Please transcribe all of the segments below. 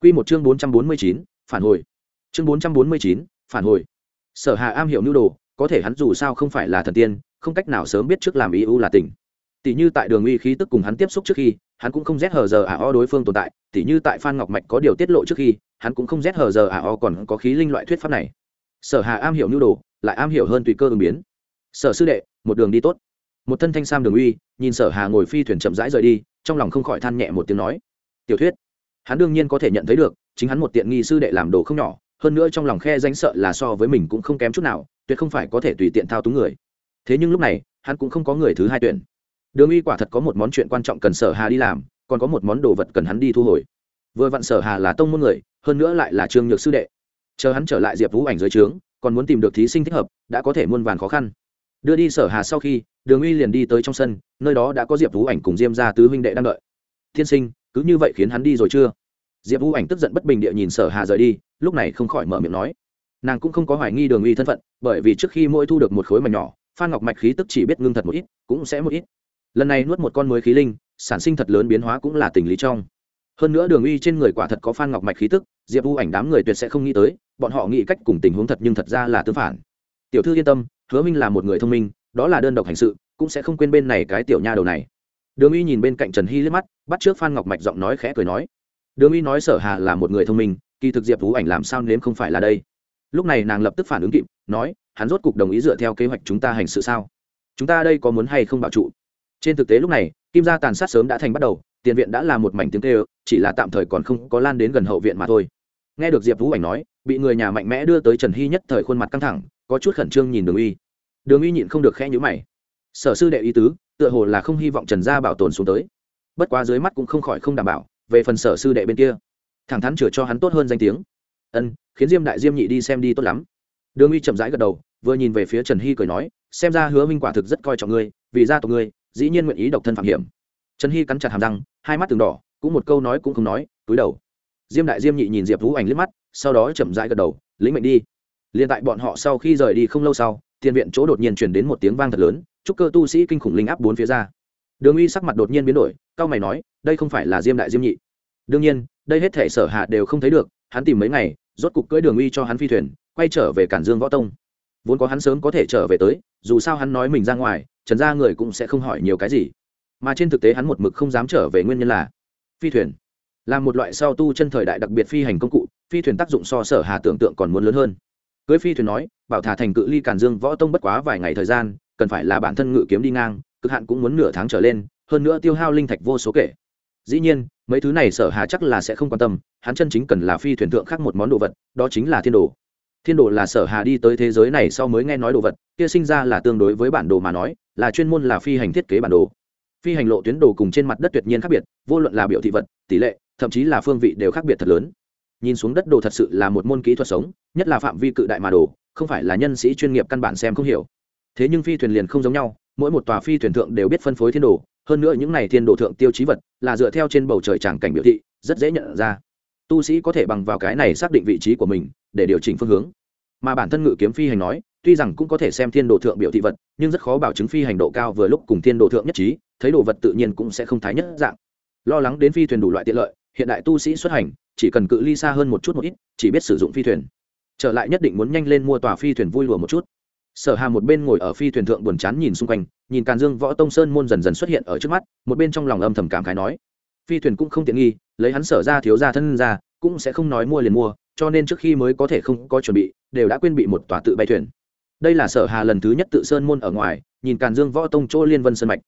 Quy một chương bốn trăm bốn mươi chín, phản hồi. Chương bốn trăm bốn mươi chín, phản hồi. Sở hà am hiểu nhu đồ, có thể hắn dù sao không phải là thần tiên, không cách nào sớm biết trước làm ý ưu là tỉnh tỷ như tại đường uy khí tức cùng hắn tiếp xúc trước khi, hắn cũng không rét hờ giờ à o đối phương tồn tại, tỷ như tại phan ngọc mạch có điều tiết lộ trước khi, hắn cũng không rét hờ giờ à o còn có khí linh loại thuyết pháp này. Sở hà am hiểu nhu đồ, lại am hiểu hơn tùy cơ ứng biến. Sở sư đệ, một đường đi tốt. Một thân thanh sam đường uy, nhìn sở hà ngồi phi thuyền chậm rãi rời đi, trong lòng không khỏi than nhẹ một tiếng nói. Tiểu thuyết hắn đương nhiên có thể nhận thấy được, chính hắn một tiện nghi sư đệ làm đồ không nhỏ, hơn nữa trong lòng khe danh sợ là so với mình cũng không kém chút nào, tuyệt không phải có thể tùy tiện thao túng người. Thế nhưng lúc này, hắn cũng không có người thứ hai tuyển. Đường uy quả thật có một món chuyện quan trọng cần sở hà đi làm, còn có một món đồ vật cần hắn đi thu hồi. Vừa vặn sở hà là tông môn người, hơn nữa lại là trương nhược sư đệ. Chờ hắn trở lại diệp vũ ảnh dưới trướng, còn muốn tìm được thí sinh thích hợp, đã có thể muôn vàn khó khăn. Đưa đi sở hà sau khi, đường uy liền đi tới trong sân, nơi đó đã có diệp vũ ảnh cùng diêm gia tứ huynh đệ đang đợi. Thiên sinh, cứ như vậy khiến hắn đi rồi chưa? Diệp vũ ảnh tức giận bất bình địa nhìn sở hà rời đi, lúc này không khỏi mở miệng nói. Nàng cũng không có hoài nghi đường uy thân phận, bởi vì trước khi mỗi thu được một khối mảnh nhỏ, phan ngọc mạch khí tức chỉ biết ngưng thật một ít, cũng sẽ một ít. Lần này nuốt một con mới khí linh, sản sinh thật lớn biến hóa cũng là tình lý trong. Hơn nữa đường uy trên người quả thật có phan ngọc mạch khí tức, diệp vũ ảnh đám người tuyệt sẽ không nghĩ tới, bọn họ nghĩ cách cùng tình huống thật nhưng thật ra là tương phản. Tiểu thư yên tâm, hứa minh là một người thông minh, đó là đơn độc hành sự, cũng sẽ không quên bên này cái tiểu nha đầu này. Đường uy nhìn bên cạnh trần hy liếc mắt, bắt trước phan ngọc mạch giọng nói khẽ cười nói đường uy nói sở hà là một người thông minh, kỳ thực diệp vũ ảnh làm sao nếm không phải là đây. Lúc này nàng lập tức phản ứng kịp, nói, hắn rốt cục đồng ý dựa theo kế hoạch chúng ta hành sự sao? Chúng ta đây có muốn hay không bảo trụ? Trên thực tế lúc này, kim gia tàn sát sớm đã thành bắt đầu, tiền viện đã là một mảnh tiếng kêu, chỉ là tạm thời còn không có lan đến gần hậu viện mà thôi. Nghe được diệp vũ ảnh nói, bị người nhà mạnh mẽ đưa tới trần hy nhất thời khuôn mặt căng thẳng, có chút khẩn trương nhìn đường uy đường uy nhịn không được khẽ nhữ mày. Sở sư đệ ý tứ, tựa hồ là không hy vọng trần gia bảo tồn xuống tới. Bất quá dưới mắt cũng không khỏi không đảm bảo về phần sở sư đệ bên kia. Thẳng thắn chừa cho hắn tốt hơn danh tiếng. Ân, khiến diêm đại diêm nhị đi xem đi tốt lắm. Đường uy chậm rãi gật đầu, vừa nhìn về phía trần hy cười nói, xem ra hứa minh quả thực rất coi trọng ngươi, vì gia tộc ngươi, dĩ nhiên nguyện ý độc thân phạm hiểm. Trần hy cắn chặt hàm răng, hai mắt từng đỏ, cũng một câu nói cũng không nói, túi đầu. Diêm đại diêm nhị nhìn diệp vũ ảnh liếc mắt, sau đó chậm rãi gật đầu, lĩnh mệnh đi. Liền tại bọn họ sau khi rời đi không lâu sau thiên viện chỗ đột nhiên chuyển đến một tiếng vang thật lớn, chúc cơ tu sĩ kinh khủng linh áp bốn phía ra. Đường uy sắc mặt đột nhiên biến đổi, cao mày nói, đây không phải là diêm đại diêm nhị đương nhiên, đây hết thể sở hạ đều không thấy được, hắn tìm mấy ngày, rốt cục cưỡi đường uy cho hắn phi thuyền, quay trở về cản dương võ tông. Vốn có hắn sớm có thể trở về tới, dù sao hắn nói mình ra ngoài, trần gia người cũng sẽ không hỏi nhiều cái gì. Mà trên thực tế hắn một mực không dám trở về nguyên nhân là phi thuyền. Là một loại sau tu chân thời đại đặc biệt phi hành công cụ, phi thuyền tác dụng so sở hà tưởng tượng còn muốn lớn hơn. Cưới phi thuyền nói, bảo thả thành cự ly càn dương võ tông bất quá vài ngày thời gian, cần phải là bản thân ngự kiếm đi ngang, cực hạn cũng muốn nửa tháng trở lên, hơn nữa tiêu hao linh thạch vô số kể dĩ nhiên, mấy thứ này sở hà chắc là sẽ không quan tâm, hắn chân chính cần là phi thuyền thượng khác một món đồ vật, đó chính là thiên đồ. Thiên đồ là sở hà đi tới thế giới này sau mới nghe nói đồ vật, kia sinh ra là tương đối với bản đồ mà nói, là chuyên môn là phi hành thiết kế bản đồ. Phi hành lộ tuyến đồ cùng trên mặt đất tuyệt nhiên khác biệt, vô luận là biểu thị vật, tỷ lệ, thậm chí là phương vị đều khác biệt thật lớn. Nhìn xuống đất đồ thật sự là một môn kỹ thuật sống, nhất là phạm vi cự đại mà đồ, không phải là nhân sĩ chuyên nghiệp căn bản xem không hiểu. Thế nhưng phi thuyền liền không giống nhau mỗi một tòa phi thuyền thượng đều biết phân phối thiên đồ, hơn nữa những này thiên đồ thượng tiêu chí vật là dựa theo trên bầu trời tràng cảnh biểu thị, rất dễ nhận ra. Tu sĩ có thể bằng vào cái này xác định vị trí của mình để điều chỉnh phương hướng. Mà bản thân ngự kiếm phi hành nói, tuy rằng cũng có thể xem thiên đồ thượng biểu thị vật, nhưng rất khó bảo chứng phi hành độ cao vừa lúc cùng thiên đồ thượng nhất trí, thấy đồ vật tự nhiên cũng sẽ không thái nhất dạng. Lo lắng đến phi thuyền đủ loại tiện lợi, hiện đại tu sĩ xuất hành, chỉ cần cự ly xa hơn một chút một ít, chỉ biết sử dụng phi thuyền. Trở lại nhất định muốn nhanh lên mua tòa phi thuyền vui lùa một chút sở hà một bên ngồi ở phi thuyền thượng buồn chán nhìn xung quanh, nhìn càn dương võ tông sơn môn dần dần xuất hiện ở trước mắt, một bên trong lòng âm thầm cảm khái nói. Phi thuyền cũng không tiện nghi, lấy hắn sở ra thiếu ra thân ra, cũng sẽ không nói mua liền mua, cho nên trước khi mới có thể không có chuẩn bị, đều đã quên bị một tòa tự bay thuyền. Đây là sở hà lần thứ nhất tự sơn môn ở ngoài, nhìn càn dương võ tông chỗ liên vân sơn mạch.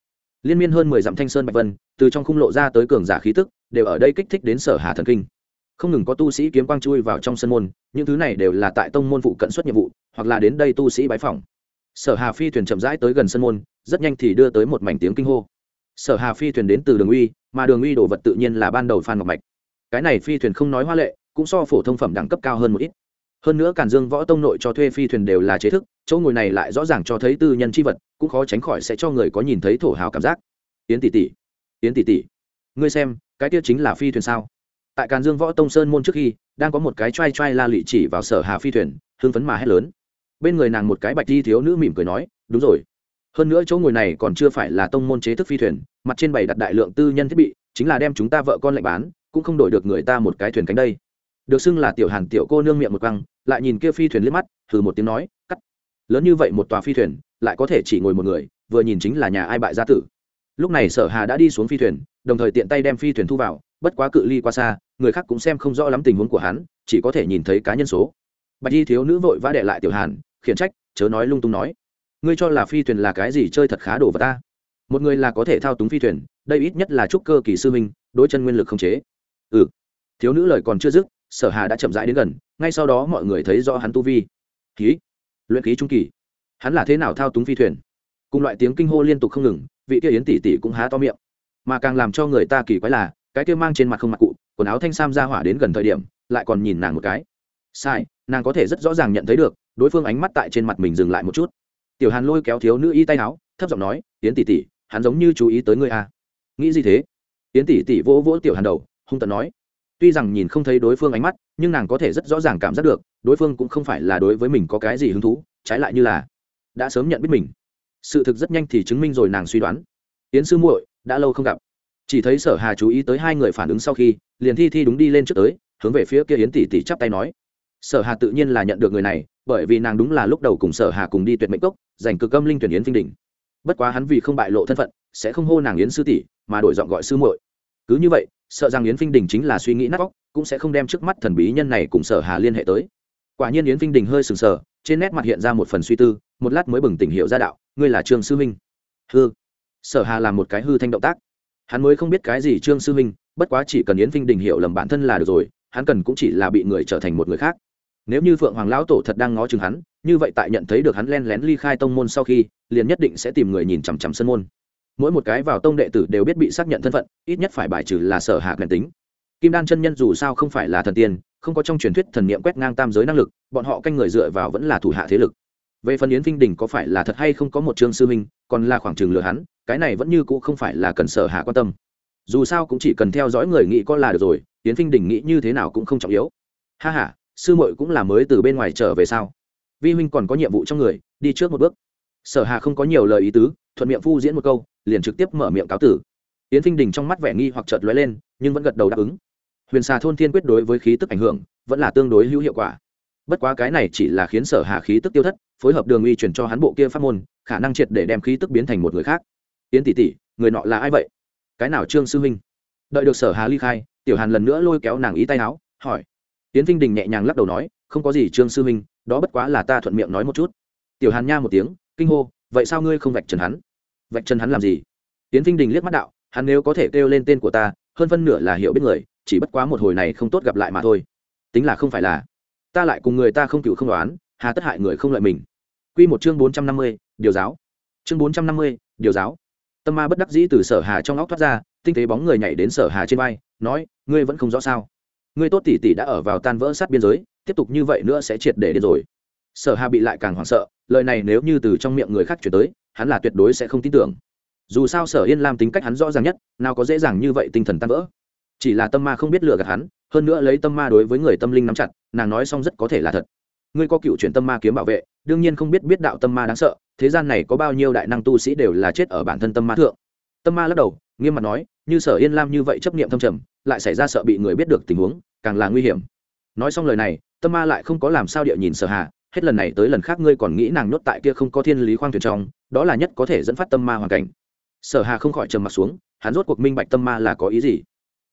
Liên miên hơn mười dặm thanh sơn bạch vân, từ trong khung lộ ra tới cường giả khí tức, đều ở đây kích thích đến sở hà thần kinh. Không ngừng có tu sĩ kiếm quang chui vào trong sân môn, những thứ này đều là tại tông môn phụ cận xuất nhiệm vụ hoặc là đến đây tu sĩ bái phỏng. Sở hà phi thuyền chậm rãi tới gần sân môn, rất nhanh thì đưa tới một mảnh tiếng kinh hô. Sở hà phi thuyền đến từ đường uy, mà đường uy đồ vật tự nhiên là ban đầu phan ngọc mạch. Cái này phi thuyền không nói hoa lệ, cũng so phổ thông phẩm đẳng cấp cao hơn một ít. Hơn nữa cản dương võ tông nội cho thuê phi thuyền đều là chế thức, chỗ ngồi này lại rõ ràng cho thấy tư nhân c h i vật, cũng khó tránh khỏi sẽ cho người có nhìn thấy thổ hào cảm giác. Yến tỷ tỷ, yến tỷ tỷ, ngươi xem, cái kia chính là phi thuyền sao? Tại càn dương võ tông sơn môn trước khi, đang có một cái t r a i t r a i la lị chỉ vào sở hà phi thuyền, hưng phấn mà hét lớn bên người nàng một cái bạch thi thiếu nữ mỉm cười nói, đúng rồi. Hơn nữa chỗ ngồi này còn chưa phải là tông môn chế thức phi thuyền, mặt trên bày đặt đại lượng tư nhân thiết bị, chính là đem chúng ta vợ con lệnh bán, cũng không đổi được người ta một cái thuyền cánh đây. Được xưng là tiểu hàn tiểu cô nương miệng một quăng, lại nhìn kia phi thuyền liếc mắt thử một tiếng nói, cắt. Lớn như vậy một tòa phi thuyền, lại có thể chỉ ngồi một người, vừa nhìn chính là nhà ai bại gia tử. Lúc này sở hà đã đi xuống phi thuyền, đồng thời tiện tay đem phi thuyền thu vào, bất quá cự ly qua xa, người khác cũng xem không rõ lắm tình huống của hắn, chỉ có thể nhìn thấy cá nhân số. Bạch y thiếu nữ vội vã đệ lại tiểu hàn khiển trách, chớ nói lung tung nói. Ngươi cho là phi thuyền là cái gì chơi thật khá đổ vào ta. Một người là có thể thao túng phi thuyền, đây ít nhất là trúc cơ kỳ sư minh đối chân nguyên lực không chế. Ừ. Thiếu nữ lời còn chưa dứt, sở hà đã chậm rãi đến gần, ngay sau đó mọi người thấy rõ hắn tu vi. Khí luyện khí trung kỳ. Hắn là thế nào thao túng phi thuyền? Cùng loại tiếng kinh hô liên tục không ngừng, vị kia yến tỷ tỷ cũng há to miệng. Mà càng làm cho người ta kỳ quái là, cái kia mang trên mặt không mặt cụ, quần áo thanh sam ra hỏa đến gần thời điểm, lại còn nhìn nàng một cái. Sai, nàng có thể rất rõ ràng nhận thấy được đối phương ánh mắt tại trên mặt mình dừng lại một chút. Tiểu hàn lôi kéo thiếu nữ y tay áo, thấp giọng nói, yến tỷ tỷ, hắn giống như chú ý tới ngươi à. nghĩ gì thế? Yến tỷ tỷ vỗ vỗ tiểu hàn đầu, hung tận nói, tuy rằng nhìn không thấy đối phương ánh mắt, nhưng nàng có thể rất rõ ràng cảm giác được, đối phương cũng không phải là đối với mình có cái gì hứng thú, trái lại như là đã sớm nhận biết mình. Sự thực rất nhanh thì chứng minh rồi nàng suy đoán. Yến sư muội, đã lâu không gặp. Chỉ thấy sở hà chú ý tới hai người phản ứng sau khi, liền thi thi đúng đi lên trước tới, hướng về phía kia yến tỷ tỷ chắp tay nói. Sở hà tự nhiên là nhận được người này bởi vì nàng đúng là lúc đầu cùng sở hà cùng đi tuyệt mệnh cốc, giành cực âm linh tuyển yến vinh đình bất quá hắn vì không bại lộ thân phận, sẽ không hô nàng yến sư tỷ, mà đổi giọng gọi sư muội. Cứ như vậy, sợ rằng yến vinh đình chính là suy nghĩ nát óc, cũng sẽ không đem trước mắt thần bí nhân này cùng sở hà liên hệ tới. Quả nhiên yến vinh đình hơi sừng sờ, trên nét mặt hiện ra một phần suy tư, một lát mới bừng tỉnh hiệu ra đạo, ngươi là trương sư minh? Hư. Sở hà làm một cái hư thanh động tác. Hắn mới không biết cái gì trương sư minh, bất quá chỉ cần yến vinh đình hiểu lầm bản thân là được rồi, hắn cần cũng chỉ là bị người trở thành một người khác nếu như phượng hoàng lão tổ thật đang ngó chừng hắn, như vậy tại nhận thấy được hắn len lén ly khai tông môn sau khi, liền nhất định sẽ tìm người nhìn chằm chằm sân môn. Mỗi một cái vào tông đệ tử đều biết bị xác nhận thân phận, ít nhất phải bài trừ là sở hạ lệnh tính. Kim đan chân nhân dù sao không phải là thần tiên, không có trong truyền thuyết thần niệm quét ngang tam giới năng lực, bọn họ canh người dựa vào vẫn là thủ hạ thế lực. Về phần yến vinh đình có phải là thật hay không có một trương sư minh, còn là khoảng trường lừa hắn, cái này vẫn như cũ không phải là cần sở hạ quan tâm. Dù sao cũng chỉ cần theo dõi người nghĩ có là được rồi, yến vinh đình nghĩ như thế nào cũng không trọng yếu. Ha h a sư muội cũng là mới từ bên ngoài trở về sao? Vi huynh còn có nhiệm vụ trong người, đi trước một bước. Sở hà không có nhiều lời ý tứ, thuận miệng phu diễn một câu, liền trực tiếp mở miệng cáo tử. Yến phinh đình trong mắt vẻ nghi hoặc chợt lóe lên, nhưng vẫn gật đầu đáp ứng. Huyền xà thôn thiên quyết đối với khí tức ảnh hưởng, vẫn là tương đối hữu hiệu quả. Bất quá cái này chỉ là khiến sở hà khí tức tiêu thất, phối hợp đường uy chuyển cho hắn bộ kia pháp môn, khả năng triệt để đem khí tức biến thành một người khác. Yến tỷ tỷ, người nọ là ai vậy? Cái nào trương sư huynh? Đợi được sở hà ly khai, tiểu hàn lần nữa lôi kéo nàng ý tay áo, hỏi. Tiễn vinh đình nhẹ nhàng lắc đầu nói, không có gì, trương sư huynh, đó bất quá là ta thuận miệng nói một chút. Tiểu hàn nha một tiếng, kinh hô, vậy sao ngươi không vạch trần hắn? Vạch trần hắn làm gì? Tiễn vinh đình liếc mắt đạo, hắn nếu có thể kêu lên tên của ta, hơn phân nửa là hiểu biết người, chỉ bất quá một hồi này không tốt gặp lại mà thôi. Tính là không phải là, ta lại cùng người ta không cựu không đoán, hà tất hại người không lợi mình. Quy một chương bốn trăm năm mươi, điều giáo. Chương bốn trăm năm mươi, điều giáo. Tâm ma bất đắc dĩ từ sở hà trong óc thoát ra, tinh tế bóng người nhảy đến sở hà trên vai, nói, ngươi vẫn không rõ sao? Ngươi tốt tỷ tỷ đã ở vào tan vỡ sát biên giới, tiếp tục như vậy nữa sẽ triệt để đi rồi. Sở hà bị lại càng hoảng sợ, lời này nếu như từ trong miệng người khác chuyển tới, hắn là tuyệt đối sẽ không tin tưởng. Dù sao sở yên lam tính cách hắn rõ ràng nhất, nào có dễ dàng như vậy tinh thần tan vỡ. Chỉ là tâm ma không biết lừa gạt hắn, hơn nữa lấy tâm ma đối với người tâm linh nắm chặt, nàng nói xong rất có thể là thật. Ngươi có cựu chuyển tâm ma kiếm bảo vệ, đương nhiên không biết biết đạo tâm ma đáng sợ, thế gian này có bao nhiêu đại năng tu sĩ đều là chết ở bản thân tâm ma thượng. Tâm ma lắc đầu, nghiêm mặt nói như sở yên lam như vậy chấp niệm thâm trầm, lại xảy ra sợ bị người biết được tình huống, càng là nguy hiểm. Nói xong lời này, tâm ma lại không có làm sao địa nhìn sở hà, hết lần này tới lần khác ngươi còn nghĩ nàng nhốt tại kia không có thiên lý khoang thuyền trong, đó là nhất có thể dẫn phát tâm ma hoàn cảnh. Sở hà không khỏi trầm mặt xuống, hắn rốt cuộc minh bạch tâm ma là có ý gì.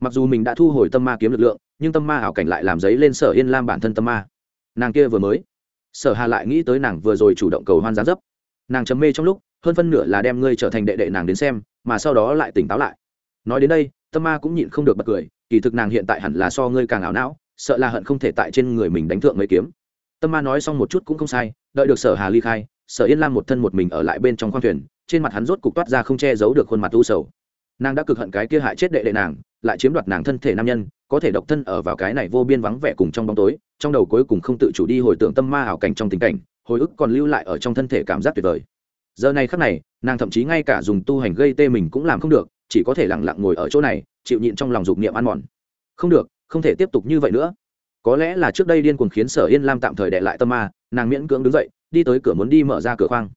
Mặc dù mình đã thu hồi tâm ma kiếm lực lượng, nhưng tâm ma ảo cảnh lại làm giấy lên sở yên lam bản thân tâm ma. Nàng kia vừa mới, sở hà lại nghĩ tới nàng vừa rồi chủ động cầu hoan gián dấp. Nàng chấm mê trong lúc, hơn phân nửa là đem ngươi trở thành đệ đệ nàng đến xem, mà sau đó lại tỉnh táo lại nói đến đây, tâm ma cũng nhịn không được bật cười, kỳ thực nàng hiện tại hẳn là so ngươi càng ảo não, sợ là hận không thể tại trên người mình đánh thượng mấy kiếm. Tâm ma nói xong một chút cũng không sai, đợi được sở hà ly khai, sở yên lam một thân một mình ở lại bên trong khoang thuyền, trên mặt hắn rốt cục toát ra không che giấu được khuôn mặt u sầu. Nàng đã cực hận cái kia hại chết đệ đệ nàng, lại chiếm đoạt nàng thân thể nam nhân, có thể độc thân ở vào cái này vô biên vắng vẻ cùng trong bóng tối, trong đầu cuối cùng không tự chủ đi hồi tưởng tâm ma ảo cảnh trong tình cảnh, hồi ức còn lưu lại ở trong thân thể cảm giác tuyệt vời. Giờ này khắc này, nàng thậm chí ngay cả dùng tu hành gây tê mình cũng làm không được chỉ có thể lẳng lặng ngồi ở chỗ này, chịu nhịn trong lòng dục niệm ăn mòn. Không được, không thể tiếp tục như vậy nữa. Có lẽ là trước đây điên cuồng khiến sở yên lam tạm thời đệ lại tâm ma, nàng miễn cưỡng đứng dậy, đi tới cửa muốn đi mở ra cửa khoang.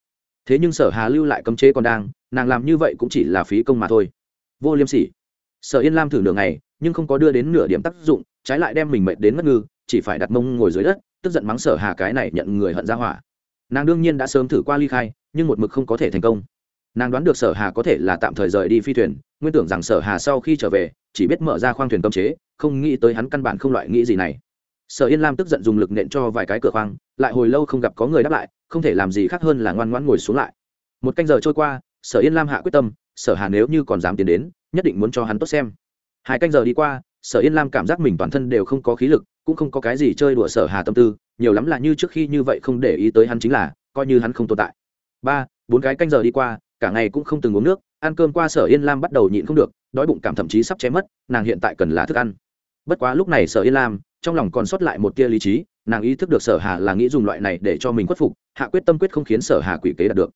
Thế nhưng sở hà lưu lại cấm chế còn đang, nàng làm như vậy cũng chỉ là phí công mà thôi. Vô liêm sỉ. Sở yên lam thử nửa ngày, nhưng không có đưa đến nửa điểm tác dụng, trái lại đem mình mệt đến ngất ngư, chỉ phải đặt mông ngồi dưới đất, tức giận mắng sở hà cái này nhận người hận ra hỏa. Nàng đương nhiên đã sớm thử qua ly khai, nhưng một mực không có thể thành công nàng đoán được sở hà có thể là tạm thời rời đi phi thuyền, nguyên tưởng rằng sở hà sau khi trở về, chỉ biết mở ra khoang thuyền cấm chế, không nghĩ tới hắn căn bản không loại nghĩ gì này. Sở yên lam tức giận dùng lực nện cho vài cái cửa khoang, lại hồi lâu không gặp có người đáp lại, không thể làm gì khác hơn là ngoan ngoãn ngồi xuống lại. Một canh giờ trôi qua, sở yên lam hạ quyết tâm, sở hà nếu như còn dám tiến đến, nhất định muốn cho hắn tốt xem. Hai canh giờ đi qua, sở yên lam cảm giác mình toàn thân đều không có khí lực, cũng không có cái gì chơi đùa sở hà tâm tư, nhiều lắm là như trước khi như vậy không để ý tới hắn chính là, coi như hắn không tồn tại. Ba, bốn cái canh giờ đi qua cả ngày cũng không từng uống nước, ăn cơm qua sở yên lam bắt đầu nhịn không được, đói bụng cảm thậm chí sắp chém mất, nàng hiện tại cần là thức ăn. Bất quá lúc này sở yên lam, trong lòng còn sót lại một tia lý trí, nàng ý thức được sở hà là nghĩ dùng loại này để cho mình khuất phục, hạ quyết tâm quyết không khiến sở hà quỷ kế đạt được.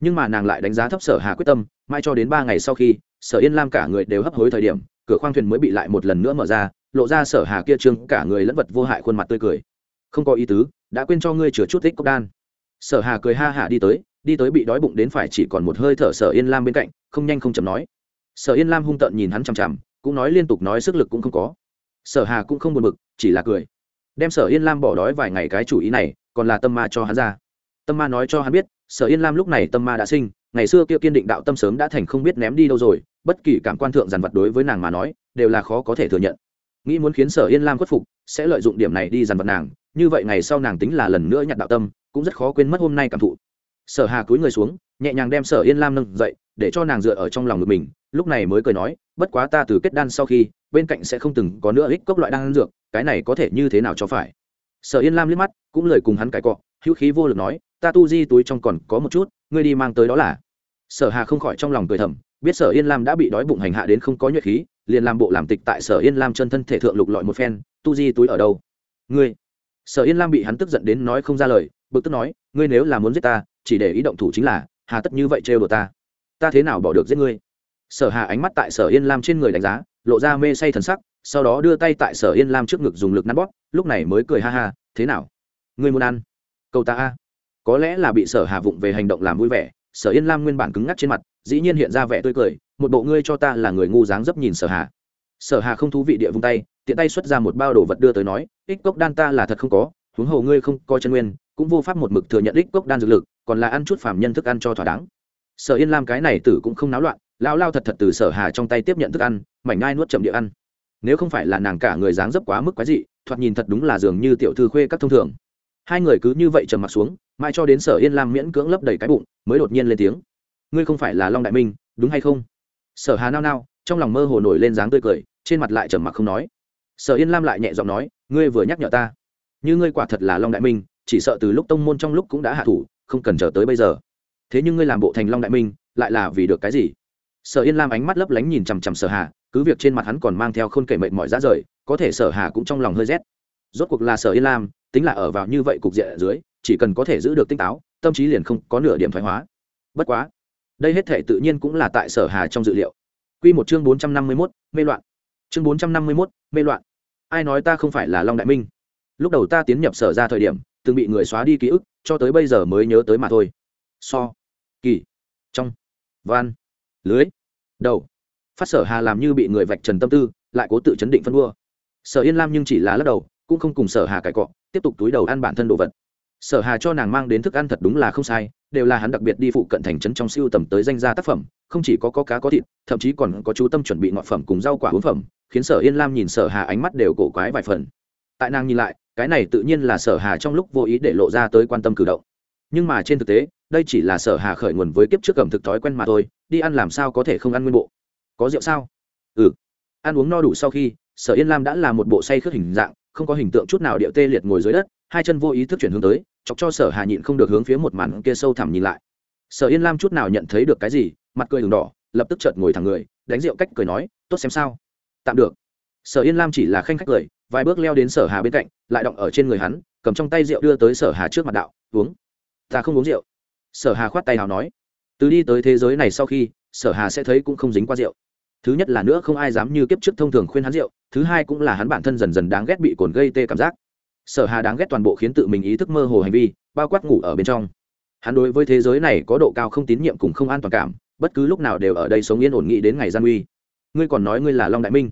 Nhưng mà nàng lại đánh giá thấp sở hà quyết tâm mai cho đến ba ngày sau khi, sở yên lam cả người đều hấp hối thời điểm, cửa khoang thuyền mới bị lại một lần nữa mở ra, lộ ra sở hà kia trương cả người lẫn vật vô hại khuôn mặt tươi cười. Không có ý tứ, đã quên cho ngươi chừa chút tích cốc đan. Sở hà cười ha hả đi tới đi tới bị đói bụng đến phải chỉ còn một hơi thở sở yên lam bên cạnh, không nhanh không chậm nói. Sở yên lam hung tợn nhìn hắn chằm chằm, cũng nói liên tục nói sức lực cũng không có. Sở hà cũng không buồn bực, chỉ là cười. Đem sở yên lam bỏ đói vài ngày cái chủ ý này, còn là tâm ma cho hắn ra. Tâm ma nói cho hắn biết, sở yên lam lúc này tâm ma đã sinh, ngày xưa kia kiên định đạo tâm sớm đã thành không biết ném đi đâu rồi, bất kỳ cảm quan thượng dàn vật đối với nàng mà nói, đều là khó có thể thừa nhận. Nghĩ muốn khiến sở yên lam khuất phục, sẽ lợi dụng điểm này đi dàn vật nàng, như vậy ngày sau nàng tính là lần nữa nhặt đạo tâm, cũng rất khó quên mất hôm nay cảm thụ sở hà cúi người xuống, nhẹ nhàng đem sở yên lam nâng dậy, để cho nàng dựa ở trong lòng ngực mình, lúc này mới cười nói, bất quá ta từ kết đan sau khi, bên cạnh sẽ không từng có nữa ích cốc loại đan dược, cái này có thể như thế nào cho phải? Sở yên lam liếc mắt, cũng lời cùng hắn cãi cọ, hữu khí vô lực nói, ta tu di túi trong còn có một chút, ngươi đi mang tới đó là. Sở hà không khỏi trong lòng cười thầm, biết sở yên lam đã bị đói bụng hành hạ đến không có nhuệ khí, liền làm bộ làm tịch tại sở yên lam chân thân thể thượng lục lọi một phen, tu di túi ở đâu? Ngươi. Sở yên lam bị hắn tức giận đến nói không ra lời, bực tức nói, ngươi nếu là muốn giết ta chỉ để ý động thủ chính là, hà tất như vậy trêu đồ ta. Ta thế nào bỏ được giết ngươi? Sở hà ánh mắt tại sở yên lam trên người đánh giá, lộ ra mê say thần sắc, sau đó đưa tay tại sở yên lam trước ngực dùng lực nắn bóp, lúc này mới cười ha ha, thế nào? Ngươi muốn ăn? Câu ta a. Có lẽ là bị sở hà vụng về hành động làm vui vẻ, sở yên lam nguyên bản cứng ngắc trên mặt, dĩ nhiên hiện ra vẻ tươi cười, một bộ ngươi cho ta là người ngu dáng dấp nhìn sở hà. Sở hà không thú vị địa vung tay, tiện tay xuất ra một bao đồ vật đưa tới nói, ích cốc đan ta là thật không có huống hồ ngươi không coi chân nguyên, cũng vô pháp một mực thừa nhận đích cốc đan dược lực, còn là ăn chút phàm nhân thức ăn cho thỏa đáng. Sở yên lam cái này tử cũng không náo loạn, lao lao thật thật từ sở hà trong tay tiếp nhận thức ăn, mảnh ngai nuốt chậm địa ăn. Nếu không phải là nàng cả người dáng dấp quá mức quái dị, thoạt nhìn thật đúng là dường như tiểu thư khuê các thông thường. Hai người cứ như vậy trầm mặt xuống, mãi cho đến sở yên lam miễn cưỡng lấp đầy cái bụng, mới đột nhiên lên tiếng. Ngươi không phải là long đại minh, đúng hay không? Sở hà nao nao, trong lòng mơ hồ nổi lên dáng tươi cười, trên mặt lại trầm mặc không nói. Sở yên lam lại nhẹ giọng nói, ngươi vừa nhắc nhở ta như ngươi quả thật là long đại minh chỉ sợ từ lúc tông môn trong lúc cũng đã hạ thủ không cần chờ tới bây giờ. Thế nhưng ngươi làm bộ thành long đại minh lại là vì được cái gì? Sở yên lam ánh mắt lấp lánh nhìn chằm chằm sở hà cứ việc trên mặt hắn còn mang theo khôn kể mệnh mọi giá rời có thể sở hà cũng trong lòng hơi rét. Rốt cuộc là sở yên lam tính là ở vào như vậy cục diện ở dưới chỉ cần có thể giữ được tinh táo tâm trí liền không có nửa điểm thoái hóa. Bất quá đây hết thể tự nhiên cũng là tại sở hà trong dự liệu. Quy một chương bốn trăm năm mươi 451, mê loạn. Chương bốn trăm năm mươi 451, mê loạn. Ai nói ta không phải là long đại minh? Lúc đầu ta tiến nhập sở ra thời điểm từng bị người xóa đi ký ức cho tới bây giờ mới nhớ tới mà thôi. So kỳ trong van lưới đầu. Phát sở hà làm như bị người vạch trần tâm tư lại cố tự chấn định phân đua. Sở yên lam nhưng chỉ là lắc đầu cũng không cùng sở hà cải cọ tiếp tục túi đầu ăn bản thân đồ vật. Sở hà cho nàng mang đến thức ăn thật đúng là không sai đều là hắn đặc biệt đi phụ cận thành trấn trong siêu tầm tới danh gia tác phẩm không chỉ có, có cá có thịt thậm chí còn có chú tâm chuẩn bị ngọt phẩm cùng rau quả uống phẩm khiến sở yên lam nhìn sở hà ánh mắt đều cổ quái vài phần. Tại nàng nhìn lại cái này tự nhiên là sở hà trong lúc vô ý để lộ ra tới quan tâm cử động. Nhưng mà trên thực tế, đây chỉ là sở hà khởi nguồn với kiếp trước ẩm thực thói quen mà thôi, đi ăn làm sao có thể không ăn nguyên bộ? Có rượu sao? Ừ. Ăn uống no đủ sau khi, sở yên lam đã là một bộ say khướt hình dạng, không có hình tượng chút nào điệu tê liệt ngồi dưới đất, hai chân vô ý thức chuyển hướng tới, chọc cho sở hà nhịn không được hướng phía một màn kia sâu thẳm nhìn lại. Sở yên lam chút nào nhận thấy được cái gì, mặt cười đường đỏ, lập tức chợt ngồi thẳng người, đánh rượu cách cười nói, tốt xem sao. Tạm được. Sở yên lam chỉ là khanh khách cười vài bước leo đến sở hà bên cạnh, lại động ở trên người hắn, cầm trong tay rượu đưa tới sở hà trước mặt đạo, uống. Ta không uống rượu. Sở hà khoát tay nào nói. Từ đi tới thế giới này sau khi, sở hà sẽ thấy cũng không dính qua rượu. Thứ nhất là nữa không ai dám như kiếp trước thông thường khuyên hắn rượu, thứ hai cũng là hắn bản thân dần dần đáng ghét bị cồn gây tê cảm giác. Sở hà đáng ghét toàn bộ khiến tự mình ý thức mơ hồ hành vi, bao quát ngủ ở bên trong. Hắn đối với thế giới này có độ cao không tín nhiệm cùng không an toàn cảm, bất cứ lúc nào đều ở đây sống yên ổn nghĩ đến ngày gian uy ngươi còn nói ngươi là long đại minh?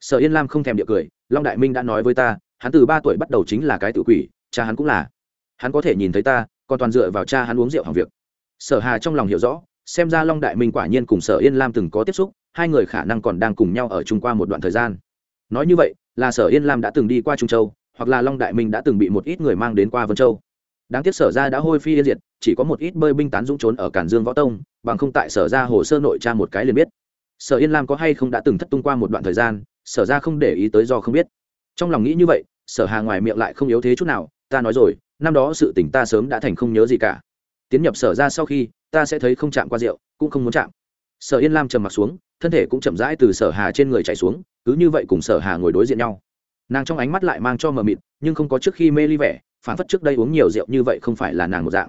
Sở yên lam không thèm địa cười long đại minh đã nói với ta, hắn từ ba tuổi bắt đầu chính là cái tự quỷ, cha hắn cũng là. Hắn có thể nhìn thấy ta, còn toàn dựa vào cha hắn uống rượu hàng việc. Sở hà trong lòng hiểu rõ, xem ra long đại minh quả nhiên cùng sở yên lam từng có tiếp xúc, hai người khả năng còn đang cùng nhau ở chung qua một đoạn thời gian. Nói như vậy, là sở yên lam đã từng đi qua trung châu, hoặc là long đại minh đã từng bị một ít người mang đến qua vân châu. Đáng tiếc sở ra đã hôi phi yên diệt, chỉ có một ít bơi binh tán dũng trốn ở cản dương võ tông, bằng không tại sở ra hồ sơ nội tra một cái liền biết. Sở yên lam có hay không đã từng thất tung qua một đoạn thời gian sở ra không để ý tới do không biết. Trong lòng nghĩ như vậy, sở hà ngoài miệng lại không yếu thế chút nào, ta nói rồi, năm đó sự tỉnh ta sớm đã thành không nhớ gì cả. Tiến nhập sở ra sau khi, ta sẽ thấy không chạm qua rượu, cũng không muốn chạm. Sở yên lam trầm mặt xuống, thân thể cũng chậm rãi từ sở hà trên người chạy xuống, cứ như vậy cùng sở hà ngồi đối diện nhau. Nàng trong ánh mắt lại mang cho mờ mịt, nhưng không có trước khi mê ly vẻ phản phất trước đây uống nhiều rượu như vậy không phải là nàng một dạng.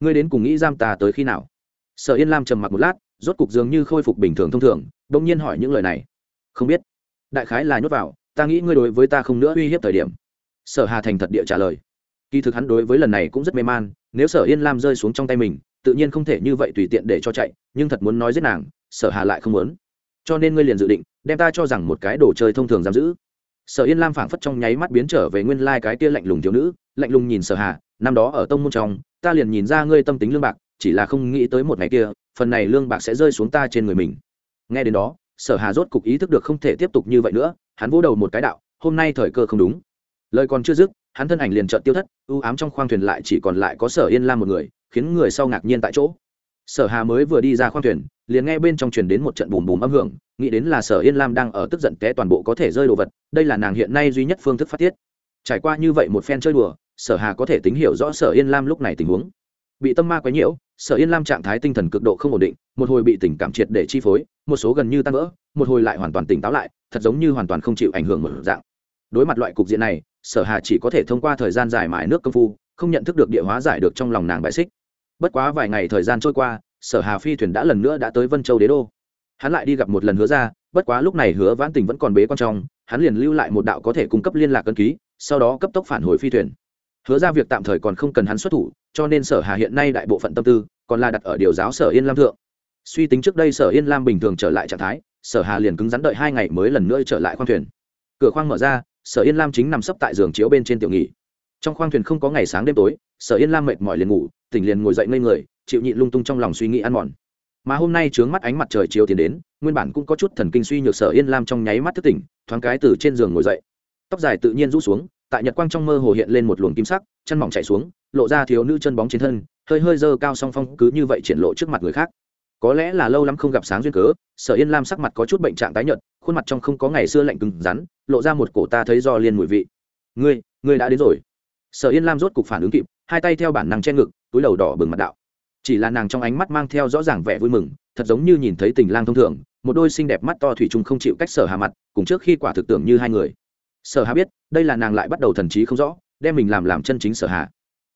Ngươi đến cùng nghĩ giam ta tới khi nào? Sở yên lam trầm mặc một lát, rốt cục dường như khôi phục bình thường thông thường, bỗng nhiên hỏi những lời này. Không biết đại khái là nhốt vào, ta nghĩ ngươi đối với ta không nữa uy hiếp thời điểm. Sở hà thành thật địa trả lời. Kỳ thực hắn đối với lần này cũng rất mê man, nếu sở yên lam rơi xuống trong tay mình, tự nhiên không thể như vậy tùy tiện để cho chạy, nhưng thật muốn nói giết nàng, sở hà lại không muốn. Cho nên ngươi liền dự định, đem ta cho rằng một cái đồ chơi thông thường giam giữ. Sở yên lam phảng phất trong nháy mắt biến trở về nguyên lai cái kia lạnh lùng thiếu nữ, lạnh lùng nhìn sở hà, năm đó ở tông môn trong, ta liền nhìn ra ngươi tâm tính lương bạc, chỉ là không nghĩ tới một ngày kia, phần này lương bạc sẽ rơi xuống ta trên người mình. Nghe đến đó sở hà rốt cục ý thức được không thể tiếp tục như vậy nữa, hắn vỗ đầu một cái đạo, hôm nay thời cơ không đúng. Lời còn chưa dứt, hắn thân ảnh liền trợn tiêu thất ưu ám trong khoang thuyền lại chỉ còn lại có sở yên lam một người, khiến người sau ngạc nhiên tại chỗ. Sở hà mới vừa đi ra khoang thuyền, liền nghe bên trong truyền đến một trận bùm bùm âm hưởng, nghĩ đến là sở yên lam đang ở tức giận té toàn bộ có thể rơi đồ vật, đây là nàng hiện nay duy nhất phương thức phát tiết. Trải qua như vậy một phen chơi đùa, sở hà có thể tính hiểu rõ sở yên lam lúc này tình huống. Bị tâm ma quấy nhiễu sở yên lam trạng thái tinh thần cực độ không ổn định, một hồi bị tình cảm triệt để chi phối, một số gần như tan vỡ, một hồi lại hoàn toàn tỉnh táo lại, thật giống như hoàn toàn không chịu ảnh hưởng một dạng. Đối mặt loại cục diện này, sở hà chỉ có thể thông qua thời gian dài mãi nước công phu, không nhận thức được địa hóa giải được trong lòng nàng bại xích. Bất quá vài ngày thời gian trôi qua, sở hà phi thuyền đã lần nữa đã tới vân châu đế đô. Hắn lại đi gặp một lần hứa ra, bất quá lúc này hứa vãn tình vẫn còn bế quan trong, hắn liền lưu lại một đạo có thể cung cấp liên lạc cân ký, sau đó cấp tốc phản hồi phi thuyền hứa ra việc tạm thời còn không cần hắn xuất thủ, cho nên sở hà hiện nay đại bộ phận tâm tư còn là đặt ở điều giáo sở yên lam thượng. Suy tính trước đây sở yên lam bình thường trở lại trạng thái, sở hà liền cứng rắn đợi hai ngày mới lần nữa trở lại khoang thuyền. Cửa khoang mở ra, sở yên lam chính nằm sấp tại giường chiếu bên trên tiểu nghỉ. Trong khoang thuyền không có ngày sáng đêm tối, sở yên lam mệt mỏi liền ngủ, tỉnh liền ngồi dậy ngây người, chịu nhịn lung tung trong lòng suy nghĩ ăn mòn. Mà hôm nay trướng mắt ánh mặt trời chiều tiến đến, nguyên bản cũng có chút thần kinh suy nhược sở yên lam trong nháy mắt thức tỉnh, thoáng cái từ trên giường ngồi dậy. Tóc dài tự nhiên rũ xuống tại nhật quang trong mơ hồ hiện lên một luồng kim sắc, chân mỏng chạy xuống, lộ ra thiếu nữ chân bóng trên thân, hơi hơi dơ cao song phong cứ như vậy triển lộ trước mặt người khác. Có lẽ là lâu lắm không gặp sáng duyên cớ, sở yên lam sắc mặt có chút bệnh trạng tái nhợt, khuôn mặt trong không có ngày xưa lạnh cứng rắn, lộ ra một cổ ta thấy do liên mùi vị. Ngươi ngươi đã đến rồi. Sở yên lam rốt cục phản ứng kịp, hai tay theo bản năng che ngực, túi đầu đỏ bừng mặt đạo. Chỉ là nàng trong ánh mắt mang theo rõ ràng vẻ vui mừng, thật giống như nhìn thấy tình lang thông thường, một đôi xinh đẹp mắt to thủy chung không chịu cách sở hà mặt, cùng trước khi quả thực tưởng như hai người sở hà biết, đây là nàng lại bắt đầu thần trí không rõ, đem mình làm làm chân chính sở hà.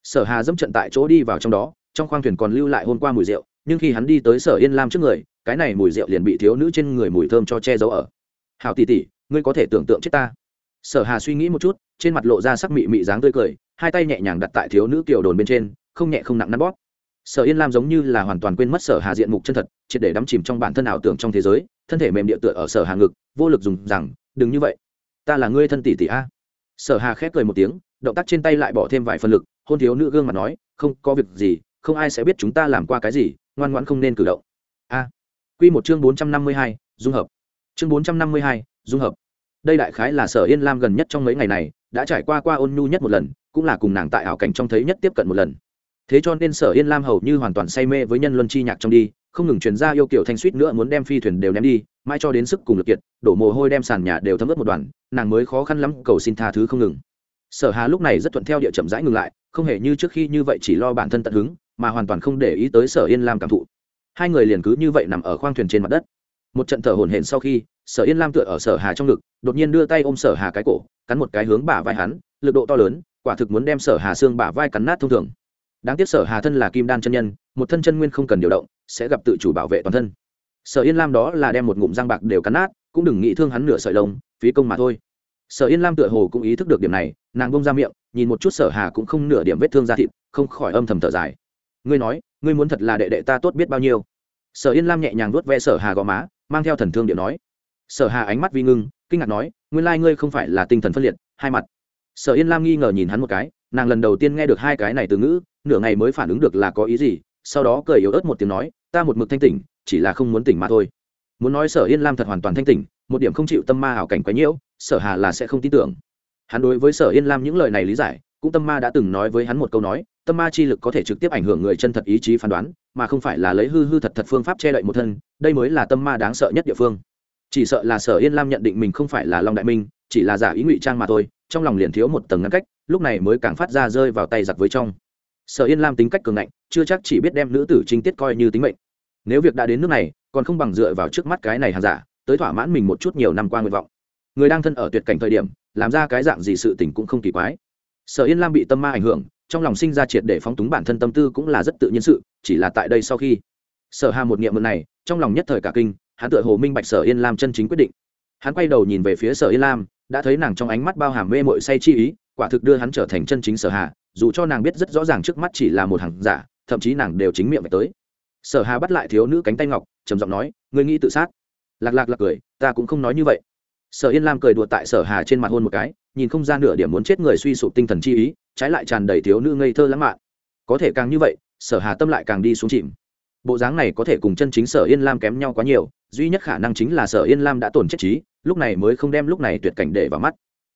Sở hà dẫm trận tại chỗ đi vào trong đó, trong khoang thuyền còn lưu lại hôm qua mùi rượu, nhưng khi hắn đi tới sở yên lam trước người, cái này mùi rượu liền bị thiếu nữ trên người mùi thơm cho che giấu ở. Hào tỷ tỷ, ngươi có thể tưởng tượng chết ta. Sở hà suy nghĩ một chút, trên mặt lộ ra sắc mị mị dáng tươi cười, hai tay nhẹ nhàng đặt tại thiếu nữ kiểu đồn bên trên, không nhẹ không nặng nắn bóp. Sở yên lam giống như là hoàn toàn quên mất sở hà diện mục chân thật, triệt để đắm chìm trong bản thân ảo tưởng trong thế giới, thân thể mềm địa tựa ở sở hà ngực, vô lực dùng rằng, đừng như vậy ta là ngươi thân tỷ tỷ a. Sở hà khép cười một tiếng, động tác trên tay lại bỏ thêm vài phần lực, hôn thiếu nữ gương mặt nói, không, có việc gì, không ai sẽ biết chúng ta làm qua cái gì, ngoan ngoãn không nên cử động. A. Quy một chương bốn trăm năm mươi hai, dung hợp. Chương bốn trăm năm mươi hai, dung hợp. Đây đại khái là sở yên lam gần nhất trong mấy ngày này, đã trải qua qua ôn nhu nhất một lần, cũng là cùng nàng tại ảo cảnh trong thấy nhất tiếp cận một lần. Thế cho nên sở yên lam hầu như hoàn toàn say mê với nhân luân chi nhạc trong đi không ngừng truyền ra yêu kiểu thanh suýt nữa muốn đem phi thuyền đều ném đi, mãi cho đến sức cùng lực kiệt, đổ mồ hôi đem sàn nhà đều thấm ướt một đoàn, nàng mới khó khăn lắm cầu xin tha thứ không ngừng. Sở hà lúc này rất thuận theo địa chậm rãi ngừng lại, không hề như trước khi như vậy chỉ lo bản thân tận hứng, mà hoàn toàn không để ý tới sở yên lam cảm thụ. Hai người liền cứ như vậy nằm ở khoang thuyền trên mặt đất. Một trận thở hổn hển sau khi, sở yên lam tựa ở sở hà trong ngực, đột nhiên đưa tay ôm sở hà cái cổ, cắn một cái hướng bả vai hắn, lực độ to lớn, quả thực muốn đem sở hà xương bả vai cắn nát thông thường. Đáng tiếc sở hà thân là kim đan chân nhân, một thân chân nguyên không cần điều động sẽ gặp tự chủ bảo vệ toàn thân. Sở yên lam đó là đem một ngụm răng bạc đều cắn nát, cũng đừng nghĩ thương hắn nửa sợi lông, phí công mà thôi. Sở yên lam tựa hồ cũng ý thức được điểm này, nàng bông ra miệng, nhìn một chút sở hà cũng không nửa điểm vết thương da thịt, không khỏi âm thầm thở dài. Ngươi nói, ngươi muốn thật là đệ đệ ta tốt biết bao nhiêu? Sở yên lam nhẹ nhàng vuốt ve sở hà gò má, mang theo thần thương điểm nói. Sở hà ánh mắt vi ngưng, kinh ngạc nói, nguyên lai ngươi không phải là tinh thần phân liệt, hai mặt. Sở yên lam nghi ngờ nhìn hắn một cái, nàng lần đầu tiên nghe được hai cái này từ ngữ, nửa ngày mới phản ứng được là có ý gì sau đó cười yếu ớt một tiếng nói, ta một mực thanh tỉnh, chỉ là không muốn tỉnh mà thôi. Muốn nói sở yên lam thật hoàn toàn thanh tỉnh, một điểm không chịu tâm ma ảo cảnh quấy nhiễu, sở hà là sẽ không tin tưởng. Hắn đối với sở yên lam những lời này lý giải, cũng tâm ma đã từng nói với hắn một câu nói, tâm ma chi lực có thể trực tiếp ảnh hưởng người chân thật ý chí phán đoán, mà không phải là lấy hư hư thật thật phương pháp che đậy một thân, đây mới là tâm ma đáng sợ nhất địa phương. Chỉ sợ là sở yên lam nhận định mình không phải là long đại minh, chỉ là giả ý ngụy trang mà thôi, trong lòng liền thiếu một tầng ngăn cách, lúc này mới càng phát ra rơi vào tay giặc với trong sở yên lam tính cách cường ngạnh, chưa chắc chỉ biết đem nữ tử trinh tiết coi như tính mệnh. Nếu việc đã đến nước này, còn không bằng dựa vào trước mắt cái này hàng giả, tới thỏa mãn mình một chút nhiều năm qua nguyện vọng. Người đang thân ở tuyệt cảnh thời điểm, làm ra cái dạng gì sự tình cũng không kỳ quái. Sở yên lam bị tâm ma ảnh hưởng, trong lòng sinh ra triệt để phóng túng bản thân tâm tư cũng là rất tự nhiên sự, chỉ là tại đây sau khi sở hà một nghiệm mượn này, trong lòng nhất thời cả kinh, hắn tựa hồ minh bạch sở yên lam chân chính quyết định. Hắn quay đầu nhìn về phía sở yên lam, đã thấy nàng trong ánh mắt bao hàm mê mội say chi ý, quả thực đưa hắn trở thành chân chính sở hà dù cho nàng biết rất rõ ràng trước mắt chỉ là một hàng giả, thậm chí nàng đều chính miệng phải tới. Sở hà bắt lại thiếu nữ cánh tay ngọc, trầm giọng nói người nghĩ tự sát? Lạc lạc lạc cười, ta cũng không nói như vậy. Sở yên lam cười đùa tại sở hà trên mặt hôn một cái, nhìn không ra nửa điểm muốn chết người suy sụp tinh thần chi ý, trái lại tràn đầy thiếu nữ ngây thơ lãng mạn. Có thể càng như vậy, sở hà tâm lại càng đi xuống chìm. Bộ dáng này có thể cùng chân chính sở yên lam kém nhau quá nhiều, duy nhất khả năng chính là sở yên lam đã tổn chết trí, lúc này mới không đem lúc này tuyệt cảnh để vào mắt.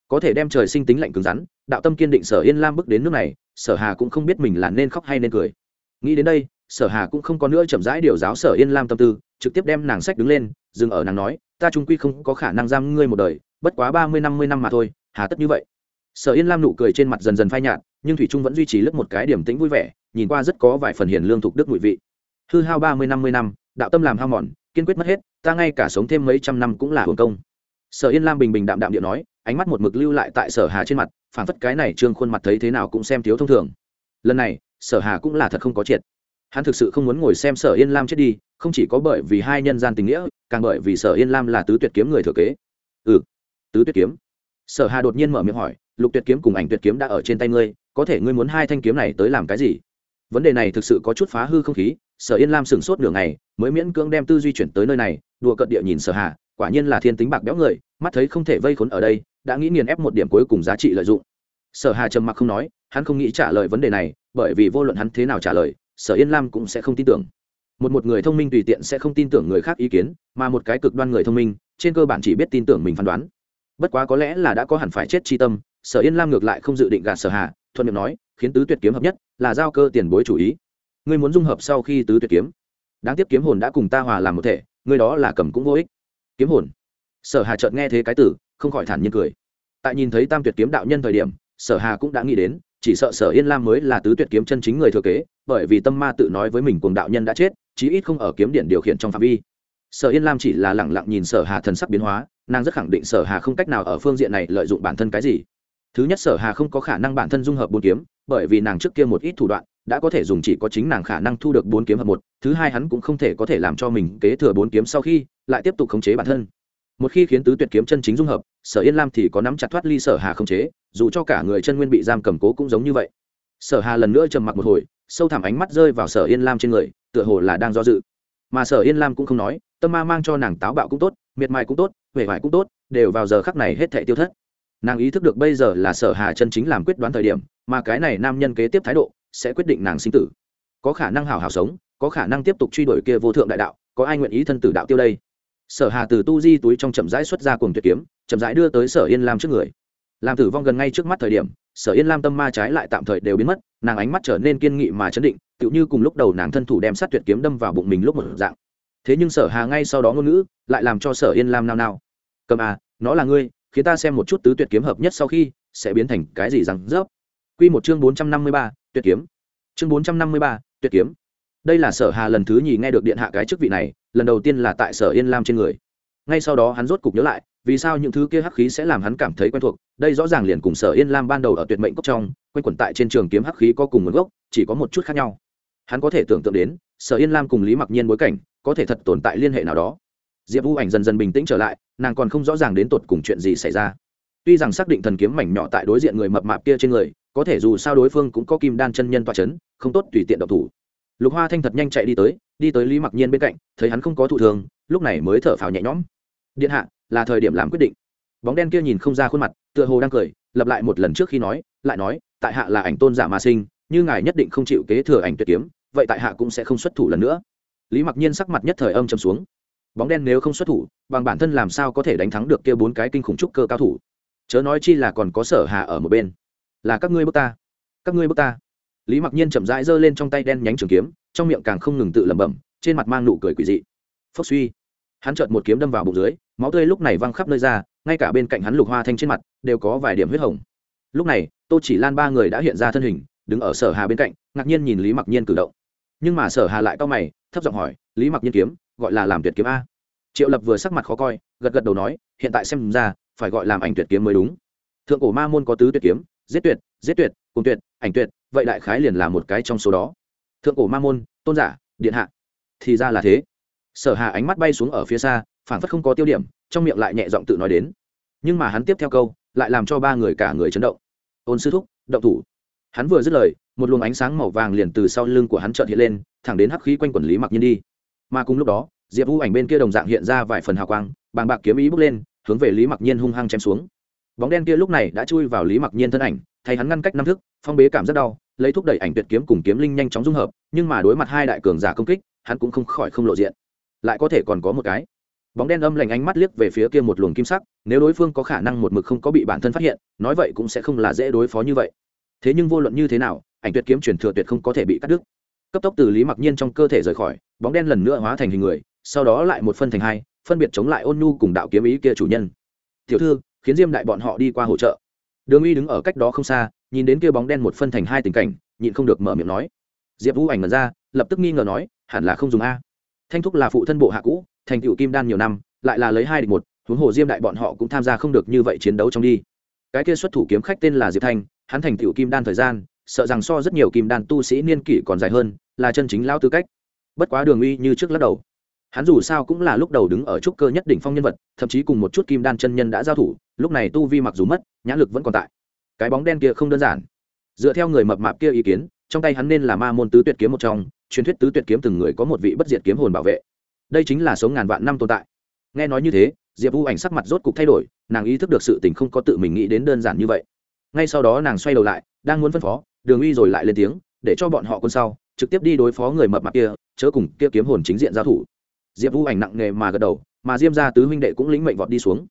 Có thể đem trời sinh tính lạnh cứng rắn đạo tâm kiên định sở yên lam bước đến nước này, sở hà cũng không biết mình là nên khóc hay nên cười. Nghĩ đến đây, sở hà cũng không có nữa chậm rãi điều giáo sở yên lam tâm tư, trực tiếp đem nàng sách đứng lên, dừng ở nàng nói, ta trung quy không có khả năng giam ngươi một đời, bất quá ba mươi, năm mươi năm mà thôi, hà tất như vậy. Sở yên lam nụ cười trên mặt dần dần phai nhạt, nhưng thủy trung vẫn duy trì lướt một cái điểm tĩnh vui vẻ, nhìn qua rất có vài phần hiền lương thục đức ngụy vị. Hư hao ba mươi, năm mươi năm, đạo tâm làm hao mòn, kiên quyết mất hết, ta ngay cả sống thêm mấy trăm năm cũng là hưởng công. Sở yên lam bình bình đạm đạm điện nói, ánh mắt một mực lưu lại tại sở hà trên mặt phản phất cái này trương khuôn mặt thấy thế nào cũng xem thiếu thông thường. Lần này, sở hà cũng là thật không có triệt. Hắn thực sự không muốn ngồi xem sở yên lam chết đi, không chỉ có bởi vì hai nhân gian tình nghĩa, càng bởi vì sở yên lam là tứ tuyệt kiếm người thừa kế. Ừ tứ tuyệt kiếm. Sở hà đột nhiên mở miệng hỏi, lục tuyệt kiếm cùng ảnh tuyệt kiếm đã ở trên tay ngươi, có thể ngươi muốn hai thanh kiếm này tới làm cái gì? Vấn đề này thực sự có chút phá hư không khí, sở yên lam sửng sốt nửa ngày, mới miễn cưỡng đem tư duy chuyển tới nơi này, đùa cận địa nhìn sở hà, quả nhiên là thiên tính bạc béo người, mắt thấy không thể vây khốn ở đây đã nghĩ nghiền ép một điểm cuối cùng giá trị lợi dụng. Sở hà trầm mặc không nói, hắn không nghĩ trả lời vấn đề này, bởi vì vô luận hắn thế nào trả lời, sở yên lam cũng sẽ không tin tưởng. Một một người thông minh tùy tiện sẽ không tin tưởng người khác ý kiến, mà một cái cực đoan người thông minh, trên cơ bản chỉ biết tin tưởng mình phán đoán. Bất quá có lẽ là đã có hẳn phải chết chi tâm, sở yên lam ngược lại không dự định gạt sở hà, thuận miệng nói, khiến tứ tuyệt kiếm hợp nhất, là giao cơ tiền bối chủ ý. Ngươi muốn dung hợp sau khi tứ tuyệt kiếm. Đáng tiếc kiếm hồn đã cùng ta hòa làm một thể, ngươi đó là cầm cũng vô ích. Kiếm hồn. Sở hà chợt nghe thế cái tử không khỏi thản nhiên cười. Tại nhìn thấy tam tuyệt kiếm đạo nhân thời điểm, sở hà cũng đã nghĩ đến, chỉ sợ sở yên lam mới là tứ tuyệt kiếm chân chính người thừa kế, bởi vì tâm ma tự nói với mình cuồng đạo nhân đã chết, chí ít không ở kiếm điện điều khiển trong phạm vi. Sở yên lam chỉ là lẳng lặng nhìn sở hà thần sắc biến hóa, nàng rất khẳng định sở hà không cách nào ở phương diện này lợi dụng bản thân cái gì. Thứ nhất, sở hà không có khả năng bản thân dung hợp bốn kiếm, bởi vì nàng trước kia một ít thủ đoạn, đã có thể dùng chỉ có chính nàng khả năng thu được bốn kiếm hợp một. Thứ hai, hắn cũng không thể có thể làm cho mình kế thừa bốn kiếm sau khi lại tiếp tục khống chế bản thân một khi khiến tứ tuyệt kiếm chân chính dung hợp, sở yên lam thì có nắm chặt thoát ly sở hà không chế, dù cho cả người chân nguyên bị giam cầm cố cũng giống như vậy. Sở hà lần nữa trầm mặc một hồi, sâu thẳm ánh mắt rơi vào sở yên lam trên người, tựa hồ là đang do dự. Mà sở yên lam cũng không nói, tâm ma mang cho nàng táo bạo cũng tốt, miệt mài cũng tốt huệ vải cũng tốt, đều vào giờ khắc này hết thệ tiêu thất. Nàng ý thức được bây giờ là sở hà chân chính làm quyết đoán thời điểm, mà cái này nam nhân kế tiếp thái độ sẽ quyết định nàng sinh tử. Có khả năng hảo hảo sống, có khả năng tiếp tục truy đuổi kia vô thượng đại đạo, có ai nguyện ý thân tử đạo tiêu đây? Sở hà từ tu di túi trong chậm rãi xuất ra cùng tuyệt kiếm, chậm rãi đưa tới sở yên lam trước người. Làm tử vong gần ngay trước mắt thời điểm, sở yên lam tâm ma trái lại tạm thời đều biến mất, nàng ánh mắt trở nên kiên nghị mà chấn định, tựu như cùng lúc đầu nàng thân thủ đem sát tuyệt kiếm đâm vào bụng mình lúc một dạng. Thế nhưng sở hà ngay sau đó ngôn ngữ, lại làm cho sở yên lam nao nao. Cầm à nó là ngươi, khiến ta xem một chút tứ tuyệt kiếm hợp nhất sau khi, sẽ biến thành cái gì rằng rớp. Quy một chương bốn trăm năm mươi ba, tuyệt kiếm. Chương bốn trăm năm mươi ba, tuyệt kiếm. Đây là sở hà lần thứ nhì nghe được điện hạ cái chức vị này lần đầu tiên là tại sở yên lam trên người. Ngay sau đó hắn rốt cục nhớ lại, vì sao những thứ kia hắc khí sẽ làm hắn cảm thấy quen thuộc, đây rõ ràng liền cùng sở yên lam ban đầu ở tuyệt mệnh cốc trong, quanh quẩn tại trên trường kiếm hắc khí có cùng nguồn gốc, chỉ có một chút khác nhau. Hắn có thể tưởng tượng đến, sở yên lam cùng lý mặc nhiên bối cảnh, có thể thật tồn tại liên hệ nào đó. Diệp vũ ảnh dần dần bình tĩnh trở lại, nàng còn không rõ ràng đến tột cùng chuyện gì xảy ra. Tuy rằng xác định thần kiếm mảnh nhỏ tại đối diện người mập mạp kia trên người, có thể dù sao đối phương cũng có kim đan chân nhân toa c h ấ n không tốt tùy tiện độc thủ lục hoa thanh thật nhanh chạy đi tới đi tới lý mặc nhiên bên cạnh, thấy hắn không có thụ thường, lúc này mới thở phào nhẹ nhõm. Điện hạ, là thời điểm làm quyết định. Bóng đen kia nhìn không ra khuôn mặt, tựa hồ đang cười lập lại một lần trước khi nói, lại nói, tại hạ là ảnh tôn giả mà sinh, như ngài nhất định không chịu kế thừa ảnh tuyệt kiếm, vậy tại hạ cũng sẽ không xuất thủ lần nữa. Lý mặc nhiên sắc mặt nhất thời âm chầm xuống. Bóng đen nếu không xuất thủ, bằng bản thân làm sao có thể đánh thắng được kia bốn cái kinh khủng trúc cơ cao thủ? Chớ nói chi là còn có sở hạ ở một bên. Là các ngươi bước ta, các ngươi bước ta lý mặc nhiên chậm rãi giơ lên trong tay đen nhánh trường kiếm, trong miệng càng không ngừng tự lẩm bẩm, trên mặt mang nụ cười quỷ dị. Phốc suy. Hắn chợt một kiếm đâm vào bụng dưới, máu tươi lúc này văng khắp nơi ra, ngay cả bên cạnh hắn lục hoa thanh trên mặt, đều có vài điểm huyết hồng. Lúc này, tô chỉ lan ba người đã hiện ra thân hình, đứng ở sở hà bên cạnh, ngạc nhiên nhìn lý mặc nhiên cử động. Nhưng mà sở hà lại cau mày, thấp giọng hỏi, lý mặc nhiên kiếm, gọi là làm tuyệt kiếm a? Triệu lập vừa sắc mặt khó coi, gật gật đầu nói, hiện tại xem ra, phải gọi làm ảnh tuyệt kiếm mới đúng. Thượng cổ ma môn có tứ tuyệt kiếm, giết tuyệt giết tuyệt, cùng tuyệt, ảnh tuyệt vậy đại khái liền là một cái trong số đó. Thượng cổ ma môn, tôn giả, điện hạ. Thì ra là thế. Sở hà ánh mắt bay xuống ở phía xa phản phất không có tiêu điểm, trong miệng lại nhẹ giọng tự nói đến. Nhưng mà hắn tiếp theo câu, lại làm cho ba người cả người chấn động. Ôn sư thúc, động thủ. Hắn vừa dứt lời, một luồng ánh sáng màu vàng liền từ sau lưng của hắn trợn hiện lên, thẳng đến hắc khí quanh quần lý mặc nhiên đi. Mà cùng lúc đó, diệp vũ ảnh bên kia đồng dạng hiện ra vài phần hào quang, bàng bạc kiếm ý bước lên, hướng về lý mặc nhiên hung hăng chém xuống. Bóng đen kia lúc này đã chui vào lý mặc nhiên thân ảnh thay hắn ngăn cách năm thức phong bế cảm rất đau, lấy thúc đẩy ảnh tuyệt kiếm cùng kiếm linh nhanh chóng dung hợp, nhưng mà đối mặt hai đại cường giả công kích, hắn cũng không khỏi không lộ diện. Lại có thể còn có một cái. Bóng đen âm lạnh ánh mắt liếc về phía kia một luồng kim sắc, nếu đối phương có khả năng một mực không có bị bản thân phát hiện, nói vậy cũng sẽ không là dễ đối phó như vậy. Thế nhưng vô luận như thế nào, ảnh tuyệt kiếm truyền thừa tuyệt không có thể bị cắt đứt. Cấp tốc từ lý mặc nhiên trong cơ thể rời khỏi, bóng đen lần nữa hóa thành hình người, sau đó lại một phân thành hai, phân biệt chống lại ôn nhu cùng đạo kiếm ý kia chủ nhân. Tiểu thư, khiến diêm đại bọn họ đi qua hỗ trợ đường uy đứng ở cách đó không xa, nhìn đến kia bóng đen một phân thành hai tình cảnh, nhịn không được mở miệng nói. Diệp vũ ảnh mật ra, lập tức nghi ngờ nói, hẳn là không dùng a. Thanh thúc là phụ thân bộ hạ cũ, thành tựu kim đan nhiều năm, lại là lấy hai địch một, huống hồ diêm đại bọn họ cũng tham gia không được như vậy chiến đấu trong đi. Cái kia xuất thủ kiếm khách tên là diệp thanh, hắn thành tựu kim đan thời gian, sợ rằng so rất nhiều kim đan tu sĩ niên kỷ còn dài hơn, là chân chính lao tư cách. Bất quá đường uy như trước lắc đầu hắn dù sao cũng là lúc đầu đứng ở trúc cơ nhất đỉnh phong nhân vật, thậm chí cùng một chút kim đan chân nhân đã giao thủ, lúc này tu vi mặc dù mất nhã lực vẫn còn tại. Cái bóng đen kia không đơn giản. Dựa theo người mập mạp kia ý kiến, trong tay hắn nên là ma môn tứ tuyệt kiếm một trong, truyền thuyết tứ tuyệt kiếm từng người có một vị bất diệt kiếm hồn bảo vệ. Đây chính là số ngàn vạn năm tồn tại. Nghe nói như thế, diệp u ảnh sắc mặt rốt cục thay đổi, nàng ý thức được sự tình không có tự mình nghĩ đến đơn giản như vậy. Ngay sau đó nàng xoay đầu lại, đang muốn phân phó, đường uy rồi lại lên tiếng, để cho bọn họ quân sau, trực tiếp đi đối phó người mập mạp kia, chớ cùng kia kiếm hồn chính diện giao thủ diệp Vu ảnh nặng nề mà gật đầu, mà diêm ra tứ huynh đệ cũng lĩnh mệnh vọt đi xuống.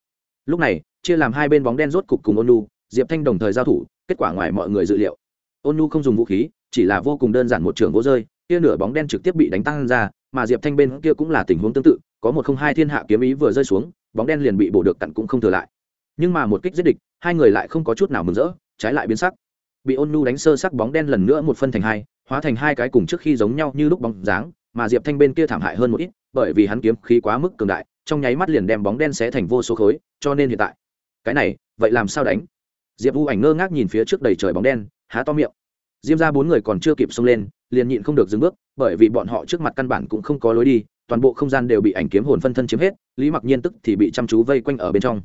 Lúc này, chia làm hai bên bóng đen rốt cục cùng ôn nu, diệp thanh đồng thời giao thủ, kết quả ngoài mọi người dự liệu. Ôn nu không dùng vũ khí, chỉ là vô cùng đơn giản một trường gỗ rơi, kia nửa bóng đen trực tiếp bị đánh tăng ra, mà diệp thanh bên kia cũng là tình huống tương tự, có một không hai thiên hạ kiếm ý vừa rơi xuống, bóng đen liền bị bổ được cặn cũng không thừa lại. Nhưng mà một kích giết địch, hai người lại không có chút nào mừng rỡ, trái lại biến sắc. Bị ôn nu đánh sơ sắc bóng đen lần nữa một phân thành hai, hóa thành hai cái cùng trước khi giống nhau như lúc bóng dáng, mà diệp thanh bên kia thảm hại hơn một ít bởi vì hắn kiếm khí quá mức cường đại, trong nháy mắt liền đem bóng đen xé thành vô số khối, cho nên hiện tại, cái này, vậy làm sao đánh? Diệp U ảnh ngơ ngác nhìn phía trước đầy trời bóng đen, há to miệng. Diêm ra bốn người còn chưa kịp xông lên, liền nhịn không được dừng bước, bởi vì bọn họ trước mặt căn bản cũng không có lối đi, toàn bộ không gian đều bị ảnh kiếm hồn phân thân chiếm hết, lý mặc nhiên tức thì bị chăm chú vây quanh ở bên trong.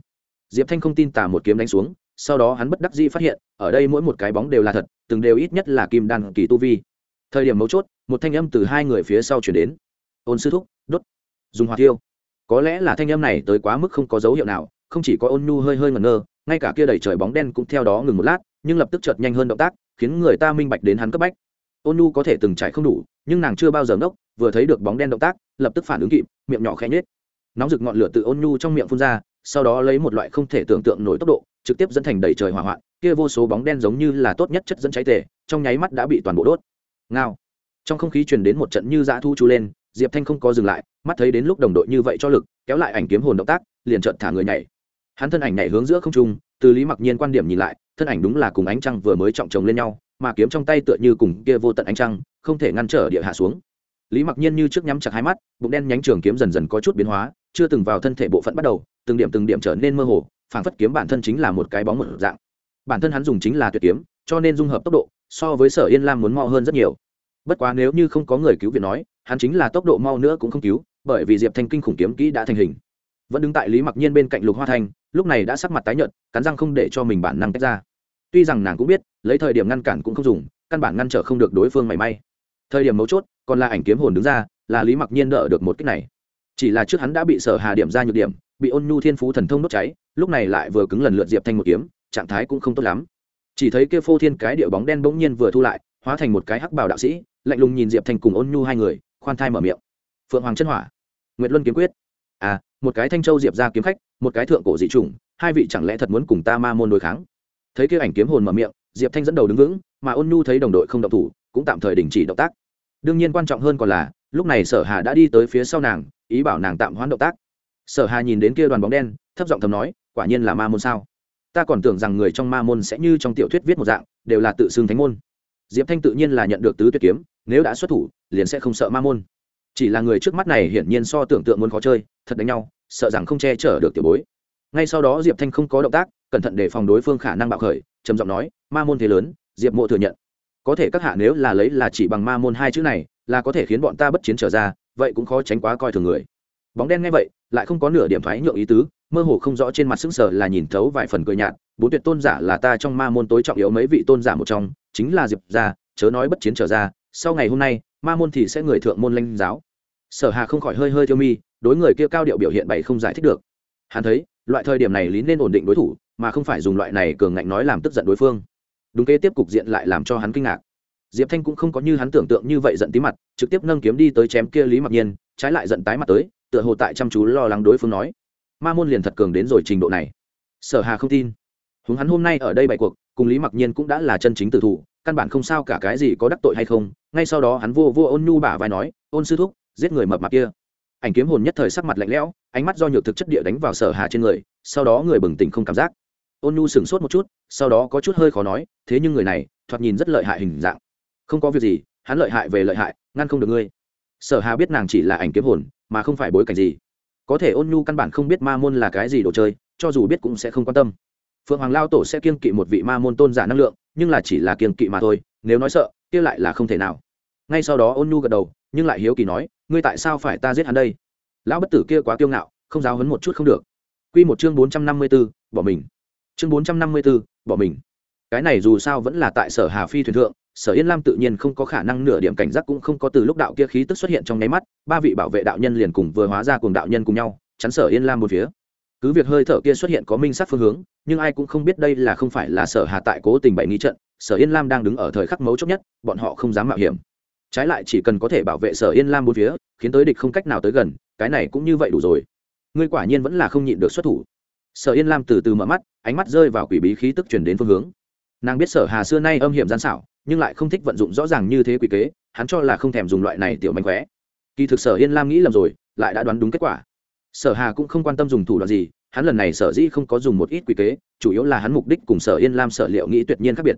Diệp thanh không tin tả một kiếm đánh xuống, sau đó hắn bất đắc dĩ phát hiện, ở đây mỗi một cái bóng đều là thật, từng đều ít nhất là kim đan kỳ tu vi. Thời điểm mấu chốt, một thanh âm từ hai người phía sau chuyển đến ôn sư thúc, đốt, dùng hỏa tiêu có lẽ là thanh âm này tới quá mức không có dấu hiệu nào, không chỉ có ôn nhu hơi hơi ngẩn ngơ, ngay cả kia đẩy trời bóng đen cũng theo đó ngừng một lát, nhưng lập tức chợt nhanh hơn động tác, khiến người ta minh bạch đến hắn cấp bách. Ôn nhu có thể từng trải không đủ, nhưng nàng chưa bao giờ ngốc, vừa thấy được bóng đen động tác, lập tức phản ứng kịp, miệng nhỏ khẽ nhết nóng rực ngọn lửa tự ôn nhu trong miệng phun ra, sau đó lấy một loại không thể tưởng tượng nổi tốc độ, trực tiếp dẫn thành đầy trời hỏa hoạn, kia vô số bóng đen giống như là tốt nhất chất dẫn cháy tề, trong nháy mắt đã bị toàn bộ đốt. Ngao. Trong không khí truyền đến một trận như dã thu chú lên diệp thanh không có dừng lại, mắt thấy đến lúc đồng đội như vậy cho lực, kéo lại ảnh kiếm hồn động tác, liền trợn thả người nhảy. Hắn thân ảnh nhảy hướng giữa không trung, từ lý mặc nhiên quan điểm nhìn lại, thân ảnh đúng là cùng ánh trăng vừa mới trọng chồng lên nhau, mà kiếm trong tay tựa như cùng kia vô tận ánh trăng, không thể ngăn trở địa hạ xuống. Lý mặc nhiên như trước nhắm chặt hai mắt, bụng đen nhánh trường kiếm dần dần có chút biến hóa, chưa từng vào thân thể bộ phận bắt đầu, từng điểm từng điểm trở nên mơ hồ, phảng phất kiếm bản thân chính là một cái bóng một dạng. Bản thân hắn dùng chính là tuyệt kiếm, cho nên dung hợp tốc độ, so với sở yên lam muốn mò hơn rất nhiều. Bất quá nếu như không có người cứu viện nói hắn chính là tốc độ mau nữa cũng không cứu, bởi vì diệp thanh kinh khủng kiếm kỹ đã thành hình. Vẫn đứng tại lý mặc nhiên bên cạnh lục hoa thanh, lúc này đã sắc mặt tái nhợt, cắn răng không để cho mình bản năng tách ra. Tuy rằng nàng cũng biết, lấy thời điểm ngăn cản cũng không dùng, căn bản ngăn trở không được đối phương mảy may. Thời điểm mấu chốt, còn là ảnh kiếm hồn đứng ra, là lý mặc nhiên đỡ được một cách này. Chỉ là trước hắn đã bị sở hà điểm ra nhược điểm, bị ôn nhu thiên phú thần thông đốt cháy, lúc này lại vừa cứng lần lượt diệp thanh một kiếm, trạng thái cũng không tốt lắm. Chỉ thấy kia phô thiên cái điệu bóng đen bỗng nhiên vừa thu lại, hóa thành một cái hắc bảo đạo sĩ, lạnh lùng nhìn diệp thanh cùng ôn nhu hai người khoan thai mở miệng. Phượng hoàng chân hỏa, nguyệt luân kiếm quyết. À một cái thanh châu diệp ra kiếm khách, một cái thượng cổ dị chủng, hai vị chẳng lẽ thật muốn cùng ta ma môn đối kháng? Thấy kia ảnh kiếm hồn mở miệng, diệp thanh dẫn đầu đứng vững, mà ôn nhu thấy đồng đội không động thủ, cũng tạm thời đình chỉ động tác. Đương nhiên quan trọng hơn còn là, lúc này sở hà đã đi tới phía sau nàng, ý bảo nàng tạm hoãn động tác. Sở hà nhìn đến kia đoàn bóng đen, thấp giọng thầm nói, quả nhiên là ma môn sao? Ta còn tưởng rằng người trong ma môn sẽ như trong tiểu thuyết viết một dạng, đều là tự xưng thánh môn. Diệp thanh tự nhiên là nhận được tứ tuyệt kiếm, nếu đã xuất thủ liền sẽ không sợ ma môn. Chỉ là người trước mắt này hiển nhiên so tưởng tượng muốn khó chơi, thật đánh nhau, sợ rằng không che chở được tiểu bối. Ngay sau đó diệp thanh không có động tác, cẩn thận để phòng đối phương khả năng bạo khởi, trầm giọng nói, ma môn thế lớn, diệp mộ thừa nhận. Có thể các hạ nếu là lấy là chỉ bằng ma môn hai chữ này, là có thể khiến bọn ta bất chiến trở ra, vậy cũng khó tránh quá coi thường người. Bóng đen nghe vậy, lại không có nửa điểm thoái nhượng ý tứ, mơ hồ không rõ trên mặt sững sờ là nhìn thấu vài phần cười nhạt, bốn tuyệt tôn giả là ta trong ma môn tối trọng yếu mấy vị tôn giả một trong, chính là diệp gia, chớ nói bất chiến trở ra, sau ngày hôm nay ma môn thì sẽ người thượng môn lãnh giáo. Sở hà không khỏi hơi hơi thiêu mi, đối người kia cao điệu biểu hiện bày không giải thích được. Hắn thấy, loại thời điểm này lý nên ổn định đối thủ, mà không phải dùng loại này cường ngạnh nói làm tức giận đối phương. Đúng kế tiếp cục diện lại làm cho hắn kinh ngạc. Diệp thanh cũng không có như hắn tưởng tượng như vậy giận tí mặt, trực tiếp nâng kiếm đi tới chém kia lý mặc nhiên, trái lại giận tái mặt tới, tựa hồ tại chăm chú lo lắng đối phương nói. Ma môn liền thật cường đến rồi trình độ này. Sở hà không tin. Húng hắn hôm nay ở đây bày cuộc, cùng lý mặc nhiên cũng đã là chân chính tử thủ căn bản không sao cả cái gì có đắc tội hay không, ngay sau đó hắn vô vô ôn nhu bả vai nói, ôn sư thúc, giết người mập mạp kia. Ảnh kiếm hồn nhất thời sắc mặt lạnh lẽo, ánh mắt do nhược thực chất địa đánh vào sở hà trên người, sau đó người bừng tỉnh không cảm giác. Ôn nhu sửng sốt một chút, sau đó có chút hơi khó nói, thế nhưng người này, thoạt nhìn rất lợi hại hình dạng. Không có việc gì, hắn lợi hại về lợi hại, ngăn không được ngươi. Sở hà biết nàng chỉ là ảnh kiếm hồn, mà không phải bối cảnh gì. Có thể ôn nhu căn bản không biết ma môn là cái gì đồ chơi, cho dù biết cũng sẽ không quan tâm. Phượng hoàng lao tổ sẽ kiên kỵ một vị ma môn tôn giả năng lượng nhưng là chỉ là kiên kỵ mà thôi nếu nói sợ kia lại là không thể nào ngay sau đó ôn nhu gật đầu nhưng lại hiếu kỳ nói ngươi tại sao phải ta giết hắn đây lão bất tử kia quá kiêu ngạo không giáo hấn một chút không được Quy một chương bốn trăm năm mươi 454, bỏ mình. Chương bốn trăm năm mươi 454, bỏ mình. Cái này dù sao vẫn là tại Sở Hà Phi thuyền thượng, Sở Yên Lam tự nhiên không có khả năng nửa điểm cảnh giác cũng không có từ lúc đạo kia khí tức xuất hiện trong nháy mắt, ba vị bảo vệ đạo nhân liền cùng vừa hóa ra cùng đạo nhân cùng nhau, chắn Sở Yên Lam một phía. Cứ việc hơi thở kia xuất hiện có minh sát phương hướng, nhưng ai cũng không biết đây là không phải là Sở Hà tại cố tình bày nghi trận, Sở Yên Lam đang đứng ở thời khắc mấu chốt nhất, bọn họ không dám mạo hiểm. Trái lại chỉ cần có thể bảo vệ sở yên lam bốn phía khiến tới địch không cách nào tới gần cái này cũng như vậy đủ rồi. Ngươi quả nhiên vẫn là không nhịn được xuất thủ. Sở yên lam từ từ mở mắt ánh mắt rơi vào quỷ bí khí tức chuyển đến phương hướng. Nàng biết sở hà xưa nay âm hiểm gian xảo nhưng lại không thích vận dụng rõ ràng như thế quỷ kế hắn cho là không thèm dùng loại này tiểu mánh khóe. Kỳ thực sở yên lam nghĩ lầm rồi lại đã đoán đúng kết quả sở hà cũng không quan tâm dùng thủ đoạn gì, hắn lần này sở dĩ không có dùng một ít quy kế, chủ yếu là hắn mục đích cùng sở yên lam sở liệu nghĩ tuyệt nhiên khác biệt.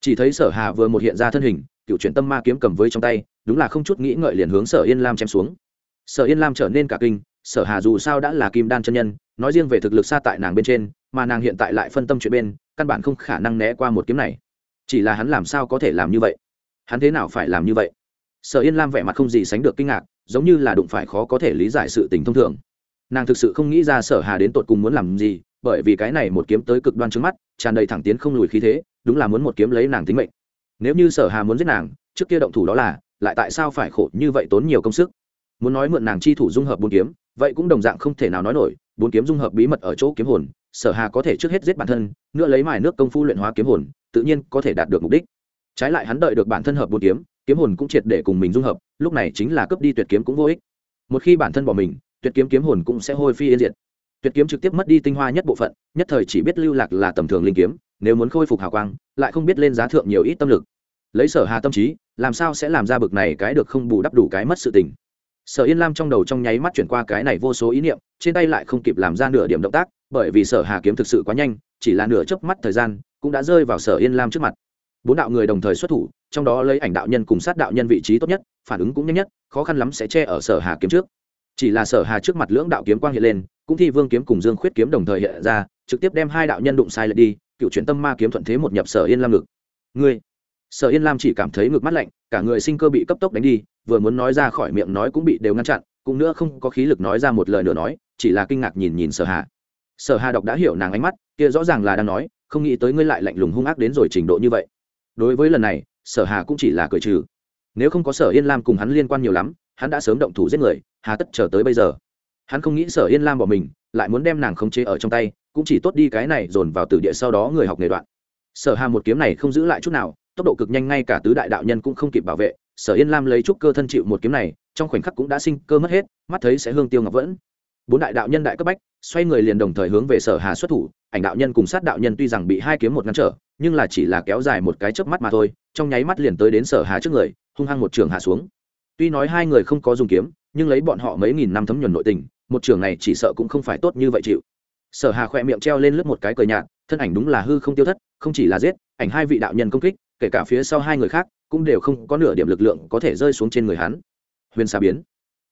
Chỉ thấy sở hà vừa một hiện ra thân hình, cựu chuyển tâm ma kiếm cầm với trong tay, đúng là không chút nghĩ ngợi liền hướng sở yên lam chém xuống. Sở yên lam trở nên cả kinh, sở hà dù sao đã là kim đan chân nhân, nói riêng về thực lực xa tại nàng bên trên, mà nàng hiện tại lại phân tâm chuyện bên, căn bản không khả năng né qua một kiếm này. Chỉ là hắn làm sao có thể làm như vậy? Hắn thế nào phải làm như vậy? Sở yên lam vẻ mặt không gì sánh được kinh ngạc, giống như là đụng phải khó có thể lý giải sự tình thông thường nàng thực sự không nghĩ ra sở hà đến tột cùng muốn làm gì, bởi vì cái này một kiếm tới cực đoan trước mắt, tràn đầy thẳng tiến không lùi khí thế, đúng là muốn một kiếm lấy nàng tính mệnh. Nếu như sở hà muốn giết nàng, trước kia động thủ đó là, lại tại sao phải khổ như vậy tốn nhiều công sức? Muốn nói mượn nàng chi thủ dung hợp bốn kiếm, vậy cũng đồng dạng không thể nào nói nổi, bốn kiếm dung hợp bí mật ở chỗ kiếm hồn, sở hà có thể trước hết giết bản thân, nữa lấy mài nước công phu luyện hóa kiếm hồn, tự nhiên có thể đạt được mục đích. Trái lại hắn đợi được bản thân hợp bốn kiếm kiếm hồn cũng triệt để cùng mình dung hợp, lúc này chính là cướp đi tuyệt kiếm cũng vô ích. Một khi bản thân bỏ mình tuyệt kiếm kiếm hồn cũng sẽ hôi phi yên diệt. Tuyệt kiếm trực tiếp mất đi tinh hoa nhất bộ phận, nhất thời chỉ biết lưu lạc là tầm thường linh kiếm, nếu muốn khôi phục hào quang, lại không biết lên giá thượng nhiều ít tâm lực. Lấy sở hà tâm trí, làm sao sẽ làm ra bực này cái được không bù đắp đủ cái mất sự tình. Sở yên lam trong đầu trong nháy mắt chuyển qua cái này vô số ý niệm, trên tay lại không kịp làm ra nửa điểm động tác, bởi vì sở hà kiếm thực sự quá nhanh, chỉ là nửa chớp mắt thời gian, cũng đã rơi vào sở yên lam trước mặt. Bốn đạo người đồng thời xuất thủ, trong đó lấy ảnh đạo nhân cùng sát đạo nhân vị trí tốt nhất, phản ứng cũng nhanh nhất, khó khăn lắm sẽ che ở sở hà kiếm trước chỉ là sở hà trước mặt lưỡng đạo kiếm quang hiện lên, cũng thi vương kiếm cùng dương khuyết kiếm đồng thời hiện ra, trực tiếp đem hai đạo nhân đụng sai lệch đi, cựu chuyển tâm ma kiếm thuận thế một nhập sở yên lam ngực. Ngươi? Sở yên lam chỉ cảm thấy ngực mắt lạnh, cả người sinh cơ bị cấp tốc đánh đi, vừa muốn nói ra khỏi miệng nói cũng bị đều ngăn chặn, cũng nữa không có khí lực nói ra một lời nữa nói, chỉ là kinh ngạc nhìn nhìn sở hà. Sở hà đọc đã hiểu nàng ánh mắt, kia rõ ràng là đang nói, không nghĩ tới ngươi lại lạnh lùng hung ác đến rồi trình độ như vậy. Đối với lần này, sở hà cũng chỉ là cười trừ. Nếu không có sở yên lam cùng hắn liên quan nhiều lắm hắn đã sớm động thủ giết người, hà tất chờ tới bây giờ. Hắn không nghĩ sở yên lam bỏ mình, lại muốn đem nàng khống chế ở trong tay, cũng chỉ tốt đi cái này dồn vào tử địa sau đó người học nghề đoạn. Sở hà một kiếm này không giữ lại chút nào, tốc độ cực nhanh ngay cả tứ đại đạo nhân cũng không kịp bảo vệ, sở yên lam lấy chút cơ thân chịu một kiếm này, trong khoảnh khắc cũng đã sinh cơ mất hết, mắt thấy sẽ hương tiêu ngọc vẫn. Bốn đại đạo nhân đại cấp bách, xoay người liền đồng thời hướng về sở hà xuất thủ, ảnh đạo nhân cùng sát đạo nhân tuy rằng bị hai kiếm một ngăn trở, nhưng là chỉ là kéo dài một cái chớp mắt mà thôi, trong nháy mắt liền tới đến sở hà trước người, hung hăng một trường hạ xuống tuy nói hai người không có dùng kiếm, nhưng lấy bọn họ mấy nghìn năm thấm nhuần nội tình, một trường này chỉ sợ cũng không phải tốt như vậy chịu. Sở hà khỏe miệng treo lên lướt một cái cờ nhạt, thân ảnh đúng là hư không tiêu thất, không chỉ là giết, ảnh hai vị đạo nhân công kích, kể cả phía sau hai người khác, cũng đều không có nửa điểm lực lượng có thể rơi xuống trên người hắn. Huyền xà biến.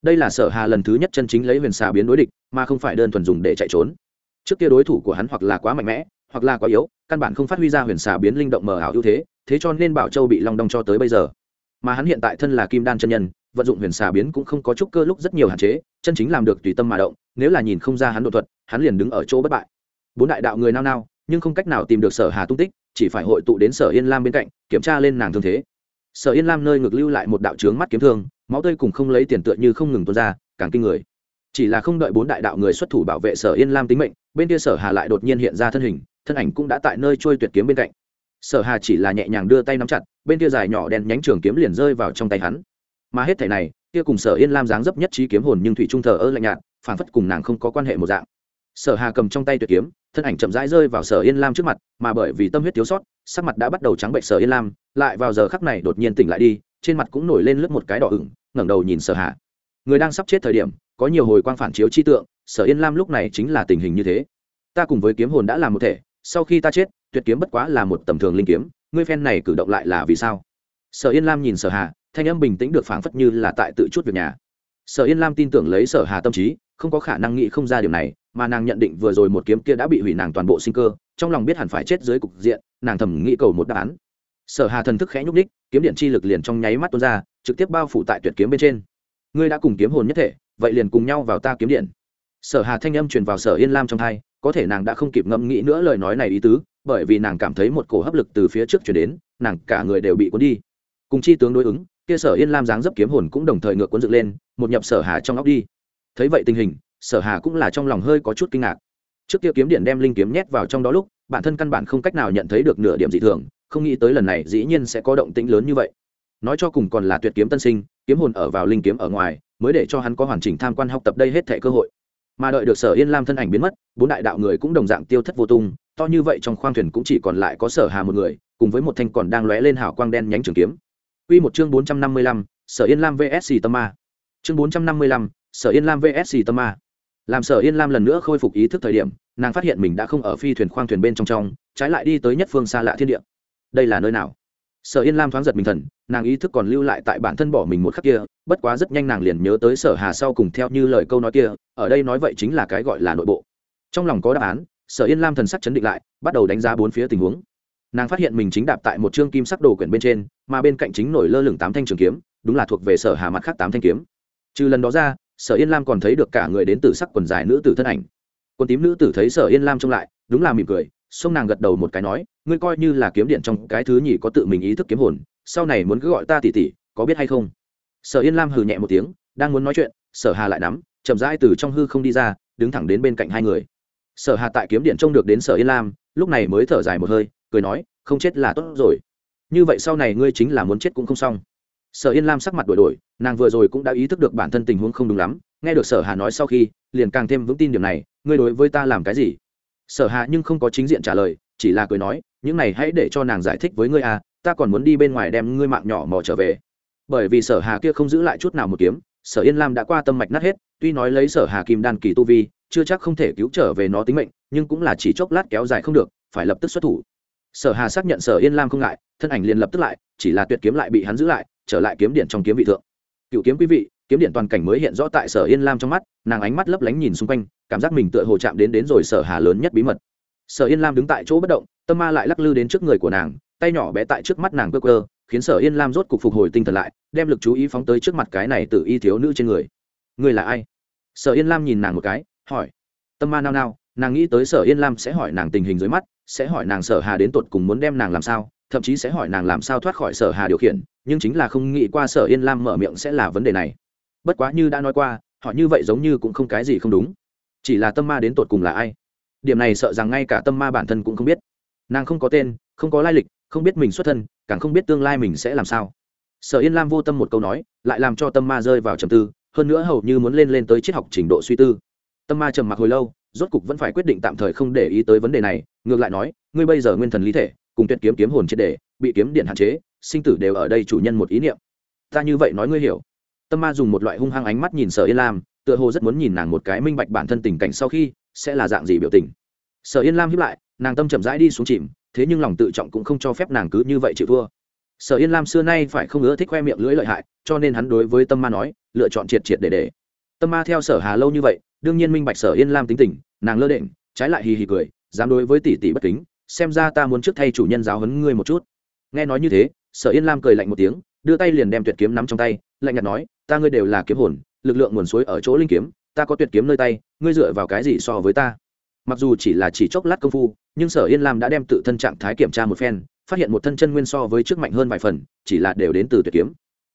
Đây là sở hà lần thứ nhất chân chính lấy huyền xà biến đối địch, mà không phải đơn thuần dùng để chạy trốn. Trước kia đối thủ của hắn hoặc là quá mạnh mẽ, hoặc là quá yếu, căn bản không phát huy ra huyền xà biến linh động mờ ảo ưu thế thế cho nên bảo châu bị long đong cho tới bây giờ mà hắn hiện tại thân là kim đan chân nhân, vận dụng huyền xà biến cũng không có chút cơ lúc rất nhiều hạn chế, chân chính làm được tùy tâm mà động, nếu là nhìn không ra hắn độ thuật, hắn liền đứng ở chỗ bất bại. Bốn đại đạo người nao nao, nhưng không cách nào tìm được sở hà tung tích, chỉ phải hội tụ đến sở yên lam bên cạnh, kiểm tra lên nàng thương thế. Sở yên lam nơi ngược lưu lại một đạo trướng mắt kiếm thương, máu tươi cùng không lấy tiền tựa như không ngừng tuôn ra, càng kinh người. Chỉ là không đợi bốn đại đạo người xuất thủ bảo vệ sở yên lam tính mệnh, bên kia sở hà lại đột nhiên hiện ra thân hình, thân ảnh cũng đã tại nơi trôi tuyệt kiếm bên cạnh sở hà chỉ là nhẹ nhàng đưa tay nắm chặt, bên kia dài nhỏ đen nhánh trường kiếm liền rơi vào trong tay hắn. Mà hết thảy này, kia cùng sở yên lam dáng dấp nhất trí kiếm hồn nhưng thủy trung thờ ơ lạnh nhạt phản phất cùng nàng không có quan hệ một dạng. Sở hà cầm trong tay tuyệt kiếm, thân ảnh chậm rãi rơi vào sở yên lam trước mặt, mà bởi vì tâm huyết thiếu sót, sắc mặt đã bắt đầu trắng bệnh sở yên lam, lại vào giờ khắc này đột nhiên tỉnh lại đi, trên mặt cũng nổi lên lướt một cái đỏ ửng, ngẩng đầu nhìn sở hà. Người đang sắp chết thời điểm, có nhiều hồi quang phản chiếu chi tượng, sở yên lam lúc này chính là tình hình như thế. Ta cùng với kiếm hồn đã làm một thể, sau khi ta chết tuyệt kiếm bất quá là một tầm thường linh kiếm, ngươi phen này cử động lại là vì sao? Sở yên lam nhìn sở hà, thanh âm bình tĩnh được phảng phất như là tại tự chút việc nhà. Sở yên lam tin tưởng lấy sở hà tâm trí, không có khả năng nghĩ không ra điều này, mà nàng nhận định vừa rồi một kiếm kia đã bị hủy nàng toàn bộ sinh cơ, trong lòng biết hẳn phải chết dưới cục diện, nàng thầm nghĩ cầu một đáp án. Sở hà thần thức khẽ nhúc ních kiếm điện chi lực liền trong nháy mắt tuôn ra, trực tiếp bao phủ tại tuyệt kiếm bên trên. Ngươi đã cùng kiếm hồn nhất thể, vậy liền cùng nhau vào ta kiếm điện. Sở hà thanh âm truyền vào sở yên lam trong thai có thể nàng đã không kịp ngẫm nghĩ nữa lời nói này ý tứ bởi vì nàng cảm thấy một cổ hấp lực từ phía trước chuyển đến, nàng cả người đều bị cuốn đi. Cùng chi tướng đối ứng, kia sở yên lam dáng dấp kiếm hồn cũng đồng thời ngược cuốn dựng lên, một nhập sở hà trong óc đi. Thấy vậy tình hình, sở hà cũng là trong lòng hơi có chút kinh ngạc. Trước kia kiếm điện đem linh kiếm nhét vào trong đó lúc, bản thân căn bản không cách nào nhận thấy được nửa điểm dị thường, không nghĩ tới lần này dĩ nhiên sẽ có động tĩnh lớn như vậy. Nói cho cùng còn là tuyệt kiếm tân sinh, kiếm hồn ở vào linh kiếm ở ngoài, mới để cho hắn có hoàn chỉnh tham quan học tập đây hết thẻ cơ hội. Mà đợi được sở yên lam thân ảnh biến mất, bốn đại đạo người cũng đồng dạng tiêu thất vô tung to như vậy trong khoang thuyền cũng chỉ còn lại có sở hà một người cùng với một thanh còn đang lóe lên hào quang đen nhánh trường kiếm Quy một chương 455, Sở Yên Lam VS Tâm Ma. Chương 455, Sở Yên Lam VS Tâm Ma. Làm Sở Yên Lam lần nữa khôi phục ý thức thời điểm, nàng phát hiện mình đã không ở phi thuyền khoang thuyền bên trong trong, trái lại đi tới nhất phương xa lạ thiên địa. Đây là nơi nào? Sở Yên Lam thoáng giật mình thần, nàng ý thức còn lưu lại tại bản thân bỏ mình một khắc kia, bất quá rất nhanh nàng liền nhớ tới Sở Hà sau cùng theo như lời câu nói kia, ở đây nói vậy chính là cái gọi là nội bộ. Trong lòng có đáp án, Sở Yên Lam thần sắc chấn định lại, bắt đầu đánh giá bốn phía tình huống. Nàng phát hiện mình chính đạp tại một chương kim sắc đồ quyển bên trên mà bên cạnh chính nổi lơ lửng tám thanh trường kiếm đúng là thuộc về sở hà mặt khác tám thanh kiếm. Trừ lần đó ra sở yên lam còn thấy được cả người đến từ sắc quần dài nữ tử thân ảnh. Quần tím nữ tử thấy sở yên lam trông lại đúng là mỉm cười xông nàng gật đầu một cái nói ngươi coi như là kiếm điện trong cái thứ nhỉ có tự mình ý thức kiếm hồn sau này muốn cứ gọi ta tỉ tỉ có biết hay không? Sở yên lam hừ nhẹ một tiếng đang muốn nói chuyện sở hà lại nắm chậm rãi từ trong hư không đi ra đứng thẳng đến bên cạnh hai người sở hà tại kiếm điện trông được đến sở yên lam, lúc này mới thở dài một hơi, cười nói, không chết là tốt rồi. Như vậy sau này ngươi chính là muốn chết cũng không xong. Sở yên lam sắc mặt đổi đổi, nàng vừa rồi cũng đã ý thức được bản thân tình huống không đúng lắm, nghe được sở hà nói sau khi, liền càng thêm vững tin điểm này, ngươi đối với ta làm cái gì? Sở hà nhưng không có chính diện trả lời, chỉ là cười nói, những này hãy để cho nàng giải thích với ngươi à ta còn muốn đi bên ngoài đem ngươi mạng nhỏ mò trở về. Bởi vì sở hà kia không giữ lại chút nào một kiếm, sở yên lam đã qua tâm mạch nát hết tuy nói lấy sở hà kim đan kỳ tu vi, chưa chắc không thể cứu trở về nó tính mệnh, nhưng cũng là chỉ chốc lát kéo dài không được, phải lập tức xuất thủ. Sở hà xác nhận sở yên lam không ngại, thân ảnh liền lập tức lại, chỉ là tuyệt kiếm lại bị hắn giữ lại, trở lại kiếm điện trong kiếm vị thượng. Cựu kiếm quý vị, kiếm điện toàn cảnh mới hiện rõ tại sở yên lam trong mắt, nàng ánh mắt lấp lánh nhìn xung quanh, cảm giác mình tựa hồ chạm đến đến rồi sở hà lớn nhất bí mật. Sở yên lam đứng tại chỗ bất động, tâm ma lại lắc lư đến trước người của nàng, tay nhỏ bé tại trước mắt nàng cơ cơ khiến sở yên lam rốt cục phục hồi tinh thần lại, đem lực chú ý phóng tới trước mặt cái này từ y thiếu nữ trên người. Ngươi là ai? Sở yên lam nhìn nàng một cái, hỏi. Tâm ma nao nao, nàng nghĩ tới sở yên lam sẽ hỏi nàng tình hình dưới mắt, sẽ hỏi nàng sở hà đến tột cùng muốn đem nàng làm sao, thậm chí sẽ hỏi nàng làm sao thoát khỏi sở hà điều khiển, nhưng chính là không nghĩ qua sở yên lam mở miệng sẽ là vấn đề này. Bất quá như đã nói qua, họ như vậy giống như cũng không cái gì không đúng. Chỉ là tâm ma đến tột cùng là ai? Điểm này sợ rằng ngay cả tâm ma bản thân cũng không biết. Nàng không có tên, không có lai lịch, không biết mình xuất thân, càng không biết tương lai mình sẽ làm sao. Sở yên lam vô tâm một câu nói, lại làm cho tâm ma rơi vào trầm tư hơn nữa hầu như muốn lên lên tới triết học trình độ suy tư. Tâm ma trầm mặc hồi lâu, rốt cục vẫn phải quyết định tạm thời không để ý tới vấn đề này, ngược lại nói, ngươi bây giờ nguyên thần lý thể, cùng tuyệt kiếm kiếm hồn triệt để bị kiếm điện hạn chế, sinh tử đều ở đây chủ nhân một ý niệm. Ta như vậy nói ngươi hiểu. Tâm ma dùng một loại hung hăng ánh mắt nhìn sở yên lam, tựa hồ rất muốn nhìn nàng một cái minh bạch bản thân tình cảnh sau khi, sẽ là dạng gì biểu tình. Sở yên lam hiếp lại, nàng tâm chậm rãi đi xuống chìm, thế nhưng lòng tự trọng cũng không cho phép nàng cứ như vậy chịu thua sở yên lam xưa nay phải không ưa thích khoe miệng lưỡi lợi hại, cho nên hắn đối với tâm ma nói, lựa chọn triệt triệt để để. Tâm ma theo sở hà lâu như vậy, đương nhiên minh bạch sở yên lam tính tình, nàng lơ đễnh, trái lại hì hì cười, dám đối với tỷ tỷ bất kính, xem ra ta muốn trước thay chủ nhân giáo huấn ngươi một chút. Nghe nói như thế, sở yên lam cười lạnh một tiếng, đưa tay liền đem tuyệt kiếm nắm trong tay, lạnh nhạt nói, ta ngươi đều là kiếm hồn, lực lượng nguồn suối ở chỗ linh kiếm, ta có tuyệt kiếm nơi tay, ngươi dựa vào cái gì so với ta? Mặc dù chỉ là chỉ chốc lát công phu, nhưng sở yên lam đã đem tự thân trạng thái kiểm tra một phen phát hiện một thân chân nguyên so với trước mạnh hơn vài phần, chỉ là đều đến từ tuyệt kiếm.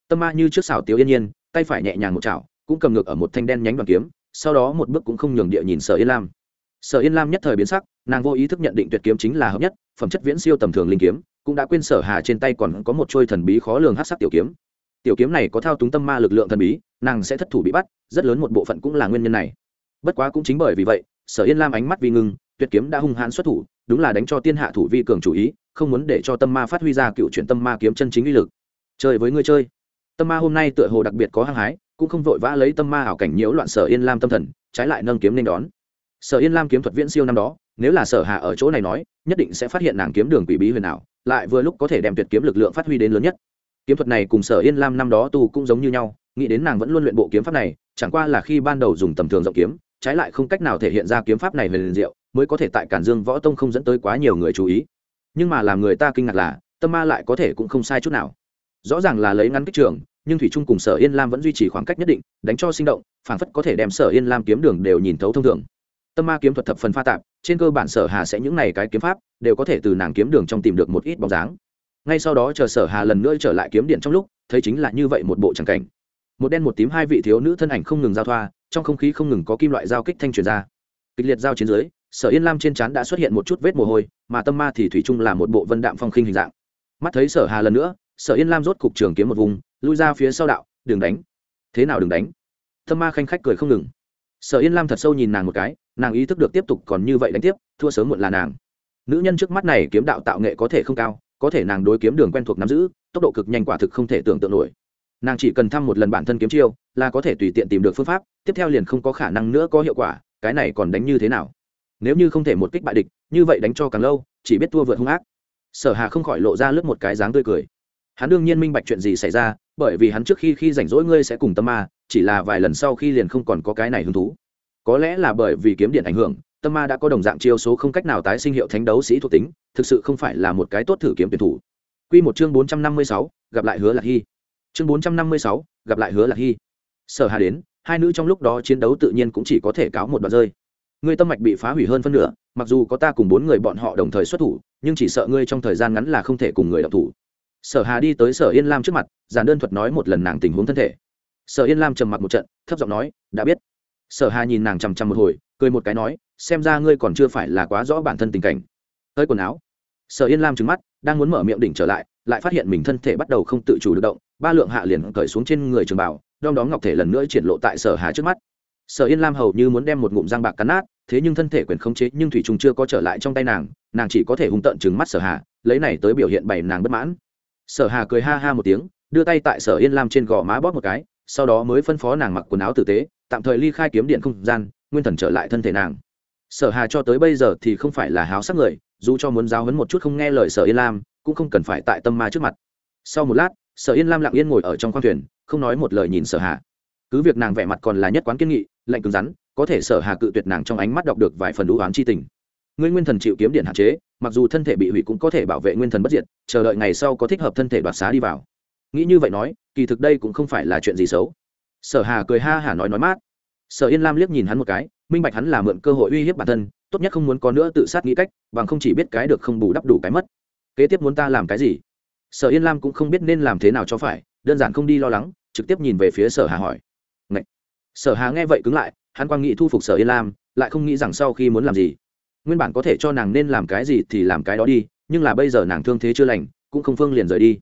Tâm ma như trước xảo tiếu yên nhiên, tay phải nhẹ nhàng một chảo, cũng cầm ngược ở một thanh đen nhánh đoàn kiếm, sau đó một bước cũng không nhường địa nhìn sở yên lam. Sở yên lam nhất thời biến sắc, nàng vô ý thức nhận định tuyệt kiếm chính là hợp nhất, phẩm chất viễn siêu tầm thường linh kiếm, cũng đã quên sở hà trên tay còn có một trôi thần bí khó lường hát sắc tiểu kiếm. Tiểu kiếm này có thao túng tâm ma lực lượng thần bí, nàng sẽ thất thủ bị bắt, rất lớn một bộ phận cũng là nguyên nhân này. Bất quá cũng chính bởi vì vậy, sở yên lam ánh mắt vì ngưng, tuyệt kiếm đã hung hãn xuất thủ đúng là đánh cho tiên hạ thủ vi cường chủ ý, không muốn để cho tâm ma phát huy ra cựu chuyển tâm ma kiếm chân chính uy lực. Chơi với ngươi chơi. Tâm ma hôm nay tựa hồ đặc biệt có hăng hái, cũng không vội vã lấy tâm ma ảo cảnh nhiễu loạn sở yên lam tâm thần, trái lại nâng kiếm nên đón. Sở yên lam kiếm thuật viễn siêu năm đó, nếu là sở hạ ở chỗ này nói, nhất định sẽ phát hiện nàng kiếm đường quỷ bí huyền ảo, lại vừa lúc có thể đem tuyệt kiếm lực lượng phát huy đến lớn nhất. Kiếm thuật này cùng sở yên lam năm đó tu cũng giống như nhau, nghĩ đến nàng vẫn luôn luyện bộ kiếm pháp này, chẳng qua là khi ban đầu dùng tầm thường rộng kiếm, trái lại không cách nào thể hiện ra kiếm pháp này về liền diệu mới có thể tại cản dương võ tông không dẫn tới quá nhiều người chú ý. Nhưng mà làm người ta kinh ngạc là, tâm ma lại có thể cũng không sai chút nào. Rõ ràng là lấy ngắn kích trường, nhưng thủy trung cùng sở yên lam vẫn duy trì khoảng cách nhất định, đánh cho sinh động, phảng phất có thể đem sở yên lam kiếm đường đều nhìn thấu thông thường. Tâm ma kiếm thuật thập phần pha tạp, trên cơ bản sở hà sẽ những này cái kiếm pháp, đều có thể từ nàng kiếm đường trong tìm được một ít bóng dáng. Ngay sau đó chờ sở hà lần nữa trở lại kiếm điện trong lúc, thấy chính là như vậy một bộ tràng cảnh. Một đen một tím hai vị thiếu nữ thân ảnh không ngừng giao thoa, trong không khí không ngừng có kim loại giao kích thanh truyền ra. Kịch liệt giao chiến dưới sở yên lam trên trán đã xuất hiện một chút vết mồ hôi, mà tâm ma thì thủy chung là một bộ vân đạm phong khinh hình dạng. Mắt thấy sở hà lần nữa, sở yên lam rốt cục trường kiếm một vùng, lui ra phía sau đạo, đừng đánh. Thế nào đừng đánh? Tâm ma khanh khách cười không ngừng. Sở yên lam thật sâu nhìn nàng một cái, nàng ý thức được tiếp tục còn như vậy đánh tiếp, thua sớm muộn là nàng. Nữ nhân trước mắt này kiếm đạo tạo nghệ có thể không cao, có thể nàng đối kiếm đường quen thuộc nắm giữ, tốc độ cực nhanh quả thực không thể tưởng tượng nổi. Nàng chỉ cần thăm một lần bản thân kiếm chiêu, là có thể tùy tiện tìm được phương pháp, tiếp theo liền không có khả năng nữa có hiệu quả, cái này còn đánh như thế nào? Nếu như không thể một kích bại địch như vậy đánh cho càng lâu chỉ biết thua vượt hung ác sở hà không khỏi lộ ra lướt một cái dáng tươi cười hắn đương nhiên minh bạch chuyện gì xảy ra bởi vì hắn trước khi khi rảnh rỗi ngươi sẽ cùng tâm ma chỉ là vài lần sau khi liền không còn có cái này hứng thú có lẽ là bởi vì kiếm điện ảnh hưởng tâm ma đã có đồng dạng chiêu số không cách nào tái sinh hiệu thánh đấu sĩ thuộc tính thực sự không phải là một cái tốt thử kiếm tuyển thủ Quy một chương bốn trăm năm mươi sáu, gặp lại Hứa Lạc Hy. Chương bốn trăm năm mươi sáu, gặp lại Hứa Lạc Hy. Sở Hà đến, hai nữ trong lúc đó chiến đấu tự nhiên cũng chỉ có thể cáo một đoạn rơi. Ngươi tâm mạch bị phá hủy hơn phân nửa, mặc dù có ta cùng bốn người bọn họ đồng thời xuất thủ, nhưng chỉ sợ ngươi trong thời gian ngắn là không thể cùng người đọc thủ. Sở Hà đi tới Sở Yên Lam trước mặt, giản đơn thuật nói một lần nàng tình huống thân thể. Sở Yên Lam trầm mặc một trận, thấp giọng nói, "Đã biết." Sở Hà nhìn nàng chằm chằm một hồi, cười một cái nói, "Xem ra ngươi còn chưa phải là quá rõ bản thân tình cảnh." Hơi quần áo. Sở Yên Lam trừng mắt, đang muốn mở miệng đỉnh trở lại, lại phát hiện mình thân thể bắt đầu không tự chủ được động, ba lượng hạ liền cởi xuống trên người trường bảo, đong đó ngọc thể lần nữa triển lộ tại Sở Hà trước mắt. Sở Yên Lam hầu như muốn đem một ngụm răng bạc cắn nát, thế nhưng thân thể quyền khống chế nhưng thủy trùng chưa có trở lại trong tay nàng, nàng chỉ có thể hung tợn trừng mắt Sở Hà, lấy này tới biểu hiện bày nàng bất mãn. Sở Hà cười ha ha một tiếng, đưa tay tại Sở Yên Lam trên gò má bóp một cái, sau đó mới phân phó nàng mặc quần áo tử tế, tạm thời ly khai kiếm điện không gian, nguyên thần trở lại thân thể nàng. Sở Hà cho tới bây giờ thì không phải là háo sắc người, dù cho muốn giáo huấn một chút không nghe lời Sở Yên Lam, cũng không cần phải tại tâm ma trước mặt. Sau một lát, Sở Yên Lam lặng yên ngồi ở trong khoang thuyền, không nói một lời nhìn Sở Hà cứ việc nàng vẻ mặt còn là nhất quán kiên nghị lạnh cứng rắn, có thể sở hà cự tuyệt nàng trong ánh mắt đọc được vài phần đũ oán chi tình. Ngươi nguyên thần chịu kiếm điện hạn chế, mặc dù thân thể bị hủy cũng có thể bảo vệ nguyên thần bất diệt, chờ đợi ngày sau có thích hợp thân thể đoạt xá đi vào. Nghĩ như vậy nói, kỳ thực đây cũng không phải là chuyện gì xấu. Sở hà cười ha hả nói nói mát. Sở yên lam liếc nhìn hắn một cái, minh bạch hắn là mượn cơ hội uy hiếp bản thân, tốt nhất không muốn có nữa tự sát nghĩ cách, bằng không chỉ biết cái được không bù đắp đủ cái mất. Kế tiếp muốn ta làm cái gì? Sở yên lam cũng không biết nên làm thế nào cho phải, đơn giản không đi lo lắng, trực tiếp nhìn về phía sở hà hỏi sở hà nghe vậy cứng lại, hắn quang nghĩ thu phục sở yên lam, lại không nghĩ rằng sau khi muốn làm gì. Nguyên bản có thể cho nàng nên làm cái gì thì làm cái đó đi, nhưng là bây giờ nàng thương thế chưa lành, cũng không phương liền rời đi.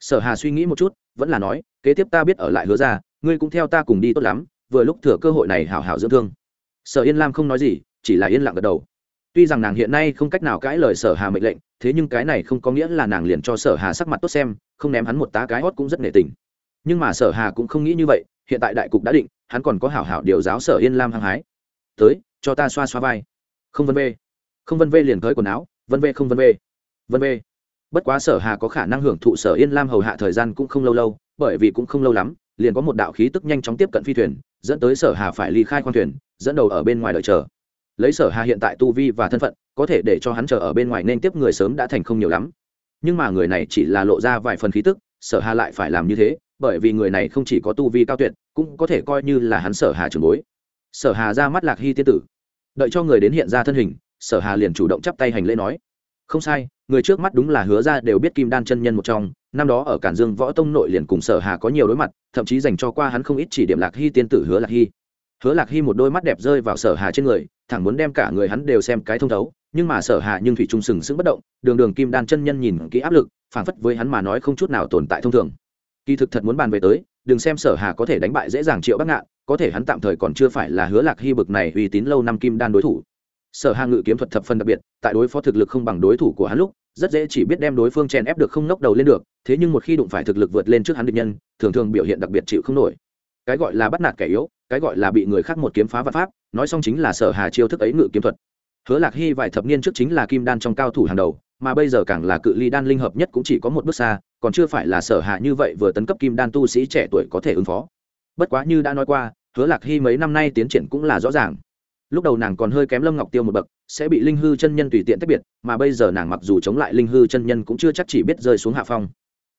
Sở hà suy nghĩ một chút, vẫn là nói, kế tiếp ta biết ở lại hứa ra, ngươi cũng theo ta cùng đi tốt lắm, vừa lúc thừa cơ hội này hảo hảo dưỡng thương. Sở yên lam không nói gì, chỉ là yên lặng gật đầu. Tuy rằng nàng hiện nay không cách nào cãi lời sở hà mệnh lệnh, thế nhưng cái này không có nghĩa là nàng liền cho sở hà sắc mặt tốt xem, không ném hắn một tá cái hót cũng rất nể tình nhưng mà sở hà cũng không nghĩ như vậy, hiện tại đại cục đã định, hắn còn có hảo hảo điều giáo sở yên lam hăng hái. Tới, cho ta xoa xoa vai. Không vân vê. Không vân vê liền tới quần áo, vân vê không vân vê. Vân vê. Bất quá sở hà có khả năng hưởng thụ sở yên lam hầu hạ thời gian cũng không lâu lâu, bởi vì cũng không lâu lắm, liền có một đạo khí tức nhanh chóng tiếp cận phi thuyền, dẫn tới sở hà phải ly khai khoang thuyền, dẫn đầu ở bên ngoài đợi chờ. Lấy sở hà hiện tại tu vi và thân phận, có thể để cho hắn chờ ở bên ngoài nên tiếp người sớm đã thành không nhiều lắm. Nhưng mà người này chỉ là lộ ra vài phần khí tức, sở hà lại phải làm như thế bởi vì người này không chỉ có tu vi cao tuyệt, cũng có thể coi như là hắn sở hà trường bối. Sở hà ra mắt lạc hy tiên tử. Đợi cho người đến hiện ra thân hình, sở hà liền chủ động chắp tay hành lễ nói. Không sai, người trước mắt đúng là hứa ra đều biết kim đan chân nhân một trong, năm đó ở cản dương võ tông nội liền cùng sở hà có nhiều đối mặt, thậm chí dành cho qua hắn không ít chỉ điểm lạc hy tiên tử hứa lạc hy. Hứa lạc hy một đôi mắt đẹp rơi vào sở hà trên người, thẳng muốn đem cả người hắn đều xem cái thông thấu, nhưng mà sở hà nhưng thủy trung sừng sững bất động, đường đường kim đan chân nhân nhìn kỹ áp lực phản phất với hắn mà nói không chút nào tồn tại thông thường kỳ thực thật muốn bàn về tới, đừng xem sở hà có thể đánh bại dễ dàng triệu bắc ngạn, có thể hắn tạm thời còn chưa phải là hứa lạc hy bực này uy tín lâu năm kim đan đối thủ. Sở hà ngự kiếm thuật thập phần đặc biệt, tại đối phó thực lực không bằng đối thủ của hắn lúc, rất dễ chỉ biết đem đối phương chèn ép được không nốc đầu lên được, thế nhưng một khi đụng phải thực lực vượt lên trước hắn địch nhân, thường thường biểu hiện đặc biệt chịu không nổi. Cái gọi là bắt nạt kẻ yếu, cái gọi là bị người khác một kiếm phá vật pháp, nói xong chính là sở hà chiêu thức ấy ngự kiếm thuật. Hứa lạc hy vài thập niên trước chính là kim đan trong cao thủ hàng đầu mà bây giờ càng là cự ly đan linh hợp nhất cũng chỉ có một bước xa, còn chưa phải là sở hạ như vậy vừa tấn cấp kim đan tu sĩ trẻ tuổi có thể ứng phó. Bất quá như đã nói qua, hứa lạc hy mấy năm nay tiến triển cũng là rõ ràng. Lúc đầu nàng còn hơi kém lâm ngọc tiêu một bậc, sẽ bị linh hư chân nhân tùy tiện tách biệt, mà bây giờ nàng mặc dù chống lại linh hư chân nhân cũng chưa chắc chỉ biết rơi xuống hạ phong.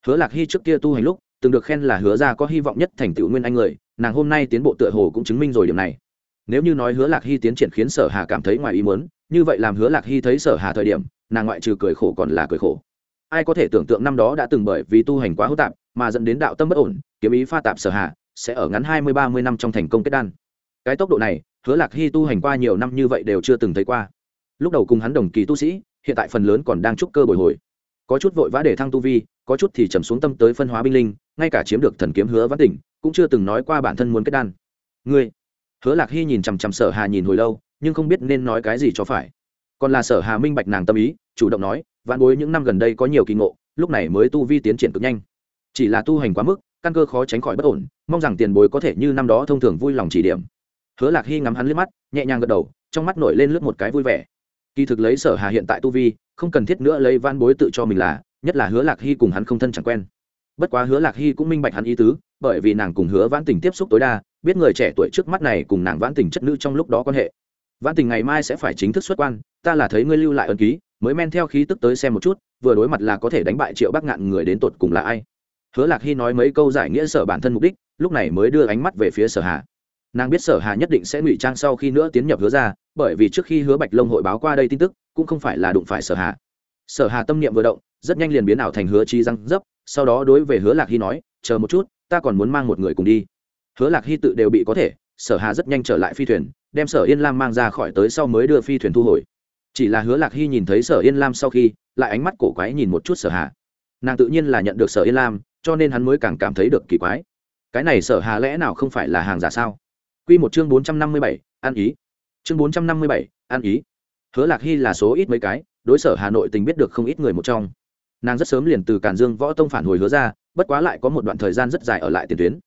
Hứa lạc hy trước kia tu hành lúc, từng được khen là hứa ra có hy vọng nhất thành tựu nguyên anh người, nàng hôm nay tiến bộ tựa hồ cũng chứng minh rồi điểm này. Nếu như nói hứa lạc hy tiến triển khiến sở hà cảm thấy ngoài ý muốn như vậy làm hứa lạc hy thấy sở hà thời điểm, nàng ngoại trừ cười khổ còn là cười khổ. Ai có thể tưởng tượng năm đó đã từng bởi vì tu hành quá hữu tạp mà dẫn đến đạo tâm bất ổn, kiếm ý pha tạp sở hà, sẽ ở ngắn hai mươi ba mươi năm trong thành công kết đan. Cái tốc độ này, hứa lạc hy tu hành qua nhiều năm như vậy đều chưa từng thấy qua. Lúc đầu cùng hắn đồng kỳ tu sĩ, hiện tại phần lớn còn đang trúc cơ bồi hồi. Có chút vội vã để thăng tu vi, có chút thì trầm xuống tâm tới phân hóa binh linh, ngay cả chiếm được thần kiếm hứa văn tỉnh, cũng chưa từng nói qua bản thân muốn kết đan. Ngươi? Hứa lạc hy nhìn chằm chằm sở hà nhìn hồi lâu nhưng không biết nên nói cái gì cho phải. Còn là sở hà minh bạch nàng tâm ý, chủ động nói, vạn bối, những năm gần đây có nhiều kỳ ngộ, lúc này mới tu vi tiến triển cực nhanh. Chỉ là tu hành quá mức, căn cơ khó tránh khỏi bất ổn, mong rằng tiền bối có thể như năm đó thông thường vui lòng chỉ điểm. Hứa lạc hy ngắm hắn liếc mắt, nhẹ nhàng gật đầu, trong mắt nổi lên lướt một cái vui vẻ. Kỳ thực lấy sở hà hiện tại tu vi, không cần thiết nữa lấy van bối tự cho mình là, nhất là hứa lạc hy cùng hắn không thân chẳng quen. Bất quá hứa lạc hy cũng minh bạch hắn ý tứ, bởi vì nàng cùng hứa vãn tình tiếp xúc tối đa, biết người trẻ tuổi trước mắt này cùng nàng vãn tình chất nữ trong lúc đó quan hệ vãn tình ngày mai sẽ phải chính thức xuất quan, ta là thấy ngươi lưu lại ân ký, mới men theo khí tức tới xem một chút, vừa đối mặt là có thể đánh bại triệu bắc ngạn người đến tột cùng là ai. Hứa lạc hy nói mấy câu giải nghĩa sở bản thân mục đích, lúc này mới đưa ánh mắt về phía sở hà. Nàng biết sở hà nhất định sẽ ngụy trang sau khi nữa tiến nhập hứa ra bởi vì trước khi hứa bạch long hội báo qua đây tin tức, cũng không phải là đụng phải sở hà. Sở hà tâm niệm vừa động, rất nhanh liền biến ảo thành hứa chi răng dấp, sau đó đối về hứa lạc hy nói, chờ một chút, ta còn muốn mang một người cùng đi. Hứa lạc hy tự đều bị có thể, sở hà rất nhanh trở lại phi thuyền đem sở yên lam mang ra khỏi tới sau mới đưa phi thuyền thu hồi chỉ là hứa lạc hy nhìn thấy sở yên lam sau khi lại ánh mắt cổ quái nhìn một chút sở hà nàng tự nhiên là nhận được sở yên lam cho nên hắn mới càng cảm thấy được kỳ quái cái này sở hà lẽ nào không phải là hàng giả sao Quy một chương bốn trăm năm mươi bảy, ăn ý. Chương bốn trăm năm mươi bảy, ăn ý. Hứa Lạc Hy là số ít mấy cái, đối sở Hà Nội tình biết được không ít người một trong. Nàng rất sớm liền từ Càn Dương Võ Tông phản hồi hứa ra, bất quá lại có một đoạn thời gian rất dài ở lại tiền tuyến.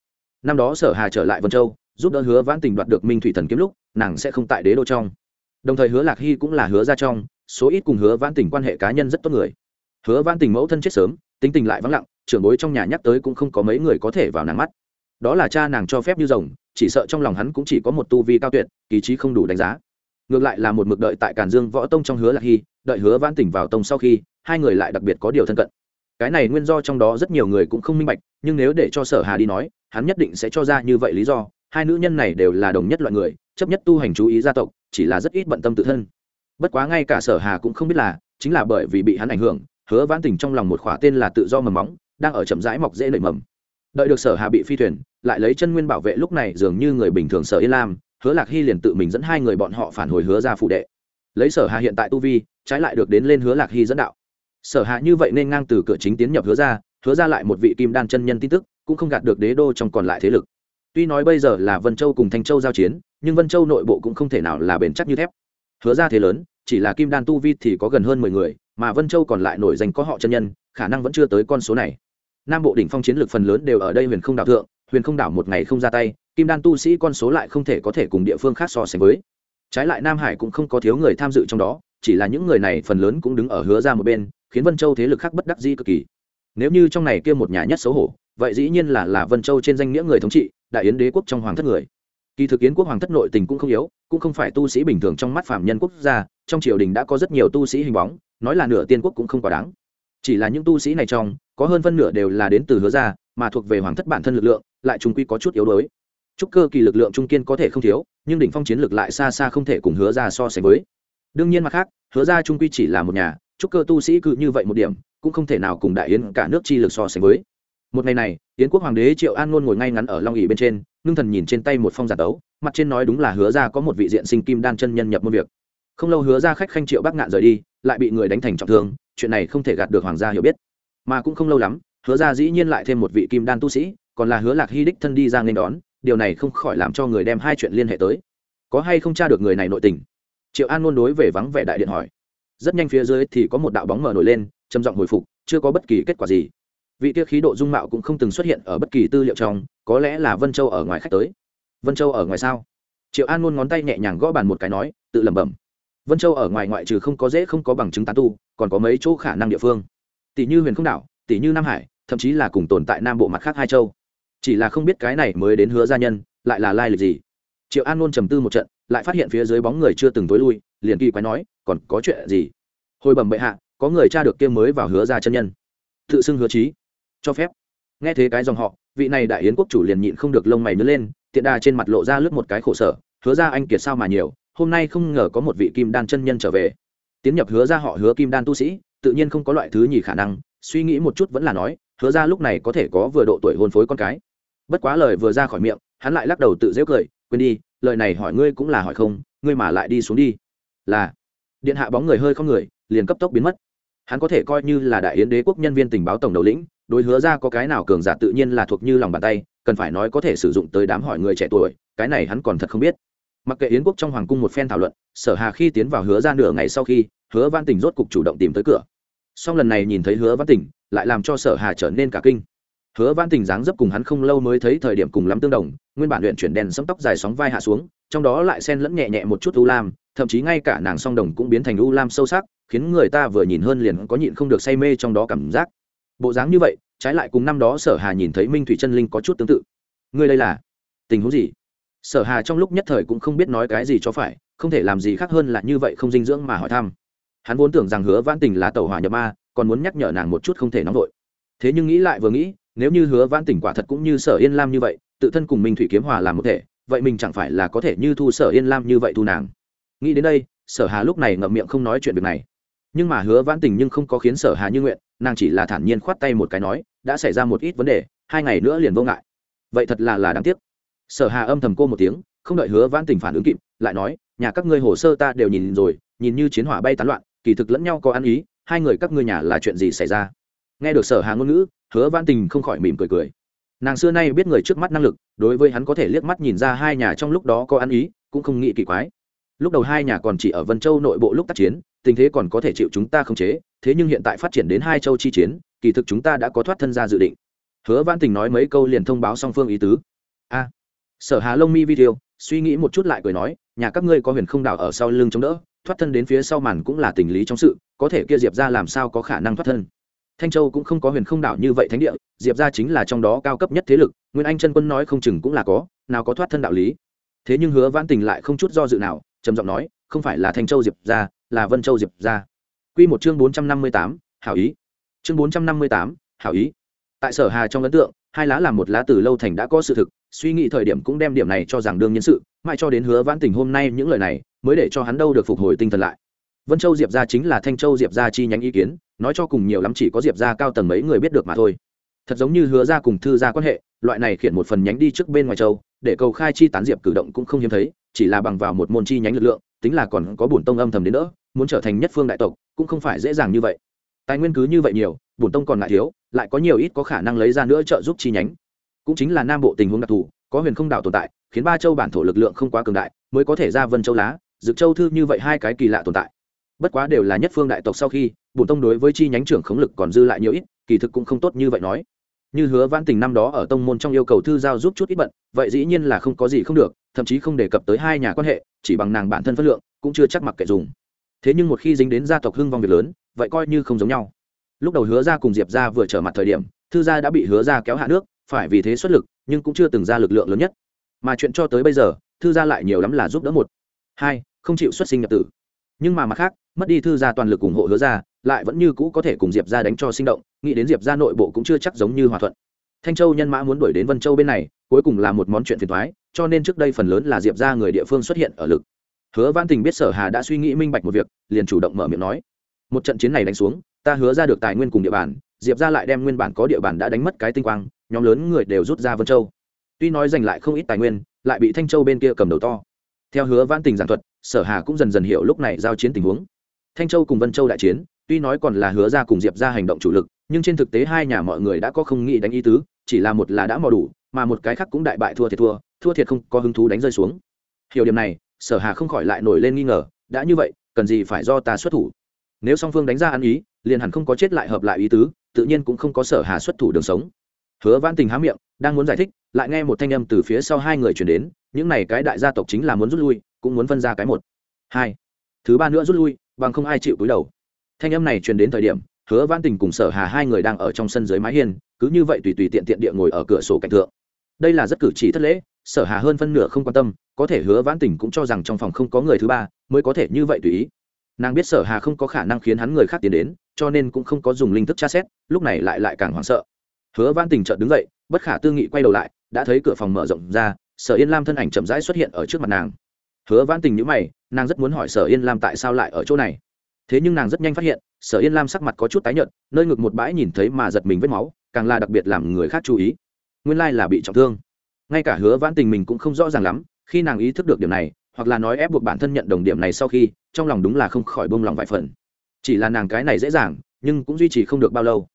Năm đó Sở Hà trở lại Vân Châu, giúp đỡ Hứa Vãn Tình đoạt được Minh Thủy Thần kiếm lúc, nàng sẽ không tại đế đô trong. Đồng thời hứa lạc hy cũng là hứa ra trong số ít cùng hứa vãn tình quan hệ cá nhân rất tốt người. Hứa vãn tình mẫu thân chết sớm tính tình lại vắng lặng trưởng bối trong nhà nhắc tới cũng không có mấy người có thể vào nàng mắt. Đó là cha nàng cho phép như rồng chỉ sợ trong lòng hắn cũng chỉ có một tu vi cao tuyệt kỳ trí không đủ đánh giá. Ngược lại là một mực đợi tại càn dương võ tông trong hứa lạc hy đợi hứa vãn tình vào tông sau khi hai người lại đặc biệt có điều thân cận. Cái này nguyên do trong đó rất nhiều người cũng không minh bạch nhưng nếu để cho sở hà đi nói hắn nhất định sẽ cho ra như vậy lý do hai nữ nhân này đều là đồng nhất loại người, chấp nhất tu hành chú ý gia tộc, chỉ là rất ít bận tâm tự thân. Bất quá ngay cả sở hà cũng không biết là, chính là bởi vì bị hắn ảnh hưởng, hứa vãn tình trong lòng một khỏa tên là tự do mầm móng, đang ở chậm rãi mọc dễ nảy mầm. Đợi được sở hà bị phi thuyền, lại lấy chân nguyên bảo vệ lúc này dường như người bình thường sở yên lam, hứa lạc hy liền tự mình dẫn hai người bọn họ phản hồi hứa ra phụ đệ. Lấy sở hà hiện tại tu vi, trái lại được đến lên hứa lạc hy dẫn đạo. Sở hạ như vậy nên ngang từ cửa chính tiến nhập hứa ra hứa ra lại một vị kim đan chân nhân tin tức, cũng không gạt được đế đô trong còn lại thế lực tuy nói bây giờ là vân châu cùng thanh châu giao chiến, nhưng vân châu nội bộ cũng không thể nào là bền chắc như thép. Hứa ra thế lớn, chỉ là kim đan tu vi thì có gần hơn mười người, mà vân châu còn lại nổi danh có họ chân nhân, khả năng vẫn chưa tới con số này. Nam bộ đỉnh phong chiến lược phần lớn đều ở đây huyền không đảo thượng, huyền không đảo một ngày không ra tay, kim đan tu sĩ con số lại không thể có thể cùng địa phương khác so sánh với. Trái lại nam hải cũng không có thiếu người tham dự trong đó, chỉ là những người này phần lớn cũng đứng ở hứa ra một bên, khiến vân châu thế lực khác bất đắc dĩ cực kỳ. Nếu như trong này kia một nhà nhất xấu hổ, vậy dĩ nhiên là là vân châu trên danh nghĩa người thống trị đại yến đế quốc trong hoàng thất người. Kỳ thực yến quốc hoàng thất nội tình cũng không yếu, cũng không phải tu sĩ bình thường trong mắt phạm nhân quốc gia, trong triều đình đã có rất nhiều tu sĩ hình bóng, nói là nửa tiên quốc cũng không quá đáng. Chỉ là những tu sĩ này trong, có hơn phân nửa đều là đến từ hứa gia, mà thuộc về hoàng thất bản thân lực lượng, lại trung quy có chút yếu đuối. Chúc cơ kỳ lực lượng trung kiên có thể không thiếu, nhưng đỉnh phong chiến lực lại xa xa không thể cùng hứa ra so sánh với. Đương nhiên mặt khác, hứa ra trung quy chỉ là một nhà, chúc cơ tu sĩ cứ như vậy một điểm, cũng không thể nào cùng đại yến cả nước chi lực so sánh với một ngày này, yến quốc hoàng đế triệu an ngôn ngồi ngay ngắn ở long ỉ bên trên, ngưng thần nhìn trên tay một phong giả tấu, mặt trên nói đúng là hứa ra có một vị diện sinh kim đan chân nhân nhập môn việc. Không lâu hứa ra khách khanh triệu bắc ngạn rời đi, lại bị người đánh thành trọng thương, chuyện này không thể gạt được hoàng gia hiểu biết. Mà cũng không lâu lắm, hứa ra dĩ nhiên lại thêm một vị kim đan tu sĩ, còn là hứa lạc hy đích thân đi ra nên đón, điều này không khỏi làm cho người đem hai chuyện liên hệ tới. Có hay không tra được người này nội tình? Triệu an ngôn đối về vắng vẻ đại điện hỏi. Rất nhanh phía dưới thì có một đạo bóng mở nổi lên, trầm giọng hồi phục, chưa có bất kỳ kết quả gì vị kia khí độ dung mạo cũng không từng xuất hiện ở bất kỳ tư liệu trong, có lẽ là vân châu ở ngoài khách tới. Vân châu ở ngoài sao? Triệu an luôn ngón tay nhẹ nhàng gõ bàn một cái nói, tự lẩm bẩm. Vân châu ở ngoài ngoại trừ không có dễ không có bằng chứng tán tu, còn có mấy chỗ khả năng địa phương. Tỷ như huyền không đảo, tỷ như nam hải, thậm chí là cùng tồn tại nam bộ mặt khác hai châu. Chỉ là không biết cái này mới đến hứa gia nhân, lại là lai lịch gì. Triệu an luôn trầm tư một trận, lại phát hiện phía dưới bóng người chưa từng tối lui, liền kỳ quái nói, còn có chuyện gì? Hồi bẩm bệ hạ, có người cha được kia mới vào hứa ra chân nhân. Tự xưng hứa trí cho phép. Nghe thế cái dòng họ, vị này đại yến quốc chủ liền nhịn không được lông mày nứt lên, tiện đà trên mặt lộ ra lướt một cái khổ sở, hứa ra anh kiệt sao mà nhiều, hôm nay không ngờ có một vị kim đan chân nhân trở về. Tiến nhập hứa ra họ hứa kim đan tu sĩ, tự nhiên không có loại thứ nhì khả năng, suy nghĩ một chút vẫn là nói, hứa ra lúc này có thể có vừa độ tuổi hôn phối con cái. Bất quá lời vừa ra khỏi miệng, hắn lại lắc đầu tự dễu cười, quên đi, lời này hỏi ngươi cũng là hỏi không, ngươi mà lại đi xuống đi. Là, điện hạ bóng người hơi không người, liền cấp tốc biến mất. Hắn có thể coi như là đại yến đế quốc nhân viên tình báo tổng đầu lĩnh đối hứa ra có cái nào cường giả tự nhiên là thuộc như lòng bàn tay, cần phải nói có thể sử dụng tới đám hỏi người trẻ tuổi, cái này hắn còn thật không biết. Mặc kệ yến quốc trong hoàng cung một phen thảo luận, sở hà khi tiến vào hứa ra nửa ngày sau khi, hứa văn tỉnh rốt cục chủ động tìm tới cửa. Song lần này nhìn thấy hứa văn tỉnh, lại làm cho sở hà trở nên cả kinh. Hứa văn tình dáng dấp cùng hắn không lâu mới thấy thời điểm cùng lắm tương đồng, nguyên bản luyện chuyển đèn sấm tóc dài sóng vai hạ xuống, trong đó lại xen lẫn nhẹ nhẹ một chút u lam, thậm chí ngay cả nàng song đồng cũng biến thành u lam sâu sắc, khiến người ta vừa nhìn hơn liền có nhịn không được say mê trong đó cảm giác bộ dáng như vậy, trái lại cùng năm đó sở hà nhìn thấy minh thủy chân linh có chút tương tự. Ngươi đây là? Tình huống gì? Sở hà trong lúc nhất thời cũng không biết nói cái gì cho phải, không thể làm gì khác hơn là như vậy không dinh dưỡng mà hỏi thăm. Hắn vốn tưởng rằng hứa Vãn tình là tàu hỏa nhập ma, còn muốn nhắc nhở nàng một chút không thể nóng vội. Thế nhưng nghĩ lại vừa nghĩ, nếu như hứa Vãn tỉnh quả thật cũng như sở yên lam như vậy, tự thân cùng minh thủy kiếm hòa làm một thể, vậy mình chẳng phải là có thể như thu sở yên lam như vậy thu nàng. Nghĩ đến đây, sở hà lúc này ngậm miệng không nói chuyện việc này nhưng mà hứa vãn tình nhưng không có khiến sở hà như nguyện, nàng chỉ là thản nhiên khoát tay một cái nói, đã xảy ra một ít vấn đề, hai ngày nữa liền vô ngại. Vậy thật là là đáng tiếc. Sở hà âm thầm cô một tiếng, không đợi hứa vãn tình phản ứng kịp, lại nói, nhà các ngươi hồ sơ ta đều nhìn rồi, nhìn như chiến hỏa bay tán loạn, kỳ thực lẫn nhau có ăn ý, hai người các ngươi nhà là chuyện gì xảy ra? Nghe được sở hà ngôn ngữ, hứa Vãn tình không khỏi mỉm cười cười. Nàng xưa nay biết người trước mắt năng lực, đối với hắn có thể liếc mắt nhìn ra hai nhà trong lúc đó có ăn ý, cũng không nghĩ kỳ quái lúc đầu hai nhà còn chỉ ở vân châu nội bộ lúc tác chiến, tình thế còn có thể chịu chúng ta không chế, thế nhưng hiện tại phát triển đến hai châu chi chiến, kỳ thực chúng ta đã có thoát thân ra dự định. Hứa văn tình nói mấy câu liền thông báo song phương ý tứ. A. Sở hà lông mi video suy nghĩ một chút lại cười nói, nhà các ngươi có huyền không đảo ở sau lưng chống đỡ, thoát thân đến phía sau màn cũng là tình lý trong sự, có thể kia diệp ra làm sao có khả năng thoát thân. Thanh châu cũng không có huyền không đảo như vậy thánh địa, diệp ra chính là trong đó cao cấp nhất thế lực, nguyên anh chân quân nói không chừng cũng là có, nào có thoát thân đạo lý. Thế nhưng hứa vãn tình lại không chút do dự nào trầm giọng nói, không phải là thanh châu diệp ra là vân châu diệp ra q một chương bốn trăm năm mươi tám, hảo ý. Chương bốn trăm năm mươi tám, hảo ý. Tại sở hà trong ấn tượng, hai lá làm một lá từ lâu thành đã có sự thực, suy nghĩ thời điểm cũng đem điểm này cho rằng đương nhân sự, mãi cho đến hứa vãn tình hôm nay những lời này, mới để cho hắn đâu được phục hồi tinh thần lại. Vân châu diệp ra chính là thanh châu diệp ra chi nhánh ý kiến, nói cho cùng nhiều lắm chỉ có diệp ra cao tầng mấy người biết được mà thôi. Thật giống như hứa ra cùng thư ra quan hệ, loại này khiển một phần nhánh đi trước bên ngoài châu để cầu khai chi tán diệp cử động cũng không hiếm thấy, chỉ là bằng vào một môn chi nhánh lực lượng, tính là còn có bổn tông âm thầm đến nữa muốn trở thành nhất phương đại tộc, cũng không phải dễ dàng như vậy. Tài nguyên cứ như vậy nhiều, bổn tông còn lại thiếu, lại có nhiều ít có khả năng lấy ra nữa trợ giúp chi nhánh. Cũng chính là nam bộ tình huống đặc thù, có huyền không đảo tồn tại, khiến ba châu bản thổ lực lượng không quá cường đại, mới có thể ra vân châu lá, dực châu thư như vậy hai cái kỳ lạ tồn tại. Bất quá đều là nhất phương đại tộc sau khi, bổn tông đối với chi nhánh trưởng khống lực còn dư lại nhiều ít, kỳ thực cũng không tốt như vậy nói như hứa vãn tình năm đó ở tông môn trong yêu cầu thư giao giúp chút ít bận, vậy dĩ nhiên là không có gì không được, thậm chí không đề cập tới hai nhà quan hệ, chỉ bằng nàng bản thân phất lượng, cũng chưa chắc mặc kệ dùng. Thế nhưng một khi dính đến gia tộc hưng vong việc lớn, vậy coi như không giống nhau. Lúc đầu hứa ra cùng diệp ra vừa trở mặt thời điểm, thư gia đã bị hứa ra kéo hạ nước, phải vì thế xuất lực, nhưng cũng chưa từng ra lực lượng lớn nhất. Mà chuyện cho tới bây giờ, thư gia lại nhiều lắm là giúp đỡ một, hai, không chịu xuất sinh nhập tử. Nhưng mà mặt khác, mất đi thư gia toàn lực ủng hộ hứa ra lại vẫn như cũ có thể cùng diệp ra đánh cho sinh động, nghĩ đến diệp ra nội bộ cũng chưa chắc giống như hòa thuận. Thanh châu nhân mã muốn đuổi đến vân châu bên này, cuối cùng là một món chuyện phiền thoái cho nên trước đây phần lớn là diệp ra người địa phương xuất hiện ở lực. Hứa văn tình biết sở hà đã suy nghĩ minh bạch một việc, liền chủ động mở miệng nói. Một trận chiến này đánh xuống, ta hứa ra được tài nguyên cùng địa bàn, diệp ra lại đem nguyên bản có địa bàn đã đánh mất cái tinh quang, nhóm lớn người đều rút ra vân châu. Tuy nói giành lại không ít tài nguyên, lại bị thanh châu bên kia cầm đầu to. Theo hứa văn tình giảng thuật, sở hà cũng dần dần hiểu lúc này giao chiến tình huống. Thanh châu cùng vân châu đại chiến tuy nói còn là hứa ra cùng diệp ra hành động chủ lực, nhưng trên thực tế hai nhà mọi người đã có không nghĩ đánh ý tứ, chỉ là một là đã mò đủ, mà một cái khác cũng đại bại thua thiệt thua thua thiệt không có hứng thú đánh rơi xuống. Hiểu điểm này, sở hà không khỏi lại nổi lên nghi ngờ, đã như vậy, cần gì phải do ta xuất thủ? Nếu song phương đánh ra ăn ý, liền hẳn không có chết lại hợp lại ý tứ, tự nhiên cũng không có sở hà xuất thủ đường sống. Hứa Vãn tình há miệng, đang muốn giải thích, lại nghe một thanh âm từ phía sau hai người chuyển đến, những này cái đại gia tộc chính là muốn rút lui, cũng muốn phân ra cái một. Hai. Thứ ba nữa rút lui, bằng không ai chịu cúi đầu thanh âm này truyền đến thời điểm, hứa văn tình cùng sở hà hai người đang ở trong sân dưới mái hiên, cứ như vậy tùy tùy tiện tiện địa ngồi ở cửa sổ cạnh thượng. Đây là rất cử chỉ thất lễ, sở hà hơn phân nửa không quan tâm, có thể hứa Vãn tình cũng cho rằng trong phòng không có người thứ ba mới có thể như vậy tùy ý. Nàng biết sở hà không có khả năng khiến hắn người khác tiến đến, cho nên cũng không có dùng linh thức tra xét, lúc này lại lại càng hoảng sợ. Hứa Vãn tình chợt đứng dậy, bất khả tư nghị quay đầu lại, đã thấy cửa phòng mở rộng ra, sở yên lam thân ảnh chậm rãi xuất hiện ở trước mặt nàng. Hứa Vãn tình nhữ mày, nàng rất muốn hỏi sở yên lam tại sao lại ở chỗ này thế nhưng nàng rất nhanh phát hiện, sở yên lam sắc mặt có chút tái nhợt, nơi ngực một bãi nhìn thấy mà giật mình vết máu, càng là đặc biệt làm người khác chú ý. Nguyên lai là bị trọng thương. Ngay cả hứa vãn tình mình cũng không rõ ràng lắm, khi nàng ý thức được điểm này, hoặc là nói ép buộc bản thân nhận đồng điểm này sau khi, trong lòng đúng là không khỏi bông lòng vài phần. Chỉ là nàng cái này dễ dàng, nhưng cũng duy trì không được bao lâu.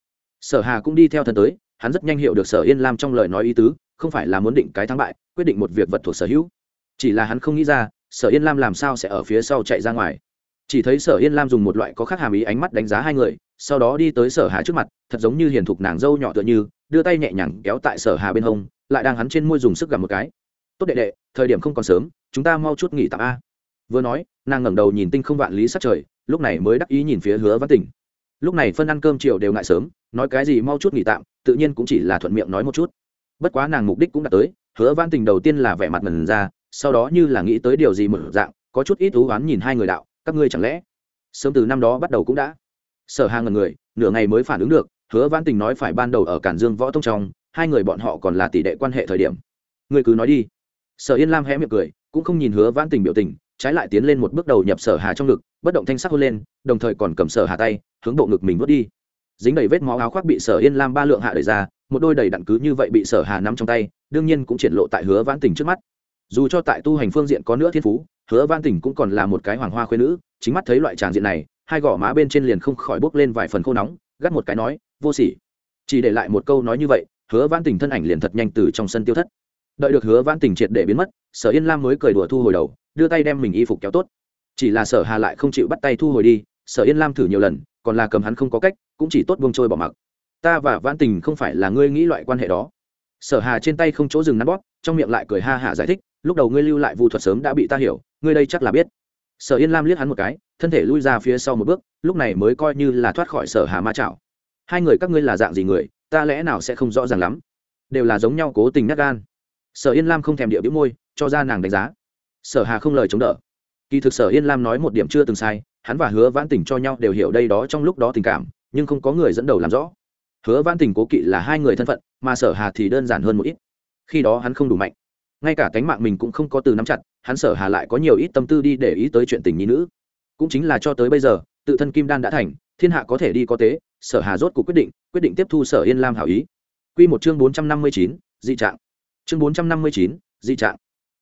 Sở hà cũng đi theo thần tới, hắn rất nhanh hiểu được sở yên lam trong lời nói ý tứ, không phải là muốn định cái thắng bại, quyết định một việc vật thuộc sở hữu. Chỉ là hắn không nghĩ ra, sở yên lam làm sao sẽ ở phía sau chạy ra ngoài chỉ thấy sở yên lam dùng một loại có khác hàm ý ánh mắt đánh giá hai người, sau đó đi tới sở hà trước mặt, thật giống như hiền thục nàng dâu nhỏ tựa như, đưa tay nhẹ nhàng kéo tại sở hà bên hông, lại đang hắn trên môi dùng sức gặp một cái. Tốt đệ đệ, thời điểm không còn sớm, chúng ta mau chút nghỉ tạm a. Vừa nói, nàng ngẩng đầu nhìn tinh không vạn lý sát trời, lúc này mới đắc ý nhìn phía hứa văn tỉnh. Lúc này phân ăn cơm chiều đều ngại sớm, nói cái gì mau chút nghỉ tạm, tự nhiên cũng chỉ là thuận miệng nói một chút. Bất quá nàng mục đích cũng đã tới, hứa văn tình đầu tiên là vẻ mặt ngần ra, sau đó như là nghĩ tới điều gì mở dạng, có chút ít thú oán nhìn hai người đạo các ngươi chẳng lẽ sớm từ năm đó bắt đầu cũng đã sở hà ngần người nửa ngày mới phản ứng được hứa văn tình nói phải ban đầu ở cản dương võ tông trong hai người bọn họ còn là tỷ đệ quan hệ thời điểm người cứ nói đi sở yên lam hé miệng cười cũng không nhìn hứa văn tình biểu tình trái lại tiến lên một bước đầu nhập sở hà trong ngực bất động thanh sắc hôn lên đồng thời còn cầm sở hà tay hướng bộ ngực mình vớt đi dính đầy vết máu áo khoác bị sở yên lam ba lượng hạ đẩy ra một đôi đầy đặn cứ như vậy bị sở hà nắm trong tay đương nhiên cũng triển lộ tại hứa văn tình trước mắt dù cho tại tu hành phương diện có nữa thiên phú hứa văn Tỉnh cũng còn là một cái hoàng hoa khuyên nữ, chính mắt thấy loại tràng diện này, hai gò má bên trên liền không khỏi bốc lên vài phần khô nóng, gắt một cái nói, vô sỉ. Chỉ để lại một câu nói như vậy, hứa văn Tỉnh thân ảnh liền thật nhanh từ trong sân tiêu thất. Đợi được hứa văn Tỉnh triệt để biến mất, sở yên lam mới cười đùa thu hồi đầu, đưa tay đem mình y phục kéo tốt. Chỉ là sở hà lại không chịu bắt tay thu hồi đi, sở yên lam thử nhiều lần, còn là cầm hắn không có cách, cũng chỉ tốt buông trôi bỏ mặc. Ta và văn tình không phải là ngươi nghĩ loại quan hệ đó. Sở hà trên tay không chỗ dừng nắn bóp, trong miệng lại cười ha hả giải thích lúc đầu ngươi lưu lại vu thuật sớm đã bị ta hiểu, ngươi đây chắc là biết. Sở yên lam liếc hắn một cái, thân thể lui ra phía sau một bước, lúc này mới coi như là thoát khỏi sở hà ma chảo. Hai người các ngươi là dạng gì người, ta lẽ nào sẽ không rõ ràng lắm? Đều là giống nhau cố tình nhát gan. Sở yên lam không thèm địa biếu môi, cho ra nàng đánh giá. Sở hà không lời chống đỡ. Kỳ thực sở yên lam nói một điểm chưa từng sai, hắn và hứa vãn tình cho nhau đều hiểu đây đó trong lúc đó tình cảm, nhưng không có người dẫn đầu làm rõ. Hứa vãn tình cố kỵ là hai người thân phận, mà sở hà thì đơn giản hơn một ít. Khi đó hắn không đủ mạnh ngay cả cánh mạng mình cũng không có từ nắm chặt hắn sở hà lại có nhiều ít tâm tư đi để ý tới chuyện tình nhi nữ cũng chính là cho tới bây giờ tự thân kim đan đã thành thiên hạ có thể đi có tế sở hà rốt cuộc quyết định quyết định tiếp thu sở yên lam hảo ý Quy một chương 459, dị trạng. Chương 459, dị trạng.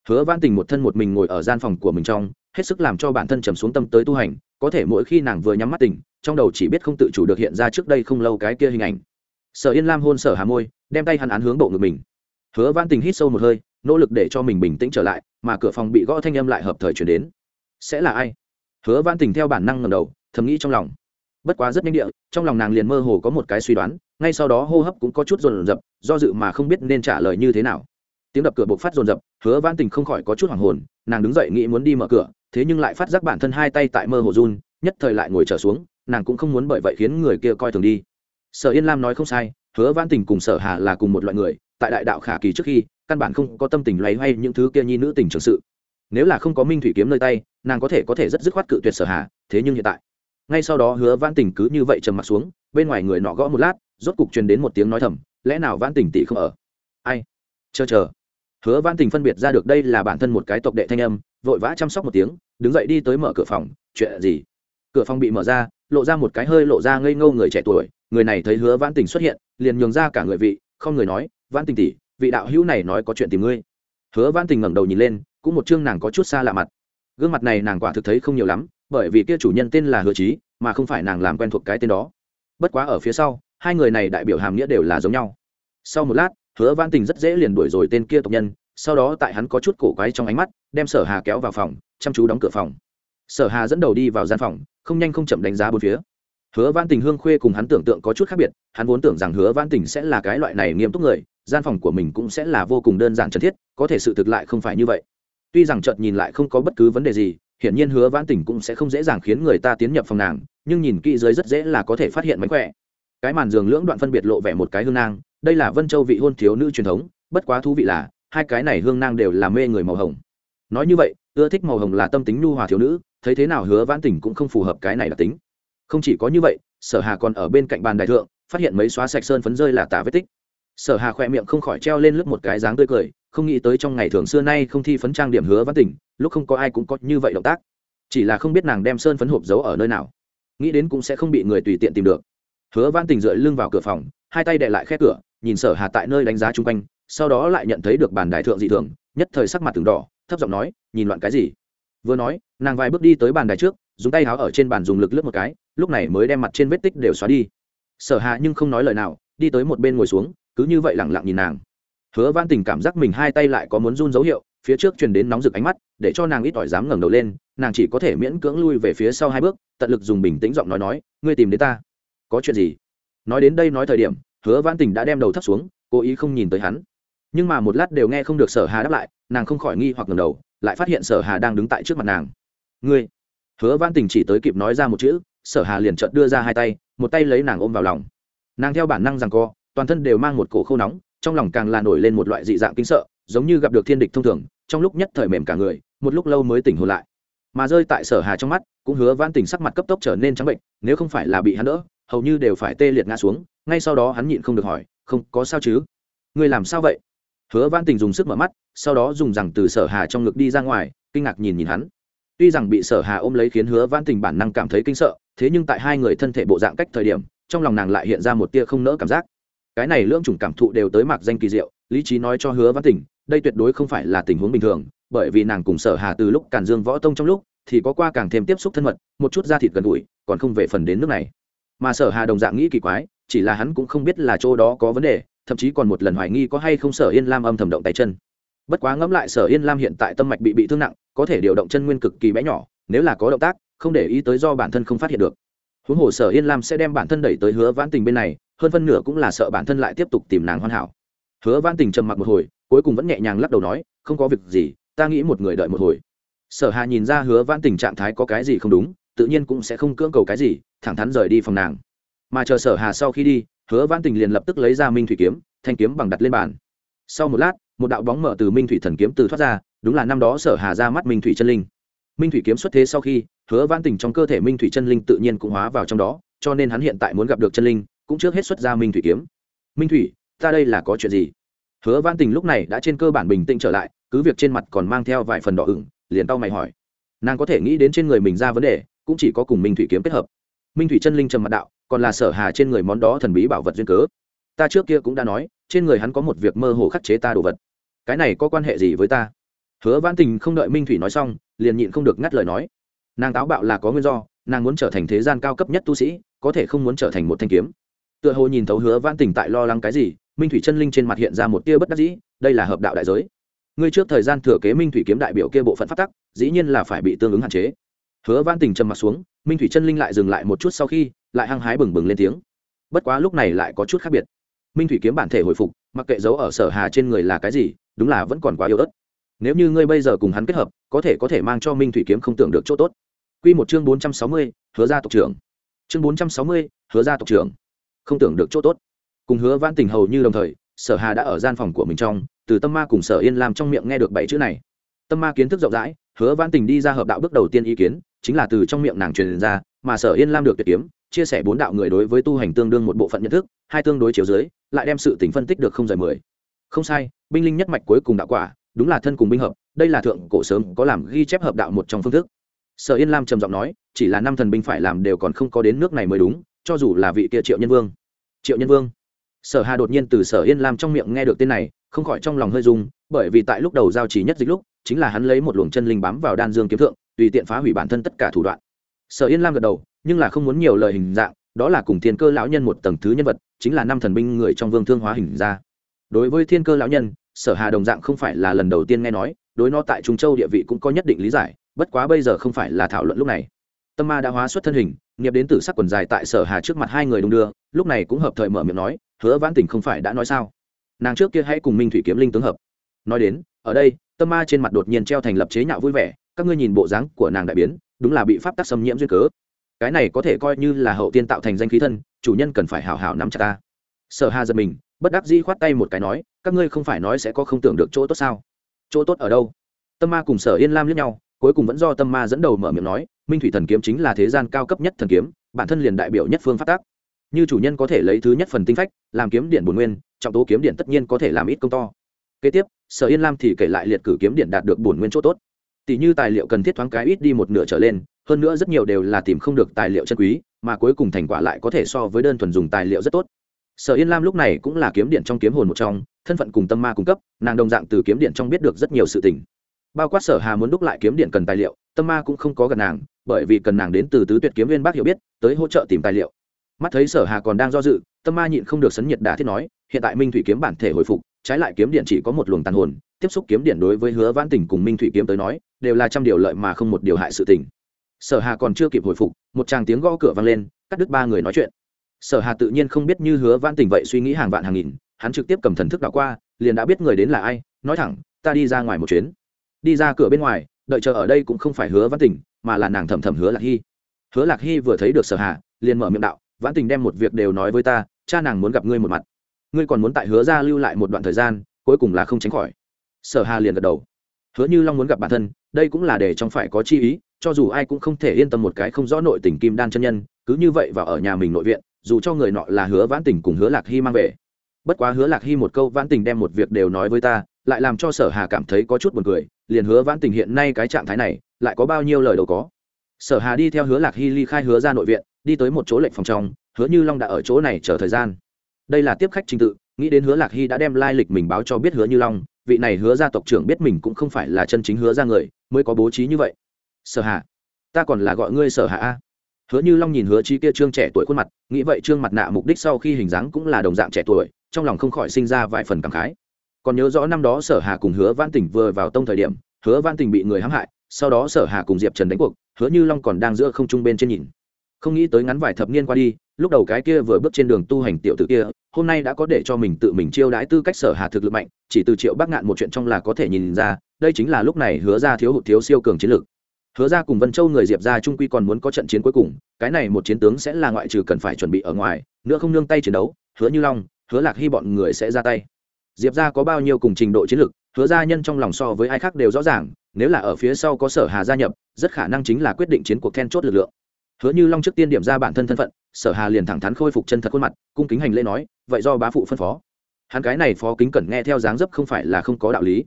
Hứa van Tình một thân một mình ngồi ở gian phòng của mình trong, hết sức làm cho bản thân trầm xuống tâm tới tu hành, có thể mỗi khi nàng vừa nhắm mắt tỉnh, trong đầu chỉ biết không tự chủ được hiện ra trước đây không lâu cái kia hình ảnh. Sở Yên Lam hôn Sở Hà môi, đem tay hắn án hướng bộ ngực mình. Hứa van Tình hít sâu một hơi, nỗ lực để cho mình bình tĩnh trở lại, mà cửa phòng bị gõ thanh âm lại hợp thời truyền đến. Sẽ là ai? Hứa Vãn Tình theo bản năng ngầm đầu, thầm nghĩ trong lòng. Bất quá rất nhanh địa, trong lòng nàng liền mơ hồ có một cái suy đoán, ngay sau đó hô hấp cũng có chút rồn rập, do dự mà không biết nên trả lời như thế nào tiếng đập cửa bộc phát rồn rập hứa Vãn tình không khỏi có chút hoảng hồn nàng đứng dậy nghĩ muốn đi mở cửa thế nhưng lại phát giác bản thân hai tay tại mơ hồ run nhất thời lại ngồi trở xuống nàng cũng không muốn bởi vậy khiến người kia coi thường đi sở yên lam nói không sai hứa Vãn tình cùng sở hà là cùng một loại người tại đại đạo khả kỳ trước khi, căn bản không có tâm tình loay hoay những thứ kia nhi nữ tình trường sự. Nếu là không có minh thủy kiếm nơi tay, nàng có thể có thể rất dứt khoát cự tuyệt sở hà, thế nhưng hiện tại, ngay sau đó hứa Vãn tình cứ như vậy trầm mặt xuống, bên ngoài người nọ gõ một lát, rốt cục truyền đến một tiếng nói thầm, lẽ nào Vãn tình tỷ không ở? Ai? Chờ chờ. Hứa Vãn tình phân biệt ra được đây là bản thân một cái tộc đệ thanh âm, vội vã chăm sóc một tiếng, đứng dậy đi tới mở cửa phòng, chuyện gì? Cửa phòng bị mở ra, lộ ra một cái hơi lộ ra ngây ngô người trẻ tuổi, người này thấy hứa Vãn tình xuất hiện, liền nhường ra cả người vị, không người nói văn tình tỷ, vị đạo hữu này nói có chuyện tìm ngươi. Hứa văn tình ngẩng đầu nhìn lên, cũng một chương nàng có chút xa lạ mặt. Gương mặt này nàng quả thực thấy không nhiều lắm, bởi vì kia chủ nhân tên là hứa trí mà không phải nàng làm quen thuộc cái tên đó. Bất quá ở phía sau, hai người này đại biểu hàm nghĩa đều là giống nhau. Sau một lát, hứa văn tình rất dễ liền đuổi rồi tên kia tộc nhân, sau đó tại hắn có chút cổ quái trong ánh mắt, đem sở hà kéo vào phòng, chăm chú đóng cửa phòng. Sở hà dẫn đầu đi vào gian phòng, không nhanh không chậm đánh giá bốn phía. Hứa văn tình hương khuê cùng hắn tưởng tượng có chút khác biệt, hắn vốn tưởng rằng hứa văn tình sẽ là cái loại này nghiêm túc người gian phòng của mình cũng sẽ là vô cùng đơn giản chân thiết, có thể sự thực lại không phải như vậy. Tuy rằng chợt nhìn lại không có bất cứ vấn đề gì, hiển nhiên hứa Vãn tình cũng sẽ không dễ dàng khiến người ta tiến nhập phòng nàng, nhưng nhìn kỹ dưới rất dễ là có thể phát hiện mánh khỏe. Cái màn giường lưỡng đoạn phân biệt lộ vẻ một cái hương nang, đây là vân châu vị hôn thiếu nữ truyền thống, bất quá thú vị là, hai cái này hương nang đều là mê người màu hồng. Nói như vậy, ưa thích màu hồng là tâm tính nhu hòa thiếu nữ, thấy thế nào hứa vãn tình cũng không phù hợp cái này là tính. Không chỉ có như vậy, sở hà còn ở bên cạnh bàn đại thượng, phát hiện mấy xóa sạch sơn phấn rơi là tả vết tích sở hà khỏe miệng không khỏi treo lên lướt một cái dáng tươi cười, không nghĩ tới trong ngày thường xưa nay không thi phấn trang điểm hứa Văn tình, lúc không có ai cũng có như vậy động tác. Chỉ là không biết nàng đem sơn phấn hộp giấu ở nơi nào. Nghĩ đến cũng sẽ không bị người tùy tiện tìm được. Hứa Văn tình dựa lưng vào cửa phòng, hai tay đệ lại khép cửa, nhìn sở hà tại nơi đánh giá chung quanh, sau đó lại nhận thấy được bàn đài thượng dị thường, nhất thời sắc mặt từng đỏ, thấp giọng nói, nhìn loạn cái gì? Vừa nói, nàng vài bước đi tới bàn đài trước, dùng tay háo ở trên bàn dùng lực lướt một cái, lúc này mới đem mặt trên vết tích đều xóa đi. Sở Hà nhưng không nói lời nào, đi tới một bên ngồi xuống cứ như vậy lẳng lặng nhìn nàng. Hứa văn tình cảm giác mình hai tay lại có muốn run dấu hiệu, phía trước truyền đến nóng rực ánh mắt, để cho nàng ít ỏi dám ngẩng đầu lên, nàng chỉ có thể miễn cưỡng lui về phía sau hai bước, tận lực dùng bình tĩnh giọng nói nói, ngươi tìm đến ta. Có chuyện gì? Nói đến đây nói thời điểm, hứa văn tình đã đem đầu thấp xuống, cố ý không nhìn tới hắn. Nhưng mà một lát đều nghe không được sở hà đáp lại, nàng không khỏi nghi hoặc ngầm đầu, lại phát hiện sở hà đang đứng tại trước mặt nàng. Ngươi? Hứa văn tình chỉ tới kịp nói ra một chữ, sở hà liền chợt đưa ra hai tay, một tay lấy nàng ôm vào lòng. Nàng theo bản năng rằng co toàn thân đều mang một cổ khô nóng, trong lòng càng là nổi lên một loại dị dạng kinh sợ, giống như gặp được thiên địch thông thường, trong lúc nhất thời mềm cả người, một lúc lâu mới tỉnh hồn lại. Mà rơi tại sở hà trong mắt, cũng hứa vãn tình sắc mặt cấp tốc trở nên trắng bệnh, nếu không phải là bị hắn đỡ, hầu như đều phải tê liệt ngã xuống, ngay sau đó hắn nhịn không được hỏi, không, có sao chứ? Người làm sao vậy? Hứa vãn tình dùng sức mở mắt, sau đó dùng rằng từ sở hà trong ngực đi ra ngoài, kinh ngạc nhìn nhìn hắn. Tuy rằng bị sở hà ôm lấy khiến hứa vãn tình bản năng cảm thấy kinh sợ, thế nhưng tại hai người thân thể bộ dạng cách thời điểm, trong lòng nàng lại hiện ra một tia không nỡ cảm giác cái này lưỡng chủng cảm thụ đều tới mạc danh kỳ diệu lý trí nói cho hứa văn tỉnh, đây tuyệt đối không phải là tình huống bình thường bởi vì nàng cùng sở hà từ lúc càn dương võ tông trong lúc thì có qua càng thêm tiếp xúc thân mật một chút da thịt gần gũi còn không về phần đến nước này. Mà sở hà đồng dạng nghĩ kỳ quái chỉ là hắn cũng không biết là chỗ đó có vấn đề thậm chí còn một lần hoài nghi có hay không sở yên lam âm thầm động tay chân. Bất quá ngẫm lại sở yên lam hiện tại tâm mạch bị bị thương nặng có thể điều động chân nguyên cực kỳ bé nhỏ nếu là có động tác không để ý tới do bản thân không phát hiện được huống hồ sở yên lam sẽ đem bản thân đẩy tới hứa vãn tình bên này, hơn phân nửa cũng là sợ bản thân lại tiếp tục tìm nàng hoàn hảo. Hứa vãn tình trầm mặc một hồi, cuối cùng vẫn nhẹ nhàng lắc đầu nói, không có việc gì, ta nghĩ một người đợi một hồi. Sở hà nhìn ra hứa vãn tình trạng thái có cái gì không đúng, tự nhiên cũng sẽ không cưỡng cầu cái gì, thẳng thắn rời đi phòng nàng. Mà chờ sở hà sau khi đi, hứa Vãn tình liền lập tức lấy ra minh thủy kiếm, thanh kiếm bằng đặt lên bàn. Sau một lát, một đạo bóng mở từ minh thủy thần kiếm từ thoát ra, đúng là năm đó sở hà ra mắt minh thủy chân linh minh thủy kiếm xuất thế sau khi, hứa Vãn tình trong cơ thể minh thủy chân linh tự nhiên cũng hóa vào trong đó, cho nên hắn hiện tại muốn gặp được chân linh, cũng trước hết xuất ra minh thủy kiếm. Minh thủy, ta đây là có chuyện gì? Hứa Vãn tình lúc này đã trên cơ bản bình tĩnh trở lại, cứ việc trên mặt còn mang theo vài phần đỏ ửng, liền tao mày hỏi. Nàng có thể nghĩ đến trên người mình ra vấn đề, cũng chỉ có cùng minh thủy kiếm kết hợp. Minh thủy chân linh trầm mặt đạo, còn là sở hà trên người món đó thần bí bảo vật duyên cớ. Ta trước kia cũng đã nói, trên người hắn có một việc mơ hồ khắc chế ta đồ vật. Cái này có quan hệ gì với ta? Hứa Vãn tình không đợi minh thủy nói xong, liền nhịn không được ngắt lời nói. Nàng táo bạo là có nguyên do, nàng muốn trở thành thế gian cao cấp nhất tu sĩ, có thể không muốn trở thành một thanh kiếm. Tựa hồ nhìn thấu hứa Vãn tình tại lo lắng cái gì, minh thủy chân linh trên mặt hiện ra một tia bất đắc dĩ, đây là hợp đạo đại giới. Ngươi trước thời gian thừa kế minh thủy kiếm đại biểu kia bộ phận phát tắc, dĩ nhiên là phải bị tương ứng hạn chế. Hứa Vãn tình trầm mặt xuống, minh thủy chân linh lại dừng lại một chút sau khi, lại hăng hái bừng bừng lên tiếng. Bất quá lúc này lại có chút khác biệt. Minh thủy kiếm bản thể hồi phục, mặc kệ giấu ở sở hà trên người là cái gì, đúng là vẫn còn quá yếu ớt nếu như ngươi bây giờ cùng hắn kết hợp có thể có thể mang cho minh thủy kiếm không tưởng được chỗ tốt. Quy một chương bốn trăm sáu mươi, hứa ra tộc trưởng. Chương bốn trăm sáu mươi, hứa ra tộc trưởng. Không tưởng được chỗ tốt. Cùng hứa văn tình hầu như đồng thời sở hà đã ở gian phòng của mình trong từ tâm ma cùng sở yên làm trong miệng nghe được bảy chữ này. Tâm ma kiến thức rộng rãi hứa văn tình đi ra hợp đạo bước đầu tiên ý kiến chính là từ trong miệng nàng truyền ra mà sở yên lam được tuyệt kiếm chia sẻ bốn đạo người đối với tu hành tương đương một bộ phận nhận thức hai tương đối chiếu dưới lại đem sự tính phân tích được không rời mười. Không sai binh linh nhất mạch cuối cùng đạo quả đúng là thân cùng binh hợp, đây là thượng cổ sớm có làm ghi chép hợp đạo một trong phương thức. Sở yên lam trầm giọng nói, chỉ là năm thần binh phải làm đều còn không có đến nước này mới đúng, cho dù là vị kia triệu nhân vương. Triệu nhân vương. Sở hà đột nhiên từ sở yên lam trong miệng nghe được tên này, không khỏi trong lòng hơi rung, bởi vì tại lúc đầu giao chỉ nhất dịch lúc, chính là hắn lấy một luồng chân linh bám vào đan dương kiếm thượng, tùy tiện phá hủy bản thân tất cả thủ đoạn. Sở yên lam gật đầu, nhưng là không muốn nhiều lời hình dạng, đó là cùng thiên cơ lão nhân một tầng thứ nhân vật, chính là năm thần binh người trong vương thương hóa hình ra. Đối với thiên cơ lão nhân sở hà đồng dạng không phải là lần đầu tiên nghe nói, đối nó tại trung châu địa vị cũng có nhất định lý giải, bất quá bây giờ không phải là thảo luận lúc này. Tâm ma đã hóa xuất thân hình, nghiệp đến từ sắc quần dài tại sở hà trước mặt hai người đung đưa, lúc này cũng hợp thời mở miệng nói, hứa vãn tình không phải đã nói sao? Nàng trước kia hãy cùng minh thủy kiếm linh tướng hợp. Nói đến, ở đây, tâm ma trên mặt đột nhiên treo thành lập chế nhạo vui vẻ, các ngươi nhìn bộ dáng của nàng đại biến, đúng là bị pháp tắc xâm nhiễm duyên cớ. Cái này có thể coi như là hậu tiên tạo thành danh khí thân, chủ nhân cần phải hảo hảo nắm chặt ta. Sở hà giật mình bất đắc dĩ khoát tay một cái nói, các ngươi không phải nói sẽ có không tưởng được chỗ tốt sao? Chỗ tốt ở đâu? Tâm ma cùng sở yên lam liếc nhau, cuối cùng vẫn do tâm ma dẫn đầu mở miệng nói, minh thủy thần kiếm chính là thế gian cao cấp nhất thần kiếm, bản thân liền đại biểu nhất phương phát tác. Như chủ nhân có thể lấy thứ nhất phần tinh phách, làm kiếm điện bồn nguyên, trọng tố kiếm điện tất nhiên có thể làm ít công to. Kế tiếp, sở yên lam thì kể lại liệt cử kiếm điện đạt được bổn nguyên chỗ tốt. Tỷ như tài liệu cần thiết thoáng cái ít đi một nửa trở lên, hơn nữa rất nhiều đều là tìm không được tài liệu chân quý, mà cuối cùng thành quả lại có thể so với đơn thuần dùng tài liệu rất tốt sở yên lam lúc này cũng là kiếm điện trong kiếm hồn một trong, thân phận cùng tâm ma cung cấp, nàng đồng dạng từ kiếm điện trong biết được rất nhiều sự tình. Bao quát sở hà muốn đúc lại kiếm điện cần tài liệu, tâm ma cũng không có gần nàng, bởi vì cần nàng đến từ tứ tuyệt kiếm viên bác hiểu biết, tới hỗ trợ tìm tài liệu. Mắt thấy sở hà còn đang do dự, tâm ma nhịn không được sấn nhiệt đả thiết nói, hiện tại minh thủy kiếm bản thể hồi phục, trái lại kiếm điện chỉ có một luồng tàn hồn, tiếp xúc kiếm điện đối với hứa vãn tình cùng minh thủy kiếm tới nói, đều là trăm điều lợi mà không một điều hại sự tình. Sở hà còn chưa kịp hồi phục, một tràng tiếng gõ cửa vang lên, cắt đứt ba người nói chuyện sở hà tự nhiên không biết như hứa vãn tình vậy suy nghĩ hàng vạn hàng nghìn, hắn trực tiếp cầm thần thức đảo qua, liền đã biết người đến là ai, nói thẳng, ta đi ra ngoài một chuyến. Đi ra cửa bên ngoài, đợi chờ ở đây cũng không phải hứa vãn tình, mà là nàng thầm thầm hứa lạc hy. Hứa lạc hy vừa thấy được sở hà, liền mở miệng đạo, vãn tình đem một việc đều nói với ta, cha nàng muốn gặp ngươi một mặt. Ngươi còn muốn tại hứa ra lưu lại một đoạn thời gian, cuối cùng là không tránh khỏi. Sở hà liền gật đầu. Hứa như long muốn gặp bản thân, đây cũng là để trong phải có chi ý, cho dù ai cũng không thể yên tâm một cái không rõ nội tình kim đan chân nhân, cứ như vậy vào ở nhà mình nội viện dù cho người nọ là hứa vãn tình cùng hứa lạc hy mang về bất quá hứa lạc hy một câu vãn tình đem một việc đều nói với ta lại làm cho sở hà cảm thấy có chút buồn cười liền hứa vãn tình hiện nay cái trạng thái này lại có bao nhiêu lời đâu có. Sở hà đi theo hứa lạc hy ly khai hứa ra nội viện đi tới một chỗ lệnh phòng trong hứa như long đã ở chỗ này chờ thời gian. Đây là tiếp khách trình tự nghĩ đến hứa lạc hy đã đem lai lịch mình báo cho biết hứa như long vị này hứa gia tộc trưởng biết mình cũng không phải là chân chính hứa ra người mới có bố trí như vậy. Sở hà, ta còn là gọi ngươi sở hà a hứa như long nhìn hứa chi kia trương trẻ tuổi khuôn mặt, nghĩ vậy trương mặt nạ mục đích sau khi hình dáng cũng là đồng dạng trẻ tuổi, trong lòng không khỏi sinh ra vài phần cảm khái. Còn nhớ rõ năm đó sở hà cùng hứa văn tỉnh vừa vào tông thời điểm, hứa văn tỉnh bị người hãm hại, sau đó sở hà cùng diệp trần đánh cuộc, hứa như long còn đang giữa không trung bên trên nhìn. Không nghĩ tới ngắn vài thập niên qua đi, lúc đầu cái kia vừa bước trên đường tu hành tiểu tử kia, hôm nay đã có để cho mình tự mình chiêu đãi tư cách sở hà thực lực mạnh, chỉ từ triệu bắc ngạn một chuyện trong là có thể nhìn ra, đây chính là lúc này hứa ra thiếu hụt thiếu siêu cường chiến lược hứa ra cùng vân châu người diệp ra trung quy còn muốn có trận chiến cuối cùng, cái này một chiến tướng sẽ là ngoại trừ cần phải chuẩn bị ở ngoài, nữa không nương tay chiến đấu, hứa như long, hứa lạc hy bọn người sẽ ra tay. Diệp ra có bao nhiêu cùng trình độ chiến lược hứa gia nhân trong lòng so với ai khác đều rõ ràng, nếu là ở phía sau có sở hà gia nhập, rất khả năng chính là quyết định chiến cuộc then chốt lực lượng. Hứa như long trước tiên điểm ra bản thân thân phận, sở hà liền thẳng thắn khôi phục chân thật khuôn mặt, cung kính hành lễ nói, vậy do bá phụ phân phó. Hắn cái này phó kính cẩn nghe theo dáng dấp không phải là không có đạo lý.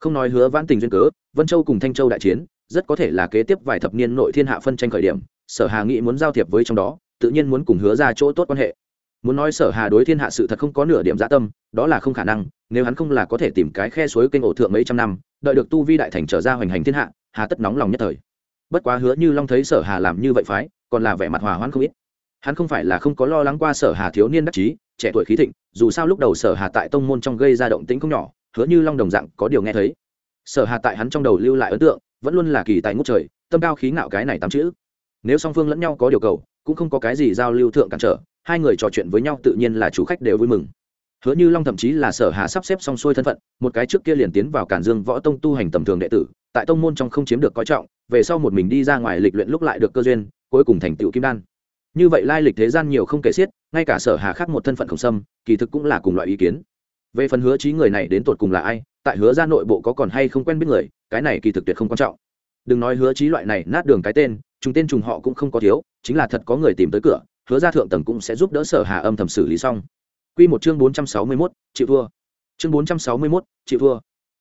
Không nói hứa vãn tình duyên cớ, vân châu cùng thanh châu đại chiến rất có thể là kế tiếp vài thập niên nội thiên hạ phân tranh khởi điểm, sở hà nghĩ muốn giao thiệp với trong đó, tự nhiên muốn cùng hứa ra chỗ tốt quan hệ. Muốn nói sở hà đối thiên hạ sự thật không có nửa điểm dạ tâm, đó là không khả năng, nếu hắn không là có thể tìm cái khe suối kênh ổ thượng mấy trăm năm, đợi được tu vi đại thành trở ra hoành hành thiên hạ, hà tất nóng lòng nhất thời. Bất quá hứa như long thấy sở hà làm như vậy phái, còn là vẻ mặt hòa hoãn không ít. Hắn không phải là không có lo lắng qua sở hà thiếu niên đắc chí, trẻ tuổi khí thịnh, dù sao lúc đầu sở hà tại tông môn trong gây ra động tĩnh không nhỏ, hứa như long đồng dạng có điều nghe thấy. Sở hà tại hắn trong đầu lưu lại ấn tượng vẫn luôn là kỳ tài ngút trời, tâm cao khí ngạo cái này tám chữ. Nếu song phương lẫn nhau có điều cầu, cũng không có cái gì giao lưu thượng cản trở, hai người trò chuyện với nhau tự nhiên là chủ khách đều vui mừng. Hứa như long thậm chí là sở hà sắp xếp xong xuôi thân phận, một cái trước kia liền tiến vào cản dương võ tông tu hành tầm thường đệ tử, tại tông môn trong không chiếm được coi trọng, về sau một mình đi ra ngoài lịch luyện lúc lại được cơ duyên, cuối cùng thành tựu kim đan. Như vậy lai lịch thế gian nhiều không kể xiết, ngay cả sở hà khác một thân phận khổng sâm kỳ thực cũng là cùng loại ý kiến. Về phần hứa trí người này đến tột cùng là ai, tại hứa ra nội bộ có còn hay không quen biết người cái này kỳ thực tuyệt không quan trọng đừng nói hứa trí loại này nát đường cái tên chúng tên trùng họ cũng không có thiếu chính là thật có người tìm tới cửa hứa ra thượng tầng cũng sẽ giúp đỡ sở hà âm thầm xử lý xong Quy một chương bốn trăm sáu mươi 461, chịu thua. Chương bốn trăm sáu mươi 461, chịu thua.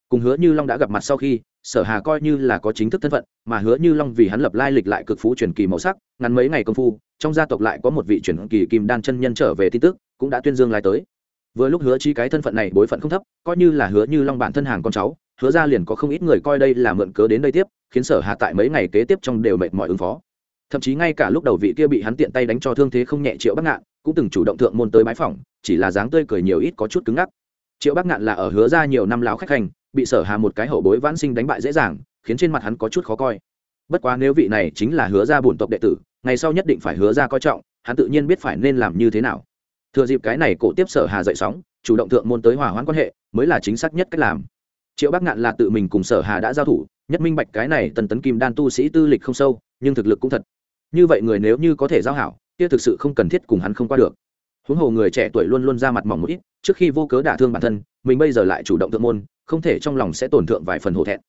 Cùng Hứa Như Long đã gặp mặt sau khi, Sở Hà coi như là có chính thức thân phận, mà Hứa Như Long vì hắn lập lai lịch lại cực phú truyền kỳ màu sắc, ngắn mấy ngày công phu, trong gia tộc lại có một vị truyền kỳ kim đan chân nhân trở về tin tức, cũng đã tuyên dương lại tới. Vừa lúc Hứa Chí cái thân phận này bối phận không thấp, coi như là Hứa Như Long bản thân hàng con cháu, Hứa ra liền có không ít người coi đây là mượn cớ đến đây tiếp, khiến Sở Hà tại mấy ngày kế tiếp trong đều mệt mỏi ứng phó. Thậm chí ngay cả lúc đầu vị kia bị hắn tiện tay đánh cho thương thế không nhẹ triệu bắc ngạn cũng từng chủ động thượng môn tới bãi phòng chỉ là dáng tươi cười nhiều ít có chút cứng ngắc. Triệu bắc ngạn là ở hứa ra nhiều năm láo khách hành bị sở hà một cái hậu bối vãn sinh đánh bại dễ dàng khiến trên mặt hắn có chút khó coi. Bất quá nếu vị này chính là hứa ra bổn tộc đệ tử ngày sau nhất định phải hứa ra coi trọng hắn tự nhiên biết phải nên làm như thế nào. Thừa dịp cái này cổ tiếp sở hà dậy sóng chủ động thượng môn tới hòa hoãn quan hệ mới là chính xác nhất cách làm triệu bắc ngạn là tự mình cùng sở hà đã giao thủ, nhất minh bạch cái này tần tấn kim đan tu sĩ tư lịch không sâu, nhưng thực lực cũng thật. Như vậy người nếu như có thể giao hảo, kia thực sự không cần thiết cùng hắn không qua được. Huống hồ người trẻ tuổi luôn luôn ra mặt mỏng một ít, trước khi vô cớ đả thương bản thân, mình bây giờ lại chủ động thượng môn, không thể trong lòng sẽ tổn thượng vài phần hổ thẹn.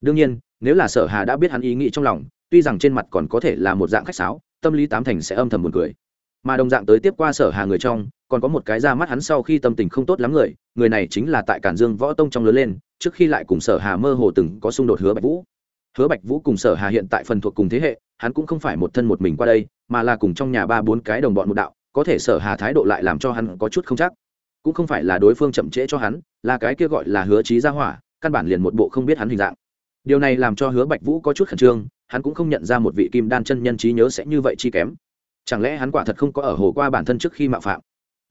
Đương nhiên, nếu là sở hà đã biết hắn ý nghĩ trong lòng, tuy rằng trên mặt còn có thể là một dạng khách sáo, tâm lý tám thành sẽ âm thầm buồn cười. Mà đồng dạng tới tiếp qua sở hà người trong còn có một cái ra mắt hắn sau khi tâm tình không tốt lắm người người này chính là tại cản dương võ tông trong lớn lên, trước khi lại cùng sở hà mơ hồ từng có xung đột hứa bạch vũ. Hứa bạch vũ cùng sở hà hiện tại phần thuộc cùng thế hệ, hắn cũng không phải một thân một mình qua đây, mà là cùng trong nhà ba bốn cái đồng bọn một đạo, có thể sở hà thái độ lại làm cho hắn có chút không chắc. Cũng không phải là đối phương chậm trễ cho hắn, là cái kia gọi là hứa trí gia hỏa, căn bản liền một bộ không biết hắn hình dạng. Điều này làm cho hứa bạch vũ có chút khẩn trương, hắn cũng không nhận ra một vị kim đan chân nhân trí nhớ sẽ như vậy chi kém. Chẳng lẽ hắn quả thật không có ở hồ qua bản thân trước khi mạo phạm?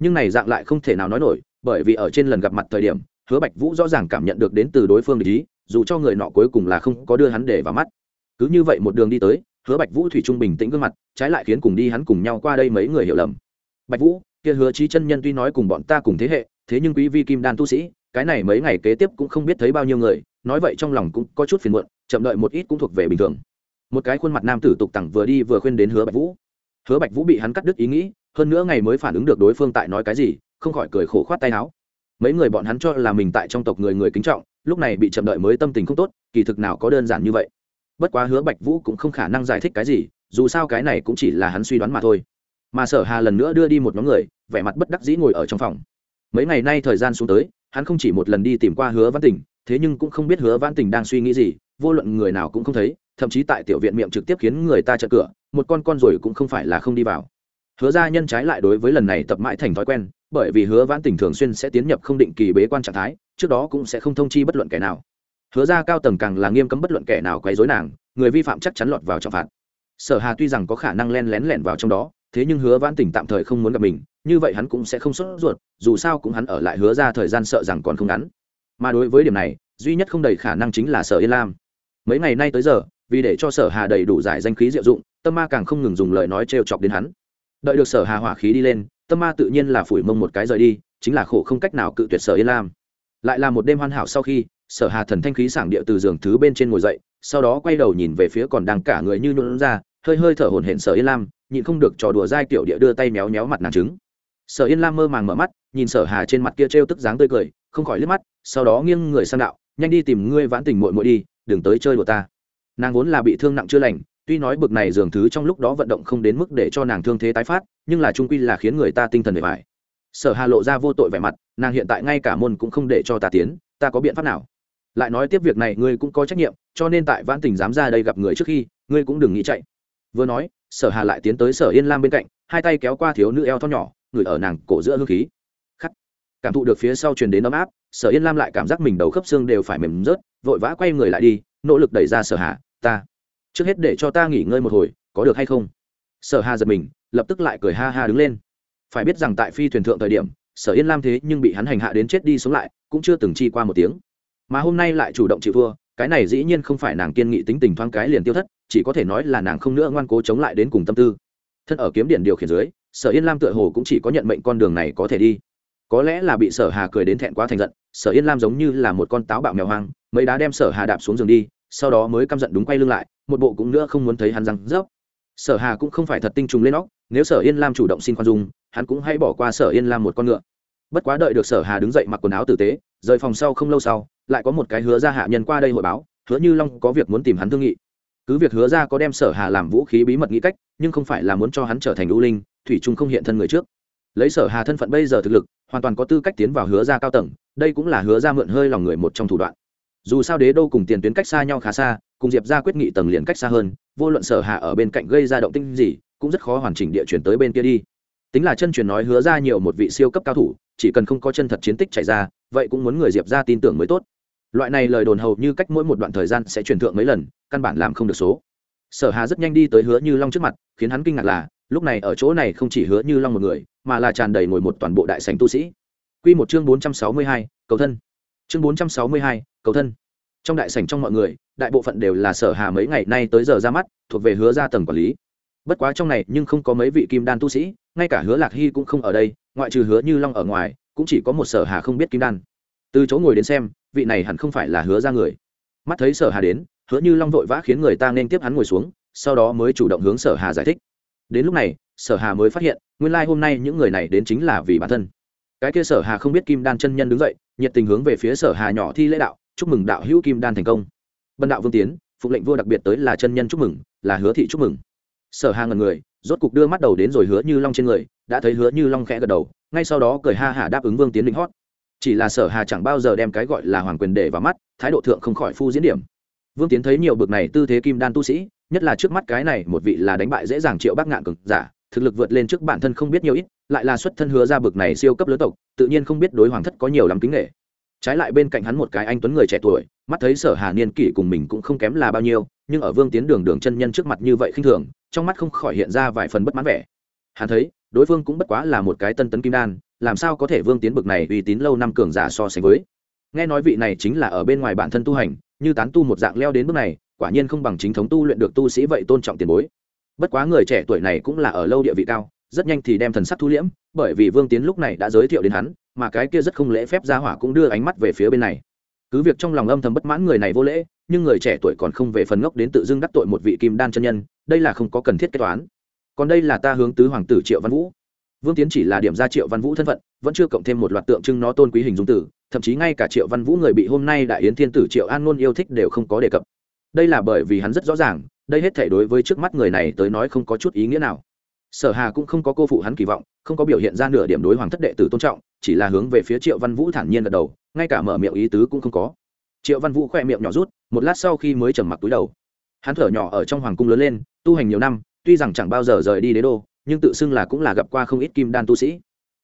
Nhưng này dạng lại không thể nào nói nổi, bởi vì ở trên lần gặp mặt thời điểm, hứa bạch vũ rõ ràng cảm nhận được đến từ đối phương để ý, dù cho người nọ cuối cùng là không có đưa hắn để vào mắt. Cứ như vậy một đường đi tới, hứa bạch vũ thủy trung bình tĩnh gương mặt, trái lại khiến cùng đi hắn cùng nhau qua đây mấy người hiểu lầm. Bạch vũ, kia hứa trí chân nhân tuy nói cùng bọn ta cùng thế hệ, thế nhưng quý vi kim đan tu sĩ, cái này mấy ngày kế tiếp cũng không biết thấy bao nhiêu người, nói vậy trong lòng cũng có chút phiền muộn, chậm đợi một ít cũng thuộc về bình thường. Một cái khuôn mặt nam tử tục tẳng vừa đi vừa khuyên đến hứa bạch vũ. Hứa bạch vũ bị hắn cắt đứt ý nghĩ hơn nữa ngày mới phản ứng được đối phương tại nói cái gì, không khỏi cười khổ khoát tay áo. Mấy người bọn hắn cho là mình tại trong tộc người người kính trọng, lúc này bị chậm đợi mới tâm tình không tốt, kỳ thực nào có đơn giản như vậy. Bất quá hứa bạch vũ cũng không khả năng giải thích cái gì, dù sao cái này cũng chỉ là hắn suy đoán mà thôi. Mà sở hà lần nữa đưa đi một nhóm người, vẻ mặt bất đắc dĩ ngồi ở trong phòng. Mấy ngày nay thời gian xuống tới, hắn không chỉ một lần đi tìm qua hứa văn tình, thế nhưng cũng không biết hứa văn tình đang suy nghĩ gì, vô luận người nào cũng không thấy, thậm chí tại tiểu viện miệng trực tiếp khiến người ta chặn cửa, một con con rồi cũng không phải là không đi vào hứa gia nhân trái lại đối với lần này tập mãi thành thói quen, bởi vì hứa vãn tình thường xuyên sẽ tiến nhập không định kỳ bế quan trạng thái, trước đó cũng sẽ không thông chi bất luận kẻ nào. Hứa ra cao tầng càng là nghiêm cấm bất luận kẻ nào quấy dối nàng, người vi phạm chắc chắn lọt vào trọng phạt. Sở hà tuy rằng có khả năng len lén lẻn vào trong đó, thế nhưng hứa vãn tình tạm thời không muốn gặp mình, như vậy hắn cũng sẽ không sốt ruột, dù sao cũng hắn ở lại hứa ra thời gian sợ rằng còn không ngắn. Mà đối với điểm này, duy nhất không đầy khả năng chính là sở yên lam. Mấy ngày nay tới giờ, vì để cho sở hà đầy đủ giải danh khí diệu dụng, tâm ma càng không ngừng dùng lời nói trêu chọc đến hắn đợi được sở hà hỏa khí đi lên, tâm ma tự nhiên là phủi mông một cái rời đi, chính là khổ không cách nào cự tuyệt sở yên lam. Lại là một đêm hoàn hảo sau khi, sở hà thần thanh khí sảng địa từ giường thứ bên trên ngồi dậy, sau đó quay đầu nhìn về phía còn đang cả người như nhuận ra, hơi hơi thở hổn hển sở yên lam, nhịn không được trò đùa dai tiểu địa đưa tay méo méo mặt nàng trứng. Sở yên lam mơ màng mở mắt, nhìn sở hà trên mặt kia trêu tức dáng tươi cười, không khỏi liếc mắt, sau đó nghiêng người sang đạo, nhanh đi tìm ngươi vãn tình muội muội đi, đừng tới chơi đùa ta. Nàng vốn là bị thương nặng chưa lành tuy nói bực này dường thứ trong lúc đó vận động không đến mức để cho nàng thương thế tái phát, nhưng là trung quy là khiến người ta tinh thần bề bài sở hà lộ ra vô tội vẻ mặt, nàng hiện tại ngay cả môn cũng không để cho ta tiến, ta có biện pháp nào? Lại nói tiếp việc này, ngươi cũng có trách nhiệm, cho nên tại vãn tình dám ra đây gặp người trước khi, ngươi cũng đừng nghĩ chạy. Vừa nói, sở hà lại tiến tới sở yên lam bên cạnh, hai tay kéo qua thiếu nữ eo thon nhỏ, người ở nàng cổ giữa hương khí. Khắc. Cảm thụ được phía sau truyền đến ấm áp, sở yên lam lại cảm giác mình đầu khớp xương đều phải mềm rớt, vội vã quay người lại đi, nỗ lực đẩy ra sở hà, ta trước hết để cho ta nghỉ ngơi một hồi, có được hay không? Sở hà giật mình, lập tức lại cười ha ha đứng lên. Phải biết rằng tại phi thuyền thượng thời điểm, sở yên lam thế nhưng bị hắn hành hạ đến chết đi sống lại, cũng chưa từng chi qua một tiếng. Mà hôm nay lại chủ động chịu thua, cái này dĩ nhiên không phải nàng kiên nghị tính tình thoáng cái liền tiêu thất, chỉ có thể nói là nàng không nữa ngoan cố chống lại đến cùng tâm tư. Thân ở kiếm điện điều khiển dưới, sở yên lam tựa hồ cũng chỉ có nhận mệnh con đường này có thể đi. Có lẽ là bị sở hà cười đến thẹn quá thành giận, sở yên lam giống như là một con táo bạo mèo hoang, mấy đá đem sở hà đạp xuống giường đi, sau đó mới căm giận đúng quay lưng lại một bộ cũng nữa không muốn thấy hắn răng rớp. Sở hà cũng không phải thật tinh trùng lên óc, nếu sở yên lam chủ động xin khoan dung, hắn cũng hãy bỏ qua sở yên lam một con ngựa. Bất quá đợi được sở hà đứng dậy mặc quần áo tử tế, rời phòng sau không lâu sau, lại có một cái hứa ra hạ nhân qua đây hội báo, hứa như long có việc muốn tìm hắn thương nghị. Cứ việc hứa ra có đem sở hà làm vũ khí bí mật nghĩ cách, nhưng không phải là muốn cho hắn trở thành lũ linh, thủy trung không hiện thân người trước. Lấy sở hà thân phận bây giờ thực lực, hoàn toàn có tư cách tiến vào hứa ra cao tầng, đây cũng là hứa ra mượn hơi lòng người một trong thủ đoạn. Dù sao đế đô cùng tiền tuyến cách xa nhau khá xa cùng diệp ra quyết nghị tầng liền cách xa hơn vô luận sở Hạ ở bên cạnh gây ra động tinh gì cũng rất khó hoàn chỉnh địa chuyển tới bên kia đi. Tính là chân truyền nói hứa ra nhiều một vị siêu cấp cao thủ chỉ cần không có chân thật chiến tích chạy ra vậy cũng muốn người diệp ra tin tưởng mới tốt. Loại này lời đồn hầu như cách mỗi một đoạn thời gian sẽ truyền thượng mấy lần căn bản làm không được số. Sở hà rất nhanh đi tới hứa như long trước mặt khiến hắn kinh ngạc là lúc này ở chỗ này không chỉ hứa như long một người mà là tràn đầy ngồi một toàn bộ đại sành tu sĩ. Quy một chương bốn trăm sáu mươi hai, cầu thân. Chương bốn trăm sáu mươi hai, cầu thân. Trong đại sảnh trong mọi người đại bộ phận đều là sở hà mấy ngày nay tới giờ ra mắt, thuộc về hứa ra tầng quản lý. Bất quá trong này nhưng không có mấy vị kim đan tu sĩ, ngay cả hứa lạc hy cũng không ở đây, ngoại trừ hứa như long ở ngoài, cũng chỉ có một sở hà không biết kim đan. Từ chỗ ngồi đến xem, vị này hẳn không phải là hứa ra người. Mắt thấy sở hà đến, hứa như long vội vã khiến người ta nên tiếp hắn ngồi xuống, sau đó mới chủ động hướng sở hà giải thích. Đến lúc này, sở hà mới phát hiện, nguyên lai hôm nay những người này đến chính là vì bản thân. Cái kia sở hà không biết kim đan chân nhân đứng dậy, nhiệt tình hướng về phía sở hà nhỏ thi lễ đạo, chúc mừng đạo hữu kim đan thành công bần đạo vương tiến, phụng lệnh vua đặc biệt tới là chân nhân chúc mừng, là hứa thị chúc mừng. Sở hà ngần người, rốt cục đưa mắt đầu đến rồi hứa như long trên người, đã thấy hứa như long khẽ gật đầu, ngay sau đó cười ha hả đáp ứng vương tiến định hót. Chỉ là sở hà chẳng bao giờ đem cái gọi là hoàng quyền để vào mắt, thái độ thượng không khỏi phu diễn điểm. Vương tiến thấy nhiều bực này tư thế kim đan tu sĩ, nhất là trước mắt cái này một vị là đánh bại dễ dàng triệu bác ngạn cực giả, thực lực vượt lên trước bản thân không biết nhiều ít, lại là xuất thân hứa ra bực này siêu cấp lớn tộc, tự nhiên không biết đối hoàng thất có nhiều lắm kính nghệ trái lại bên cạnh hắn một cái anh tuấn người trẻ tuổi, mắt thấy sở hà niên kỷ cùng mình cũng không kém là bao nhiêu, nhưng ở vương tiến đường đường chân nhân trước mặt như vậy khinh thường, trong mắt không khỏi hiện ra vài phần bất mãn vẻ. Hắn thấy, đối phương cũng bất quá là một cái tân tấn kim đan, làm sao có thể vương tiến bực này uy tín lâu năm cường giả so sánh với. Nghe nói vị này chính là ở bên ngoài bản thân tu hành, như tán tu một dạng leo đến bước này, quả nhiên không bằng chính thống tu luyện được tu sĩ vậy tôn trọng tiền bối. Bất quá người trẻ tuổi này cũng là ở lâu địa vị cao, rất nhanh thì đem thần sắc thu liễm, bởi vì vương tiến lúc này đã giới thiệu đến hắn mà cái kia rất không lễ phép ra hỏa cũng đưa ánh mắt về phía bên này. Cứ việc trong lòng âm thầm bất mãn người này vô lễ, nhưng người trẻ tuổi còn không về phần ngốc đến tự dưng đắc tội một vị kim đan chân nhân, đây là không có cần thiết kết toán. Còn đây là ta hướng tứ hoàng tử triệu văn vũ. Vương tiến chỉ là điểm ra triệu văn vũ thân phận, vẫn chưa cộng thêm một loạt tượng trưng nó tôn quý hình dung tử, thậm chí ngay cả triệu văn vũ người bị hôm nay đại yến thiên tử triệu an ngôn yêu thích đều không có đề cập. Đây là bởi vì hắn rất rõ ràng, đây hết thể đối với trước mắt người này tới nói không có chút ý nghĩa nào sở hà cũng không có cô phụ hắn kỳ vọng, không có biểu hiện ra nửa điểm đối hoàng thất đệ tử tôn trọng, chỉ là hướng về phía triệu văn vũ thản nhiên gật đầu, ngay cả mở miệng ý tứ cũng không có. Triệu văn vũ khoe miệng nhỏ rút, một lát sau khi mới trầm mặc túi đầu. Hắn thở nhỏ ở trong hoàng cung lớn lên, tu hành nhiều năm, tuy rằng chẳng bao giờ rời đi đế đô, nhưng tự xưng là cũng là gặp qua không ít kim đan tu sĩ.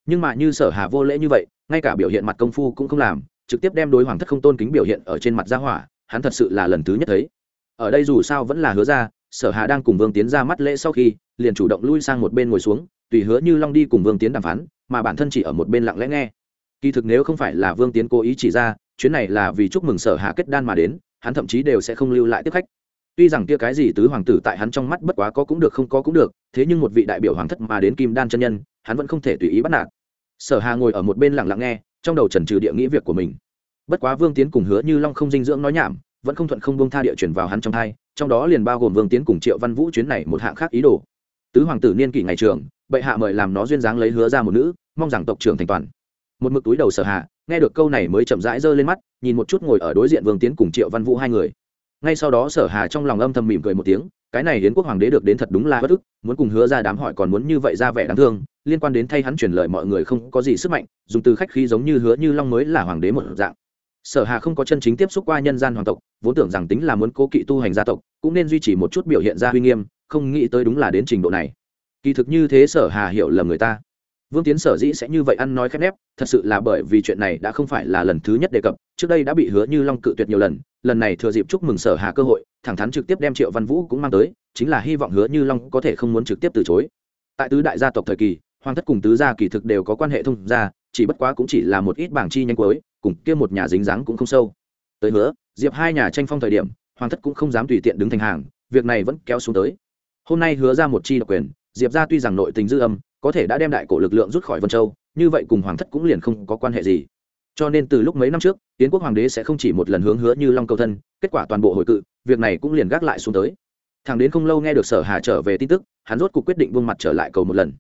Nhưng mà như sở hà vô lễ như vậy, ngay cả biểu hiện mặt công phu cũng không làm, trực tiếp đem đối hoàng thất không tôn kính biểu hiện ở trên mặt gia hỏa, hắn thật sự là lần thứ nhất thấy. Ở đây dù sao vẫn là hứa ra sở hà đang cùng vương tiến ra mắt lễ sau khi, liền chủ động lui sang một bên ngồi xuống, tùy hứa như long đi cùng vương tiến đàm phán, mà bản thân chỉ ở một bên lặng lẽ nghe. Kỳ thực nếu không phải là vương tiến cố ý chỉ ra, chuyến này là vì chúc mừng sở hà kết đan mà đến, hắn thậm chí đều sẽ không lưu lại tiếp khách. Tuy rằng kia cái gì tứ hoàng tử tại hắn trong mắt bất quá có cũng được không có cũng được, thế nhưng một vị đại biểu hoàng thất mà đến kim đan chân nhân, hắn vẫn không thể tùy ý bắt nạt. Sở hà ngồi ở một bên lặng lặng nghe, trong đầu trần trừ địa nghĩ việc của mình. Bất quá vương tiến cùng hứa như long không dinh dưỡng nói nhảm vẫn không thuận không bông tha địa chuyển vào hắn trong thai, trong đó liền bao gồm vương tiến cùng triệu văn vũ chuyến này một hạng khác ý đồ. Tứ hoàng tử niên kỷ ngày trường, bệ hạ mời làm nó duyên dáng lấy hứa ra một nữ, mong rằng tộc trưởng thành toàn. Một mực túi đầu sở hạ, nghe được câu này mới chậm rãi giơ lên mắt, nhìn một chút ngồi ở đối diện vương tiến cùng triệu văn vũ hai người. Ngay sau đó sở hà trong lòng âm thầm mỉm cười một tiếng, cái này hiến quốc hoàng đế được đến thật đúng là bất ức, muốn cùng hứa ra đám hỏi còn muốn như vậy ra vẻ đáng thương, liên quan đến thay hắn truyền lời mọi người không có gì sức mạnh, dùng từ khách khí giống như hứa như long mới là hoàng đế một dạng sở hà không có chân chính tiếp xúc qua nhân gian hoàng tộc, vốn tưởng rằng tính là muốn cố kỵ tu hành gia tộc, cũng nên duy trì một chút biểu hiện ra uy nghiêm, không nghĩ tới đúng là đến trình độ này. Kỳ thực như thế sở hà hiểu lầm người ta. Vương tiến sở dĩ sẽ như vậy ăn nói khép nép, thật sự là bởi vì chuyện này đã không phải là lần thứ nhất đề cập, trước đây đã bị hứa như long cự tuyệt nhiều lần lần này thừa dịp chúc mừng sở hà cơ hội, thẳng thắn trực tiếp đem triệu văn vũ cũng mang tới, chính là hy vọng hứa như long có thể không muốn trực tiếp từ chối. Tại tứ đại gia tộc thời kỳ, hoàng thất cùng tứ gia kỳ thực đều có quan hệ thông gia, chỉ bất quá cũng chỉ là một ít bảng chi nhanh cuối cùng kia một nhà dính dáng cũng không sâu. Tới hứa, diệp hai nhà tranh phong thời điểm, hoàng thất cũng không dám tùy tiện đứng thành hàng, việc này vẫn kéo xuống tới. Hôm nay hứa ra một chi độc quyền, diệp ra tuy rằng nội tình dư âm, có thể đã đem đại cổ lực lượng rút khỏi vân châu, như vậy cùng hoàng thất cũng liền không có quan hệ gì. Cho nên từ lúc mấy năm trước tiến quốc hoàng đế sẽ không chỉ một lần hướng hứa như long cầu thân, kết quả toàn bộ hội cự, việc này cũng liền gác lại xuống tới. Thằng đến không lâu nghe được sở hà trở về tin tức, hắn rốt cuộc quyết định vương mặt trở lại cầu một lần.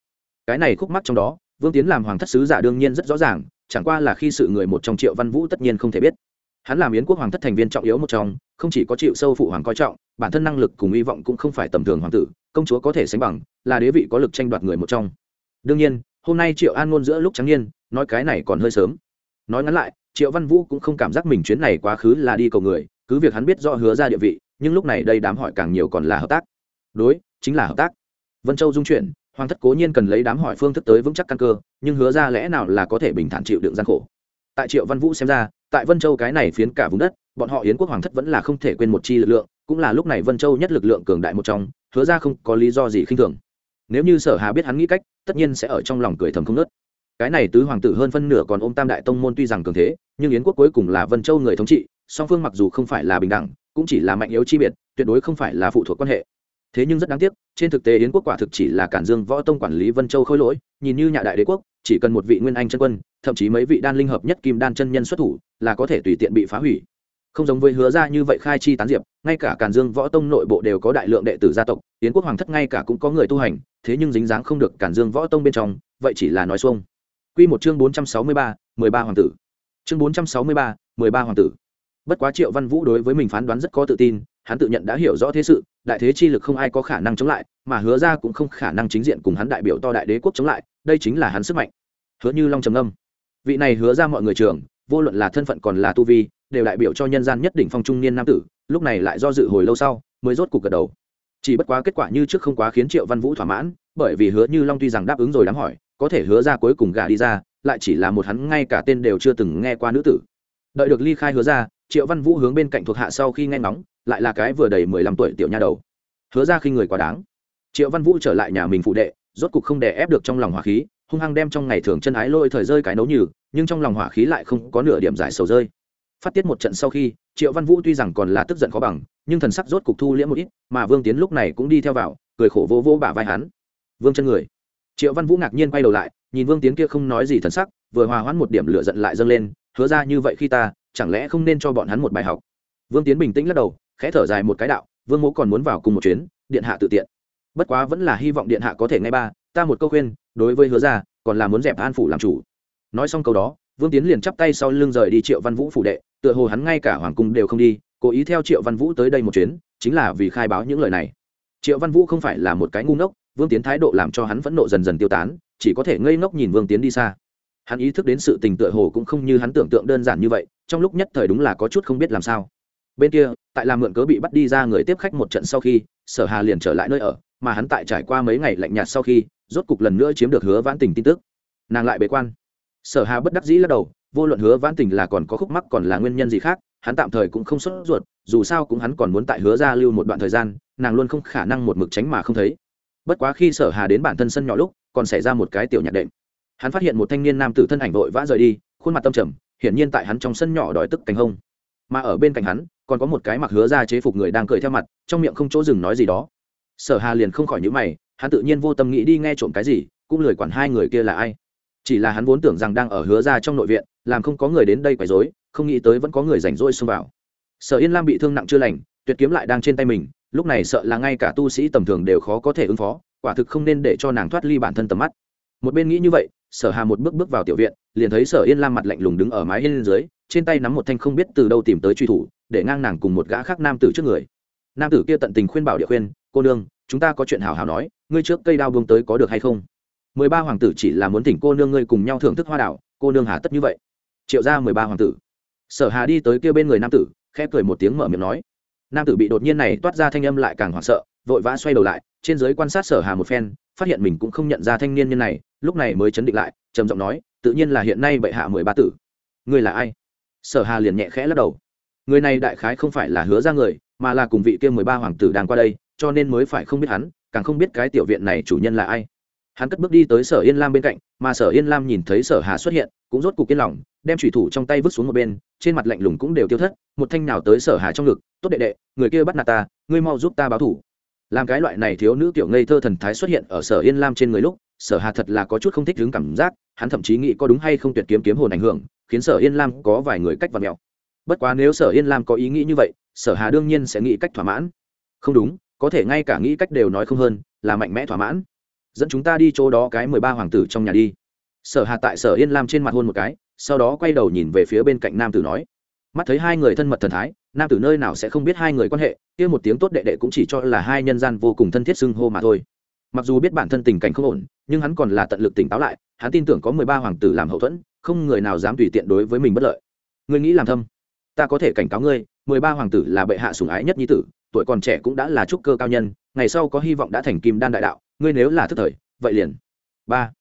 Cái này khúc mắc trong đó, vương tiến làm hoàng thất sứ giả đương nhiên rất rõ ràng chẳng qua là khi sự người một trong triệu văn vũ tất nhiên không thể biết. Hắn làm yến quốc hoàng thất thành viên trọng yếu một trong, không chỉ có chịu sâu phụ hoàng coi trọng, bản thân năng lực cùng hy vọng cũng không phải tầm thường hoàng tử, công chúa có thể sánh bằng, là đế vị có lực tranh đoạt người một trong. Đương nhiên, hôm nay triệu an ngôn giữa lúc trắng niên, nói cái này còn hơi sớm. Nói ngắn lại, triệu văn vũ cũng không cảm giác mình chuyến này quá khứ là đi cầu người, cứ việc hắn biết do hứa ra địa vị, nhưng lúc này đây đám hỏi càng nhiều còn là hợp tác. Đối, chính là hợp tác. Vân châu dung chuyển hoàng thất cố nhiên cần lấy đám hỏi phương thức tới vững chắc căn cơ, nhưng hứa ra lẽ nào là có thể bình thản chịu đựng gian khổ? Tại triệu văn vũ xem ra, tại vân châu cái này phiến cả vùng đất, bọn họ yến quốc hoàng thất vẫn là không thể quên một chi lực lượng, cũng là lúc này vân châu nhất lực lượng cường đại một trong, hứa ra không có lý do gì khinh thường. Nếu như sở hà biết hắn nghĩ cách, tất nhiên sẽ ở trong lòng cười thầm không nớt cái này tứ hoàng tử hơn phân nửa còn ôm tam đại tông môn tuy rằng cường thế, nhưng yến quốc cuối cùng là vân châu người thống trị, song phương mặc dù không phải là bình đẳng, cũng chỉ là mạnh yếu chi biệt, tuyệt đối không phải là phụ thuộc quan hệ. Thế nhưng rất đáng tiếc trên thực tế yến quốc quả thực chỉ là cản dương võ tông quản lý vân châu khôi lỗi, nhìn như nhà đại đế quốc, chỉ cần một vị nguyên anh chân quân, thậm chí mấy vị đan linh hợp nhất kim đan chân nhân xuất thủ, là có thể tùy tiện bị phá hủy. Không giống với hứa ra như vậy khai chi tán diệp, ngay cả càn dương võ tông nội bộ đều có đại lượng đệ tử gia tộc, yến quốc hoàng thất ngay cả cũng có người tu hành, thế nhưng dính dáng không được càn dương võ tông bên trong, vậy chỉ là nói xuông. Quy một chương bốn trăm sáu mươi ba, mười ba hoàng tử. Chương bốn trăm sáu mươi ba, mười ba hoàng tử. Bất quá triệu văn vũ đối với mình phán đoán rất có tự tin hắn tự nhận đã hiểu rõ thế sự, đại thế chi lực không ai có khả năng chống lại, mà hứa ra cũng không khả năng chính diện cùng hắn đại biểu to đại đế quốc chống lại, đây chính là hắn sức mạnh. Hứa như long trầm âm vị này hứa ra mọi người trường vô luận là thân phận còn là tu vi, đều đại biểu cho nhân gian nhất đỉnh phong trung niên nam tử, lúc này lại do dự hồi lâu sau, mới rốt cuộc gật đầu. Chỉ bất quá kết quả như trước không quá khiến triệu văn vũ thỏa mãn, bởi vì hứa như long tuy rằng đáp ứng rồi đám hỏi, có thể hứa ra cuối cùng gả đi ra, lại chỉ là một hắn, ngay cả tên đều chưa từng nghe qua nữ tử. Đợi được ly khai hứa ra triệu văn vũ hướng bên cạnh thuộc hạ sau khi nghe ngóng, lại là cái vừa đầy mười lăm tuổi tiểu nha đầu. Hứa ra khi người quá đáng. Triệu văn vũ trở lại nhà mình phụ đệ, rốt cục không đè ép được trong lòng hỏa khí, hung hăng đem trong ngày thường chân ái lôi thời rơi cái nấu nhừ, nhưng trong lòng hỏa khí lại không có nửa điểm giải sầu rơi. Phát tiết một trận sau khi, triệu văn vũ tuy rằng còn là tức giận khó bằng, nhưng thần sắc rốt cục thu liễm một ít, mà vương tiến lúc này cũng đi theo vào, cười khổ vô vô bả vai hắn. Vương chân người. Triệu văn vũ ngạc nhiên quay đầu lại, nhìn vương tiến kia không nói gì thần sắc, vừa hòa hoãn một điểm lửa giận lại dâng lên, hứa ra như vậy khi ta chẳng lẽ không nên cho bọn hắn một bài học? Vương tiến bình tĩnh lắc đầu, khẽ thở dài một cái đạo, vương mỗ còn muốn vào cùng một chuyến, điện hạ tự tiện. Bất quá vẫn là hy vọng điện hạ có thể ngay ba, ta một câu khuyên, đối với hứa ra còn là muốn dẹp an phủ làm chủ. Nói xong câu đó, vương tiến liền chắp tay sau lưng rời đi triệu văn vũ phủ đệ, tựa hồ hắn ngay cả hoàng cung đều không đi, cố ý theo triệu văn vũ tới đây một chuyến, chính là vì khai báo những lời này. Triệu văn vũ không phải là một cái ngu ngốc, vương tiến thái độ làm cho hắn phẫn nộ dần dần tiêu tán, chỉ có thể ngây ngốc nhìn vương tiến đi xa. Hắn ý thức đến sự tình tựa hồ cũng không như hắn tưởng tượng đơn giản như vậy trong lúc nhất thời đúng là có chút không biết làm sao. Bên kia, tại làm mượn cớ bị bắt đi ra người tiếp khách một trận sau khi, sở hà liền trở lại nơi ở, mà hắn tại trải qua mấy ngày lạnh nhạt sau khi, rốt cục lần nữa chiếm được hứa vãn tình tin tức. Nàng lại bế quan. Sở hà bất đắc dĩ lắc đầu, vô luận hứa vãn tình là còn có khúc mắc còn là nguyên nhân gì khác, hắn tạm thời cũng không xuất ruột, dù sao cũng hắn còn muốn tại hứa ra lưu một đoạn thời gian, nàng luôn không khả năng một mực tránh mà không thấy. Bất quá khi sở hà đến bản thân sân nhỏ lúc, còn xảy ra một cái tiểu nhạc đệm. Hắn phát hiện một thanh niên nam tử thân ảnh vội vã rời đi, khuôn mặt tâm trầm hiển nhiên tại hắn trong sân nhỏ đòi tức cánh hông. Mà ở bên cạnh hắn, còn có một cái mặc hứa ra chế phục người đang cười theo mặt, trong miệng không chỗ dừng nói gì đó. Sở hà liền không khỏi nhữ mày, hắn tự nhiên vô tâm nghĩ đi nghe trộm cái gì, cũng lười quản hai người kia là ai. Chỉ là hắn vốn tưởng rằng đang ở hứa ra trong nội viện, làm không có người đến đây quấy rối, không nghĩ tới vẫn có người rảnh rỗi xông vào. Sở yên lam bị thương nặng chưa lành, tuyệt kiếm lại đang trên tay mình, lúc này sợ là ngay cả tu sĩ tầm thường đều khó có thể ứng phó, quả thực không nên để cho nàng thoát ly bản thân tầm mắt. Một bên nghĩ như vậy sở hà một bước bước vào tiểu viện, liền thấy sở yên lam mặt lạnh lùng đứng ở mái hiên dưới, trên tay nắm một thanh không biết từ đâu tìm tới truy thủ, để ngang nàng cùng một gã khác nam tử trước người. Nam tử kia tận tình khuyên bảo địa khuyên, cô nương, chúng ta có chuyện hào hào nói, ngươi trước cây đao buông tới có được hay không? Mười ba hoàng tử chỉ là muốn thỉnh cô nương ngươi cùng nhau thưởng thức hoa đảo, cô nương hà tất như vậy. Triệu ra mười ba hoàng tử. Sở hà đi tới kia bên người nam tử, khẽ cười một tiếng mở miệng nói. Nam tử bị đột nhiên này toát ra thanh âm lại càng hoảng sợ vội vã xoay đầu lại, trên giới quan sát sở hà một phen, phát hiện mình cũng không nhận ra thanh niên nhân này, lúc này mới chấn định lại, trầm giọng nói, tự nhiên là hiện nay bệ hạ mười ba tử. Ngươi là ai? Sở hà liền nhẹ khẽ lắc đầu. Người này đại khái không phải là hứa ra người, mà là cùng vị kia mười ba hoàng tử đang qua đây, cho nên mới phải không biết hắn, càng không biết cái tiểu viện này chủ nhân là ai. Hắn cất bước đi tới sở yên lam bên cạnh, mà sở yên lam nhìn thấy sở hà xuất hiện, cũng rốt cục yên lòng, đem thủy thủ trong tay vứt xuống một bên, trên mặt lạnh lùng cũng đều tiêu thất, một thanh nào tới sở hà trong ngực, tốt đệ đệ, người kia bắt nạt ta, ngươi mau giúp ta báo thủ làm cái loại này thiếu nữ tiểu ngây thơ thần thái xuất hiện ở sở yên lam trên người lúc, sở hà thật là có chút không thích đứng cảm giác, hắn thậm chí nghĩ có đúng hay không tuyệt kiếm kiếm hồn ảnh hưởng, khiến sở yên lam có vài người cách vặt mẹo. Bất quá nếu sở yên lam có ý nghĩ như vậy, sở hà đương nhiên sẽ nghĩ cách thỏa mãn. Không đúng, có thể ngay cả nghĩ cách đều nói không hơn, là mạnh mẽ thỏa mãn. Dẫn chúng ta đi chỗ đó cái mười ba hoàng tử trong nhà đi. Sở hà tại sở yên lam trên mặt hôn một cái, sau đó quay đầu nhìn về phía bên cạnh nam tử nói. Mắt thấy hai người thân mật thần thái nam tử nơi nào sẽ không biết hai người quan hệ, kia một tiếng tốt đệ đệ cũng chỉ cho là hai nhân gian vô cùng thân thiết xưng hô mà thôi. Mặc dù biết bản thân tình cảnh không ổn, nhưng hắn còn là tận lực tỉnh táo lại, hắn tin tưởng có mười ba hoàng tử làm hậu thuẫn, không người nào dám tùy tiện đối với mình bất lợi. Ngươi nghĩ làm thâm, ta có thể cảnh cáo ngươi, mười ba hoàng tử là bệ hạ sủng ái nhất nhi tử, tuổi còn trẻ cũng đã là trúc cơ cao nhân, ngày sau có hy vọng đã thành kim đan đại đạo, ngươi nếu là thức thời, vậy liền. Ba,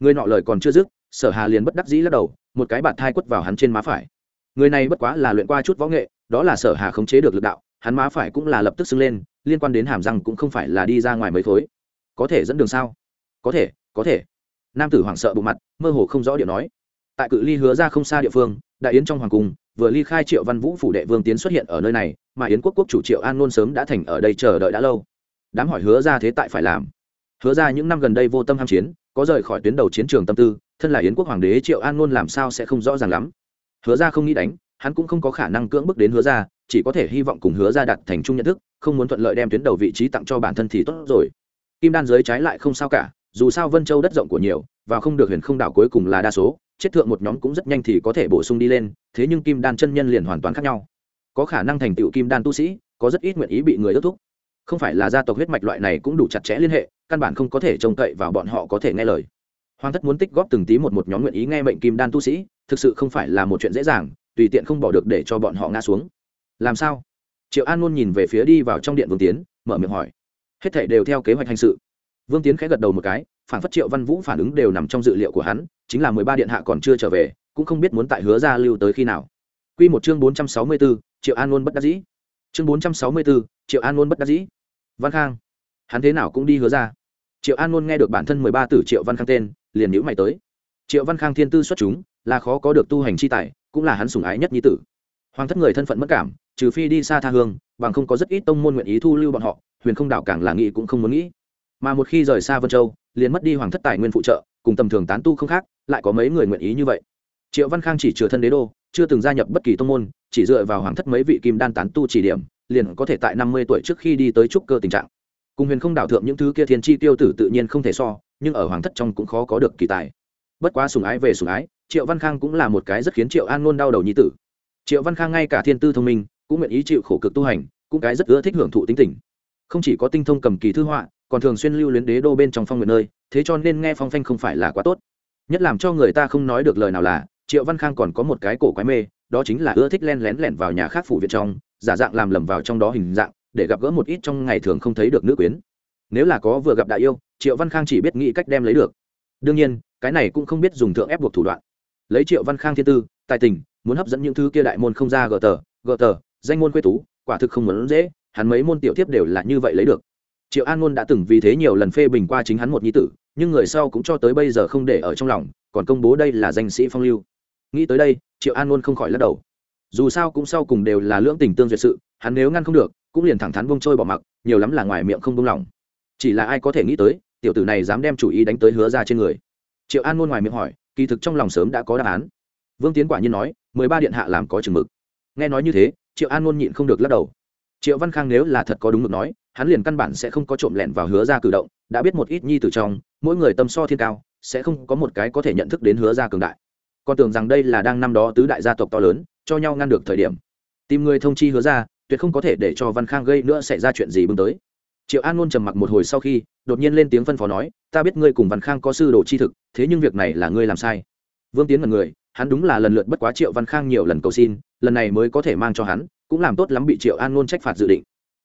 Ngươi nọ lời còn chưa dứt, sở hà liền bất đắc dĩ lắc đầu, một cái bạt thai quất vào hắn trên má phải. Người này bất quá là luyện qua chút võ nghệ đó là sở hà khống chế được lực đạo, hắn má phải cũng là lập tức sưng lên, liên quan đến hàm răng cũng không phải là đi ra ngoài mấy thối có thể dẫn đường sao? Có thể có thể. Nam tử hoảng sợ bộ mặt, mơ hồ không rõ điệu nói. Tại cự ly hứa ra không xa địa phương, đại yến trong hoàng cung, vừa ly khai triệu văn vũ phủ đệ vương tiến xuất hiện ở nơi này, mà yến quốc quốc chủ triệu an nôn sớm đã thành ở đây chờ đợi đã lâu. Đám hỏi hứa ra thế tại phải làm. Hứa ra những năm gần đây vô tâm ham chiến, có rời khỏi tuyến đầu chiến trường tâm tư, thân là yến quốc hoàng đế triệu an nôn làm sao sẽ không rõ ràng lắm. Hứa ra không nghĩ đánh hắn cũng không có khả năng cưỡng bức đến hứa ra, chỉ có thể hy vọng cùng hứa ra đặt thành chung nhận thức, không muốn thuận lợi đem tuyến đầu vị trí tặng cho bản thân thì tốt rồi. Kim đan giới trái lại không sao cả, dù sao vân châu đất rộng của nhiều, và không được huyền không đảo cuối cùng là đa số, chết thượng một nhóm cũng rất nhanh thì có thể bổ sung đi lên, thế nhưng kim đan chân nhân liền hoàn toàn khác nhau. Có khả năng thành tựu kim đan tu sĩ, có rất ít nguyện ý bị người ước thúc. Không phải là gia tộc huyết mạch loại này cũng đủ chặt chẽ liên hệ, căn bản không có thể trông cậy vào bọn họ có thể nghe lời. Hoàng thất muốn tích góp từng tí một một nhóm nguyện ý nghe mệnh kim đan tu sĩ, thực sự không phải là một chuyện dễ dàng tùy tiện không bỏ được để cho bọn họ ngã xuống. Làm sao? Triệu an luôn nhìn về phía đi vào trong điện vương tiến, mở miệng hỏi. Hết thảy đều theo kế hoạch hành sự. Vương tiến khẽ gật đầu một cái, phản phất triệu văn vũ phản ứng đều nằm trong dự liệu của hắn, chính là mười ba điện hạ còn chưa trở về, cũng không biết muốn tại hứa ra lưu tới khi nào. Q một chương bốn trăm sáu mươi bốn triệu an luôn bất đắc dĩ. Chương bốn trăm sáu mươi bốn triệu an luôn bất đắc dĩ. Văn khang, hắn thế nào cũng đi hứa ra triệu an luôn nghe được bản thân mười ba tử triệu văn khang tên, liền nhữ mày tới. Triệu văn khang thiên tư xuất chúng, là khó có được tu hành chi tài cũng là hắn sủng ái nhất nhi tử. Hoàng thất người thân phận mất cảm, trừ phi đi xa tha hương, bằng không có rất ít tông môn nguyện ý thu lưu bọn họ, huyền không đảo càng là nghĩ cũng không muốn nghĩ. Mà một khi rời xa vân châu, liền mất đi hoàng thất tài nguyên phụ trợ, cùng tầm thường tán tu không khác, lại có mấy người nguyện ý như vậy. Triệu văn khang chỉ chừa thân đế đô, chưa từng gia nhập bất kỳ tông môn, chỉ dựa vào hoàng thất mấy vị kim đan tán tu chỉ điểm, liền có thể tại năm mươi tuổi trước khi đi tới trúc cơ tình trạng. Cùng huyền không đảo thượng những thứ kia thiên chi tiêu tử tự nhiên không thể so, nhưng ở hoàng thất trong cũng khó có được kỳ tài. Bất quá sùng ái về sùng ái triệu văn khang cũng là một cái rất khiến triệu an ngôn đau đầu nhi tử. Triệu văn khang ngay cả thiên tư thông minh, cũng nguyện ý chịu khổ cực tu hành, cũng cái rất ưa thích hưởng thụ tính tình. Không chỉ có tinh thông cầm kỳ thư họa, còn thường xuyên lưu luyến đế đô bên trong phong nguyện nơi, thế cho nên nghe phong phanh không phải là quá tốt. Nhất làm cho người ta không nói được lời nào là, triệu văn khang còn có một cái cổ quái mê, đó chính là ưa thích len lén lẻn vào nhà khác phủ viện trong, giả dạng làm lầm vào trong đó hình dạng, để gặp gỡ một ít trong ngày thường không thấy được nữ quyến. Nếu là có vừa gặp đại yêu, triệu văn khang chỉ biết nghĩ cách đem lấy được. Đương nhiên, cái này cũng không biết dùng thượng ép buộc thủ đoạn lấy triệu văn khang thiên tư, tài tình, muốn hấp dẫn những thứ kia đại môn không ra gờ tờ gờ tờ, danh môn quê tú, quả thực không muốn dễ, hắn mấy môn tiểu tiếp đều là như vậy lấy được. Triệu an ngôn đã từng vì thế nhiều lần phê bình qua chính hắn một nhi tử, nhưng người sau cũng cho tới bây giờ không để ở trong lòng, còn công bố đây là danh sĩ phong lưu. Nghĩ tới đây, triệu an ngôn không khỏi lắc đầu. Dù sao cũng sau cùng đều là lưỡng tình tương duyệt sự, hắn nếu ngăn không được, cũng liền thẳng thắn bông trôi bỏ mặc, nhiều lắm là ngoài miệng không buông lỏng. Chỉ là ai có thể nghĩ tới, tiểu tử này dám đem chủ ý đánh tới hứa ra trên người. Triệu an ngôn ngoài miệng hỏi kỳ thực trong lòng sớm đã có đáp án. Vương tiến quả nhiên nói, mười ba điện hạ làm có chừng mực. Nghe nói như thế, triệu an ngôn nhịn không được lắc đầu. Triệu văn khang nếu là thật có đúng mực nói, hắn liền căn bản sẽ không có trộm lẹn vào hứa ra cử động, đã biết một ít nhi từ trong, mỗi người tâm so thiên cao, sẽ không có một cái có thể nhận thức đến hứa ra cường đại. Con tưởng rằng đây là đang năm đó tứ đại gia tộc to lớn, cho nhau ngăn được thời điểm. Tìm người thông chi hứa ra tuyệt không có thể để cho văn khang gây nữa xảy ra chuyện gì bưng tới triệu an ngôn trầm mặc một hồi sau khi, đột nhiên lên tiếng phân phó nói, ta biết ngươi cùng văn khang có sư đồ chi thực, thế nhưng việc này là ngươi làm sai. Vương tiến là người, hắn đúng là lần lượt bất quá triệu văn khang nhiều lần cầu xin, lần này mới có thể mang cho hắn, cũng làm tốt lắm bị triệu an ngôn trách phạt dự định.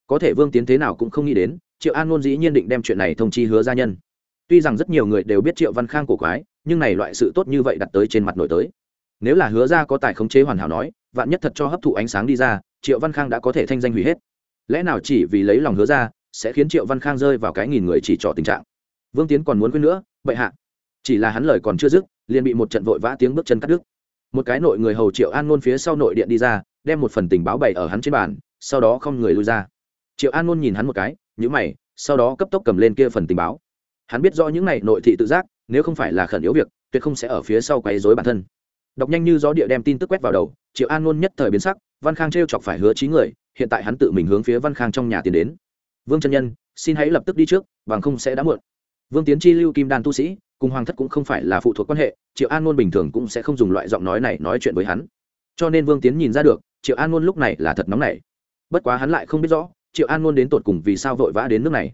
Có thể vương tiến thế nào cũng không nghĩ đến, triệu an ngôn dĩ nhiên định đem chuyện này thông chi hứa gia nhân. Tuy rằng rất nhiều người đều biết triệu văn khang cổ quái, nhưng này loại sự tốt như vậy đặt tới trên mặt nổi tới. Nếu là hứa ra có tài khống chế hoàn hảo nói, vạn nhất thật cho hấp thụ ánh sáng đi ra, triệu văn khang đã có thể thanh danh hủy hết. Lẽ nào chỉ vì lấy lòng hứa ra sẽ khiến triệu văn khang rơi vào cái nghìn người chỉ trỏ tình trạng. Vương tiến còn muốn quên nữa, bệ hạ. Chỉ là hắn lời còn chưa dứt, liền bị một trận vội vã tiếng bước chân cắt đứt. Một cái nội người hầu triệu an nôn phía sau nội điện đi ra, đem một phần tình báo bày ở hắn trên bàn, sau đó không người lui ra. Triệu an nôn nhìn hắn một cái nhữ mày, sau đó cấp tốc cầm lên kia phần tình báo. Hắn biết rõ những này nội thị tự giác, nếu không phải là khẩn yếu việc, tuyệt không sẽ ở phía sau quấy dối bản thân. Đọc nhanh như gió địa đem tin tức quét vào đầu, triệu an nôn nhất thời biến sắc, văn khang t chọc phải hứa trí người, hiện tại hắn tự mình hướng phía văn khang trong nhà tiến đến vương trân nhân, xin hãy lập tức đi trước, bằng không sẽ đã muộn. Vương tiến chi, lưu kim đan tu sĩ, cùng hoàng thất cũng không phải là phụ thuộc quan hệ, triệu an nôn bình thường cũng sẽ không dùng loại giọng nói này nói chuyện với hắn. Cho nên vương tiến nhìn ra được, triệu an nôn lúc này là thật nóng này. bất quá hắn lại không biết rõ, triệu an nôn đến tột cùng vì sao vội vã đến nước này.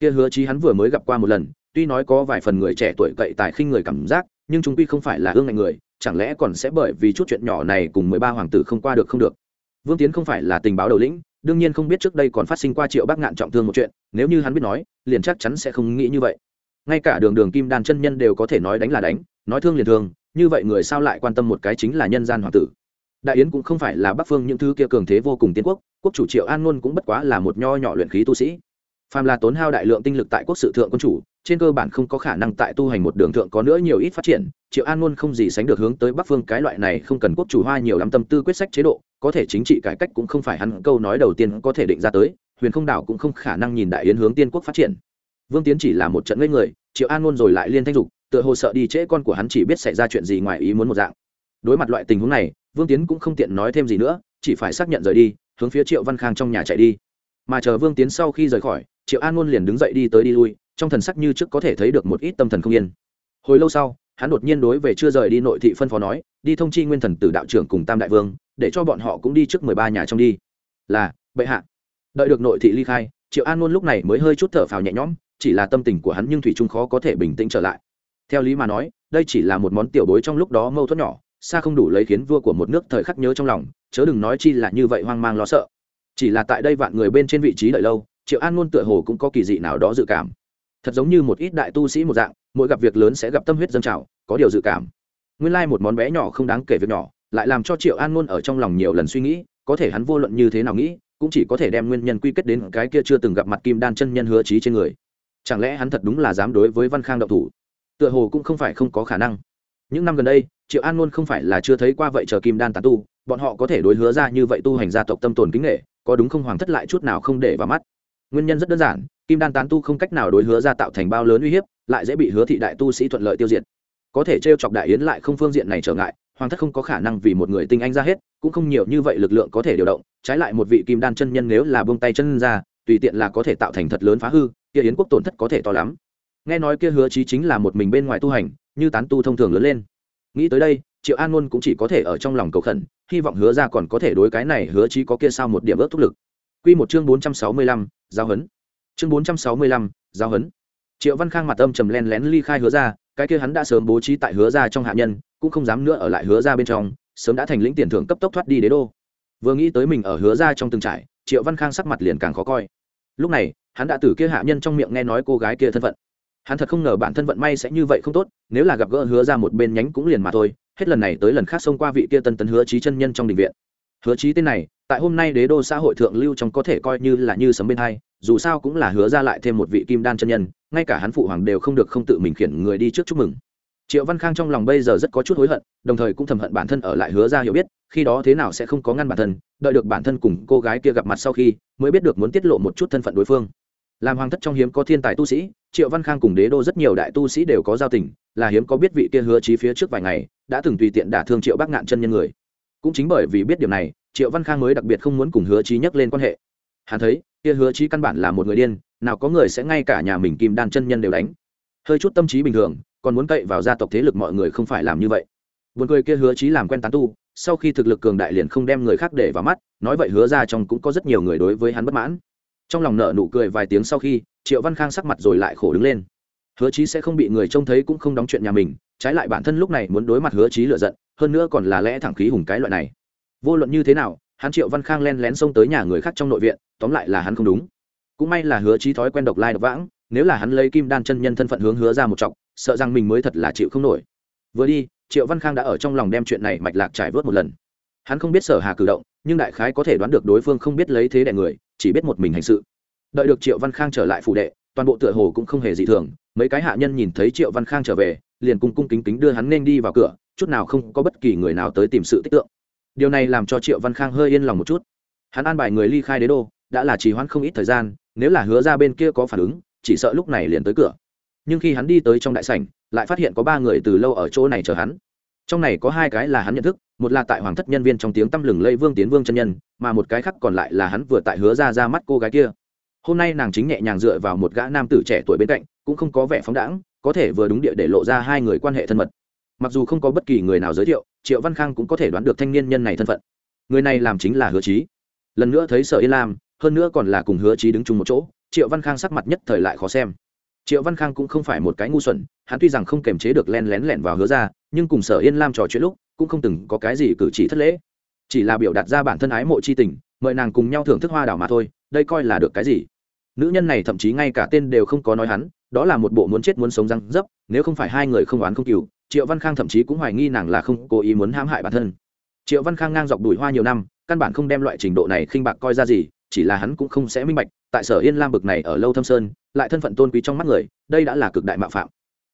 Kia hứa chí hắn vừa mới gặp qua một lần, tuy nói có vài phần người trẻ tuổi cậy tài khinh người cảm giác, nhưng chúng quy không phải là ương ngạnh người, chẳng lẽ còn sẽ bởi vì chút chuyện nhỏ này cùng mười ba hoàng tử không qua được không được? Vương tiến không phải là tình báo đầu lĩnh đương nhiên không biết trước đây còn phát sinh qua triệu bác ngạn trọng thương một chuyện, nếu như hắn biết nói, liền chắc chắn sẽ không nghĩ như vậy. Ngay cả đường đường kim đan chân nhân đều có thể nói đánh là đánh, nói thương liền thương, như vậy người sao lại quan tâm một cái chính là nhân gian hoàng tử? Đại yến cũng không phải là bắc phương những thứ kia cường thế vô cùng tiến quốc quốc chủ triệu an luôn cũng bất quá là một nho nhỏ luyện khí tu sĩ. Phàm là tốn hao đại lượng tinh lực tại quốc sự thượng quân chủ trên cơ bản không có khả năng tại tu hành một đường thượng có nữa nhiều ít phát triển, triệu an luôn không gì sánh được hướng tới bắc phương, cái loại này không cần quốc chủ hoa nhiều lắm tâm tư quyết sách chế độ, có thể chính trị cải cách cũng không phải hắn câu nói đầu tiên có thể định ra tới, huyền không đảo cũng không khả năng nhìn đại yến hướng tiên quốc phát triển. Vương tiến chỉ là một trận ngây người, triệu an luôn rồi lại liên thanh dục, tựa hồ sợ đi trễ con của hắn chỉ biết xảy ra chuyện gì ngoài ý muốn một dạng. Đối mặt loại tình huống này, vương tiến cũng không tiện nói thêm gì nữa, chỉ phải xác nhận rời đi, hướng phía triệu văn khang trong nhà chạy đi. Mà chờ vương tiến sau khi rời khỏi, triệu an ngôn liền đứng dậy đi tới đi lui trong thần sắc như trước có thể thấy được một ít tâm thần không yên. Hồi lâu sau, hắn đột nhiên đối về chưa rời đi nội thị phân phó nói, đi thông chi nguyên thần tử đạo trưởng cùng tam đại vương, để cho bọn họ cũng đi trước mười ba nhà trong đi. Là, bệ hạ. Đợi được nội thị ly khai, triệu an luôn lúc này mới hơi chút thở phào nhẹ nhõm, chỉ là tâm tình của hắn nhưng thủy trung khó có thể bình tĩnh trở lại. Theo lý mà nói, đây chỉ là một món tiểu bối trong lúc đó mâu thuẫn nhỏ, xa không đủ lấy khiến vua của một nước thời khắc nhớ trong lòng, chớ đừng nói chi là như vậy hoang mang lo sợ. Chỉ là tại đây vạn người bên trên vị trí đợi lâu, triệu an luôn tựa hồ cũng có kỳ dị nào đó dự cảm thật giống như một ít đại tu sĩ một dạng, mỗi gặp việc lớn sẽ gặp tâm huyết dân trào, có điều dự cảm. Nguyên lai một món bé nhỏ không đáng kể việc nhỏ, lại làm cho triệu an ngôn ở trong lòng nhiều lần suy nghĩ, có thể hắn vô luận như thế nào nghĩ, cũng chỉ có thể đem nguyên nhân quy kết đến cái kia chưa từng gặp mặt kim đan chân nhân hứa trí trên người. Chẳng lẽ hắn thật đúng là dám đối với văn khang động thủ? Tựa hồ cũng không phải không có khả năng. Những năm gần đây, triệu an ngôn không phải là chưa thấy qua vậy chờ kim đan tán tu, bọn họ có thể đối hứa ra như vậy tu hành gia tộc tâm tồn kính nghệ có đúng không hoàng thất lại chút nào không để vào mắt. Nguyên nhân rất đơn giản kim đan tán tu không cách nào đối hứa ra tạo thành bao lớn uy hiếp lại dễ bị hứa thị đại tu sĩ thuận lợi tiêu diệt. Có thể t r e o chọc đại yến lại không phương diện này trở ngại hoàng thất không có khả năng vì một người tinh anh ra hết cũng không nhiều như vậy lực lượng có thể điều động trái lại một vị kim đan chân nhân nếu là buông tay chân ra tùy tiện là có thể tạo thành thật lớn phá hư kia yến quốc tổn thất có thể to lắm. Nghe nói kia hứa chí chính là một mình bên ngoài tu hành như tán tu thông thường lớn lên. Nghĩ tới đây triệu an ngôn cũng chỉ có thể ở trong lòng cầu khẩn hy vọng hứa ra còn có thể đối cái này hứa chí có kia sao một điểm ớt thúc lực. Quy một chương 465, giao hấn. Chương 465, giao hấn. Triệu Văn Khang mặt âm trầm lén lén ly khai hứa ra, cái kia hắn đã sớm bố trí tại hứa ra trong hạ nhân, cũng không dám nữa ở lại hứa ra bên trong, sớm đã thành lĩnh tiền thưởng cấp tốc thoát đi đế đô. Vừa nghĩ tới mình ở hứa ra trong từng trải Triệu Văn Khang sắc mặt liền càng khó coi. Lúc này, hắn đã từ kia hạ nhân trong miệng nghe nói cô gái kia thân phận. Hắn thật không ngờ bản thân vận may sẽ như vậy không tốt, nếu là gặp gỡ hứa ra một bên nhánh cũng liền mà thôi, hết lần này tới lần khác xông qua vị kia tân tấn hứa trí chân nhân trong đình viện. Hứa trí tên này, tại hôm nay đế đô xã hội thượng lưu trong có thể coi như là như sấm bên hai, dù sao cũng là hứa ra lại thêm một vị kim đan chân nhân, ngay cả hắn phụ hoàng đều không được không tự mình khiển người đi trước chúc mừng. Triệu văn khang trong lòng bây giờ rất có chút hối hận, đồng thời cũng thầm hận bản thân ở lại hứa ra hiểu biết, khi đó thế nào sẽ không có ngăn bản thân, đợi được bản thân cùng cô gái kia gặp mặt sau khi, mới biết được muốn tiết lộ một chút thân phận đối phương. Làm hoàng thất trong hiếm có thiên tài tu sĩ, triệu văn khang cùng đế đô rất nhiều đại tu sĩ đều có giao tình, là hiếm có biết vị kia hứa trí phía trước vài ngày, đã từng tùy tiện đả thương triệu bác ngạn chân nhân người. Cũng chính bởi vì biết điều này triệu văn khang mới đặc biệt không muốn cùng hứa trí nhắc lên quan hệ. Hắn thấy, kia hứa trí căn bản là một người điên, nào có người sẽ ngay cả nhà mình kim đan chân nhân đều đánh. Hơi chút tâm trí bình thường, còn muốn cậy vào gia tộc thế lực mọi người không phải làm như vậy. Buồn cười kia hứa trí làm quen tán tu, sau khi thực lực cường đại liền không đem người khác để vào mắt, nói vậy hứa ra trong cũng có rất nhiều người đối với hắn bất mãn. Trong lòng nợ nụ cười vài tiếng sau khi, triệu văn khang sắc mặt rồi lại khổ đứng lên. Hứa trí sẽ không bị người trông thấy cũng không đóng chuyện nhà mình, trái lại bản thân lúc này muốn đối mặt hứa trí lựa giận, hơn nữa còn là lẽ thẳng khí hùng cái loại này vô luận như thế nào, hắn triệu văn khang len lén xông tới nhà người khác trong nội viện, tóm lại là hắn không đúng. Cũng may là hứa trí thói quen độc lai độc vãng, nếu là hắn lấy kim đan chân nhân thân phận hướng hứa ra một trọng, sợ rằng mình mới thật là chịu không nổi. Vừa đi, triệu văn khang đã ở trong lòng đem chuyện này mạch lạc trải vớt một lần. Hắn không biết sở hà cử động, nhưng đại khái có thể đoán được đối phương không biết lấy thế đại người, chỉ biết một mình hành sự. Đợi được triệu văn khang trở lại phủ đệ, toàn bộ tựa hồ cũng không hề dị thường, mấy cái hạ nhân nhìn thấy triệu văn khang trở về, liền cung cung kính kính đưa hắn nên đi vào cửa, chút nào không có bất kỳ người nào tới tìm sự tích tượng điều này làm cho triệu văn khang hơi yên lòng một chút. Hắn an bài người ly khai đế đô, đã là trì hoãn không ít thời gian, nếu là hứa ra bên kia có phản ứng, chỉ sợ lúc này liền tới cửa. Nhưng khi hắn đi tới trong đại sảnh, lại phát hiện có ba người từ lâu ở chỗ này chờ hắn. Trong này có hai cái là hắn nhận thức, một là tại hoàng thất nhân viên trong tiếng tăm lừng lây vương tiến vương chân nhân, mà một cái khác còn lại là hắn vừa tại hứa ra ra mắt cô gái kia. Hôm nay nàng chính nhẹ nhàng dựa vào một gã nam tử trẻ tuổi bên cạnh, cũng không có vẻ phóng đãng, có thể vừa đúng địa để lộ ra hai người quan hệ thân mật mặc dù không có bất kỳ người nào giới thiệu, triệu văn khang cũng có thể đoán được thanh niên nhân này thân phận. Người này làm chính là hứa trí lần nữa thấy sở yên lam, hơn nữa còn là cùng hứa trí đứng chung một chỗ, triệu văn khang sắc mặt nhất thời lại khó xem. Triệu văn khang cũng không phải một cái ngu xuẩn, hắn tuy rằng không kềm chế được len lén lẻn vào hứa ra, nhưng cùng sở yên lam trò chuyện lúc, cũng không từng có cái gì cử chỉ thất lễ. Chỉ là biểu đạt ra bản thân ái mộ c h i tình, mời nàng cùng nhau thưởng thức hoa đảo mà thôi, đây coi là được cái gì? Nữ nhân này thậm chí ngay cả tên đều không có nói hắn, đó là một bộ muốn chết muốn sống răng dấp, nếu không phải hai người không oán không cừu triệu văn khang thậm chí cũng hoài nghi nàng là không cố ý muốn hãm hại bản thân. Triệu văn khang ngang dọc đùi hoa nhiều năm, căn bản không đem loại trình độ này khinh bạc coi ra gì, chỉ là hắn cũng không sẽ minh bạch, tại sở yên lam bực này ở lâu thâm sơn, lại thân phận tôn quý trong mắt người, đây đã là cực đại mạo phạm.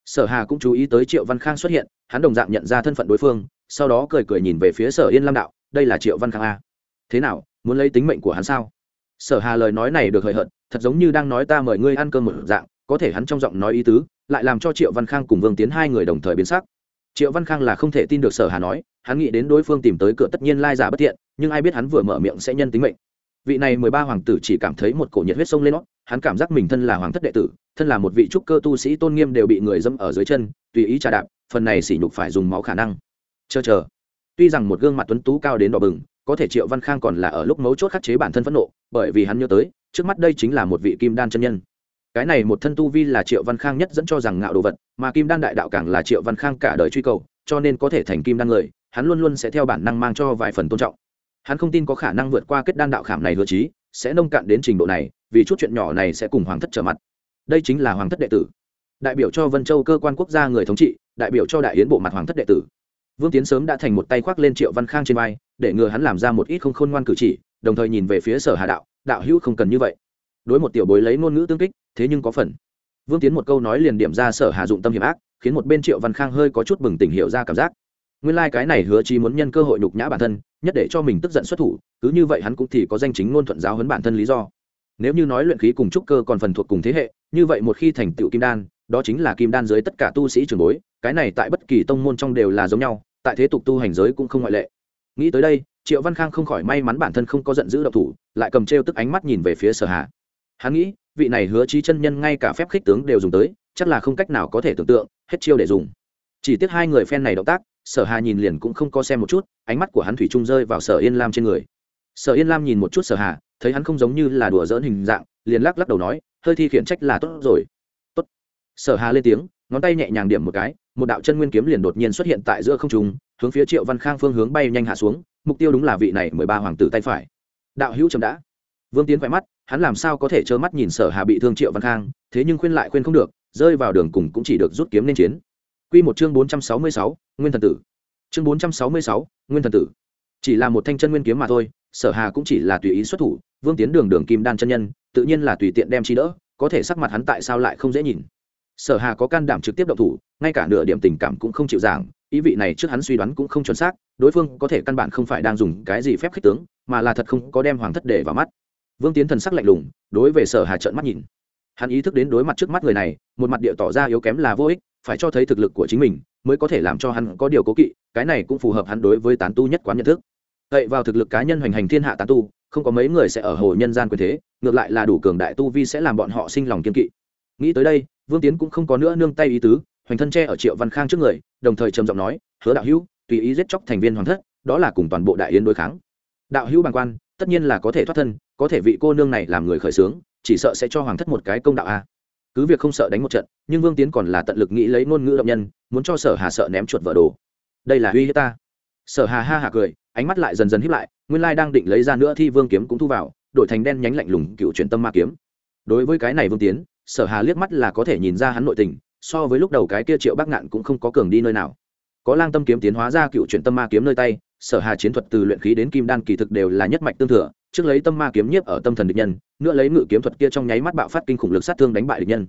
Sở hà cũng chú ý tới triệu văn khang xuất hiện, hắn đồng dạng nhận ra thân phận đối phương, sau đó cười cười nhìn về phía sở yên lam đạo, đây là triệu văn khang a. Thế nào, muốn lấy tính mệnh của hắn sao? Sở hà lời nói này được hời hợt, thật giống như đang nói ta mời ngươi ăn cơm một dạng, có thể hắn trong giọng nói ý tứ lại làm cho triệu văn khang cùng vương tiến hai người đồng thời biến sắc. Triệu văn khang là không thể tin được sở hà nói, hắn nghĩ đến đối phương tìm tới cửa tất nhiên lai giả bất thiện, nhưng ai biết hắn vừa mở miệng sẽ nhân tính mệnh. Vị này mười ba hoàng tử chỉ cảm thấy một cổ nhiệt huyết sông lên nó hắn cảm giác mình thân là hoàng thất đệ tử, thân là một vị trúc cơ tu sĩ tôn nghiêm đều bị người dâm ở dưới chân, tùy ý trà đạp, phần này sỉ nhục phải dùng máu khả năng. Chờ chờ. Tuy rằng một gương mặt tuấn tú cao đến đỏ bừng, có thể triệu văn khang còn là ở lúc mấu chốt khắc chế bản thân phẫn nộ, bởi vì hắn nhớ tới, trước mắt đây chính là một vị kim đan chân nhân cái này một thân tu vi là triệu văn khang nhất dẫn cho rằng ngạo đồ vật, mà kim đan đại đạo càng là triệu văn khang cả đời truy cầu, cho nên có thể thành kim đan người, hắn luôn luôn sẽ theo bản năng mang cho vài phần tôn trọng. Hắn không tin có khả năng vượt qua kết đan đạo khảm này hứa trí, sẽ nông cạn đến trình độ này, vì chút chuyện nhỏ này sẽ cùng hoàng thất trở mặt. Đây chính là hoàng thất đệ tử. Đại biểu cho vân châu cơ quan quốc gia người thống trị, đại biểu cho đại yến bộ mặt hoàng thất đệ tử. Vương tiến sớm đã thành một tay khoác lên triệu văn khang trên vai, để ngừa hắn làm ra một ít không khôn ngoan cử chỉ, đồng thời nhìn về phía sở hà đạo đạo hữu không cần như vậy. Đối một tiểu bối lấy ngôn ngữ tương kích thế nhưng có phần. Vương tiến một câu nói liền điểm ra sở hà dụng tâm hiểm ác, khiến một bên triệu văn khang hơi có chút bừng tỉnh hiểu ra cảm giác. Nguyên lai cái này hứa chi muốn nhân cơ hội nhục nhã bản thân, nhất để cho mình tức giận xuất thủ, cứ như vậy hắn cũng thì có danh chính ngôn thuận giáo huấn bản thân lý do. Nếu như nói luyện khí cùng trúc cơ còn phần thuộc cùng thế hệ, như vậy một khi thành tựu kim đan, đó chính là kim đan dưới tất cả tu sĩ trường bối, cái này tại bất kỳ tông môn trong đều là giống nhau, tại thế tục tu hành giới cũng không ngoại lệ. Nghĩ tới đây, triệu văn khang không khỏi may mắn bản thân không có giận dữ độc thủ, lại cầm trêu tức ánh mắt nhìn về phía sở hà. Hắn nghĩ vị này hứa trí chân nhân ngay cả phép khích tướng đều dùng tới, chắc là không cách nào có thể tưởng tượng, hết chiêu để dùng. Chỉ tiếc hai người phen này động tác, sở hà nhìn liền cũng không có xem một chút, ánh mắt của hắn thủy trung rơi vào sở yên lam trên người. Sở yên lam nhìn một chút sở hà, thấy hắn không giống như là đùa dỡn hình dạng, liền lắc lắc đầu nói, hơi thi khiển trách là tốt rồi. Tốt. Sở hà lên tiếng, ngón tay nhẹ nhàng điểm một cái, một đạo chân nguyên kiếm liền đột nhiên xuất hiện tại giữa không trung, hướng phía triệu văn khang phương hướng bay nhanh hạ xuống, mục tiêu đúng là vị này mười ba hoàng tử tay phải. Đạo hữu chậm đã. Vương tiến khỏe mắt hắn làm sao có thể trơ mắt nhìn sở hà bị thương triệu văn khang thế nhưng khuyên lại khuyên không được rơi vào đường cùng cũng chỉ được rút kiếm lên chiến Quy một chương 466, Nguyên thần tử. Chương 466, Nguyên thần tử. Chỉ là một thanh chân nguyên kiếm mà thôi, Sở Hà cũng chỉ là tùy ý xuất thủ, Vương Tiến Đường Đường Kim Đan chân nhân, tự nhiên là tùy tiện đem chi đỡ, có thể sắc mặt hắn tại sao lại không dễ nhìn. Sở Hà có can đảm trực tiếp động thủ, ngay cả nửa điểm tình cảm cũng không chịu giảng, ý vị này trước hắn suy đoán cũng không chuẩn xác, đối phương có thể căn bản không phải đang dùng cái gì phép khích tướng, mà là thật không có đem hoàng thất để vào mắt. Vương Tiến thần sắc lạnh lùng, đối về Sở Hà trợn mắt nhìn. Hắn ý thức đến đối mặt trước mắt người này, một mặt địa tỏ ra yếu kém là vô ích, phải cho thấy thực lực của chính mình mới có thể làm cho hắn có điều cố kỵ cái này cũng phù hợp hắn đối với tán tu nhất quán nhận thức. Cậy vào thực lực cá nhân hoành hành thiên hạ tán tu không có mấy người sẽ ở hồ nhân gian quyền thế ngược lại là đủ cường đại tu vi sẽ làm bọn họ sinh lòng kiên kỵ. Nghĩ tới đây vương tiến cũng không có nữa nương tay ý tứ hoành thân tre ở triệu văn khang trước người đồng thời trầm giọng nói hứa đạo hữu tùy ý giết chóc thành viên hoàng thất đó là cùng toàn bộ đại yến đối kháng. Đạo hữu bàng quan tất nhiên là có thể thoát thân, có thể vị cô nương này làm người khởi xướng chỉ sợ sẽ cho hoàng thất một cái công đạo a. Cứ việc không sợ đánh một trận, nhưng vương tiến còn là tận lực nghĩ lấy ngôn ngữ động nhân, muốn cho sở hà sợ ném chuột vỡ đồ. Đây là uy hiếp ta. Sở hà ha hạ cười, ánh mắt lại dần dần hiếp lại, nguyên lai đang định lấy ra nữa thì vương kiếm cũng thu vào, đổi thành đen nhánh lạnh lùng cựu truyền tâm ma kiếm. Đối với cái này vương tiến, sở hà liếc mắt là có thể nhìn ra hắn nội tình, so với lúc đầu cái kia triệu bác ngạn cũng không có cường đi nơi nào. Có lang tâm kiếm tiến hóa ra cựu chuyển tâm ma kiếm nơi tay sở hà chiến thuật từ luyện khí đến kim đan kỳ thực đều là nhất mạch tương thừa, trước lấy tâm ma kiếm nhiếp ở tâm thần địch nhân, nữa lấy ngự kiếm thuật kia trong nháy mắt bạo phát kinh khủng lực sát thương đánh bại địch nhân.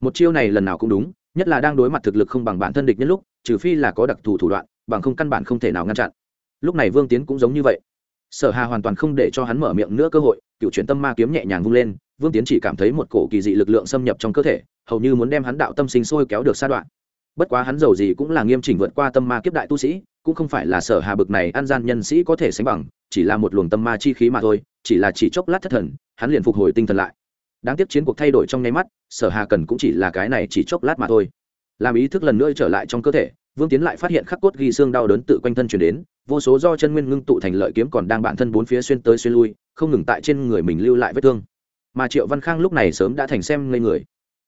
Một chiêu này lần nào cũng đúng, nhất là đang đối mặt thực lực không bằng bản thân địch nhân lúc, trừ phi là có đặc thù thủ đoạn, bằng không căn bản không thể nào ngăn chặn. Lúc này vương tiến cũng giống như vậy. Sở hà hoàn toàn không để cho hắn mở miệng nữa cơ hội cựu chuyển tâm ma kiếm nhẹ nhàng vung lên, vương tiến chỉ cảm thấy một cổ kỳ dị lực lượng xâm nhập trong cơ thể, hầu như muốn đem hắn đạo tâm sinh sôi kéo được xa đoạn. Bất quá hắn giàu gì cũng là nghiêm chỉnh vượt qua tâm ma kiếp đại tu sĩ cũng không phải là sở hà bực này, an gian nhân sĩ có thể sánh bằng, chỉ là một luồng tâm ma chi khí mà thôi, chỉ là chỉ chốc lát thất thần, hắn liền phục hồi tinh thần lại. Đáng tiếc chiến cuộc thay đổi trong nháy mắt, sở hà cần cũng chỉ là cái này chỉ chốc lát mà thôi. Làm ý thức lần nữa trở lại trong cơ thể, vương tiến lại phát hiện khắc cốt ghi xương đau đớn tự quanh thân chuyển đến, vô số do chân nguyên ngưng tụ thành lợi kiếm còn đang bản thân bốn phía xuyên tới xuyên lui, không ngừng tại trên người mình lưu lại vết thương. Mà triệu văn khang lúc này sớm đã thành xem ngây người.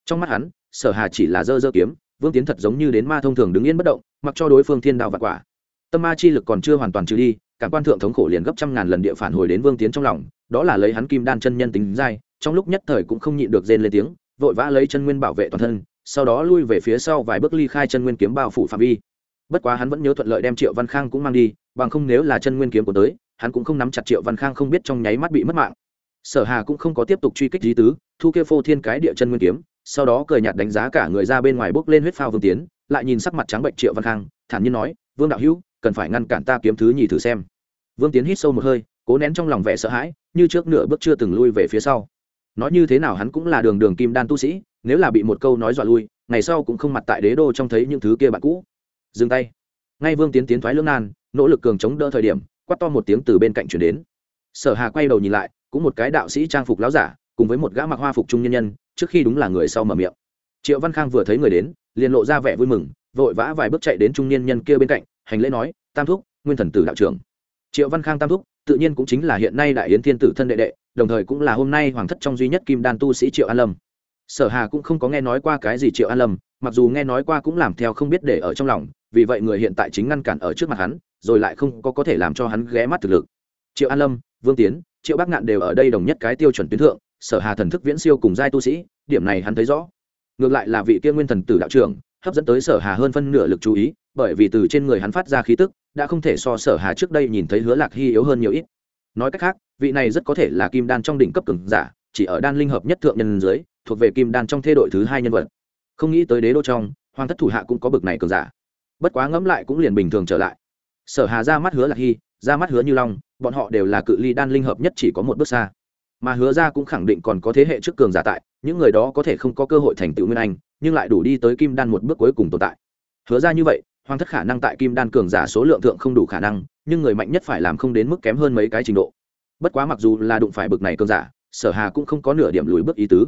Trong mắt hắn, sở hà chỉ là dơ dơ kiếm, vương tiến thật giống như đến ma thông thường đứng yên bất động, mặc cho đối phương thiên đạo vặt quả tâm ma chi lực còn chưa hoàn toàn trừ đi, cảm quan thượng thống khổ liền gấp trăm ngàn lần địa phản hồi đến vương tiến trong lòng, đó là lấy hắn kim đan chân nhân tính dai, trong lúc nhất thời cũng không nhịn được rên lên tiếng, vội vã lấy chân nguyên bảo vệ toàn thân, sau đó lui về phía sau vài bước ly khai chân nguyên kiếm bao phủ phạm vi. Bất quá hắn vẫn nhớ thuận lợi đem triệu văn khang cũng mang đi, bằng không nếu là chân nguyên kiếm của tới, hắn cũng không nắm chặt triệu văn khang không biết trong nháy mắt bị mất mạng. Sở hà cũng không có tiếp tục truy kích lý tứ, thu kia phô thiên cái địa chân nguyên kiếm, sau đó cười nhạt đánh giá cả người ra bên ngoài bước lên huyết phao vương tiến, lại nhìn sắc mặt trắng bệnh triệu văn khang, thản nhiên nói, vương đạo hữu cần phải ngăn cản ta kiếm thứ nhì thử xem. Vương tiến hít sâu một hơi, cố nén trong lòng vẻ sợ hãi, như trước nửa bước chưa từng lui về phía sau. Nói như thế nào hắn cũng là đường đường kim đan tu sĩ, nếu là bị một câu nói dọa lui, ngày sau cũng không mặt tại đế đô trông thấy những thứ kia bạn cũ. Dừng tay. Ngay vương tiến tiến thoái lưỡng nan, nỗ lực cường chống đỡ thời điểm, quát to một tiếng từ bên cạnh chuyển đến. Sở hà quay đầu nhìn lại, cũng một cái đạo sĩ trang phục láo giả, cùng với một gã mặc hoa phục trung nhân nhân, trước khi đúng là người sau mở miệng. Triệu văn khang vừa thấy người đến, liền lộ ra vẻ vui mừng, vội vã vài bước chạy đến trung niên nhân kia bên cạnh hành lễ nói, tam thúc, nguyên thần tử đạo trưởng. Triệu văn khang tam thúc, tự nhiên cũng chính là hiện nay đại yến thiên tử thân đệ đệ, đồng thời cũng là hôm nay hoàng thất trong duy nhất kim đan tu sĩ triệu an lâm. Sở hà cũng không có nghe nói qua cái gì triệu an lâm, mặc dù nghe nói qua cũng làm theo không biết để ở trong lòng, vì vậy người hiện tại chính ngăn cản ở trước mặt hắn, rồi lại không có có thể làm cho hắn ghé mắt thực lực. Triệu an lâm, vương tiến, triệu bắc ngạn đều ở đây đồng nhất cái tiêu chuẩn tuyến thượng, sở hà thần thức viễn siêu cùng giai tu sĩ, điểm này hắn thấy rõ. Ngược lại là vị kia nguyên thần tử đạo trưởng hấp dẫn tới sở hà hơn phân nửa lực chú ý, bởi vì từ trên người hắn phát ra khí tức, đã không thể so sở hà trước đây nhìn thấy hứa lạc hy yếu hơn nhiều ít. Nói cách khác, vị này rất có thể là kim đan trong đỉnh cấp cường giả, chỉ ở đan linh hợp nhất thượng nhân dưới, thuộc về kim đan trong thê đội thứ hai nhân vật. Không nghĩ tới đế đô trong, hoàng thất thủ hạ cũng có bực này cường giả. Bất quá ngẫm lại cũng liền bình thường trở lại. Sở hà ra mắt hứa lạc hy, ra mắt hứa như long, bọn họ đều là cự ly đan linh hợp nhất chỉ có một bước xa. Mà hứa ra cũng khẳng định còn có thế hệ trước cường giả tại những người đó có thể không có cơ hội thành tựu nguyên anh, nhưng lại đủ đi tới kim đan một bước cuối cùng tồn tại. Hứa ra như vậy, hoàng thất khả năng tại kim đan cường giả số lượng thượng không đủ khả năng, nhưng người mạnh nhất phải làm không đến mức kém hơn mấy cái trình độ. Bất quá mặc dù là đụng phải bực này cường giả, sở hà cũng không có nửa điểm lùi bước ý tứ.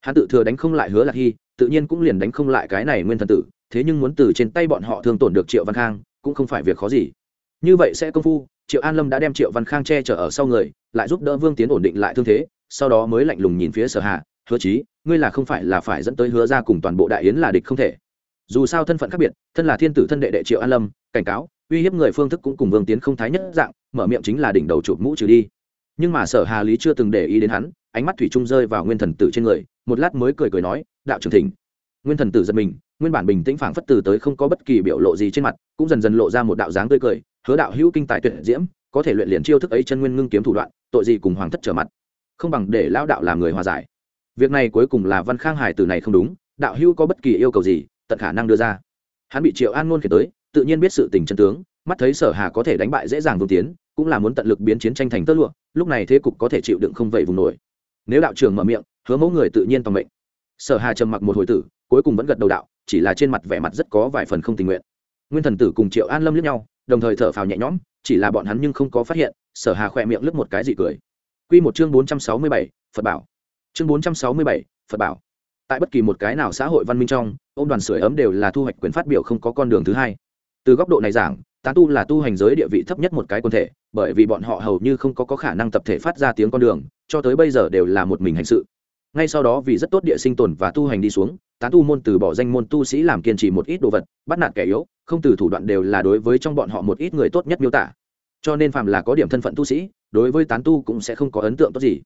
Hắn tự thừa đánh không lại hứa lạc hy, tự nhiên cũng liền đánh không lại cái này nguyên thần tử, thế nhưng muốn từ trên tay bọn họ thương tổn được triệu văn khang, cũng không phải việc khó gì. Như vậy sẽ công phu, triệu an lâm đã đem triệu văn khang che chở ở sau người, lại giúp đỡ vương tiến ổn định lại thương thế, sau đó mới lạnh lùng nhìn phía sở Hà hứa chí, ngươi là không phải là phải dẫn tới hứa ra cùng toàn bộ đại yến là địch không thể. Dù sao thân phận khác biệt, thân là thiên tử thân đệ đệ triệu an lâm, cảnh cáo, uy hiếp người phương thức cũng cùng vương tiến không thái nhất dạng, mở miệng chính là đỉnh đầu chụp mũ trừ đi. Nhưng mà sở hà lý chưa từng để ý đến hắn, ánh mắt thủy trung rơi vào nguyên thần tử trên người, một lát mới cười cười nói, đạo trưởng thỉnh. Nguyên thần tử giật mình, nguyên bản bình tĩnh phảng phất từ tới không có bất kỳ biểu lộ gì trên mặt, cũng dần dần lộ ra một đạo dáng tươi cười, hứa đạo hữu kinh tài tuyệt diễm, có thể luyện liền chiêu thức ấy chân nguyên ngưng kiếm thủ đoạn, tội gì cùng hoàng thất trở mặt. Không bằng để lão đạo làm người hòa giải việc này cuối cùng là văn khang hải từ này không đúng đạo hữu có bất kỳ yêu cầu gì tận khả năng đưa ra. Hắn bị triệu an ngôn khiển tới tự nhiên biết sự tình chân tướng mắt thấy sở hà có thể đánh bại dễ dàng vương tiến cũng là muốn tận lực biến chiến tranh thành tơ lụa lúc này thế cục có thể chịu đựng không vậy vùng nổi. Nếu đạo trưởng mở miệng hứa mẫu người tự nhiên tòng mệnh. Sở hà trầm mặc một hồi tử cuối cùng vẫn gật đầu đạo chỉ là trên mặt vẻ mặt rất có vài phần không tình nguyện. Nguyên thần tử cùng triệu an lâm lướt nhau đồng thời thở phào nhẹ nhõm chỉ là bọn hắn nhưng không có phát hiện sở hà khỏe miệng lướt một cái gì cười. Quy một chương bốn trăm sáu mươi bảy, phật bảo chương bốn trăm sáu mươi bảy, phật bảo. Tại bất kỳ một cái nào xã hội văn minh trong ôm đoàn sưởi ấm đều là thu hoạch quyền phát biểu không có con đường thứ hai. Từ góc độ này giảng tán tu là tu hành giới địa vị thấp nhất một cái quần thể bởi vì bọn họ hầu như không có, có khả năng tập thể phát ra tiếng con đường cho tới bây giờ đều là một mình hành sự. Ngay sau đó vì rất tốt địa sinh tồn và tu hành đi xuống tán tu môn từ bỏ danh môn tu sĩ làm kiên trì một ít đồ vật bắt nạt kẻ yếu không từ thủ đoạn đều là đối với trong bọn họ một ít người tốt nhất miêu tả. Cho nên phạm là có điểm thân phận tu sĩ đối với tán tu cũng sẽ không có ấn tượng tốt gì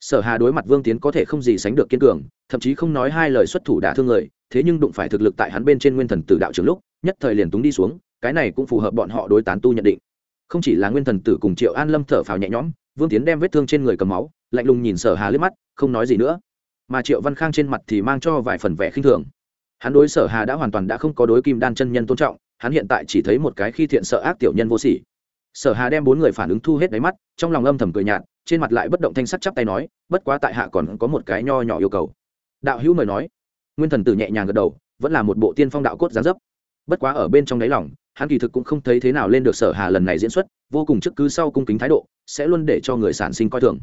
sở hà đối mặt vương tiến có thể không gì sánh được kiên cường, thậm chí không nói hai lời xuất thủ đả thương người, thế nhưng đụng phải thực lực tại hắn bên trên nguyên thần tử đạo trường lúc, nhất thời liền túng đi xuống, cái này cũng phù hợp bọn họ đối tán tu nhận định. Không chỉ là nguyên thần tử cùng triệu an lâm thở phào nhẹ nhõm, vương tiến đem vết thương trên người cầm máu, lạnh lùng nhìn sở hà liếc mắt, không nói gì nữa. Mà triệu văn khang trên mặt thì mang cho vài phần vẻ khinh thường. Hắn đối sở hà đã hoàn toàn đã không có đối kim đan chân nhân tôn trọng, hắn hiện tại chỉ thấy một cái khi thiện sợ ác tiểu nhân vô sỉ. Sở hà đem bốn người phản ứng thu hết đáy mắt, trong lòng âm thầm cười nhạt trên mặt lại bất động thanh sắt chắp tay nói, bất quá tại hạ còn có một cái nho nhỏ yêu cầu. Đạo hữu mời nói. Nguyên thần tử nhẹ nhàng gật đầu, vẫn là một bộ tiên phong đạo cốt gián dấp. Bất quá ở bên trong đáy lòng, hắn kỳ thực cũng không thấy thế nào lên được sở hà lần này diễn xuất, vô cùng chức cứ sau cung kính thái độ, sẽ luôn để cho người sản sinh coi thường.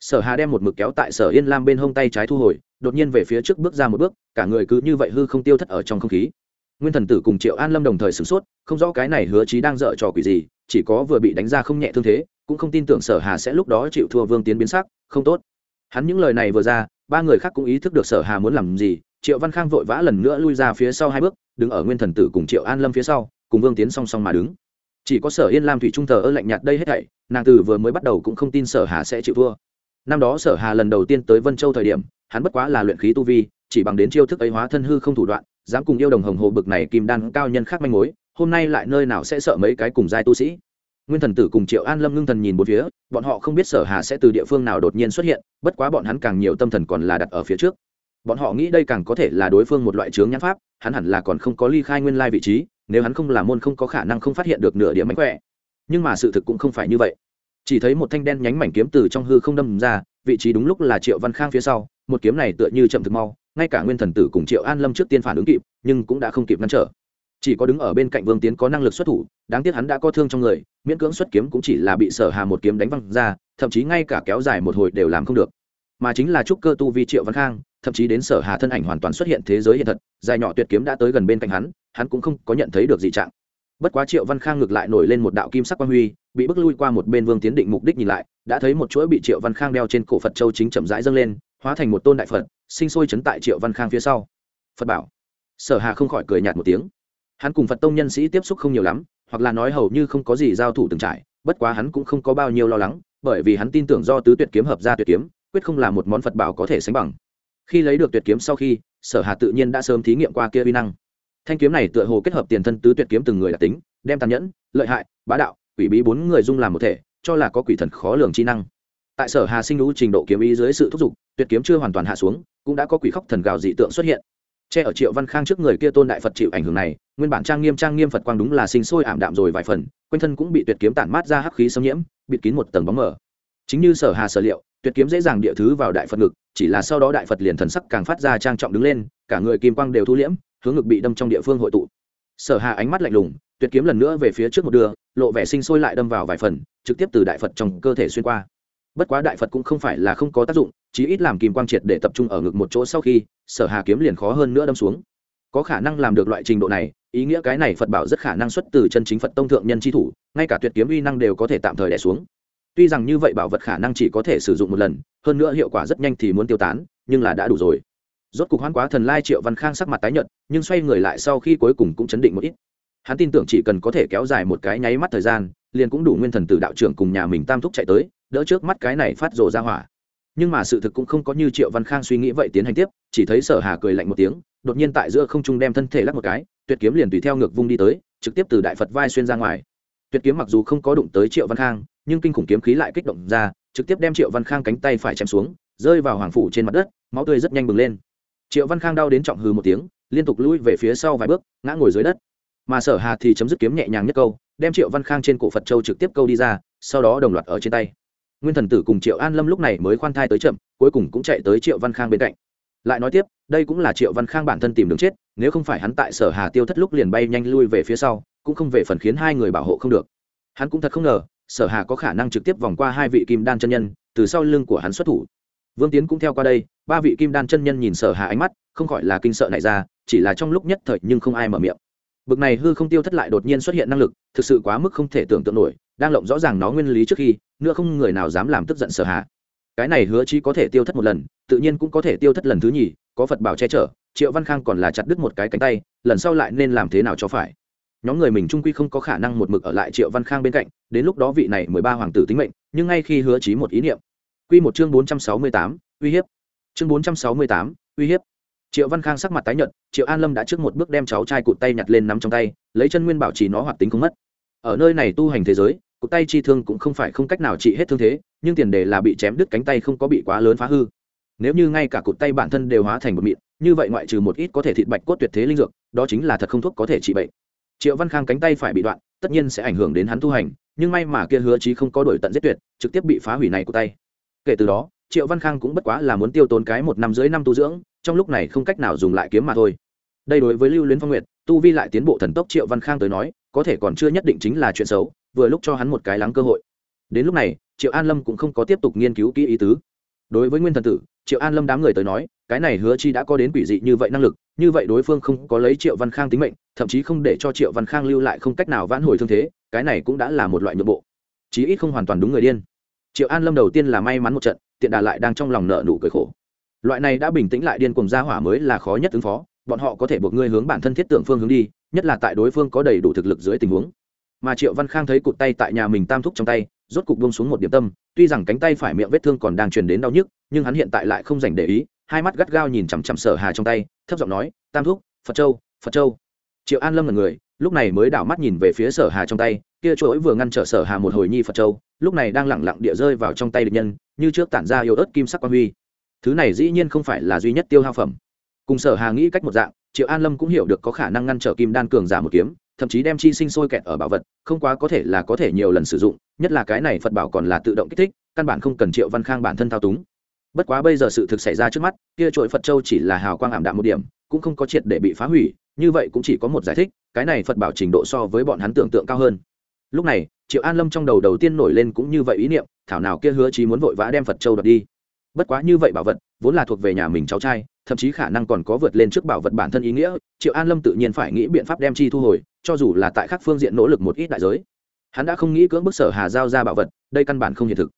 Sở hà đem một mực kéo tại sở yên lam bên hông tay trái thu hồi, đột nhiên về phía trước bước ra một bước, cả người cứ như vậy hư không tiêu thất ở trong không khí. Nguyên thần tử cùng triệu an lâm đồng thời sửng sốt, không rõ cái này hứa chí đang dở trò quỷ gì, chỉ có vừa bị đánh ra không nhẹ thương thế cũng không tin tưởng sở hà sẽ lúc đó chịu thua vương tiến biến sắc, không tốt. Hắn những lời này vừa ra, ba người khác cũng ý thức được sở hà muốn làm gì, triệu văn khang vội vã lần nữa lui ra phía sau hai bước, đứng ở nguyên thần tử cùng triệu an lâm phía sau, cùng vương tiến song song mà đứng. Chỉ có sở yên lam thủy trung thờ ơ lạnh nhạt đây hết thảy, nàng từ vừa mới bắt đầu cũng không tin sở hà sẽ chịu thua. Năm đó sở hà lần đầu tiên tới vân châu thời điểm, hắn bất quá là luyện khí tu vi, chỉ bằng đến chiêu thức ấy hóa thân hư không thủ đoạn, dám cùng yêu đồng hồng hồ bực này kim đan cao nhân khác manh mối, hôm nay lại nơi nào sẽ sợ mấy cái cùng giai tu sĩ nguyên thần tử cùng triệu an lâm ngưng thần nhìn một phía, bọn họ không biết sở hà sẽ từ địa phương nào đột nhiên xuất hiện, bất quá bọn hắn càng nhiều tâm thần còn là đặt ở phía trước. Bọn họ nghĩ đây càng có thể là đối phương một loại chướng nhãn pháp, hắn hẳn là còn không có ly khai nguyên lai vị trí, nếu hắn không là môn không có khả năng không phát hiện được nửa điểm mánh khỏe. Nhưng mà sự thực cũng không phải như vậy. Chỉ thấy một thanh đen nhánh mảnh kiếm từ trong hư không đâm ra, vị trí đúng lúc là triệu văn khang phía sau, một kiếm này tựa như chậm thực mau, ngay cả nguyên thần tử cùng triệu an lâm trước tiên phản ứng kịp, nhưng cũng đã không kịp ngăn trở chỉ có đứng ở bên cạnh vương tiến có năng lực xuất thủ, đáng tiếc hắn đã có thương trong người, miễn cưỡng xuất kiếm cũng chỉ là bị sở hà một kiếm đánh văng ra, thậm chí ngay cả kéo dài một hồi đều làm không được. Mà chính là trúc cơ tu vi triệu văn khang, thậm chí đến sở hà thân ảnh hoàn toàn xuất hiện thế giới hiện thật, dài nhỏ tuyệt kiếm đã tới gần bên cạnh hắn hắn cũng không có nhận thấy được gì trạng bất quá triệu văn khang ngược lại nổi lên một đạo kim sắc quang huy, bị bước lui qua một bên vương tiến định mục đích nhìn lại, đã thấy một chuỗi bị triệu văn khang đeo trên cổ phật châu chính chậm rãi dâng lên, hóa thành một tôn đại phật, sinh sôi chấn tại triệu văn khang phía sau. Phật bảo. Sở hà không khỏi cười nhạt một tiếng hắn cùng phật tông nhân sĩ tiếp xúc không nhiều lắm, hoặc là nói hầu như không có gì giao thủ từng trải, bất quá hắn cũng không có bao nhiêu lo lắng, bởi vì hắn tin tưởng do tứ tuyệt kiếm hợp ra tuyệt kiếm, quyết không là một món phật bảo có thể sánh bằng. Khi lấy được tuyệt kiếm sau khi, sở hà tự nhiên đã sớm thí nghiệm qua kia vi năng. Thanh kiếm này tựa hồ kết hợp tiền thân tứ tuyệt kiếm từng người đặc tính, đem tàn nhẫn, lợi hại, bá đạo, quỷ bí bốn người dung làm một thể, cho là có quỷ thần khó lường chi năng. Tại sở hà sinh lũ trình độ kiếm ý dưới sự thúc giục, tuyệt kiếm chưa hoàn toàn hạ xuống, cũng đã có quỷ khóc thần gào dị tượng xuất hiện che ở triệu văn khang trước người kia tôn đại phật chịu ảnh hưởng này, nguyên bản trang nghiêm trang nghiêm phật quang đúng là sinh sôi ảm đạm rồi vài phần, quanh thân cũng bị tuyệt kiếm tản mát ra hắc khí xâm nhiễm, bịt kín một tầng bóng mờ. Chính như sở hà sở liệu, tuyệt kiếm dễ dàng địa thứ vào đại phật ngực, chỉ là sau đó đại phật liền thần sắc càng phát ra trang trọng đứng lên, cả người kim quang đều thu liễm, hướng ngực bị đâm trong địa phương hội tụ. Sở hà ánh mắt lạnh lùng, tuyệt kiếm lần nữa về phía trước một đường, lộ vẻ sinh sôi lại đâm vào vài phần, trực tiếp từ đại phật trong cơ thể xuyên qua bất quá đại phật cũng không phải là không có tác dụng, chí ít làm kim quang triệt để tập trung ở ngực một chỗ sau khi, sở hà kiếm liền khó hơn nữa đâm xuống. Có khả năng làm được loại trình độ này, ý nghĩa cái này phật bảo rất khả năng xuất từ chân chính phật tông thượng nhân chi thủ, ngay cả tuyệt kiếm uy năng đều có thể tạm thời đẻ xuống. Tuy rằng như vậy bảo vật khả năng chỉ có thể sử dụng một lần, hơn nữa hiệu quả rất nhanh thì muốn tiêu tán, nhưng là đã đủ rồi. Rốt cục hoán quá thần lai triệu văn khang sắc mặt tái nhợt, nhưng xoay người lại sau khi cuối cùng cũng chấn định một ít. Hắn tin tưởng chỉ cần có thể kéo dài một cái nháy mắt thời gian, liền cũng đủ nguyên thần từ đạo trưởng cùng nhà mình tam thúc chạy tới đỡ trước mắt cái này phát rồ ra hỏa. Nhưng mà sự thực cũng không có như triệu văn khang suy nghĩ vậy tiến hành tiếp, chỉ thấy sở hà cười lạnh một tiếng, đột nhiên tại giữa không trung đem thân thể lắc một cái, tuyệt kiếm liền tùy theo ngược vung đi tới, trực tiếp từ đại phật vai xuyên ra ngoài. Tuyệt kiếm mặc dù không có đụng tới triệu văn khang, nhưng kinh khủng kiếm khí lại kích động ra, trực tiếp đem triệu văn khang cánh tay phải chém xuống, rơi vào hoàng phủ trên mặt đất, máu tươi rất nhanh bừng lên. Triệu văn khang đau đến trọng hư một tiếng, liên tục lui về phía sau vài bước, ngã ngồi dưới đất. Mà sở hà thì chấm dứt kiếm nhẹ nhàng nhất câu, đem triệu văn khang trên cổ phật châu trực tiếp câu đi ra, sau đó đồng loạt ở trên tay nguyên thần tử cùng triệu an lâm lúc này mới khoan thai tới chậm, cuối cùng cũng chạy tới triệu văn khang bên cạnh. Lại nói tiếp, đây cũng là triệu văn khang bản thân tìm đường chết, nếu không phải hắn tại sở hà tiêu thất lúc liền bay nhanh lui về phía sau, cũng không về phần khiến hai người bảo hộ không được. Hắn cũng thật không ngờ, sở hà có khả năng trực tiếp vòng qua hai vị kim đan chân nhân, từ sau lưng của hắn xuất thủ. Vương tiến cũng theo qua đây, ba vị kim đan chân nhân nhìn sở hà ánh mắt, không khỏi là kinh sợ này ra, chỉ là trong lúc nhất thời nhưng không ai mở miệng. Bực này hư không tiêu thất lại đột nhiên xuất hiện năng lực, thực sự quá mức không thể tưởng tượng nổi đang lộng rõ ràng nó nguyên lý trước khi, nữa không người nào dám làm tức giận sở hạ. Cái này hứa chi có thể tiêu thất một lần, tự nhiên cũng có thể tiêu thất lần thứ nhì, có phật bảo che chở, triệu văn khang còn là chặt đứt một cái cánh tay, lần sau lại nên làm thế nào cho phải. Nhóm người mình trung quy không có khả năng một mực ở lại triệu văn khang bên cạnh, đến lúc đó vị này mười ba hoàng tử tính mệnh, nhưng ngay khi hứa chí một ý niệm. Quy một chương bốn trăm sáu mươi tám, uy hiếp. Chương bốn trăm sáu mươi tám, uy hiếp. Triệu văn khang sắc mặt tái nhợt, triệu an lâm đã trước một bước đem cháu trai cụt tay nhặt lên nắm trong tay, lấy chân nguyên bảo trì nó hoạt tính không mất ở nơi này tu hành thế giới cụt tay chi thương cũng không phải không cách nào trị hết thương thế, nhưng tiền đề là bị chém đứt cánh tay không có bị quá lớn phá hư. Nếu như ngay cả cụt tay bản thân đều hóa thành một mịn, như vậy ngoại trừ một ít có thể thịt bạch cốt tuyệt thế linh dược, đó chính là thật không thuốc có thể trị bệnh. Triệu văn khang cánh tay phải bị đoạn, tất nhiên sẽ ảnh hưởng đến hắn tu hành, nhưng may mà kia hứa chí không có đổi tận giết tuyệt, trực tiếp bị phá hủy này của tay. Kể từ đó, triệu văn khang cũng bất quá là muốn tiêu tốn cái một năm dưới năm tu dưỡng, trong lúc này không cách nào dùng lại kiếm mà thôi đây đối với lưu luyến phong nguyệt, tu vi lại tiến bộ thần tốc triệu văn khang tới nói, có thể còn chưa nhất định chính là chuyện xấu, vừa lúc cho hắn một cái lắng cơ hội. Đến lúc này, triệu an lâm cũng không có tiếp tục nghiên cứu kỹ ý tứ. Đối với nguyên thần tử, triệu an lâm đám người tới nói, cái này hứa chi đã có đến quỷ dị như vậy năng lực, như vậy đối phương không có lấy triệu văn khang tính mệnh, thậm chí không để cho triệu văn khang lưu lại không cách nào vãn hồi thương thế, cái này cũng đã là một loại nhượng bộ. Chí ít không hoàn toàn đúng người điên. Triệu an lâm đầu tiên là may mắn một trận, tiện đà lại đang trong lòng nợ nụ cười khổ. Loại này đã bình tĩnh lại điên cùng ra hỏa mới là khó nhất ứng phó bọn họ có thể buộc ngươi hướng bản thân thiết tưởng phương hướng đi, nhất là tại đối phương có đầy đủ thực lực dưới tình huống. Mà triệu văn khang thấy cụt tay tại nhà mình tam thúc trong tay, rốt cục bông xuống một điểm tâm, tuy rằng cánh tay phải miệng vết thương còn đang truyền đến đau nhức, nhưng hắn hiện tại lại không dành để ý, hai mắt gắt gao nhìn chằm chằm sở hà trong tay, thấp giọng nói, tam thúc, phật châu phật châu. Triệu an lâm là người, lúc này mới đảo mắt nhìn về phía sở hà trong tay, kia chuỗi vừa ngăn trở sở hà một hồi nhi phật châu, lúc này đang lẳng lặng địa rơi vào trong tay địch nhân, như trước tản ra yêu ớt kim sắc quan huy. Thứ này dĩ nhiên không phải là duy nhất tiêu hao phẩm cùng sở hà nghĩ cách một dạng, triệu an lâm cũng hiểu được có khả năng ngăn trở kim đan cường giả một kiếm, thậm chí đem chi sinh sôi kẹt ở bảo vật, không quá có thể là có thể nhiều lần sử dụng, nhất là cái này phật bảo còn là tự động kích thích, căn bản không cần triệu văn khang bản thân thao túng. Bất quá bây giờ sự thực xảy ra trước mắt, kia trội phật châu chỉ là hào quang ảm đạm một điểm, cũng không có triệt để bị phá hủy, như vậy cũng chỉ có một giải thích, cái này phật bảo trình độ so với bọn hắn tưởng tượng cao hơn. Lúc này, triệu an lâm trong đầu đầu tiên nổi lên cũng như vậy ý niệm, thảo nào kia hứa chí muốn vội vã đem phật châu đập đi. Bất quá như vậy bảo vật vốn là thuộc về nhà mình cháu trai, thậm chí khả năng còn có vượt lên trước bảo vật bản thân ý nghĩa, triệu an lâm tự nhiên phải nghĩ biện pháp đem chi thu hồi, cho dù là tại các phương diện nỗ lực một ít đại giới. Hắn đã không nghĩ cưỡng bức sở hà giao ra bảo vật, đây căn bản không hiện thực.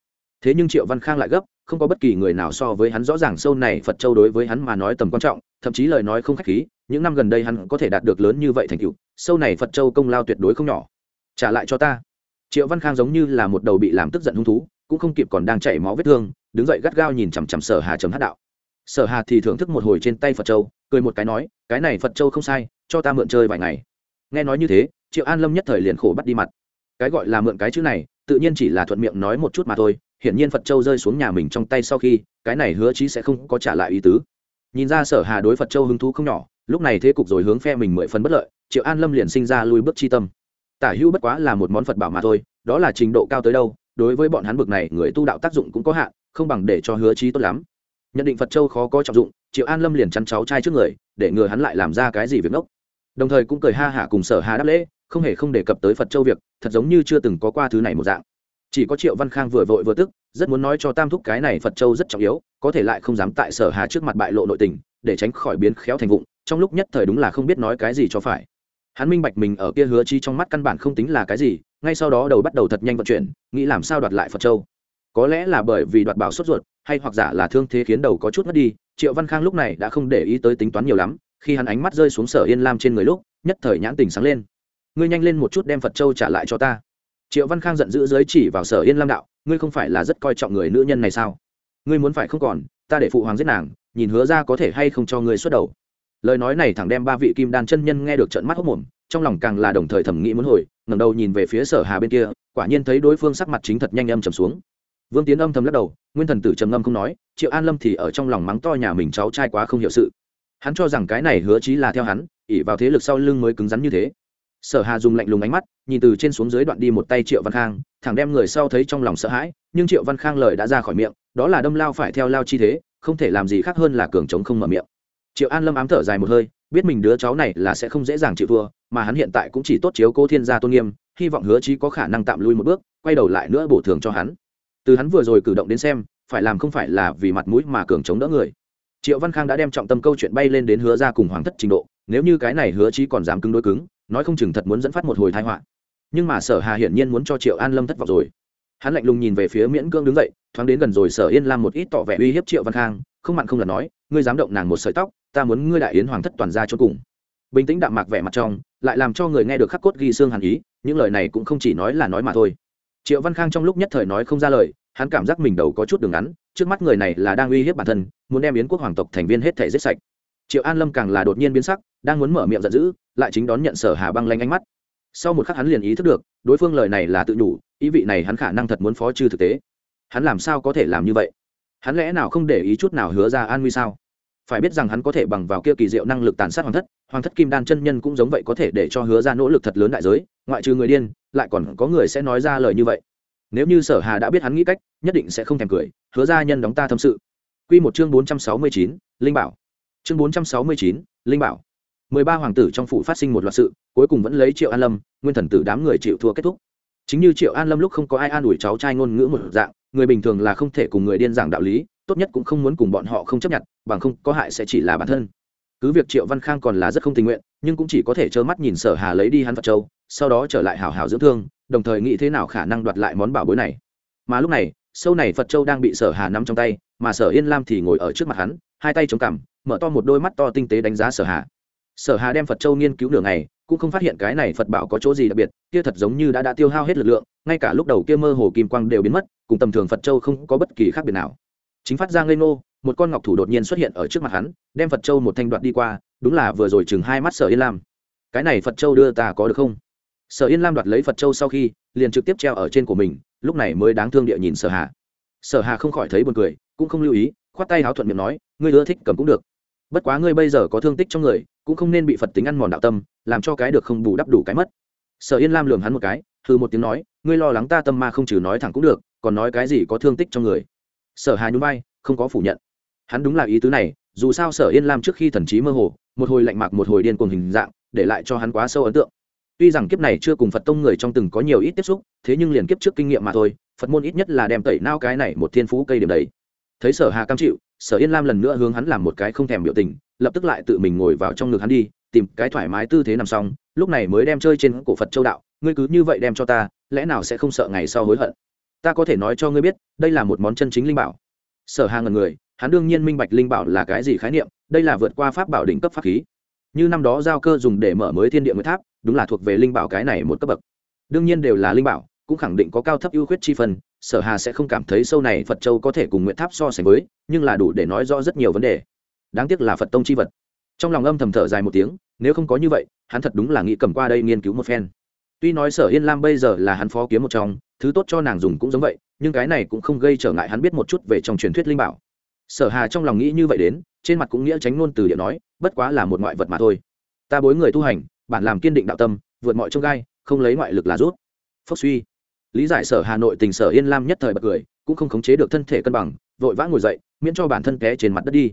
Thế nhưng triệu văn khang lại gấp, không có bất kỳ người nào so với hắn rõ ràng sâu này phật châu đối với hắn mà nói tầm quan trọng, thậm chí lời nói không khách khí, những năm gần đây hắn có thể đạt được lớn như vậy thành tựu, sâu này phật châu công lao tuyệt đối không nhỏ. Trả lại cho ta. Triệu văn khang giống như là một đầu bị làm tức giận hung thú cũng không kịp còn đang chảy máu vết thương, đứng dậy gắt gao nhìn chằm chằm sở hà chấm hát đạo. Sở hà thì thưởng thức một hồi trên tay phật châu, cười một cái nói, cái này phật châu không sai, cho ta mượn chơi vài ngày. Nghe nói như thế, triệu an lâm nhất thời liền khổ bắt đi mặt. Cái gọi là mượn cái chữ này, tự nhiên chỉ là thuận miệng nói một chút mà thôi, hiển nhiên phật châu rơi xuống nhà mình trong tay sau khi, cái này hứa chí sẽ không có trả lại ý tứ. Nhìn ra sở hà đối phật châu hứng thú không nhỏ, lúc này thế cục rồi hướng phe mình mười phần bất lợi, triệu an lâm liền sinh ra lui bước chi tâm. Tả hữu bất quá là một món phật bảo mà thôi, đó là trình độ cao tới đâu đối với bọn hắn bực này, người tu đạo tác dụng cũng có hạn, không bằng để cho hứa trí tốt lắm. Nhận định phật châu khó có trọng dụng, triệu an lâm liền chắn cháu trai trước người, để ngừa hắn lại làm ra cái gì việc ngốc. Đồng thời cũng cười ha hả cùng sở hà đáp lễ, không hề không đề cập tới phật châu việc, thật giống như chưa từng có qua thứ này một dạng. Chỉ có triệu văn khang vừa vội vừa tức, rất muốn nói cho tam thúc cái này phật châu rất trọng yếu, có thể lại không dám tại sở hà trước mặt bại lộ nội tình, để tránh khỏi biến khéo thành vụng, trong lúc nhất thời đúng là không biết nói cái gì cho phải. Hắn minh bạch mình ở kia hứa chi trong mắt căn bản không tính là cái gì ngay sau đó đầu bắt đầu thật nhanh vận chuyển, nghĩ làm sao đoạt lại phật châu. Có lẽ là bởi vì đoạt bảo sốt ruột, hay hoặc giả là thương thế khiến đầu có chút mất đi, triệu văn khang lúc này đã không để ý tới tính toán nhiều lắm, khi hắn ánh mắt rơi xuống sở yên lam trên người lúc, nhất thời nhãn tình sáng lên. Ngươi nhanh lên một chút đem phật châu trả lại cho ta. Triệu văn khang giận dữ dưới chỉ vào sở yên lam đạo, ngươi không phải là rất coi trọng người nữ nhân này sao? Ngươi muốn phải không còn, ta để phụ hoàng giết nàng, nhìn hứa ra có thể hay không cho ngươi xuất đầu. Lời nói này thẳng đem ba vị kim đan chân nhân nghe được trận mắt hốc mồm, trong lòng càng là đồng thời thẩm nghĩ muốn hồi ngẩng đầu nhìn về phía sở hà bên kia, quả nhiên thấy đối phương sắc mặt chính thật nhanh âm trầm xuống. Vương tiến âm thầm lắc đầu, nguyên thần tử trầm ngâm không nói, triệu an lâm thì ở trong lòng mắng to nhà mình cháu trai quá không hiểu sự. Hắn cho rằng cái này hứa chí là theo hắn ỉ vào thế lực sau lưng mới cứng rắn như thế. Sở hà dùng lạnh lùng ánh mắt, nhìn từ trên xuống dưới đoạn đi một tay triệu văn khang, thẳng đem người sau thấy trong lòng sợ hãi, nhưng triệu văn khang lời đã ra khỏi miệng, đó là đâm lao phải theo lao chi thế, không thể làm gì khác hơn là cường chống không mở miệng. Triệu an lâm ám thở dài một hơi biết mình đứa cháu này là sẽ không dễ dàng chịu thua, mà hắn hiện tại cũng chỉ tốt chiếu cô thiên gia tôn nghiêm, hy vọng hứa chí có khả năng tạm lui một bước, quay đầu lại nữa bổ thường cho hắn. Từ hắn vừa rồi cử động đến xem, phải làm không phải là vì mặt mũi mà cường chống đỡ người. Triệu văn khang đã đem trọng tâm câu chuyện bay lên đến hứa ra cùng hoàng thất trình độ, nếu như cái này hứa chí còn dám cứng đối cứng, nói không chừng thật muốn dẫn phát một hồi thái họa. Nhưng mà sở hà hiển nhiên muốn cho triệu an lâm thất vọng rồi. Hắn lạnh lùng nhìn về phía miễn cương đứng dậy, thoáng đến gần rồi sở yên làm một ít tỏ vẻ uy hiếp triệu văn khang, không mặn không lần nói, ngươi dám động nàng một sợi tóc ta muốn ngươi đại yến hoàng thất toàn ra cho cùng. Bình tĩnh đạm mạc vẻ mặt trong, lại làm cho người nghe được khắc cốt ghi xương hàn ý, những lời này cũng không chỉ nói là nói mà thôi. Triệu văn khang trong lúc nhất thời nói không ra lời, hắn cảm giác mình đầu có chút đường ngắn, trước mắt người này là đang uy hiếp bản thân, muốn đem yến quốc hoàng tộc thành viên hết thể giết sạch. Triệu an lâm càng là đột nhiên biến sắc, đang muốn mở miệng giận dữ, lại chính đón nhận sở hà băng lanh ánh mắt. Sau một khắc hắn liền ý thức được, đối phương lời này là tự nhủ, ý vị này hắn khả năng thật muốn phó trừ thực tế. Hắn làm sao có thể làm như vậy? Hắn lẽ nào không để ý chút nào hứa ra an nguy sao? Phải biết rằng hắn có thể bằng vào kia kỳ diệu năng lực tàn sát hoàng thất hoàng thất kim đan chân nhân cũng giống vậy có thể để cho hứa ra nỗ lực thật lớn đại giới, ngoại trừ người điên, lại còn có người sẽ nói ra lời như vậy. Nếu như sở hà đã biết hắn nghĩ cách, nhất định sẽ không thèm cười, hứa ra nhân đóng ta thâm sự. Quy một chương bốn trăm sáu mươi chín, linh bảo. Chương bốn trăm sáu mươi chín, linh bảo. Mười ba hoàng tử trong phủ phát sinh một loạt sự, cuối cùng vẫn lấy triệu an lâm, nguyên thần tử đám người chịu thua kết thúc. Chính như triệu an lâm lúc không có ai an ủi cháu trai ngôn ngữ một dạng, người bình thường là không thể cùng người điên giảng đạo lý tốt nhất cũng không muốn cùng bọn họ không chấp nhận, bằng không có hại sẽ chỉ là bản thân. Cứ việc triệu văn khang còn là rất không tình nguyện, nhưng cũng chỉ có thể trơ mắt nhìn sở hà lấy đi hắn phật châu, sau đó trở lại hào hào dưỡng thương, đồng thời nghĩ thế nào khả năng đoạt lại món bảo bối này. Mà lúc này, sâu này phật châu đang bị sở hà nắm trong tay, mà sở yên lam thì ngồi ở trước mặt hắn, hai tay chống cằm, mở to một đôi mắt to tinh tế đánh giá sở hà. Sở hà đem phật châu nghiên cứu nửa ngày, cũng không phát hiện cái này phật bảo có chỗ gì đặc biệt, kia thật giống như đã đã tiêu hao hết lực lượng, ngay cả lúc đầu kia mơ hồ kim quang đều biến mất, cùng tầm thường phật châu không có bất kỳ khác biệt nào chính phát ra ngây ngô, một con ngọc thủ đột nhiên xuất hiện ở trước mặt hắn, đem phật châu một thanh đoạt đi qua, đúng là vừa rồi chừng hai mắt sở yên lam. Cái này phật châu đưa ta có được không? Sở yên lam đoạt lấy phật châu sau khi, liền trực tiếp treo ở trên của mình, lúc này mới đáng thương địa nhìn sở hà. Sở hà không khỏi thấy buồn cười, cũng không lưu ý, khoát tay háo thuận miệng nói, ngươi ưa thích cầm cũng được. Bất quá ngươi bây giờ có thương tích trong người, cũng không nên bị phật tính ăn mòn đạo tâm, làm cho cái được không bù đắp đủ cái mất. Sở yên lam lường hắn một cái thư một tiếng nói, ngươi lo lắng ta tâm ma không trừ nói thẳng cũng được, còn nói cái gì có thương tích trong người? Sở hà nhún vai, không có phủ nhận. Hắn đúng là ý tứ này, dù sao sở yên lam trước khi thần trí mơ hồ, một hồi lạnh mạc một hồi điên cuồng hình dạng, để lại cho hắn quá sâu ấn tượng. Tuy rằng kiếp này chưa cùng phật tông người trong từng có nhiều ít tiếp xúc, thế nhưng liền kiếp trước kinh nghiệm mà thôi, phật môn ít nhất là đem tẩy nao cái này một thiên phú cây điểm đấy. Thấy sở hà cam chịu, sở yên lam lần nữa hướng hắn làm một cái không thèm biểu tình, lập tức lại tự mình ngồi vào trong ngực hắn đi, tìm cái thoải mái tư thế nằm xong, lúc này mới đem chơi trên cổ phật châu đạo, ngươi cứ như vậy đem cho ta, lẽ nào sẽ không sợ ngày sau hối hận? Ta có thể nói cho ngươi biết, đây là một món chân chính linh bảo. Sở hà ngần người, hắn đương nhiên minh bạch linh bảo là cái gì khái niệm, đây là vượt qua pháp bảo đỉnh cấp pháp khí. Như năm đó giao cơ dùng để mở mới thiên địa nguyệt tháp, đúng là thuộc về linh bảo cái này một cấp bậc. Đương nhiên đều là linh bảo, cũng khẳng định có cao thấp ưu khuyết chi phần sở hà sẽ không cảm thấy sâu này phật châu có thể cùng nguyệt tháp so sánh với, nhưng là đủ để nói rõ rất nhiều vấn đề. Đáng tiếc là phật tông chi vật. Trong lòng âm thầm thở dài một tiếng, nếu không có như vậy, hắn thật đúng là nghĩ cầm qua đây nghiên cứu một phen tuy nói sở yên lam bây giờ là hắn phó kiếm một trong, thứ tốt cho nàng dùng cũng giống vậy, nhưng cái này cũng không gây trở ngại hắn biết một chút về trong truyền thuyết linh bảo. Sở hà trong lòng nghĩ như vậy đến, trên mặt cũng nghĩa tránh ngôn từ điện nói, bất quá là một ngoại vật mà thôi. Ta bối người tu hành, bản làm kiên định đạo tâm, vượt mọi trông gai, không lấy ngoại lực là rút. Phốc suy. Lý giải sở hà nội tình sở yên lam nhất thời bật cười, cũng không khống chế được thân thể cân bằng, vội vã ngồi dậy, miễn cho bản thân té trên mặt đất đi.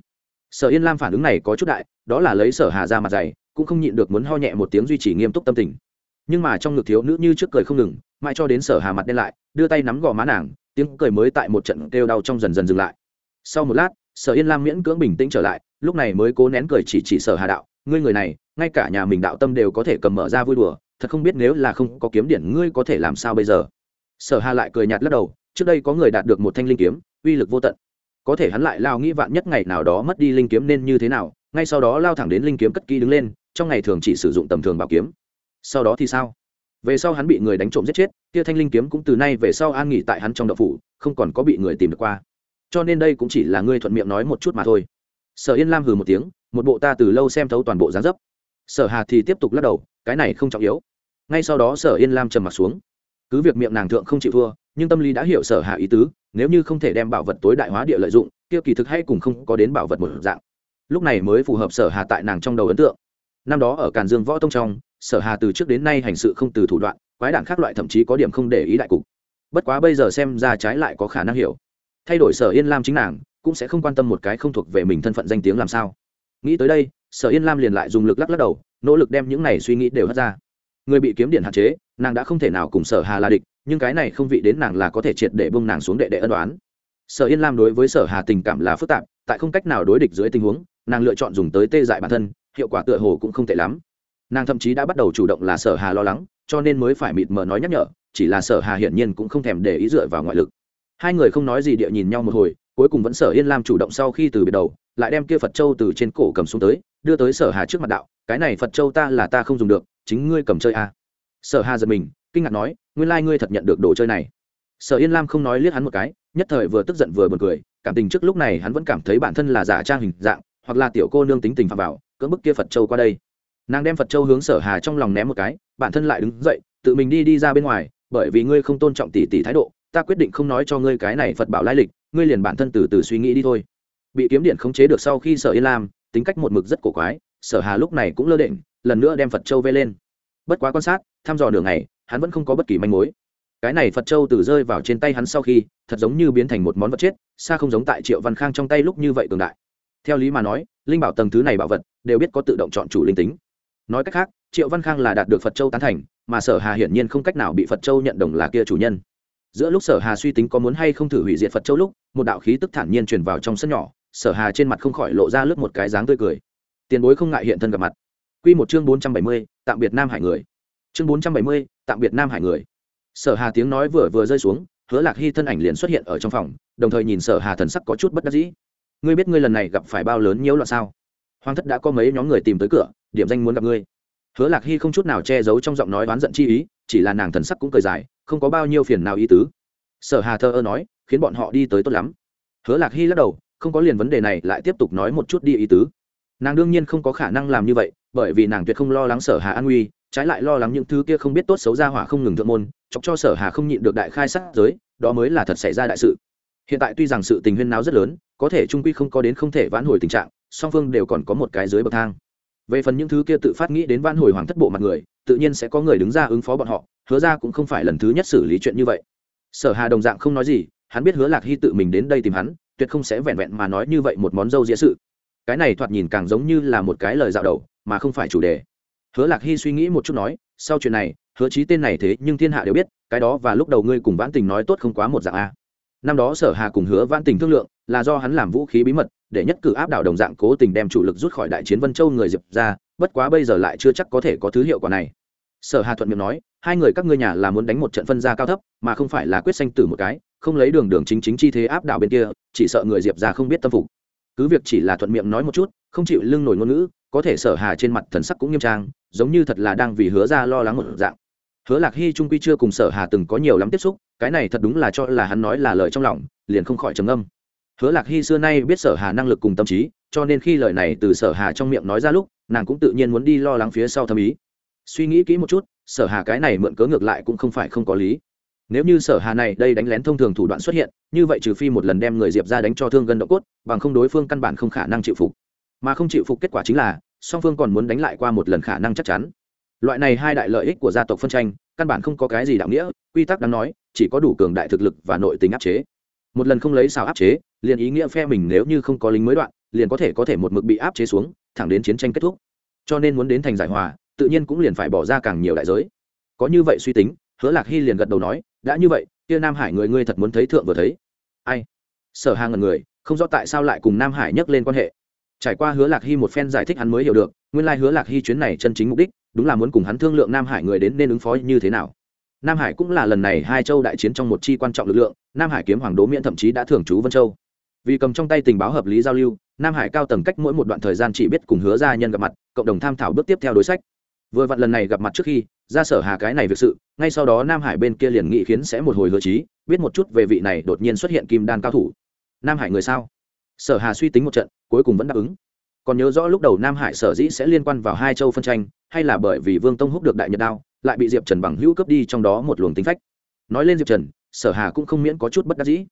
Sở yên lam phản ứng này có chút đại, đó là lấy sở hà ra mặt dày, cũng không nhịn được muốn ho nhẹ một tiếng duy trì nghiêm túc tâm tình nhưng mà trong ngực thiếu nữ như trước cười không ngừng, mãi cho đến sở hà mặt đen lại, đưa tay nắm gò má nàng, tiếng cười mới tại một trận kêu đau trong dần dần dừng lại. Sau một lát, sở yên lam miễn cưỡng bình tĩnh trở lại, lúc này mới cố nén cười chỉ chỉ sở hà đạo, ngươi người này, ngay cả nhà mình đạo tâm đều có thể cầm mở ra vui đùa, thật không biết nếu là không có kiếm điển ngươi có thể làm sao bây giờ? Sở hà lại cười nhạt lắc đầu, trước đây có người đạt được một thanh linh kiếm, uy lực vô tận. Có thể hắn lại lao nghĩ vạn nhất ngày nào đó mất đi linh kiếm nên như thế nào, ngay sau đó lao thẳng đến linh kiếm cất kỹ đứng lên, trong ngày thường chỉ sử dụng tầm thường bảo kiếm sau đó thì sao? Về sau hắn bị người đánh trộm giết chết, kia thanh linh kiếm cũng từ nay về sau an nghỉ tại hắn trong đậu phủ, không còn có bị người tìm được qua. Cho nên đây cũng chỉ là ngươi thuận miệng nói một chút mà thôi. Sở yên lam hừ một tiếng, một bộ ta từ lâu xem thấu toàn bộ dáng dấp. Sở hà thì tiếp tục lắc đầu, cái này không trọng yếu. Ngay sau đó sở yên lam trầm mặt xuống. Cứ việc miệng nàng thượng không chịu thua, nhưng tâm lý đã hiểu sở hà ý tứ, nếu như không thể đem bảo vật tối đại hóa địa lợi dụng, kia kỳ thực hay cùng không có đến bảo vật một dạng. Lúc này mới phù hợp sở hà tại nàng trong đầu ấn tượng. Năm đó ở càn dương võ tông trong sở hà từ trước đến nay hành sự không từ thủ đoạn, quái đản khác loại thậm chí có điểm không để ý đại cục. Bất quá bây giờ xem ra trái lại có khả năng hiểu. Thay đổi sở yên lam chính nàng, cũng sẽ không quan tâm một cái không thuộc về mình thân phận danh tiếng làm sao. Nghĩ tới đây, sở yên lam liền lại dùng lực lắc lắc đầu, nỗ lực đem những này suy nghĩ đều hất ra. Người bị kiếm điện hạn chế, nàng đã không thể nào cùng sở hà là địch, nhưng cái này không vị đến nàng là có thể triệt để bông nàng xuống đệ đệ ân đoán sở yên lam đối với sở hà tình cảm là phức tạp, tại không cách nào đối địch dưới tình huống, nàng lựa chọn dùng tới tê dại bản thân, hiệu quả tựa hồ cũng không tệ lắm nàng thậm chí đã bắt đầu chủ động là sở hà lo lắng, cho nên mới phải mịt mờ nói nhắc nhở, chỉ là sở hà hiển nhiên cũng không thèm để ý dựa vào ngoại lực. Hai người không nói gì địa nhìn nhau một hồi, cuối cùng vẫn sở yên lam chủ động sau khi từ biệt đầu, lại đem kia phật châu từ trên cổ cầm xuống tới, đưa tới sở hà trước mặt đạo, cái này phật châu ta là ta không dùng được, chính ngươi cầm chơi à. sở hà giật mình, kinh ngạc nói, nguyên lai ngươi thật nhận được đồ chơi này. Sở yên lam không nói liếc hắn một cái, nhất thời vừa tức giận vừa buồn cười, cảm tình trước lúc này hắn vẫn cảm thấy bản thân là giả trang hình dạng, hoặc là tiểu cô nương tính tình phạm vào, cưỡng bức kia phật châu qua đây nàng đem phật châu hướng sở hà trong lòng ném một cái, bản thân lại đứng dậy, tự mình đi đi ra bên ngoài, bởi vì ngươi không tôn trọng tỷ tỷ thái độ, ta quyết định không nói cho ngươi cái này phật bảo lai lịch, ngươi liền bản thân từ từ suy nghĩ đi thôi. Bị kiếm điện khống chế được sau khi sở yên lam, tính cách một mực rất cổ quái, sở hà lúc này cũng lơ định lần nữa đem phật châu vê lên. Bất quá quan sát, thăm dò đường này hắn vẫn không có bất kỳ manh mối. Cái này phật châu từ rơi vào trên tay hắn sau khi, thật giống như biến thành một món vật chết, xa không giống tại triệu văn khang trong tay lúc như vậy cường đại. Theo lý mà nói, linh bảo tầng thứ này bảo vật, đều biết có tự động chọn chủ linh tính nói cách khác triệu văn khang là đạt được phật châu tán thành mà sở hà hiển nhiên không cách nào bị phật châu nhận đồng là kia chủ nhân. Giữa lúc sở hà suy tính có muốn hay không thử hủy diệt phật châu lúc một đạo khí tức thản nhiên truyền vào trong sân nhỏ sở hà trên mặt không khỏi lộ ra lướt một cái dáng tươi cười. Tiền bối không ngại hiện thân gặp mặt. Quy một chương bốn trăm bảy mươi, tạm biệt nam hải người. Chương bốn trăm bảy mươi, tạm biệt nam hải người. Sở hà tiếng nói vừa vừa rơi xuống hứa lạc hy thân ảnh liền xuất hiện ở trong phòng đồng thời nhìn sở hà thần sắc có chút bất đắc dĩ. Ngươi biết ngươi lần này gặp phải bao lớn nhiễu loạn sao? Hoàng thất đã có mấy nhóm người tìm tới cửa, điểm danh muốn gặp ngươi. Hứa lạc hy không chút nào che giấu trong giọng nói oán giận chi ý, chỉ là nàng thần sắc cũng cười dài, không có bao nhiêu phiền nào ý tứ. Sở hà thơ ơ nói, khiến bọn họ đi tới tốt lắm. Hứa lạc hy lắc đầu, không có liền vấn đề này, lại tiếp tục nói một chút đi ý tứ. Nàng đương nhiên không có khả năng làm như vậy, bởi vì nàng tuyệt không lo lắng sở hà an nguy, trái lại lo lắng những thứ kia không biết tốt xấu ra hỏa không ngừng thượng môn, chọc cho sở hà không nhịn được đại khai sát giới, đó mới là thật xảy ra đại sự. Hiện tại tuy rằng sự tình huyên náo rất lớn, có thể trung quy không có đến không thể vãn hồi tình trạng song phương đều còn có một cái dưới bậc thang. Về phần những thứ kia tự phát nghĩ đến vãn hồi hoàng thất bộ mặt người, tự nhiên sẽ có người đứng ra ứng phó bọn họ, hứa ra cũng không phải lần thứ nhất xử lý chuyện như vậy. Sở hà đồng dạng không nói gì, hắn biết hứa lạc hy tự mình đến đây tìm hắn, tuyệt không sẽ vẹn vẹn mà nói như vậy một món dâu dĩa sự. Cái này thoạt nhìn càng giống như là một cái lời dạo đầu, mà không phải chủ đề. Hứa lạc hy suy nghĩ một chút nói, sau chuyện này, hứa trí tên này thế nhưng thiên hạ đều biết, cái đó và lúc đầu ngươi cùng vãn tình nói tốt không quá một dạng a. Năm đó sở hà cùng hứa vãn tình thương lượng, là do hắn làm vũ khí bí mật để nhất cử áp đảo đồng dạng cố tình đem chủ lực rút khỏi đại chiến vân châu người diệp ra, bất quá bây giờ lại chưa chắc có thể có thứ hiệu quả này. Sở hà thuận miệng nói, hai người các ngươi nhà là muốn đánh một trận phân gia cao thấp, mà không phải là quyết sanh tử một cái, không lấy đường đường chính chính chi thế áp đảo bên kia, chỉ sợ người diệp ra không biết tâm phục. Cứ việc chỉ là thuận miệng nói một chút, không chịu lưng nổi ngôn ngữ, có thể sở hà trên mặt thần sắc cũng nghiêm trang, giống như thật là đang vì hứa ra lo lắng một dạng. Hứa lạc hy trung quy chưa cùng sở hà từng có nhiều lắm tiếp xúc, cái này thật đúng là cho là hắn nói là lời trong lòng, liền không khỏi trầm âm hứa lạc hy xưa nay biết sở hà năng lực cùng tâm trí, cho nên khi lời này từ sở hà trong miệng nói ra lúc, nàng cũng tự nhiên muốn đi lo lắng phía sau thâm ý. Suy nghĩ kỹ một chút, sở hà cái này mượn cớ ngược lại cũng không phải không có lý. Nếu như sở hà này đây đánh lén thông thường thủ đoạn xuất hiện, như vậy trừ phi một lần đem người diệp ra đánh cho thương gần độ cốt, bằng không đối phương căn bản không khả năng chịu phục. Mà không chịu phục kết quả chính là, song phương còn muốn đánh lại qua một lần khả năng chắc chắn. Loại này hai đại lợi ích của gia tộc phân tranh, căn bản không có cái gì đạo nghĩa, quy tắc đáng nói, chỉ có đủ cường đại thực lực và nội tình áp chế. Một lần không lấy sao áp chế liền ý nghĩa phe mình nếu như không có lính mới đoạn, liền có thể có thể một mực bị áp chế xuống, thẳng đến chiến tranh kết thúc. Cho nên muốn đến thành giải hòa, tự nhiên cũng liền phải bỏ ra càng nhiều đại giới. Có như vậy suy tính, hứa lạc hy liền gật đầu nói, đã như vậy, kia nam hải người ngươi thật muốn thấy thượng vừa thấy. Ai? Sở hà ngần người, không rõ tại sao lại cùng nam hải nhắc lên quan hệ. Trải qua hứa lạc hy một phen giải thích hắn mới hiểu được, nguyên lai hứa lạc hy chuyến này chân chính mục đích, đúng là muốn cùng hắn thương lượng nam hải người đến nên ứng phó như thế nào. Nam hải cũng là lần này hai châu đại chiến trong một chi quan trọng lực lượng, nam hải kiếm hoàng đố miễn thậm chí đã thường trú vân châu vì cầm trong tay tình báo hợp lý giao lưu, nam hải cao tầng cách mỗi một đoạn thời gian chỉ biết cùng hứa gia nhân gặp mặt, cộng đồng tham thảo bước tiếp theo đối sách. Vừa vặn lần này gặp mặt trước khi, ra sở hà cái này việc sự, ngay sau đó nam hải bên kia liền nghĩ khiến sẽ một hồi hứa trí biết một chút về vị này đột nhiên xuất hiện kim đan cao thủ. Nam hải người sao? Sở hà suy tính một trận, cuối cùng vẫn đáp ứng. Còn nhớ rõ lúc đầu nam hải sở dĩ sẽ liên quan vào hai châu phân tranh, hay là bởi vì vương tông húc được đại nhật đao, lại bị diệp trần bằng hữu cướp đi trong đó một luồng tính phách. Nói lên diệp trần, sở hà cũng không miễn có chút bất đắc dĩ.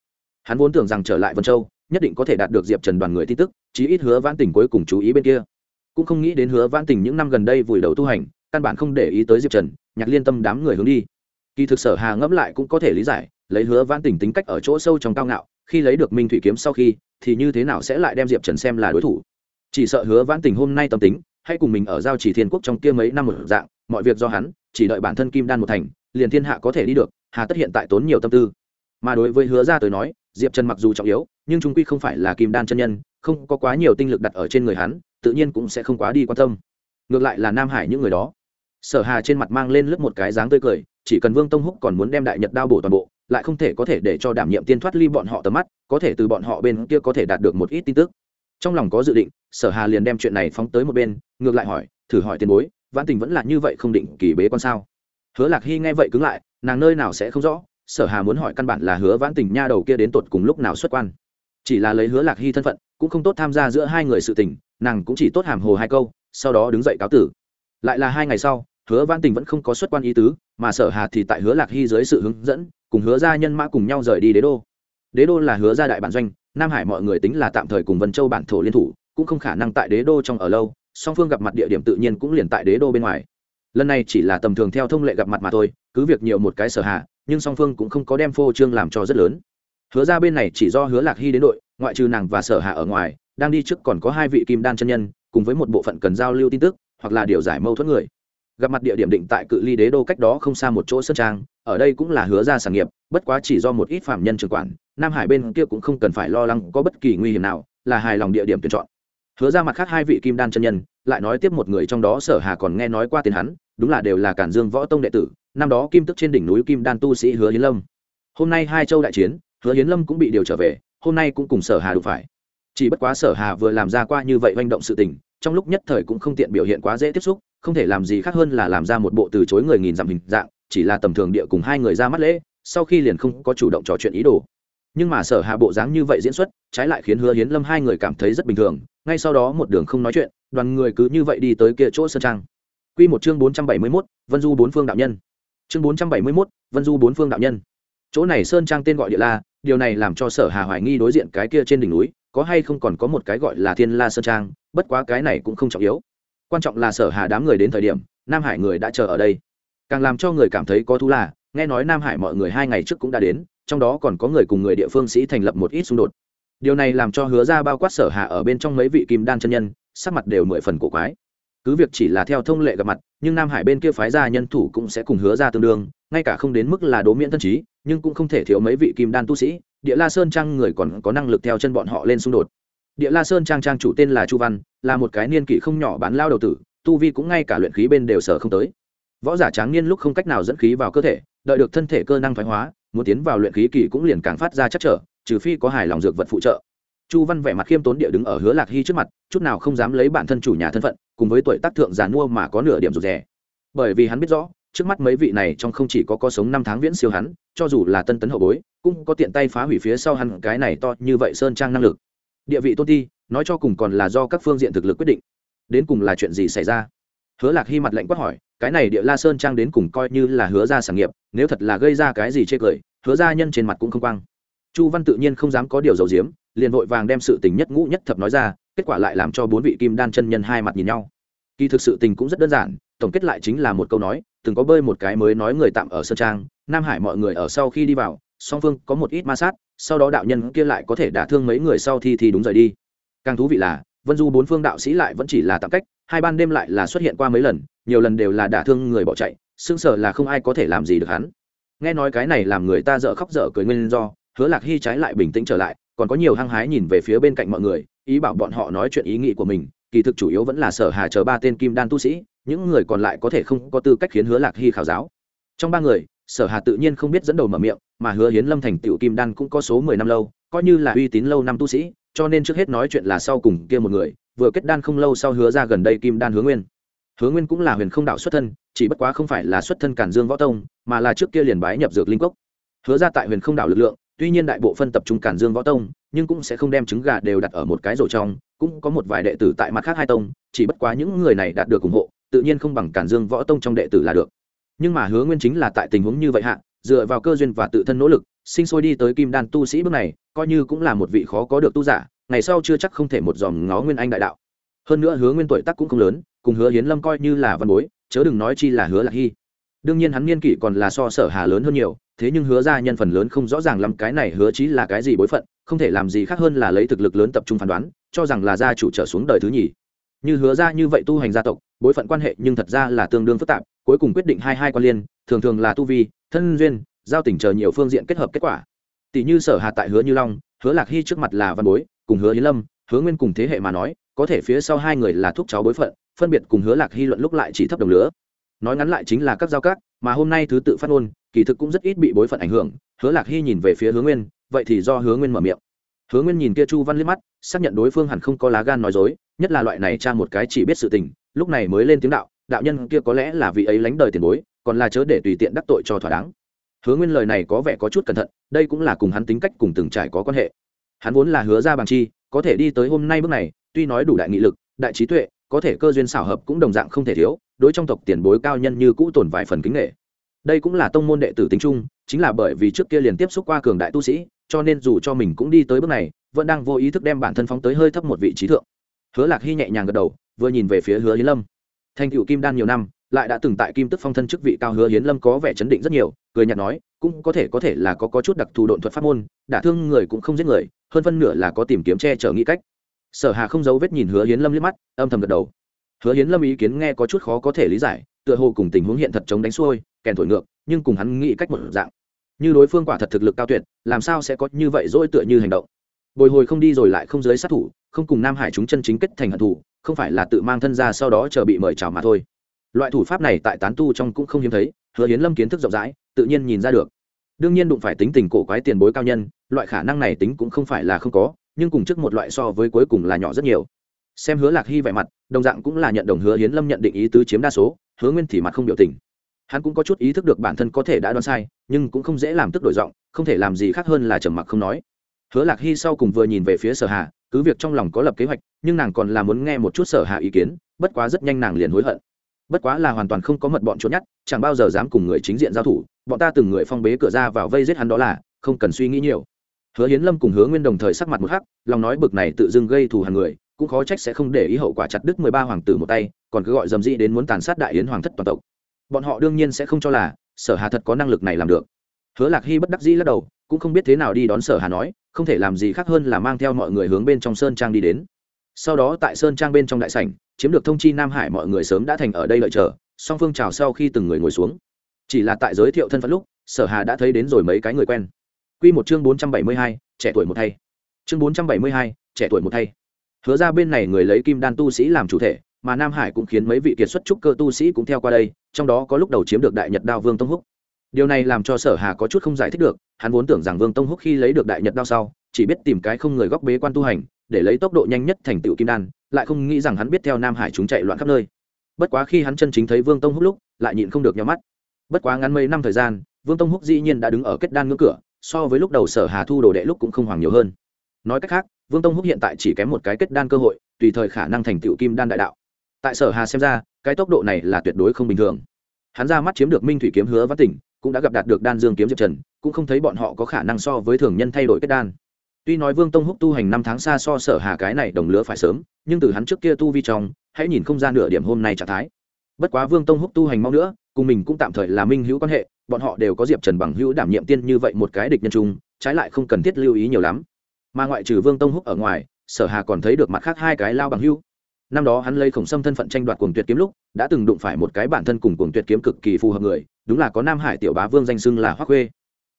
Hắn vốn tưởng rằng trở lại vân châu nhất định có thể đạt được diệp trần đoàn người tin tức, chí ít hứa vãn tình cuối cùng chú ý bên kia. Cũng không nghĩ đến hứa vãn tình những năm gần đây vùi đầu tu hành, căn bản không để ý tới diệp trần, nhạc liên tâm đám người hướng đi. Kỳ thực sở hà ngẫm lại cũng có thể lý giải, lấy hứa vãn tình tính cách ở chỗ sâu trong cao ngạo, khi lấy được minh thủy kiếm sau khi, thì như thế nào sẽ lại đem diệp trần xem là đối thủ? Chỉ sợ hứa vãn tình hôm nay tâm tính, hay cùng mình ở giao chỉ thiên quốc trong kia mấy năm một dạng, mọi việc do hắn, chỉ đợi bản thân kim đan một thành, liền thiên hạ có thể đi được, hà tất hiện tại tốn nhiều tâm tư. Mà đối với hứa ra tới nói diệp trần mặc dù trọng yếu, nhưng trung quy không phải là kim đan chân nhân, không có quá nhiều tinh lực đặt ở trên người hắn, tự nhiên cũng sẽ không quá đi quan tâm. Ngược lại là nam hải những người đó. Sở hà trên mặt mang lên lướt một cái dáng tươi cười, chỉ cần vương tông húc còn muốn đem đại nhật đao bổ toàn bộ, lại không thể có thể để cho đảm nhiệm tiên thoát ly bọn họ tầm mắt, có thể từ bọn họ bên kia có thể đạt được một ít tin tức. Trong lòng có dự định, sở hà liền đem chuyện này phóng tới một bên, ngược lại hỏi, thử hỏi tiền bối, vãn tình vẫn là như vậy không định kỳ bế con sao? Hứa lạc hy nghe vậy cứng lại, nàng nơi nào sẽ không rõ? Sở hà muốn hỏi căn bản là hứa vãn tình nha đầu kia đến tột cùng lúc nào xuất quan. Chỉ là lấy hứa lạc hy thân phận, cũng không tốt tham gia giữa hai người sự tình, nàng cũng chỉ tốt hàm hồ hai câu, sau đó đứng dậy cáo tử. Lại là hai ngày sau, hứa vãn tình vẫn không có xuất quan ý tứ, mà sở hà thì tại hứa lạc hy dưới sự hướng dẫn, cùng hứa gia nhân mã cùng nhau rời đi đế đô. Đế đô là hứa gia đại bản doanh, nam hải mọi người tính là tạm thời cùng vân châu bản thổ liên thủ, cũng không khả năng tại đế đô trong ở lâu, song phương gặp mặt địa điểm tự nhiên cũng liền tại đế đô bên ngoài. Lần này chỉ là tầm thường theo thông lệ gặp mặt mà thôi, cứ việc nhiều một cái sở hạ nhưng song phương cũng không có đem phô trương làm cho rất lớn. Hứa ra bên này chỉ do hứa lạc hy đến đội, ngoại trừ nàng và sở hạ ở ngoài, đang đi trước còn có hai vị kim đan chân nhân, cùng với một bộ phận cần giao lưu tin tức, hoặc là điều giải mâu thuẫn người. Gặp mặt địa điểm định tại cự ly đế đô cách đó không xa một chỗ sân trang, ở đây cũng là hứa ra sản nghiệp, bất quá chỉ do một ít phạm nhân trường quản, nam hải bên kia cũng không cần phải lo lắng có bất kỳ nguy hiểm nào, là hài lòng địa điểm tuyển chọn. Hứa ra mặt khác hai vị kim đan chân nhân, lại nói tiếp một người trong đó sở hà còn nghe nói qua tiền hắn, đúng là đều là cản dương võ tông đệ tử năm đó kim tức trên đỉnh núi kim đan tu sĩ hứa hiến lâm. Hôm nay hai châu đại chiến hứa hiến lâm cũng bị điều trở về hôm nay cũng cùng sở hà đụng phải. Chỉ bất quá sở hà vừa làm ra qua như vậy manh động sự tình trong lúc nhất thời cũng không tiện biểu hiện quá dễ tiếp xúc không thể làm gì khác hơn là làm ra một bộ từ chối người nghìn dặm hình dạng chỉ là tầm thường địa cùng hai người ra mắt lễ sau khi liền không có chủ động trò chuyện ý đồ. Nhưng mà sở hà bộ dáng như vậy diễn xuất trái lại khiến hứa hiến lâm hai người cảm thấy rất bình thường ngay sau đó một đường không nói chuyện đoàn người cứ như vậy đi tới kia chỗ sơn trang. Quy một chương 471, Vân Du bốn phương đạo nhân. Chương 471, Vân Du bốn phương đạo nhân. Chỗ này sơn trang tên gọi Địa La, điều này làm cho Sở Hà hoài nghi đối diện cái kia trên đỉnh núi, có hay không còn có một cái gọi là Thiên La sơn trang, bất quá cái này cũng không trọng yếu. Quan trọng là Sở Hà đám người đến thời điểm, Nam Hải người đã chờ ở đây. Càng làm cho người cảm thấy có thú là, nghe nói Nam Hải mọi người hai ngày trước cũng đã đến, trong đó còn có người cùng người địa phương sĩ thành lập một ít xung đột. Điều này làm cho Hứa ra bao quát Sở Hà ở bên trong mấy vị kim đan chân nhân, sắc mặt đều mười phần cổ quái cứ việc chỉ là theo thông lệ gặp mặt, nhưng nam hải bên kia phái ra nhân thủ cũng sẽ cùng hứa ra tương đương, ngay cả không đến mức là đố miễn thân trí nhưng cũng không thể thiếu mấy vị kim đan tu sĩ. Địa la sơn trang người còn có năng lực theo chân bọn họ lên xung đột. Địa la sơn trang trang chủ tên là chu văn, là một cái niên kỷ không nhỏ bán lao đầu tử, tu vi cũng ngay cả luyện khí bên đều sở không tới. Võ giả tráng niên lúc không cách nào dẫn khí vào cơ thể, đợi được thân thể cơ năng thoái hóa, muốn tiến vào luyện khí kỳ cũng liền càng phát ra chắc trở, trừ phi có hài lòng dược vật phụ trợ chu văn vẻ mặt khiêm tốn địa đứng ở hứa lạc hy trước mặt, chút nào không dám lấy bản thân chủ nhà thân phận, cùng với tuổi tác thượng giàn mua mà có nửa điểm rụt rè. Bởi vì hắn biết rõ, trước mắt mấy vị này trong không chỉ có có sống năm tháng viễn siêu hắn, cho dù là tân tấn hậu bối, cũng có tiện tay phá hủy phía sau hắn cái này to như vậy sơn trang năng lực. Địa vị tôn ti, nói cho cùng còn là do các phương diện thực lực quyết định. Đến cùng là chuyện gì xảy ra? Hứa lạc hy mặt lạnh quát hỏi, cái này địa la sơn trang đến cùng coi như là hứa ra sản nghiệp, nếu thật là gây ra cái gì chê cười, hứa ra nhân trên mặt cũng không quang. Chu văn tự nhiên không dám có điều dầu diếm liền vội vàng đem sự tình nhất ngũ nhất thập nói ra, kết quả lại làm cho bốn vị kim đan chân nhân hai mặt nhìn nhau. Kỳ thực sự tình cũng rất đơn giản, tổng kết lại chính là một câu nói, từng có bơi một cái mới nói người tạm ở sơn trang, nam hải mọi người ở sau khi đi vào, song phương có một ít ma sát, sau đó đạo nhân kia lại có thể đả thương mấy người sau thi thì đúng rời đi. Càng thú vị là, vân du bốn phương đạo sĩ lại vẫn chỉ là tạm cách, hai ban đêm lại là xuất hiện qua mấy lần, nhiều lần đều là đả thương người bỏ chạy xương sở là không ai có thể làm gì được hắn. Nghe nói cái này làm người ta dở khóc dở cười nguyên do, hứa lạc hy trái lại bình tĩnh trở lại còn có nhiều hăng hái nhìn về phía bên cạnh mọi người, ý bảo bọn họ nói chuyện ý nghĩ của mình, kỳ thực chủ yếu vẫn là sở hà chờ ba tên kim đan tu sĩ, những người còn lại có thể không có tư cách khiến hứa lạc hy khảo giáo. Trong ba người, sở hà tự nhiên không biết dẫn đầu mở miệng, mà hứa hiến lâm thành tựu kim đan cũng có số mười năm lâu, coi như là uy tín lâu năm tu sĩ, cho nên trước hết nói chuyện là sau cùng kia một người, vừa kết đan không lâu sau hứa ra gần đây kim đan hứa nguyên. Hứa nguyên cũng là huyền không đạo xuất thân, chỉ bất quá không phải là xuất thân cản dương võ tông, mà là trước kia liền bái nhập dược linh cốc. Hứa ra tại huyền không đạo lực lượng tuy nhiên đại bộ phân tập trung cản dương võ tông, nhưng cũng sẽ không đem trứng gà đều đặt ở một cái rổ trong, cũng có một vài đệ tử tại mặt khác hai tông, chỉ bất quá những người này đạt được ủng hộ, tự nhiên không bằng cản dương võ tông trong đệ tử là được. Nhưng mà hứa nguyên chính là tại tình huống như vậy hạ, dựa vào cơ duyên và tự thân nỗ lực, sinh sôi đi tới kim đan tu sĩ bước này, coi như cũng là một vị khó có được tu giả, ngày sau chưa chắc không thể một dòm ngó nguyên anh đại đạo. Hơn nữa hứa nguyên tuổi tác cũng không lớn, cùng hứa hiến lâm coi như là văn bối, chớ đừng nói chi là hứa lạc hy đương nhiên hắn niên kỷ còn là so sở hà lớn hơn nhiều, thế nhưng hứa ra nhân phần lớn không rõ ràng lắm cái này hứa chí là cái gì bối phận, không thể làm gì khác hơn là lấy thực lực lớn tập trung phán đoán, cho rằng là gia chủ trở xuống đời thứ nhì. Như hứa ra như vậy tu hành gia tộc, bối phận quan hệ nhưng thật ra là tương đương phức tạp, cuối cùng quyết định hai hai quan liên, thường thường là tu vi, thân duyên, giao tình chờ nhiều phương diện kết hợp kết quả. Tỷ như sở hà tại hứa như long, hứa lạc hy trước mặt là văn bối, cùng hứa hiến lâm, hứa nguyên cùng thế hệ mà nói, có thể phía sau hai người là thúc cháu bối phận, phân biệt cùng hứa lạc hy luận lúc lại chỉ thấp đồng lứa nói ngắn lại chính là các giao các, mà hôm nay thứ tự phát ngôn, kỳ thực cũng rất ít bị bối phận ảnh hưởng, hứa lạc hy nhìn về phía hứa nguyên, vậy thì do hứa nguyên mở miệng. Hứa nguyên nhìn kia chu văn liếc mắt, xác nhận đối phương hẳn không có lá gan nói dối, nhất là loại này cha một cái chỉ biết sự tình, lúc này mới lên tiếng đạo đạo nhân kia có lẽ là vị ấy lánh đời tiền bối, còn là chớ để tùy tiện đắc tội cho thỏa đáng. Hứa nguyên lời này có vẻ có chút cẩn thận, đây cũng là cùng hắn tính cách cùng từng trải có quan hệ. Hắn vốn là hứa ra bằng chi, có thể đi tới hôm nay bước này, tuy nói đủ đại nghị lực, đại trí tuệ, có thể cơ duyên xảo hợp cũng đồng dạng không thể thiếu đối trong tộc tiền bối cao nhân như cũ tồn vài phần kính nghệ. Đây cũng là tông môn đệ tử tính chung chính là bởi vì trước kia liền tiếp xúc qua cường đại tu sĩ cho nên dù cho mình cũng đi tới bước này vẫn đang vô ý thức đem bản thân phóng tới hơi thấp một vị trí thượng. Hứa lạc hy nhẹ nhàng gật đầu vừa nhìn về phía hứa hiến lâm. Thành cựu kim đan nhiều năm lại đã từng tại kim tức phong thân chức vị cao hứa hiến lâm có vẻ chấn định rất nhiều cười nhạt nói cũng có thể có thể là có, có chút đặc thù độn thuật pháp môn đả thương người cũng không giết người hơn phân nửa là có tìm kiếm che chở nghĩ cách. Sở hà không giấu vết nhìn hứa hiến lâm liếc mắt âm thầm gật đầu hứa hiến lâm ý kiến nghe có chút khó có thể lý giải, tựa hồ cùng tình huống hiện thật chống đánh xuôi, kèn thổi ngược, nhưng cùng hắn nghĩ cách một dạng. Như đối phương quả thật thực lực cao tuyệt, làm sao sẽ có như vậy dỗi tựa như hành động? Bồi hồi không đi rồi lại không giới sát thủ, không cùng nam hải chúng chân chính kết thành hận thủ không phải là tự mang thân ra sau đó chờ bị mời chào mà thôi. Loại thủ pháp này tại tán tu trong cũng không hiếm thấy, hứa hiến lâm kiến thức rộng rãi, tự nhiên nhìn ra được. Đương nhiên đụng phải tính tình cổ quái tiền bối cao nhân, loại khả năng này tính cũng không phải là không có, nhưng cùng trước một loại so với cuối cùng là nhỏ rất nhiều xem hứa lạc hy vẻ mặt, đồng dạng cũng là nhận đồng hứa hiến lâm nhận định ý tứ chiếm đa số, hứa nguyên thì mặt không biểu tình. Hắn cũng có chút ý thức được bản thân có thể đã đoán sai, nhưng cũng không dễ làm tức đổi giọng, không thể làm gì khác hơn là trầm mặc không nói. Hứa lạc hy sau cùng vừa nhìn về phía sở hà, cứ việc trong lòng có lập kế hoạch, nhưng nàng còn là muốn nghe một chút sở hà ý kiến, bất quá rất nhanh nàng liền hối hận. Bất quá là hoàn toàn không có mật bọn trốn nhát, chẳng bao giờ dám cùng người chính diện giao thủ, bọn ta từng người phong bế cửa ra vào vây giết hắn đó là, không cần suy nghĩ nhiều. Hứa hiến lâm cùng hứa nguyên đồng thời sắc mặt một hắc, lòng nói bực này tự dưng gây thù hàng người cũng khó trách sẽ không để ý hậu quả chặt đứt mười ba hoàng tử một tay còn cứ gọi dầm dĩ đến muốn tàn sát đại yến hoàng thất toàn tộc. Bọn họ đương nhiên sẽ không cho là sở hà thật có năng lực này làm được. Hứa lạc hy bất đắc dĩ lắc đầu cũng không biết thế nào đi đón sở hà nói không thể làm gì khác hơn là mang theo mọi người hướng bên trong sơn trang đi đến. Sau đó tại sơn trang bên trong đại sảnh chiếm được thông chi nam hải mọi người sớm đã thành ở đây đợi chờ song phương chào sau khi từng người ngồi xuống. Chỉ là tại giới thiệu thân phận lúc sở hà đã thấy đến rồi mấy cái người quen. Quy một chương bốn trăm bảy mươi hai, trẻ tuổi một thay. Chương bốn trăm bảy mươi hai, trẻ tuổi một thay hứa ra bên này người lấy kim đan tu sĩ làm chủ thể, mà nam hải cũng khiến mấy vị kiệt xuất trúc cơ tu sĩ cũng theo qua đây, trong đó có lúc đầu chiếm được đại nhật đao vương tông húc. Điều này làm cho sở hà có chút không giải thích được, hắn vốn tưởng rằng vương tông húc khi lấy được đại nhật đao sau, chỉ biết tìm cái không người góc bế quan tu hành, để lấy tốc độ nhanh nhất thành tựu kim đan, lại không nghĩ rằng hắn biết theo nam hải chúng chạy loạn khắp nơi. Bất quá khi hắn chân chính thấy vương tông húc lúc, lại nhịn không được nhắm mắt. Bất quá ngắn mấy năm thời gian, vương tông húc dĩ nhiên đã đứng ở kết đan ngưỡng cửa, so với lúc đầu sở hà thu đồ đệ lúc cũng không hoàng nhiều hơn. Nói cách khác vương tông húc hiện tại chỉ kém một cái kết đan cơ hội, tùy thời khả năng thành tựu kim đan đại đạo. Tại sở hà xem ra, cái tốc độ này là tuyệt đối không bình thường. Hắn ra mắt chiếm được minh thủy kiếm hứa văn tỉnh, cũng đã gặp đạt được đan dương kiếm diệp trần, cũng không thấy bọn họ có khả năng so với thường nhân thay đổi kết đan. Tuy nói vương tông húc tu hành năm tháng xa so sở hà cái này đồng lứa phải sớm, nhưng từ hắn trước kia tu vi trong, hãy nhìn không ra nửa điểm hôm nay trạng thái. Bất quá vương tông húc tu hành mau nữa, cùng mình cũng tạm thời là minh hữu quan hệ, bọn họ đều có diệp trần bằng hữu đảm nhiệm tiên như vậy một cái địch nhân chung, trái lại không cần thiết lưu ý nhiều lắm mà ngoại trừ vương tông húc ở ngoài, sở hà còn thấy được mặt khác hai cái lao bằng hưu. năm đó hắn lấy khổng sâm thân phận tranh đoạt cuồng tuyệt kiếm lúc, đã từng đụng phải một cái bản thân cùng cuồng tuyệt kiếm cực kỳ phù hợp người, đúng là có nam hải tiểu bá vương danh xưng là hoác khuê.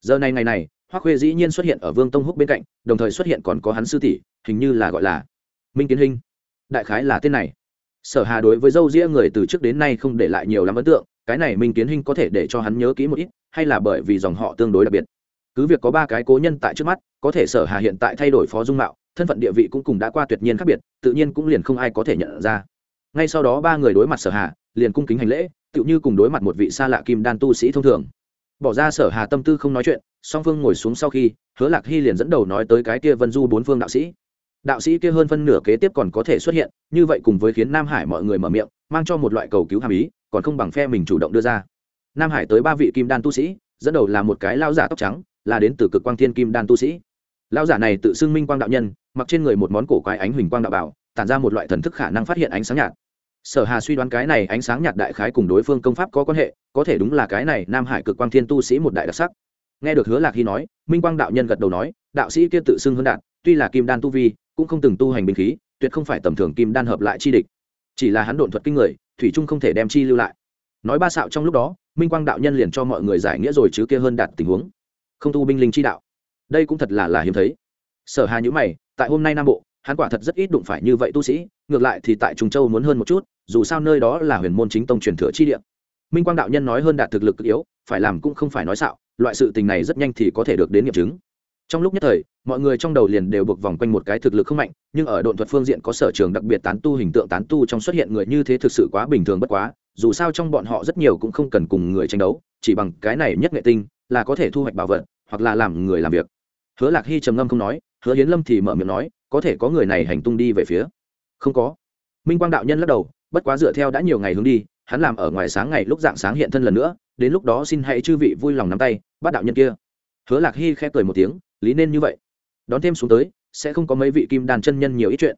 Giờ này ngày này hoác khuê dĩ nhiên xuất hiện ở vương tông húc bên cạnh, đồng thời xuất hiện còn có hắn sư tỷ, hình như là gọi là minh kiến hình đại khái là tên này. Sở hà đối với dâu ria người từ trước đến nay không để lại nhiều lắm ấn tượng, cái này minh kiến hình có thể để cho hắn nhớ kỹ một ít, hay là bởi vì dòng họ tương đối đặc biệt cứ việc có ba cái cố nhân tại trước mắt, có thể sở hà hiện tại thay đổi phó dung mạo, thân phận địa vị cũng cùng đã qua tuyệt nhiên khác biệt, tự nhiên cũng liền không ai có thể nhận ra. Ngay sau đó ba người đối mặt sở hà, liền cung kính hành lễ, tựu như cùng đối mặt một vị xa lạ kim đan tu sĩ thông thường. Bỏ ra sở hà tâm tư không nói chuyện, song phương ngồi xuống sau khi, hứa lạc hy liền dẫn đầu nói tới cái kia vân du bốn phương đạo sĩ. Đạo sĩ kia hơn phân nửa kế tiếp còn có thể xuất hiện, như vậy cùng với khiến nam hải mọi người mở miệng, mang cho một loại cầu cứu hàm ý, còn không bằng phe mình chủ động đưa ra. Nam hải tới ba vị kim đan tu sĩ, dẫn đầu là một cái lao giả tóc trắng là đến từ cực quang thiên kim đan tu sĩ. Lão giả này tự xưng minh quang đạo nhân, mặc trên người một món cổ quái ánh huỳnh quang đạo bảo, tản ra một loại thần thức khả năng phát hiện ánh sáng nhạt. Sở hà suy đoán cái này ánh sáng nhạt đại khái cùng đối phương công pháp có quan hệ, có thể đúng là cái này nam hải cực quang thiên tu sĩ một đại đặc sắc. Nghe được hứa lạc hy nói, minh quang đạo nhân gật đầu nói, đạo sĩ kia tự xưng hơn đạt, tuy là kim đan tu vi, cũng không từng tu hành binh khí, tuyệt không phải tầm thường kim đan hợp lại chi địch. Chỉ là hắn độn thuật kinh người, thủy trung không thể đem chi lưu lại. Nói ba xạo trong lúc đó, minh quang đạo nhân liền cho mọi người giải nghĩa rồi chứ kia hơn đạt tình huống không tu binh linh chi đạo. Đây cũng thật là là hiếm thấy. Sở hà nhữ mày, tại hôm nay nam bộ, hắn quả thật rất ít đụng phải như vậy tu sĩ, ngược lại thì tại trung châu muốn hơn một chút, dù sao nơi đó là huyền môn chính tông truyền thừa chi địa. Minh quang đạo nhân nói hơn đạt thực lực yếu, phải làm cũng không phải nói xạo, loại sự tình này rất nhanh thì có thể được đến nghiệm chứng. Trong lúc nhất thời, mọi người trong đầu liền đều buộc vòng quanh một cái thực lực không mạnh, nhưng ở độn thuật phương diện có sở trường đặc biệt tán tu hình tượng tán tu trong xuất hiện người như thế thực sự quá bình thường bất quá, dù sao trong bọn họ rất nhiều cũng không cần cùng người tranh đấu, chỉ bằng cái này nhất nghệ tinh là có thể thu hoạch bảo vật, hoặc là làm người làm việc. Hứa lạc hy trầm ngâm không nói, hứa hiến lâm thì mở miệng nói, có thể có người này hành tung đi về phía. Không có. Minh quang đạo nhân lắc đầu, bất quá dựa theo đã nhiều ngày hướng đi, hắn làm ở ngoài sáng ngày lúc dạng sáng hiện thân lần nữa, đến lúc đó xin hãy chư vị vui lòng nắm tay, bắt đạo nhân kia. Hứa lạc hy khẽ cười một tiếng, lý nên như vậy. Đón thêm xuống tới, sẽ không có mấy vị kim đàn chân nhân nhiều ít chuyện.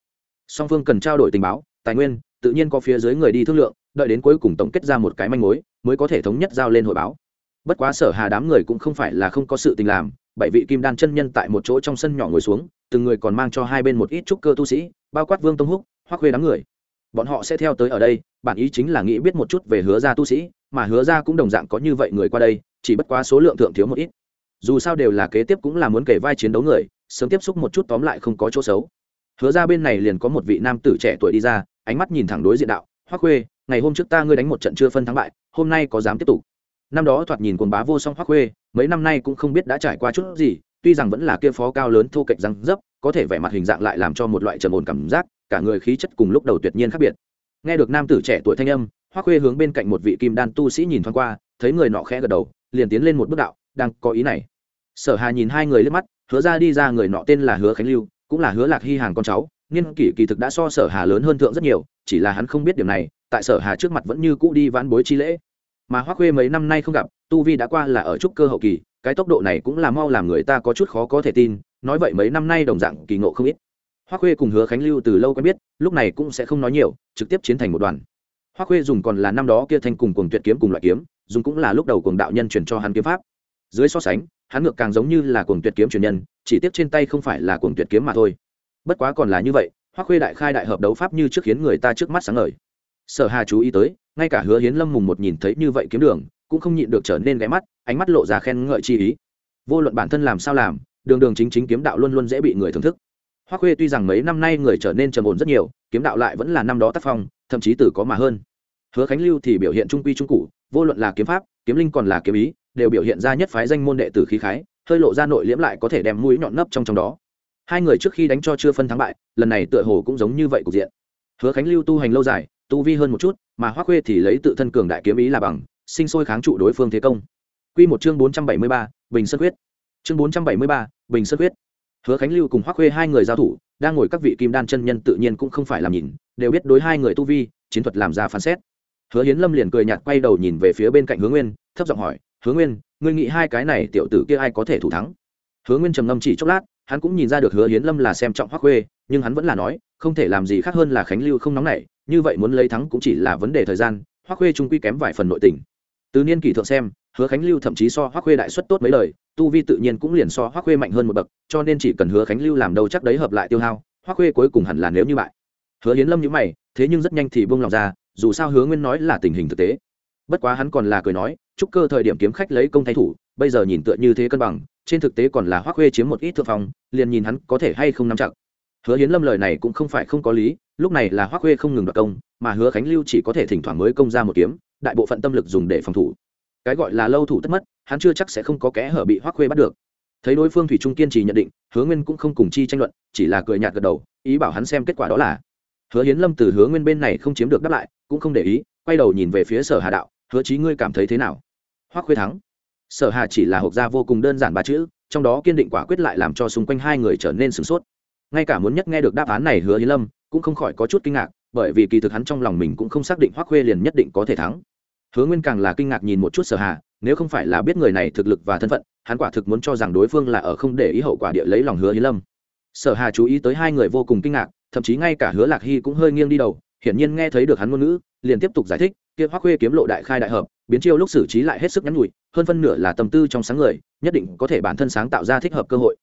Song phương cần trao đổi tình báo, tài nguyên, tự nhiên có phía dưới người đi thương lượng, đợi đến cuối cùng tổng kết ra một cái manh mối, mới có thể thống nhất giao lên hội báo bất quá sở hà đám người cũng không phải là không có sự tình làm, bảy vị kim đan chân nhân tại một chỗ trong sân nhỏ ngồi xuống, từng người còn mang cho hai bên một ít trúc cơ tu sĩ, bao quát vương tông húc, hoắc khuê đám người. Bọn họ sẽ theo tới ở đây, bản ý chính là nghĩ biết một chút về hứa gia tu sĩ, mà hứa gia cũng đồng dạng có như vậy người qua đây, chỉ bất quá số lượng thượng thiếu một ít. Dù sao đều là kế tiếp cũng là muốn kể vai chiến đấu người, sớm tiếp xúc một chút tóm lại không có chỗ xấu. Hứa ra bên này liền có một vị nam tử trẻ tuổi đi ra, ánh mắt nhìn thẳng đối diện đạo, hoắc khuê, ngày hôm trước ta ngươi đánh một trận chưa phân thắng bại, hôm nay có dám tiếp tục? Năm đó thoạt nhìn quần bá vô song hoắc khuê, mấy năm nay cũng không biết đã trải qua chút gì, tuy rằng vẫn là kia phó cao lớn thô cạnh răng dấp, có thể vẻ mặt hình dạng lại làm cho một loại trầm ổn cảm giác, cả người khí chất cùng lúc đầu tuyệt nhiên khác biệt. Nghe được nam tử trẻ tuổi thanh âm, hoắc khuê hướng bên cạnh một vị kim đan tu sĩ nhìn thoáng qua, thấy người nọ khẽ gật đầu, liền tiến lên một bước đạo, đang có ý này. Sở hà nhìn hai người lên mắt, hứa ra đi ra người nọ tên là hứa khánh lưu, cũng là hứa lạc hy hàng con cháu, niên kỷ kỳ thực đã so sở hà lớn hơn thượng rất nhiều, chỉ là hắn không biết điều này, tại sở hà trước mặt vẫn như cũ đi vãn bối chi lễ mà hoắc khuê mấy năm nay không gặp, tu vi đã qua là ở trúc cơ hậu kỳ, cái tốc độ này cũng là mau làm người ta có chút khó có thể tin, nói vậy mấy năm nay đồng dạng kỳ ngộ không ít. Hoắc khuê cùng hứa khánh lưu từ lâu quen biết, lúc này cũng sẽ không nói nhiều, trực tiếp chiến thành một đoàn. Hoắc khuê dùng còn là năm đó kia thanh cùng cuồng tuyệt kiếm cùng loại kiếm, dùng cũng là lúc đầu cuồng đạo nhân truyền cho hắn kiếm pháp. Dưới so sánh, hắn ngược càng giống như là cuồng tuyệt kiếm truyền nhân, chỉ tiếc trên tay không phải là cuồng tuyệt kiếm mà thôi. Bất quá còn là như vậy, hoắc khuê đại khai đại hợp đấu pháp như trước khiến người ta trước mắt sáng ngời sở hà chú ý tới, ngay cả hứa hiến lâm mùng một nhìn thấy như vậy kiếm đường, cũng không nhịn được trở nên ghé mắt, ánh mắt lộ ra khen ngợi chi ý. Vô luận bản thân làm sao làm, đường đường chính chính kiếm đạo luôn luôn dễ bị người thưởng thức. Hoa khuê tuy rằng mấy năm nay người trở nên trầm ổn rất nhiều, kiếm đạo lại vẫn là năm đó tác phong, thậm chí từ có mà hơn. Hứa khánh lưu thì biểu hiện trung quy trung cụ, vô luận là kiếm pháp, kiếm linh còn là kiếm ý, đều biểu hiện ra nhất phái danh môn đệ tử khí khái, hơi lộ ra nội liễm lại có thể đem mũi nhọn nấp trong trong đó. Hai người trước khi đánh cho chưa phân thắng bại, lần này tựa hồ cũng giống như vậy cục diện. Hứa khánh lưu tu hành lâu dài tu vi hơn một chút, mà hoác khuê thì lấy tự thân cường đại kiếm ý là bằng, sinh sôi kháng trụ đối phương thế công. Q một chương bốn trăm bảy mươi ba, bình sơn quyết. Chương bốn trăm bảy mươi ba, bình sơn quyết. Hứa khánh lưu cùng hoác khuê hai người giao thủ, đang ngồi các vị kim đan chân nhân tự nhiên cũng không phải làm nhìn, đều biết đối hai người tu vi, chiến thuật làm ra phán xét. Hứa hiến lâm liền cười nhạt quay đầu nhìn về phía bên cạnh hứa nguyên, thấp giọng hỏi, hứa nguyên, ngươi nghĩ hai cái này tiểu tử kia ai có thể thủ thắng? Hứa nguyên trầm ngâm chỉ chốc lát, hắn cũng nhìn ra được hứa hiến lâm là xem trọng hoắc khuê, nhưng hắn vẫn là nói, không thể làm gì khác hơn là khánh lưu không nóng nảy như vậy muốn lấy thắng cũng chỉ là vấn đề thời gian, hoắc khuê trung quy kém vài phần nội tình. Từ niên kỷ thượng xem, hứa khánh lưu thậm chí so hoắc khuê đại xuất tốt mấy lời, tu vi tự nhiên cũng liền so hoắc khuê mạnh hơn một bậc, cho nên chỉ cần hứa khánh lưu làm đâu chắc đấy hợp lại tiêu hao, hoắc khuê cuối cùng hẳn là nếu như bại. Hứa hiến lâm nhữ mày, thế nhưng rất nhanh thì buông lòng ra, dù sao hứa nguyên nói là tình hình thực tế. Bất quá hắn còn là cười nói, chúc cơ thời điểm kiếm khách lấy công thay thủ, bây giờ nhìn tựa như thế cân bằng, trên thực tế còn là Hoắc khuê chiếm một ít thượng phòng liền nhìn hắn có thể hay không nắm chặt hứa hiến lâm lời này cũng không phải không có lý, lúc này là hoác khuê không ngừng đoạt công, mà hứa khánh lưu chỉ có thể thỉnh thoảng mới công ra một kiếm, đại bộ phận tâm lực dùng để phòng thủ. Cái gọi là lâu thủ tất mất, hắn chưa chắc sẽ không có kẽ hở bị hoác khuê bắt được. Thấy đối phương thủy trung kiên trì nhận định, hứa nguyên cũng không cùng chi tranh luận, chỉ là cười nhạt gật đầu, ý bảo hắn xem kết quả đó là. Hứa hiến lâm từ hứa nguyên bên này không chiếm được đáp lại, cũng không để ý, quay đầu nhìn về phía sở hà đạo, hứa chí ngươi cảm thấy thế nào? Hoắc khuê thắng. Sở hà chỉ là hộp ra vô cùng đơn giản ba chữ, trong đó kiên định quả quyết lại làm cho xung quanh hai người trở nên sửng sốt ngay cả muốn nhất nghe được đáp án này hứa hiến lâm cũng không khỏi có chút kinh ngạc, bởi vì kỳ thực hắn trong lòng mình cũng không xác định hoắc khuê liền nhất định có thể thắng. Hứa nguyên càng là kinh ngạc nhìn một chút sở hà, nếu không phải là biết người này thực lực và thân phận, hắn quả thực muốn cho rằng đối phương là ở không để ý hậu quả địa lấy lòng hứa hiến lâm. Sở hà chú ý tới hai người vô cùng kinh ngạc, thậm chí ngay cả hứa lạc hy cũng hơi nghiêng đi đầu, hiển nhiên nghe thấy được hắn ngôn ngữ, liền tiếp tục giải thích, kia hoắc khuê kiếm lộ đại khai đại hợp, biến chiêu lúc xử trí lại hết sức nhắn nhủi, hơn phân nửa là tâm tư trong sáng người, nhất định có thể bản thân sáng tạo ra thích hợp cơ hội.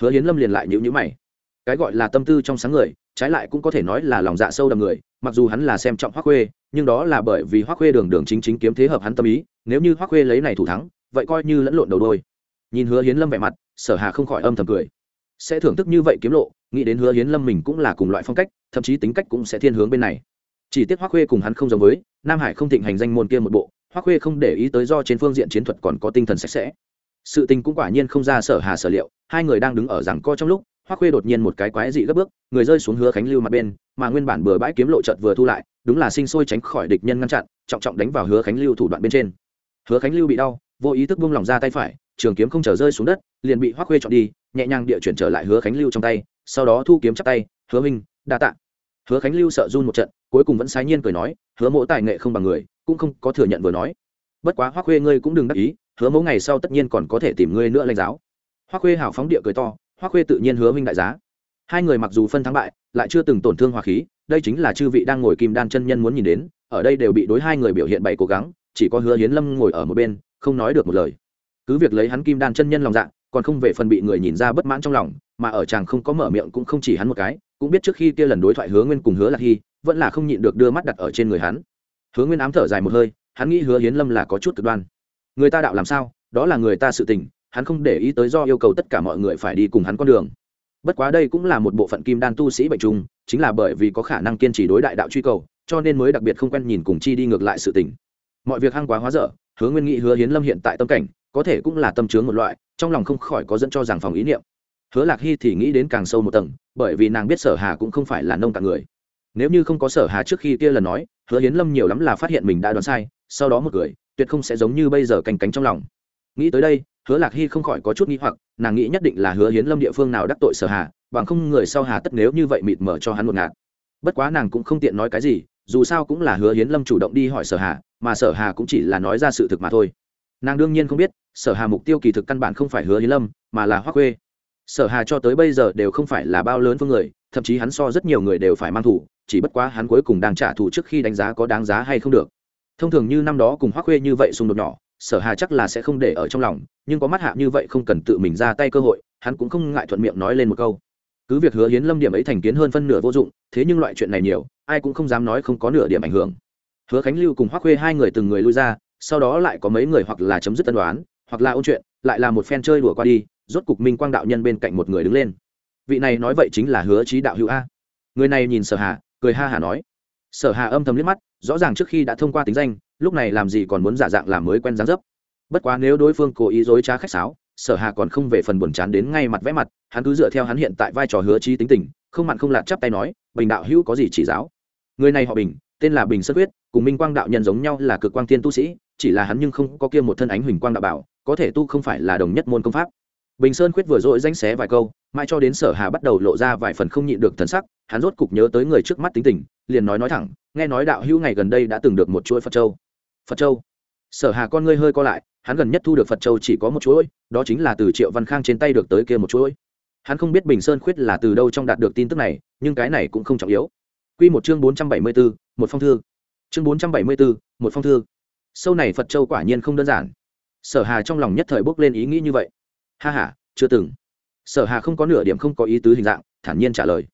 Hứa hiến lâm liền lại nhữ nhữ mày cái gọi là tâm tư trong sáng người, trái lại cũng có thể nói là lòng dạ sâu đầm người, mặc dù hắn là xem trọng hoắc khuê, nhưng đó là bởi vì hoắc khuê đường đường chính chính kiếm thế hợp hắn tâm ý, nếu như hoắc khuê lấy này thủ thắng, vậy coi như lẫn lộn đầu đôi. Nhìn hứa hiến lâm vẻ mặt, sở hà không khỏi âm thầm cười. Sẽ thưởng thức như vậy kiếm lộ, nghĩ đến hứa hiến lâm mình cũng là cùng loại phong cách, thậm chí tính cách cũng sẽ thiên hướng bên này. Chỉ tiếc hoắc khuê cùng hắn không giống với, nam hải không thịnh hành danh môn kia một bộ, hoắc khuê không để ý tới do trên phương diện chiến thuật còn có tinh thần sạch sẽ. Sự tình cũng quả nhiên không ra sở hà sở liệu, hai người đang đứng ở rằng co trong lúc hoắc khuê đột nhiên một cái quái dị gấp bước, người rơi xuống hứa khánh lưu mặt bên, mà nguyên bản bừa bãi kiếm lộ chợt vừa thu lại, đúng là sinh sôi tránh khỏi địch nhân ngăn chặn, trọng trọng đánh vào hứa khánh lưu thủ đoạn bên trên. Hứa khánh lưu bị đau, vô ý thức buông lỏng ra tay phải, trường kiếm không trở rơi xuống đất, liền bị hoắc khuê chọn đi, nhẹ nhàng địa chuyển trở lại hứa khánh lưu trong tay, sau đó thu kiếm chắp tay, hứa minh đa tạ. Hứa khánh lưu sợ run một trận, cuối cùng vẫn sái nhiên cười nói, hứa mỗ tài nghệ không bằng người, cũng không có thừa nhận vừa nói. Bất quá hoắc khuê ngươi cũng đừng đắc ý, hứa Mỗ ngày sau tất nhiên còn có thể tìm ngươi nữa lãnh giáo. Hoắc khuê hào phóng địa cười to Hoa khuê tự nhiên hứa minh đại giá. Hai người mặc dù phân thắng bại, lại chưa từng tổn thương hòa khí, đây chính là chư vị đang ngồi kim đan chân nhân muốn nhìn đến, ở đây đều bị đối hai người biểu hiện bày cố gắng, chỉ có hứa hiến lâm ngồi ở một bên, không nói được một lời. Cứ việc lấy hắn kim đan chân nhân lòng dạ còn không về phần bị người nhìn ra bất mãn trong lòng, mà ở chàng không có mở miệng cũng không chỉ hắn một cái, cũng biết trước khi kia lần đối thoại hứa nguyên cùng hứa lạc hy, vẫn là không nhịn được đưa mắt đặt ở trên người hắn. Hứa nguyên ám thở dài một hơi, hắn nghĩ hứa hiến lâm là có chút cực đoan. Người ta đạo làm sao? Đó là người ta sự tình hắn không để ý tới do yêu cầu tất cả mọi người phải đi cùng hắn con đường. Bất quá đây cũng là một bộ phận kim đan tu sĩ bệnh chung chính là bởi vì có khả năng kiên trì đối đại đạo truy cầu, cho nên mới đặc biệt không quen nhìn cùng chi đi ngược lại sự tình. Mọi việc hăng quá hóa dở, hứa nguyên Nghị, hứa hiến lâm hiện tại tâm cảnh, có thể cũng là tâm chướng một loại, trong lòng không khỏi có dẫn cho rằng phòng ý niệm. Hứa lạc hy thì nghĩ đến càng sâu một tầng, bởi vì nàng biết sở hà cũng không phải là nông cạn người. Nếu như không có sở hà trước khi kia lần nói, hứa hiến lâm nhiều lắm là phát hiện mình đã đoán sai, sau đó một người, tuyệt không sẽ giống như bây giờ canh cánh trong lòng. Nghĩ tới đây hứa lạc hy không khỏi có chút nghĩ hoặc, nàng nghĩ nhất định là hứa hiến lâm địa phương nào đắc tội sở hà, bằng không người sau hà tất nếu như vậy mịt mở cho hắn một ngạt. Bất quá nàng cũng không tiện nói cái gì, dù sao cũng là hứa hiến lâm chủ động đi hỏi sở hà, mà sở hà cũng chỉ là nói ra sự thực mà thôi. Nàng đương nhiên không biết, sở hà mục tiêu kỳ thực căn bản không phải hứa hiến lâm, mà là hoác khuê. Sở hà cho tới bây giờ đều không phải là bao lớn phương người, thậm chí hắn so rất nhiều người đều phải mang thủ, chỉ bất quá hắn cuối cùng đang trả thù trước khi đánh giá có đáng giá hay không được. Thông thường như năm đó cùng hoác khuê như vậy xung đột nhỏ sở hà chắc là sẽ không để ở trong lòng, nhưng có mắt hạ như vậy không cần tự mình ra tay cơ hội, hắn cũng không ngại thuận miệng nói lên một câu. Cứ việc hứa hiến lâm điểm ấy thành kiến hơn phân nửa vô dụng, thế nhưng loại chuyện này nhiều, ai cũng không dám nói không có nửa điểm ảnh hưởng. Hứa khánh lưu cùng hoác khuê hai người từng người lui ra, sau đó lại có mấy người hoặc là chấm dứt tân đoán hoặc là ôn chuyện, lại là một phen chơi đùa qua đi, rốt cục minh quang đạo nhân bên cạnh một người đứng lên. Vị này nói vậy chính là hứa trí đạo hữu a. Người này nhìn sở hà, cười ha hà nói. Sở hà âm thầm liếc mắt, rõ ràng trước khi đã thông qua tính danh lúc này làm gì còn muốn giả dạng làm mới quen dáng dấp. Bất quá nếu đối phương cố ý dối trá khách sáo, sở hà còn không về phần buồn chán đến ngay mặt vẽ mặt, hắn cứ dựa theo hắn hiện tại vai trò hứa trí tính tình, không mặn không lạt chắp tay nói, bình đạo hữu có gì chỉ giáo? Người này họ bình, tên là bình sơn quyết, cùng minh quang đạo nhân giống nhau là cực quang thiên tu sĩ, chỉ là hắn nhưng không có kia một thân ánh huỳnh quang đạo bảo, có thể tu không phải là đồng nhất môn công pháp. Bình sơn quyết vừa dội danh xé vài câu, mãi cho đến sở hà bắt đầu lộ ra vài phần không nhịn được thần sắc, hắn rốt cục nhớ tới người trước mắt tính tình, liền nói nói thẳng, nghe nói đạo hữu ngày gần đây đã từng được một chuỗi phật châu phật châu sở hà con ngươi hơi co lại hắn gần nhất thu được phật châu chỉ có một chuỗi đó chính là từ triệu văn khang trên tay được tới kia một chuỗi hắn không biết bình sơn khuyết là từ đâu trong đạt được tin tức này nhưng cái này cũng không trọng yếu Quy một chương bốn trăm bảy mươi 474, một phong thư. Chương bốn trăm bảy mươi 474, một phong thư. Sâu này Phật Châu quả nhiên không đơn giản. Sở Hà trong lòng nhất thời bốc lên ý nghĩ như vậy. Ha ha, chưa từng. Sở Hà không có nửa điểm không có ý tứ hình dạng, thản nhiên trả lời.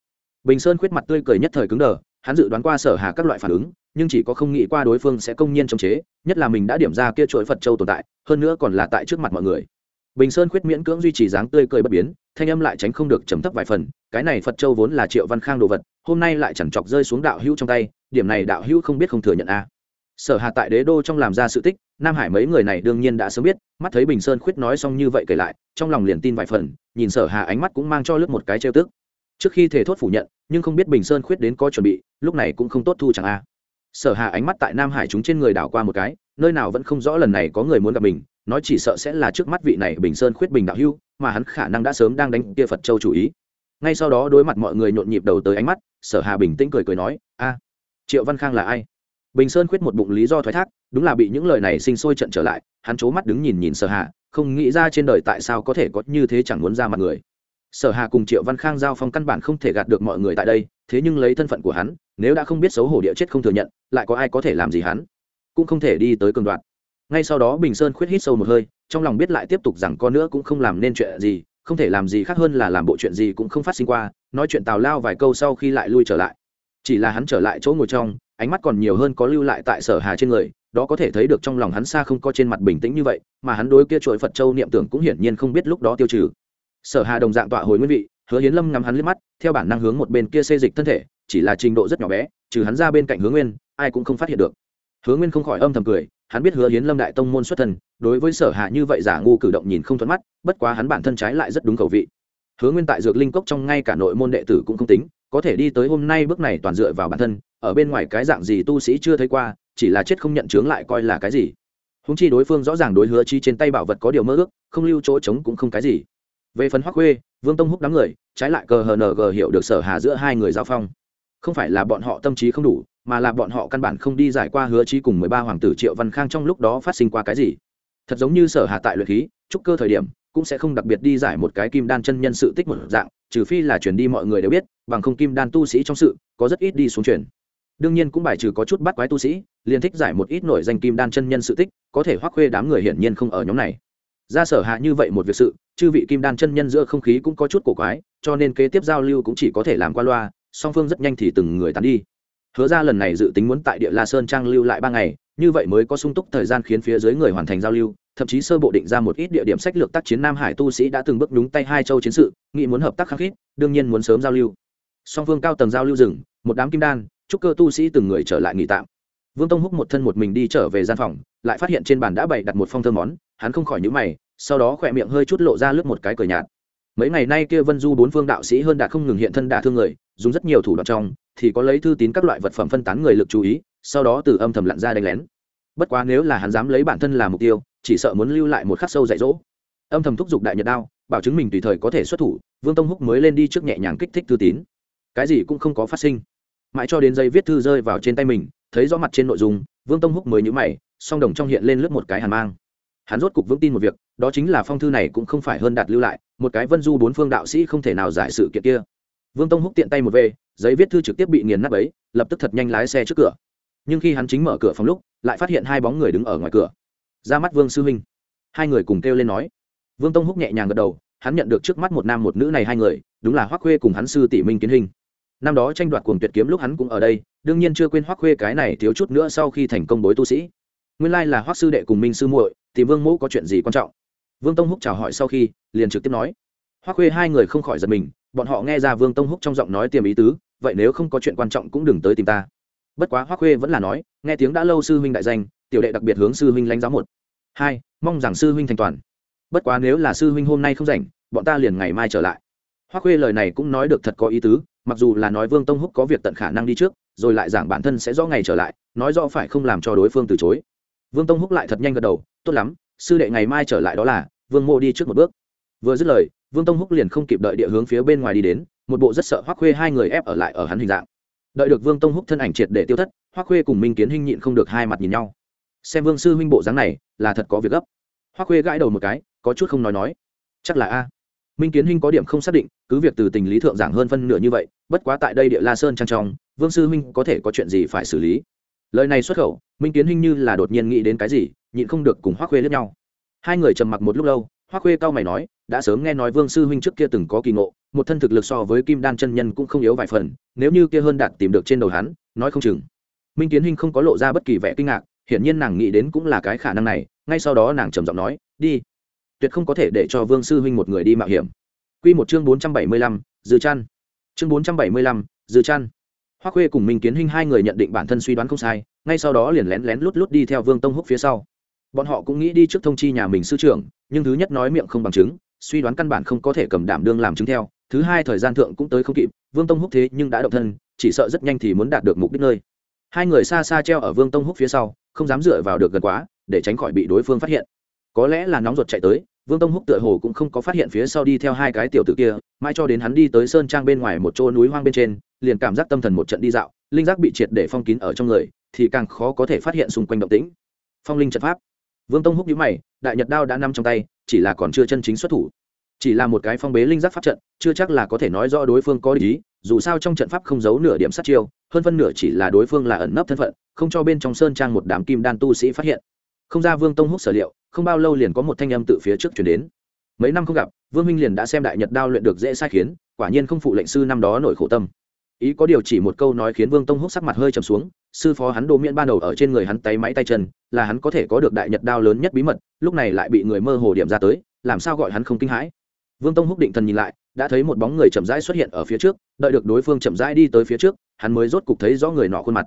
Bình Sơn khuyết mặt tươi cười nhất thời cứng đờ, hắn dự đoán qua Sở Hà các loại phản ứng, nhưng chỉ có không nghĩ qua đối phương sẽ công nhiên chống chế, nhất là mình đã điểm ra kia chuỗi Phật Châu tồn tại, hơn nữa còn là tại trước mặt mọi người bình sơn khuyết miễn cưỡng duy trì dáng tươi cười bất biến thanh âm lại tránh không được trầm thấp vài phần cái này phật châu vốn là triệu văn khang đồ vật hôm nay lại chẳng chọc rơi xuống đạo hữu trong tay điểm này đạo hữu không biết không thừa nhận a à. sở hà tại đế đô trong làm ra sự tích nam hải mấy người này đương nhiên đã sớm biết mắt thấy bình sơn khuyết nói xong như vậy kể lại trong lòng liền tin vài phần nhìn sở hà ánh mắt cũng mang cho lướt một cái trêu tức trước khi thể thốt phủ nhận nhưng không biết bình sơn khuyết đến có chuẩn bị, lúc này cũng không tốt thu chẳng a. Sở hà ánh mắt tại nam hải chúng trên người đảo qua một cái, nơi nào vẫn không rõ lần này có người muốn gặp mình, nói chỉ sợ sẽ là trước mắt vị này bình sơn khuyết bình đạo hưu, mà hắn khả năng đã sớm đang đánh kia phật châu chủ ý. Ngay sau đó đối mặt mọi người nhộn nhịp đầu tới ánh mắt, sở hà bình tĩnh cười cười nói, a, triệu văn khang là ai? Bình sơn khuyết một bụng lý do thoái thác, đúng là bị những lời này sinh sôi trận trở lại, hắn c mắt đứng nhìn nhìn sở hà, không nghĩ ra trên đời tại sao có thể có như thế chẳng muốn ra mặt người sở hà cùng triệu văn khang giao phong căn bản không thể gạt được mọi người tại đây, thế nhưng lấy thân phận của hắn, nếu đã không biết xấu hổ địa chết không thừa nhận, lại có ai có thể làm gì hắn? Cũng không thể đi tới cường đoạn. Ngay sau đó bình sơn khuyết hít sâu một hơi, trong lòng biết lại tiếp tục rằng con nữa cũng không làm nên chuyện gì, không thể làm gì khác hơn là làm bộ chuyện gì cũng không phát sinh qua, nói chuyện tào lao vài câu sau khi lại lui trở lại. Chỉ là hắn trở lại chỗ ngồi trong, ánh mắt còn nhiều hơn có lưu lại tại sở hà trên người, đó có thể thấy được trong lòng hắn xa không có trên mặt bình tĩnh như vậy, mà hắn đối kia chuỗi phật châu niệm tưởng cũng hiển nhiên không biết lúc đó tiêu trừ sở hà đồng dạng tọa hồi nguyên vị, hứa hiến lâm ngắm hắn liếc mắt, theo bản năng hướng một bên kia xê dịch thân thể, chỉ là trình độ rất nhỏ bé, trừ hắn ra bên cạnh hướng nguyên, ai cũng không phát hiện được. Hứa nguyên không khỏi âm thầm cười, hắn biết hứa hiến lâm đại tông môn xuất thân, đối với sở hạ như vậy giả ngu cử động nhìn không thuận mắt, bất quá hắn bản thân trái lại rất đúng khẩu vị. Hứa nguyên tại dược linh cốc trong ngay cả nội môn đệ tử cũng không tính, có thể đi tới hôm nay bước này toàn dựa vào bản thân, ở bên ngoài cái dạng gì tu sĩ chưa thấy qua, chỉ là chết không nhận chướng lại coi là cái gì. Húng chi đối phương rõ ràng đối hứa chi trên tay bảo vật có điều mơ ước, không lưu chỗ trống cũng không cái gì về phần hoắc khuê, vương tông húc đám người, trái lại cờ hờ nờ gờ hiểu được sở hà giữa hai người giao phong. Không phải là bọn họ tâm trí không đủ, mà là bọn họ căn bản không đi giải qua hứa chi cùng mười ba hoàng tử triệu văn khang trong lúc đó phát sinh qua cái gì. Thật giống như sở hà tại luyện khí, trúc cơ thời điểm, cũng sẽ không đặc biệt đi giải một cái kim đan chân nhân sự tích một dạng, trừ phi là chuyển đi mọi người đều biết, bằng không kim đan tu sĩ trong sự, có rất ít đi xuống chuyển. Đương nhiên cũng bài trừ có chút bắt quái tu sĩ, liền thích giải một ít nổi danh kim đan chân nhân sự tích, có thể hoắc khuê đám người hiển nhiên không ở nhóm này ra sở hạ như vậy một việc sự, chư vị kim đan chân nhân giữa không khí cũng có chút cổ quái, cho nên kế tiếp giao lưu cũng chỉ có thể làm qua loa, song phương rất nhanh thì từng người tán đi. Hứa ra lần này dự tính muốn tại địa la sơn trang lưu lại ba ngày, như vậy mới có sung túc thời gian khiến phía dưới người hoàn thành giao lưu, thậm chí sơ bộ định ra một ít địa điểm sách lược tác chiến nam hải tu sĩ đã từng bước đúng tay hai châu chiến sự, nghĩ muốn hợp tác khắc khít, đương nhiên muốn sớm giao lưu. Song phương cao tầng giao lưu rừng, một đám kim đan, chúc cơ tu sĩ từng người trở lại nghỉ tạm vương tông húc một thân một mình đi trở về gian phòng, lại phát hiện trên bàn đã bày đặt một phong thơ món, hắn không khỏi nhữ mày, sau đó khỏe miệng hơi chút lộ ra lướt một cái cờ nhạt. Mấy ngày nay kia vân du bốn phương đạo sĩ hơn đã không ngừng hiện thân đả thương người, dùng rất nhiều thủ đoạn trong, thì có lấy thư tín các loại vật phẩm phân tán người lực chú ý, sau đó từ âm thầm lặn ra đánh lén. Bất quá nếu là hắn dám lấy bản thân làm mục tiêu, chỉ sợ muốn lưu lại một khắc sâu dạy dỗ. Âm thầm thúc giục đại nhật đao, bảo chứng mình tùy thời có thể xuất thủ, vương tông húc mới lên đi trước nhẹ nhàng kích thích thư tín. Cái gì cũng không có phát sinh. Mãi cho đến giây viết thư rơi vào trên tay mình thấy rõ mặt trên nội dung, vương tông húc mới nhữ mày, song đồng trong hiện lên lướt một cái hàn mang. Hắn rốt cục vững tin một việc, đó chính là phong thư này cũng không phải hơn đạt lưu lại, một cái vân du bốn phương đạo sĩ không thể nào giải sự kiện kia. Vương tông húc tiện tay một về, giấy viết thư trực tiếp bị nghiền nắp ấy lập tức thật nhanh lái xe trước cửa. Nhưng khi hắn chính mở cửa phòng lúc, lại phát hiện hai bóng người đứng ở ngoài cửa. Ra mắt vương sư huynh. Hai người cùng kêu lên nói. Vương tông húc nhẹ nhàng gật đầu, hắn nhận được trước mắt một nam một nữ này hai người, đúng là hoác khuê cùng hắn sư tỷ minh kiến hình năm đó tranh đoạt cuồng tuyệt kiếm lúc hắn cũng ở đây, đương nhiên chưa quên hoắc khuê cái này thiếu chút nữa sau khi thành công bối tu sĩ. Nguyên lai là hoắc sư đệ cùng minh sư muội thì vương mẫu có chuyện gì quan trọng? Vương tông húc chào hỏi sau khi, liền trực tiếp nói. Hoắc khuê hai người không khỏi giật mình, bọn họ nghe ra vương tông húc trong giọng nói tiềm ý tứ, vậy nếu không có chuyện quan trọng cũng đừng tới tìm ta. Bất quá hoắc khuê vẫn là nói, nghe tiếng đã lâu sư huynh đại danh, tiểu đệ đặc biệt hướng sư huynh lãnh giáo một. Hai, mong rằng sư huynh thành toàn. Bất quá nếu là sư huynh hôm nay không rảnh, bọn ta liền ngày mai trở lại. Hoắc khuê lời này cũng nói được thật có ý tứ mặc dù là nói vương tông húc có việc tận khả năng đi trước, rồi lại giảng bản thân sẽ rõ ngày trở lại, nói rõ phải không làm cho đối phương từ chối. Vương tông húc lại thật nhanh gật đầu, tốt lắm, sư đệ ngày mai trở lại đó là, vương mô đi trước một bước. Vừa dứt lời, vương tông húc liền không kịp đợi địa hướng phía bên ngoài đi đến, một bộ rất sợ hoắc khuê hai người ép ở lại ở hắn hình dạng. Đợi được vương tông húc thân ảnh triệt để tiêu thất, hoắc khuê cùng minh kiến hinh nhịn không được hai mặt nhìn nhau. Xem vương sư huynh bộ dáng này, là thật có việc gấp. Hoắc khuê gãi đầu một cái, có chút không nói nói. Chắc là a minh kiến hinh có điểm không xác định, cứ việc từ tình lý thượng giảng hơn phân nửa như vậy, bất quá tại đây địa la sơn trang trong vương sư huynh có thể có chuyện gì phải xử lý? Lời này xuất khẩu, minh kiến hinh như là đột nhiên nghĩ đến cái gì, nhịn không được cùng hoác khuê lướt nhau. Hai người trầm mặc một lúc lâu hoác khuê cao mày nói, đã sớm nghe nói vương sư huynh trước kia từng có kỳ ngộ, một thân thực lực so với kim đan chân nhân cũng không yếu vài phần, nếu như kia hơn đạt tìm được trên đầu hắn, nói không chừng. Minh kiến hinh không có lộ ra bất kỳ vẻ kinh ngạc, hiển nhiên nàng nghĩ đến cũng là cái khả năng này, ngay sau đó nàng trầm giọng nói, đi tuyệt không có thể để cho vương sư huynh một người đi mạo hiểm q một chương bốn trăm bảy mươi lăm dư chăn chương bốn trăm bảy mươi lăm dư chăn Hoắc Khuê cùng Minh Kiến Hinh hai người nhận định bản thân suy đoán không sai, ngay sau đó liền lén lén lút lút đi theo Vương Tông Húc phía sau. Bọn họ cũng nghĩ đi trước thông chi nhà mình sư trưởng, nhưng thứ nhất nói miệng không bằng chứng, suy đoán căn bản không có thể cầm đảm đương làm chứng theo, thứ hai thời gian thượng cũng tới không kịp, Vương Tông Húc thế nhưng đã động thân, chỉ sợ rất nhanh thì muốn đạt được mục đích nơi. Hai người xa xa treo ở Vương Tông Húc phía sau, không dám dựa vào được gần quá, để tránh khỏi bị đối phương phát hiện. Có lẽ là nóng ruột chạy tới, Vương Tông Húc tựa hồ cũng không có phát hiện phía sau đi theo hai cái tiểu tử kia, mãi cho đến hắn đi tới sơn trang bên ngoài một chỗ núi hoang bên trên, liền cảm giác tâm thần một trận đi dạo, linh giác bị triệt để phong kín ở trong người, thì càng khó có thể phát hiện xung quanh động tĩnh. Phong linh trận pháp. Vương Tông Húc nhíu mày, đại nhật đao đã nằm trong tay, chỉ là còn chưa chân chính xuất thủ. Chỉ là một cái phong bế linh giác pháp trận, chưa chắc là có thể nói rõ đối phương có ý, dù sao trong trận pháp không giấu nửa điểm sát chiêu, hơn phân nửa chỉ là đối phương là ẩn nấp thân phận, không cho bên trong sơn trang một đám kim đan tu sĩ phát hiện. Không ra Vương Tông Húc sở liệu, không bao lâu liền có một thanh âm tự phía trước chuyển đến. Mấy năm không gặp, vương minh liền đã xem đại nhật đao luyện được dễ sai khiến, quả nhiên không phụ lệnh sư năm đó nổi khổ tâm. Ý có điều chỉ một câu nói khiến vương tông húc sắc mặt hơi trầm xuống, sư phó hắn đồ miễn ban đầu ở trên người hắn tay máy tay chân, là hắn có thể có được đại nhật đao lớn nhất bí mật, lúc này lại bị người mơ hồ điểm ra tới, làm sao gọi hắn không kinh hãi. Vương tông húc định thần nhìn lại, đã thấy một bóng người chậm rãi xuất hiện ở phía trước, đợi được đối phương chậm rãi đi tới phía trước, hắn mới rốt cục thấy rõ người nọ khuôn mặt.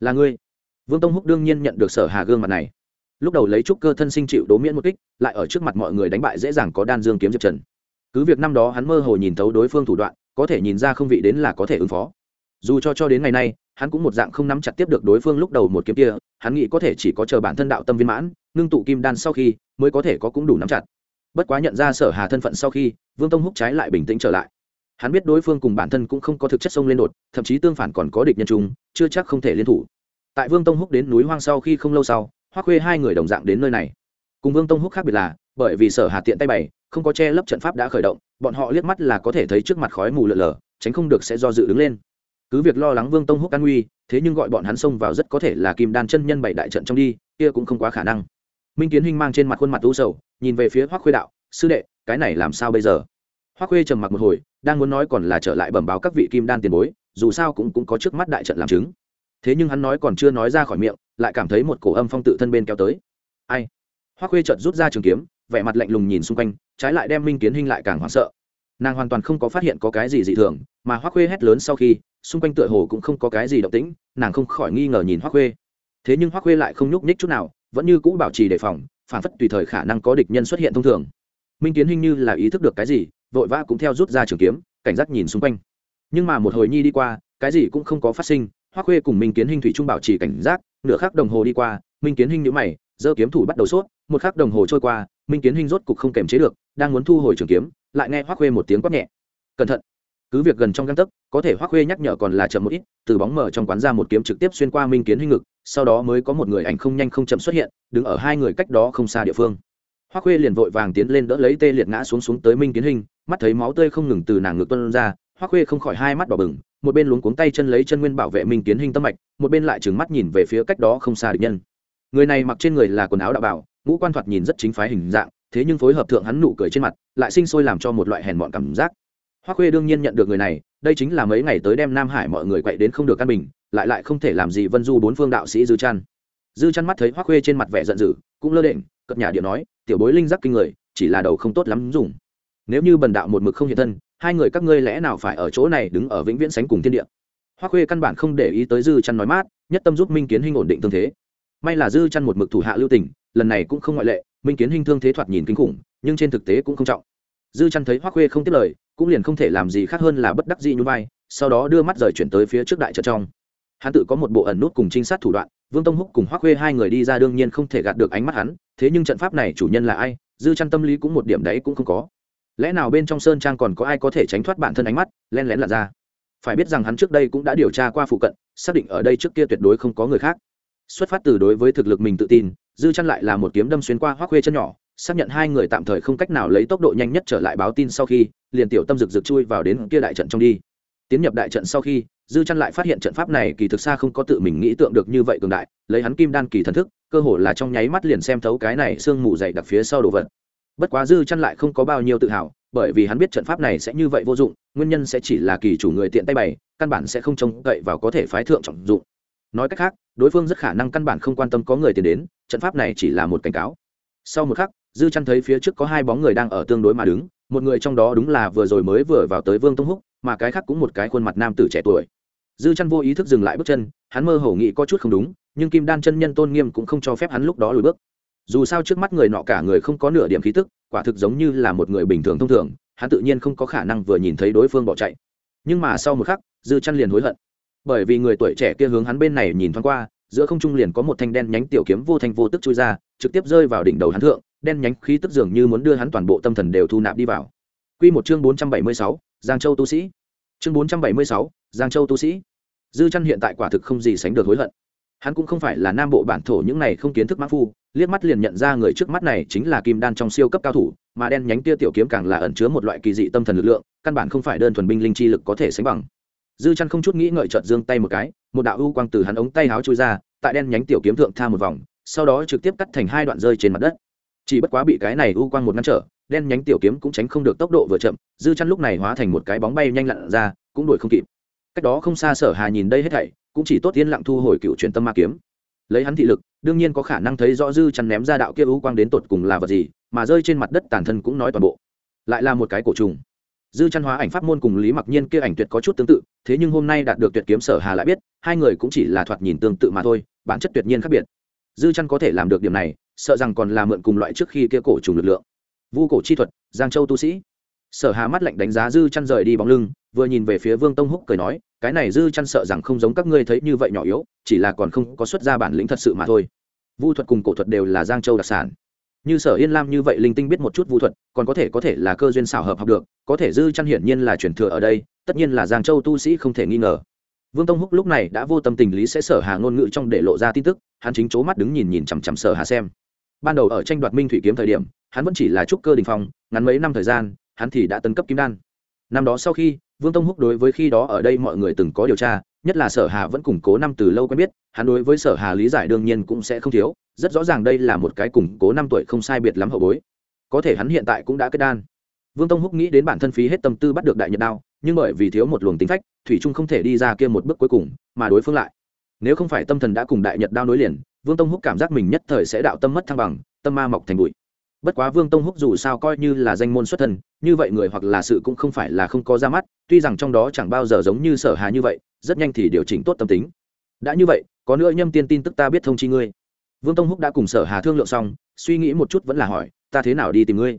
Là ngươi. Vương tông húc đương nhiên nhận được sở hà gương mặt này lúc đầu lấy trúc cơ thân sinh chịu đố miễn một kích, lại ở trước mặt mọi người đánh bại dễ dàng có đan dương kiếm diệp trần. Cứ việc năm đó hắn mơ hồ nhìn thấu đối phương thủ đoạn, có thể nhìn ra không vị đến là có thể ứng phó. Dù cho cho đến ngày nay, hắn cũng một dạng không nắm chặt tiếp được đối phương lúc đầu một kiếm kia, hắn nghĩ có thể chỉ có chờ bản thân đạo tâm viên mãn, ngưng tụ kim đan sau khi, mới có thể có cũng đủ nắm chặt. Bất quá nhận ra sở hà thân phận sau khi, vương tông húc trái lại bình tĩnh trở lại. Hắn biết đối phương cùng bản thân cũng không có thực chất sông lên đột, thậm chí tương phản còn có địch nhân chúng chưa chắc không thể liên thủ. Tại vương tông húc đến núi hoang sau khi không lâu sau hoa khuê hai người đồng dạng đến nơi này cùng vương tông húc khác biệt là bởi vì sở hà tiện tay bày không có che lấp trận pháp đã khởi động bọn họ liếc mắt là có thể thấy trước mặt khói mù lợn lờ tránh không được sẽ do dự đứng lên cứ việc lo lắng vương tông húc an nguy thế nhưng gọi bọn hắn xông vào rất có thể là kim đan chân nhân bảy đại trận trong đi kia cũng không quá khả năng minh kiến huynh mang trên mặt khuôn mặt u sầu nhìn về phía hoắc khuê đạo sư đệ cái này làm sao bây giờ hoắc khuê trầm mặc một hồi đang muốn nói còn là trở lại bẩm báo các vị kim đan tiền bối dù sao cũng cũng có trước mắt đại trận làm chứng thế nhưng hắn nói còn chưa nói ra khỏi miệng lại cảm thấy một cổ âm phong tự thân bên kéo tới. Ai? Hoa khuê chợt rút ra trường kiếm, vẻ mặt lạnh lùng nhìn xung quanh, trái lại đem minh kiến huynh lại càng hoảng sợ. Nàng hoàn toàn không có phát hiện có cái gì dị thường, mà hoa khuê hét lớn sau khi, xung quanh tựa hồ cũng không có cái gì động tĩnh, nàng không khỏi nghi ngờ nhìn hoa khuê. Thế nhưng hoa khuê lại không nhúc nhích chút nào, vẫn như cũ bảo trì đề phòng, phản phất tùy thời khả năng có địch nhân xuất hiện thông thường. Minh kiến hình như là ý thức được cái gì, vội vã cũng theo rút ra trường kiếm, cảnh giác nhìn xung quanh. Nhưng mà một hồi nhi đi qua, cái gì cũng không có phát sinh, hoa khuê cùng minh kiến hình thủy trung bảo trì cảnh giác nửa khắc đồng hồ đi qua minh kiến Hinh nhíu mày giơ kiếm thủ bắt đầu sốt một khắc đồng hồ trôi qua minh kiến Hinh rốt cục không kềm chế được đang muốn thu hồi trường kiếm lại nghe hoắc khuê một tiếng quát nhẹ. Cẩn thận cứ việc gần trong găng tấc có thể hoắc khuê nhắc nhở còn là chậm một ít từ bóng mở trong quán ra một kiếm trực tiếp xuyên qua minh kiến Hinh ngực sau đó mới có một người ảnh không nhanh không chậm xuất hiện đứng ở hai người cách đó không xa địa phương. Hoắc khuê liền vội vàng tiến lên đỡ lấy tê liệt ngã xuống xuống tới minh kiến Hinh, mắt thấy máu tươi không ngừng từ nàng ngực tuân ra hoắc khuê không khỏi hai mắt đỏ bừng một bên luống cuống tay chân lấy chân nguyên bảo vệ minh kiến hình tâm mạch, một bên lại trừng mắt nhìn về phía cách đó không xa địch nhân. Người này mặc trên người là quần áo đạo bảo, ngũ quan thoạt nhìn rất chính phái hình dạng, thế nhưng phối hợp thượng hắn nụ cười trên mặt, lại sinh sôi làm cho một loại hèn mọn cảm giác. Hoa khuê đương nhiên nhận được người này, đây chính là mấy ngày tới đem nam hải mọi người quậy đến không được căn bình, lại lại không thể làm gì vân du bốn phương đạo sĩ dư chăn dư chăn mắt thấy hoa khuê trên mặt vẻ giận dữ, cũng lơ đễnh cất nhà điệu nói, tiểu bối linh giác kinh người, chỉ là đầu không tốt lắm dùng. Nếu như bần đạo một mực không hiện thân hai người các ngươi lẽ nào phải ở chỗ này đứng ở vĩnh viễn sánh cùng thiên địa? Hoa khuê căn bản không để ý tới dư chăn nói mát, nhất tâm giúp minh kiến Hinh ổn định tương thế. May là dư chăn một mực thủ hạ lưu tình, lần này cũng không ngoại lệ, minh kiến Hinh thương thế thoạt nhìn kinh khủng, nhưng trên thực tế cũng không trọng. Dư chăn thấy hoa khuê không tiếp lời, cũng liền không thể làm gì khác hơn là bất đắc dĩ như vai, sau đó đưa mắt rời chuyển tới phía trước đại trận trong. Hắn tự có một bộ ẩn nút cùng trinh sát thủ đoạn, vương tông húc cùng hoa khuê hai người đi ra đương nhiên không thể gạt được ánh mắt hắn, thế nhưng trận pháp này chủ nhân là ai, dư chăn tâm lý cũng một điểm đấy cũng không có lẽ nào bên trong sơn trang còn có ai có thể tránh thoát bản thân ánh mắt? Len lén lặn ra. Phải biết rằng hắn trước đây cũng đã điều tra qua phụ cận, xác định ở đây trước kia tuyệt đối không có người khác. Xuất phát từ đối với thực lực mình tự tin, dư chăn lại là một kiếm đâm xuyên qua hoác khuê chân nhỏ, xác nhận hai người tạm thời không cách nào lấy tốc độ nhanh nhất trở lại báo tin sau khi, liền tiểu tâm rực rực chui vào đến kia đại trận trong đi. Tiến nhập đại trận sau khi, dư chăn lại phát hiện trận pháp này kỳ thực xa không có tự mình nghĩ tượng được như vậy cường đại, lấy hắn kim đan kỳ thần thức, cơ hồ là trong nháy mắt liền xem thấu cái này sương mù dày đặc phía sau đồ vật bất quá dư chăn lại không có bao nhiêu tự hào, bởi vì hắn biết trận pháp này sẽ như vậy vô dụng, nguyên nhân sẽ chỉ là kỳ chủ người tiện tay bày, căn bản sẽ không trông cậy vào có thể phái thượng trọng dụng. Nói cách khác, đối phương rất khả năng căn bản không quan tâm có người tiền đến, trận pháp này chỉ là một cảnh cáo. Sau một khắc, dư chăn thấy phía trước có hai bóng người đang ở tương đối mà đứng, một người trong đó đúng là vừa rồi mới vừa vào tới vương tông húc, mà cái khác cũng một cái khuôn mặt nam tử trẻ tuổi. Dư chăn vô ý thức dừng lại bước chân, hắn mơ hồ nghĩ có chút không đúng, nhưng kim đan chân nhân tôn nghiêm cũng không cho phép hắn lúc đó lùi bước dù sao trước mắt người nọ cả người không có nửa điểm khí tức quả thực giống như là một người bình thường thông thường hắn tự nhiên không có khả năng vừa nhìn thấy đối phương bỏ chạy nhưng mà sau một khắc dư chăn liền hối hận bởi vì người tuổi trẻ kia hướng hắn bên này nhìn thoáng qua giữa không trung liền có một thanh đen nhánh tiểu kiếm vô thanh vô tức chui ra trực tiếp rơi vào đỉnh đầu hắn thượng đen nhánh khí tức dường như muốn đưa hắn toàn bộ tâm thần đều thu nạp đi vào Quy một chương 476, Giang Châu tu sĩ. Chương 476, Giang Châu tu sĩ. Dư Chân hiện tại quả thực không gì sánh được hối hận. Hắn cũng không phải là nam bộ bản thổ những này không kiến thức mã phu, liếc mắt liền nhận ra người trước mắt này chính là kim đan trong siêu cấp cao thủ, mà đen nhánh tia tiểu kiếm càng là ẩn chứa một loại kỳ dị tâm thần lực lượng, căn bản không phải đơn thuần binh linh chi lực có thể sánh bằng. Dư chăn không chút nghĩ ngợi trợt giương tay một cái, một đạo u quang từ hắn ống tay háo chui ra, tại đen nhánh tiểu kiếm thượng tha một vòng, sau đó trực tiếp cắt thành hai đoạn rơi trên mặt đất. Chỉ bất quá bị cái này u quang một ngăn trở đen nhánh tiểu kiếm cũng tránh không được tốc độ vừa chậm dư chăn lúc này hóa thành một cái bóng bay nhanh lặn ra cũng đuổi không kịp. Cách đó không xa sở hà nhìn đây hết thảy cũng chỉ tốt yên lặng thu hồi cựu truyền tâm ma kiếm lấy hắn thị lực, đương nhiên có khả năng thấy rõ dư chăn ném ra đạo kia ưu quang đến tột cùng là vật gì, mà rơi trên mặt đất tàn thân cũng nói toàn bộ. Lại là một cái cổ trùng. Dư chăn hóa ảnh pháp môn cùng lý mặc nhiên kia ảnh tuyệt có chút tương tự, thế nhưng hôm nay đạt được tuyệt kiếm sở hà lại biết, hai người cũng chỉ là thoạt nhìn tương tự mà thôi, bản chất tuyệt nhiên khác biệt. Dư chăn có thể làm được điểm này, sợ rằng còn là mượn cùng loại trước khi kia cổ trùng lực lượng. Vu cổ chi thuật, giang châu tu sĩ. Sở hà mắt lạnh đánh giá dư chăn rời đi bóng lưng vừa nhìn về phía vương tông húc cười nói, cái này dư chăn sợ rằng không giống các ngươi thấy như vậy nhỏ yếu, chỉ là còn không có xuất ra bản lĩnh thật sự mà thôi. Vu thuật cùng cổ thuật đều là giang châu đặc sản. Như sở yên lam như vậy linh tinh biết một chút vu thuật, còn có thể có thể là cơ duyên xảo hợp học được, có thể dư chăn hiển nhiên là truyền thừa ở đây, tất nhiên là giang châu tu sĩ không thể nghi ngờ. Vương tông húc lúc này đã vô tâm tình lý sẽ sở hà ngôn ngữ trong để lộ ra tin tức, hắn chính c mắt đứng nhìn nhìn chằm chằm sở hà xem. Ban đầu ở tranh đoạt minh thủy kiếm thời điểm, hắn vẫn chỉ là trúc cơ đình phong, ngắn mấy năm thời gian, hắn thì đã tấn cấp kim đan. Năm đó sau khi vương tông húc đối với khi đó ở đây mọi người từng có điều tra, nhất là sở hà vẫn củng cố năm từ lâu quen biết, hắn đối với sở hà lý giải đương nhiên cũng sẽ không thiếu, rất rõ ràng đây là một cái củng cố năm tuổi không sai biệt lắm hậu bối. Có thể hắn hiện tại cũng đã kết đan. Vương tông húc nghĩ đến bản thân phí hết tâm tư bắt được đại nhật đao, nhưng bởi vì thiếu một luồng tính phách, thủy trung không thể đi ra kia một bước cuối cùng, mà đối phương lại. Nếu không phải tâm thần đã cùng đại nhật đao nối liền, vương tông húc cảm giác mình nhất thời sẽ đạo tâm mất thăng bằng, tâm ma mọc thành bụi bất quá vương tông húc dù sao coi như là danh môn xuất thân, như vậy người hoặc là sự cũng không phải là không có ra mắt, tuy rằng trong đó chẳng bao giờ giống như sở hà như vậy, rất nhanh thì điều chỉnh tốt tâm tính. Đã như vậy, có nữa nhâm tiên tin tức ta biết thông chi ngươi. Vương tông húc đã cùng sở hà thương lượng xong, suy nghĩ một chút vẫn là hỏi, ta thế nào đi tìm ngươi?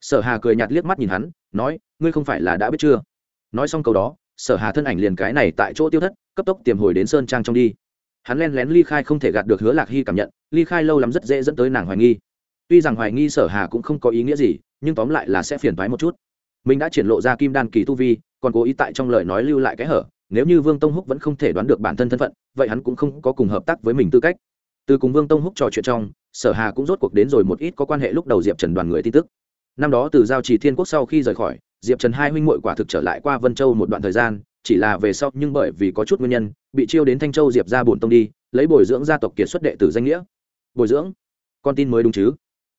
Sở hà cười nhạt liếc mắt nhìn hắn, nói, ngươi không phải là đã biết chưa? Nói xong câu đó, sở hà thân ảnh liền cái này tại chỗ tiêu thất, cấp tốc tiềm hồi đến sơn trang trong đi. Hắn len lén ly khai không thể gạt được hứa lạc hy cảm nhận, ly khai lâu lắm rất dễ dẫn tới nàng hoài nghi tuy rằng hoài nghi sở hà cũng không có ý nghĩa gì, nhưng tóm lại là sẽ phiền thoái một chút. Mình đã triển lộ ra kim đan kỳ tu vi, còn cố ý tại trong lời nói lưu lại cái hở, nếu như vương tông húc vẫn không thể đoán được bản thân thân phận, vậy hắn cũng không có cùng hợp tác với mình tư cách. Từ cùng vương tông húc trò chuyện trong, sở hà cũng rốt cuộc đến rồi một ít có quan hệ lúc đầu diệp trần đoàn người tin tức. Năm đó từ giao trì thiên quốc sau khi rời khỏi, diệp trần hai huynh muội quả thực trở lại qua vân châu một đoạn thời gian, chỉ là về sau nhưng bởi vì có chút nguyên nhân, bị chiêu đến thanh châu diệp ra bổn tông đi, lấy bồi dưỡng gia tộc kiệt xuất đệ tử danh nghĩa. Bồi dưỡng? Con tin mới đúng chứ?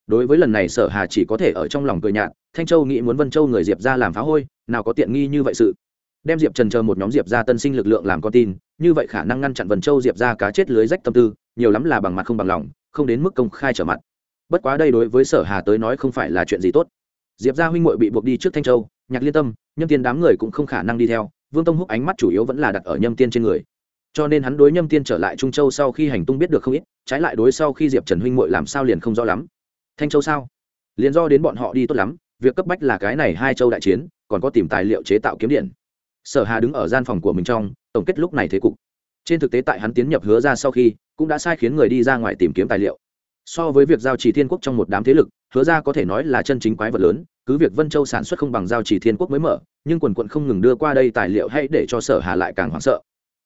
Đối với lần này sở hà chỉ có thể ở trong lòng cười nhạt, thanh châu nghĩ muốn vân châu người diệp ra làm phá hôi, nào có tiện nghi như vậy sự. Đem diệp trần chờ một nhóm diệp ra tân sinh lực lượng làm con tin, như vậy khả năng ngăn chặn vân châu diệp ra cá chết lưới rách tâm tư, nhiều lắm là bằng mặt không bằng lòng, không đến mức công khai trở mặt. Bất quá đây đối với sở hà tới nói không phải là chuyện gì tốt. Diệp gia huynh muội bị buộc đi trước thanh châu, nhạc liên tâm, nhâm tiên đám người cũng không khả năng đi theo, vương tông húc ánh mắt chủ yếu vẫn là đặt ở nhâm tiên trên người. Cho nên hắn đối nhâm tiên trở lại trung châu sau khi hành tung biết được không ít, trái lại đối sau khi diệp trần huynh muội làm sao liền không rõ lắm thanh châu sao? Liền do đến bọn họ đi tốt lắm, việc cấp bách là cái này hai châu đại chiến, còn có tìm tài liệu chế tạo kiếm điện. Sở hà đứng ở gian phòng của mình trong, tổng kết lúc này thế cục. Trên thực tế tại hắn tiến nhập hứa ra sau khi, cũng đã sai khiến người đi ra ngoài tìm kiếm tài liệu. So với việc giao trì thiên quốc trong một đám thế lực, hứa ra có thể nói là chân chính quái vật lớn, cứ việc vân châu sản xuất không bằng giao trì thiên quốc mới mở, nhưng quần quận không ngừng đưa qua đây tài liệu hay để cho sở hà lại càng hoảng sợ.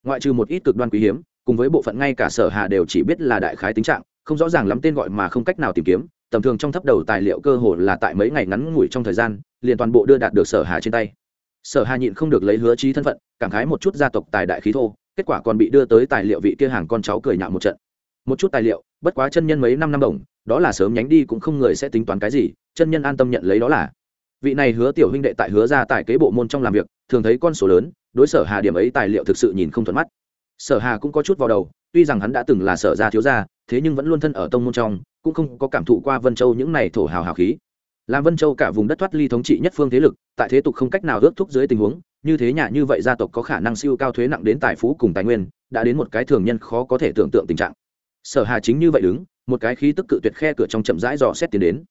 Ngoại trừ một ít cực đoan quý hiếm, cùng với bộ phận ngay cả sở hà đều chỉ biết là đại khái tính trạng, không rõ ràng lắm tên gọi mà không cách nào tìm kiếm tầm thường trong thấp đầu tài liệu cơ hồ là tại mấy ngày ngắn ngủi trong thời gian, liền toàn bộ đưa đạt được sở hà trên tay. Sở hà nhịn không được lấy hứa trí thân phận, cảm khái một chút gia tộc tài đại khí thô, kết quả còn bị đưa tới tài liệu vị kia hàng con cháu cười nhạo một trận. Một chút tài liệu, bất quá chân nhân mấy năm năm đồng, đó là sớm nhánh đi cũng không người sẽ tính toán cái gì, chân nhân an tâm nhận lấy đó là. Vị này hứa tiểu huynh đệ tại hứa ra tại kế bộ môn trong làm việc, thường thấy con số lớn, đối sở hà điểm ấy tài liệu thực sự nhìn không thuận mắt. Sở hà cũng có chút vào đầu, tuy rằng hắn đã từng là sở gia thiếu gia thế nhưng vẫn luôn thân ở tông môn trong, cũng không có cảm thụ qua vân châu những này thổ hào hào khí. Làm vân châu cả vùng đất thoát ly thống trị nhất phương thế lực, tại thế tục không cách nào ước thúc dưới tình huống, như thế nhà như vậy gia tộc có khả năng siêu cao thuế nặng đến tài phú cùng tài nguyên, đã đến một cái thường nhân khó có thể tưởng tượng tình trạng. Sở hà chính như vậy đứng, một cái khí tức cự tuyệt khe cửa trong chậm rãi dò xét tiến đến.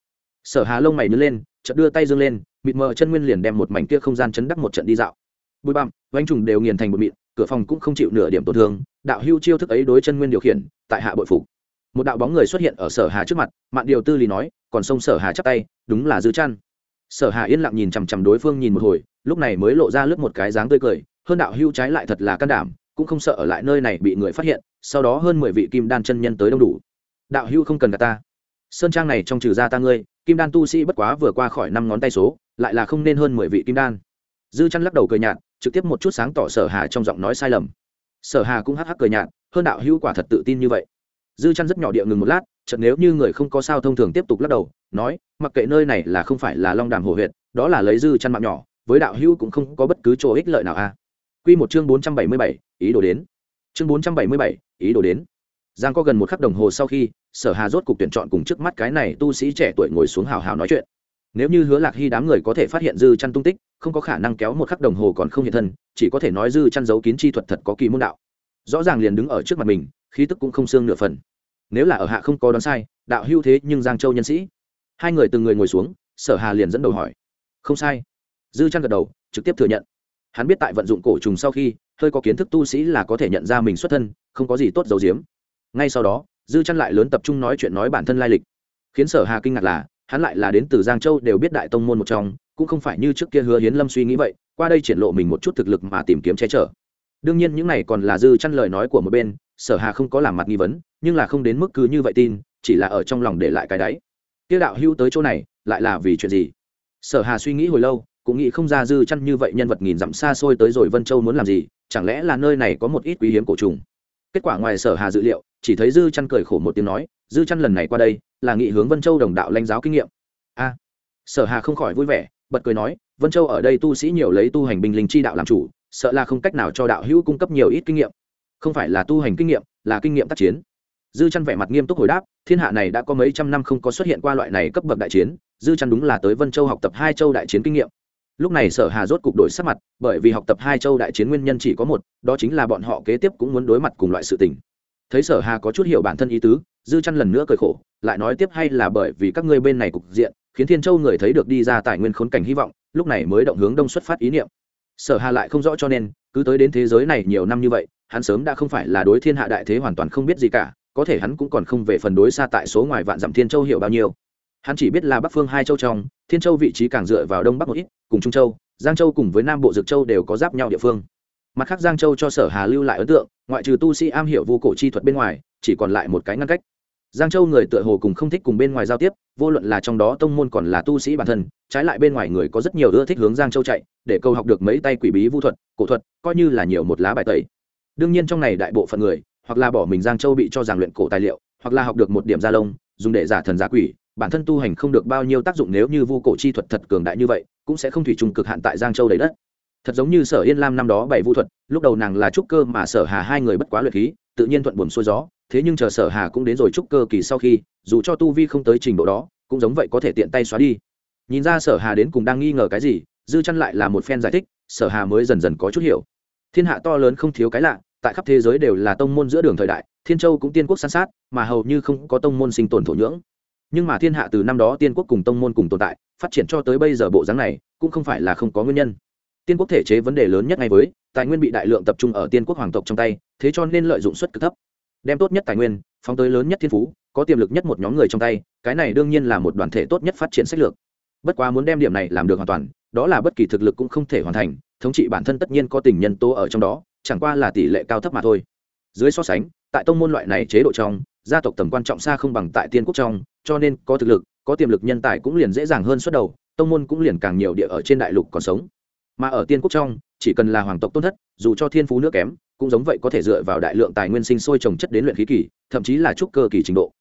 Sở hà lông mày nhớ lên, chợt đưa tay dương lên, mịt mờ chân nguyên liền đem một mảnh kia không gian chấn đắc một trận đi dạo. Bụi bặm oanh trùng đều nghiền thành một mịn, cửa phòng cũng không chịu nửa điểm tổn thương, đạo hưu chiêu thức ấy đối chân nguyên điều khiển, tại hạ bội phục một đạo bóng người xuất hiện ở sở hà trước mặt, mạn điều tư lý nói, còn sông sở hà chắp tay, đúng là dư chăn. Sở hà yên lặng nhìn chằm chằm đối phương nhìn một hồi, lúc này mới lộ ra lướt một cái dáng tươi cười, hơn đạo hưu trái lại thật là can đảm, cũng không sợ ở lại nơi này bị người phát hiện, sau đó hơn mười vị kim đan chân nhân tới đông đủ. Đạo hưu không cần cả ta. Sơn trang này trong trừ ra ta ngươi, kim đan tu sĩ bất quá vừa qua khỏi năm ngón tay số, lại là không nên hơn mười vị kim đan. Dư chăn lắc đầu cười nhạt, trực tiếp một chút sáng tỏ sở hà trong giọng nói sai lầm. Sở hà cũng hắc hắc cười nhạt, hơn đạo hưu quả thật tự tin như vậy dư chăn rất nhỏ địa ngừng một lát chợt nếu như người không có sao thông thường tiếp tục lắc đầu nói mặc kệ nơi này là không phải là long đàm hồ huyện đó là lấy dư chăn mạng nhỏ với đạo hữu cũng không có bất cứ chỗ ích lợi nào a à. quy một chương bốn trăm bảy mươi bảy, ý đồ đến. Chương bốn trăm bảy mươi bảy, ý đồ đến. Giang có gần một khắc đồng hồ sau khi sở hà rốt cục tuyển chọn cùng trước mắt cái này tu sĩ trẻ tuổi ngồi xuống hào hào nói chuyện. Nếu như hứa lạc hy đám người có thể phát hiện dư chăn tung tích không có khả năng kéo một khắc đồng hồ còn không hiện thân chỉ có thể nói dư chăn giấu kín chi thuật thật có kỳ môn đạo. Rõ ràng liền đứng ở trước mặt mình khí tức cũng không xương nửa phần. Nếu là ở hạ không có đoán sai, đạo hưu thế nhưng giang châu nhân sĩ. Hai người từng người ngồi xuống, sở hà liền dẫn đầu hỏi. Không sai. Dư trăn gật đầu, trực tiếp thừa nhận. Hắn biết tại vận dụng cổ trùng sau khi, hơi có kiến thức tu sĩ là có thể nhận ra mình xuất thân, không có gì tốt dấu diếm ngay sau đó, dư trăn lại lớn tập trung nói chuyện nói bản thân lai lịch. Khiến sở hà kinh ngạc là, hắn lại là đến từ giang châu đều biết đại tông môn một trong, cũng không phải như trước kia hứa hiến lâm suy nghĩ vậy, qua đây triển lộ mình một chút thực lực mà tìm kiếm che chở. Đương nhiên những này còn là dư chăn lời nói của một bên sở hà không có làm mặt nghi vấn, nhưng là không đến mức cứ như vậy tin, chỉ là ở trong lòng để lại cái đáy. Tiêu đạo hưu tới chỗ này, lại là vì chuyện gì? Sở hà suy nghĩ hồi lâu, cũng nghĩ không ra dư chăn như vậy nhân vật nghìn dặm xa xôi tới rồi vân châu muốn làm gì, chẳng lẽ là nơi này có một ít quý hiếm cổ trùng? Kết quả ngoài sở hà dự liệu, chỉ thấy dư chăn cười khổ một tiếng nói, dư chăn lần này qua đây, là nghị hướng vân châu đồng đạo lãnh giáo kinh nghiệm. A. Sở hà không khỏi vui vẻ, bật cười nói, vân châu ở đây tu sĩ nhiều lấy tu hành binh linh chi đạo làm chủ, sợ là không cách nào cho đạo hữu cung cấp nhiều ít kinh nghiệm không phải là tu hành kinh nghiệm, là kinh nghiệm tác chiến. Dư chăn vẻ mặt nghiêm túc hồi đáp, thiên hạ này đã có mấy trăm năm không có xuất hiện qua loại này cấp bậc đại chiến, dư chăn đúng là tới vân châu học tập hai châu đại chiến kinh nghiệm. Lúc này sở hà rốt cục đổi sắc mặt, bởi vì học tập hai châu đại chiến nguyên nhân chỉ có một, đó chính là bọn họ kế tiếp cũng muốn đối mặt cùng loại sự tình. Thấy sở hà có chút hiểu bản thân ý tứ, dư chăn lần nữa cười khổ, lại nói tiếp hay là bởi vì các ngươi bên này cục diện, khiến thiên châu người thấy được đi ra tài nguyên khốn cảnh hy vọng, lúc này mới động hướng đông xuất phát ý niệm. Sở hà lại không rõ cho nên, cứ tới đến thế giới này nhiều năm như vậy hắn sớm đã không phải là đối thiên hạ đại thế hoàn toàn không biết gì cả, có thể hắn cũng còn không về phần đối xa tại số ngoài vạn dặm thiên châu hiểu bao nhiêu. Hắn chỉ biết là bắc phương hai châu trong, thiên châu vị trí càng dựa vào đông bắc một ít, cùng trung châu, giang châu cùng với nam bộ dược châu đều có giáp nhau địa phương. Mặt khác giang châu cho sở hà lưu lại ấn tượng, ngoại trừ tu sĩ am hiểu vô cổ chi thuật bên ngoài, chỉ còn lại một cái ngăn cách. Giang châu người tựa hồ cùng không thích cùng bên ngoài giao tiếp, vô luận là trong đó tông môn còn là tu sĩ bản thân, trái lại bên ngoài người có rất nhiều ưa thích hướng giang châu chạy, để câu học được mấy tay quỷ bí vũ thuật, cổ thuật, coi như là nhiều một lá bài tẩy đương nhiên trong này đại bộ phận người, hoặc là bỏ mình giang châu bị cho giảng luyện cổ tài liệu, hoặc là học được một điểm gia lông, dùng để giả thần giả quỷ, bản thân tu hành không được bao nhiêu tác dụng nếu như vu cổ chi thuật thật cường đại như vậy, cũng sẽ không thủy trùng cực hạn tại giang châu đầy đất. Thật giống như sở yên lam năm đó bảy vu thuật, lúc đầu nàng là trúc cơ mà sở hà hai người bất quá luyện khí, tự nhiên thuận buồm xuôi gió, thế nhưng chờ sở hà cũng đến rồi trúc cơ kỳ sau khi, dù cho tu vi không tới trình độ đó, cũng giống vậy có thể tiện tay xóa đi. Nhìn ra sở hà đến cùng đang nghi ngờ cái gì, dư chăn lại là một phen giải thích, sở hà mới dần dần có chút hiểu thiên hạ to lớn không thiếu cái lạ, tại khắp thế giới đều là tông môn giữa đường thời đại, thiên châu cũng tiên quốc san sát, mà hầu như không có tông môn sinh tồn thổ nhưỡng. Nhưng mà thiên hạ từ năm đó tiên quốc cùng tông môn cùng tồn tại, phát triển cho tới bây giờ bộ dáng này, cũng không phải là không có nguyên nhân. Tiên quốc thể chế vấn đề lớn nhất ngay với, tài nguyên bị đại lượng tập trung ở tiên quốc hoàng tộc trong tay, thế cho nên lợi dụng suất cực thấp. Đem tốt nhất tài nguyên, phóng tới lớn nhất thiên phú, có tiềm lực nhất một nhóm người trong tay, cái này đương nhiên là một đoàn thể tốt nhất phát triển sách lược. Bất quá muốn đem điểm này làm được hoàn toàn đó là bất kỳ thực lực cũng không thể hoàn thành, thống trị bản thân tất nhiên có tình nhân tố ở trong đó, chẳng qua là tỷ lệ cao thấp mà thôi. Dưới so sánh, tại tông môn loại này chế độ trong, gia tộc tầm quan trọng xa không bằng tại tiên quốc trong, cho nên có thực lực, có tiềm lực nhân tài cũng liền dễ dàng hơn xuất đầu, tông môn cũng liền càng nhiều địa ở trên đại lục còn sống. Mà ở tiên quốc trong, chỉ cần là hoàng tộc tôn thất, dù cho thiên phú nước kém, cũng giống vậy có thể dựa vào đại lượng tài nguyên sinh sôi trồng chất đến luyện khí kỳ, thậm chí là trúc cơ kỳ trình độ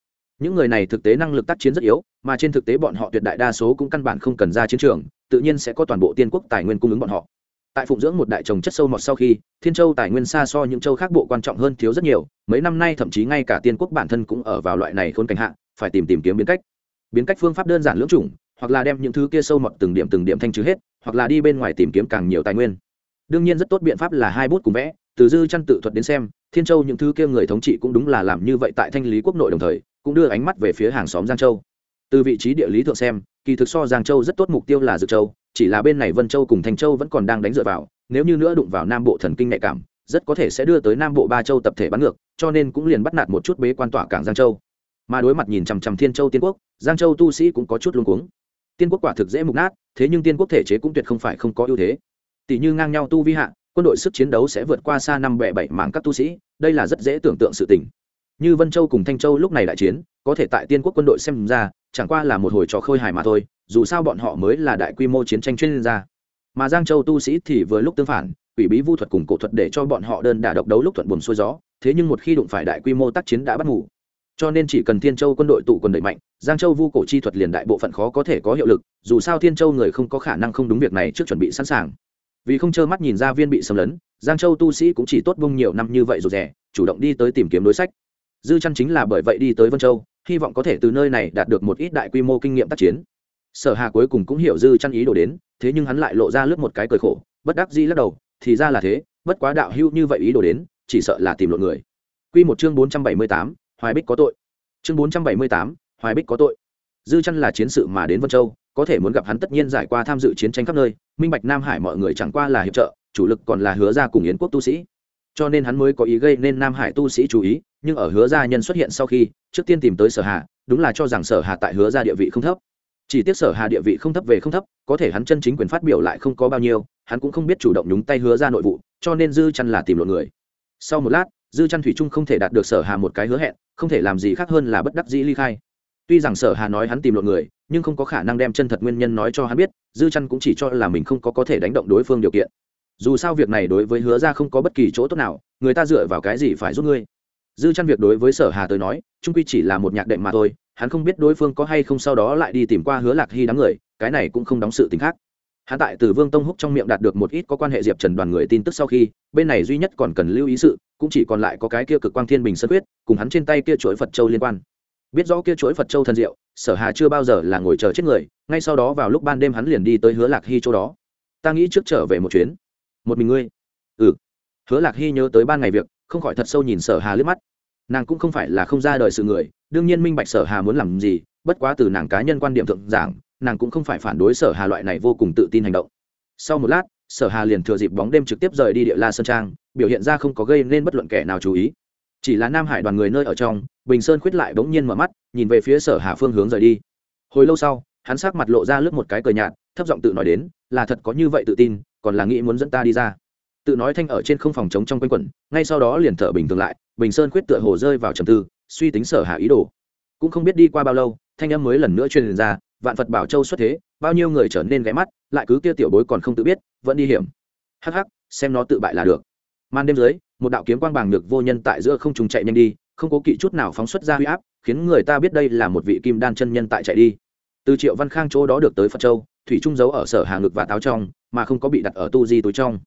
những người này thực tế năng lực tác chiến rất yếu, mà trên thực tế bọn họ tuyệt đại đa số cũng căn bản không cần ra chiến trường, tự nhiên sẽ có toàn bộ tiên quốc tài nguyên cung ứng bọn họ. Tại phụng dưỡng một đại trồng chất sâu mọt sau khi, thiên châu tài nguyên xa so những châu khác bộ quan trọng hơn thiếu rất nhiều, mấy năm nay thậm chí ngay cả tiên quốc bản thân cũng ở vào loại này khôn cảnh hạ, phải tìm tìm kiếm biến cách. Biến cách phương pháp đơn giản lưỡng chủng, hoặc là đem những thứ kia sâu mọt từng điểm từng điểm thanh trừ hết, hoặc là đi bên ngoài tìm kiếm càng nhiều tài nguyên. Đương nhiên rất tốt biện pháp là hai bút cùng vẽ, từ dư chăn tự thuật đến xem, thiên châu những thứ kia người thống trị cũng đúng là làm như vậy tại thanh lý quốc nội đồng thời cũng đưa ánh mắt về phía hàng xóm giang châu. Từ vị trí địa lý thượng xem, kỳ thực so giang châu rất tốt mục tiêu là dược châu, chỉ là bên này vân châu cùng thành châu vẫn còn đang đánh dựa vào, nếu như nữa đụng vào nam bộ thần kinh nhạy cảm, rất có thể sẽ đưa tới nam bộ ba châu tập thể bắn ngược, cho nên cũng liền bắt nạt một chút bế quan tỏa cảng giang châu. Mà đối mặt nhìn chằm chằm thiên châu tiên quốc, giang châu tu sĩ cũng có chút luống cuống. Tiên quốc quả thực dễ mục nát, thế nhưng tiên quốc thể chế cũng tuyệt không phải không có ưu thế. Tỷ như ngang nhau tu vi hạ, quân đội sức chiến đấu sẽ vượt qua xa năm bẻ bảy mảng các tu sĩ, đây là rất dễ tưởng tượng sự tình như vân châu cùng thanh châu lúc này đại chiến, có thể tại tiên quốc quân đội xem ra, chẳng qua là một hồi trò khơi hài mà thôi, dù sao bọn họ mới là đại quy mô chiến tranh chuyên gia. Mà giang châu tu sĩ thì vừa lúc tương phản, quỷ bí vu thuật cùng cổ thuật để cho bọn họ đơn đả độc đấu lúc thuận buồm xuôi gió, thế nhưng một khi đụng phải đại quy mô tác chiến đã bắt ngủ cho nên chỉ cần thiên châu quân đội tụ quân đội mạnh, giang châu vu cổ chi thuật liền đại bộ phận khó có thể có hiệu lực, dù sao thiên châu người không có khả năng không đúng việc này trước chuẩn bị sẵn sàng. Vì không trơ mắt nhìn ra viên bị xâm lấn, giang châu tu sĩ cũng chỉ tốt bông nhiều năm như vậy rồi rẻ, chủ động đi tới tìm kiếm đối sách dư chăn chính là bởi vậy đi tới vân châu hy vọng có thể từ nơi này đạt được một ít đại quy mô kinh nghiệm tác chiến. Sở hà cuối cùng cũng hiểu dư chăn ý đồ đến thế nhưng hắn lại lộ ra lướt một cái cười khổ bất đắc dĩ lắc đầu thì ra là thế bất quá đạo hưu như vậy ý đồ đến chỉ sợ là tìm lộn người. Quy một chương bốn trăm bảy mươi tám, hoài bích có tội. Chương bốn trăm bảy mươi tám, hoài bích có tội. Dư chăn là chiến sự mà đến vân châu có thể muốn gặp hắn tất nhiên giải qua tham dự chiến tranh khắp nơi minh bạch nam hải mọi người chẳng qua là hiệp trợ chủ lực còn là hứa ra cùng yến quốc tu sĩ cho nên hắn mới có ý gây nên nam hải tu sĩ chú ý, nhưng ở hứa gia nhân xuất hiện sau khi, trước tiên tìm tới sở hà, đúng là cho rằng sở hà tại hứa gia địa vị không thấp. Chỉ tiếc sở hà địa vị không thấp về không thấp, có thể hắn chân chính quyền phát biểu lại không có bao nhiêu, hắn cũng không biết chủ động nhúng tay hứa ra nội vụ, cho nên dư chăn là tìm lộn người. Sau một lát, dư chăn thủy trung không thể đạt được sở hà một cái hứa hẹn, không thể làm gì khác hơn là bất đắc dĩ ly khai. Tuy rằng sở hà nói hắn tìm lộn người, nhưng không có khả năng đem chân thật nguyên nhân nói cho hắn biết, dư chăn cũng chỉ cho là mình không có có thể đánh động đối phương điều kiện dù sao việc này đối với hứa ra không có bất kỳ chỗ tốt nào, người ta dựa vào cái gì phải giúp ngươi? Dư chăn việc đối với sở hà tới nói, trung quy chỉ là một nhạc đệm mà thôi, hắn không biết đối phương có hay không sau đó lại đi tìm qua hứa lạc hy đám người, cái này cũng không đóng sự tính khác. Hắn tại từ vương tông húc trong miệng đạt được một ít có quan hệ diệp trần đoàn người tin tức sau khi, bên này duy nhất còn cần lưu ý sự, cũng chỉ còn lại có cái kia cực quang thiên bình sơn quyết, cùng hắn trên tay kia chuỗi phật châu liên quan. Biết rõ kia chuỗi phật châu thần diệu, sở hà chưa bao giờ là ngồi chờ chết người, ngay sau đó vào lúc ban đêm hắn liền đi tới hứa lạc hy chỗ đó. Ta nghĩ trước trở về một chuyến một mình ngươi. Ừ. Hứa lạc hy nhớ tới ban ngày việc, không khỏi thật sâu nhìn sở hà liếc mắt. Nàng cũng không phải là không ra đời sự người, đương nhiên minh bạch sở hà muốn làm gì, bất quá từ nàng cá nhân quan điểm thượng giảng, nàng cũng không phải phản đối sở hà loại này vô cùng tự tin hành động. Sau một lát, sở hà liền thừa dịp bóng đêm trực tiếp rời đi địa la sơn trang, biểu hiện ra không có gây nên bất luận kẻ nào chú ý. Chỉ là nam hải đoàn người nơi ở trong, bình sơn khuyết lại bỗng nhiên mở mắt, nhìn về phía sở hà phương hướng rời đi. Hồi lâu sau, hắn sắc mặt lộ ra lướt một cái cờ nhạt, thấp giọng tự nói đến, là thật có như vậy tự tin còn là nghĩ muốn dẫn ta đi ra. Tự nói thanh ở trên không phòng chống trong quanh quẩn, ngay sau đó liền thở bình thường lại, bình sơn khuyết tựa hồ rơi vào trầm tư, suy tính sở hạ ý đồ. Cũng không biết đi qua bao lâu, thanh âm mới lần nữa truyền ra, vạn phật bảo châu xuất thế, bao nhiêu người trở nên ghé mắt, lại cứ kia tiểu bối còn không tự biết, vẫn đi hiểm. Hắc hắc, xem nó tự bại là được. Màn đêm dưới, một đạo kiếm quang bàng được vô nhân tại giữa không trùng chạy nhanh đi, không cố kỵ chút nào phóng xuất ra huy áp, khiến người ta biết đây là một vị kim đan chân nhân tại chạy đi. Từ triệu văn khang chỗ đó được tới phật châu thủy trung giấu ở sở hà ngực và táo trong, mà không có bị đặt ở tu di túi trong.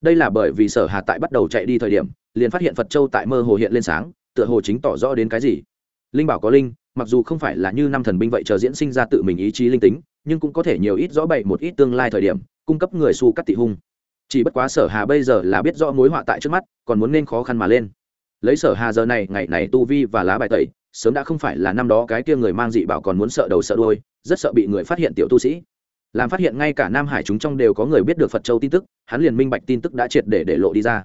Đây là bởi vì sở hà tại bắt đầu chạy đi thời điểm, liền phát hiện phật châu tại mơ hồ hiện lên sáng, tựa hồ chính tỏ rõ đến cái gì. Linh bảo có linh, mặc dù không phải là như năm thần binh vậy chờ diễn sinh ra tự mình ý chí linh tính, nhưng cũng có thể nhiều ít rõ bậy một ít tương lai thời điểm, cung cấp người su cắt tị hung. Chỉ bất quá sở hà bây giờ là biết rõ mối họa tại trước mắt, còn muốn nên khó khăn mà lên. Lấy sở hà giờ này, ngày này tu vi và lá bài tẩy, sớm đã không phải là năm đó cái kia người mang dị bảo còn muốn sợ đầu sợ đuôi, rất sợ bị người phát hiện tiểu tu sĩ làm phát hiện ngay cả nam hải chúng trong đều có người biết được phật châu tin tức, hắn liền minh bạch tin tức đã triệt để để lộ đi ra.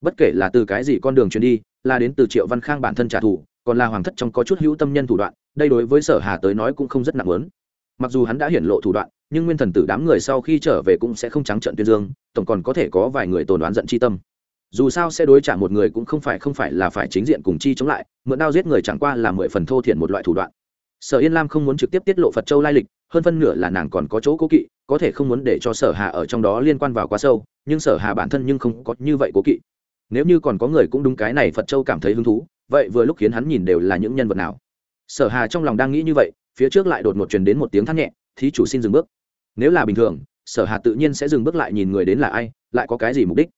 Bất kể là từ cái gì con đường truyền đi, là đến từ triệu văn khang bản thân trả thù, còn là hoàng thất trong có chút hữu tâm nhân thủ đoạn, đây đối với sở hà tới nói cũng không rất nặng lớn. Mặc dù hắn đã hiển lộ thủ đoạn, nhưng nguyên thần tử đám người sau khi trở về cũng sẽ không trắng trận tuyên dương, tổng còn có thể có vài người tồn đoán giận chi tâm. Dù sao sẽ đối trả một người cũng không phải không phải là phải chính diện cùng chi chống lại, mượn đao giết người chẳng qua là mười phần thô thiện một loại thủ đoạn. Sở yên lam không muốn trực tiếp tiết lộ phật châu lai lịch hơn phân nửa là nàng còn có chỗ cố kỵ, có thể không muốn để cho sở hà ở trong đó liên quan vào quá sâu, nhưng sở hà bản thân nhưng không có như vậy cố kỵ. Nếu như còn có người cũng đúng cái này phật châu cảm thấy hứng thú, vậy vừa lúc khiến hắn nhìn đều là những nhân vật nào? Sở hà trong lòng đang nghĩ như vậy, phía trước lại đột ngột truyền đến một tiếng thắt nhẹ, thí chủ xin dừng bước. Nếu là bình thường, sở hà tự nhiên sẽ dừng bước lại nhìn người đến là ai, lại có cái gì mục đích?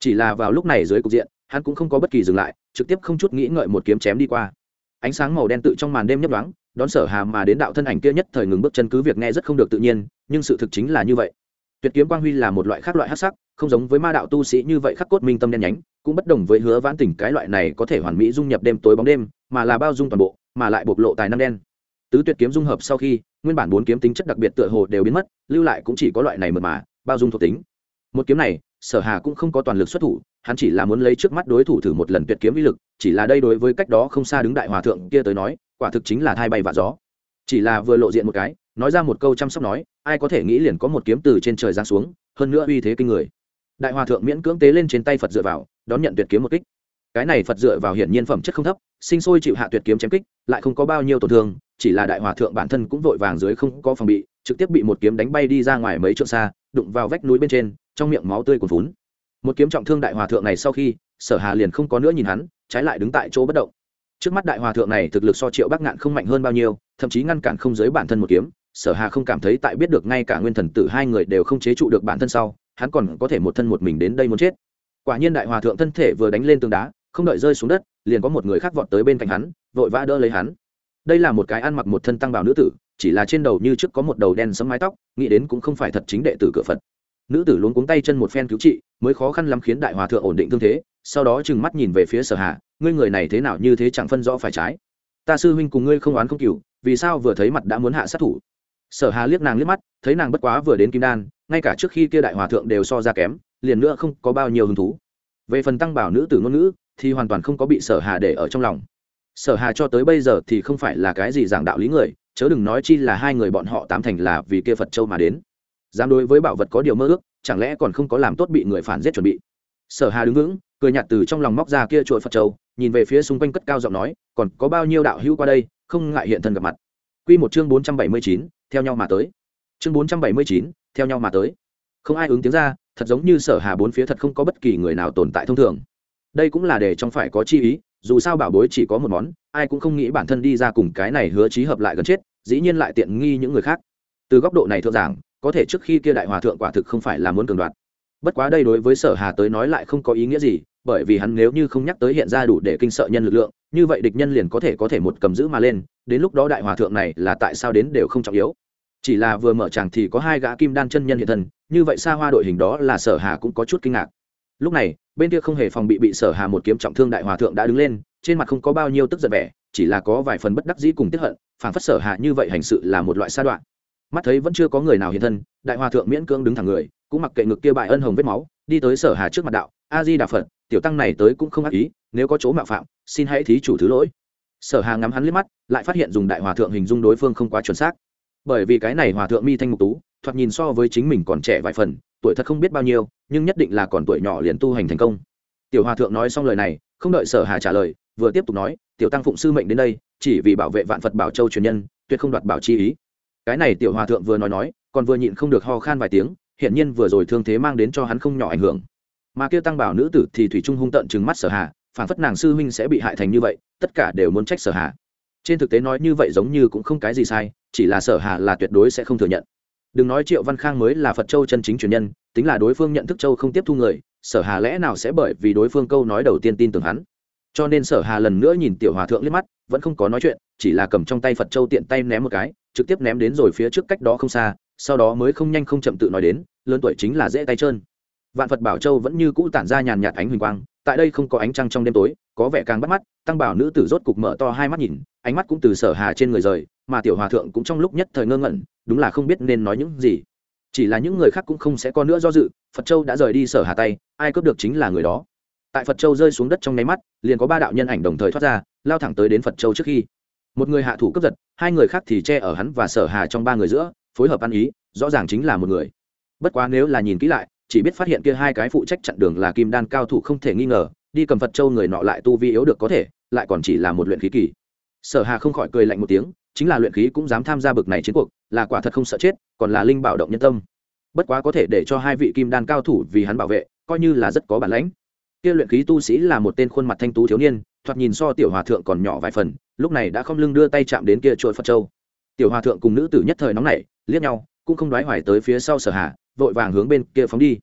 Chỉ là vào lúc này dưới cục diện, hắn cũng không có bất kỳ dừng lại, trực tiếp không chút nghĩ ngợi một kiếm chém đi qua. Ánh sáng màu đen tự trong màn đêm nhấp đoáng đón sở hà mà đến đạo thân ảnh kia nhất thời ngừng bước chân cứ việc nghe rất không được tự nhiên, nhưng sự thực chính là như vậy. Tuyệt kiếm quang huy là một loại khác loại hát sắc, không giống với ma đạo tu sĩ như vậy khắc cốt minh tâm đen nhánh, cũng bất đồng với hứa vãn tỉnh cái loại này có thể hoàn mỹ dung nhập đêm tối bóng đêm, mà là bao dung toàn bộ, mà lại bộc lộ tài năng đen. Tứ tuyệt kiếm dung hợp sau khi, nguyên bản bốn kiếm tính chất đặc biệt tựa hồ đều biến mất, lưu lại cũng chỉ có loại này mật mà, bao dung thuộc tính. Một kiếm này, sở hà cũng không có toàn lực xuất thủ, hắn chỉ là muốn lấy trước mắt đối thủ thử một lần tuyệt kiếm uy lực, chỉ là đây đối với cách đó không xa đứng đại hòa thượng kia tới nói quả thực chính là thai bay và gió. Chỉ là vừa lộ diện một cái, nói ra một câu chăm sóc nói, ai có thể nghĩ liền có một kiếm từ trên trời giáng xuống, hơn nữa uy thế kinh người. Đại hòa thượng miễn cưỡng tế lên trên tay phật dựa vào, đón nhận tuyệt kiếm một kích. Cái này phật dựa vào hiển nhiên phẩm chất không thấp, sinh sôi chịu hạ tuyệt kiếm chém kích, lại không có bao nhiêu tổn thương, chỉ là đại hòa thượng bản thân cũng vội vàng dưới không có phòng bị, trực tiếp bị một kiếm đánh bay đi ra ngoài mấy trượng xa, đụng vào vách núi bên trên, trong miệng máu tươi cuồn phún một kiếm trọng thương đại hòa thượng này sau khi, sở hà liền không có nữa nhìn hắn, trái lại đứng tại chỗ bất động trước mắt đại hòa thượng này thực lực so triệu bắc ngạn không mạnh hơn bao nhiêu, thậm chí ngăn cản không giới bản thân một kiếm, sở hà không cảm thấy tại biết được ngay cả nguyên thần tử hai người đều không chế trụ được bản thân sau, hắn còn có thể một thân một mình đến đây muốn chết. Quả nhiên đại hòa thượng thân thể vừa đánh lên tường đá, không đợi rơi xuống đất, liền có một người khác vọt tới bên cạnh hắn, vội vã đỡ lấy hắn. Đây là một cái ăn mặc một thân tăng bào nữ tử, chỉ là trên đầu như trước có một đầu đen sấm mái tóc, nghĩ đến cũng không phải thật chính đệ tử cửa phật. Nữ tử luôn cuống tay chân một phen cứu trị, mới khó khăn lắm khiến đại hòa thượng ổn định thương thế, sau đó trừng mắt nhìn về phía sở hà ngươi người này thế nào như thế chẳng phân rõ phải trái. Ta sư huynh cùng ngươi không oán không cừu, vì sao vừa thấy mặt đã muốn hạ sát thủ? Sở hà liếc nàng liếc mắt, thấy nàng bất quá vừa đến kim đan, ngay cả trước khi kia đại hòa thượng đều so ra kém, liền nữa không có bao nhiêu hứng thú. Về phần tăng bảo nữ tử ngôn ngữ, thì hoàn toàn không có bị sở hà để ở trong lòng. Sở hà cho tới bây giờ thì không phải là cái gì giảng đạo lý người, chớ đừng nói chi là hai người bọn họ tám thành là vì kia phật châu mà đến. Dám đối với bảo vật có điều mơ ước, chẳng lẽ còn không có làm tốt bị người phản giết chuẩn bị? Sở hà đứng vững cười nhạt từ trong lòng móc ra kia chuỗi phật châu nhìn về phía xung quanh cất cao giọng nói còn có bao nhiêu đạo hữu qua đây không ngại hiện thân gặp mặt. Quy một chương bốn trăm bảy mươi chín, theo nhau mà tới. Chương bốn trăm bảy mươi chín, theo nhau mà tới. Không ai ứng tiếng ra thật giống như sở hà bốn phía thật không có bất kỳ người nào tồn tại thông thường. Đây cũng là để trong phải có chi ý dù sao bảo bối chỉ có một món ai cũng không nghĩ bản thân đi ra cùng cái này hứa chí hợp lại gần chết dĩ nhiên lại tiện nghi những người khác. Từ góc độ này thượng giảng có thể trước khi kia đại hòa thượng quả thực không phải là muốn cường đoạt bất quá đây đối với sở hà tới nói lại không có ý nghĩa gì, bởi vì hắn nếu như không nhắc tới hiện ra đủ để kinh sợ nhân lực lượng, như vậy địch nhân liền có thể có thể một cầm giữ mà lên, đến lúc đó đại hòa thượng này là tại sao đến đều không trọng yếu. Chỉ là vừa mở tràng thì có hai gã kim đan chân nhân hiện thân, như vậy xa hoa đội hình đó là sở hà cũng có chút kinh ngạc. Lúc này, bên kia không hề phòng bị bị sở hà một kiếm trọng thương đại hòa thượng đã đứng lên, trên mặt không có bao nhiêu tức giận vẻ, chỉ là có vài phần bất đắc dĩ cùng tiếp hận phản phất sở hà như vậy hành sự là một loại sa đoạn. Mắt thấy vẫn chưa có người nào hiện thân, đại hòa thượng miễn cưỡng đứng thẳng người cũng mặc kệ ngực kia bại ân hồng vết máu, đi tới sở hà trước mặt đạo, a di đà phật, tiểu tăng này tới cũng không ác ý, nếu có chỗ mạo phạm, xin hãy thí chủ thứ lỗi. Sở hà ngắm hắn liếc mắt, lại phát hiện dùng đại hòa thượng hình dung đối phương không quá chuẩn xác. Bởi vì cái này hòa thượng mi thanh mục tú, thoạt nhìn so với chính mình còn trẻ vài phần, tuổi thật không biết bao nhiêu, nhưng nhất định là còn tuổi nhỏ liền tu hành thành công. Tiểu hòa thượng nói xong lời này, không đợi sở hà trả lời, vừa tiếp tục nói, tiểu tăng phụng sư mệnh đến đây, chỉ vì bảo vệ vạn phật bảo châu truyền nhân, tuyệt không đoạt bảo chi ý. Cái này tiểu hòa thượng vừa nói nói, còn vừa nhịn không được ho khan vài tiếng hiển nhiên vừa rồi thương thế mang đến cho hắn không nhỏ ảnh hưởng. Mà kia tăng bảo nữ tử thì thủy trung hung tận trừng mắt sở hà phản phất nàng sư huynh sẽ bị hại thành như vậy, tất cả đều muốn trách sở hà. Trên thực tế nói như vậy giống như cũng không cái gì sai, chỉ là sở hà là tuyệt đối sẽ không thừa nhận. Đừng nói triệu văn khang mới là phật châu chân chính truyền nhân, tính là đối phương nhận thức châu không tiếp thu người, sở hà lẽ nào sẽ bởi vì đối phương câu nói đầu tiên tin tưởng hắn? Cho nên sở hà lần nữa nhìn tiểu hòa thượng liếc mắt, vẫn không có nói chuyện, chỉ là cầm trong tay phật châu tiện tay ném một cái, trực tiếp ném đến rồi phía trước cách đó không xa sau đó mới không nhanh không chậm tự nói đến, lớn tuổi chính là dễ tay trơn. Vạn phật bảo châu vẫn như cũ tản ra nhàn nhạt ánh huỳnh quang, tại đây không có ánh trăng trong đêm tối, có vẻ càng bắt mắt, tăng bảo nữ tử rốt cục mở to hai mắt nhìn, ánh mắt cũng từ sở hà trên người rời, mà tiểu hòa thượng cũng trong lúc nhất thời ngơ ngẩn, đúng là không biết nên nói những gì. Chỉ là những người khác cũng không sẽ có nữa do dự, phật châu đã rời đi sở hà tay, ai cướp được chính là người đó. Tại phật châu rơi xuống đất trong nháy mắt, liền có ba đạo nhân ảnh đồng thời thoát ra, lao thẳng tới đến phật châu trước khi. Một người hạ thủ cướp giật, hai người khác thì che ở hắn và sở hà trong ba người giữa phối hợp ăn ý, rõ ràng chính là một người. Bất quá nếu là nhìn kỹ lại, chỉ biết phát hiện kia hai cái phụ trách chặn đường là kim đan cao thủ không thể nghi ngờ, đi cầm phật châu người nọ lại tu vi yếu được có thể, lại còn chỉ là một luyện khí kỳ. Sở hà không khỏi cười lạnh một tiếng, chính là luyện khí cũng dám tham gia bực này chiến cuộc, là quả thật không sợ chết, còn là linh bảo động nhân tâm. Bất quá có thể để cho hai vị kim đan cao thủ vì hắn bảo vệ, coi như là rất có bản lãnh. Kia luyện khí tu sĩ là một tên khuôn mặt thanh tú thiếu niên, thoạt nhìn so tiểu hòa thượng còn nhỏ vài phần, lúc này đã không lưng đưa tay chạm đến kia chuỗi phật châu tiểu hòa thượng cùng nữ tử nhất thời nóng nảy, liếc nhau, cũng không đoái hoài tới phía sau sở hạ vội vàng hướng bên kia phóng đi.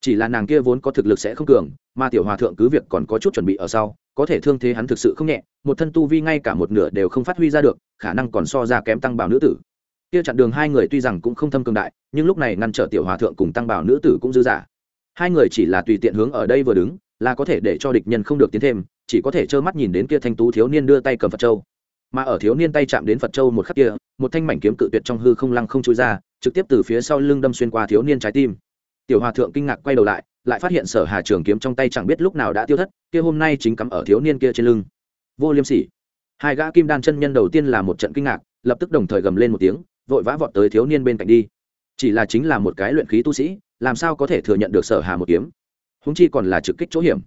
Chỉ là nàng kia vốn có thực lực sẽ không cường, mà tiểu hòa thượng cứ việc còn có chút chuẩn bị ở sau, có thể thương thế hắn thực sự không nhẹ, một thân tu vi ngay cả một nửa đều không phát huy ra được, khả năng còn so ra kém tăng bảo nữ tử. Kia chặn đường hai người tuy rằng cũng không thâm cường đại, nhưng lúc này ngăn trở tiểu hòa thượng cùng tăng bảo nữ tử cũng dư giả hai người chỉ là tùy tiện hướng ở đây vừa đứng, là có thể để cho địch nhân không được tiến thêm, chỉ có thể trơ mắt nhìn đến kia thanh tú thiếu niên đưa tay cầm phật châu mà ở thiếu niên tay chạm đến phật châu một khắc kia, một thanh mảnh kiếm cự tuyệt trong hư không lăng không chui ra, trực tiếp từ phía sau lưng đâm xuyên qua thiếu niên trái tim. Tiểu hòa thượng kinh ngạc quay đầu lại lại phát hiện sở hà trường kiếm trong tay chẳng biết lúc nào đã tiêu thất, kia hôm nay chính cắm ở thiếu niên kia trên lưng. Vô liêm sỉ. Hai gã kim đan chân nhân đầu tiên là một trận kinh ngạc, lập tức đồng thời gầm lên một tiếng, vội vã vọt tới thiếu niên bên cạnh đi. Chỉ là chính là một cái luyện khí tu sĩ, làm sao có thể thừa nhận được sở hà một kiếm? Húng chi còn là trực kích chỗ hiểm.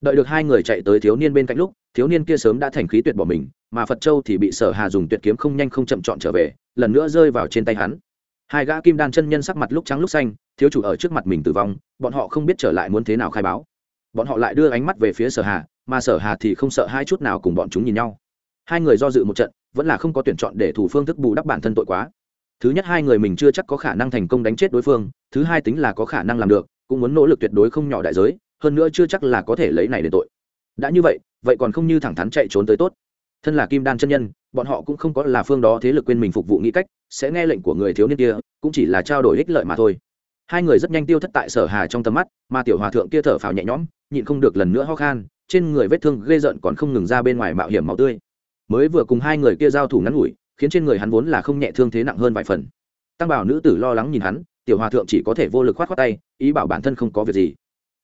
Đợi được hai người chạy tới thiếu niên bên cạnh lúc, thiếu niên kia sớm đã thành khí tuyệt bỏ mình mà phật châu thì bị sở hà dùng tuyệt kiếm không nhanh không chậm chọn trở về, lần nữa rơi vào trên tay hắn. Hai gã kim đan chân nhân sắc mặt lúc trắng lúc xanh, thiếu chủ ở trước mặt mình tử vong, bọn họ không biết trở lại muốn thế nào khai báo. Bọn họ lại đưa ánh mắt về phía sở hà, mà sở hà thì không sợ hai chút nào cùng bọn chúng nhìn nhau. Hai người do dự một trận, vẫn là không có tuyển chọn để thủ phương thức bù đắp bản thân tội quá. Thứ nhất hai người mình chưa chắc có khả năng thành công đánh chết đối phương, thứ hai tính là có khả năng làm được, cũng muốn nỗ lực tuyệt đối không nhỏ đại giới, hơn nữa chưa chắc là có thể lấy này để tội. Đã như vậy vậy còn không như thẳng thắn chạy trốn tới tốt thân là kim đan chân nhân, bọn họ cũng không có là phương đó thế lực quên mình phục vụ nghĩ cách, sẽ nghe lệnh của người thiếu niên kia, cũng chỉ là trao đổi ích lợi mà thôi. Hai người rất nhanh tiêu thất tại sở hà trong tầm mắt, mà tiểu hòa thượng kia thở phào nhẹ nhõm, nhịn không được lần nữa ho khan, trên người vết thương ghê rợn còn không ngừng ra bên ngoài mạo hiểm máu tươi. Mới vừa cùng hai người kia giao thủ ngắn ngủi, khiến trên người hắn vốn là không nhẹ thương thế nặng hơn vài phần. Tăng bảo nữ tử lo lắng nhìn hắn, tiểu hòa thượng chỉ có thể vô lực khoát khoát tay, ý bảo bản thân không có việc gì.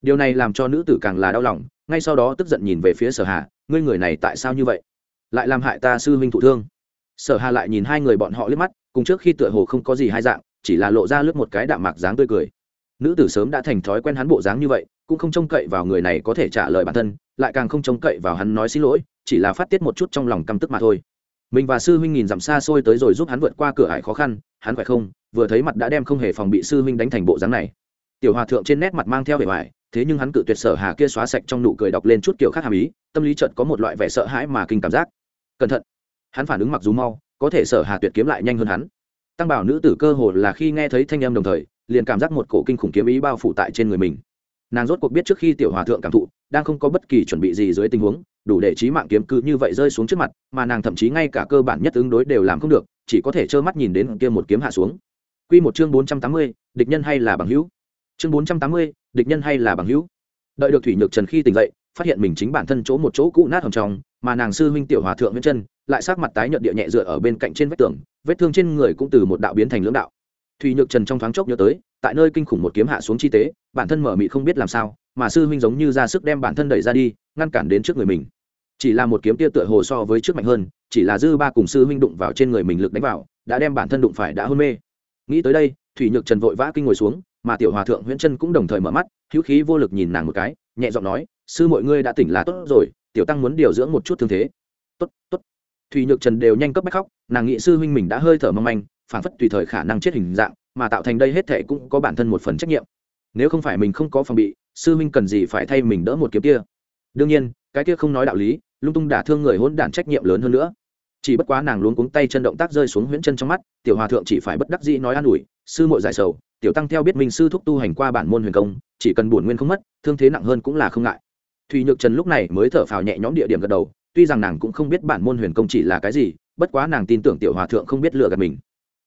Điều này làm cho nữ tử càng là đau lòng, ngay sau đó tức giận nhìn về phía sở hà, ngươi người này tại sao như vậy? Lại làm hại ta sư huynh thụ thương. Sở hà lại nhìn hai người bọn họ liếc mắt, cùng trước khi tựa hồ không có gì hai dạng, chỉ là lộ ra lướt một cái đạm mạc dáng tươi cười. Nữ tử sớm đã thành thói quen hắn bộ dáng như vậy, cũng không trông cậy vào người này có thể trả lời bản thân, lại càng không trông cậy vào hắn nói xin lỗi, chỉ là phát tiết một chút trong lòng căm tức mà thôi. Mình và sư huynh nhìn dặm xa xôi tới rồi giúp hắn vượt qua cửa ải khó khăn, hắn phải không? Vừa thấy mặt đã đem không hề phòng bị sư huynh đánh thành bộ dáng này. Tiểu hòa thượng trên nét mặt mang theo vẻ vải, thế nhưng hắn cự tuyệt sở hà kia xóa sạch trong nụ cười đọc lên chút kiểu khác hàm ý, tâm lý chợt có một loại vẻ sợ hãi mà kinh cảm giác cẩn thận hắn phản ứng mặc dù mau có thể sở hà tuyệt kiếm lại nhanh hơn hắn tăng bảo nữ tử cơ hồ là khi nghe thấy thanh âm đồng thời liền cảm giác một cổ kinh khủng kiếm ý bao phủ tại trên người mình nàng rốt cuộc biết trước khi tiểu hòa thượng cảm thụ đang không có bất kỳ chuẩn bị gì dưới tình huống đủ để trí mạng kiếm cứ như vậy rơi xuống trước mặt mà nàng thậm chí ngay cả cơ bản nhất ứng đối đều làm không được chỉ có thể trơ mắt nhìn đến kia một kiếm hạ xuống Quy một chương 480, địch nhân hay là bằng hữu? Chương 480, địch nhân hay là bằng hữu? Đợi được Thủy Nhược Trần khi tỉnh dậy, phát hiện mình chính bản thân chỗ một chỗ cũ nát hầm trong, mà nàng sư huynh tiểu hòa thượng Nguyễn Chân, lại sắc mặt tái nhợt địa nhẹ dựa ở bên cạnh trên vách tường, vết thương trên người cũng từ một đạo biến thành lưỡng đạo. Thủy Nhược Trần trong thoáng chốc nhớ tới, tại nơi kinh khủng một kiếm hạ xuống chi tế, bản thân mở mị không biết làm sao, mà sư huynh giống như ra sức đem bản thân đẩy ra đi, ngăn cản đến trước người mình. Chỉ là một kiếm tia tựa hồ so với trước mạnh hơn, chỉ là dư ba cùng sư huynh đụng vào trên người mình lực đánh vào, đã đem bản thân đụng phải đã hôn mê. Nghĩ tới đây, Thủy Nhược Trần vội vã kinh ngồi xuống, mà tiểu hòa thượng Huyễn Chân cũng đồng thời mở mắt, hữu khí vô lực nhìn nàng một cái, nhẹ giọng nói, sư mọi ngươi đã tỉnh là tốt rồi, tiểu tăng muốn điều dưỡng một chút thương thế. Tốt, tốt. Thùy Nhược Trần đều nhanh cấp bách khóc, nàng nghĩ sư huynh mình đã hơi thở mong manh, phản phất tùy thời khả năng chết hình dạng, mà tạo thành đây hết thảy cũng có bản thân một phần trách nhiệm nếu không phải mình không có phòng bị sư huynh cần gì phải thay mình đỡ một kiếm kia đương nhiên cái kia không nói đạo lý lung tung đả thương người hỗn đản trách nhiệm lớn hơn nữa chỉ bất quá nàng luống cuống tay chân động tác rơi xuống huyễn chân trong mắt tiểu hòa thượng chỉ phải bất đắc dĩ nói an ủi sư mội giải sầu tiểu tăng theo biết minh sư thúc tu hành qua bản môn huyền công chỉ cần bổn nguyên không mất thương thế nặng hơn cũng là không ngại thùy nhược trần lúc này mới thở phào nhẹ nhõm địa điểm gật đầu, tuy rằng nàng cũng không biết bản môn huyền công chỉ là cái gì, bất quá nàng tin tưởng tiểu hòa thượng không biết lừa gạt mình.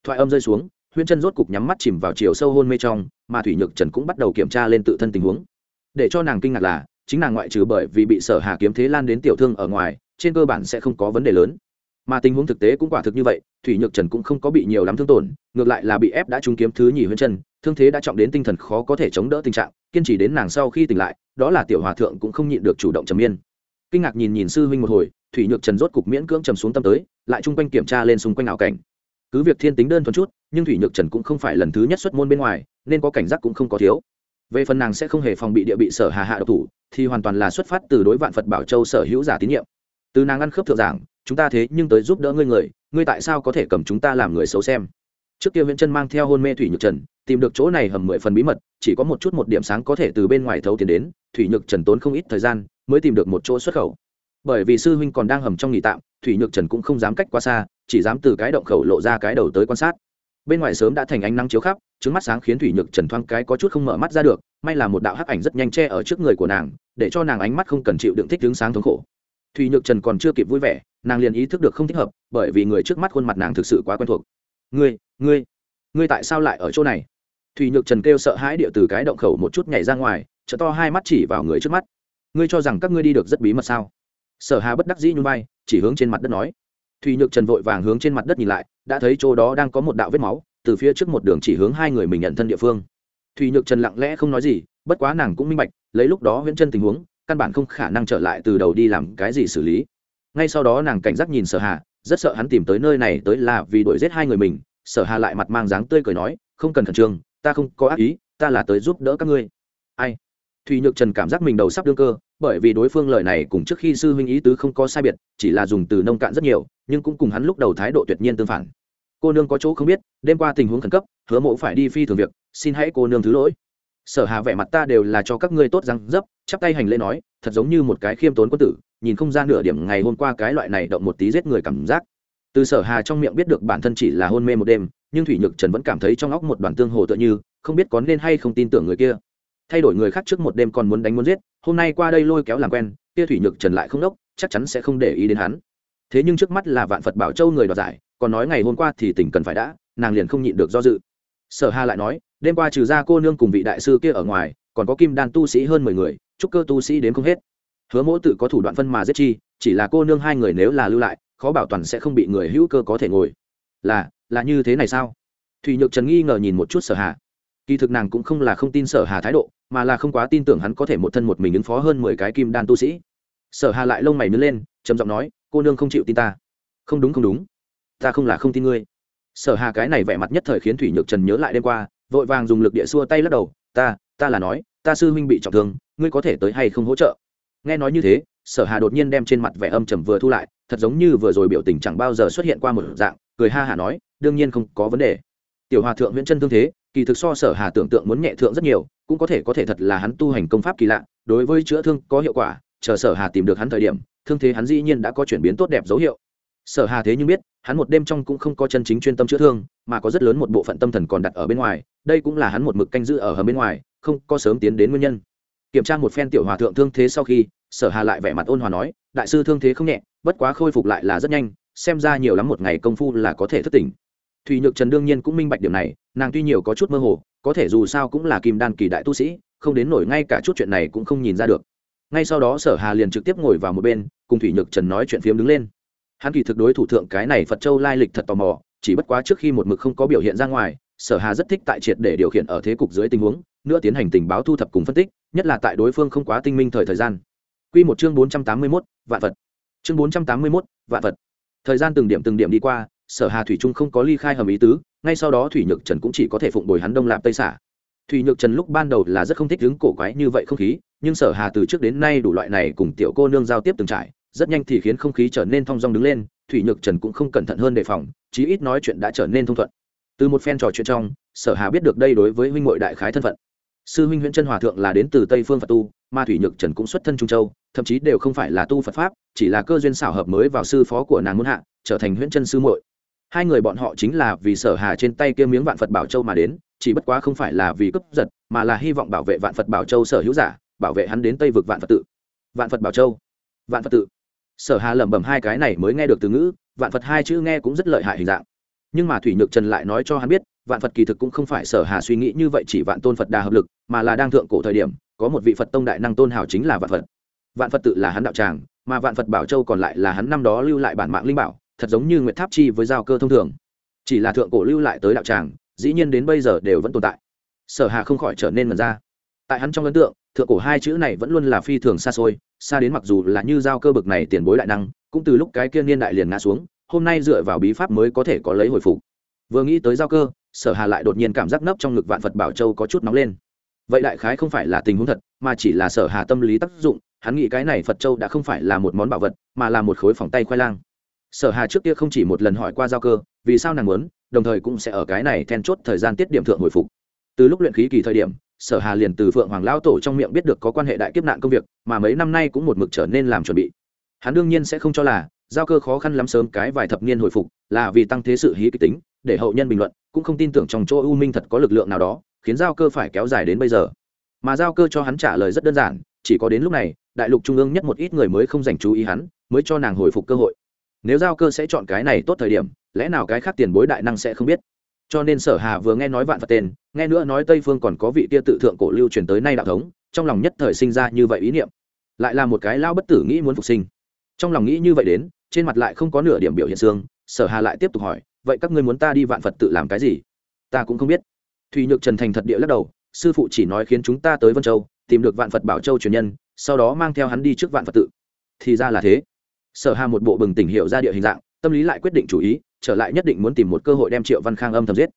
Thoại âm rơi xuống Huyền chân rốt cục nhắm mắt chìm vào chiều sâu hôn mê trong, mà thủy nhược trần cũng bắt đầu kiểm tra lên tự thân tình huống. Để cho nàng kinh ngạc là, chính nàng ngoại trừ bởi vì bị sở hà kiếm thế lan đến tiểu thương ở ngoài, trên cơ bản sẽ không có vấn đề lớn mà tình huống thực tế cũng quả thực như vậy thủy nhược trần cũng không có bị nhiều lắm thương tổn ngược lại là bị ép đã trúng kiếm thứ nhì huyên chân thương thế đã trọng đến tinh thần khó có thể chống đỡ tình trạng kiên trì đến nàng sau khi tỉnh lại đó là tiểu hòa thượng cũng không nhịn được chủ động trầm yên, kinh ngạc nhìn nhìn sư huynh một hồi thủy nhược trần rốt cục miễn cưỡng trầm xuống tâm tới lại chung quanh kiểm tra lên xung quanh ảo cảnh. Cứ việc thiên tính đơn thuần chút nhưng thủy nhược trần cũng không phải lần thứ nhất xuất môn bên ngoài nên có cảnh giác cũng không có thiếu. Về phần nàng sẽ không hề phòng bị địa bị sở hà hạ độc thủ thì hoàn toàn là xuất phát từ đối vạn phật bảo châu sở hữu giả tín nhiệm. Từ nàng ăn khớp thượng giảng chúng ta thế nhưng tới giúp đỡ ngươi người, ngươi tại sao có thể cầm chúng ta làm người xấu xem? Trước kia viễn chân mang theo hôn mê thủy nhược trần, tìm được chỗ này hầm mười phần bí mật, chỉ có một chút một điểm sáng có thể từ bên ngoài thấu tiền đến, thủy nhược trần tốn không ít thời gian mới tìm được một chỗ xuất khẩu. Bởi vì sư huynh còn đang hầm trong nghỉ tạm, thủy nhược trần cũng không dám cách quá xa, chỉ dám từ cái động khẩu lộ ra cái đầu tới quan sát. Bên ngoài sớm đã thành ánh nắng chiếu khắp trứng mắt sáng khiến thủy nhược trần thoáng cái có chút không mở mắt ra được, may là một đạo hắc ảnh rất nhanh che ở trước người của nàng, để cho nàng ánh mắt không cần chịu đựng thích đứng sáng thống khổ. Thủy nhược trần còn chưa kịp vui vẻ nàng liền ý thức được không thích hợp, bởi vì người trước mắt khuôn mặt nàng thực sự quá quen thuộc. Ngươi ngươi ngươi tại sao lại ở chỗ này? Thùy nhược trần kêu sợ hãi địa từ cái động khẩu một chút nhảy ra ngoài chợ to hai mắt chỉ vào người trước mắt. Ngươi cho rằng các ngươi đi được rất bí mật sao? Sở hà bất đắc dĩ nhún vai, chỉ hướng trên mặt đất nói. Thùy nhược trần vội vàng hướng trên mặt đất nhìn lại, đã thấy chỗ đó đang có một đạo vết máu, từ phía trước một đường chỉ hướng hai người mình nhận thân địa phương. Thùy nhược trần lặng lẽ không nói gì, bất quá nàng cũng minh bạch, lấy lúc đó viễn chân tình huống, căn bản không khả năng trở lại từ đầu đi làm cái gì xử lý ngay sau đó nàng cảnh giác nhìn sở hà, rất sợ hắn tìm tới nơi này tới là vì đuổi giết hai người mình. Sở hà lại mặt mang dáng tươi cười nói, không cần khẩn trương, ta không có ác ý, ta là tới giúp đỡ các ngươi. Ai? Thùy nhược trần cảm giác mình đầu sắp đương cơ, bởi vì đối phương lời này cùng trước khi sư huynh ý tứ không có sai biệt, chỉ là dùng từ nông cạn rất nhiều, nhưng cũng cùng hắn lúc đầu thái độ tuyệt nhiên tương phản. Cô nương có chỗ không biết, đêm qua tình huống khẩn cấp, hứa mộ phải đi phi thường việc, xin hãy cô nương thứ lỗi. Sở hà vẻ mặt ta đều là cho các ngươi tốt răng dấp, chắp tay hành lễ nói thật giống như một cái khiêm tốn quân tử, nhìn không ra nửa điểm ngày hôm qua cái loại này động một tí giết người cảm giác. Từ sở hà trong miệng biết được bản thân chỉ là hôn mê một đêm, nhưng thủy nhược trần vẫn cảm thấy trong óc một đoàn tương hồ tựa như, không biết có nên hay không tin tưởng người kia. Thay đổi người khác trước một đêm còn muốn đánh muốn giết, hôm nay qua đây lôi kéo làm quen, kia thủy nhược trần lại không đốc, chắc chắn sẽ không để ý đến hắn. Thế nhưng trước mắt là vạn phật bảo châu người đoạt giải, còn nói ngày hôm qua thì tỉnh cần phải đã, nàng liền không nhịn được do dự. Sở hà lại nói, đêm qua trừ ra cô nương cùng vị đại sư kia ở ngoài, còn có kim đan tu sĩ hơn mười người chúc cơ tu sĩ đến không hết. Hứa mỗ tự có thủ đoạn phân mà giết chi, chỉ là cô nương hai người nếu là lưu lại, khó bảo toàn sẽ không bị người hữu cơ có thể ngồi. Là là như thế này sao? Thủy nhược trần nghi ngờ nhìn một chút sở hà. Kỳ thực nàng cũng không là không tin sở hà thái độ, mà là không quá tin tưởng hắn có thể một thân một mình ứng phó hơn mười cái kim đan tu sĩ. Sở hà lại lông mày nứt lên, trầm giọng nói, cô nương không chịu tin ta. Không đúng không đúng. Ta không là không tin ngươi. Sở hà cái này vẻ mặt nhất thời khiến thủy nhược trần nhớ lại đêm qua, vội vàng dùng lực địa xua tay lắc đầu, ta ta là nói, ta sư huynh bị trọng thương ngươi có thể tới hay không hỗ trợ? Nghe nói như thế, sở hà đột nhiên đem trên mặt vẻ âm trầm vừa thu lại, thật giống như vừa rồi biểu tình chẳng bao giờ xuất hiện qua một dạng, cười ha hà nói, đương nhiên không có vấn đề. Tiểu hòa thượng nguyễn chân thương thế, kỳ thực so sở hà tưởng tượng muốn nhẹ thượng rất nhiều, cũng có thể có thể thật là hắn tu hành công pháp kỳ lạ, đối với chữa thương có hiệu quả, chờ sở hà tìm được hắn thời điểm, thương thế hắn dĩ nhiên đã có chuyển biến tốt đẹp dấu hiệu. Sở hà thế nhưng biết, hắn một đêm trong cũng không có chân chính chuyên tâm chữa thương, mà có rất lớn một bộ phận tâm thần còn đặt ở bên ngoài, đây cũng là hắn một mực canh giữ ở hầm bên ngoài, không có sớm tiến đến nguyên nhân kiểm tra một phen tiểu hòa thượng thương thế sau khi, sở hà lại vẻ mặt ôn hòa nói, đại sư thương thế không nhẹ, bất quá khôi phục lại là rất nhanh, xem ra nhiều lắm một ngày công phu là có thể thức tỉnh. Thùy nhược trần đương nhiên cũng minh bạch điểm này, nàng tuy nhiều có chút mơ hồ, có thể dù sao cũng là kim đan kỳ đại tu sĩ, không đến nổi ngay cả chút chuyện này cũng không nhìn ra được. Ngay sau đó sở hà liền trực tiếp ngồi vào một bên, cùng thủy nhược trần nói chuyện phiếm đứng lên. Hắn kỳ thực đối thủ thượng cái này phật châu lai lịch thật tò mò, chỉ bất quá trước khi một mực không có biểu hiện ra ngoài sở hà rất thích tại triệt để điều khiển ở thế cục dưới tình huống nữa tiến hành tình báo thu thập cùng phân tích nhất là tại đối phương không quá tinh minh thời thời gian Quy một chương 481, vạn vật. Chương 481, vạn vật. Thời gian từng điểm từng điểm đi qua, Sở Hà thủy trung không có ly khai hầm ý tứ, ngay sau đó Thủy Nhược Trần cũng chỉ có thể phụng bồi hắn đông lạp tây xả. Thủy Nhược Trần lúc ban đầu là rất không thích hứng cổ quái như vậy không khí, nhưng Sở Hà từ trước đến nay đủ loại này cùng tiểu cô nương giao tiếp từng trải, rất nhanh thì khiến không khí trở nên thong dong đứng lên, Thủy Nhược Trần cũng không cẩn thận hơn đề phòng, chí ít nói chuyện đã trở nên thông thuận. Từ một phen trò chuyện trong, Sở Hà biết được đây đối với huynh muội đại khái thân phận. Sư huynh huyễn Trân hòa thượng là đến từ tây phương phật tu ma thủy nhược trần cũng xuất thân trung châu thậm chí đều không phải là tu phật pháp chỉ là cơ duyên xảo hợp mới vào sư phó của nàng muôn hạ trở thành huyễn Trân sư muội. Hai người bọn họ chính là vì sở hà trên tay kia miếng vạn phật bảo châu mà đến chỉ bất quá không phải là vì cướp giật mà là hy vọng bảo vệ vạn phật bảo châu sở hữu giả bảo vệ hắn đến tây vực vạn phật tự. Vạn phật bảo châu. Vạn phật tự. Sở hà lẩm bẩm hai cái này mới nghe được từ ngữ vạn phật hai chữ nghe cũng rất lợi hại hình dạng nhưng mà thủy nhược trần lại nói cho hắn biết, vạn phật kỳ thực cũng không phải sở hà suy nghĩ như vậy chỉ vạn tôn phật đà hợp lực, mà là đang thượng cổ thời điểm, có một vị phật tông đại năng tôn hào chính là vạn phật. Vạn phật tự là hắn đạo tràng, mà vạn phật bảo châu còn lại là hắn năm đó lưu lại bản mạng linh bảo, thật giống như nguyệt tháp chi với giao cơ thông thường. Chỉ là thượng cổ lưu lại tới đạo tràng, dĩ nhiên đến bây giờ đều vẫn tồn tại. Sở hà không khỏi trở nên mần ra. Tại hắn trong ấn tượng, thượng cổ hai chữ này vẫn luôn là phi thường xa xôi, xa đến mặc dù là như giao cơ bực này tiền bối đại năng, cũng từ lúc cái kia niên đại liền ngã xuống hôm nay dựa vào bí pháp mới có thể có lấy hồi phục. Vừa nghĩ tới giao cơ, sở hà lại đột nhiên cảm giác nấp trong ngực vạn phật bảo châu có chút nóng lên. Vậy đại khái không phải là tình huống thật, mà chỉ là sở hà tâm lý tác dụng, hắn nghĩ cái này phật châu đã không phải là một món bảo vật, mà là một khối phòng tay khoai lang. Sở hà trước kia không chỉ một lần hỏi qua giao cơ, vì sao nàng muốn, đồng thời cũng sẽ ở cái này then chốt thời gian tiết điểm thượng hồi phục. Từ lúc luyện khí kỳ thời điểm, sở hà liền từ phượng hoàng lao tổ trong miệng biết được có quan hệ đại kiếp nạn công việc, mà mấy năm nay cũng một mực trở nên làm chuẩn bị. Hắn đương nhiên sẽ không cho là giao cơ khó khăn lắm sớm cái vài thập niên hồi phục, là vì tăng thế sự hí kịch tính, để hậu nhân bình luận, cũng không tin tưởng trong chỗ u minh thật có lực lượng nào đó, khiến giao cơ phải kéo dài đến bây giờ. Mà giao cơ cho hắn trả lời rất đơn giản, chỉ có đến lúc này, đại lục trung ương nhất một ít người mới không dành chú ý hắn, mới cho nàng hồi phục cơ hội. Nếu giao cơ sẽ chọn cái này tốt thời điểm, lẽ nào cái khác tiền bối đại năng sẽ không biết? Cho nên sở hà vừa nghe nói vạn phật tên, nghe nữa nói tây phương còn có vị tia tự thượng cổ lưu truyền tới nay đạo thống, trong lòng nhất thời sinh ra như vậy ý niệm. Lại là một cái lao bất tử nghĩ muốn phục sinh trong lòng nghĩ như vậy đến, trên mặt lại không có nửa điểm biểu hiện xương, sở hà lại tiếp tục hỏi, vậy các ngươi muốn ta đi vạn phật tự làm cái gì? Ta cũng không biết. Thùy nhược trần thành thật địa lắc đầu, sư phụ chỉ nói khiến chúng ta tới vân châu, tìm được vạn phật bảo châu truyền nhân, sau đó mang theo hắn đi trước vạn phật tự. Thì ra là thế. Sở hà một bộ bừng tỉnh hiệu ra địa hình dạng, tâm lý lại quyết định chủ ý, trở lại nhất định muốn tìm một cơ hội đem triệu văn khang âm thầm giết.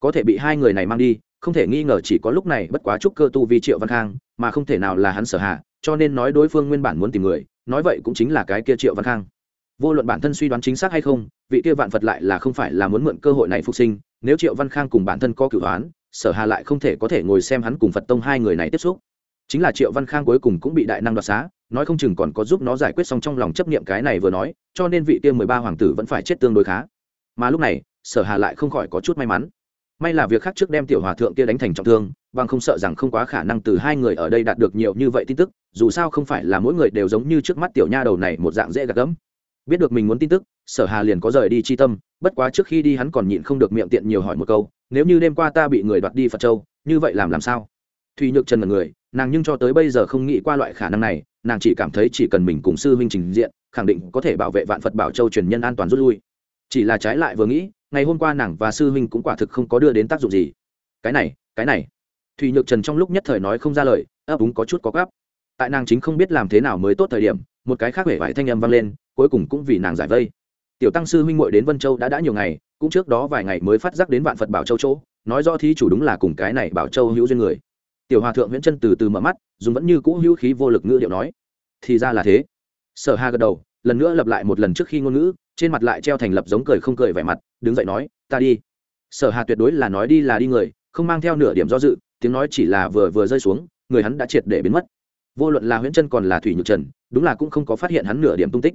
Có thể bị hai người này mang đi, không thể nghi ngờ chỉ có lúc này bất quá chúc cơ tu vi triệu văn khang, mà không thể nào là hắn sở hà, cho nên nói đối phương nguyên bản muốn tìm người nói vậy cũng chính là cái kia triệu văn khang. Vô luận bản thân suy đoán chính xác hay không, vị kia vạn phật lại là không phải là muốn mượn cơ hội này phục sinh, nếu triệu văn khang cùng bản thân có cửu đoán, sở hà lại không thể có thể ngồi xem hắn cùng phật tông hai người này tiếp xúc. Chính là triệu văn khang cuối cùng cũng bị đại năng đoạt xá, nói không chừng còn có giúp nó giải quyết xong trong lòng chấp niệm cái này vừa nói, cho nên vị kia mười ba hoàng tử vẫn phải chết tương đối khá. Mà lúc này, sở hà lại không khỏi có chút may mắn may là việc khác trước đem tiểu hòa thượng kia đánh thành trọng thương, bằng không sợ rằng không quá khả năng từ hai người ở đây đạt được nhiều như vậy tin tức, dù sao không phải là mỗi người đều giống như trước mắt tiểu nha đầu này một dạng dễ gạt gẫm. Biết được mình muốn tin tức, sở hà liền có rời đi chi tâm, bất quá trước khi đi hắn còn nhịn không được miệng tiện nhiều hỏi một câu, nếu như đêm qua ta bị người đoạt đi phật châu, như vậy làm làm sao? Thùy nhược trần là người, nàng nhưng cho tới bây giờ không nghĩ qua loại khả năng này, nàng chỉ cảm thấy chỉ cần mình cùng sư huynh trình diện, khẳng định có thể bảo vệ vạn phật bảo châu truyền nhân an toàn rút lui. Chỉ là trái lại vừa nghĩ ngày hôm qua nàng và sư huynh cũng quả thực không có đưa đến tác dụng gì. Cái này cái này. Thùy nhược trần trong lúc nhất thời nói không ra lời, ấp úng có chút có gắp tại nàng chính không biết làm thế nào mới tốt thời điểm, một cái khác hể vải thanh âm vang lên, cuối cùng cũng vì nàng giải vây. Tiểu tăng sư huynh muội đến vân châu đã đã nhiều ngày, cũng trước đó vài ngày mới phát giác đến vạn phật bảo châu chỗ, nói rõ thí chủ đúng là cùng cái này bảo châu hữu duyên người. Tiểu hòa thượng nguyễn chân từ từ mở mắt, dùng vẫn như cũ hữu khí vô lực ngữ điệu nói, thì ra là thế. Sở hà gật đầu, lần nữa lặp lại một lần trước khi ngôn ngữ trên mặt lại treo thành lập giống cười không cười vẻ mặt, đứng dậy nói, ta đi. Sở hà tuyệt đối là nói đi là đi người, không mang theo nửa điểm do dự, tiếng nói chỉ là vừa vừa rơi xuống, người hắn đã triệt để biến mất. Vô luận là huyễn chân còn là thủy nhược trần, đúng là cũng không có phát hiện hắn nửa điểm tung tích.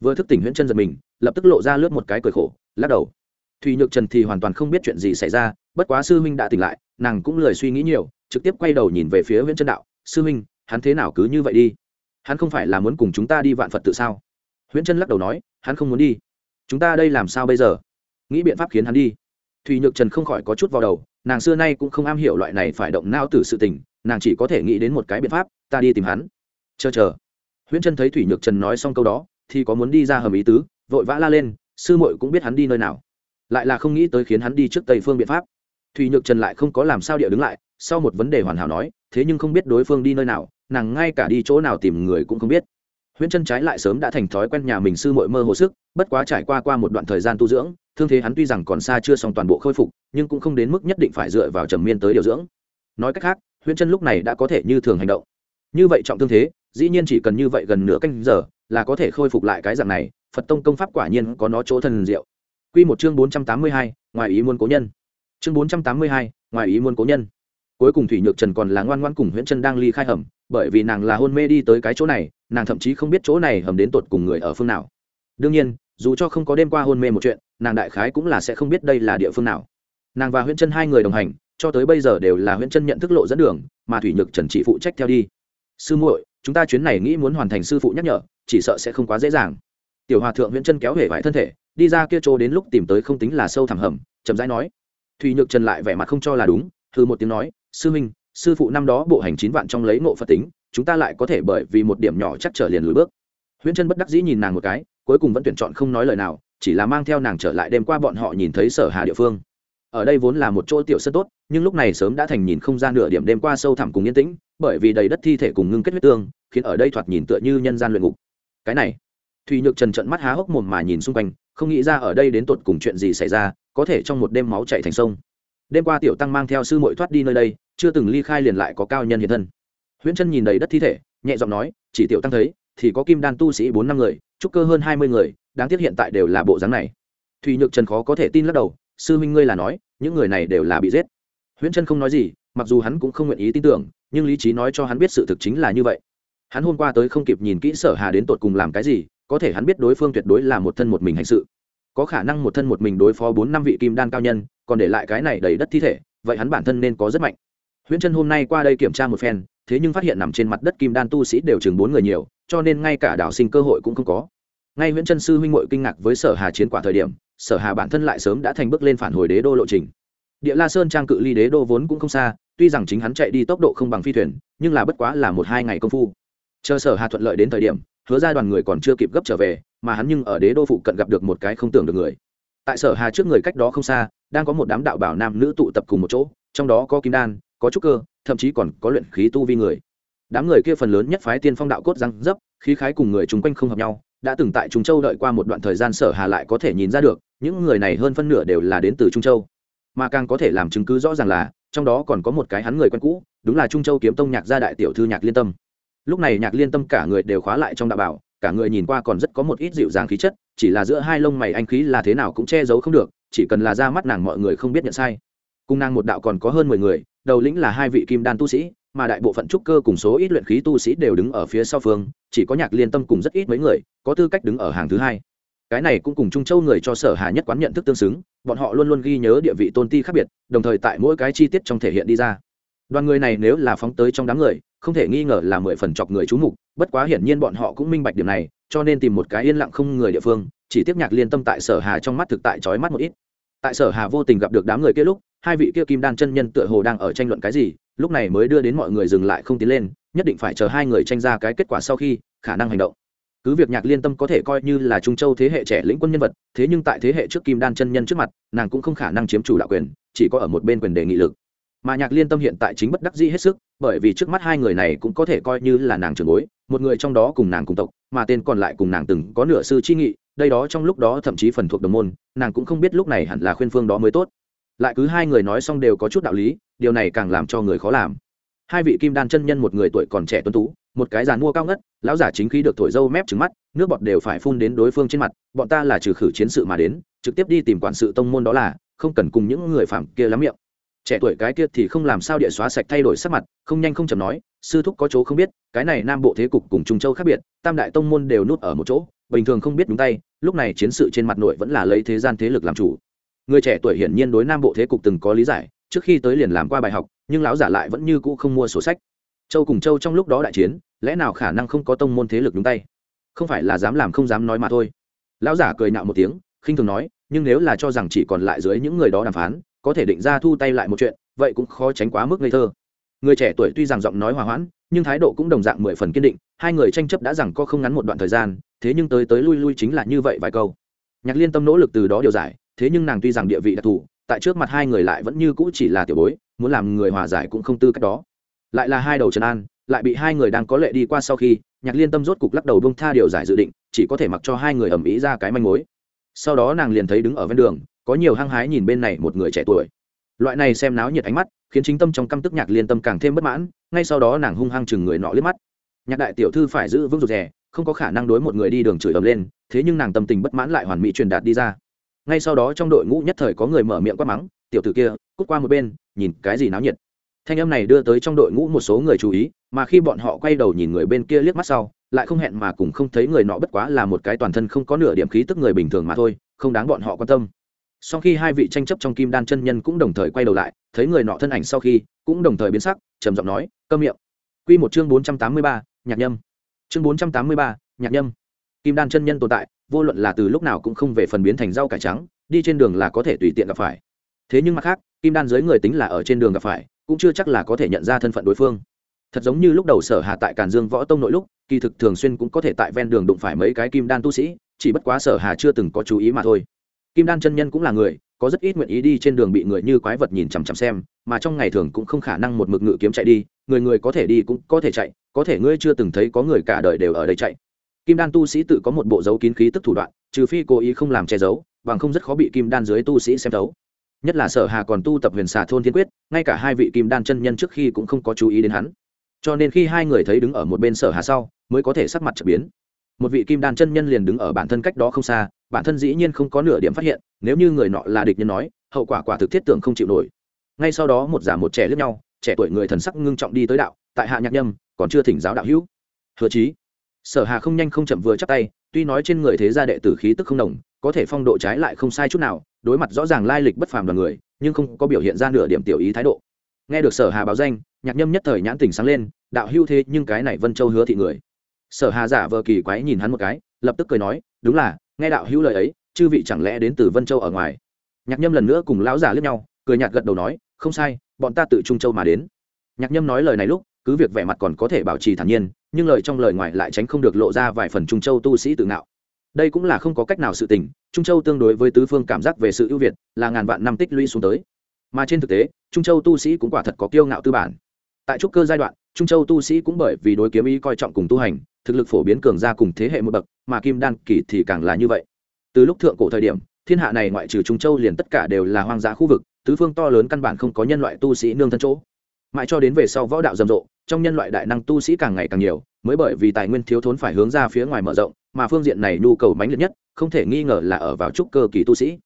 Vừa thức tỉnh huyễn chân giật mình, lập tức lộ ra lướt một cái cười khổ, lắc đầu. Thủy nhược trần thì hoàn toàn không biết chuyện gì xảy ra, bất quá sư huynh đã tỉnh lại, nàng cũng lười suy nghĩ nhiều, trực tiếp quay đầu nhìn về phía huyễn chân đạo, sư huynh, hắn thế nào cứ như vậy đi? Hắn không phải là muốn cùng chúng ta đi vạn phật tự sao? Huyễn chân lắc đầu nói, hắn không muốn đi. Chúng ta đây làm sao bây giờ? Nghĩ biện pháp khiến hắn đi. Thùy nhược trần không khỏi có chút vào đầu, nàng xưa nay cũng không am hiểu loại này phải động não tử sự tình, nàng chỉ có thể nghĩ đến một cái biện pháp, ta đi tìm hắn. Chờ chờ. Huyễn chân thấy thủy nhược trần nói xong câu đó, thì có muốn đi ra hầm ý tứ, vội vã la lên, sư muội cũng biết hắn đi nơi nào. Lại là không nghĩ tới khiến hắn đi trước tây phương biện pháp. Thủy nhược trần lại không có làm sao địa đứng lại, sau một vấn đề hoàn hảo nói, thế nhưng không biết đối phương đi nơi nào, nàng ngay cả đi chỗ nào tìm người cũng không biết huyễn chân trái lại sớm đã thành thói quen nhà mình sư muội mơ hồ sức bất quá trải qua qua một đoạn thời gian tu dưỡng thương thế hắn tuy rằng còn xa chưa xong toàn bộ khôi phục nhưng cũng không đến mức nhất định phải dựa vào trầm miên tới điều dưỡng nói cách khác huyễn chân lúc này đã có thể như thường hành động như vậy trọng thương thế dĩ nhiên chỉ cần như vậy gần nửa canh giờ là có thể khôi phục lại cái dạng này phật tông công pháp quả nhiên có nó chỗ thần diệu Quy một chương bốn trăm tám mươi hai, ngoài ý muốn cố nhân. Chương bốn trăm tám mươi hai, ngoài ý muốn cố nhân. Cuối cùng Thủy Nhược Trần còn là ngoan ngoãn cùng Huyễn Chân đang ly khai hầm, bởi vì nàng là hôn mê đi tới cái chỗ này, nàng thậm chí không biết chỗ này hầm đến tột cùng người ở phương nào. Đương nhiên, dù cho không có đêm qua hôn mê một chuyện, nàng đại khái cũng là sẽ không biết đây là địa phương nào. Nàng và Huyễn Chân hai người đồng hành, cho tới bây giờ đều là Huyễn Chân nhận thức lộ dẫn đường, mà Thủy Nhược Trần chỉ phụ trách theo đi. Sư muội, chúng ta chuyến này nghĩ muốn hoàn thành sư phụ nhắc nhở, chỉ sợ sẽ không quá dễ dàng. Tiểu Hòa thượng Huyễn Chân kéo hể vải thân thể, đi ra kia chỗ đến lúc tìm tới không tính là sâu thẳm hầm chậm rãi nói Thủy nhược trần lại vẻ mặt không cho là đúng thư một tiếng nói sư huynh, sư phụ năm đó bộ hành chín vạn trong lấy nộ phật tính, chúng ta lại có thể bởi vì một điểm nhỏ chắc trở liền lùi bước. Huyễn chân bất đắc dĩ nhìn nàng một cái, cuối cùng vẫn tuyển chọn không nói lời nào, chỉ là mang theo nàng trở lại đêm qua bọn họ nhìn thấy sở hà địa phương. Ở đây vốn là một chỗ tiểu sân tốt, nhưng lúc này sớm đã thành nhìn không gian nửa điểm đêm qua sâu thẳm cùng yên tĩnh, bởi vì đầy đất thi thể cùng ngưng kết huyết tương, khiến ở đây thoạt nhìn tựa như nhân gian luyện ngục. Cái này, thùy nhược trần trận mắt há hốc mồm mà nhìn xung quanh, không nghĩ ra ở đây đến tột cùng chuyện gì xảy ra, có thể trong một đêm máu chạy thành sông đêm qua tiểu tăng mang theo sư mội thoát đi nơi đây, chưa từng ly khai liền lại có cao nhân hiện thân. Huyễn chân nhìn đầy đất thi thể, nhẹ giọng nói, chỉ tiểu tăng thấy, thì có kim đan tu sĩ bốn năm người, trúc cơ hơn hai mươi người, đáng tiếc hiện tại đều là bộ dáng này. Thùy nhược trần khó có thể tin lắc đầu, sư huynh ngươi là nói, những người này đều là bị giết. Huyễn chân không nói gì, mặc dù hắn cũng không nguyện ý tin tưởng, nhưng lý trí nói cho hắn biết sự thực chính là như vậy. Hắn hôm qua tới không kịp nhìn kỹ sở hà đến tột cùng làm cái gì, có thể hắn biết đối phương tuyệt đối là một thân một mình hành sự có khả năng một thân một mình đối phó bốn năm vị kim đan cao nhân, còn để lại cái này đầy đất thi thể, vậy hắn bản thân nên có rất mạnh. Huyễn chân hôm nay qua đây kiểm tra một phen, thế nhưng phát hiện nằm trên mặt đất kim đan tu sĩ đều chừng bốn người nhiều, cho nên ngay cả đảo sinh cơ hội cũng không có. Ngay huyễn chân sư huynh mội kinh ngạc với sở hà chiến quả thời điểm, sở hà bản thân lại sớm đã thành bước lên phản hồi đế đô lộ trình. Địa la sơn trang cự ly đế đô vốn cũng không xa, tuy rằng chính hắn chạy đi tốc độ không bằng phi thuyền, nhưng là bất quá là một hai ngày công phu. Chờ sở hà thuận lợi đến thời điểm, hứa ra đoàn người còn chưa kịp gấp trở về mà hắn nhưng ở đế đô phụ cận gặp được một cái không tưởng được người. Tại sở hà trước người cách đó không xa, đang có một đám đạo bảo nam nữ tụ tập cùng một chỗ, trong đó có kim đan, có trúc cơ, thậm chí còn có luyện khí tu vi người. Đám người kia phần lớn nhất phái tiên phong đạo cốt răng dấp, khí khái cùng người chung quanh không hợp nhau, đã từng tại trung châu đợi qua một đoạn thời gian sở hà lại có thể nhìn ra được, những người này hơn phân nửa đều là đến từ trung châu. Mà càng có thể làm chứng cứ rõ ràng là, trong đó còn có một cái hắn người quen cũ, đúng là trung châu kiếm tông nhạc gia đại tiểu thư nhạc liên tâm. Lúc này nhạc liên tâm cả người đều khóa lại trong đạo bảo cả người nhìn qua còn rất có một ít dịu dàng khí chất, chỉ là giữa hai lông mày anh khí là thế nào cũng che giấu không được, chỉ cần là ra mắt nàng mọi người không biết nhận sai. Cung nàng một đạo còn có hơn mười người, đầu lĩnh là hai vị kim đan tu sĩ, mà đại bộ phận trúc cơ cùng số ít luyện khí tu sĩ đều đứng ở phía sau phương, chỉ có nhạc liên tâm cùng rất ít mấy người, có tư cách đứng ở hàng thứ hai. Cái này cũng cùng trung châu người cho sở hà nhất quán nhận thức tương xứng, bọn họ luôn luôn ghi nhớ địa vị tôn ti khác biệt, đồng thời tại mỗi cái chi tiết trong thể hiện đi ra. Đoàn người này nếu là phóng tới trong đám người không thể nghi ngờ là mười phần chọc người chú mục, bất quá hiển nhiên bọn họ cũng minh bạch điểm này, cho nên tìm một cái yên lặng không người địa phương, chỉ tiếp nhạc liên tâm tại sở hà trong mắt thực tại trói mắt một ít. Tại sở hà vô tình gặp được đám người kia lúc, hai vị kia kim đan chân nhân tựa hồ đang ở tranh luận cái gì, lúc này mới đưa đến mọi người dừng lại không tiến lên, nhất định phải chờ hai người tranh ra cái kết quả sau khi, khả năng hành động. Cứ việc nhạc liên tâm có thể coi như là trung châu thế hệ trẻ lĩnh quân nhân vật, thế nhưng tại thế hệ trước kim đan chân nhân trước mặt, nàng cũng không khả năng chiếm chủ đạo quyền, chỉ có ở một bên quyền đề nghị lực mà nhạc liên tâm hiện tại chính bất đắc dĩ hết sức, bởi vì trước mắt hai người này cũng có thể coi như là nàng trường bối, một người trong đó cùng nàng cùng tộc, mà tên còn lại cùng nàng từng có nửa sư chi nghị, đây đó trong lúc đó thậm chí phần thuộc đồng môn, nàng cũng không biết lúc này hẳn là khuyên phương đó mới tốt. Lại cứ hai người nói xong đều có chút đạo lý, điều này càng làm cho người khó làm. Hai vị kim đan chân nhân một người tuổi còn trẻ tuấn tú, một cái giàn mua cao ngất, lão giả chính khí được thổi dâu mép trứng mắt, nước bọt đều phải phun đến đối phương trên mặt, bọn ta là trừ khử chiến sự mà đến, trực tiếp đi tìm quản sự tông môn đó là, không cần cùng những người phạm kia lắm miệng trẻ tuổi cái kia thì không làm sao địa xóa sạch thay đổi sắc mặt, không nhanh không chầm nói, sư thúc có chỗ không biết, cái này nam bộ thế cục cùng trung châu khác biệt, tam đại tông môn đều nút ở một chỗ, bình thường không biết đúng tay, lúc này chiến sự trên mặt nội vẫn là lấy thế gian thế lực làm chủ. Người trẻ tuổi hiển nhiên đối nam bộ thế cục từng có lý giải, trước khi tới liền làm qua bài học, nhưng lão giả lại vẫn như cũ không mua sổ sách. Châu cùng châu trong lúc đó đại chiến, lẽ nào khả năng không có tông môn thế lực đúng tay? Không phải là dám làm không dám nói mà thôi. Lão giả cười nạo một tiếng, khinh thường nói, nhưng nếu là cho rằng chỉ còn lại dưới những người đó đàm phán có thể định ra thu tay lại một chuyện, vậy cũng khó tránh quá mức ngây thơ. Người trẻ tuổi tuy rằng giọng nói hòa hoãn, nhưng thái độ cũng đồng dạng mười phần kiên định, hai người tranh chấp đã rằng có không ngắn một đoạn thời gian, thế nhưng tới tới lui lui chính là như vậy vài câu. Nhạc liên tâm nỗ lực từ đó điều giải, thế nhưng nàng tuy rằng địa vị đặc thù, tại trước mặt hai người lại vẫn như cũ chỉ là tiểu bối, muốn làm người hòa giải cũng không tư cách đó. Lại là hai đầu trần an, lại bị hai người đang có lệ đi qua sau khi, nhạc liên tâm rốt cục lắc đầu bông tha điều giải dự định, chỉ có thể mặc cho hai người ầm ĩ ra cái manh mối. Sau đó nàng liền thấy đứng ở ven đường có nhiều hăng hái nhìn bên này một người trẻ tuổi. Loại này xem náo nhiệt ánh mắt, khiến chính tâm trong căm tức nhạc liên tâm càng thêm bất mãn, ngay sau đó nàng hung hăng chừng người nọ liếc mắt. Nhạc đại tiểu thư phải giữ vững rụt rè, không có khả năng đối một người đi đường chửi ầm lên, thế nhưng nàng tâm tình bất mãn lại hoàn mỹ truyền đạt đi ra. Ngay sau đó trong đội ngũ nhất thời có người mở miệng quát mắng, tiểu tử kia, cút qua một bên, nhìn cái gì náo nhiệt. Thanh âm này đưa tới trong đội ngũ một số người chú ý, mà khi bọn họ quay đầu nhìn người bên kia liếc mắt sau, lại không hẹn mà cùng không thấy người nọ bất quá là một cái toàn thân không có nửa điểm khí tức người bình thường mà thôi, không đáng bọn họ quan tâm sau khi hai vị tranh chấp trong kim đan chân nhân cũng đồng thời quay đầu lại, thấy người nọ thân ảnh sau khi cũng đồng thời biến sắc, trầm giọng nói cơm miệng. Quy một chương bốn trăm tám mươi ba, nhạc nhâm. Chương bốn trăm tám mươi ba, nhạc nhâm. Kim đan chân nhân tồn tại, vô luận là từ lúc nào cũng không về phần biến thành rau cải trắng, đi trên đường là có thể tùy tiện gặp phải. Thế nhưng mặt khác, kim đan giới người tính là ở trên đường gặp phải, cũng chưa chắc là có thể nhận ra thân phận đối phương. Thật giống như lúc đầu sở hà tại càn dương võ tông nội lúc, kỳ thực thường xuyên cũng có thể tại ven đường đụng phải mấy cái kim đan tu sĩ, chỉ bất quá sở hà chưa từng có chú ý mà thôi kim đan chân nhân cũng là người, có rất ít nguyện ý đi trên đường bị người như quái vật nhìn chằm chằm xem, mà trong ngày thường cũng không khả năng một mực ngự kiếm chạy đi, người người có thể đi cũng có thể chạy, có thể ngươi chưa từng thấy có người cả đời đều ở đây chạy. Kim đan tu sĩ tự có một bộ dấu kín khí tức thủ đoạn, trừ phi cố ý không làm che giấu, bằng không rất khó bị kim đan dưới tu sĩ xem thấu. Nhất là sở hà còn tu tập huyền xà thôn thiên quyết, ngay cả hai vị kim đan chân nhân trước khi cũng không có chú ý đến hắn. Cho nên khi hai người thấy đứng ở một bên sở hà sau, mới có thể sắc mặt trở biến một vị kim đan chân nhân liền đứng ở bản thân cách đó không xa, bản thân dĩ nhiên không có nửa điểm phát hiện, nếu như người nọ là địch nhân nói, hậu quả quả thực thiết tưởng không chịu nổi. Ngay sau đó một già một trẻ lướt nhau, trẻ tuổi người thần sắc ngưng trọng đi tới đạo, tại hạ nhạc nhâm, còn chưa thỉnh giáo đạo hữu. Hứa chí. Sở hà không nhanh không chậm vừa chắp tay, tuy nói trên người thế gia đệ tử khí tức không đồng, có thể phong độ trái lại không sai chút nào, đối mặt rõ ràng lai lịch bất phàm đoàn người, nhưng không có biểu hiện ra nửa điểm tiểu ý thái độ. Nghe được sở hà báo danh, nhạc nhâm nhất thời nhãn tình sáng lên, đạo hưu thế nhưng cái này vân châu hứa thị người sở hà giả vờ kỳ quái nhìn hắn một cái, lập tức cười nói, đúng là, nghe đạo hữu lời ấy, chư vị chẳng lẽ đến từ vân châu ở ngoài? Nhạc nhâm lần nữa cùng lão giả lướt nhau, cười nhạt gật đầu nói, không sai, bọn ta tự trung châu mà đến. Nhạc nhâm nói lời này lúc, cứ việc vẻ mặt còn có thể bảo trì thản nhiên, nhưng lời trong lời ngoài lại tránh không được lộ ra vài phần trung châu tu sĩ tự ngạo. Đây cũng là không có cách nào sự tình, trung châu tương đối với tứ phương cảm giác về sự ưu việt, là ngàn vạn năm tích lũy xuống tới. Mà trên thực tế, trung châu tu sĩ cũng quả thật có kiêu ngạo tư bản. Tại trúc cơ giai đoạn, trung châu tu sĩ cũng bởi vì đối kiếm ý coi trọng cùng tu hành thực lực phổ biến cường ra cùng thế hệ một bậc, mà kim đan kỳ thì càng là như vậy. Từ lúc thượng cổ thời điểm, thiên hạ này ngoại trừ trung châu liền tất cả đều là hoang dã khu vực, tứ phương to lớn căn bản không có nhân loại tu sĩ nương thân chỗ. Mãi cho đến về sau võ đạo rầm rộ, trong nhân loại đại năng tu sĩ càng ngày càng nhiều, mới bởi vì tài nguyên thiếu thốn phải hướng ra phía ngoài mở rộng, mà phương diện này nhu cầu mãnh liệt nhất, không thể nghi ngờ là ở vào trúc cơ kỳ tu sĩ.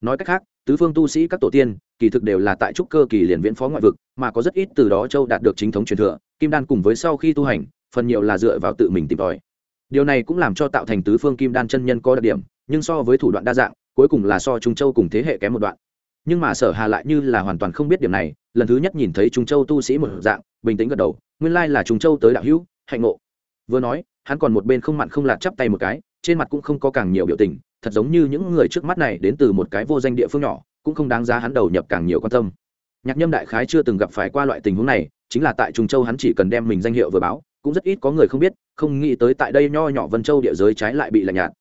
Nói cách khác, tứ phương tu sĩ các tổ tiên, kỳ thực đều là tại trúc cơ kỳ liền viễn phó ngoại vực, mà có rất ít từ đó châu đạt được chính thống truyền thừa, kim đan cùng với sau khi tu hành phần nhiều là dựa vào tự mình tìm tòi. Điều này cũng làm cho tạo thành tứ phương kim đan chân nhân có đặc điểm, nhưng so với thủ đoạn đa dạng, cuối cùng là so trung châu cùng thế hệ kém một đoạn. Nhưng mà sở hà lại như là hoàn toàn không biết điểm này, lần thứ nhất nhìn thấy trung châu tu sĩ một dạng, bình tĩnh gật đầu, nguyên lai là trung châu tới đạo hữu, hạnh ngộ. Vừa nói, hắn còn một bên không mặn không lạt chắp tay một cái, trên mặt cũng không có càng nhiều biểu tình, thật giống như những người trước mắt này đến từ một cái vô danh địa phương nhỏ, cũng không đáng giá hắn đầu nhập càng nhiều quan tâm. Nhạc nhâm đại khái chưa từng gặp phải qua loại tình huống này, chính là tại trung châu hắn chỉ cần đem mình danh hiệu vừa báo cũng rất ít có người không biết, không nghĩ tới tại đây nho nhỏ vân châu địa giới trái lại bị lạnh nhạt.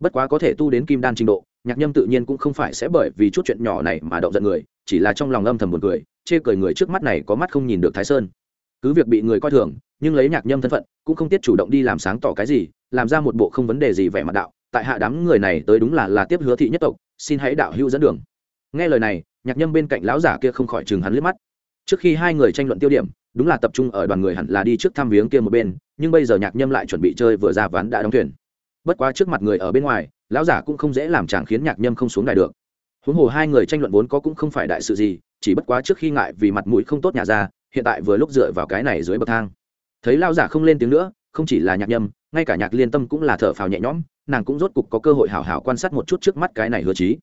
Bất quá có thể tu đến kim đan trình độ, nhạc nhâm tự nhiên cũng không phải sẽ bởi vì chút chuyện nhỏ này mà động giận người, chỉ là trong lòng âm thầm buồn cười, chê cười người trước mắt này có mắt không nhìn được thái sơn. Cứ việc bị người coi thường, nhưng lấy nhạc nhâm thân phận, cũng không tiết chủ động đi làm sáng tỏ cái gì, làm ra một bộ không vấn đề gì vẻ mặt đạo, tại hạ đám người này tới đúng là là tiếp hứa thị nhất tộc, xin hãy đạo hữu dẫn đường. Nghe lời này, nhạc nhâm bên cạnh lão giả kia không khỏi chừng hắn liếc mắt. Trước khi hai người tranh luận tiêu điểm đúng là tập trung ở đoàn người hẳn là đi trước thăm viếng kia một bên, nhưng bây giờ nhạc nhâm lại chuẩn bị chơi vừa ra ván đã đóng thuyền. Bất quá trước mặt người ở bên ngoài, lão giả cũng không dễ làm chàng khiến nhạc nhâm không xuống đài được. Huống hồ hai người tranh luận vốn có cũng không phải đại sự gì, chỉ bất quá trước khi ngại vì mặt mũi không tốt nhà ra, hiện tại vừa lúc dựa vào cái này dưới bậc thang. Thấy lão giả không lên tiếng nữa, không chỉ là nhạc nhâm, ngay cả nhạc liên tâm cũng là thở phào nhẹ nhõm, nàng cũng rốt cục có cơ hội hảo hảo quan sát một chút trước mắt cái này hứa trí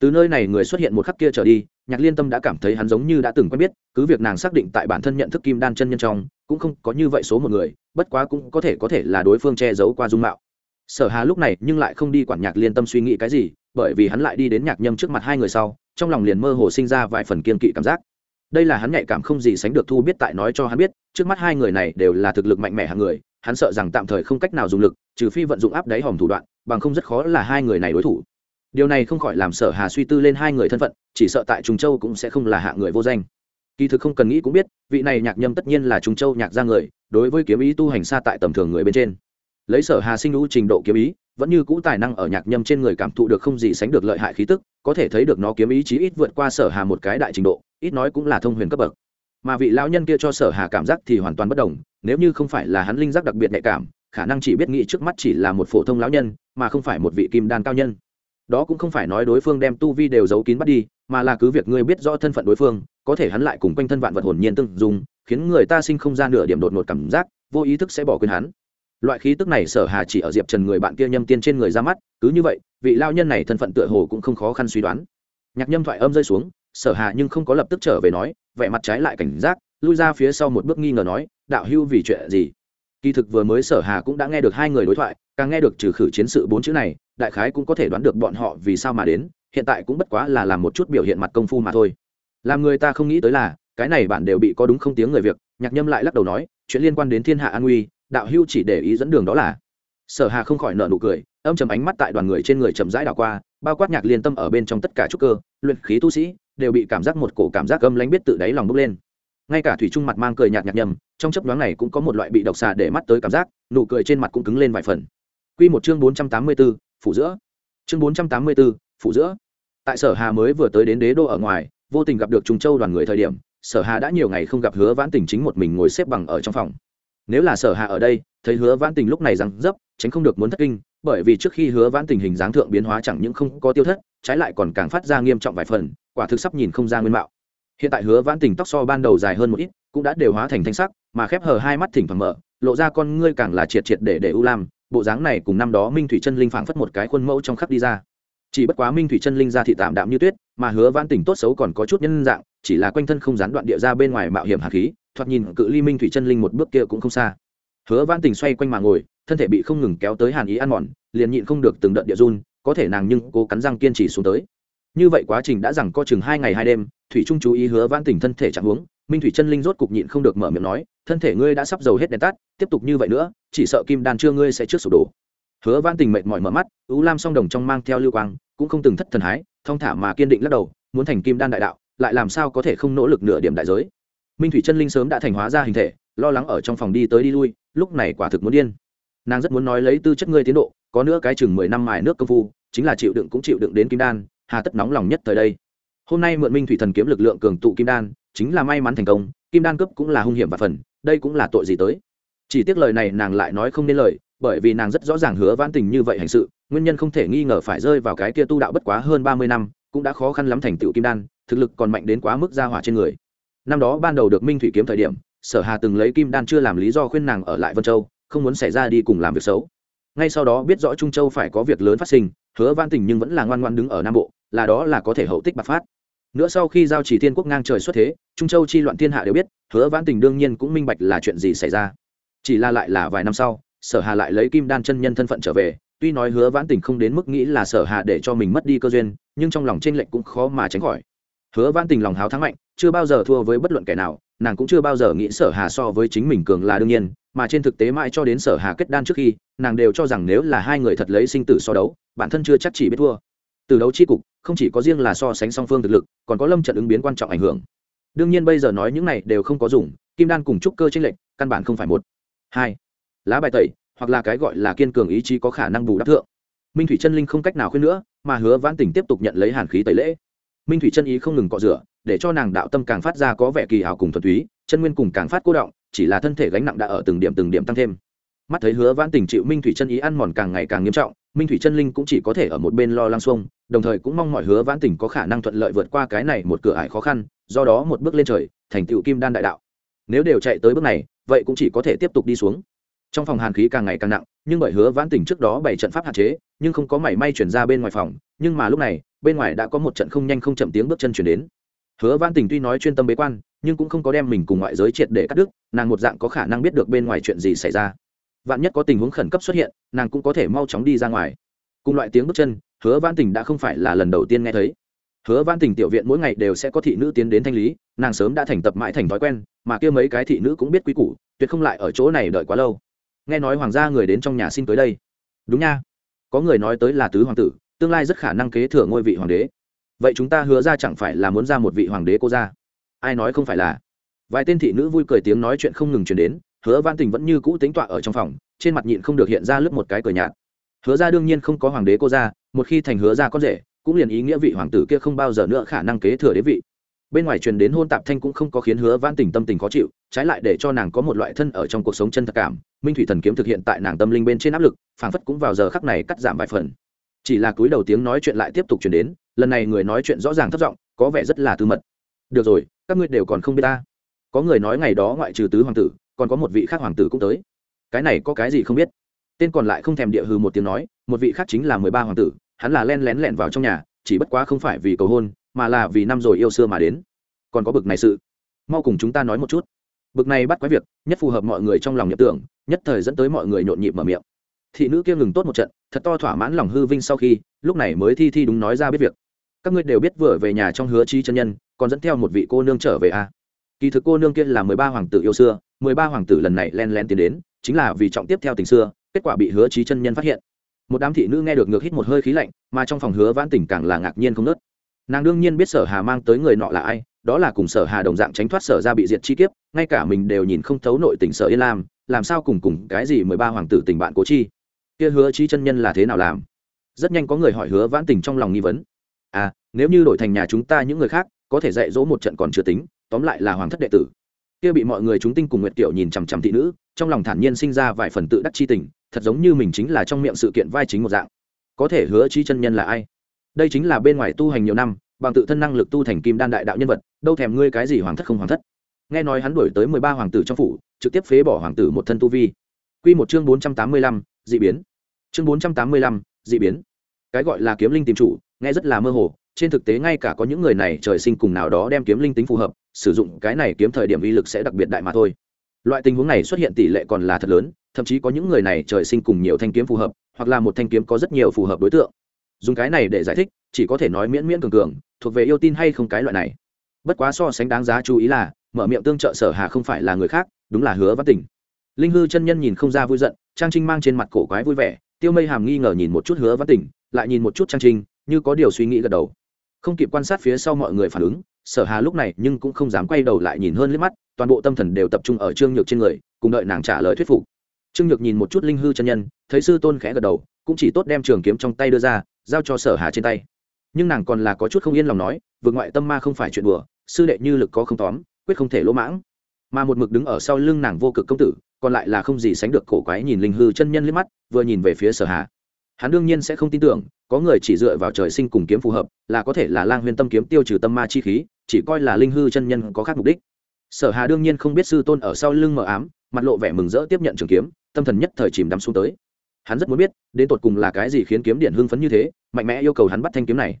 từ nơi này người xuất hiện một khắc kia trở đi, nhạc liên tâm đã cảm thấy hắn giống như đã từng quen biết, cứ việc nàng xác định tại bản thân nhận thức kim đan chân nhân trong, cũng không có như vậy số một người, bất quá cũng có thể có thể là đối phương che giấu qua dung mạo. Sở hà lúc này nhưng lại không đi quản nhạc liên tâm suy nghĩ cái gì, bởi vì hắn lại đi đến nhạc nhâm trước mặt hai người sau, trong lòng liền mơ hồ sinh ra vài phần kiên kỵ cảm giác. Đây là hắn nhạy cảm không gì sánh được thu biết tại nói cho hắn biết, trước mắt hai người này đều là thực lực mạnh mẽ hàng người, hắn sợ rằng tạm thời không cách nào dùng lực, trừ phi vận dụng áp đáy hòm thủ đoạn, bằng không rất khó là hai người này đối thủ điều này không khỏi làm sở hà suy tư lên hai người thân phận, chỉ sợ tại trung châu cũng sẽ không là hạ người vô danh. Kỳ thực không cần nghĩ cũng biết, vị này nhạc nhâm tất nhiên là trung châu nhạc ra người, đối với kiếm ý tu hành xa tại tầm thường người bên trên. Lấy sở hà sinh lũ trình độ kiếm ý, vẫn như cũ tài năng ở nhạc nhâm trên người cảm thụ được không gì sánh được lợi hại khí tức, có thể thấy được nó kiếm ý chí ít vượt qua sở hà một cái đại trình độ, ít nói cũng là thông huyền cấp bậc. Mà vị lão nhân kia cho sở hà cảm giác thì hoàn toàn bất đồng, nếu như không phải là hắn linh giác đặc biệt nhạy cảm, khả năng chỉ biết nghĩ trước mắt chỉ là một phổ thông lão nhân, mà không phải một vị kim đan cao nhân đó cũng không phải nói đối phương đem tu vi đều giấu kín bắt đi, mà là cứ việc ngươi biết rõ thân phận đối phương, có thể hắn lại cùng quanh thân vạn vật hồn nhiên tương dùng khiến người ta sinh không ra nửa điểm đột ngột cảm giác, vô ý thức sẽ bỏ quên hắn. Loại khí tức này sở hà chỉ ở diệp trần người bạn kia nhâm tiên trên người ra mắt, cứ như vậy, vị lao nhân này thân phận tựa hồ cũng không khó khăn suy đoán. Nhạc nhâm thoại âm rơi xuống, sở hà nhưng không có lập tức trở về nói, vẻ mặt trái lại cảnh giác, lui ra phía sau một bước nghi ngờ nói, đạo hưu vì chuyện gì? Kỳ thực vừa mới sở hà cũng đã nghe được hai người đối thoại, càng nghe được trừ khử chiến sự bốn chữ này đại khái cũng có thể đoán được bọn họ vì sao mà đến hiện tại cũng bất quá là làm một chút biểu hiện mặt công phu mà thôi. Làm người ta không nghĩ tới là cái này bạn đều bị có đúng không tiếng người việc nhạc nhâm lại lắc đầu nói chuyện liên quan đến thiên hạ an nguy đạo hưu chỉ để ý dẫn đường đó là. Sở hà không khỏi nợ nụ cười âm chầm ánh mắt tại đoàn người trên người chầm rãi đảo qua bao quát nhạc liên tâm ở bên trong tất cả trúc cơ luyện khí tu sĩ đều bị cảm giác một cổ cảm giác gâm lánh biết tự đáy lòng bốc lên. Ngay cả thủy trung mặt mang cười nhạt nhạt nhầm trong chấp nhoáng này cũng có một loại bị độc xà để mắt tới cảm giác nụ cười trên mặt cũng cứng lên vài phần. Quy một chương 484, phủ giữa. Chương 484, phủ giữa. Tại Sở Hà mới vừa tới đến đế đô ở ngoài, vô tình gặp được Trung Châu đoàn người thời điểm, Sở Hà đã nhiều ngày không gặp Hứa Vãn Tình chính một mình ngồi xếp bằng ở trong phòng. Nếu là Sở Hà ở đây, thấy Hứa Vãn Tình lúc này rằng dấp, tránh không được muốn thất kinh, bởi vì trước khi Hứa Vãn Tình hình dáng thượng biến hóa chẳng những không có tiêu thất, trái lại còn càng phát ra nghiêm trọng vài phần, quả thực sắp nhìn không ra nguyên mạo. Hiện tại Hứa Vãn Tình tóc so ban đầu dài hơn một ít, cũng đã đều hóa thành thanh sắc, mà khép hờ hai mắt thỉnh thoảng mở, lộ ra con ngươi càng là triệt triệt để để u lam, bộ dáng này cùng năm đó minh thủy chân linh phảng phất một cái khuôn mẫu trong khắc đi ra. Chỉ bất quá minh thủy chân linh ra thị tạm đạm như tuyết, mà hứa vãn tỉnh tốt xấu còn có chút nhân dạng, chỉ là quanh thân không gián đoạn địa ra bên ngoài mạo hiểm hạt khí, thoạt nhìn cự ly minh thủy chân linh một bước kia cũng không xa. Hứa vãn tỉnh xoay quanh mà ngồi, thân thể bị không ngừng kéo tới hàn ý ăn mòn, liền nhịn không được từng đợt địa run, có thể nàng nhưng cố cắn răng kiên trì xuống tới. Như vậy quá trình đã rằng co chừng hai ngày hai đêm, thủy trung chú ý hứa vãn tỉnh thân thể chẳng huống, minh thủy chân linh rốt cục nhịn không được mở miệng nói thân thể ngươi đã sắp dầu hết đèn tắt, tiếp tục như vậy nữa, chỉ sợ kim đan chưa ngươi sẽ trước sụp đổ. Hứa văn tình mệt mỏi mở mắt ú lam song đồng trong mang theo lưu quang, cũng không từng thất thần hái, thong thả mà kiên định lắc đầu, muốn thành kim đan đại đạo, lại làm sao có thể không nỗ lực nửa điểm đại giới. Minh thủy chân linh sớm đã thành hóa ra hình thể, lo lắng ở trong phòng đi tới đi lui, lúc này quả thực muốn điên. Nàng rất muốn nói lấy tư chất ngươi tiến độ, có nữa cái chừng mười năm mài nước công phu, chính là chịu đựng cũng chịu đựng đến kim đan, hà tất nóng lòng nhất thời đây. Hôm nay mượn minh thủy thần kiếm lực lượng cường tụ kim đan, chính là may mắn thành công, kim đan cấp cũng là hung hiểm và phần đây cũng là tội gì tới? Chỉ tiếc lời này nàng lại nói không nên lời, bởi vì nàng rất rõ ràng hứa vãn tình như vậy hành sự, nguyên nhân không thể nghi ngờ phải rơi vào cái kia tu đạo bất quá hơn ba mươi năm, cũng đã khó khăn lắm thành tựu kim đan, thực lực còn mạnh đến quá mức ra hỏa trên người. Năm đó ban đầu được minh thủy kiếm thời điểm, sở hà từng lấy kim đan chưa làm lý do khuyên nàng ở lại vân châu, không muốn xảy ra đi cùng làm việc xấu. Ngay sau đó biết rõ trung châu phải có việc lớn phát sinh, hứa vãn tình nhưng vẫn là ngoan ngoan đứng ở nam bộ, là đó là có thể hậu tích bạc phát nữa sau khi giao chỉ thiên quốc ngang trời xuất thế, trung châu chi loạn thiên hạ đều biết, hứa vãn tình đương nhiên cũng minh bạch là chuyện gì xảy ra. Chỉ là lại là vài năm sau, sở hà lại lấy kim đan chân nhân thân phận trở về, tuy nói hứa vãn tình không đến mức nghĩ là sở hà để cho mình mất đi cơ duyên, nhưng trong lòng t r ê n lệch cũng khó mà tránh khỏi. Hứa vãn tình lòng háo thắng mạnh, chưa bao giờ thua với bất luận kẻ nào, nàng cũng chưa bao giờ nghĩ sở hà so với chính mình cường là đương nhiên, mà trên thực tế mãi cho đến sở hà kết đan trước khi, nàng đều cho rằng nếu là hai người thật lấy sinh tử so đấu, bản thân chưa chắc chỉ biết thua từ đấu chi cục, không chỉ có riêng là so sánh song phương thực lực, còn có lâm trận ứng biến quan trọng ảnh hưởng. Đương nhiên bây giờ nói những này đều không có dùng, kim đan cùng trúc cơ tranh lệch, căn bản không phải một. Hai, lá bài tẩy, hoặc là cái gọi là kiên cường ý chí có khả năng bù đắp thượng. Minh thủy chân linh không cách nào khuyên nữa, mà hứa vãn tỉnh tiếp tục nhận lấy hàn khí tẩy lễ. Minh thủy chân ý không ngừng cọ rửa, để cho nàng đạo tâm càng phát ra có vẻ kỳ hào cùng thuần túy, chân nguyên cùng càng phát cô động, chỉ là thân thể gánh nặng đã ở từng điểm từng điểm tăng thêm. Mắt thấy hứa vãn tình chịu minh thủy chân ý ăn mòn càng ngày càng nghiêm trọng minh thủy chân linh cũng chỉ có thể ở một bên lo lăng xuông, đồng thời cũng mong mọi hứa vãn tình có khả năng thuận lợi vượt qua cái này một cửa ải khó khăn, do đó một bước lên trời, thành tựu kim đan đại đạo. Nếu đều chạy tới bước này, vậy cũng chỉ có thể tiếp tục đi xuống. Trong phòng hàn khí càng ngày càng nặng, nhưng bởi hứa vãn tình trước đó bảy trận pháp hạn chế, nhưng không có mảy may chuyển ra bên ngoài phòng, nhưng mà lúc này, bên ngoài đã có một trận không nhanh không chậm tiếng bước chân chuyển đến. Hứa vãn tình tuy nói chuyên tâm bế quan, nhưng cũng không có đem mình cùng ngoại giới triệt để cắt đứt, nàng một dạng có khả năng biết được bên ngoài chuyện gì xảy ra vạn nhất có tình huống khẩn cấp xuất hiện, nàng cũng có thể mau chóng đi ra ngoài. Cùng loại tiếng bước chân, hứa vãn tình đã không phải là lần đầu tiên nghe thấy. Hứa vãn tình tiểu viện mỗi ngày đều sẽ có thị nữ tiến đến thanh lý, nàng sớm đã thành tập mãi thành thói quen, mà kia mấy cái thị nữ cũng biết quý củ, tuyệt không lại ở chỗ này đợi quá lâu. Nghe nói hoàng gia người đến trong nhà xin tới đây. Đúng nha. Có người nói tới là tứ hoàng tử, tương lai rất khả năng kế thừa ngôi vị hoàng đế. Vậy chúng ta hứa ra chẳng phải là muốn ra một vị hoàng đế cô ra ai nói không phải là? Vài tên thị nữ vui cười tiếng nói chuyện không ngừng chuyển đến hứa văn tình vẫn như cũ tính tọa ở trong phòng, trên mặt nhịn không được hiện ra lướt một cái cờ nhạt. Hứa ra đương nhiên không có hoàng đế cô ra một khi thành hứa ra con rể, cũng liền ý nghĩa vị hoàng tử kia không bao giờ nữa khả năng kế thừa đế vị. Bên ngoài truyền đến hôn tạp thanh cũng không có khiến hứa văn tình tâm tình khó chịu, trái lại để cho nàng có một loại thân ở trong cuộc sống chân thật cảm. Minh thủy thần kiếm thực hiện tại nàng tâm linh bên trên áp lực, phảng phất cũng vào giờ khắc này cắt giảm vài phần. Chỉ là cúi đầu tiếng nói chuyện lại tiếp tục truyền đến, lần này người nói chuyện rõ ràng thất giọng, có vẻ rất là tư mật. Được rồi, các ngươi đều còn không biết ta. Có người nói ngày đó ngoại trừ tứ hoàng tử còn có một vị khác hoàng tử cũng tới. Cái này có cái gì không biết? Tên còn lại không thèm địa hư một tiếng nói, một vị khác chính là mười ba hoàng tử, hắn là len lén lẹn vào trong nhà, chỉ bất quá không phải vì cầu hôn, mà là vì năm rồi yêu xưa mà đến. Còn có bực này sự. Mau cùng chúng ta nói một chút. Bực này bắt quái việc, nhất phù hợp mọi người trong lòng nhập tưởng, nhất thời dẫn tới mọi người nhộn nhịp mở miệng. Thị nữ kia ngừng tốt một trận, thật to thỏa mãn lòng hư vinh sau khi, lúc này mới thi thi đúng nói ra biết việc. Các ngươi đều biết vừa về nhà trong hứa chi chân nhân, còn dẫn theo một vị cô nương trở về a à. kỳ thực cô nương kia là mười ba hoàng tử yêu xưa mười ba hoàng tử lần này len len tiến đến, chính là vì trọng tiếp theo tình xưa, kết quả bị hứa trí chân nhân phát hiện. Một đám thị nữ nghe được ngược hít một hơi khí lạnh, mà trong phòng hứa vãn tỉnh càng là ngạc nhiên không nớt nàng đương nhiên biết sở hà mang tới người nọ là ai, đó là cùng sở hà đồng dạng tránh thoát sở ra bị diệt chi kiếp, ngay cả mình đều nhìn không thấu nội tình sở yên lam, làm sao cùng cùng cái gì mười ba hoàng tử tình bạn cố chi? Kia hứa trí chân nhân là thế nào làm? Rất nhanh có người hỏi hứa vãn tình trong lòng nghi vấn. À nếu như đổi thành nhà chúng ta những người khác, có thể dạy dỗ một trận còn chưa tính, tóm lại là hoàng thất đệ tử kia bị mọi người chúng tinh cùng nguyệt tiểu nhìn chằm chằm thị nữ, trong lòng thản nhiên sinh ra vài phần tự đắc chi tình, thật giống như mình chính là trong miệng sự kiện vai chính một dạng. Có thể hứa chi chân nhân là ai? Đây chính là bên ngoài tu hành nhiều năm, bằng tự thân năng lực tu thành kim đan đại đạo nhân vật, đâu thèm ngươi cái gì hoàng thất không hoàng thất. Nghe nói hắn đuổi tới mười ba hoàng tử trong phủ, trực tiếp phế bỏ hoàng tử một thân tu vi. Q một chương bốn trăm tám mươi lăm d ị biến. Chương bốn trăm tám mươi lăm d ị biến. Cái gọi là kiếm linh tìm chủ, nghe rất là mơ hồ trên thực tế ngay cả có những người này trời sinh cùng nào đó đem kiếm linh tính phù hợp, sử dụng cái này kiếm thời điểm uy lực sẽ đặc biệt đại mà thôi. Loại tình huống này xuất hiện tỷ lệ còn là thật lớn, thậm chí có những người này trời sinh cùng nhiều thanh kiếm phù hợp, hoặc là một thanh kiếm có rất nhiều phù hợp đối tượng. Dùng cái này để giải thích, chỉ có thể nói miễn miễn cường cường, thuộc về yêu tin hay không cái loại này. Bất quá so sánh đáng giá chú ý là, mở miệng tương trợ sở hà không phải là người khác, đúng là hứa văn tỉnh linh hư chân nhân nhìn không ra vui giận, trang trinh mang trên mặt cổ quái vui vẻ, tiêu mây hàm nghi ngờ nhìn một chút hứa văn tỉnh lại nhìn một chút trang trinh, như có điều suy nghĩ gật đầu không kịp quan sát phía sau mọi người phản ứng, sở hà lúc này nhưng cũng không dám quay đầu lại nhìn hơn liếc mắt, toàn bộ tâm thần đều tập trung ở trương nhược trên người, cùng đợi nàng trả lời thuyết phục. Trương nhược nhìn một chút linh hư chân nhân, thấy sư tôn khẽ gật đầu, cũng chỉ tốt đem trường kiếm trong tay đưa ra, giao cho sở hà trên tay. Nhưng nàng còn là có chút không yên lòng nói, vượt ngoại tâm ma không phải chuyện đùa, sư đệ như lực có không tóm, quyết không thể lỗ mãng. Mà một mực đứng ở sau lưng nàng vô cực công tử, còn lại là không gì sánh được cổ quái nhìn linh hư chân nhân liếc mắt, vừa nhìn về phía sở hà hắn đương nhiên sẽ không tin tưởng, có người chỉ dựa vào trời sinh cùng kiếm phù hợp, là có thể là lang huyền tâm kiếm tiêu trừ tâm ma chi khí, chỉ coi là linh hư chân nhân có khác mục đích. Sở hà đương nhiên không biết sư tôn ở sau lưng mờ ám, mặt lộ vẻ mừng rỡ tiếp nhận trường kiếm, tâm thần nhất thời chìm đắm xuống tới. Hắn rất muốn biết, đến tột cùng là cái gì khiến kiếm điện hưng phấn như thế, mạnh mẽ yêu cầu hắn bắt thanh kiếm này.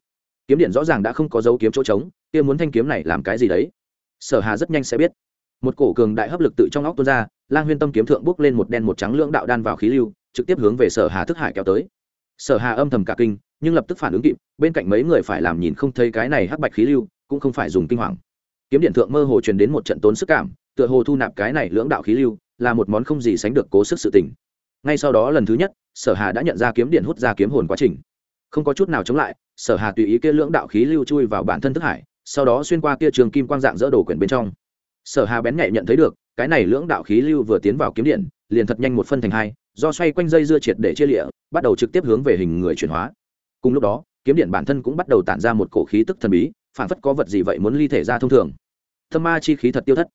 Kiếm điện rõ ràng đã không có dấu kiếm chỗ trống, kia muốn thanh kiếm này làm cái gì đấy? Sở hà rất nhanh sẽ biết. Một cổ cường đại hấp lực tự trong óc tuôn ra, lang huyên tâm kiếm thượng bước lên một đen một trắng lưỡng đạo đan vào khí lưu, trực tiếp hướng về sở hà thức hải kéo tới sở hà âm thầm cả kinh, nhưng lập tức phản ứng kịp, bên cạnh mấy người phải làm nhìn không thấy cái này hắc bạch khí lưu, cũng không phải dùng kinh hoàng. Kiếm điện thượng mơ hồ truyền đến một trận tốn sức cảm, tựa hồ thu nạp cái này lưỡng đạo khí lưu, là một món không gì sánh được cố sức sự tình. Ngay sau đó lần thứ nhất, sở hà đã nhận ra kiếm điện hút ra kiếm hồn quá trình. Không có chút nào chống lại, sở hà tùy ý kia lưỡng đạo khí lưu chui vào bản thân thức hải, sau đó xuyên qua kia trường kim quang dạng dỡ đồ quyển bên trong. Sở hà bén nhạy nhận thấy được, cái này lưỡng đạo khí lưu vừa tiến vào kiếm điện, liền thật nhanh một phân thành hai do xoay quanh dây dưa triệt để chia lịa, bắt đầu trực tiếp hướng về hình người chuyển hóa. Cùng lúc đó, kiếm điện bản thân cũng bắt đầu tản ra một cổ khí tức thần bí, phản phất có vật gì vậy muốn ly thể ra thông thường. Thâm ma chi khí thật tiêu thất.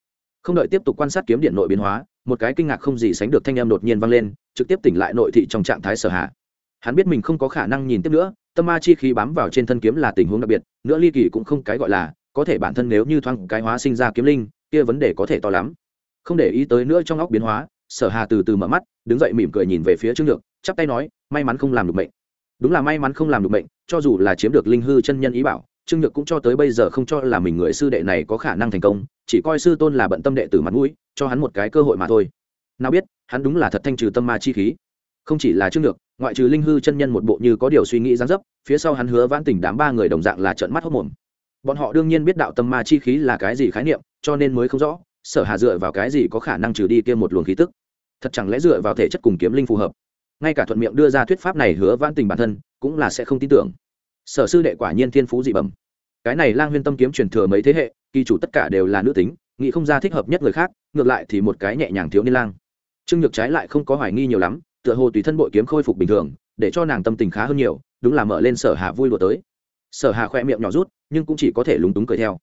Không đợi tiếp tục quan sát kiếm điện nội biến hóa, một cái kinh ngạc không gì sánh được thanh em đột nhiên vang lên, trực tiếp tỉnh lại nội thị trong trạng thái sở hạ. Hắn biết mình không có khả năng nhìn tiếp nữa tâm ma chi khí bám vào trên thân kiếm là tình huống đặc biệt, nữa ly kỳ cũng không cái gọi là, có thể bản thân nếu như thoáng cái hóa sinh ra kiếm linh, kia vấn đề có thể to lắm. Không để ý tới nữa trong óc biến hóa sở hà từ từ mở mắt, đứng dậy mỉm cười nhìn về phía trương nhược, chắp tay nói, may mắn không làm được bệnh đúng là may mắn không làm được bệnh cho dù là chiếm được linh hư chân nhân ý bảo, trương nhược cũng cho tới bây giờ không cho là mình người sư đệ này có khả năng thành công, chỉ coi sư tôn là bận tâm đệ tử mặt mũi, cho hắn một cái cơ hội mà thôi. Nào biết, hắn đúng là thật thanh trừ tâm ma chi khí. Không chỉ là trương nhược, ngoại trừ linh hư chân nhân một bộ như có điều suy nghĩ gián dấp, phía sau hắn hứa vãn tình đám ba người đồng dạng là trợn mắt hốc mồm. Bọn họ đương nhiên biết đạo tâm ma chi khí là cái gì khái niệm, cho nên mới không rõ sở hà dựa vào cái gì có khả năng trừ đi kia một luồng khí tức? Thật chẳng lẽ dựa vào thể chất cùng kiếm linh phù hợp? Ngay cả thuận miệng đưa ra thuyết pháp này hứa vãn tình bản thân, cũng là sẽ không tin tưởng. Sở sư đệ quả nhiên thiên phú dị bẩm. Cái này lang huyên tâm kiếm truyền thừa mấy thế hệ, kỳ chủ tất cả đều là nữ tính, nghĩ không ra thích hợp nhất người khác, ngược lại thì một cái nhẹ nhàng thiếu niên lang. Trương nhược trái lại không có hoài nghi nhiều lắm, tựa hồ tùy thân bội kiếm khôi phục bình thường, để cho nàng tâm tình khá hơn nhiều, đúng là mở lên sở hà vui lùa tới. Sở hà khoe miệng nhỏ rút, nhưng cũng chỉ có thể lúng túng cười theo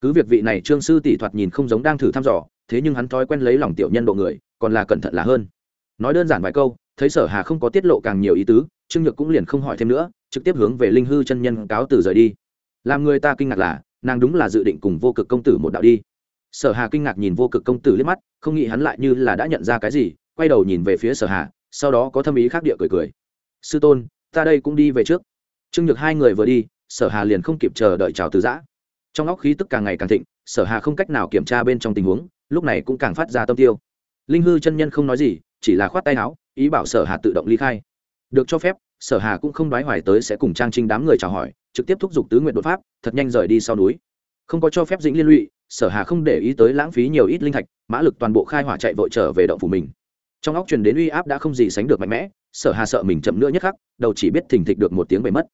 cứ việc vị này trương sư tỷ thoạt nhìn không giống đang thử thăm dò, thế nhưng hắn thói quen lấy lòng tiểu nhân độ người, còn là cẩn thận là hơn. Nói đơn giản vài câu, thấy sở hà không có tiết lộ càng nhiều ý tứ, trương nhược cũng liền không hỏi thêm nữa, trực tiếp hướng về linh hư chân nhân cáo từ rời đi. Làm người ta kinh ngạc là, nàng đúng là dự định cùng vô cực công tử một đạo đi. Sở hà kinh ngạc nhìn vô cực công tử liếc mắt, không nghĩ hắn lại như là đã nhận ra cái gì, quay đầu nhìn về phía sở hà, sau đó có thâm ý khác địa cười cười. Sư tôn, ta đây cũng đi về trước. Trương nhược hai người vừa đi, sở hà liền không kịp chờ đợi chào từ giã trong óc khí tức càng ngày càng thịnh, sở hà không cách nào kiểm tra bên trong tình huống, lúc này cũng càng phát ra tâm tiêu. Linh hư chân nhân không nói gì, chỉ là khoát tay áo, ý bảo sở hà tự động ly khai. Được cho phép, sở hà cũng không đoái hoài tới sẽ cùng trang trinh đám người chào hỏi, trực tiếp thúc giục tứ nguyện đột pháp, thật nhanh rời đi sau núi. Không có cho phép dĩnh liên lụy, sở hà không để ý tới lãng phí nhiều ít linh thạch, mã lực toàn bộ khai hỏa chạy vội trở về động phủ mình. Trong óc truyền đến uy áp đã không gì sánh được mạnh mẽ, sở hà sợ mình chậm nữa nhất khắc, đầu chỉ biết thình thịch được một tiếng bề mất.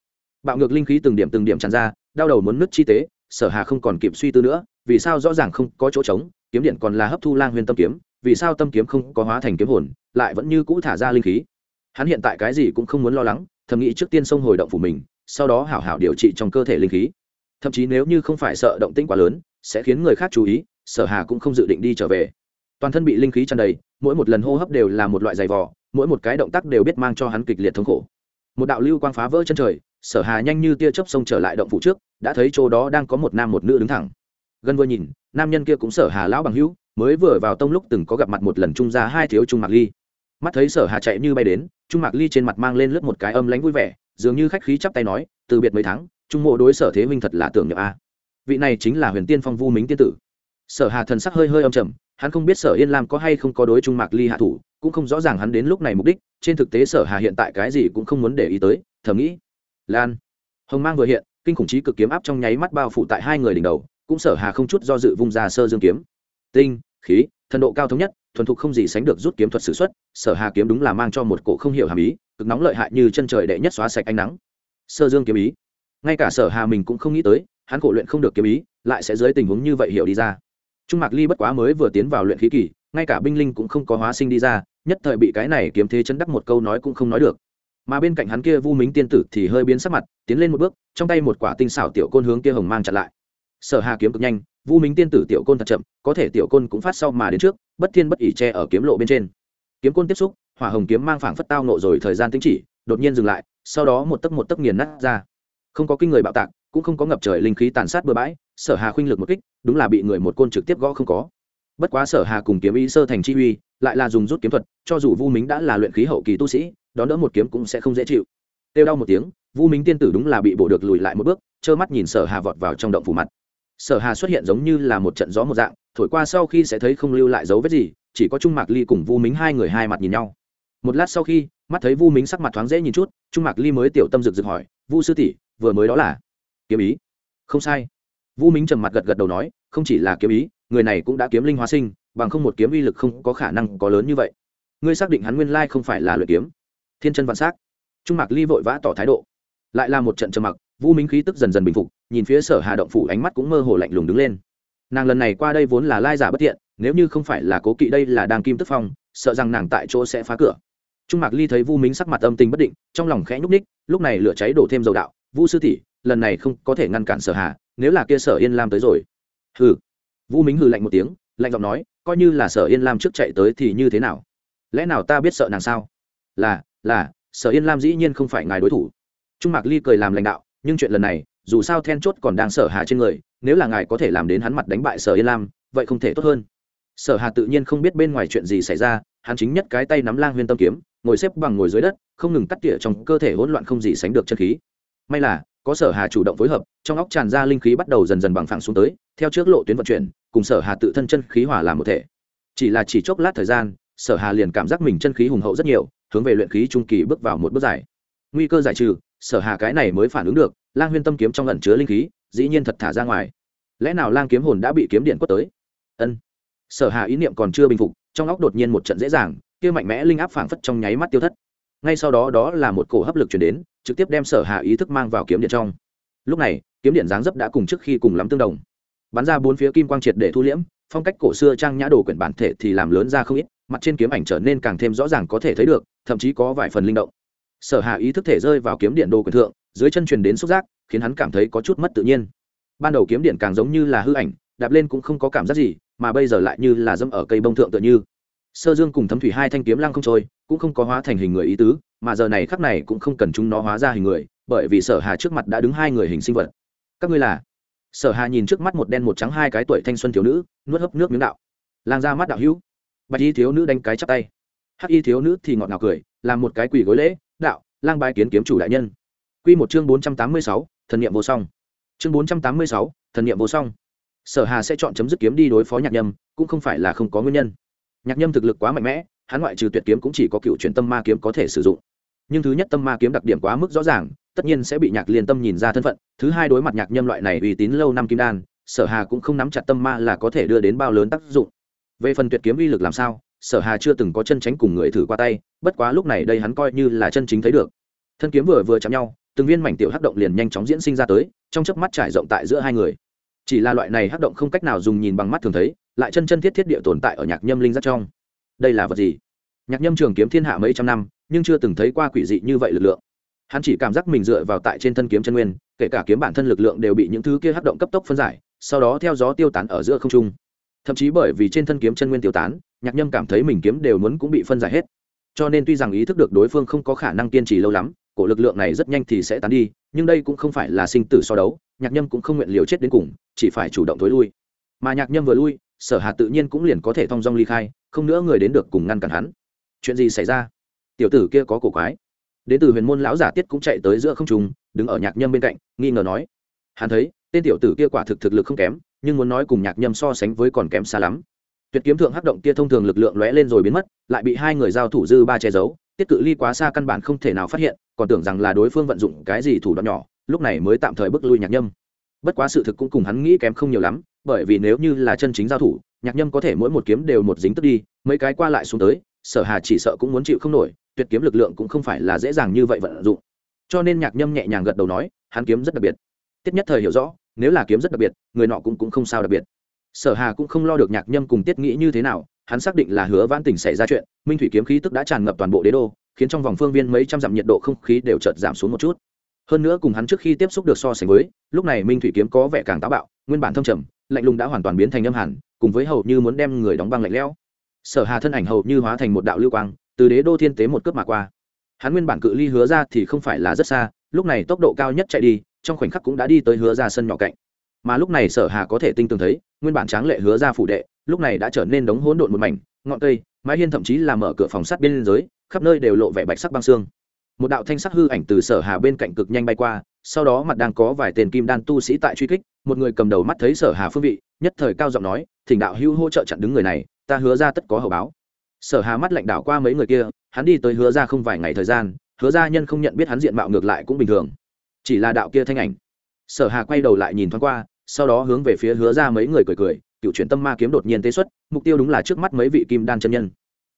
Bạo ngược linh khí từng điểm từng điểm tràn ra, đau đầu muốn nứt chi tế sở hà không còn kịp suy tư nữa, vì sao rõ ràng không có chỗ trống, kiếm điện còn là hấp thu lang huyên tâm kiếm, vì sao tâm kiếm không có hóa thành kiếm hồn, lại vẫn như cũ thả ra linh khí? Hắn hiện tại cái gì cũng không muốn lo lắng, thầm nghĩ trước tiên xông hồi động phủ mình, sau đó hảo hảo điều trị trong cơ thể linh khí. Thậm chí nếu như không phải sợ động tĩnh quá lớn, sẽ khiến người khác chú ý, sở hà cũng không dự định đi trở về. Toàn thân bị linh khí tràn đầy, mỗi một lần hô hấp đều là một loại giày vò, mỗi một cái động tác đều biết mang cho hắn kịch liệt thống khổ. Một đạo lưu quang phá vỡ chân trời sở hà nhanh như tia chớp sông trở lại động phủ trước, đã thấy chỗ đó đang có một nam một nữ đứng thẳng. Gần vừa nhìn, nam nhân kia cũng sở hà lão bằng hữu, mới vừa vào tông lúc từng có gặp mặt một lần trung ra hai thiếu trung mạc ly. Mắt thấy sở hà chạy như bay đến, trung mạc ly trên mặt mang lên lướt một cái âm lánh vui vẻ, dường như khách khí chắp tay nói, từ biệt mấy tháng, trung mộ đối sở thế huynh thật là tưởng nhập a. Vị này chính là huyền tiên phong vu mính tiên tử. Sở hà thần sắc hơi hơi âm trầm, hắn không biết sở yên lam có hay không có đối trung mạc ly hạ thủ, cũng không rõ ràng hắn đến lúc này mục đích, trên thực tế sở hà hiện tại cái gì cũng không muốn để ý tới, thầm nghĩ lan. Hồng mang vừa hiện, kinh khủng trí cực kiếm áp trong nháy mắt bao phủ tại hai người đỉnh đầu, cũng sở hà không chút do dự vung ra sơ dương kiếm. Tinh, khí, thần độ cao thống nhất, thuần thục không gì sánh được rút kiếm thuật sử xuất, sở hà kiếm đúng là mang cho một cổ không hiểu hàm ý, cực nóng lợi hại như chân trời đệ nhất xóa sạch ánh nắng. Sơ dương kiếm ý. Ngay cả sở hà mình cũng không nghĩ tới, hắn cổ luyện không được kiếm ý, lại sẽ dưới tình huống như vậy hiểu đi ra. Trung mạc ly bất quá mới vừa tiến vào luyện khí kỳ, ngay cả binh linh cũng không có hóa sinh đi ra, nhất thời bị cái này kiếm thế chấn đắc một câu nói cũng không nói được mà bên cạnh hắn kia vu Minh tiên tử thì hơi biến sắc mặt, tiến lên một bước, trong tay một quả tinh xảo tiểu côn hướng kia hồng mang chặn lại. Sở hà kiếm cực nhanh, vu Minh tiên tử tiểu côn thật chậm, có thể tiểu côn cũng phát sau mà đến trước, bất thiên bất ỉ che ở kiếm lộ bên trên. Kiếm côn tiếp xúc, hỏa hồng kiếm mang phảng phất tao nộ rồi thời gian tính chỉ, đột nhiên dừng lại, sau đó một tấc một tấc nghiền nát ra. Không có kinh người bạo tạc, cũng không có ngập trời linh khí tàn sát bừa bãi, sở hà khuynh lực một kích, đúng là bị người một côn trực tiếp gõ không có. Bất quá sở hà cùng kiếm ý sơ thành chi uy, lại là dùng rút kiếm thuật, cho dù vu mính đã là luyện khí hậu kỳ tu sĩ đón đỡ một kiếm cũng sẽ không dễ chịu. Têu đau một tiếng, vu Minh tiên tử đúng là bị bổ được lùi lại một bước, trơ mắt nhìn sở hà vọt vào trong động phủ mặt. Sở hà xuất hiện giống như là một trận gió một dạng, thổi qua sau khi sẽ thấy không lưu lại dấu vết gì, chỉ có trung mạc ly cùng vu Minh hai người hai mặt nhìn nhau. Một lát sau khi, mắt thấy vu Minh sắc mặt thoáng dễ nhìn chút, trung mạc ly mới tiểu tâm rực rực hỏi, vu sư tỷ, vừa mới đó là kiếm ý? Không sai. Vu Minh trầm mặt gật gật đầu nói, không chỉ là kiếm ý, người này cũng đã kiếm linh hóa sinh, bằng không một kiếm uy lực không có khả năng có lớn như vậy. Ngươi xác định hắn nguyên lai không phải là luyện kiếm thiên chân vạn s á c trung mạc ly vội vã tỏ thái độ lại là một trận trầm mặc vu minh khí tức dần dần bình phục nhìn phía sở hà động phủ ánh mắt cũng mơ hồ lạnh lùng đứng lên nàng lần này qua đây vốn là lai giả bất thiện nếu như không phải là cố kỵ đây là đang kim tức phong sợ rằng nàng tại chỗ sẽ phá cửa trung mạc ly thấy vu minh sắc mặt âm tình bất định trong lòng khẽ nhúc ních lúc này lửa cháy đổ thêm dầu đạo vu sư tỷ lần này không có thể ngăn cản sở hà nếu là kia sở yên lam tới rồi hừ vu minh hừ lạnh một tiếng lạnh giọng nói coi như là sở yên lam trước chạy tới thì như thế nào lẽ nào ta biết sợ nàng sao là là, sở yên lam dĩ nhiên không phải ngài đối thủ. Trung mạc ly cười làm lãnh đạo, nhưng chuyện lần này, dù sao then chốt còn đang sở hà trên người, nếu là ngài có thể làm đến hắn mặt đánh bại sở yên lam, vậy không thể tốt hơn. Sở hà tự nhiên không biết bên ngoài chuyện gì xảy ra, hắn chính nhất cái tay nắm lang huyên tâm kiếm, ngồi xếp bằng ngồi dưới đất, không ngừng cắt tỉa trong cơ thể hỗn loạn không gì sánh được chân khí. May là, có sở hà chủ động phối hợp, trong óc tràn ra linh khí bắt đầu dần dần bằng phẳng xuống tới, theo trước lộ tuyến vận chuyển, cùng sở hà tự thân chân khí hòa làm một thể. Chỉ là chỉ chốc lát thời gian, sở hà liền cảm giác mình chân khí hùng hậu rất nhiều hướng về luyện khí trung kỳ bước vào một bước dài. Nguy cơ giải trừ, sở hà cái này mới phản ứng được, lang huyên tâm kiếm trong ẩn chứa linh khí, dĩ nhiên thật thả ra ngoài. Lẽ nào lang kiếm hồn đã bị kiếm điện quất tới? Ân. Sở hà ý niệm còn chưa bình phục, trong óc đột nhiên một trận dễ dàng, kia mạnh mẽ linh áp phảng phất trong nháy mắt tiêu thất. Ngay sau đó đó là một cổ hấp lực chuyển đến, trực tiếp đem sở hà ý thức mang vào kiếm điện trong. Lúc này, kiếm điện dáng dấp đã cùng trước khi cùng lắm tương đồng. Bắn ra bốn phía kim quang triệt để thu liễm, phong cách cổ xưa trang nhã đồ quyển bản thể thì làm lớn ra không ít mặt trên kiếm ảnh trở nên càng thêm rõ ràng có thể thấy được, thậm chí có vài phần linh động. Sở hạ ý thức thể rơi vào kiếm điện đồ quyền thượng, dưới chân truyền đến xúc giác, khiến hắn cảm thấy có chút mất tự nhiên. Ban đầu kiếm điện càng giống như là hư ảnh, đạp lên cũng không có cảm giác gì, mà bây giờ lại như là dẫm ở cây bông thượng tựa như. Sơ dương cùng thấm thủy hai thanh kiếm lăng không trôi, cũng không có hóa thành hình người ý tứ, mà giờ này khắc này cũng không cần chúng nó hóa ra hình người, bởi vì sở hà trước mặt đã đứng hai người hình sinh vật. Các ngươi là? Sở hà nhìn trước mắt một đen một trắng hai cái tuổi thanh xuân thiếu nữ, nuốt hấp nước miếng đạo. Lang ra mắt đạo hữu bạch y thiếu nữ đánh cái chắp tay. Hắc y thiếu nữ thì ngọt ngào cười làm một cái quỷ gối lễ đạo lang bái kiến kiếm chủ đại nhân. Quy một chương bốn trăm tám mươi sáu, thần niệm vô song. Chương bốn trăm tám mươi sáu, thần niệm vô song. Sở hà sẽ chọn chấm dứt kiếm đi đối phó nhạc nhâm cũng không phải là không có nguyên nhân. Nhạc nhâm thực lực quá mạnh mẽ hắn ngoại trừ tuyệt kiếm cũng chỉ có cựu truyền tâm ma kiếm có thể sử dụng. Nhưng thứ nhất tâm ma kiếm đặc điểm quá mức rõ ràng tất nhiên sẽ bị nhạc liên tâm nhìn ra thân phận thứ hai đối mặt nhạc nhâm loại này uy tín lâu năm kim đan sở hà cũng không nắm chặt tâm ma là có thể đưa đến bao lớn tác dụng về phần tuyệt kiếm uy lực làm sao, sở hà chưa từng có chân tránh cùng người thử qua tay, bất quá lúc này đây hắn coi như là chân chính thấy được. Thân kiếm vừa vừa chạm nhau, từng viên mảnh tiểu hắc động liền nhanh chóng diễn sinh ra tới, trong chớp mắt trải rộng tại giữa hai người. Chỉ là loại này hắc động không cách nào dùng nhìn bằng mắt thường thấy, lại chân chân thiết thiết địa tồn tại ở nhạc nhâm linh giác trong. Đây là vật gì? Nhạc nhâm trường kiếm thiên hạ mấy trăm năm, nhưng chưa từng thấy qua quỷ dị như vậy lực lượng. Hắn chỉ cảm giác mình dựa vào tại trên thân kiếm chân nguyên, kể cả kiếm bản thân lực lượng đều bị những thứ kia hắc động cấp tốc phân giải, sau đó theo gió tiêu tán ở giữa không trung thậm chí bởi vì trên thân kiếm chân nguyên tiêu tán, nhạc nhâm cảm thấy mình kiếm đều muốn cũng bị phân giải hết. Cho nên tuy rằng ý thức được đối phương không có khả năng kiên trì lâu lắm, cổ lực lượng này rất nhanh thì sẽ tán đi, nhưng đây cũng không phải là sinh tử so đấu, nhạc nhâm cũng không nguyện liều chết đến cùng, chỉ phải chủ động thối lui. Mà nhạc nhâm vừa lui, sở hà tự nhiên cũng liền có thể thong dong ly khai, không nữa người đến được cùng ngăn cản hắn. Chuyện gì xảy ra? Tiểu tử kia có cổ quái. Đến từ huyền môn lão giả tiết cũng chạy tới giữa không trùng đứng ở nhạc nhâm bên cạnh, nghi ngờ nói. Hắn thấy, tên tiểu tử kia quả thực thực lực không kém nhưng muốn nói cùng nhạc nhâm so sánh với còn kém xa lắm. Tuyệt kiếm thượng hắc động kia thông thường lực lượng lóe lên rồi biến mất, lại bị hai người giao thủ dư ba che giấu, tiết cự ly quá xa căn bản không thể nào phát hiện, còn tưởng rằng là đối phương vận dụng cái gì thủ đoạn nhỏ, lúc này mới tạm thời bước lui nhạc nhâm. Bất quá sự thực cũng cùng hắn nghĩ kém không nhiều lắm, bởi vì nếu như là chân chính giao thủ, nhạc nhâm có thể mỗi một kiếm đều một dính tức đi, mấy cái qua lại xuống tới, sở hà chỉ sợ cũng muốn chịu không nổi, tuyệt kiếm lực lượng cũng không phải là dễ dàng như vậy vận dụng. Cho nên nhạc nhâm nhẹ nhàng gật đầu nói, hắn kiếm rất đặc biệt. Tiết nhất thời hiểu rõ nếu là kiếm rất đặc biệt, người nọ cũng cũng không sao đặc biệt. Sở hà cũng không lo được nhạc nhâm cùng tiết nghĩ như thế nào, hắn xác định là hứa vãn tỉnh xảy ra chuyện, minh thủy kiếm khí tức đã tràn ngập toàn bộ đế đô, khiến trong vòng phương viên mấy trăm dặm nhiệt độ không khí đều chợt giảm xuống một chút. Hơn nữa cùng hắn trước khi tiếp xúc được so sánh với, lúc này minh thủy kiếm có vẻ càng táo bạo, nguyên bản thâm trầm, lạnh lùng đã hoàn toàn biến thành âm hẳn, cùng với hầu như muốn đem người đóng băng lạnh lẽo. Sở hà thân ảnh hầu như hóa thành một đạo lưu quang, từ đế đô thiên tế một cướp mà qua. Hắn nguyên bản cự ly hứa ra thì không phải là rất xa, lúc này tốc độ cao nhất chạy đi trong khoảnh khắc cũng đã đi tới hứa ra sân nhỏ cạnh. Mà lúc này sở hà có thể tinh tường thấy, nguyên bản tráng lệ hứa ra phủ đệ, lúc này đã trở nên đống hỗn độn một mảnh, ngọn cây, mái hiên thậm chí là mở cửa phòng sắt bên dưới, khắp nơi đều lộ vẻ bạch sắc băng xương. Một đạo thanh sắc hư ảnh từ sở hà bên cạnh cực nhanh bay qua, sau đó mặt đang có vài tên kim đan tu sĩ tại truy kích, một người cầm đầu mắt thấy sở hà phương vị, nhất thời cao giọng nói, thỉnh đạo hưu hỗ trợ chặn đứng người này, ta hứa ra tất có hậu báo. Sở hà mắt lạnh đảo qua mấy người kia, hắn đi tới hứa ra không vài ngày thời gian, hứa ra nhân không nhận biết hắn diện mạo ngược lại cũng bình thường chỉ là đạo kia thanh ảnh. Sở hà quay đầu lại nhìn thoáng qua, sau đó hướng về phía hứa ra mấy người cười cười, cựu chuyển tâm ma kiếm đột nhiên tế xuất, mục tiêu đúng là trước mắt mấy vị kim đan chân nhân.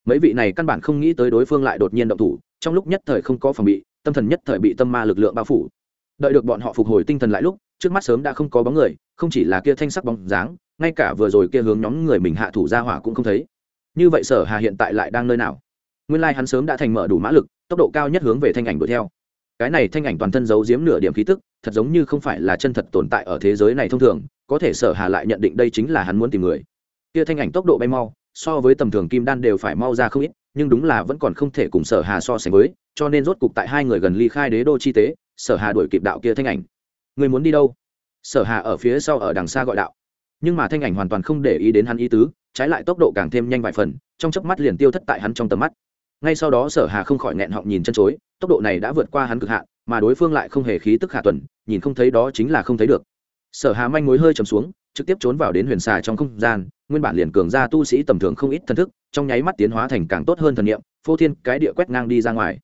Mấy vị này căn bản không nghĩ tới đối phương lại đột nhiên động thủ, trong lúc nhất thời không có phòng bị, tâm thần nhất thời bị tâm ma lực lượng bao phủ. Đợi được bọn họ phục hồi tinh thần lại lúc, trước mắt sớm đã không có bóng người, không chỉ là kia thanh sắc bóng dáng, ngay cả vừa rồi kia hướng nhóm người mình hạ thủ ra hỏa cũng không thấy. Như vậy sở hà hiện tại lại đang nơi nào? Nguyên lai hắn sớm đã thành mở đủ mã lực, tốc độ cao nhất hướng về thanh ảnh đuổi theo cái này thanh ảnh toàn thân giấu giếm nửa điểm khí tức, thật giống như không phải là chân thật tồn tại ở thế giới này thông thường, có thể sở hà lại nhận định đây chính là hắn muốn tìm người. Kia thanh ảnh tốc độ bay mau, so với tầm thường kim đan đều phải mau ra không ít, nhưng đúng là vẫn còn không thể cùng sở hà so sánh với, cho nên rốt cục tại hai người gần ly khai đế đô chi tế, sở hà đuổi kịp đạo kia thanh ảnh. Người muốn đi đâu? Sở hà ở phía sau ở đằng xa gọi đạo. Nhưng mà thanh ảnh hoàn toàn không để ý đến hắn ý tứ, trái lại tốc độ càng thêm nhanh vài phần, trong chớp mắt liền tiêu thất tại hắn trong tầm mắt ngay sau đó sở hà không khỏi nghẹn họng nhìn chân chối, tốc độ này đã vượt qua hắn cực hạn, mà đối phương lại không hề khí tức hạ tuần, nhìn không thấy đó chính là không thấy được. Sở hà manh mối hơi trầm xuống, trực tiếp trốn vào đến huyền xà trong không gian, nguyên bản liền cường ra tu sĩ tầm thường không ít thần thức, trong nháy mắt tiến hóa thành càng tốt hơn thần niệm, phô thiên cái địa quét ngang đi ra ngoài.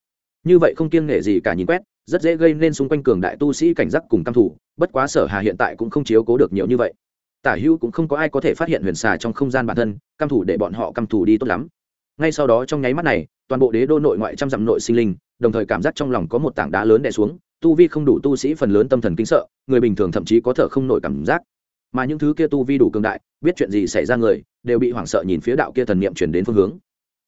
Như vậy không kiêng nghệ gì cả nhìn quét, rất dễ gây nên xung quanh cường đại tu sĩ cảnh giác cùng căm thủ bất quá sở hà hiện tại cũng không chiếu cố được nhiều như vậy. Tả hữu cũng không có ai có thể phát hiện huyền xà trong không gian bản thân, căm thủ để bọn họ căm thủ đi tốt lắm ngay sau đó trong nháy mắt này, toàn bộ đế đô nội ngoại trăm dặm nội sinh linh, đồng thời cảm giác trong lòng có một tảng đá lớn đè xuống, tu vi không đủ tu sĩ phần lớn tâm thần kinh sợ, người bình thường thậm chí có thở không nổi cảm giác. Mà những thứ kia tu vi đủ cường đại, biết chuyện gì xảy ra người, đều bị hoảng sợ nhìn phía đạo kia thần niệm chuyển đến phương hướng.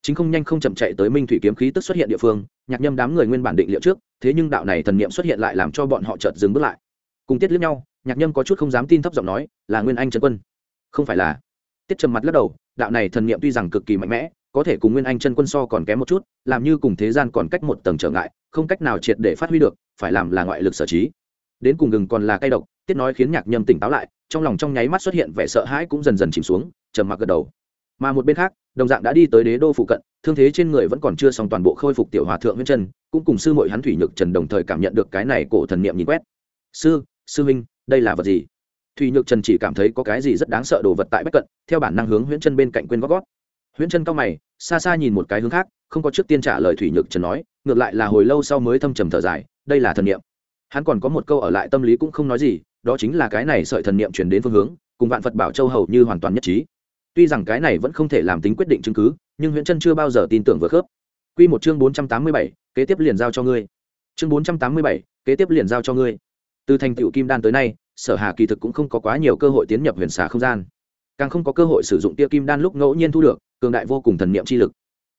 Chính không nhanh không chậm chạy tới minh thủy kiếm khí tức xuất hiện địa phương, nhạc nhâm đám người nguyên bản định liệu trước, thế nhưng đạo này thần niệm xuất hiện lại làm cho bọn họ chợt dừng bước lại. Cùng tiết liếc nhau, nhạc nhâm có chút không dám tin thấp giọng nói, là nguyên anh trần quân. Không phải là. Tiết trầm mặt lắc đầu, đạo này thần niệm tuy rằng cực kỳ mạnh mẽ có thể cùng nguyên anh chân quân so còn kém một chút, làm như cùng thế gian còn cách một tầng trở ngại, không cách nào triệt để phát huy được, phải làm là ngoại lực sở trí. Đến cùng gừng còn là cay độc, tiết nói khiến nhạc nhâm tỉnh táo lại, trong lòng trong nháy mắt xuất hiện vẻ sợ hãi cũng dần dần chìm xuống, trầm mặc gật đầu. Mà một bên khác, đồng dạng đã đi tới đế đô phụ cận, thương thế trên người vẫn còn chưa xong toàn bộ khôi phục tiểu hòa thượng nguyên chân, cũng cùng sư mội hắn thủy nhược trần đồng thời cảm nhận được cái này cổ thần niệm nhìn quét. Sư sư minh đây là vật gì? Thủy nhược trần chỉ cảm thấy có cái gì rất đáng sợ đồ vật tại bất cận, theo bản năng hướng huyễn chân bên cạnh quên gót gót huyễn chân cao mày xa xa nhìn một cái hướng khác không có trước tiên trả lời thủy nhược trần nói ngược lại là hồi lâu sau mới thâm trầm thở dài đây là thần niệm hắn còn có một câu ở lại tâm lý cũng không nói gì đó chính là cái này sợi thần niệm truyền đến phương hướng cùng vạn phật bảo châu hầu như hoàn toàn nhất trí tuy rằng cái này vẫn không thể làm tính quyết định chứng cứ nhưng huyễn chân chưa bao giờ tin tưởng vừa khớp Quy một chương bốn trăm tám mươi bảy, kế tiếp liền giao cho ngươi. Chương bốn trăm tám mươi bảy, kế tiếp liền giao cho ngươi. Từ thành tựu kim đan tới nay, Sở Hà kỳ thực cũng không có quá nhiều cơ hội tiến nhập huyền xà không gian, càng không có cơ hội sử dụng tia kim đan lúc ngẫu nhiên thu được, cường đại vô cùng thần niệm chi lực.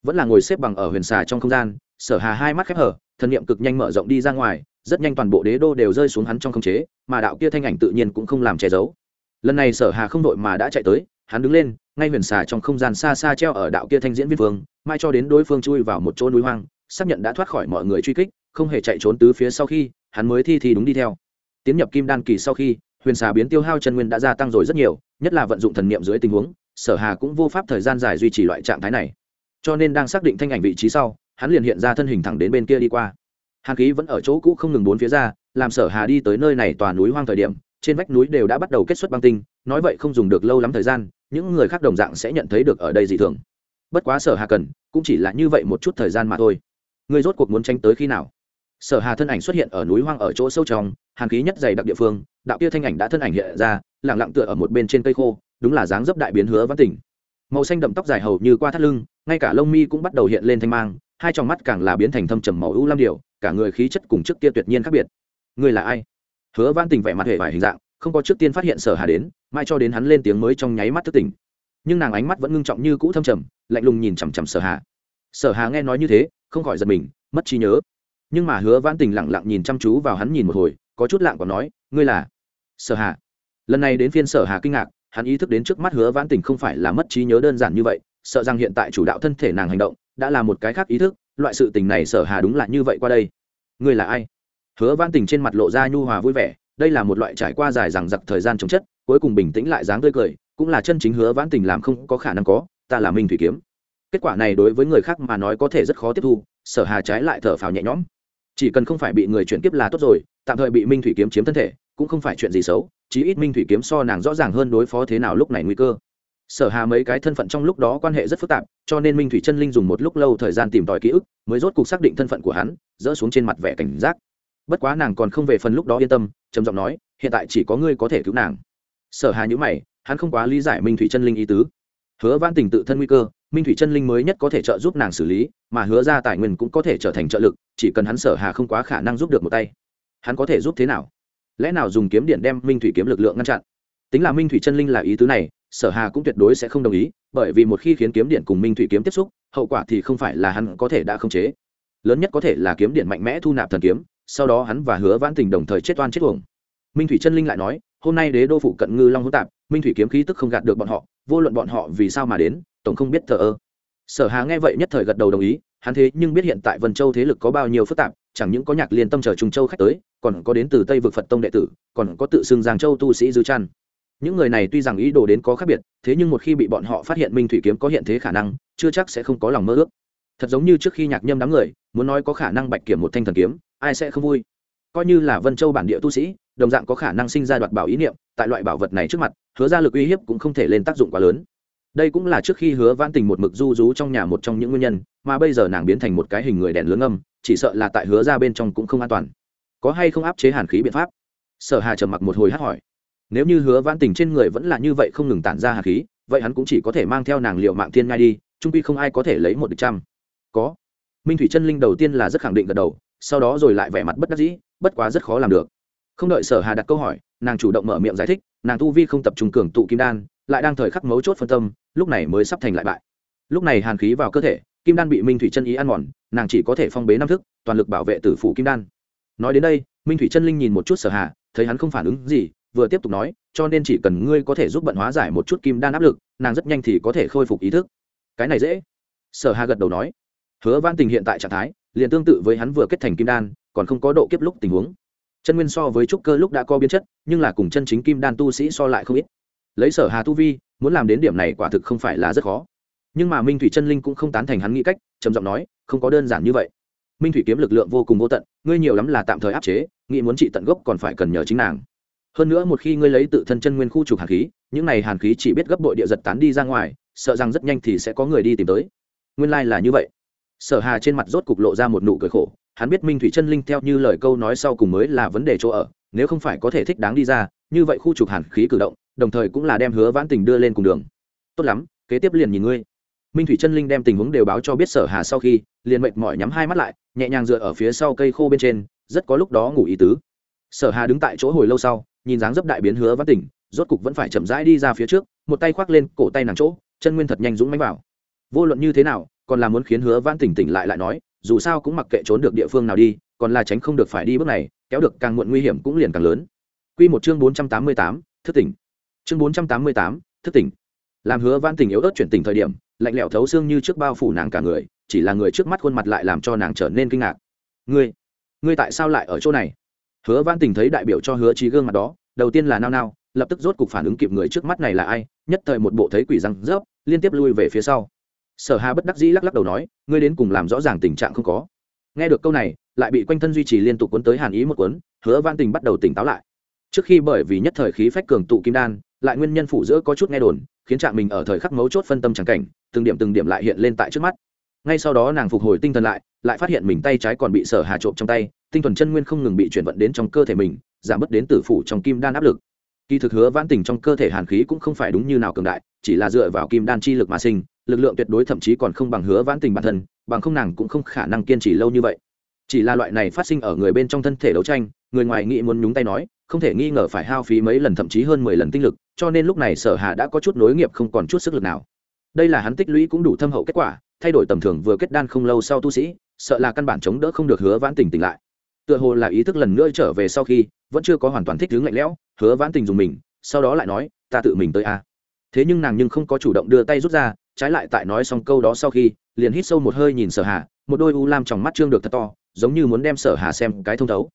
Vẫn là ngồi xếp bằng ở huyền xà trong không gian, Sở Hà hai mắt khép hở, thần niệm cực nhanh mở rộng đi ra ngoài, rất nhanh toàn bộ đế đô đều rơi xuống hắn trong không chế, mà đạo kia thanh ảnh tự nhiên cũng không làm che giấu. Lần này Sở Hà không đội mà đã chạy tới, hắn đứng lên, ngay huyền xà trong không gian xa xa treo ở đạo kia thanh diễn viên vương mai cho đến đối phương chui vào một chỗ núi hoang xác nhận đã thoát khỏi mọi người truy kích không hề chạy trốn tứ phía sau khi hắn mới thi thì đúng đi theo tiến nhập kim đan kỳ sau khi huyền xà biến tiêu hao chân nguyên đã gia tăng rồi rất nhiều, nhất là vận dụng thần niệm dưới tình huống, sở hà cũng vô pháp thời gian dài duy trì loại trạng thái này. Cho nên đang xác định thanh ảnh vị trí sau, hắn liền hiện ra thân hình thẳng đến bên kia đi qua. Hàn khí vẫn ở chỗ cũ không ngừng bốn phía ra, làm sở hà đi tới nơi này tòa núi hoang thời điểm, trên vách núi đều đã bắt đầu kết xuất băng tinh, nói vậy không dùng được lâu lắm thời gian, những người khác đồng dạng sẽ nhận thấy được ở đây dị thường. Bất quá sở hà cần, cũng chỉ là như vậy một chút thời gian mà thôi. Người rốt cuộc muốn tranh tới khi nào? Sở hà thân ảnh xuất hiện ở núi hoang ở chỗ sâu trong hàn khí nhất dày đặc địa phương đạo kia thanh ảnh đã thân ảnh hiện ra lẳng lặng tựa ở một bên trên cây khô đúng là dáng dấp đại biến hứa văn tỉnh màu xanh đậm tóc dài hầu như qua thắt lưng ngay cả lông mi cũng bắt đầu hiện lên thanh mang hai trong mắt càng là biến thành thâm trầm màu ưu lam điều, cả người khí chất cùng trước kia tuyệt nhiên khác biệt. Người là ai? Hứa văn tỉnh vẻ mặt hệ vải hình dạng không có trước tiên phát hiện sở hà đến mai cho đến hắn lên tiếng mới trong nháy mắt thức tỉnh. Nhưng nàng ánh mắt vẫn ngưng trọng như cũ thâm trầm lạnh lùng nhìn chằm chằm sở hà. Sở hà nghe nói như thế không khỏi giật mình mất trí nhớ. Nhưng mà hứa vãn tình lặng lặng nhìn chăm chú vào hắn nhìn một hồi có chút lặng còn nói, ngươi là sở hà? Lần này đến phiên sở hà kinh ngạc, hắn ý thức đến trước mắt hứa vãn tình không phải là mất trí nhớ đơn giản như vậy, sợ rằng hiện tại chủ đạo thân thể nàng hành động đã là một cái khác ý thức, loại sự tình này sở hà đúng là như vậy qua đây. Ngươi là ai? Hứa vãn tình trên mặt lộ ra nhu hòa vui vẻ, đây là một loại trải qua dài rằng giặc thời gian chống chất, cuối cùng bình tĩnh lại dáng tươi cười, cũng là chân chính hứa vãn tình làm không có khả năng có, ta là minh thủy kiếm. Kết quả này đối với người khác mà nói có thể rất khó tiếp thu, sở hà trái lại thở phào nhẹ nhõm. Chỉ cần không phải bị người chuyển kiếp là tốt rồi tạm thời bị minh thủy kiếm chiếm thân thể, cũng không phải chuyện gì xấu, chí ít minh thủy kiếm so nàng rõ ràng hơn đối phó thế nào lúc này nguy cơ. Sở hà mấy cái thân phận trong lúc đó quan hệ rất phức tạp, cho nên minh thủy chân linh dùng một lúc lâu thời gian tìm tòi ký ức, mới rốt cuộc xác định thân phận của hắn, dỡ xuống trên mặt vẻ cảnh giác. Bất quá nàng còn không về phần lúc đó yên tâm, trầm giọng nói, hiện tại chỉ có ngươi có thể cứu nàng. Sở hà nhữ mày, hắn không quá lý giải minh thủy chân linh ý tứ. Hứa van tình tự thân nguy cơ, minh thủy chân linh mới nhất có thể trợ giúp nàng xử lý, mà hứa ra tài nguyên cũng có thể trở thành trợ lực, chỉ cần hắn sở hà không quá khả năng giúp được một tay hắn có thể giúp thế nào? Lẽ nào dùng kiếm điện đem minh thủy kiếm lực lượng ngăn chặn? Tính là minh thủy chân linh là ý tứ này, sở hà cũng tuyệt đối sẽ không đồng ý, bởi vì một khi khiến kiếm điện cùng minh thủy kiếm tiếp xúc, hậu quả thì không phải là hắn có thể đã khống chế. Lớn nhất có thể là kiếm điện mạnh mẽ thu nạp thần kiếm, sau đó hắn và hứa vãn tình đồng thời chết oan chết uổng. Minh thủy chân linh lại nói, hôm nay đế đô phụ cận ngư long hỗn tạp, minh thủy kiếm khí tức không gạt được bọn họ, vô luận bọn họ vì sao mà đến, tổng không biết thờ ơ. Sở hà nghe vậy nhất thời gật đầu đồng ý, hắn thế nhưng biết hiện tại vân châu thế lực có bao nhiêu phức tạp chẳng những có nhạc liên tâm chờ trung châu khách tới, còn có đến từ tây vực phật tông đệ tử, còn có tự xưng giang châu tu sĩ dư trăn. Những người này tuy rằng ý đồ đến có khác biệt, thế nhưng một khi bị bọn họ phát hiện minh thủy kiếm có hiện thế khả năng, chưa chắc sẽ không có lòng mơ ước. Thật giống như trước khi nhạc nhâm đám người, muốn nói có khả năng bạch kiểm một thanh thần kiếm, ai sẽ không vui? Coi như là vân châu bản địa tu sĩ, đồng dạng có khả năng sinh ra đoạt bảo ý niệm, tại loại bảo vật này trước mặt, hứa ra lực uy hiếp cũng không thể lên tác dụng quá lớn. Đây cũng là trước khi hứa vãn tình một mực du rú trong nhà một trong những nguyên nhân, mà bây giờ nàng biến thành một cái hình người đèn lớn âm chỉ sợ là tại hứa ra bên trong cũng không an toàn. Có hay không áp chế hàn khí biện pháp? Sở hà trầm mặc một hồi hát hỏi. Nếu như hứa vãn tình trên người vẫn là như vậy không ngừng tản ra hàn khí, vậy hắn cũng chỉ có thể mang theo nàng liệu mạng thiên ngay đi trung pi không ai có thể lấy một địch trăm. Có. Minh thủy chân linh đầu tiên là rất khẳng định gật đầu, sau đó rồi lại vẻ mặt bất đắc dĩ, bất quá rất khó làm được. Không đợi sở hà đặt câu hỏi, nàng chủ động mở miệng giải thích, nàng tu vi không tập trung cường tụ kim đan, lại đang thời khắc mấu chốt phân tâm, lúc này mới sắp thành lại bại. Lúc này hàn khí vào cơ thể kim đan bị minh thủy chân ý ăn mòn, nàng chỉ có thể phong bế năm thức, toàn lực bảo vệ tử phủ kim đan. Nói đến đây, minh thủy chân linh nhìn một chút sở hà, thấy hắn không phản ứng gì, vừa tiếp tục nói, cho nên chỉ cần ngươi có thể giúp bận hóa giải một chút kim đan áp lực, nàng rất nhanh thì có thể khôi phục ý thức. Cái này dễ. Sở hà gật đầu nói. Hứa văn tình hiện tại trạng thái, liền tương tự với hắn vừa kết thành kim đan, còn không có độ kiếp lúc tình huống. Chân nguyên so với trúc cơ lúc đã có biến chất, nhưng là cùng chân chính kim đan tu sĩ so lại không ít. Lấy sở hà tu vi, muốn làm đến điểm này quả thực không phải là rất khó nhưng mà minh thủy chân linh cũng không tán thành hắn nghĩ cách, trầm giọng nói, không có đơn giản như vậy. Minh thủy kiếm lực lượng vô cùng vô tận, ngươi nhiều lắm là tạm thời áp chế, nghĩ muốn trị tận gốc còn phải cần nhờ chính nàng. Hơn nữa một khi ngươi lấy tự thân chân nguyên khu trục hàn khí, những này hàn khí chỉ biết gấp bội địa giật tán đi ra ngoài, sợ rằng rất nhanh thì sẽ có người đi tìm tới. Nguyên lai、like、là như vậy. Sở hà trên mặt rốt cục lộ ra một nụ cười khổ, hắn biết minh thủy chân linh theo như lời câu nói sau cùng mới là vấn đề chỗ ở, nếu không phải có thể thích đáng đi ra, như vậy khu trục hàn khí cử động, đồng thời cũng là đem hứa vãn tình đưa lên cùng đường. Tốt lắm, kế tiếp liền nhìn ngươi minh thủy chân linh đem tình huống đều báo cho biết sở hà sau khi liền mệt mỏi nhắm hai mắt lại nhẹ nhàng dựa ở phía sau cây khô bên trên rất có lúc đó ngủ ý tứ sở hà đứng tại chỗ hồi lâu sau nhìn dáng dấp đại biến hứa vãn Tỉnh, rốt cục vẫn phải chậm rãi đi ra phía trước một tay khoác lên cổ tay nàng chỗ chân nguyên thật nhanh dũng mánh vào vô luận như thế nào còn là muốn khiến hứa vãn Tỉnh tỉnh lại lại nói dù sao cũng mặc kệ trốn được địa phương nào đi còn là tránh không được phải đi bước này kéo được càng muộn nguy hiểm cũng liền càng lớn Quy một chương bốn trăm tám mươi tám, thức tỉnh. Chương bốn trăm tám mươi tám, thức tỉnh. Làm hứa vãn Tỉnh yếu ớt chuyển tỉnh thời điểm, lạnh lẽo thấu xương như trước bao phủ nàng cả người, chỉ là người trước mắt khuôn mặt lại làm cho nàng trở nên kinh ngạc. "Ngươi, ngươi tại sao lại ở chỗ này?" Hứa Vãn Tình thấy đại biểu cho Hứa Chí gương mặt đó, đầu tiên là nao nao, lập tức rốt cục phản ứng kịp người trước mắt này là ai, nhất thời một bộ thấy quỷ răng rớp, liên tiếp lui về phía sau sở hà bất đắc dĩ lắc lắc đầu nói ngươi đến cùng làm rõ ràng tình trạng không có nghe được câu này lại bị quanh thân duy trì liên tục cuốn tới hàn ý một cuốn hứa văn tình bắt đầu tỉnh táo lại trước khi bởi vì nhất thời khí phách cường tụ kim đan lại nguyên nhân phủ giữa có chút nghe đồn khiến trạng mình ở thời khắc mấu chốt phân tâm chẳng cảnh, từng điểm từng điểm lại hiện lên tại trước mắt. Ngay sau đó nàng phục hồi tinh thần lại lại phát hiện mình tay trái còn bị sở hà trộm trong tay, tinh thuần chân nguyên không ngừng bị chuyển vận đến trong cơ thể mình, giảm bớt đến tử phủ trong kim đan áp lực. Kỳ thực hứa vãn tình trong cơ thể hàn khí cũng không phải đúng như nào cường đại, chỉ là dựa vào kim đan chi lực mà sinh, lực lượng tuyệt đối thậm chí còn không bằng hứa vãn tình bản thân, bằng không nàng cũng không khả năng kiên trì lâu như vậy. Chỉ là loại này phát sinh ở người bên trong thân thể đấu tranh, người ngoài nghĩ muốn nhúng tay nói không thể nghi ngờ phải hao phí mấy lần, thậm chí hơn mười lần tinh lực, cho nên lúc này sở hà đã có chút nối nghiệp, không còn chút sức lực nào. Đây là hắn tích lũy cũng đủ thâm hậu kết quả, thay đổi tầm thường vừa kết đan không lâu sau tu sĩ, sợ là căn bản chống đỡ không được hứa vãn tình tỉnh lại. Tựa hồ là ý thức lần nữa trở về sau khi, vẫn chưa có hoàn toàn thích ứng lạnh lẽo, hứa vãn tình dùng mình, sau đó lại nói, ta tự mình tới a thế nhưng nàng nhưng không có chủ động đưa tay rút ra, trái lại tại nói xong câu đó sau khi, liền hít sâu một hơi nhìn sở hà, một đôi u lam trong mắt trương được thật to, giống như muốn đem sở hà xem cái thông thấu.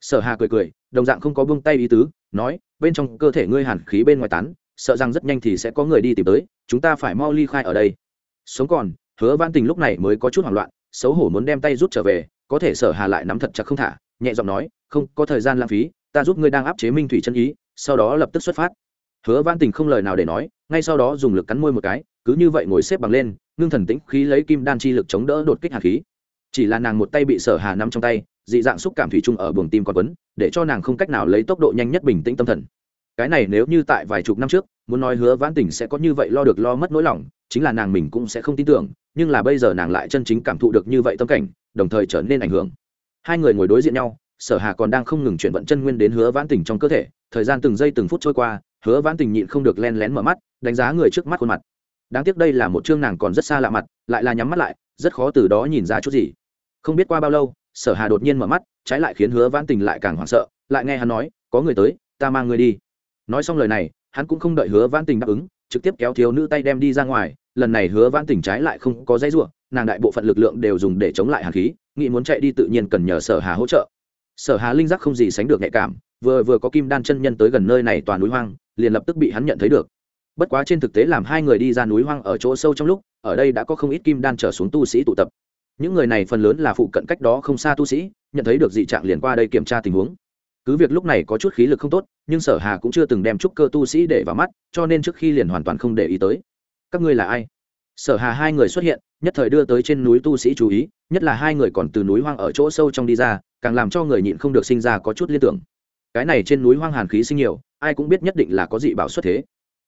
Sở hà cười cười đồng dạng không có buông tay ý tứ, nói, bên trong cơ thể ngươi hàn khí bên ngoài tán, sợ rằng rất nhanh thì sẽ có người đi tìm tới, chúng ta phải mau ly khai ở đây. Sống còn, hứa văn tình lúc này mới có chút hoảng loạn, xấu hổ muốn đem tay rút trở về, có thể sở hà lại nắm thật chặt không thả, nhẹ giọng nói, không, có thời gian lãng phí, ta giúp ngươi đang áp chế minh thủy chân ý, sau đó lập tức xuất phát. Hứa văn tình không lời nào để nói, ngay sau đó dùng lực cắn môi một cái, cứ như vậy ngồi xếp bằng lên, ngưng thần tĩnh khí lấy kim đan chi lực chống đỡ đột kích hạt khí chỉ là nàng một tay bị sở hà nắm trong tay, dị dạng xúc cảm thủy chung ở buồng tim còn quấn, để cho nàng không cách nào lấy tốc độ nhanh nhất bình tĩnh tâm thần. Cái này nếu như tại vài chục năm trước, muốn nói hứa vãn tình sẽ có như vậy lo được lo mất nỗi lòng, chính là nàng mình cũng sẽ không tin tưởng, nhưng là bây giờ nàng lại chân chính cảm thụ được như vậy tâm cảnh, đồng thời trở nên ảnh hưởng. Hai người ngồi đối diện nhau, sở hà còn đang không ngừng chuyển vận chân nguyên đến hứa vãn tình trong cơ thể, thời gian từng giây từng phút trôi qua, hứa vãn tình nhịn không được len lén mở mắt, đánh giá người trước mắt khuôn mặt. Đáng tiếc đây là một chương nàng còn rất xa lạ mặt, lại là nhắm mắt lại, rất khó từ đó nhìn ra chút gì không biết qua bao lâu, sở hà đột nhiên mở mắt, trái lại khiến hứa vãn tình lại càng hoảng sợ, lại nghe hắn nói, có người tới, ta mang người đi. Nói xong lời này, hắn cũng không đợi hứa vãn tình đáp ứng, trực tiếp kéo thiếu nữ tay đem đi ra ngoài, lần này hứa vãn tình trái lại không có dây ruộng nàng đại bộ phận lực lượng đều dùng để chống lại hàn khí, nghĩ muốn chạy đi tự nhiên cần nhờ sở hà hỗ trợ. Sở hà linh giác không gì sánh được nhạy cảm, vừa vừa có kim đan chân nhân tới gần nơi này toàn núi hoang, liền lập tức bị hắn nhận thấy được. Bất quá trên thực tế làm hai người đi ra núi hoang ở chỗ sâu trong lúc, ở đây đã có không ít kim đan trở xuống tu sĩ tụ tập những người này phần lớn là phụ cận cách đó không xa tu sĩ, nhận thấy được dị trạng liền qua đây kiểm tra tình huống. Cứ việc lúc này có chút khí lực không tốt, nhưng sở hà cũng chưa từng đem trúc cơ tu sĩ để vào mắt, cho nên trước khi liền hoàn toàn không để ý tới. Các ngươi là ai? Sở hà hai người xuất hiện, nhất thời đưa tới trên núi tu sĩ chú ý, nhất là hai người còn từ núi hoang ở chỗ sâu trong đi ra, càng làm cho người nhịn không được sinh ra có chút liên tưởng. Cái này trên núi hoang hàn khí sinh nhiều, ai cũng biết nhất định là có dị bảo xuất thế.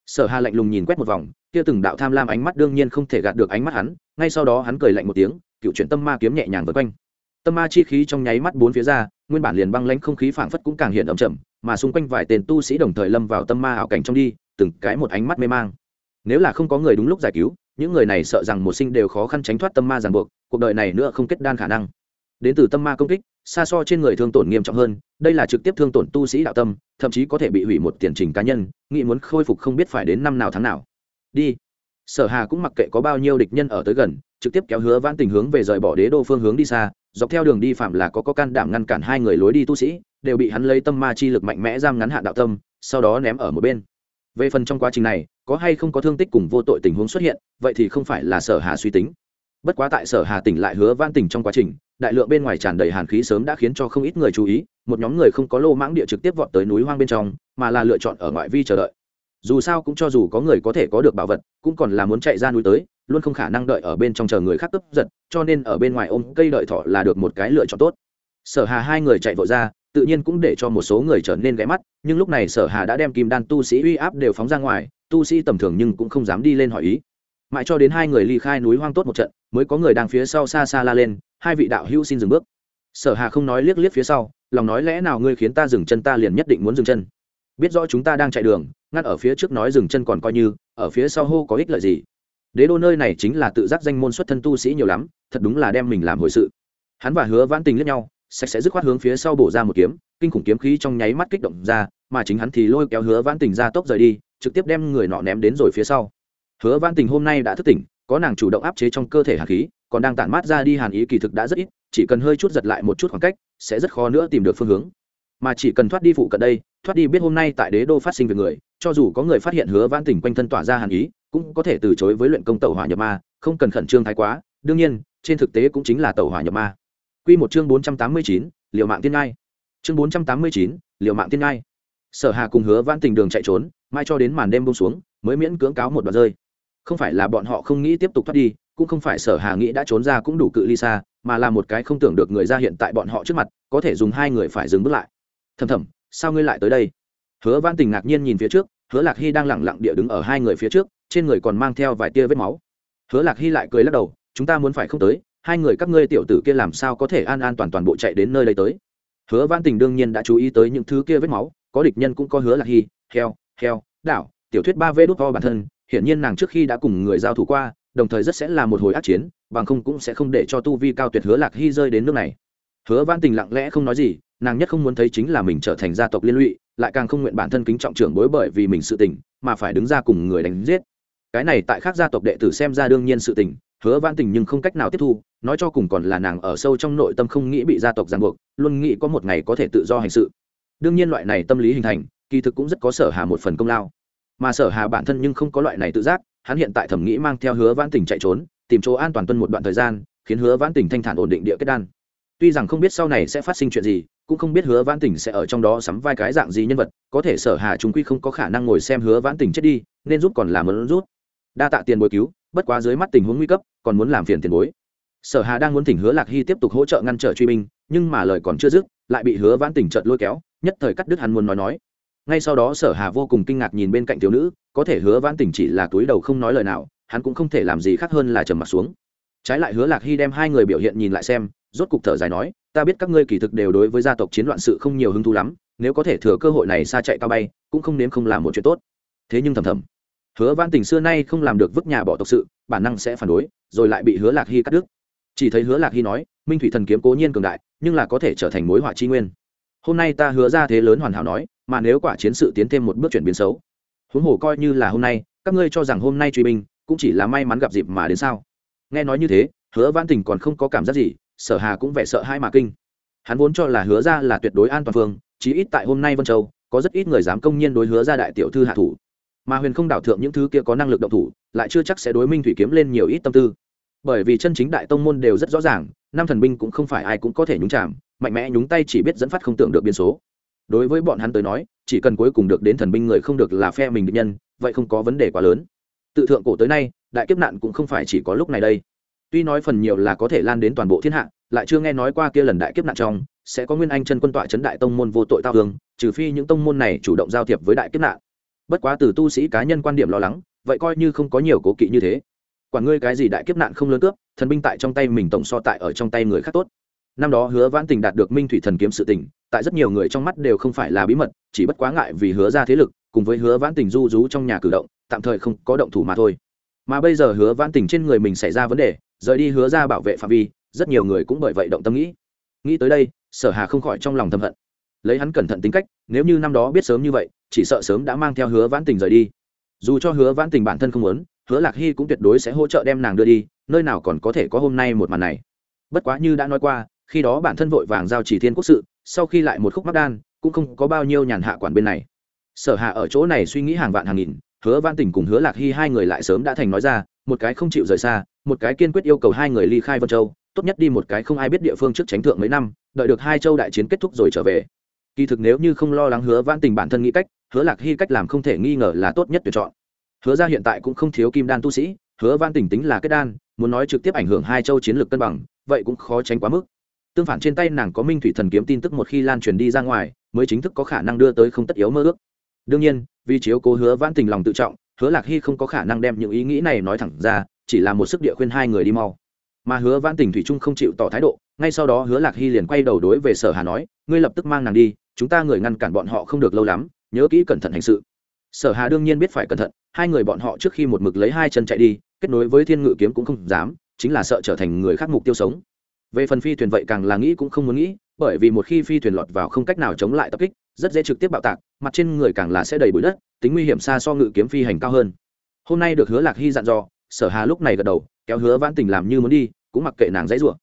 Sở hà lạnh lùng nhìn quét một vòng, kia từng đạo tham lam ánh mắt đương nhiên không thể gạt được ánh mắt hắn, ngay sau đó hắn cười lạnh một tiếng cựu chuyển tâm ma kiếm nhẹ nhàng vượt quanh. Tâm ma chi khí trong nháy mắt bốn phía ra, nguyên bản liền băng lãnh không khí phảng phất cũng càng hiện ẩm chậm, mà xung quanh vài tên tu sĩ đồng thời lâm vào tâm ma ảo cảnh trong đi, từng cái một ánh mắt mê mang. Nếu là không có người đúng lúc giải cứu, những người này sợ rằng một sinh đều khó khăn tránh thoát tâm ma ràng buộc, cuộc đời này nữa không kết đan khả năng. Đến từ tâm ma công kích, xa so trên người thương tổn nghiêm trọng hơn, đây là trực tiếp thương tổn tu sĩ đạo tâm, thậm chí có thể bị hủy một tiền trình cá nhân, nghĩ muốn khôi phục không biết phải đến năm nào tháng nào. Đi sở hà cũng mặc kệ có bao nhiêu địch nhân ở tới gần, trực tiếp kéo hứa vãn tình hướng về rời bỏ đế đô phương hướng đi xa, dọc theo đường đi phạm là có có can đảm ngăn cản hai người lối đi tu sĩ, đều bị hắn lấy tâm ma chi lực mạnh mẽ giam ngắn hạn đạo tâm, sau đó ném ở một bên. Về phần trong quá trình này, có hay không có thương tích cùng vô tội tình huống xuất hiện, vậy thì không phải là sở hà suy tính. Bất quá tại sở hà tỉnh lại hứa vãn tình trong quá trình, đại lượng bên ngoài tràn đầy hàn khí sớm đã khiến cho không ít người chú ý, một nhóm người không có lô mãng địa trực tiếp vọt tới núi hoang bên trong, mà là lựa chọn ở ngoại vi chờ đợi dù sao cũng cho dù có người có thể có được bảo vật, cũng còn là muốn chạy ra núi tới, luôn không khả năng đợi ở bên trong chờ người khác cướp giật, cho nên ở bên ngoài ôm cây đợi thọ là được một cái lựa chọn tốt. Sở hà hai người chạy vội ra, tự nhiên cũng để cho một số người trở nên ghé mắt, nhưng lúc này sở hà đã đem kim đan tu sĩ uy áp đều phóng ra ngoài, tu sĩ tầm thường nhưng cũng không dám đi lên hỏi ý. Mãi cho đến hai người ly khai núi hoang tốt một trận, mới có người đang phía sau xa xa la lên, hai vị đạo hữu xin dừng bước. Sở hà không nói liếc liếc phía sau, lòng nói lẽ nào ngươi khiến ta dừng chân ta liền nhất định muốn dừng chân. Biết rõ chúng ta đang chạy đường ngắt ở phía trước nói dừng chân còn coi như, ở phía sau hô có ích lợi gì. Đế đô nơi này chính là tự giác danh môn xuất thân tu sĩ nhiều lắm, thật đúng là đem mình làm hồi sự. Hắn và hứa vãn tình lẫn nhau sạch sẽ dứt khoát hướng phía sau bổ ra một kiếm, kinh khủng kiếm khí trong nháy mắt kích động ra, mà chính hắn thì lôi kéo hứa vãn tình ra tốc rời đi, trực tiếp đem người nọ ném đến rồi phía sau. Hứa vãn tình hôm nay đã thức tỉnh, có nàng chủ động áp chế trong cơ thể hàn khí, còn đang tản mát ra đi hàn ý kỳ thực đã rất ít, chỉ cần hơi chút giật lại một chút khoảng cách, sẽ rất khó nữa tìm được phương hướng. Mà chỉ cần thoát đi phụ cận đây thoát đi biết hôm nay tại đế đô phát sinh việc người cho dù có người phát hiện hứa vãn tình quanh thân tỏa ra hàn ý cũng có thể từ chối với luyện công tẩu hỏa nhập ma không cần khẩn trương thái quá đương nhiên trên thực tế cũng chính là tẩu hỏa nhập ma Quy một chương bốn trăm tám mươi chín, liều mạng tiên ngai. Chương bốn trăm tám mươi chín, liều mạng tiên ngai. Sở Hà cùng Hứa Vãn Tình đường chạy trốn, mai cho đến màn đêm buông xuống, mới miễn cưỡng cáo một đoạn rơi. Không phải là bọn họ không nghĩ tiếp tục thoát đi, cũng không phải Sở Hà nghĩ đã trốn ra cũng đủ cự ly xa, mà là một cái không tưởng được người ra hiện tại bọn họ trước mặt, có thể dùng hai người phải dừng bước lại. Thầm thầm, sao ngươi lại tới đây? Hứa văn Tình ngạc nhiên nhìn phía trước, Hứa Lạc Hy đang lẳng lặng địa đứng ở hai người phía trước, trên người còn mang theo vài tia vết máu. Hứa Lạc Hy lại cười lắc đầu, chúng ta muốn phải không tới, hai người các ngươi tiểu tử kia làm sao có thể an an toàn toàn bộ chạy đến nơi đây tới hứa văn tình đương nhiên đã chú ý tới những thứ kia vết máu có địch nhân cũng có hứa lạc hy heo heo đảo tiểu thuyết ba vê đốt to bản thân hiển nhiên nàng trước khi đã cùng người giao thủ qua đồng thời rất sẽ là một hồi ác chiến bằng không cũng sẽ không để cho tu vi cao tuyệt hứa lạc hy rơi đến nước này hứa văn tình lặng lẽ không nói gì nàng nhất không muốn thấy chính là mình trở thành gia tộc liên lụy, lại càng không nguyện bản thân kính trọng trưởng bối bởi vì mình sự tình, mà phải đứng ra cùng người đánh giết. Cái này tại khác gia tộc đệ tử xem ra đương nhiên sự tình, hứa van tình nhưng không cách nào tiếp thu, nói cho cùng còn là nàng ở sâu trong nội tâm không nghĩ bị gia tộc ràng buộc, luôn nghĩ có một ngày có thể tự do hành sự. Đương nhiên loại này tâm lý hình thành, kỳ thực cũng rất có sở hà một phần công lao. Mà sở hà bản thân nhưng không có loại này tự giác, hắn hiện tại thẩm nghĩ mang theo hứa vãn tình chạy trốn, tìm chỗ an toàn tuân một đoạn thời gian, khiến hứa vãn tình thanh thản ổn định địa kết đan tuy rằng không biết sau này sẽ phát sinh chuyện gì, cũng không biết hứa vãn Tỉnh sẽ ở trong đó sắm vai cái dạng gì nhân vật, có thể sở hà chúng quy không có khả năng ngồi xem hứa vãn Tỉnh chết đi, nên giúp còn làm ơn rút. Đa tạ tiền bồi cứu, bất quá dưới mắt tình huống nguy cấp, còn muốn làm phiền tiền bối. Sở hà đang muốn thỉnh hứa lạc hy tiếp tục hỗ trợ ngăn trở truy binh, nhưng mà lời còn chưa dứt, lại bị hứa vãn Tỉnh trợt lôi kéo, nhất thời cắt đứt hắn muốn nói nói. Ngay sau đó sở hà vô cùng kinh ngạc nhìn bên cạnh thiếu nữ, có thể hứa vãn Tỉnh chỉ là túi đầu không nói lời nào, hắn cũng không thể làm gì khác hơn là trầm mặt xuống. Trái lại hứa lạc hy đem hai người biểu hiện nhìn lại xem rốt cục thở dài nói, ta biết các ngươi kỳ thực đều đối với gia tộc chiến loạn sự không nhiều hứng thú lắm, nếu có thể thừa cơ hội này xa chạy cao bay, cũng không nếm không làm một chuyện tốt. Thế nhưng thầm thầm, hứa văn tình xưa nay không làm được vứt nhà bỏ tộc sự, bản năng sẽ phản đối, rồi lại bị hứa lạc hy cắt đứt. Chỉ thấy hứa lạc hy nói, minh thủy thần kiếm cố nhiên cường đại, nhưng là có thể trở thành mối họa chi nguyên. Hôm nay ta hứa ra thế lớn hoàn hảo nói, mà nếu quả chiến sự tiến thêm một bước chuyển biến xấu, huống hồ coi như là hôm nay, các ngươi cho rằng hôm nay truy binh, cũng chỉ là may mắn gặp dịp mà đến sao? Nghe nói như thế, hứa văn tình còn không có cảm giác gì sở hà cũng vẻ sợ hai mà kinh. Hắn vốn cho là hứa ra là tuyệt đối an toàn phương, chí ít tại hôm nay vân châu, có rất ít người dám công nhiên đối hứa ra đại tiểu thư hạ thủ. Mà huyền không đảo thượng những thứ kia có năng lực động thủ, lại chưa chắc sẽ đối minh thủy kiếm lên nhiều ít tâm tư. Bởi vì chân chính đại tông môn đều rất rõ ràng, năm thần binh cũng không phải ai cũng có thể nhúng chạm mạnh mẽ nhúng tay chỉ biết dẫn phát không tưởng được biên số. Đối với bọn hắn tới nói, chỉ cần cuối cùng được đến thần binh người không được là phe mình định nhân, vậy không có vấn đề quá lớn. Tự thượng cổ tới nay, đại kiếp nạn cũng không phải chỉ có lúc này đây tuy nói phần nhiều là có thể lan đến toàn bộ thiên hạ, lại chưa nghe nói qua kia lần đại kiếp nạn trong, sẽ có nguyên anh chân quân tọa chấn đại tông môn vô tội tao hương, trừ phi những tông môn này chủ động giao thiệp với đại kiếp nạn. Bất quá từ tu sĩ cá nhân quan điểm lo lắng, vậy coi như không có nhiều cố kỵ như thế. Quản ngươi cái gì đại kiếp nạn không lớn cướp, thần binh tại trong tay mình tổng so tại ở trong tay người khác tốt. Năm đó hứa vãn tình đạt được minh thủy thần kiếm sự tình, tại rất nhiều người trong mắt đều không phải là bí mật, chỉ bất quá ngại vì hứa ra thế lực, cùng với hứa vãn tình du rú trong nhà cử động, tạm thời không có động thủ mà thôi. Mà bây giờ hứa vãn tình trên người mình xảy ra vấn đề rời đi hứa ra bảo vệ phạm vi, rất nhiều người cũng bởi vậy động tâm nghĩ. Nghĩ tới đây, sở hà không khỏi trong lòng thầm hận. Lấy hắn cẩn thận tính cách, nếu như năm đó biết sớm như vậy, chỉ sợ sớm đã mang theo hứa vãn tình rời đi. Dù cho hứa vãn tình bản thân không muốn, hứa lạc hy cũng tuyệt đối sẽ hỗ trợ đem nàng đưa đi, nơi nào còn có thể có hôm nay một màn này. Bất quá như đã nói qua, khi đó bản thân vội vàng giao chỉ thiên quốc sự, sau khi lại một khúc mắc đan, cũng không có bao nhiêu nhàn hạ quản bên này. Sở hạ ở chỗ này suy nghĩ hàng vạn hàng nghìn, hứa văn tình cùng hứa lạc hy hai người lại sớm đã thành nói ra, một cái không chịu rời xa một cái kiên quyết yêu cầu hai người ly khai vân châu tốt nhất đi một cái không ai biết địa phương trước tránh thượng mấy năm đợi được hai châu đại chiến kết thúc rồi trở về kỳ thực nếu như không lo lắng hứa Vãn tình bản thân nghĩ cách hứa lạc hy cách làm không thể nghi ngờ là tốt nhất tuyển chọn hứa ra hiện tại cũng không thiếu kim đan tu sĩ hứa Vãn tình tính là kết đan muốn nói trực tiếp ảnh hưởng hai châu chiến lược cân bằng vậy cũng khó tránh quá mức tương phản trên tay nàng có minh thủy thần kiếm tin tức một khi lan truyền đi ra ngoài mới chính thức có khả năng đưa tới không tất yếu mơ ước đương nhiên vì chiếu cố hứa Vãn tình lòng tự trọng hứa lạc hy không có khả năng đem những ý nghĩ này nói thẳng ra chỉ là một sức địa khuyên hai người đi mau. Mà hứa vãn tình thủy trung không chịu tỏ thái độ, ngay sau đó hứa lạc hy liền quay đầu đối về sở hà nói, ngươi lập tức mang nàng đi, chúng ta người ngăn cản bọn họ không được lâu lắm, nhớ kỹ cẩn thận hành sự. Sở hà đương nhiên biết phải cẩn thận, hai người bọn họ trước khi một mực lấy hai chân chạy đi, kết nối với thiên ngự kiếm cũng không dám, chính là sợ trở thành người khác mục tiêu sống. Về phần phi thuyền vậy càng là nghĩ cũng không muốn nghĩ, bởi vì một khi phi thuyền lọt vào không cách nào chống lại tập kích, rất dễ trực tiếp bạo tạc, mặt trên người càng là sẽ đầy bụi đất, tính nguy hiểm xa so ngự kiếm phi hành cao hơn. Hôm nay được hứa lạc hy dặn dò sở hà lúc này gật đầu, kéo hứa vãn tình làm như muốn đi, cũng mặc kệ nàng dãy rủa.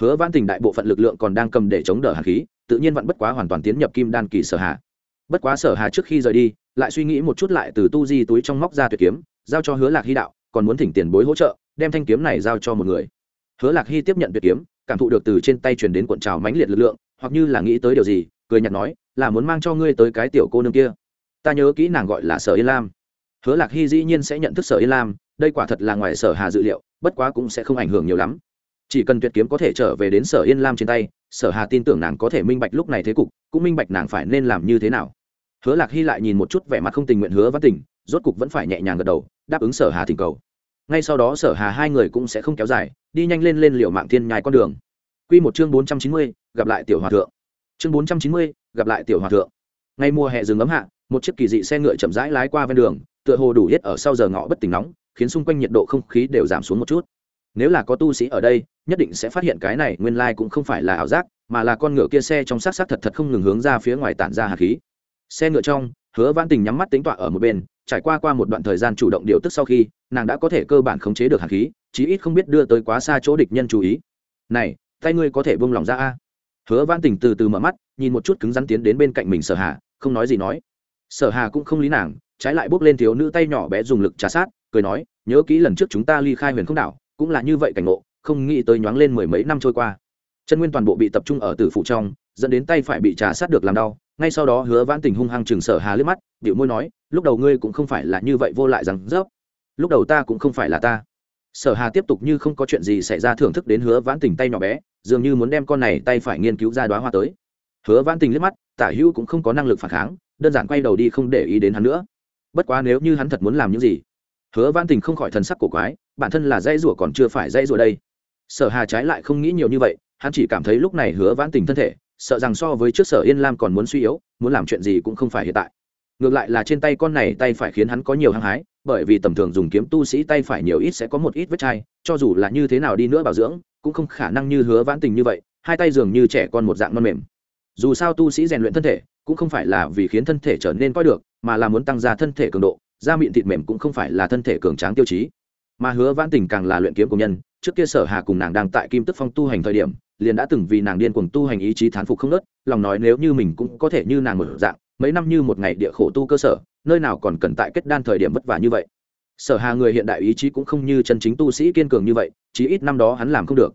Hứa vãn tình đại bộ phận lực lượng còn đang cầm để chống đỡ hàn khí, tự nhiên vẫn bất quá hoàn toàn tiến nhập kim đan kỳ sở hà. Bất quá sở hà trước khi rời đi, lại suy nghĩ một chút lại từ tu di túi trong móc ra tuyệt kiếm, giao cho hứa lạc hy đạo, còn muốn thỉnh tiền bối hỗ trợ, đem thanh kiếm này giao cho một người. Hứa lạc hy tiếp nhận tuyệt kiếm, cảm thụ được từ trên tay truyền đến cuộn trào mãnh liệt lực lượng, hoặc như là nghĩ tới điều gì, cười nhạt nói, là muốn mang cho ngươi tới cái tiểu cô nương kia. Ta nhớ kỹ nàng gọi là sở yên lam. Hứa lạc hy dĩ nhiên sẽ nhận thức sở yên lam đây quả thật là ngoài sở hà dự liệu, bất quá cũng sẽ không ảnh hưởng nhiều lắm. Chỉ cần tuyệt kiếm có thể trở về đến sở yên lam trên tay, sở hà tin tưởng nàng có thể minh bạch lúc này thế cục, cũng minh bạch nàng phải nên làm như thế nào. Hứa lạc hy lại nhìn một chút vẻ mặt không tình nguyện hứa văn tình, rốt cục vẫn phải nhẹ nhàng gật đầu, đáp ứng sở hà thỉnh cầu. Ngay sau đó sở hà hai người cũng sẽ không kéo dài, đi nhanh lên lên liệu mạng thiên nhai con đường. Quy một chương bốn trăm chín mươi, gặp lại tiểu hòa thượng. Chương bốn trăm chín mươi, gặp lại tiểu hòa thượng. Ngay mùa hè rừng ấm hạ, một chiếc kỳ dị xe ngựa chậm rãi lái qua ven đường, tựa hồ đủ hết ở sau giờ ngọ bất tỉnh nóng khiến xung quanh nhiệt độ không khí đều giảm xuống một chút. Nếu là có tu sĩ ở đây, nhất định sẽ phát hiện cái này nguyên lai cũng không phải là ảo giác, mà là con ngựa kia xe trong sát sát thật thật không ngừng hướng ra phía ngoài tản ra hạt khí. Xe ngựa trong, hứa văn tình nhắm mắt tính tọa ở một bên, trải qua qua một đoạn thời gian chủ động điều tức sau khi, nàng đã có thể cơ bản khống chế được hạt khí, chí ít không biết đưa tới quá xa chỗ địch nhân chú ý. Này, tay ngươi có thể buông lỏng ra a? Hứa văn tình từ từ mở mắt, nhìn một chút cứng rắn tiến đến bên cạnh mình sở hà, không nói gì nói. Sở hà cũng không lý nàng, trái lại bước lên thiếu nữ tay nhỏ bé dùng lực trà sát, cười nói nhớ kỹ lần trước chúng ta ly khai huyền không đảo, cũng là như vậy cảnh ngộ, không nghĩ tới nhoáng lên mười mấy năm trôi qua. Chân nguyên toàn bộ bị tập trung ở tử phụ trong, dẫn đến tay phải bị trà sát được làm đau, ngay sau đó hứa vãn tình hung hăng chừng sở hà liếc mắt điệu môi nói, lúc đầu ngươi cũng không phải là như vậy vô lại rằng rớp lúc đầu ta cũng không phải là ta. Sở hà tiếp tục như không có chuyện gì xảy ra thưởng thức đến hứa vãn tình tay nhỏ bé, dường như muốn đem con này tay phải nghiên cứu ra đoá hoa tới. Hứa vãn tình liếc mắt, tả hữu cũng không có năng lực phản kháng, đơn giản quay đầu đi không để ý đến hắn nữa. Bất quá nếu như hắn thật muốn làm những gì hứa vãn tình không khỏi thần sắc cổ quái, bản thân là dây rủa còn chưa phải dây rủa đây. Sở hà trái lại không nghĩ nhiều như vậy, hắn chỉ cảm thấy lúc này hứa vãn tình thân thể, sợ rằng so với trước sở yên lam còn muốn suy yếu, muốn làm chuyện gì cũng không phải hiện tại. Ngược lại là trên tay con này tay phải khiến hắn có nhiều hăng hái, bởi vì tầm thường dùng kiếm tu sĩ tay phải nhiều ít sẽ có một ít vết chai, cho dù là như thế nào đi nữa bảo dưỡng, cũng không khả năng như hứa vãn tình như vậy, hai tay dường như trẻ con một dạng non mềm. Dù sao tu sĩ rèn luyện thân thể, cũng không phải là vì khiến thân thể trở nên coi được, mà là muốn tăng ra thân thể cường độ da miệng thịt mềm cũng không phải là thân thể cường tráng tiêu chí, mà hứa vãn tình càng là luyện kiếm của nhân. Trước kia sở hà cùng nàng đang tại kim tức phong tu hành thời điểm, liền đã từng vì nàng điên cuồng tu hành ý chí thán phục không nớt lòng nói nếu như mình cũng có thể như nàng một dạng, mấy năm như một ngày địa khổ tu cơ sở, nơi nào còn cần tại kết đan thời điểm vất vả như vậy. Sở hà người hiện đại ý chí cũng không như chân chính tu sĩ kiên cường như vậy, chí ít năm đó hắn làm không được.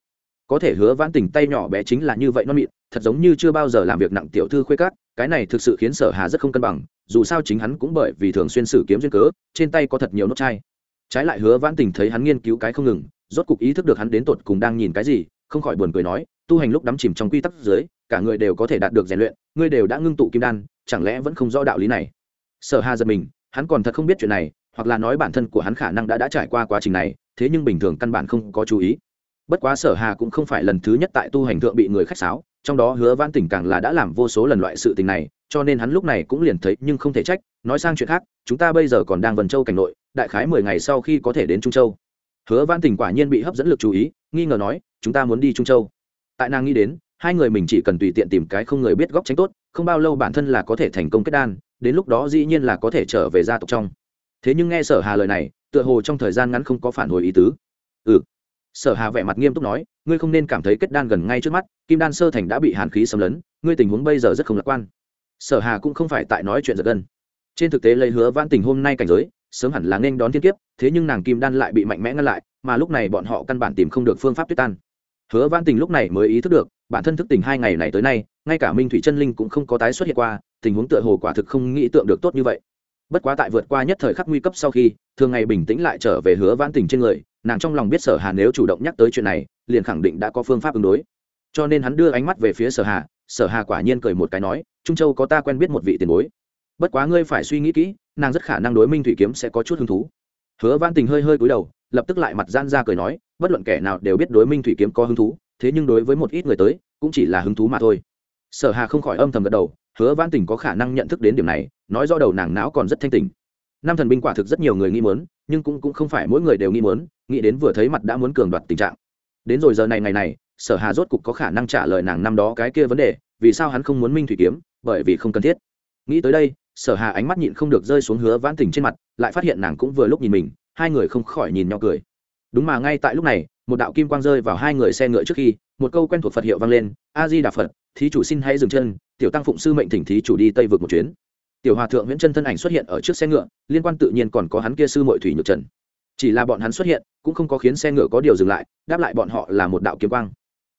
Có thể hứa vãn tình tay nhỏ bé chính là như vậy non mịn thật giống như chưa bao giờ làm việc nặng tiểu thư khuê cát cái này thực sự khiến sở hà rất không cân bằng, dù sao chính hắn cũng bởi vì thường xuyên sử kiếm duyên cớ, trên tay có thật nhiều nốt chai. Trái lại hứa vãn tình thấy hắn nghiên cứu cái không ngừng, rốt cục ý thức được hắn đến tột cùng đang nhìn cái gì, không khỏi buồn cười nói, tu hành lúc đắm chìm trong quy tắc dưới, cả người đều có thể đạt được rèn luyện, ngươi đều đã ngưng tụ kim đan, chẳng lẽ vẫn không rõ đạo lý này? Sở hà giật mình, hắn còn thật không biết chuyện này, hoặc là nói bản thân của hắn khả năng đã đã trải qua quá trình này, thế nhưng bình thường căn bản không có chú ý. Bất quá sở hà cũng không phải lần thứ nhất tại tu hành thượng bị người khách sáo trong đó hứa Vãn tỉnh càng là đã làm vô số lần loại sự tình này, cho nên hắn lúc này cũng liền thấy nhưng không thể trách, nói sang chuyện khác, chúng ta bây giờ còn đang vần châu cảnh nội, đại khái mười ngày sau khi có thể đến trung châu. Hứa Vãn tỉnh quả nhiên bị hấp dẫn lực chú ý, nghi ngờ nói, chúng ta muốn đi trung châu. Tại nàng nghĩ đến, hai người mình chỉ cần tùy tiện tìm cái không người biết góc tránh tốt, không bao lâu bản thân là có thể thành công kết đan, đến lúc đó dĩ nhiên là có thể trở về gia tộc trong. Thế nhưng nghe sở hà lời này, tựa hồ trong thời gian ngắn không có phản hồi ý tứ. Ừ sở hà vẻ mặt nghiêm túc nói, ngươi không nên cảm thấy kết đan gần ngay trước mắt, kim đan sơ thành đã bị hàn khí xâm lấn, ngươi tình huống bây giờ rất không lạc quan. Sở hà cũng không phải tại nói chuyện giật gân. Trên thực tế lấy hứa vãn tình hôm nay cảnh giới, sớm hẳn là nên đón thiên kiếp, thế nhưng nàng kim đan lại bị mạnh mẽ ngăn lại, mà lúc này bọn họ căn bản tìm không được phương pháp tuyết tan. Hứa vãn tình lúc này mới ý thức được, bản thân thức tỉnh hai ngày này tới nay, ngay cả minh thủy chân linh cũng không có tái xuất hiện qua, tình huống tựa hồ quả thực không nghĩ tượng được tốt như vậy bất quá tại vượt qua nhất thời khắc nguy cấp sau khi, thường ngày bình tĩnh lại trở về hứa vãn tình trên người, nàng trong lòng biết sở hà nếu chủ động nhắc tới chuyện này, liền khẳng định đã có phương pháp ứng đối. Cho nên hắn đưa ánh mắt về phía sở hà sở hà quả nhiên cười một cái nói, trung châu có ta quen biết một vị tiền bối. Bất quá ngươi phải suy nghĩ kỹ, nàng rất khả năng đối minh thủy kiếm sẽ có chút hứng thú. Hứa vãn tình hơi hơi cúi đầu, lập tức lại mặt gian ra cười nói, bất luận kẻ nào đều biết đối minh thủy kiếm có hứng thú, thế nhưng đối với một ít người tới, cũng chỉ là hứng thú mà thôi. Sở hà không khỏi âm thầm gật đầu hứa văn tình có khả năng nhận thức đến điểm này, nói do đầu nàng não còn rất thanh tình năm thần binh quả thực rất nhiều người nghi muốn, nhưng cũng cũng không phải mỗi người đều nghi muốn, nghĩ đến vừa thấy mặt đã muốn cường đoạt tình trạng. Đến rồi giờ này ngày này, sở hà rốt cục có khả năng trả lời nàng năm đó cái kia vấn đề, vì sao hắn không muốn minh thủy kiếm, bởi vì không cần thiết. Nghĩ tới đây, sở hà ánh mắt nhịn không được rơi xuống hứa vãn tình trên mặt, lại phát hiện nàng cũng vừa lúc nhìn mình, hai người không khỏi nhìn nhau cười. Đúng mà ngay tại lúc này, một đạo kim quang rơi vào hai người xe ngựa trước khi, một câu quen thuộc phật hiệu vang lên, a di đà phật thí chủ xin hãy dừng chân, tiểu tăng phụng sư mệnh thỉnh thí chủ đi tây vượt một chuyến. Tiểu hòa thượng nguyễn chân thân ảnh xuất hiện ở trước xe ngựa, liên quan tự nhiên còn có hắn kia sư mội thủy nhược trần. Chỉ là bọn hắn xuất hiện, cũng không có khiến xe ngựa có điều dừng lại, đáp lại bọn họ là một đạo kiếm quang.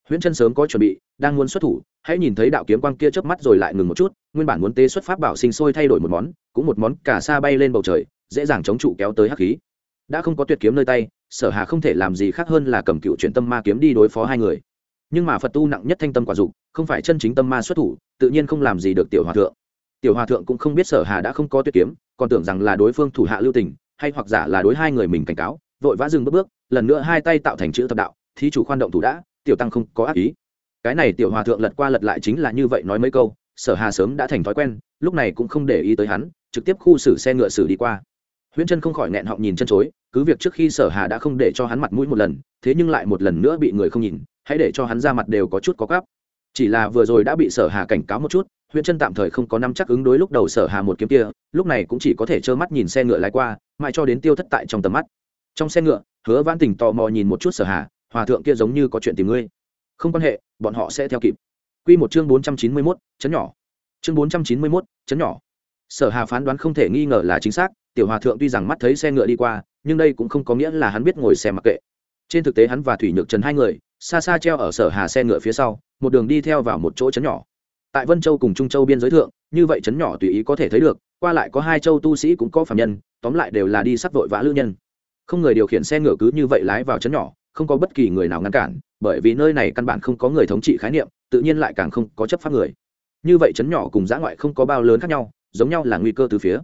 Nguyễn chân sớm có chuẩn bị, đang muốn xuất thủ, hãy nhìn thấy đạo kiếm quang kia chớp mắt rồi lại ngừng một chút, nguyên bản muốn tế xuất pháp bảo sinh sôi thay đổi một món, cũng một món cả xa bay lên bầu trời, dễ dàng chống trụ kéo tới hắc khí. Đã không có tuyệt kiếm nơi tay, sở hà không thể làm gì khác hơn là cầm cựu chuyển tâm ma kiếm đi đối phó hai người nhưng mà phật tu nặng nhất thanh tâm quả dục, không phải chân chính tâm ma xuất thủ, tự nhiên không làm gì được tiểu hòa thượng. Tiểu hòa thượng cũng không biết sở hà đã không có tuyệt kiếm, còn tưởng rằng là đối phương thủ hạ lưu tình, hay hoặc giả là đối hai người mình cảnh cáo, vội vã dừng bước bước, lần nữa hai tay tạo thành chữ thập đạo, thí chủ khoan động thủ đã, tiểu tăng không có ác ý. Cái này tiểu hòa thượng lật qua lật lại chính là như vậy nói mấy câu, sở hà sớm đã thành thói quen, lúc này cũng không để ý tới hắn, trực tiếp khu xử xe ngựa xử đi qua. Huyễn chân không khỏi nghẹn họng nhìn chân chối, cứ việc trước khi sở hà đã không để cho hắn mặt mũi một lần, thế nhưng lại một lần nữa bị người không nhìn hãy để cho hắn ra mặt đều có chút có gắp. Chỉ là vừa rồi đã bị sở hà cảnh cáo một chút huyện chân tạm thời không có năm chắc ứng đối lúc đầu sở hà một kiếm kia lúc này cũng chỉ có thể trơ mắt nhìn xe ngựa lái qua mãi cho đến tiêu thất tại trong tầm mắt. Trong xe ngựa hứa vãn tình tò mò nhìn một chút sở hà hòa thượng kia giống như có chuyện tìm ngươi. Không quan hệ bọn họ sẽ theo kịp. Quy một chương bốn trăm chín mươi 491, chấn nhỏ. Chương bốn trăm chín mươi 491, chấn nhỏ. Sở hà phán đoán không thể nghi ngờ là chính xác tiểu hòa thượng tuy rằng mắt thấy xe ngựa đi qua nhưng đây cũng không có nghĩa là hắn biết ngồi xe mặc kệ. Trên thực tế hắn và thủy nhược trần hai người xa xa treo ở sở hà xe ngựa phía sau, một đường đi theo vào một chỗ chấn nhỏ. Tại vân châu cùng trung châu biên giới thượng, như vậy chấn nhỏ tùy ý có thể thấy được, qua lại có hai châu tu sĩ cũng có phạm nhân, tóm lại đều là đi sắp vội vã lưu nhân. Không người điều khiển xe ngựa cứ như vậy lái vào chấn nhỏ, không có bất kỳ người nào ngăn cản, bởi vì nơi này căn bản không có người thống trị khái niệm, tự nhiên lại càng không có chấp pháp người. Như vậy chấn nhỏ cùng giã ngoại không có bao lớn khác nhau, giống nhau là nguy cơ từ phía.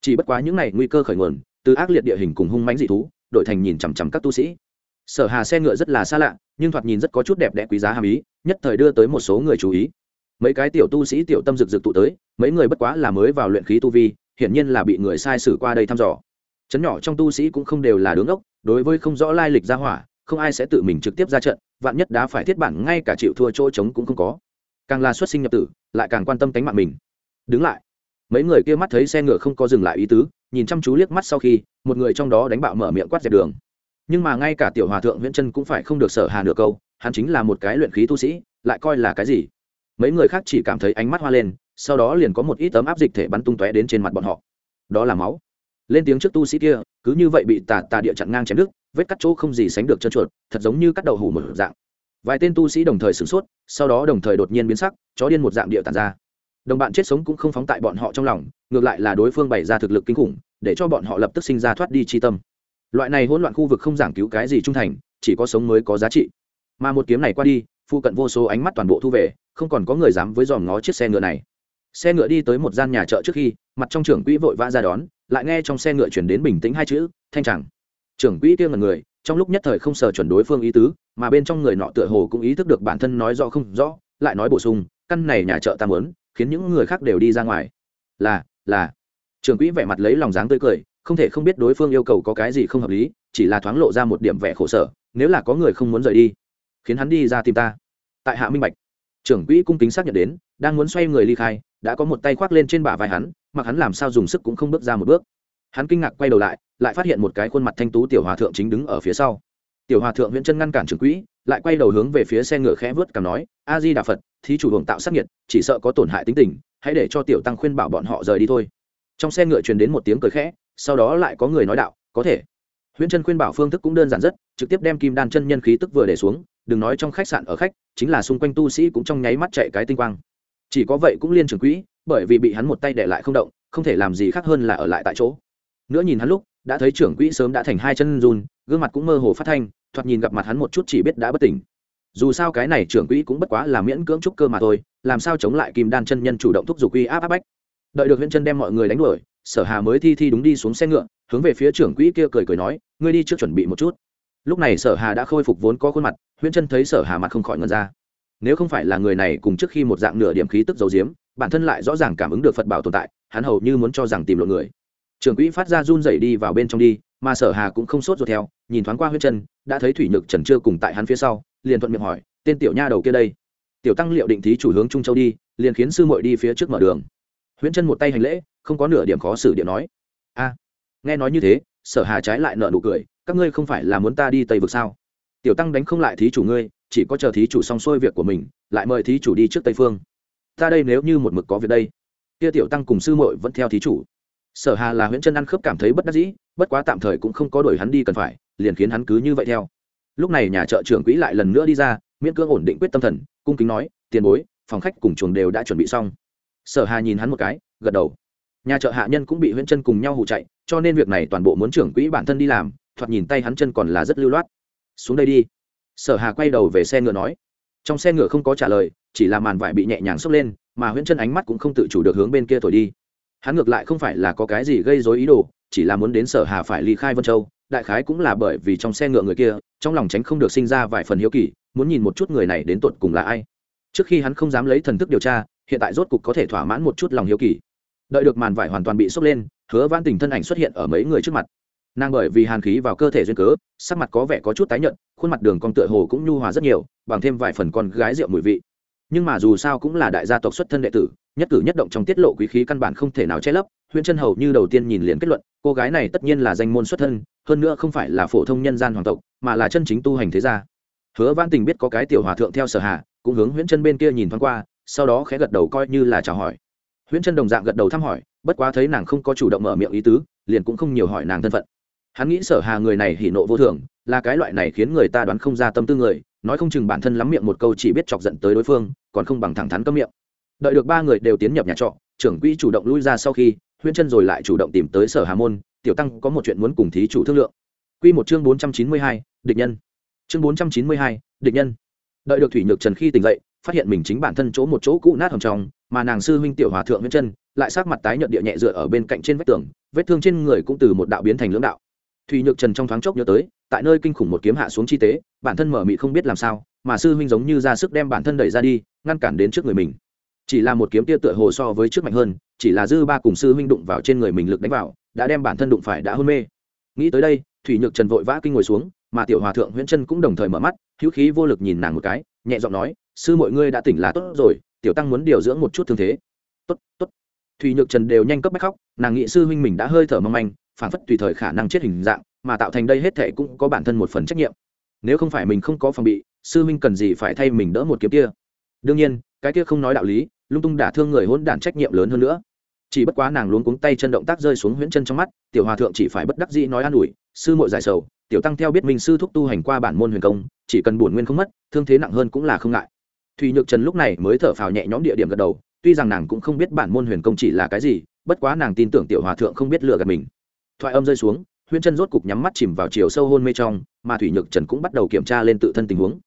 Chỉ bất quá những này nguy cơ khởi nguồn, từ ác liệt địa hình cùng hung mãnh dị thú, đổi thành nhìn chằm chằm các tu sĩ. Sở hà xe ngựa rất là xa lạ nhưng thoạt nhìn rất có chút đẹp đẽ quý giá hàm ý, nhất thời đưa tới một số người chú ý. Mấy cái tiểu tu sĩ tiểu tâm rực rực tụ tới, mấy người bất quá là mới vào luyện khí tu vi, hiển nhiên là bị người sai sử qua đây thăm dò. Chấn nhỏ trong tu sĩ cũng không đều là đứng ốc, đối với không rõ lai lịch ra hỏa, không ai sẽ tự mình trực tiếp ra trận, vạn nhất đã phải thiết bản ngay cả chịu thua chỗ trống cũng không có. Càng là xuất sinh nhập tử, lại càng quan tâm tánh mạng mình. Đứng lại. Mấy người kia mắt thấy xe ngựa không có dừng lại ý tứ, nhìn chăm chú liếc mắt sau khi, một người trong đó đánh bạo mở miệng quát dẹp đường nhưng mà ngay cả tiểu hòa thượng viễn chân cũng phải không được sở hà nửa câu, hắn chính là một cái luyện khí tu sĩ, lại coi là cái gì? Mấy người khác chỉ cảm thấy ánh mắt hoa lên, sau đó liền có một ít tấm áp dịch thể bắn tung tóe đến trên mặt bọn họ. Đó là máu. Lên tiếng trước tu sĩ kia, cứ như vậy bị tà tà địa chặn ngang chém đứt, vết cắt chỗ không gì sánh được chân chuột, thật giống như cắt đầu hủ một dạng. Vài tên tu sĩ đồng thời sửng sốt, sau đó đồng thời đột nhiên biến sắc, chó điên một dạng địa tàn ra. Đồng bạn chết sống cũng không phóng tại bọn họ trong lòng, ngược lại là đối phương bày ra thực lực kinh khủng, để cho bọn họ lập tức sinh ra thoát đi chi tâm loại này hỗn loạn khu vực không giảng cứu cái gì trung thành, chỉ có sống mới có giá trị. Mà một kiếm này qua đi, phụ cận vô số ánh mắt toàn bộ thu về, không còn có người dám với dòm ngó chiếc xe ngựa này. Xe ngựa đi tới một gian nhà chợ trước khi, mặt trong trưởng quỹ vội vã ra đón, lại nghe trong xe ngựa chuyển đến bình tĩnh hai chữ, thanh chẳng trưởng quỹ kia ngần người, trong lúc nhất thời không sờ chuẩn đối phương ý tứ, mà bên trong người nọ tựa hồ cũng ý thức được bản thân nói rõ không rõ, lại nói bổ sung, căn này nhà chợ ta muốn, khiến những người khác đều đi ra ngoài. Là là. Trưởng quỹ vẻ mặt lấy lòng dáng tươi cười không thể không biết đối phương yêu cầu có cái gì không hợp lý, chỉ là thoáng lộ ra một điểm vẻ khổ sở, nếu là có người không muốn rời đi, khiến hắn đi ra tìm ta. Tại hạ minh bạch, trưởng quỹ cung kính xác nhận đến, đang muốn xoay người ly khai, đã có một tay khoác lên trên bả vai hắn, mặc hắn làm sao dùng sức cũng không bước ra một bước. Hắn kinh ngạc quay đầu lại lại phát hiện một cái khuôn mặt thanh tú tiểu hòa thượng chính đứng ở phía sau. Tiểu hòa thượng viễn chân ngăn cản trưởng quỹ, lại quay đầu hướng về phía xe ngựa khẽ vớt cảm nói, a di đà phật, thí chủ hưởng tạo sắc nhiệt, chỉ sợ có tổn hại tính tình, hãy để cho tiểu tăng khuyên bảo bọn họ rời đi thôi trong xe ngựa truyền đến một tiếng cười khẽ, sau đó lại có người nói đạo, có thể. Huyễn chân khuyên bảo phương thức cũng đơn giản rất, trực tiếp đem kim đan chân nhân khí tức vừa để xuống, đừng nói trong khách sạn ở khách, chính là xung quanh tu sĩ cũng trong nháy mắt chạy cái tinh quang. Chỉ có vậy cũng liên trường quỹ, bởi vì bị hắn một tay để lại không động, không thể làm gì khác hơn là ở lại tại chỗ. Nữa nhìn hắn lúc, đã thấy trưởng quỹ sớm đã thành hai chân run, gương mặt cũng mơ hồ phát thanh, thoạt nhìn gặp mặt hắn một chút chỉ biết đã bất tỉnh. Dù sao cái này trưởng quỹ cũng bất quá là miễn cưỡng trúc cơ mà thôi, làm sao chống lại kim đan chân nhân chủ động thúc giục uy áp áp bách đợi được huyễn chân đem mọi người đánh đuổi, sở hà mới thi thi đúng đi xuống xe ngựa, hướng về phía trưởng quỹ kia cười cười nói, ngươi đi trước chuẩn bị một chút. Lúc này sở hà đã khôi phục vốn có khuôn mặt, huyễn chân thấy sở hà mặt không khỏi ngần ra. Nếu không phải là người này cùng trước khi một dạng nửa điểm khí tức dầu diếm bản thân lại rõ ràng cảm ứng được phật bảo tồn tại, hắn hầu như muốn cho rằng tìm lộ người. Trưởng quỹ phát ra run rẩy đi vào bên trong đi, mà sở hà cũng không sốt ruột theo, nhìn thoáng qua huyết chân, đã thấy thủy nhược trần chưa cùng tại hắn phía sau, liền thuận miệng hỏi, tên tiểu nha đầu kia đây? Tiểu tăng liệu định thí chủ hướng trung châu đi, liền khiến sư muội đi phía trước mở đường huyễn chân một tay hành lễ, không có nửa điểm khó xử điện nói. A, nghe nói như thế, sở hà trái lại nợ nụ cười, các ngươi không phải là muốn ta đi tây vực sao? Tiểu tăng đánh không lại thí chủ ngươi, chỉ có chờ thí chủ xong xuôi việc của mình, lại mời thí chủ đi trước tây phương. Ta đây nếu như một mực có việc đây. Kia tiểu tăng cùng sư muội vẫn theo thí chủ. Sở hà là huyễn chân ăn khớp cảm thấy bất đắc dĩ, bất quá tạm thời cũng không có đuổi hắn đi cần phải, liền khiến hắn cứ như vậy theo. Lúc này nhà chợ trưởng quỹ lại lần nữa đi ra, miễn cưỡng ổn định quyết tâm thần, cung kính nói, tiền bối, phòng khách cùng chuồng đều đã chuẩn bị xong sở hà nhìn hắn một cái, gật đầu. Nhà chợ hạ nhân cũng bị huyễn chân cùng nhau hụ chạy, cho nên việc này toàn bộ muốn trưởng quỹ bản thân đi làm, thoạt nhìn tay hắn chân còn là rất lưu loát. Xuống đây đi. Sở hà quay đầu về xe ngựa nói. Trong xe ngựa không có trả lời, chỉ là màn vải bị nhẹ nhàng xốc lên, mà huyễn chân ánh mắt cũng không tự chủ được hướng bên kia thổi đi. Hắn ngược lại không phải là có cái gì gây dối ý đồ, chỉ là muốn đến sở hà phải ly khai vân châu, đại khái cũng là bởi vì trong xe ngựa người kia, trong lòng tránh không được sinh ra vài phần hiếu kỳ, muốn nhìn một chút người này đến tột cùng là ai. Trước khi hắn không dám lấy thần thức điều tra hiện tại rốt cục có thể thỏa mãn một chút lòng hiếu kỳ. Đợi được màn vải hoàn toàn bị sốc lên, hứa Vãn tình thân ảnh xuất hiện ở mấy người trước mặt. Nàng bởi vì hàn khí vào cơ thể duyên cớ, sắc mặt có vẻ có chút tái nhợt, khuôn mặt đường con tựa hồ cũng nhu hòa rất nhiều, bằng thêm vài phần con gái rượu mùi vị. Nhưng mà dù sao cũng là đại gia tộc xuất thân đệ tử, nhất cử nhất động trong tiết lộ quý khí căn bản không thể nào che lấp huyễn chân hầu như đầu tiên nhìn liền kết luận, cô gái này tất nhiên là danh môn xuất thân, hơn nữa không phải là phổ thông nhân gian hoàng tộc, mà là chân chính tu hành thế gia. Hứa văn tình biết có cái tiểu hòa thượng theo sở hạ, cũng hướng huyễn chân bên kia nhìn thoáng qua sau đó khẽ gật đầu coi như là chào hỏi. Huyễn chân đồng dạng gật đầu thăm hỏi bất quá thấy nàng không có chủ động mở miệng ý tứ liền cũng không nhiều hỏi nàng thân phận. Hắn nghĩ sở hà người này hỉ nộ vô thường là cái loại này khiến người ta đoán không ra tâm tư người nói không chừng bản thân lắm miệng một câu chỉ biết chọc giận tới đối phương còn không bằng thẳng thắn cấm miệng. Đợi được ba người đều tiến nhập nhà trọ trưởng quỹ chủ động lui ra sau khi huyễn chân rồi lại chủ động tìm tới sở hà môn tiểu tăng có một chuyện muốn cùng thí chủ thương lượng. Quy một chương bốn trăm chín mươi hai, địch nhân. Chương bốn trăm chín mươi hai, địch nhân. Đợi được thủy nhược trần khi tỉnh dậy phát hiện mình chính bản thân chỗ một chỗ cũ nát hầm trong, mà nàng sư huynh tiểu hòa thượng nguyễn chân lại sát mặt tái nhợt địa nhẹ dựa ở bên cạnh trên vách tường, vết thương trên người cũng từ một đạo biến thành lưỡng đạo. Thủy nhược trần trong thoáng chốc nhớ tới, tại nơi kinh khủng một kiếm hạ xuống chi tế, bản thân mở mị không biết làm sao, mà sư huynh giống như ra sức đem bản thân đẩy ra đi, ngăn cản đến trước người mình. Chỉ là một kiếm tia tựa hồ so với trước mạnh hơn, chỉ là dư ba cùng sư huynh đụng vào trên người mình lực đánh vào, đã đem bản thân đụng phải đã hôn mê. Nghĩ tới đây, thủy nhược trần vội vã kinh ngồi xuống, mà tiểu hòa thượng huyễn chân cũng đồng thời mở mắt, hữu khí vô lực nhìn nàng một cái, nhẹ giọng nói sư mọi ngươi đã tỉnh là tốt rồi, tiểu tăng muốn điều dưỡng một chút thương thế. Tốt tốt. Thùy nhược trần đều nhanh cấp bách khóc, nàng nghị sư huynh mình đã hơi thở mong manh, phản phất tùy thời khả năng chết hình dạng, mà tạo thành đây hết thệ cũng có bản thân một phần trách nhiệm. Nếu không phải mình không có phòng bị, sư huynh cần gì phải thay mình đỡ một kiếm kia? Đương nhiên, cái kia không nói đạo lý, lung tung đả thương người hôn đản trách nhiệm lớn hơn nữa. Chỉ bất quá nàng luống cuống tay chân động tác rơi xuống huyễn chân trong mắt, tiểu hòa thượng chỉ phải bất đắc dĩ nói an ủi, sư muội giải sầu, tiểu tăng theo biết minh sư thúc tu hành qua bản môn huyền công, chỉ cần bổn nguyên không mất, thương thế nặng hơn cũng là không ngại thùy nhược trần lúc này mới thở phào nhẹ nhõm địa điểm gật đầu, tuy rằng nàng cũng không biết bản môn huyền công chỉ là cái gì, bất quá nàng tin tưởng tiểu hòa thượng không biết lừa gạt mình. Thoại âm rơi xuống, Huyên chân rốt cục nhắm mắt chìm vào chiều sâu hôn mê trong, mà thủy nhược trần cũng bắt đầu kiểm tra lên tự thân tình huống.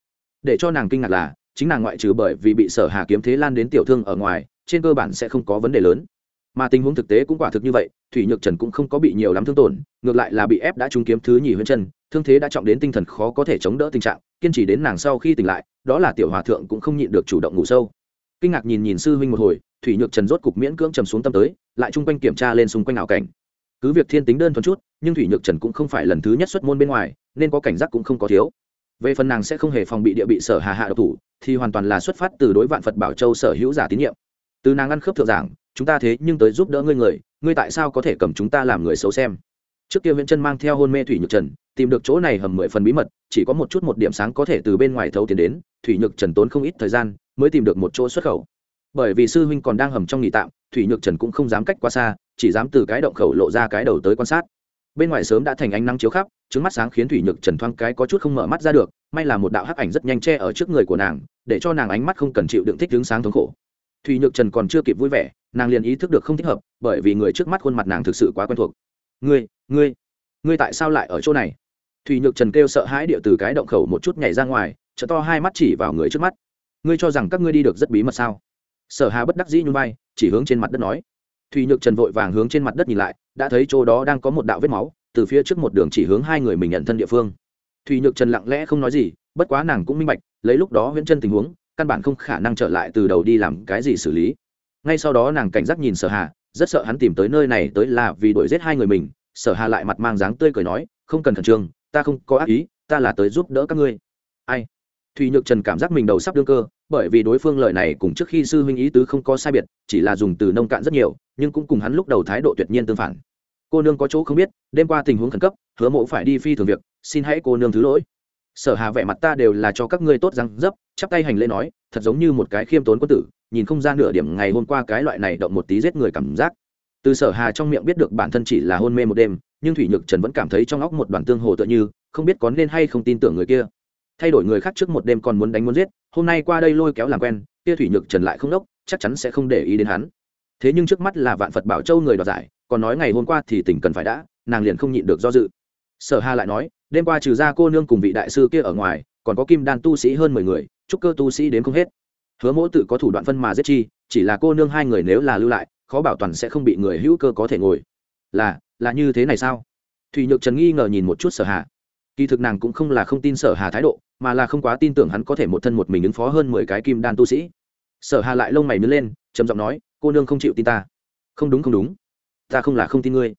Để cho nàng kinh ngạc là, chính nàng ngoại trừ bởi vì bị sở hà kiếm thế lan đến tiểu thương ở ngoài, trên cơ bản sẽ không có vấn đề lớn mà tình huống thực tế cũng quả thực như vậy, thủy nhược trần cũng không có bị nhiều lắm thương tổn, ngược lại là bị ép đã trúng kiếm thứ nhì huyên chân, thương thế đã trọng đến tinh thần khó có thể chống đỡ tình trạng, kiên trì đến nàng sau khi tỉnh lại, đó là tiểu hòa thượng cũng không nhịn được chủ động ngủ sâu. Kinh ngạc nhìn nhìn sư huynh một hồi, thủy nhược trần rốt cục miễn cưỡng trầm xuống tâm tới, lại chung quanh kiểm tra lên xung quanh ảo cảnh. Cứ việc thiên tính đơn thuần chút, nhưng thủy nhược trần cũng không phải lần thứ nhất xuất môn bên ngoài, nên có cảnh giác cũng không có thiếu. Về phần nàng sẽ không hề phòng bị địa bị sở hà hạ độc thủ, thì hoàn toàn là xuất phát từ đối vạn phật bảo châu sở hữu giả tín nhiệm từ nàng ăn khớp thượng giảng, chúng ta thế nhưng tới giúp đỡ ngươi người, ngươi tại sao có thể cầm chúng ta làm người xấu xem? Trước kia viễn chân mang theo hôn mê thủy nhược trần, tìm được chỗ này hầm mười phần bí mật, chỉ có một chút một điểm sáng có thể từ bên ngoài thấu tiền đến, thủy nhược trần tốn không ít thời gian mới tìm được một chỗ xuất khẩu. Bởi vì sư huynh còn đang hầm trong nghỉ tạm, thủy nhược trần cũng không dám cách qua xa, chỉ dám từ cái động khẩu lộ ra cái đầu tới quan sát. Bên ngoài sớm đã thành ánh nắng chiếu khắp trứng mắt sáng khiến thủy nhược trần thoáng cái có chút không mở mắt ra được, may là một đạo hắc ảnh rất nhanh che ở trước người của nàng, để cho nàng ánh mắt không cần chịu đựng thích đứng sáng thống khổ thủy nhược trần còn chưa kịp vui vẻ, nàng liền ý thức được không thích hợp, bởi vì người trước mắt khuôn mặt nàng thực sự quá quen thuộc. Ngươi ngươi ngươi tại sao lại ở chỗ này? Thủy nhược trần kêu sợ hãi địa từ cái động khẩu một chút nhảy ra ngoài chợ to hai mắt chỉ vào người trước mắt. Ngươi cho rằng các ngươi đi được rất bí mật sao? Sở hà bất đắc dĩ nhún vai, chỉ hướng trên mặt đất nói. Thủy nhược trần vội vàng hướng trên mặt đất nhìn lại, đã thấy chỗ đó đang có một đạo vết máu, từ phía trước một đường chỉ hướng hai người mình nhận thân địa phương. Thủy nhược trần lặng lẽ không nói gì, bất quá nàng cũng minh bạch, lấy lúc đó huyễn chân tình huống căn bản không khả năng trở lại từ đầu đi làm cái gì xử lý. Ngay sau đó nàng cảnh giác nhìn sở hà, rất sợ hắn tìm tới nơi này tới là vì đuổi giết hai người mình. Sở hà lại mặt mang dáng tươi cười nói, không cần khẩn trương, ta không có ác ý, ta là tới giúp đỡ các ngươi. Ai? Thùy nhược trần cảm giác mình đầu sắp đương cơ, bởi vì đối phương lời này cùng trước khi sư huynh ý tứ không có sai biệt, chỉ là dùng từ nông cạn rất nhiều, nhưng cũng cùng hắn lúc đầu thái độ tuyệt nhiên tương phản. Cô nương có chỗ không biết, đêm qua tình huống khẩn cấp, hứa mộ phải đi phi thường việc, xin hãy cô nương thứ lỗi sở hà vẻ mặt ta đều là cho các ngươi tốt răng dấp, chắp tay hành lễ nói, thật giống như một cái khiêm tốn quân tử, nhìn không ra nửa điểm ngày hôm qua cái loại này động một tí giết người cảm giác. Từ sở hà trong miệng biết được bản thân chỉ là hôn mê một đêm, nhưng thủy nhược trần vẫn cảm thấy trong óc một đoàn tương hồ tựa như, không biết có nên hay không tin tưởng người kia. Thay đổi người khác trước một đêm còn muốn đánh muốn giết, hôm nay qua đây lôi kéo làm quen, kia thủy nhược trần lại không đốc, chắc chắn sẽ không để ý đến hắn. Thế nhưng trước mắt là vạn phật bảo châu người đoạt giải, còn nói ngày hôm qua thì tỉnh cần phải đã, nàng liền không nhịn được do dự. Sở hà lại nói đêm qua trừ ra cô nương cùng vị đại sư kia ở ngoài, còn có kim đan tu sĩ hơn mười người trúc cơ tu sĩ đến không hết. Hứa mỗ tự có thủ đoạn phân mà giết chi, chỉ là cô nương hai người nếu là lưu lại, khó bảo toàn sẽ không bị người hữu cơ có thể ngồi. Là là như thế này sao? Thùy nhược trần nghi ngờ nhìn một chút sở hà. Kỳ thực nàng cũng không là không tin sở hà thái độ, mà là không quá tin tưởng hắn có thể một thân một mình ứng phó hơn mười cái kim đan tu sĩ. Sở hà lại lông mày nứt lên, trầm giọng nói, cô nương không chịu tin ta. Không đúng không đúng. Ta không là không tin ngươi.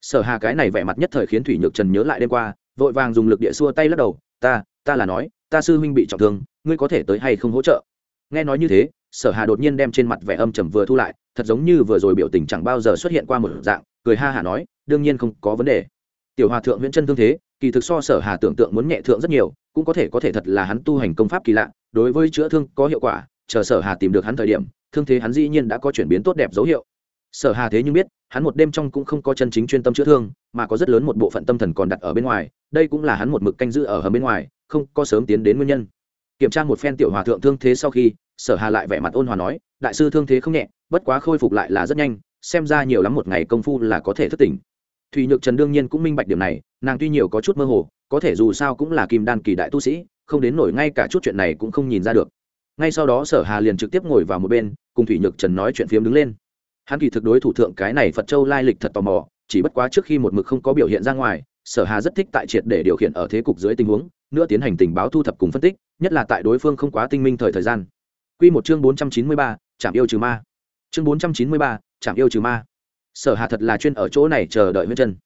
Sở hà cái này vẻ mặt nhất thời khiến thủy nhược trần nhớ lại đêm qua vội vàng dùng lực địa xua tay lắc đầu, ta ta là nói, ta sư huynh bị trọng thương, ngươi có thể tới hay không hỗ trợ? Nghe nói như thế, sở hà đột nhiên đem trên mặt vẻ âm trầm vừa thu lại, thật giống như vừa rồi biểu tình chẳng bao giờ xuất hiện qua một dạng, cười ha hả nói, đương nhiên không có vấn đề. Tiểu hòa thượng nguyễn chân thương thế, kỳ thực so sở hà tưởng tượng muốn nhẹ thượng rất nhiều, cũng có thể có thể thật là hắn tu hành công pháp kỳ lạ, đối với chữa thương có hiệu quả, chờ sở hà tìm được hắn thời điểm, thương thế hắn dĩ nhiên đã có chuyển biến tốt đẹp dấu hiệu sở hà thế nhưng biết, hắn một đêm trong cũng không có chân chính chuyên tâm chữa thương, mà có rất lớn một bộ phận tâm thần còn đặt ở bên ngoài, đây cũng là hắn một mực canh giữ ở hầm bên ngoài, không có sớm tiến đến nguyên nhân. Kiểm tra một phen tiểu hòa thượng thương thế sau khi, sở hà lại vẻ mặt ôn hòa nói, đại sư thương thế không nhẹ, bất quá khôi phục lại là rất nhanh, xem ra nhiều lắm một ngày công phu là có thể thức tỉnh. Thùy nhược trần đương nhiên cũng minh bạch điểm này, nàng tuy nhiều có chút mơ hồ, có thể dù sao cũng là kim đan kỳ đại tu sĩ, không đến nổi ngay cả chút chuyện này cũng không nhìn ra được. Ngay sau đó sở hà liền trực tiếp ngồi vào một bên, cùng thủy nhược trần nói chuyện phiếm đứng lên hắn kỳ thực đối thủ thượng cái này phật châu lai lịch thật tò mò chỉ bất quá trước khi một mực không có biểu hiện ra ngoài sở hà rất thích tại triệt để điều khiển ở thế cục dưới tình huống nữa tiến hành tình báo thu thập cùng phân tích nhất là tại đối phương không quá tinh minh thời thời gian Quy một chương 493, chạm yêu trừ ma. Chương 493, chạm yêu trừ ma. Sở Hà thật là chuyên ở chỗ này chờ đợi huyết Chân.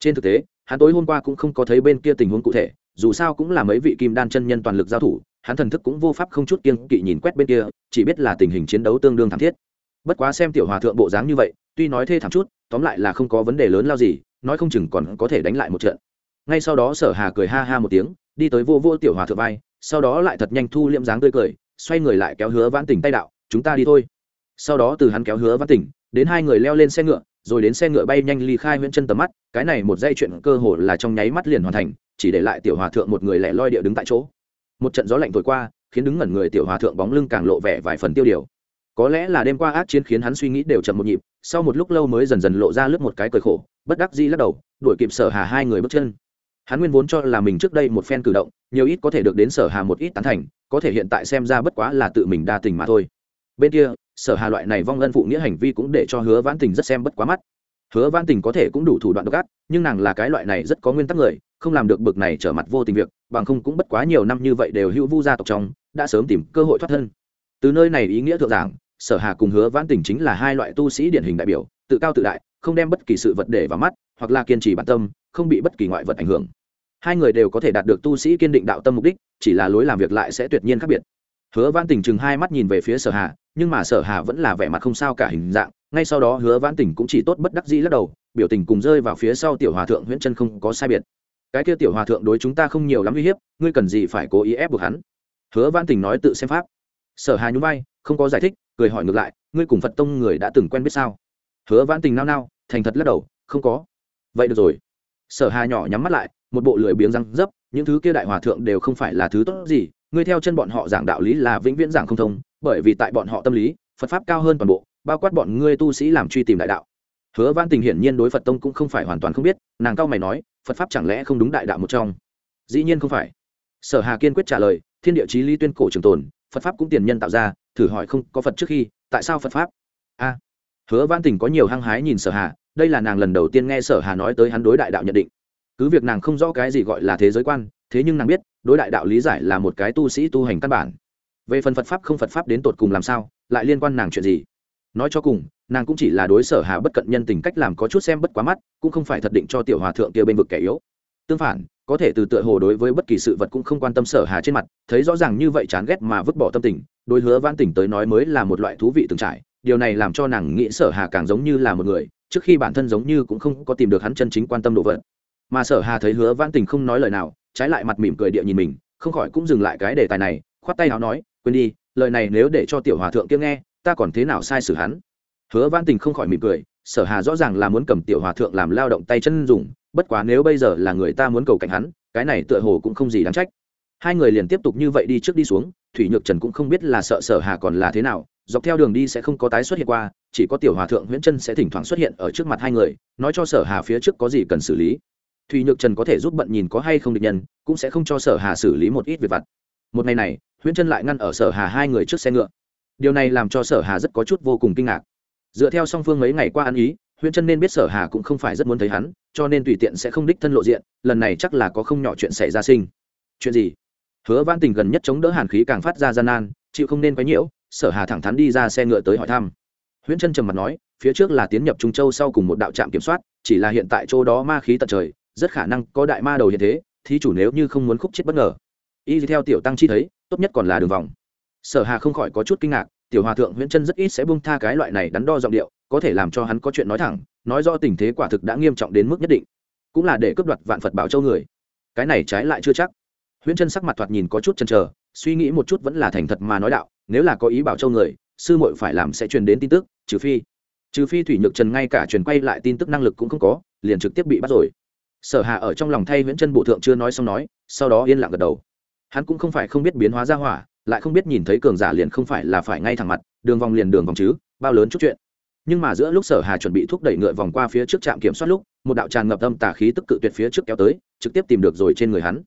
Trên thực tế, hắn tối hôm qua cũng không có thấy bên kia tình huống cụ thể, dù sao cũng là mấy vị kim đan chân nhân toàn lực giao thủ, hắn thần thức cũng vô pháp không chút kiên kỵ nhìn quét bên kia, chỉ biết là tình hình chiến đấu tương đương thảm thiết. Bất quá xem tiểu hòa thượng bộ dáng như vậy, tuy nói thê thảm chút, tóm lại là không có vấn đề lớn lao gì, nói không chừng còn có thể đánh lại một trận. Ngay sau đó Sở Hà cười ha ha một tiếng, đi tới vô vô tiểu hòa thượng vai, sau đó lại thật nhanh thu liệm dáng tươi cười, xoay người lại kéo hứa vãn tỉnh tay đạo chúng ta đi thôi. Sau đó từ hắn kéo hứa vãn tỉnh đến hai người leo lên xe ngựa rồi đến xe ngựa bay nhanh ly khai nguyễn chân tầm mắt cái này một dây chuyện cơ hồ là trong nháy mắt liền hoàn thành chỉ để lại tiểu hòa thượng một người lẻ loi địa đứng tại chỗ. Một trận gió lạnh thổi qua khiến đứng ngẩn người tiểu hòa thượng bóng lưng càng lộ vẻ vài phần tiêu điều có lẽ là đêm qua ác chiến khiến hắn suy nghĩ đều chậm một nhịp, sau một lúc lâu mới dần dần lộ ra lướt một cái cười khổ, bất đắc dĩ lắc đầu, đuổi kịp sở hà hai người bước chân. Hắn nguyên vốn cho là mình trước đây một phen cử động, nhiều ít có thể được đến sở hà một ít tán thành, có thể hiện tại xem ra bất quá là tự mình đa tình mà thôi. Bên kia, sở hà loại này vong ân phụ nghĩa hành vi cũng để cho hứa vãn tình rất xem bất quá mắt. Hứa vãn tình có thể cũng đủ thủ đoạn độc ác, nhưng nàng là cái loại này rất có nguyên tắc người, không làm được bực này trở mặt vô tình việc, bằng không cũng bất quá nhiều năm như vậy đều hữu vu gia tộc trong, đã sớm tìm cơ hội thoát thân. Từ nơi này ý nghĩa thượng giảng sở hà cùng hứa vãn tình chính là hai loại tu sĩ điển hình đại biểu, tự cao tự đại, không đem bất kỳ sự vật để vào mắt, hoặc là kiên trì bản tâm, không bị bất kỳ ngoại vật ảnh hưởng. Hai người đều có thể đạt được tu sĩ kiên định đạo tâm mục đích, chỉ là lối làm việc lại sẽ tuyệt nhiên khác biệt. Hứa Vãn tình chừng hai mắt nhìn về phía sở hà, nhưng mà sở hà vẫn là vẻ mặt không sao cả hình dạng, ngay sau đó hứa Vãn tình cũng chỉ tốt bất đắc dĩ lắc đầu, biểu tình cùng rơi vào phía sau tiểu hòa thượng Huyễn chân không có sai biệt. Cái kia tiểu hòa thượng đối chúng ta không nhiều lắm uy hiếp, ngươi cần gì phải cố ý ép buộc hắn? Hứa Vãn tình nói tự xem pháp. Sở hà nhún vai, không có giải thích cười hỏi ngược lại, ngươi cùng phật tông người đã từng quen biết sao? Hứa Vãn tình nao nao, thành thật lắc đầu, không có. Vậy được rồi. Sở hà nhỏ nhắm mắt lại, một bộ lười biếng răng dấp, những thứ kia đại hòa thượng đều không phải là thứ tốt gì, ngươi theo chân bọn họ giảng đạo lý là vĩnh viễn giảng không thông, bởi vì tại bọn họ tâm lý, phật pháp cao hơn toàn bộ, bao quát bọn ngươi tu sĩ làm truy tìm đại đạo. Hứa văn tình hiển nhiên đối phật tông cũng không phải hoàn toàn không biết, nàng cao mày nói, phật pháp chẳng lẽ không đúng đại đạo một trong? Dĩ nhiên không phải. Sở hà kiên quyết trả lời, thiên địa chí lý tuyên cổ trường tồn phật pháp cũng tiền nhân tạo ra, thử hỏi không, có phật trước khi, tại sao phật pháp? A. Hứa văn tình có nhiều hăng hái nhìn sở hà, đây là nàng lần đầu tiên nghe sở hà nói tới hắn đối đại đạo nhận định. Cứ việc nàng không rõ cái gì gọi là thế giới quan, thế nhưng nàng biết, đối đại đạo lý giải là một cái tu sĩ tu hành căn bản. Về phần phật pháp không phật pháp đến tột cùng làm sao, lại liên quan nàng chuyện gì? Nói cho cùng, nàng cũng chỉ là đối sở hà bất cận nhân tình cách làm có chút xem bất quá mắt, cũng không phải thật định cho tiểu hòa thượng kia bên vực kẻ yếu. Tương phản có thể từ tựa hồ đối với bất kỳ sự vật cũng không quan tâm sở hà trên mặt, thấy rõ ràng như vậy chán ghét mà vứt bỏ tâm tình, đối hứa Vãn tỉnh tới nói mới là một loại thú vị từng trải, điều này làm cho nàng nghĩ sở hà càng giống như là một người, trước khi bản thân giống như cũng không có tìm được hắn chân chính quan tâm đồ vật. Mà sở hà thấy hứa Vãn tình không nói lời nào, trái lại mặt mỉm cười địa nhìn mình, không khỏi cũng dừng lại cái đề tài này, khoát tay nào nói, quên đi, lời này nếu để cho tiểu hòa thượng kia nghe, ta còn thế nào sai xử hắn? Hứa Vãn tình không khỏi mỉm cười, sở hà rõ ràng là muốn cầm tiểu hòa thượng làm lao động tay chân dùng bất quá nếu bây giờ là người ta muốn cầu cạnh hắn, cái này tựa hồ cũng không gì đáng trách. Hai người liền tiếp tục như vậy đi trước đi xuống, thủy nhược trần cũng không biết là sợ sở hà còn là thế nào, dọc theo đường đi sẽ không có tái xuất hiện qua, chỉ có tiểu hòa thượng nguyễn Trân sẽ thỉnh thoảng xuất hiện ở trước mặt hai người, nói cho sở hà phía trước có gì cần xử lý. Thủy nhược trần có thể giúp bận nhìn có hay không được nhân, cũng sẽ không cho sở hà xử lý một ít việc vặt. Một ngày này, huyễn Trân lại ngăn ở sở hà hai người trước xe ngựa. Điều này làm cho sở hà rất có chút vô cùng kinh ngạc. Dựa theo song phương mấy ngày qua ăn ý huyễn chân nên biết sở hà cũng không phải rất muốn thấy hắn, cho nên tùy tiện sẽ không đích thân lộ diện, lần này chắc là có không nhỏ chuyện xảy ra sinh. Chuyện gì? Hứa văn tình gần nhất chống đỡ hàn khí càng phát ra gian nan, chịu không nên quấy nhiễu, sở hà thẳng thắn đi ra xe ngựa tới hỏi thăm. Huyễn chân trầm mặt nói, phía trước là tiến nhập trung châu sau cùng một đạo trạm kiểm soát, chỉ là hiện tại chỗ đó ma khí tận trời, rất khả năng có đại ma đầu hiện thế thì chủ nếu như không muốn khúc chết bất ngờ. Y theo tiểu tăng chi thấy, tốt nhất còn là đường vòng. Sở hà không khỏi có chút kinh ngạc, tiểu hòa thượng Huyễn chân rất ít sẽ buông tha cái loại này đắn đo giọng điệu có thể làm cho hắn có chuyện nói thẳng, nói rõ tình thế quả thực đã nghiêm trọng đến mức nhất định. Cũng là để cướp đoạt vạn phật bảo châu người. Cái này trái lại chưa chắc. Huyễn chân sắc mặt thoạt nhìn có chút chần chờ, suy nghĩ một chút vẫn là thành thật mà nói đạo, nếu là có ý bảo châu người, sư muội phải làm sẽ truyền đến tin tức, trừ phi trừ phi thủy nhược trần ngay cả truyền quay lại tin tức năng lực cũng không có, liền trực tiếp bị bắt rồi. Sở hà ở trong lòng thay nguyễn chân bộ thượng chưa nói xong nói, sau đó yên lặng gật đầu. Hắn cũng không phải không biết biến hóa ra hỏa, lại không biết nhìn thấy cường giả liền không phải là phải ngay thẳng mặt, đường vòng liền đường vòng chứ, bao lớn chút chuyện nhưng mà giữa lúc sở hà chuẩn bị thúc đẩy ngựa vòng qua phía trước trạm kiểm soát lúc, một đạo tràn ngập âm tà khí tức cự tuyệt phía trước kéo tới, trực tiếp tìm được rồi trên người hắn.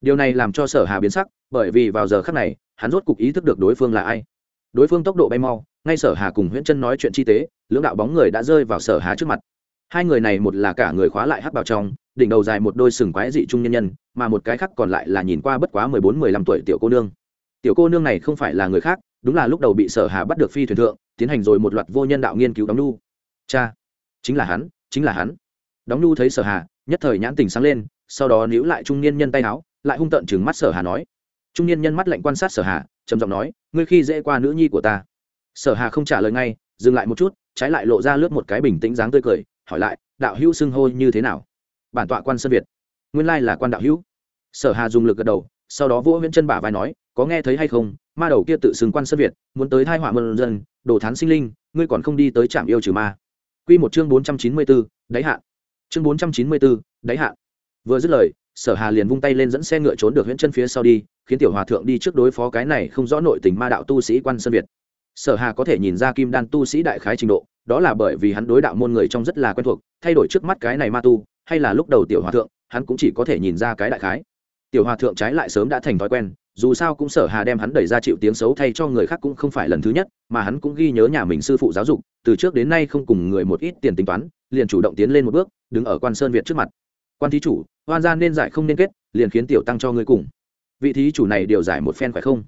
Điều này làm cho sở hà biến sắc, bởi vì vào giờ khắc này, hắn rốt cục ý thức được đối phương là ai. Đối phương tốc độ bay mau, ngay sở hà cùng nguyễn chân nói chuyện chi tế, lưỡng đạo bóng người đã rơi vào sở hà trước mặt. Hai người này một là cả người khóa lại hắc bào trong, đỉnh đầu dài một đôi sừng quái dị trung nhân nhân, mà một cái khác còn lại là nhìn qua bất quá mười bốn, mười lăm tuổi tiểu cô nương. Tiểu cô nương này không phải là người khác đúng là lúc đầu bị sở hà bắt được phi thuyền thượng, tiến hành rồi một loạt vô nhân đạo nghiên cứu đóng nu. Cha, chính là hắn, chính là hắn. Đóng nu thấy sở hà, nhất thời nhãn tình sáng lên, sau đó níu lại trung niên nhân tay áo, lại hung tợn chừng mắt sở hà nói. Trung niên nhân mắt lạnh quan sát sở hà, trầm giọng nói, ngươi khi dễ qua nữ nhi của ta. Sở hà không trả lời ngay, dừng lại một chút, trái lại lộ ra lướt một cái bình tĩnh dáng tươi cười, hỏi lại, đạo hữu xưng hô như thế nào? Bản tọa quan sơn việt. Nguyên lai là quan đạo hữu. Sở hà dùng lực gật đầu, sau đó vỗ nguyễn chân bả vai nói có nghe thấy hay không, ma đầu kia tự xưng quan sơn việt, muốn tới thai họa mân dân, đồ thán sinh linh, ngươi còn không đi tới trạm yêu trừ ma. Quy một chương bốn trăm chín mươi bốn đáy hạ. Chương bốn trăm chín mươi bốn đáy hạ. Vừa dứt lời, sở hà liền vung tay lên dẫn xe ngựa trốn được huyễn chân phía sau đi, khiến tiểu hòa thượng đi trước đối phó cái này không rõ nội tình ma đạo tu sĩ quan sơn việt. Sở hà có thể nhìn ra kim đan tu sĩ đại khái trình độ, đó là bởi vì hắn đối đạo môn người trong rất là quen thuộc, thay đổi trước mắt cái này ma tu, hay là lúc đầu tiểu hòa thượng, hắn cũng chỉ có thể nhìn ra cái đại khái tiểu hòa thượng trái lại sớm đã thành thói quen, dù sao cũng sở hà đem hắn đẩy ra chịu tiếng xấu thay cho người khác cũng không phải lần thứ nhất, mà hắn cũng ghi nhớ nhà mình sư phụ giáo dục, từ trước đến nay không cùng người một ít tiền tính toán, liền chủ động tiến lên một bước, đứng ở quan sơn việt trước mặt. Quan thí chủ, hoan gia nên giải không nên kết, liền khiến tiểu tăng cho ngươi cùng. Vị thí chủ này điều giải một phen phải không?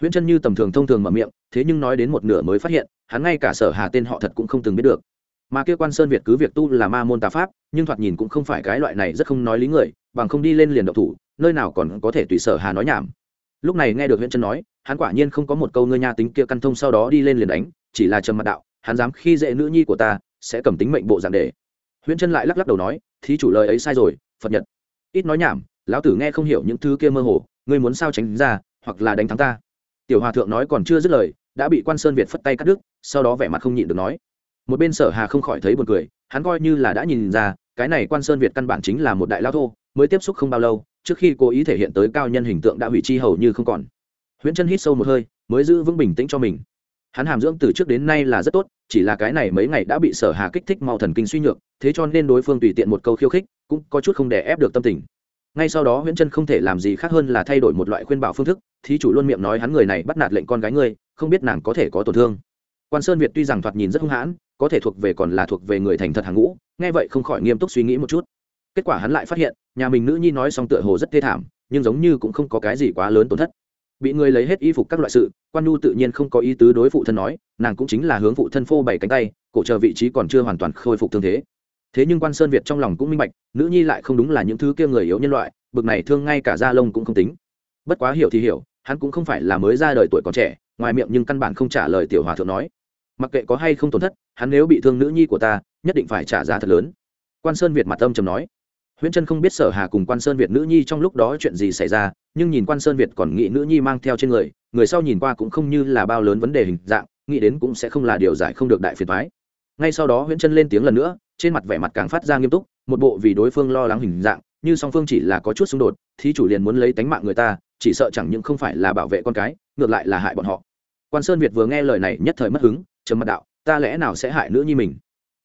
Huyễn chân như tầm thường thông thường mở miệng, thế nhưng nói đến một nửa mới phát hiện, hắn ngay cả sở hà tên họ thật cũng không từng biết được. Mà kia quan sơn việt cứ việc tu là ma môn tà pháp, nhưng thoạt nhìn cũng không phải cái loại này rất không nói lý người, bằng không đi lên liền độc thủ nơi nào còn có thể tùy sở hà nói nhảm. Lúc này nghe được huyễn chân nói, hắn quả nhiên không có một câu ngươi nha tính kia căn thông sau đó đi lên liền đánh, chỉ là trầm mặt đạo, hắn dám khi dễ nữ nhi của ta, sẽ cầm tính mệnh bộ dạng để. Huyễn chân lại lắc lắc đầu nói, thí chủ lời ấy sai rồi, phật nhật. Ít nói nhảm, lão tử nghe không hiểu những thứ kia mơ hồ, ngươi muốn sao tránh ra, hoặc là đánh thắng ta. Tiểu hòa thượng nói còn chưa dứt lời, đã bị quan sơn việt phất tay cắt đứt, sau đó vẻ mặt không nhịn được nói. Một bên sở hà không khỏi thấy buồn cười, hắn coi như là đã nhìn ra, cái này quan sơn việt căn bản chính là một đại lao thô, mới tiếp xúc không bao lâu trước khi cố ý thể hiện tới cao nhân hình tượng đã hủy chi hầu như không còn. Huyễn chân hít sâu một hơi, mới giữ vững bình tĩnh cho mình. Hắn hàm dưỡng từ trước đến nay là rất tốt, chỉ là cái này mấy ngày đã bị sở hà kích thích mau thần kinh suy nhược, thế cho nên đối phương tùy tiện một câu khiêu khích, cũng có chút không đè ép được tâm tình. Ngay sau đó huyễn chân không thể làm gì khác hơn là thay đổi một loại khuyên bảo phương thức, thí chủ luôn miệng nói hắn người này bắt nạt lệnh con gái ngươi, không biết nàng có thể có tổn thương. Quan sơn việt tuy rằng thoạt nhìn rất hung hãn, có thể thuộc về còn là thuộc về người thành thật hàng ngũ, nghe vậy không khỏi nghiêm túc suy nghĩ một chút. Kết quả hắn lại phát hiện nhà mình nữ nhi nói xong tựa hồ rất thê thảm, nhưng giống như cũng không có cái gì quá lớn tổn thất. Bị người lấy hết y phục các loại sự, quan nhu tự nhiên không có ý tứ đối phụ thân nói, nàng cũng chính là hướng phụ thân phô bảy cánh tay, cổ chờ vị trí còn chưa hoàn toàn khôi phục thương thế. Thế nhưng quan sơn việt trong lòng cũng minh bạch, nữ nhi lại không đúng là những thứ kia người yếu nhân loại, bực này thương ngay cả da lông cũng không tính. Bất quá hiểu thì hiểu, hắn cũng không phải là mới ra đời tuổi còn trẻ, ngoài miệng nhưng căn bản không trả lời tiểu hòa thượng nói. Mặc kệ có hay không tổn thất, hắn nếu bị thương nữ nhi của ta, nhất định phải trả giá thật lớn. Quan sơn việt mặt âm trầm nói huyễn chân không biết sở hà cùng quan sơn việt nữ nhi trong lúc đó chuyện gì xảy ra, nhưng nhìn quan sơn việt còn nghĩ nữ nhi mang theo trên người người sau nhìn qua cũng không như là bao lớn vấn đề hình dạng, nghĩ đến cũng sẽ không là điều giải không được đại phiền thoái ngay sau đó huyễn chân lên tiếng lần nữa, trên mặt vẻ mặt càng phát ra nghiêm túc, một bộ vì đối phương lo lắng hình dạng, như song phương chỉ là có chút xung đột thì chủ liền muốn lấy tánh mạng người ta, chỉ sợ chẳng những không phải là bảo vệ con cái, ngược lại là hại bọn họ. Quan sơn việt vừa nghe lời này nhất thời mất hứng, trầm mặt đạo, ta lẽ nào sẽ hại nữ nhi mình?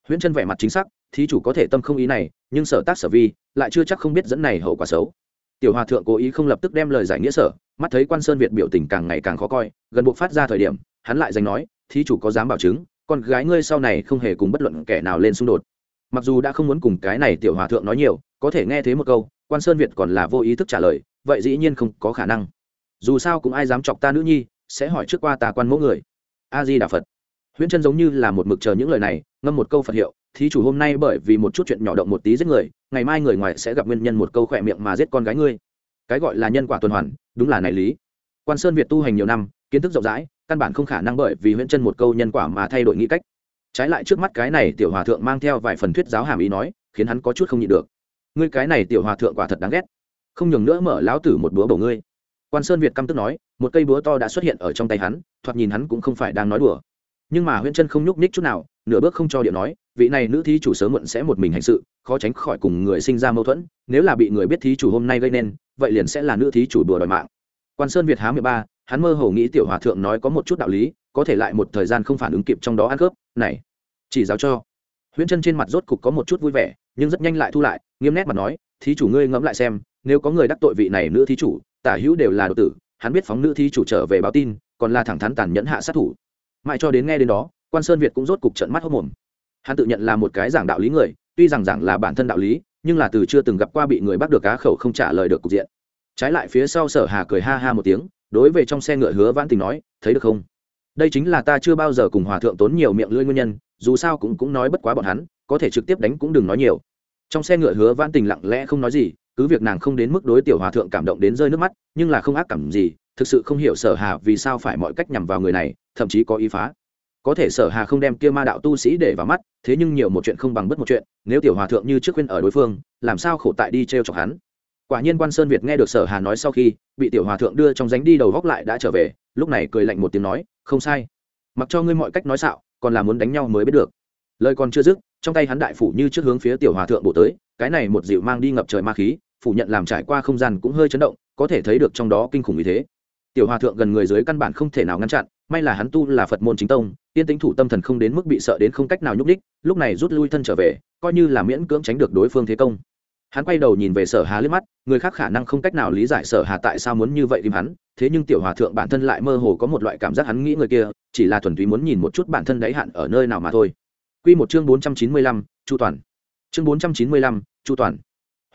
Huyễn chân vẻ mặt chính xác thí chủ có thể tâm không ý này, nhưng sở tác sở vi lại chưa chắc không biết dẫn này hậu quả xấu. Tiểu hòa thượng cố ý không lập tức đem lời giải nghĩa sở, mắt thấy quan sơn việt biểu tình càng ngày càng khó coi, gần buộc phát ra thời điểm, hắn lại dành nói, thí chủ có dám bảo chứng, con gái ngươi sau này không hề cùng bất luận kẻ nào lên xung đột. Mặc dù đã không muốn cùng cái này tiểu hòa thượng nói nhiều, có thể nghe thấy một câu, quan sơn việt còn là vô ý thức trả lời, vậy dĩ nhiên không có khả năng. Dù sao cũng ai dám chọc ta nữ nhi, sẽ hỏi trước qua ta quan mẫu người. A di đà phật. Huyễn chân giống như là một mực chờ những lời này, ngâm một câu phật hiệu thí chủ hôm nay bởi vì một chút chuyện nhỏ động một tí giết người, ngày mai người ngoài sẽ gặp nguyên nhân một câu khỏe miệng mà giết con gái ngươi. Cái gọi là nhân quả tuần hoàn, đúng là này lý. Quan sơn việt tu hành nhiều năm, kiến thức rộng rãi, căn bản không khả năng bởi vì huyễn chân một câu nhân quả mà thay đổi nghĩ cách. Trái lại trước mắt cái này tiểu hòa thượng mang theo vài phần thuyết giáo hàm ý nói, khiến hắn có chút không nhịn được. Ngươi cái này tiểu hòa thượng quả thật đáng ghét. Không nhường nữa mở láo tử một búa bổ ngươi. Quan sơn việt căm tức nói, một cây búa to đã xuất hiện ở trong tay hắn, thoạt nhìn hắn cũng không phải đang nói đùa. Nhưng mà huyễn chân không nhúc nhích chút nào nửa bước không cho điệu nói, vị này nữ thí chủ sớm muộn sẽ một mình hành sự, khó tránh khỏi cùng người sinh ra mâu thuẫn, nếu là bị người biết thí chủ hôm nay gây nên, vậy liền sẽ là nữ thí chủ đùa đòi mạng. Quan sơn việt há mười ba, hắn mơ hồ nghĩ tiểu hòa thượng nói có một chút đạo lý, có thể lại một thời gian không phản ứng kịp trong đó ăn cướp, này, chỉ giáo cho. Huyễn chân trên mặt rốt cục có một chút vui vẻ, nhưng rất nhanh lại thu lại, nghiêm nét mặt nói, thí chủ ngươi ngẫm lại xem, nếu có người đắc tội vị này nữ thí chủ, tả hữu đều là độc tử, hắn biết phóng nữ thí chủ trở về báo tin, còn là thẳng thắn tàn nhẫn hạ sát thủ. Mãi cho đến nghe đến đó quan sơn việt cũng rốt cục trận mắt hốc mồm. Hắn tự nhận là một cái giảng đạo lý người, tuy rằng giảng là bản thân đạo lý, nhưng là từ chưa từng gặp qua bị người bắt được cá khẩu không trả lời được cục diện. Trái lại phía sau sở hà cười ha ha một tiếng, đối về trong xe ngựa hứa vãn tình nói, thấy được không? Đây chính là ta chưa bao giờ cùng hòa thượng tốn nhiều miệng lưỡi nguyên nhân, dù sao cũng cũng nói bất quá bọn hắn, có thể trực tiếp đánh cũng đừng nói nhiều. Trong xe ngựa hứa vãn tình lặng lẽ không nói gì, cứ việc nàng không đến mức đối tiểu hòa thượng cảm động đến rơi nước mắt, nhưng là không ác cảm gì, thực sự không hiểu sở hà vì sao phải mọi cách nhằm vào người này, thậm chí có ý phá có thể sở hà không đem kia ma đạo tu sĩ để vào mắt, thế nhưng nhiều một chuyện không bằng bất một chuyện, nếu tiểu hòa thượng như trước khuyên ở đối phương, làm sao khổ tại đi trêu chọc hắn? Quả nhiên quan sơn việt nghe được sở hà nói sau khi, bị tiểu hòa thượng đưa trong ránh đi đầu góc lại đã trở về, lúc này cười lạnh một tiếng nói, không sai. Mặc cho ngươi mọi cách nói xạo, còn là muốn đánh nhau mới biết được. Lời còn chưa dứt, trong tay hắn đại phủ như trước hướng phía tiểu hòa thượng bổ tới, cái này một dịu mang đi ngập trời ma khí, phủ nhận làm trải qua không gian cũng hơi chấn động, có thể thấy được trong đó kinh khủng như thế. Tiểu hòa thượng gần người dưới căn bản không thể nào ngăn chặn may là hắn tu là phật môn chính tông tiên tính thủ tâm thần không đến mức bị sợ đến không cách nào nhúc đích lúc này rút lui thân trở về coi như là miễn cưỡng tránh được đối phương thế công hắn quay đầu nhìn về sở hà liếc mắt người khác khả năng không cách nào lý giải sở hà tại sao muốn như vậy tìm hắn thế nhưng tiểu hòa thượng bản thân lại mơ hồ có một loại cảm giác hắn nghĩ người kia chỉ là thuần túy muốn nhìn một chút bản thân đáy hạn ở nơi nào mà thôi Quy một chương 495, Chu Toàn. Chương 495, Chu Toàn.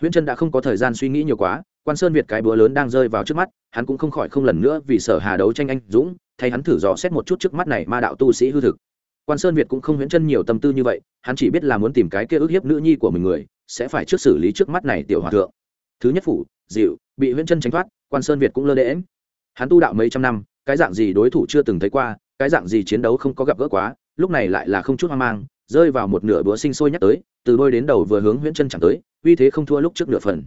Huyễn Chân đã không có thời gian suy nghĩ nhiều quá, Quan Sơn Việt cái búa lớn đang rơi vào trước mắt, hắn cũng không khỏi không lần nữa vì Sở Hà đấu tranh anh dũng, thay hắn thử dò xét một chút trước mắt này ma đạo tu sĩ hư thực. Quan Sơn Việt cũng không huyễn chân nhiều tâm tư như vậy, hắn chỉ biết là muốn tìm cái kia ức hiếp nữ nhi của mình người, sẽ phải trước xử lý trước mắt này tiểu hòa thượng. Thứ nhất phủ, dịu, bị huyễn chân tránh thoát, Quan Sơn Việt cũng lơ đễnh. Hắn tu đạo mấy trăm năm, cái dạng gì đối thủ chưa từng thấy qua, cái dạng gì chiến đấu không có gặp gỡ quá, lúc này lại là không chút hoang mang, rơi vào một nửa búa sinh sôi nhắc tới từ đôi đến đầu vừa hướng huyễn chân chẳng tới uy thế không thua lúc trước nửa phần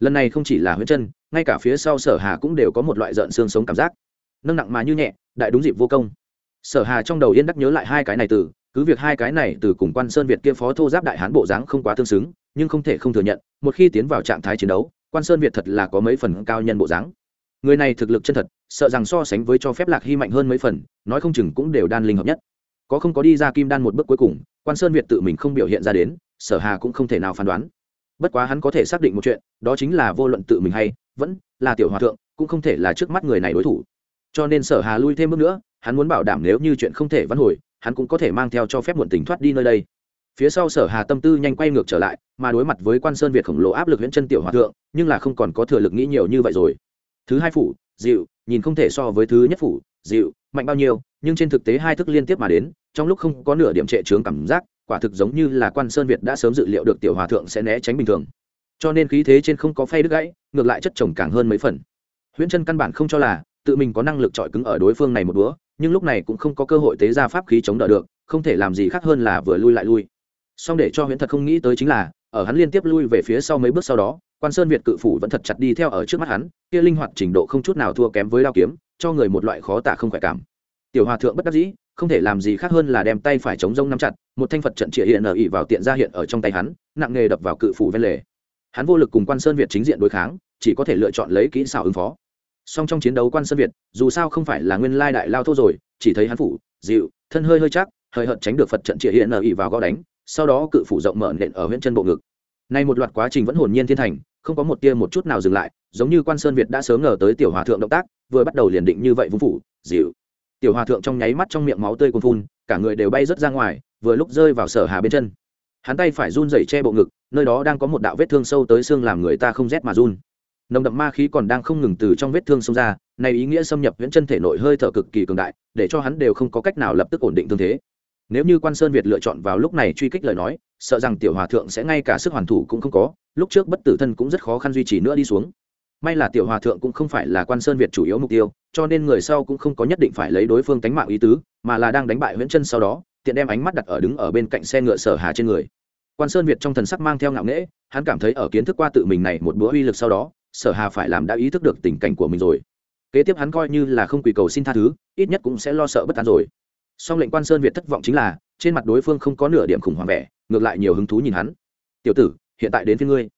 lần này không chỉ là huyễn chân ngay cả phía sau sở hà cũng đều có một loại rợn xương sống cảm giác nâng nặng mà như nhẹ, đại đúng dịp vô công. Sở hà trong đầu yên đắc nhớ lại hai cái này từ, cứ việc hai cái này từ cùng quan sơn việt kia phó thô giáp đại hán bộ dáng không quá tương xứng, nhưng không thể không thừa nhận, một khi tiến vào trạng thái chiến đấu, quan sơn việt thật là có mấy phần cao nhân bộ dáng. Người này thực lực chân thật, sợ rằng so sánh với cho phép lạc hy mạnh hơn mấy phần, nói không chừng cũng đều đan linh hợp nhất. Có không có đi ra kim đan một bước cuối cùng, quan sơn việt tự mình không biểu hiện ra đến, sở hà cũng không thể nào phán đoán. Bất quá hắn có thể xác định một chuyện, đó chính là vô luận tự mình hay vẫn là tiểu hòa thượng, cũng không thể là trước mắt người này đối thủ cho nên sở hà lui thêm bước nữa, hắn muốn bảo đảm nếu như chuyện không thể vãn hồi, hắn cũng có thể mang theo cho phép muộn tình thoát đi nơi đây. Phía sau sở hà tâm tư nhanh quay ngược trở lại, mà đối mặt với quan sơn việt khổng lồ áp lực huyễn chân tiểu hòa thượng, nhưng là không còn có thừa lực nghĩ nhiều như vậy rồi. Thứ hai phủ, dịu, nhìn không thể so với thứ nhất phủ, dịu, mạnh bao nhiêu, nhưng trên thực tế hai thức liên tiếp mà đến, trong lúc không có nửa điểm trệ trướng cảm giác, quả thực giống như là quan sơn việt đã sớm dự liệu được tiểu hòa thượng sẽ né tránh bình thường. Cho nên khí thế trên không có phay đứt gãy, ngược lại chất chồng càng hơn mấy phần. Huyễn chân căn bản không cho là tự mình có năng lực chọi cứng ở đối phương này một búa nhưng lúc này cũng không có cơ hội tế ra pháp khí chống đỡ được, không thể làm gì khác hơn là vừa lui lại lui. Song để cho huyễn thật không nghĩ tới chính là, ở hắn liên tiếp lui về phía sau mấy bước sau đó, quan sơn việt cự phủ vẫn thật chặt đi theo ở trước mắt hắn, kia linh hoạt trình độ không chút nào thua kém với đao kiếm, cho người một loại khó tả không khỏe cảm. Tiểu hòa thượng bất đắc dĩ, không thể làm gì khác hơn là đem tay phải chống rông nắm chặt, một thanh phật trận trịa hiện ở ỉ vào tiện ra hiện ở trong tay hắn, nặng nghề đập vào cự phủ ven lề. Hắn vô lực cùng quan sơn việt chính diện đối kháng, chỉ có thể lựa chọn lấy kỹ xảo ứng phó song trong chiến đấu quan sơn việt, dù sao không phải là nguyên lai đại lao thô rồi, chỉ thấy hắn phủ, dịu, thân hơi hơi chắc, hơi hợt tránh được phật trận trịa hiện ở ỉ vào gõ đánh, sau đó cự phủ rộng mở nện ở huyện chân bộ ngực. Nay một loạt quá trình vẫn hồn nhiên thiên thành, không có một tia một chút nào dừng lại, giống như quan sơn việt đã sớm ngờ tới tiểu hòa thượng động tác, vừa bắt đầu liền định như vậy vung phủ, dịu. Tiểu hòa thượng trong nháy mắt trong miệng máu tươi cuồn phun, cả người đều bay rớt ra ngoài, vừa lúc rơi vào sở hà bên chân. Hắn tay phải run rẩy che bộ ngực, nơi đó đang có một đạo vết thương sâu tới xương làm người ta không rét mà run nồng đậm ma khí còn đang không ngừng từ trong vết thương xông ra, này ý nghĩa xâm nhập viễn chân thể nội hơi thở cực kỳ cường đại, để cho hắn đều không có cách nào lập tức ổn định thương thế. Nếu như quan sơn việt lựa chọn vào lúc này truy kích lời nói, sợ rằng tiểu hòa thượng sẽ ngay cả sức hoàn thủ cũng không có, lúc trước bất tử thân cũng rất khó khăn duy trì nữa đi xuống. May là tiểu hòa thượng cũng không phải là quan sơn việt chủ yếu mục tiêu, cho nên người sau cũng không có nhất định phải lấy đối phương tánh mạng ý tứ, mà là đang đánh bại nguyễn chân sau đó, tiện đem ánh mắt đặt ở đứng ở bên cạnh xe ngựa sở hà trên người. Quan sơn việt trong thần sắc mang theo ngạo nghễ, hắn cảm thấy ở kiến thức qua tự mình này một bữa uy lực sau đó sở hà phải làm đã ý thức được tình cảnh của mình rồi. Kế tiếp hắn coi như là không quỳ cầu xin tha thứ, ít nhất cũng sẽ lo sợ bất an rồi. Song lệnh quan sơn việt thất vọng chính là, trên mặt đối phương không có nửa điểm khủng hoảng vẻ, ngược lại nhiều hứng thú nhìn hắn. Tiểu tử, hiện tại đến phía ngươi.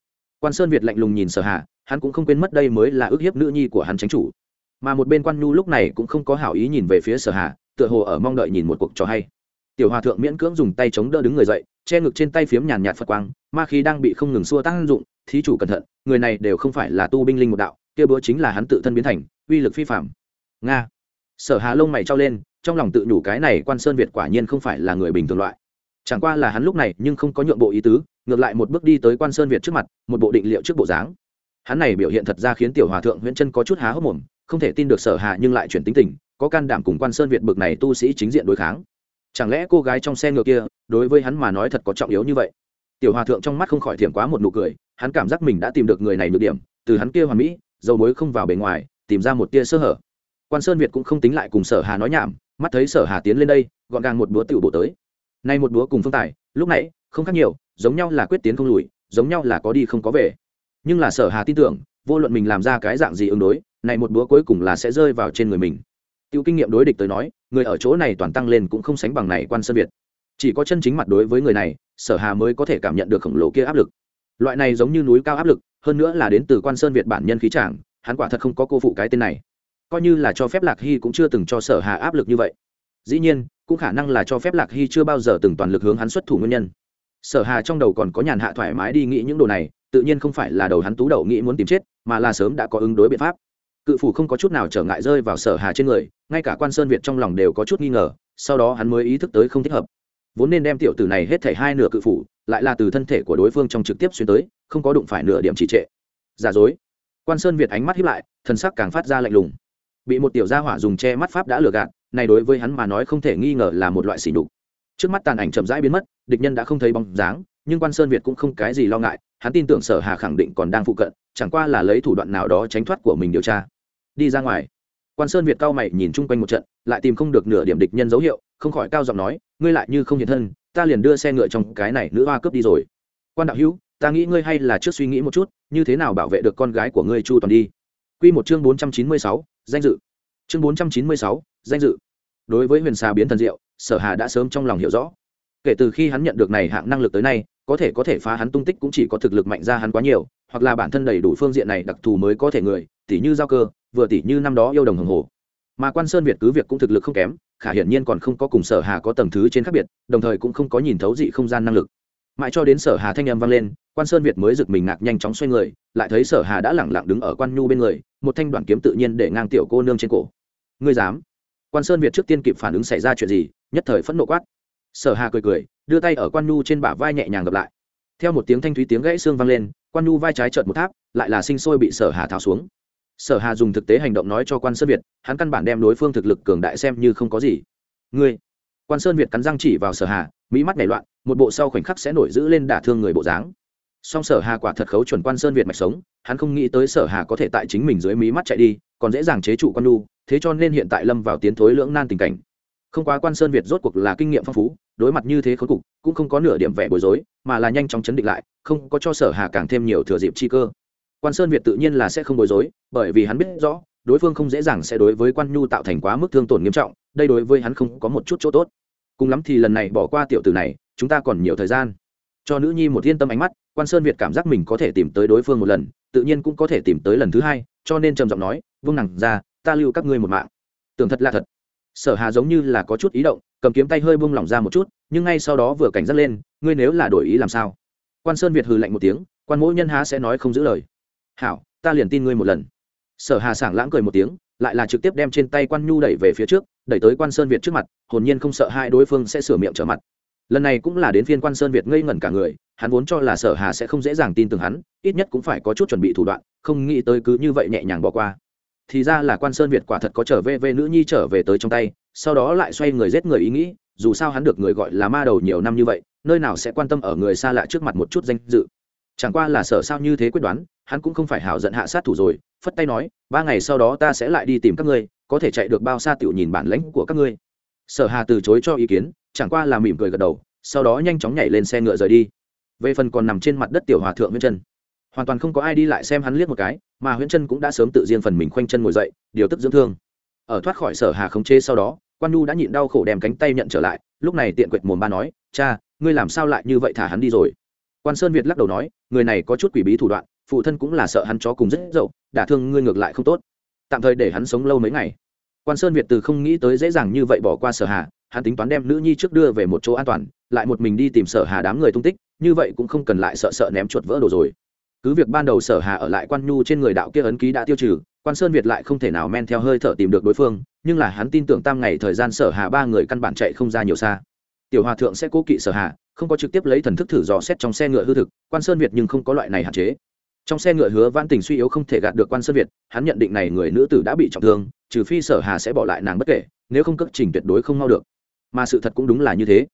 Quan sơn việt lạnh lùng nhìn sở hà, hắn cũng không quên mất đây mới là ước hiếp nữ nhi của hắn tránh chủ. Mà một bên quan nhu lúc này cũng không có hảo ý nhìn về phía sở hà, tựa hồ ở mong đợi nhìn một cuộc trò hay. Tiểu hòa thượng miễn cưỡng dùng tay chống đỡ đứng người dậy, che ngực trên tay phiếm nhàn nhạt phật quang, ma khí đang bị không ngừng xua tăng dụng thí chủ cẩn thận, người này đều không phải là tu binh linh một đạo, kia bữa chính là hắn tự thân biến thành, uy lực phi phạm. Nga. Sở hà lông mày trao lên, trong lòng tự nhủ cái này quan sơn việt quả nhiên không phải là người bình thường loại. Chẳng qua là hắn lúc này nhưng không có nhượng bộ ý tứ, ngược lại một bước đi tới quan sơn việt trước mặt, một bộ định liệu trước bộ dáng. Hắn này biểu hiện thật ra khiến tiểu hòa thượng nguyễn chân có chút há hốc mồm, không thể tin được sở hạ nhưng lại chuyển tính tình, có can đảm cùng quan sơn việt bực này tu sĩ chính diện đối kháng. Chẳng lẽ cô gái trong xe ngựa kia, đối với hắn mà nói thật có trọng yếu như vậy? Tiểu hòa thượng trong mắt không khỏi thiểm quá một nụ cười hắn cảm giác mình đã tìm được người này nhược điểm, từ hắn kia hoàn mỹ, dầu mối không vào bề ngoài, tìm ra một tia sơ hở. Quan sơn việt cũng không tính lại cùng sở hà nói nhảm, mắt thấy sở hà tiến lên đây, gọn gàng một búa tiểu bộ tới. Nay một búa cùng phương tài, lúc nãy, không khác nhiều, giống nhau là quyết tiến không lùi, giống nhau là có đi không có về. Nhưng là sở hà tin tưởng, vô luận mình làm ra cái dạng gì ứng đối này một búa cuối cùng là sẽ rơi vào trên người mình. Tiêu kinh nghiệm đối địch tới nói, người ở chỗ này toàn tăng lên cũng không sánh bằng này quan sơn việt. Chỉ có chân chính mặt đối với người này, sở hà mới có thể cảm nhận được khổng lồ kia áp lực loại này giống như núi cao áp lực, hơn nữa là đến từ quan sơn việt bản nhân khí trảng hắn quả thật không có cô phụ cái tên này. Coi như là cho phép lạc hy cũng chưa từng cho sở hà áp lực như vậy. Dĩ nhiên, cũng khả năng là cho phép lạc hy chưa bao giờ từng toàn lực hướng hắn xuất thủ nguyên nhân. Sở hà trong đầu còn có nhàn hạ thoải mái đi nghĩ những đồ này, tự nhiên không phải là đầu hắn tú đầu nghĩ muốn tìm chết, mà là sớm đã có ứng đối biện pháp. Cự phủ không có chút nào trở ngại rơi vào sở hà trên người, ngay cả quan sơn việt trong lòng đều có chút nghi ngờ, sau đó hắn mới ý thức tới không thích hợp vốn nên đem tiểu tử này hết thảy hai nửa cự phủ, lại là từ thân thể của đối phương trong trực tiếp xuyên tới, không có đụng phải nửa điểm trì trệ. Giả dối. Quan sơn việt ánh mắt hiếp lại thân sắc càng phát ra lạnh lùng. Bị một tiểu gia hỏa dùng che mắt pháp đã lừa gạt, này đối với hắn mà nói không thể nghi ngờ là một loại xỉ đục trước mắt tàn ảnh chậm rãi biến mất, địch nhân đã không thấy bóng dáng, nhưng quan sơn việt cũng không cái gì lo ngại, hắn tin tưởng sở hà khẳng định còn đang phụ cận, chẳng qua là lấy thủ đoạn nào đó tránh thoát của mình điều tra. Đi ra ngoài quan sơn việt cao mày nhìn chung quanh một trận lại tìm không được nửa điểm địch nhân dấu hiệu không khỏi cao giọng nói ngươi lại như không hiện thân ta liền đưa xe ngựa trong cái này nữ hoa cướp đi rồi quan đạo hữu ta nghĩ ngươi hay là trước suy nghĩ một chút như thế nào bảo vệ được con gái của ngươi chu toàn đi Quy một chương bốn trăm chín mươi sáu, danh dự. Chương bốn trăm chín mươi sáu, danh dự. Đối với Huyền Xà biến thần diệu, Sở Hà đã sớm trong lòng hiểu rõ. Kể từ khi hắn nhận được này hạng năng lực tới nay, có thể có thể phá hắn tung tích cũng chỉ có thực lực mạnh ra hắn quá nhiều, hoặc là bản thân đầy đủ phương diện này đặc thù mới có thể người, tỉ như giao cơ, vừa tỉ như năm đó yêu đồng hồng hồ. Mà Quan Sơn Việt cứ việc cũng thực lực không kém, khả hiển nhiên còn không có cùng Sở Hà có tầng thứ trên khác biệt, đồng thời cũng không có nhìn thấu dị không gian năng lực. Mãi cho đến Sở Hà thanh âm vang lên, Quan Sơn Việt mới giật mình ngạc nhanh chóng xoay người, lại thấy Sở Hà đã lẳng lặng đứng ở Quan Nhu bên người, một thanh đoạn kiếm tự nhiên để ngang tiểu cô nương trên cổ. Ngươi dám? Quan Sơn Việt trước tiên kịp phản ứng xảy ra chuyện gì, nhất thời phẫn nộ quát. Sở Hà cười cười, đưa tay ở Quan Nhu trên bả vai nhẹ nhàng gặp lại theo một tiếng thanh thúy tiếng gãy xương vang lên quan nhu vai trái trợt một tháp lại là sinh sôi bị sở hà tháo xuống sở hà dùng thực tế hành động nói cho quan sơn việt, hắn căn bản đem đối phương thực lực cường đại xem như không có gì. Ngươi? Quan sơn việt cắn răng chỉ vào sở hà, mỹ mắt nảy loạn, một bộ sau khoảnh khắc sẽ nổi giữ lên đả thương người bộ dáng. Song sở hà quả thật khấu chuẩn quan sơn việt mạch sống, hắn không nghĩ tới sở hà có thể tại chính mình dưới mí mắt chạy đi, còn dễ dàng chế trụ quan nhu thế cho nên hiện tại lâm vào tiến thối lưỡng nan tình cảnh. Không quá quan sơn việt rốt cuộc là kinh nghiệm phong phú, đối mặt như thế khốn cục, cũng không có nửa điểm vẻ bối rối, mà là nhanh chóng chấn định lại, không có cho sở hà càng thêm nhiều thừa dịp chi cơ quan sơn việt tự nhiên là sẽ không bối rối, bởi vì hắn biết rõ, đối phương không dễ dàng sẽ đối với quan nhu tạo thành quá mức thương tổn nghiêm trọng, đây đối với hắn không có một chút chỗ tốt. Cùng lắm thì lần này bỏ qua tiểu tử này, chúng ta còn nhiều thời gian. Cho nữ nhi một yên tâm ánh mắt, quan sơn việt cảm giác mình có thể tìm tới đối phương một lần, tự nhiên cũng có thể tìm tới lần thứ hai, cho nên trầm giọng nói, Vương nặng ra, ta lưu các ngươi một mạng. Tưởng thật là thật. Sở hà giống như là có chút ý động, cầm kiếm tay hơi bung lỏng ra một chút, nhưng ngay sau đó vừa cảnh giác lên, ngươi nếu là đổi ý làm sao? Quan sơn việt hừ lạnh một tiếng, quan mỗi nhân há sẽ nói không giữ lời hảo, ta liền tin ngươi một lần. Sở hà sảng lãng cười một tiếng, lại là trực tiếp đem trên tay quan nhu đẩy về phía trước, đẩy tới quan sơn việt trước mặt, hồn nhiên không sợ hai đối phương sẽ sửa miệng trở mặt. Lần này cũng là đến phiên quan sơn việt ngây ngẩn cả người, hắn vốn cho là sở hà sẽ không dễ dàng tin tưởng hắn, ít nhất cũng phải có chút chuẩn bị thủ đoạn, không nghĩ tới cứ như vậy nhẹ nhàng bỏ qua. Thì ra là quan sơn việt quả thật có trở về về nữ nhi trở về tới trong tay, sau đó lại xoay người giết người ý nghĩ, dù sao hắn được người gọi là ma đầu nhiều năm như vậy, nơi nào sẽ quan tâm ở người xa lạ trước mặt một chút danh dự chẳng qua là sợ sao như thế quyết đoán, hắn cũng không phải hảo giận hạ sát thủ rồi, phất tay nói, ba ngày sau đó ta sẽ lại đi tìm các ngươi, có thể chạy được bao xa tiểu nhìn bản lãnh của các ngươi. Sở hà từ chối cho ý kiến, chẳng qua là mỉm cười gật đầu, sau đó nhanh chóng nhảy lên xe ngựa rời đi. Về phần còn nằm trên mặt đất tiểu hòa thượng nguyễn Trân. Hoàn toàn không có ai đi lại xem hắn liếc một cái, mà nguyễn Trân cũng đã sớm tự riêng phần mình khoanh chân ngồi dậy, điều tức dưỡng thương. Ở thoát khỏi sở hà khống chế sau đó, quan nhu đã nhịn đau khổ đem cánh tay nhận trở lại, lúc này tiện quệt mồm ba nói, cha, ngươi làm sao lại như vậy thả hắn đi rồi? Quan sơn việt lắc đầu nói, người này có chút quỷ bí thủ đoạn, phụ thân cũng là sợ hắn chó cùng rất dậu, đả thương ngươi ngược lại không tốt. Tạm thời để hắn sống lâu mấy ngày. Quan sơn việt từ không nghĩ tới dễ dàng như vậy bỏ qua sở hà, hắn tính toán đem nữ nhi trước đưa về một chỗ an toàn, lại một mình đi tìm sở hà đám người tung tích, như vậy cũng không cần lại sợ sợ ném chuột vỡ đồ rồi. Cứ việc ban đầu sở hà ở lại quan nhu trên người đạo kia ấn ký đã tiêu trừ, quan sơn việt lại không thể nào men theo hơi thở tìm được đối phương, nhưng là hắn tin tưởng tam ngày thời gian sở hà ba người căn bản chạy không ra nhiều xa. Tiểu hòa thượng sẽ cố kỵ sở hà không có trực tiếp lấy thần thức thử dò xét trong xe ngựa hư thực, quan sơn việt nhưng không có loại này hạn chế. Trong xe ngựa hứa văn tình suy yếu không thể gạt được quan sơn việt, hắn nhận định này người nữ tử đã bị trọng thương, trừ phi sở hà sẽ bỏ lại nàng bất kể, nếu không cất trình tuyệt đối không mau được. Mà sự thật cũng đúng là như thế.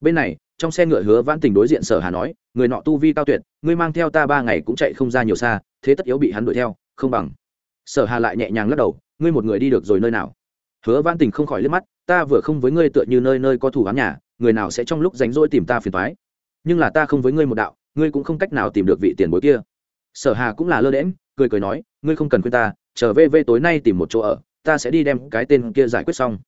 Bên này, trong xe ngựa hứa văn tình đối diện sở hà nói, người nọ tu vi cao tuyệt, ngươi mang theo ta ba ngày cũng chạy không ra nhiều xa, thế tất yếu bị hắn đuổi theo, không bằng. Sở hà lại nhẹ nhàng lắc đầu, ngươi một người đi được rồi nơi nào? Hứa văn tình không khỏi liếc mắt, ta vừa không với ngươi tựa như nơi nơi có thủ ám nhà người nào sẽ trong lúc rảnh rỗi tìm ta phiền toái? Nhưng là ta không với ngươi một đạo, ngươi cũng không cách nào tìm được vị tiền bối kia. Sở hà cũng là lơ đễm cười cười nói, ngươi không cần khuyên ta, trở về về tối nay tìm một chỗ ở, ta sẽ đi đem cái tên kia giải quyết xong.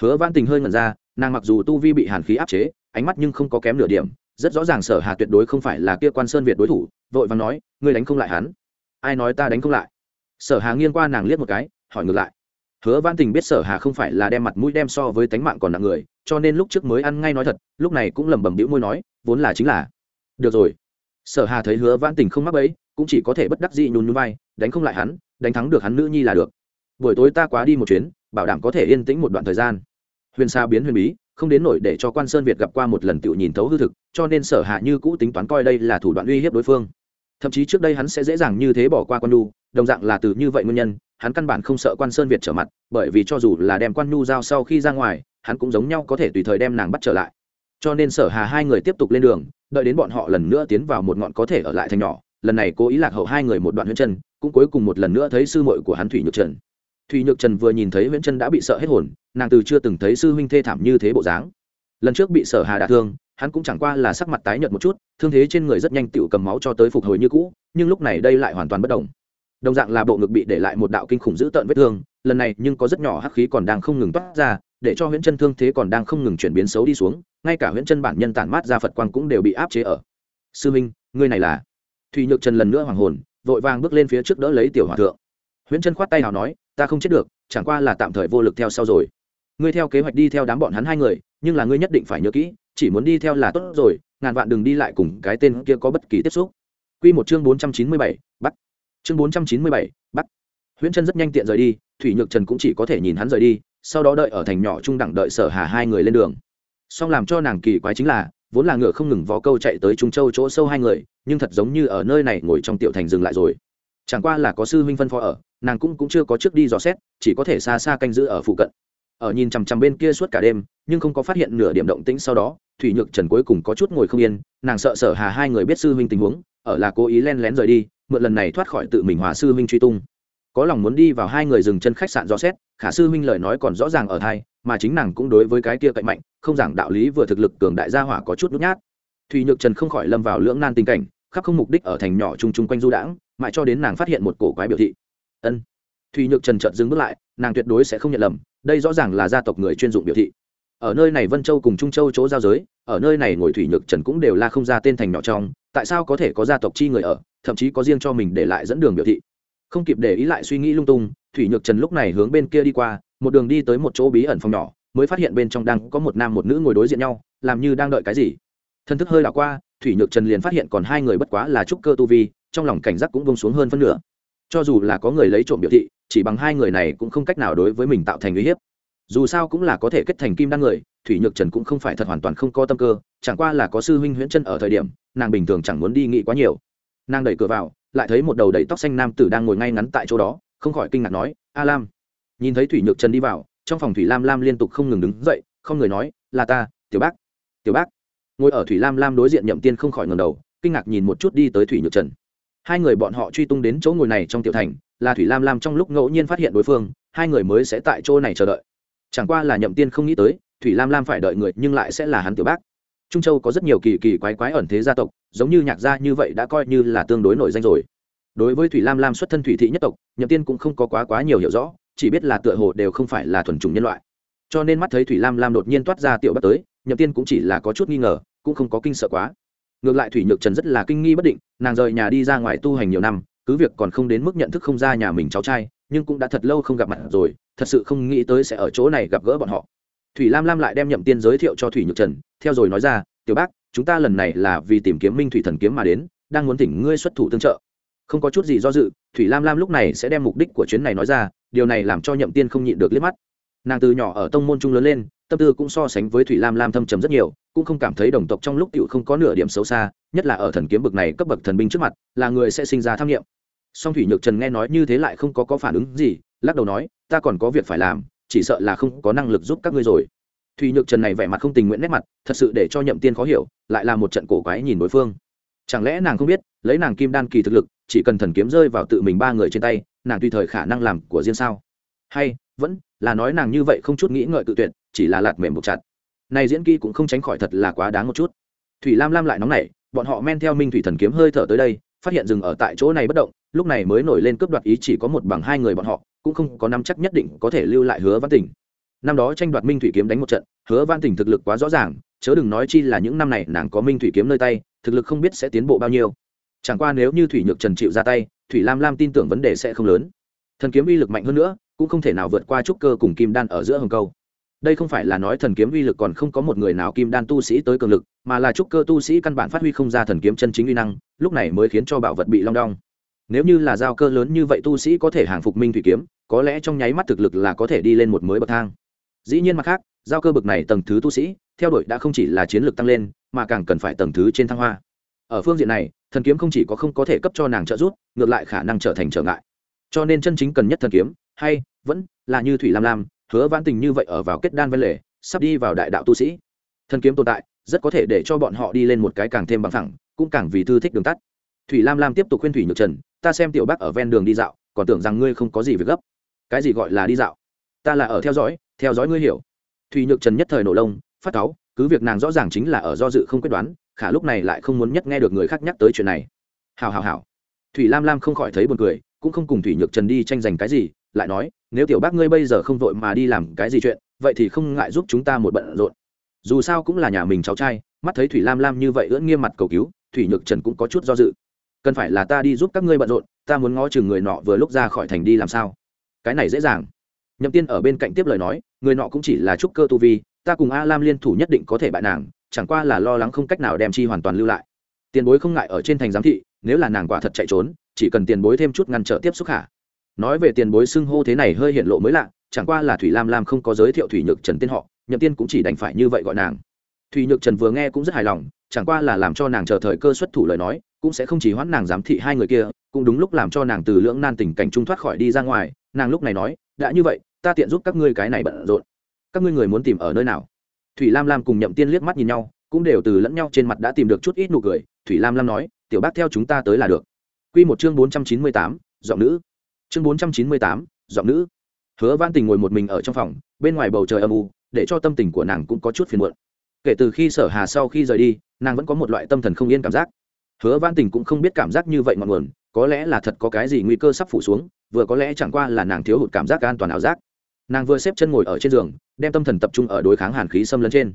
Hứa Vãn tình hơi ngẩn ra, nàng mặc dù tu vi bị hàn khí áp chế, ánh mắt nhưng không có kém nửa điểm, rất rõ ràng sở hà tuyệt đối không phải là kia quan sơn việt đối thủ, vội vàng nói, ngươi đánh không lại hắn. Ai nói ta đánh không lại? Sở hà nghiêng qua nàng liếc một cái, hỏi ngược lại hứa văn tình biết sở hà không phải là đem mặt mũi đem so với tánh mạng còn nặng người cho nên lúc trước mới ăn ngay nói thật lúc này cũng lẩm bẩm bĩu môi nói vốn là chính là. Được rồi. Sở hà thấy hứa văn tình không mắc ấy cũng chỉ có thể bất đắc dĩ nhún nhún vai đánh không lại hắn đánh thắng được hắn nữ nhi là được. Buổi tối ta quá đi một chuyến bảo đảm có thể yên tĩnh một đoạn thời gian. Huyền sa biến huyền bí không đến nổi để cho quan sơn việt gặp qua một lần tự nhìn thấu hư thực cho nên sở hạ như cũ tính toán coi đây là thủ đoạn uy hiếp đối phương. Thậm chí trước đây hắn sẽ dễ dàng như thế bỏ qua quan Du, đồng dạng là từ như vậy nguyên nhân hắn căn bản không sợ quan sơn việt trở mặt, bởi vì cho dù là đem quan nhu giao sau khi ra ngoài, hắn cũng giống nhau có thể tùy thời đem nàng bắt trở lại. Cho nên sở hà hai người tiếp tục lên đường, đợi đến bọn họ lần nữa tiến vào một ngọn có thể ở lại thành nhỏ, lần này cố ý lạc hậu hai người một đoạn huyễn chân, cũng cuối cùng một lần nữa thấy sư muội của hắn thủy nhược trần. Thủy nhược trần vừa nhìn thấy huyễn chân đã bị sợ hết hồn, nàng từ chưa từng thấy sư huynh thê thảm như thế bộ dáng. Lần trước bị sở hà đả thương, hắn cũng chẳng qua là sắc mặt tái nhợt một chút, thương thế trên người rất nhanh tựu cầm máu cho tới phục hồi như cũ, nhưng lúc này đây lại hoàn toàn bất động đồng dạng là bộ ngực bị để lại một đạo kinh khủng dữ tợn vết thương lần này nhưng có rất nhỏ hắc khí còn đang không ngừng toát ra để cho huyễn chân thương thế còn đang không ngừng chuyển biến xấu đi xuống ngay cả huyễn chân bản nhân tản mát ra phật quang cũng đều bị áp chế ở. Sư minh ngươi này là? Thùy nhược trần lần nữa hoàng hồn vội vàng bước lên phía trước đỡ lấy tiểu hòa thượng. Huyễn chân khoát tay nào nói ta không chết được chẳng qua là tạm thời vô lực theo sau rồi. Ngươi theo kế hoạch đi theo đám bọn hắn hai người nhưng là ngươi nhất định phải nhớ kỹ chỉ muốn đi theo là tốt rồi ngàn vạn đừng đi lại cùng cái tên kia có bất kỳ tiếp xúc. Quy một chương bốn trăm chín mươi bảy, bắt. Chương bốn trăm chín mươi bảy, bắt. Huyễn Chân rất nhanh tiện rời đi, Thủy Nhược Trần cũng chỉ có thể nhìn hắn rời đi, sau đó đợi ở thành nhỏ trung đẳng đợi Sở Hà hai người lên đường. Song làm cho nàng kỳ quái chính là, vốn là ngựa không ngừng vó câu chạy tới Trung Châu chỗ sâu hai người, nhưng thật giống như ở nơi này ngồi trong tiểu thành dừng lại rồi. Chẳng qua là có sư huynh phân phó ở, nàng cũng cũng chưa có trước đi dò xét, chỉ có thể xa xa canh giữ ở phụ cận ở nhìn chằm chằm bên kia suốt cả đêm nhưng không có phát hiện nửa điểm động tĩnh sau đó thủy nhược trần cuối cùng có chút ngồi không yên nàng sợ sở hà hai người biết sư huynh tình huống ở là cố ý len lén rời đi mượn lần này thoát khỏi tự mình hòa sư huynh truy tung. Có lòng muốn đi vào hai người dừng chân khách sạn do xét, khả sư huynh lời nói còn rõ ràng ở thai, mà chính nàng cũng đối với cái kia cạnh mạnh, không giảng đạo lý vừa thực lực cường đại gia hỏa có chút nhút nhát. Thùy nhược trần không khỏi lâm vào lưỡng nan tình cảnh, khắp không mục đích ở thành nhỏ chung chung quanh du đãng, mãi cho đến nàng phát hiện một cổ quái biểu thị. Ân. Thùy nhược trần chợt dừng bước lại, nàng tuyệt đối sẽ không nhận lầm, đây rõ ràng là gia tộc người chuyên dụng biểu thị. Ở nơi này vân châu cùng trung châu chỗ giao giới, ở nơi này ngồi thủy nhược trần cũng đều là không ra tên thành nhỏ trong, tại sao có thể có gia tộc chi người ở? Thậm chí có riêng cho mình để lại dẫn đường biểu thị. Không kịp để ý lại suy nghĩ lung tung, thủy nhược trần lúc này hướng bên kia đi qua, một đường đi tới một chỗ bí ẩn phòng nhỏ, mới phát hiện bên trong đang có một nam một nữ ngồi đối diện nhau, làm như đang đợi cái gì. Thân thức hơi đảo qua, thủy nhược trần liền phát hiện còn hai người bất quá là trúc cơ tu vi, trong lòng cảnh giác cũng bông xuống hơn phân nửa. Cho dù là có người lấy trộm biểu thị, chỉ bằng hai người này cũng không cách nào đối với mình tạo thành uy hiếp. Dù sao cũng là có thể kết thành kim đan người, thủy nhược trần cũng không phải thật hoàn toàn không có tâm cơ, chẳng qua là có sư huynh huyễn chân ở thời điểm, nàng bình thường chẳng muốn đi nghĩ quá nhiều nàng đẩy cửa vào, lại thấy một đầu đầy tóc xanh nam tử đang ngồi ngay ngắn tại chỗ đó, không khỏi kinh ngạc nói, a lam. Nhìn thấy thủy nhược trần đi vào, trong phòng thủy lam lam liên tục không ngừng đứng dậy, không người nói, là ta, tiểu bác. Tiểu bác? Ngồi ở thủy lam lam đối diện nhậm tiên không khỏi ngầm đầu, kinh ngạc nhìn một chút đi tới thủy nhược trần. Hai người bọn họ truy tung đến chỗ ngồi này trong tiểu thành, là thủy lam lam trong lúc ngẫu nhiên phát hiện đối phương, hai người mới sẽ tại chỗ này chờ đợi. Chẳng qua là nhậm tiên không nghĩ tới, thủy lam lam phải đợi người, nhưng lại sẽ là hắn tiểu bác trung châu có rất nhiều kỳ kỳ quái quái ẩn thế gia tộc, giống như nhạc gia như vậy đã coi như là tương đối nổi danh rồi. Đối với thủy lam lam xuất thân thủy thị nhất tộc, nhậm tiên cũng không có quá quá nhiều hiểu rõ, chỉ biết là tựa hồ đều không phải là thuần chủng nhân loại. Cho nên mắt thấy thủy lam lam đột nhiên toát ra tiểu bắt tới, nhậm tiên cũng chỉ là có chút nghi ngờ, cũng không có kinh sợ quá. Ngược lại thủy nhược trần rất là kinh nghi bất định, nàng rời nhà đi ra ngoài tu hành nhiều năm, cứ việc còn không đến mức nhận thức không ra nhà mình cháu trai, nhưng cũng đã thật lâu không gặp mặt rồi, thật sự không nghĩ tới sẽ ở chỗ này gặp gỡ bọn họ thủy lam lam lại đem nhậm tiên giới thiệu cho thủy nhược trần theo rồi nói ra tiểu bác chúng ta lần này là vì tìm kiếm minh thủy thần kiếm mà đến đang muốn thỉnh ngươi xuất thủ tương trợ. Không có chút gì do dự thủy lam lam lúc này sẽ đem mục đích của chuyến này nói ra điều này làm cho nhậm tiên không nhịn được liếc mắt. Nàng từ nhỏ ở tông môn trung lớn lên tâm tư cũng so sánh với thủy lam lam thâm trầm rất nhiều cũng không cảm thấy đồng tộc trong lúc t không có nửa điểm xấu xa nhất là ở thần kiếm bực này cấp bậc thần binh trước mặt là người sẽ sinh ra tham nghiệm. Song thủy nhược trần nghe nói như thế lại không có, có phản ứng gì lắc đầu nói ta còn có việc phải làm chỉ sợ là không có năng lực giúp các ngươi rồi. Thủy nhược trần này vẻ mặt không tình nguyện nét mặt, thật sự để cho nhậm tiên khó hiểu, lại là một trận cổ quái nhìn đối phương. Chẳng lẽ nàng không biết, lấy nàng kim đan kỳ thực lực, chỉ cần thần kiếm rơi vào tự mình ba người trên tay, nàng tùy thời khả năng làm của riêng sao? Hay, vẫn là nói nàng như vậy không chút nghĩ ngợi tự tuyệt, chỉ là lạt mềm buộc chặt. Này diễn kỹ cũng không tránh khỏi thật là quá đáng một chút. Thủy lam lam lại nóng nảy, bọn họ men theo minh thủy thần kiếm hơi thở tới đây, phát hiện dừng ở tại chỗ này bất động, lúc này mới nổi lên cướp đoạt ý chỉ có một bằng hai người bọn họ cũng không có nắm chắc nhất định có thể lưu lại hứa văn tỉnh. Năm đó tranh đoạt minh thủy kiếm đánh một trận, hứa văn tỉnh thực lực quá rõ ràng, chớ đừng nói chi là những năm này nàng có minh thủy kiếm nơi tay, thực lực không biết sẽ tiến bộ bao nhiêu. Chẳng qua nếu như thủy nhược trần chịu ra tay, thủy lam lam tin tưởng vấn đề sẽ không lớn. Thần kiếm uy lực mạnh hơn nữa, cũng không thể nào vượt qua trúc cơ cùng kim đan ở giữa hồng câu. Đây không phải là nói thần kiếm uy lực còn không có một người nào kim đan tu sĩ tới cường lực, mà là trúc cơ tu sĩ căn bản phát huy không ra thần kiếm chân chính uy năng, lúc này mới khiến cho bảo vật bị long đong nếu như là giao cơ lớn như vậy tu sĩ có thể hàng phục minh thủy kiếm, có lẽ trong nháy mắt thực lực là có thể đi lên một mới bậc thang. Dĩ nhiên mặt khác, giao cơ bậc này tầng thứ tu sĩ, theo đuổi đã không chỉ là chiến lược tăng lên, mà càng cần phải tầng thứ trên thăng hoa. Ở phương diện này, thần kiếm không chỉ có không có thể cấp cho nàng trợ giúp, ngược lại khả năng trở thành trở ngại. Cho nên chân chính cần nhất thần kiếm, hay, vẫn, là như thủy lam lam, hứa vãn tình như vậy ở vào kết đan văn lệ sắp đi vào đại đạo tu sĩ. Thần kiếm tồn tại, rất có thể để cho bọn họ đi lên một cái càng thêm bằng thẳng cũng càng vì thư thích đường tắt. Thủy lam lam tiếp tục khuyên thủy nhược trần ta xem tiểu bác ở ven đường đi dạo, còn tưởng rằng ngươi không có gì việc gấp. Cái gì gọi là đi dạo? Ta là ở theo dõi theo dõi ngươi hiểu. Thủy nhược trần nhất thời nổ lông, phát cáu, cứ việc nàng rõ ràng chính là ở do dự không quyết đoán, khả lúc này lại không muốn nhất nghe được người khác nhắc tới chuyện này. Hào hào hào thủy lam lam không khỏi thấy buồn cười, cũng không cùng thủy nhược trần đi tranh giành cái gì, lại nói, nếu tiểu bác ngươi bây giờ không vội mà đi làm cái gì chuyện, vậy thì không ngại giúp chúng ta một bận rộn. Dù sao cũng là nhà mình cháu trai, mắt thấy thủy lam lam như vậy ưỡn nghiêm mặt cầu cứu, thủy nhược trần cũng có chút do dự cần phải là ta đi giúp các ngươi bận rộn, ta muốn ngó chừng người nọ vừa lúc ra khỏi thành đi làm sao? Cái này dễ dàng. Nhậm tiên ở bên cạnh tiếp lời nói, người nọ cũng chỉ là trúc cơ tu vi, ta cùng a lam liên thủ nhất định có thể bại nàng, chẳng qua là lo lắng không cách nào đem chi hoàn toàn lưu lại. Tiền bối không ngại ở trên thành giám thị, nếu là nàng quả thật chạy trốn, chỉ cần tiền bối thêm chút ngăn trở tiếp xúc hả? Nói về tiền bối xưng hô thế này hơi hiện lộ mới lạ, chẳng qua là thủy lam lam không có giới thiệu thủy nhược trần tên họ, nhậm tiên cũng chỉ đành phải như vậy gọi nàng. Thủy nhược trần vừa nghe cũng rất hài lòng, chẳng qua là làm cho nàng chờ thời cơ xuất thủ lời nói cũng sẽ không chỉ hoãn nàng giám thị hai người kia, cũng đúng lúc làm cho nàng từ lưỡng nan tình cảnh trung thoát khỏi đi ra ngoài. Nàng lúc này nói, đã như vậy, ta tiện giúp các ngươi cái này bận rộn. Các ngươi người muốn tìm ở nơi nào? Thủy lam lam cùng nhậm tiên liếc mắt nhìn nhau, cũng đều từ lẫn nhau trên mặt đã tìm được chút ít nụ cười. Thủy lam lam nói, tiểu bác theo chúng ta tới là được. Q một chương bốn trăm chín mươi tám, giọng nữ. Chương bốn trăm chín mươi tám, giọng nữ. Hứa văn tình ngồi một mình ở trong phòng, bên ngoài bầu trời âm u, để cho tâm tình của nàng cũng có chút phiền muộn. Kể từ khi sở hà sau khi rời đi, nàng vẫn có một loại tâm thần không yên cảm giác hứa văn tình cũng không biết cảm giác như vậy ngọn nguồn, có lẽ là thật có cái gì nguy cơ sắp phủ xuống, vừa có lẽ chẳng qua là nàng thiếu hụt cảm giác an toàn ảo giác. Nàng vừa xếp chân ngồi ở trên giường, đem tâm thần tập trung ở đối kháng hàn khí xâm lấn trên.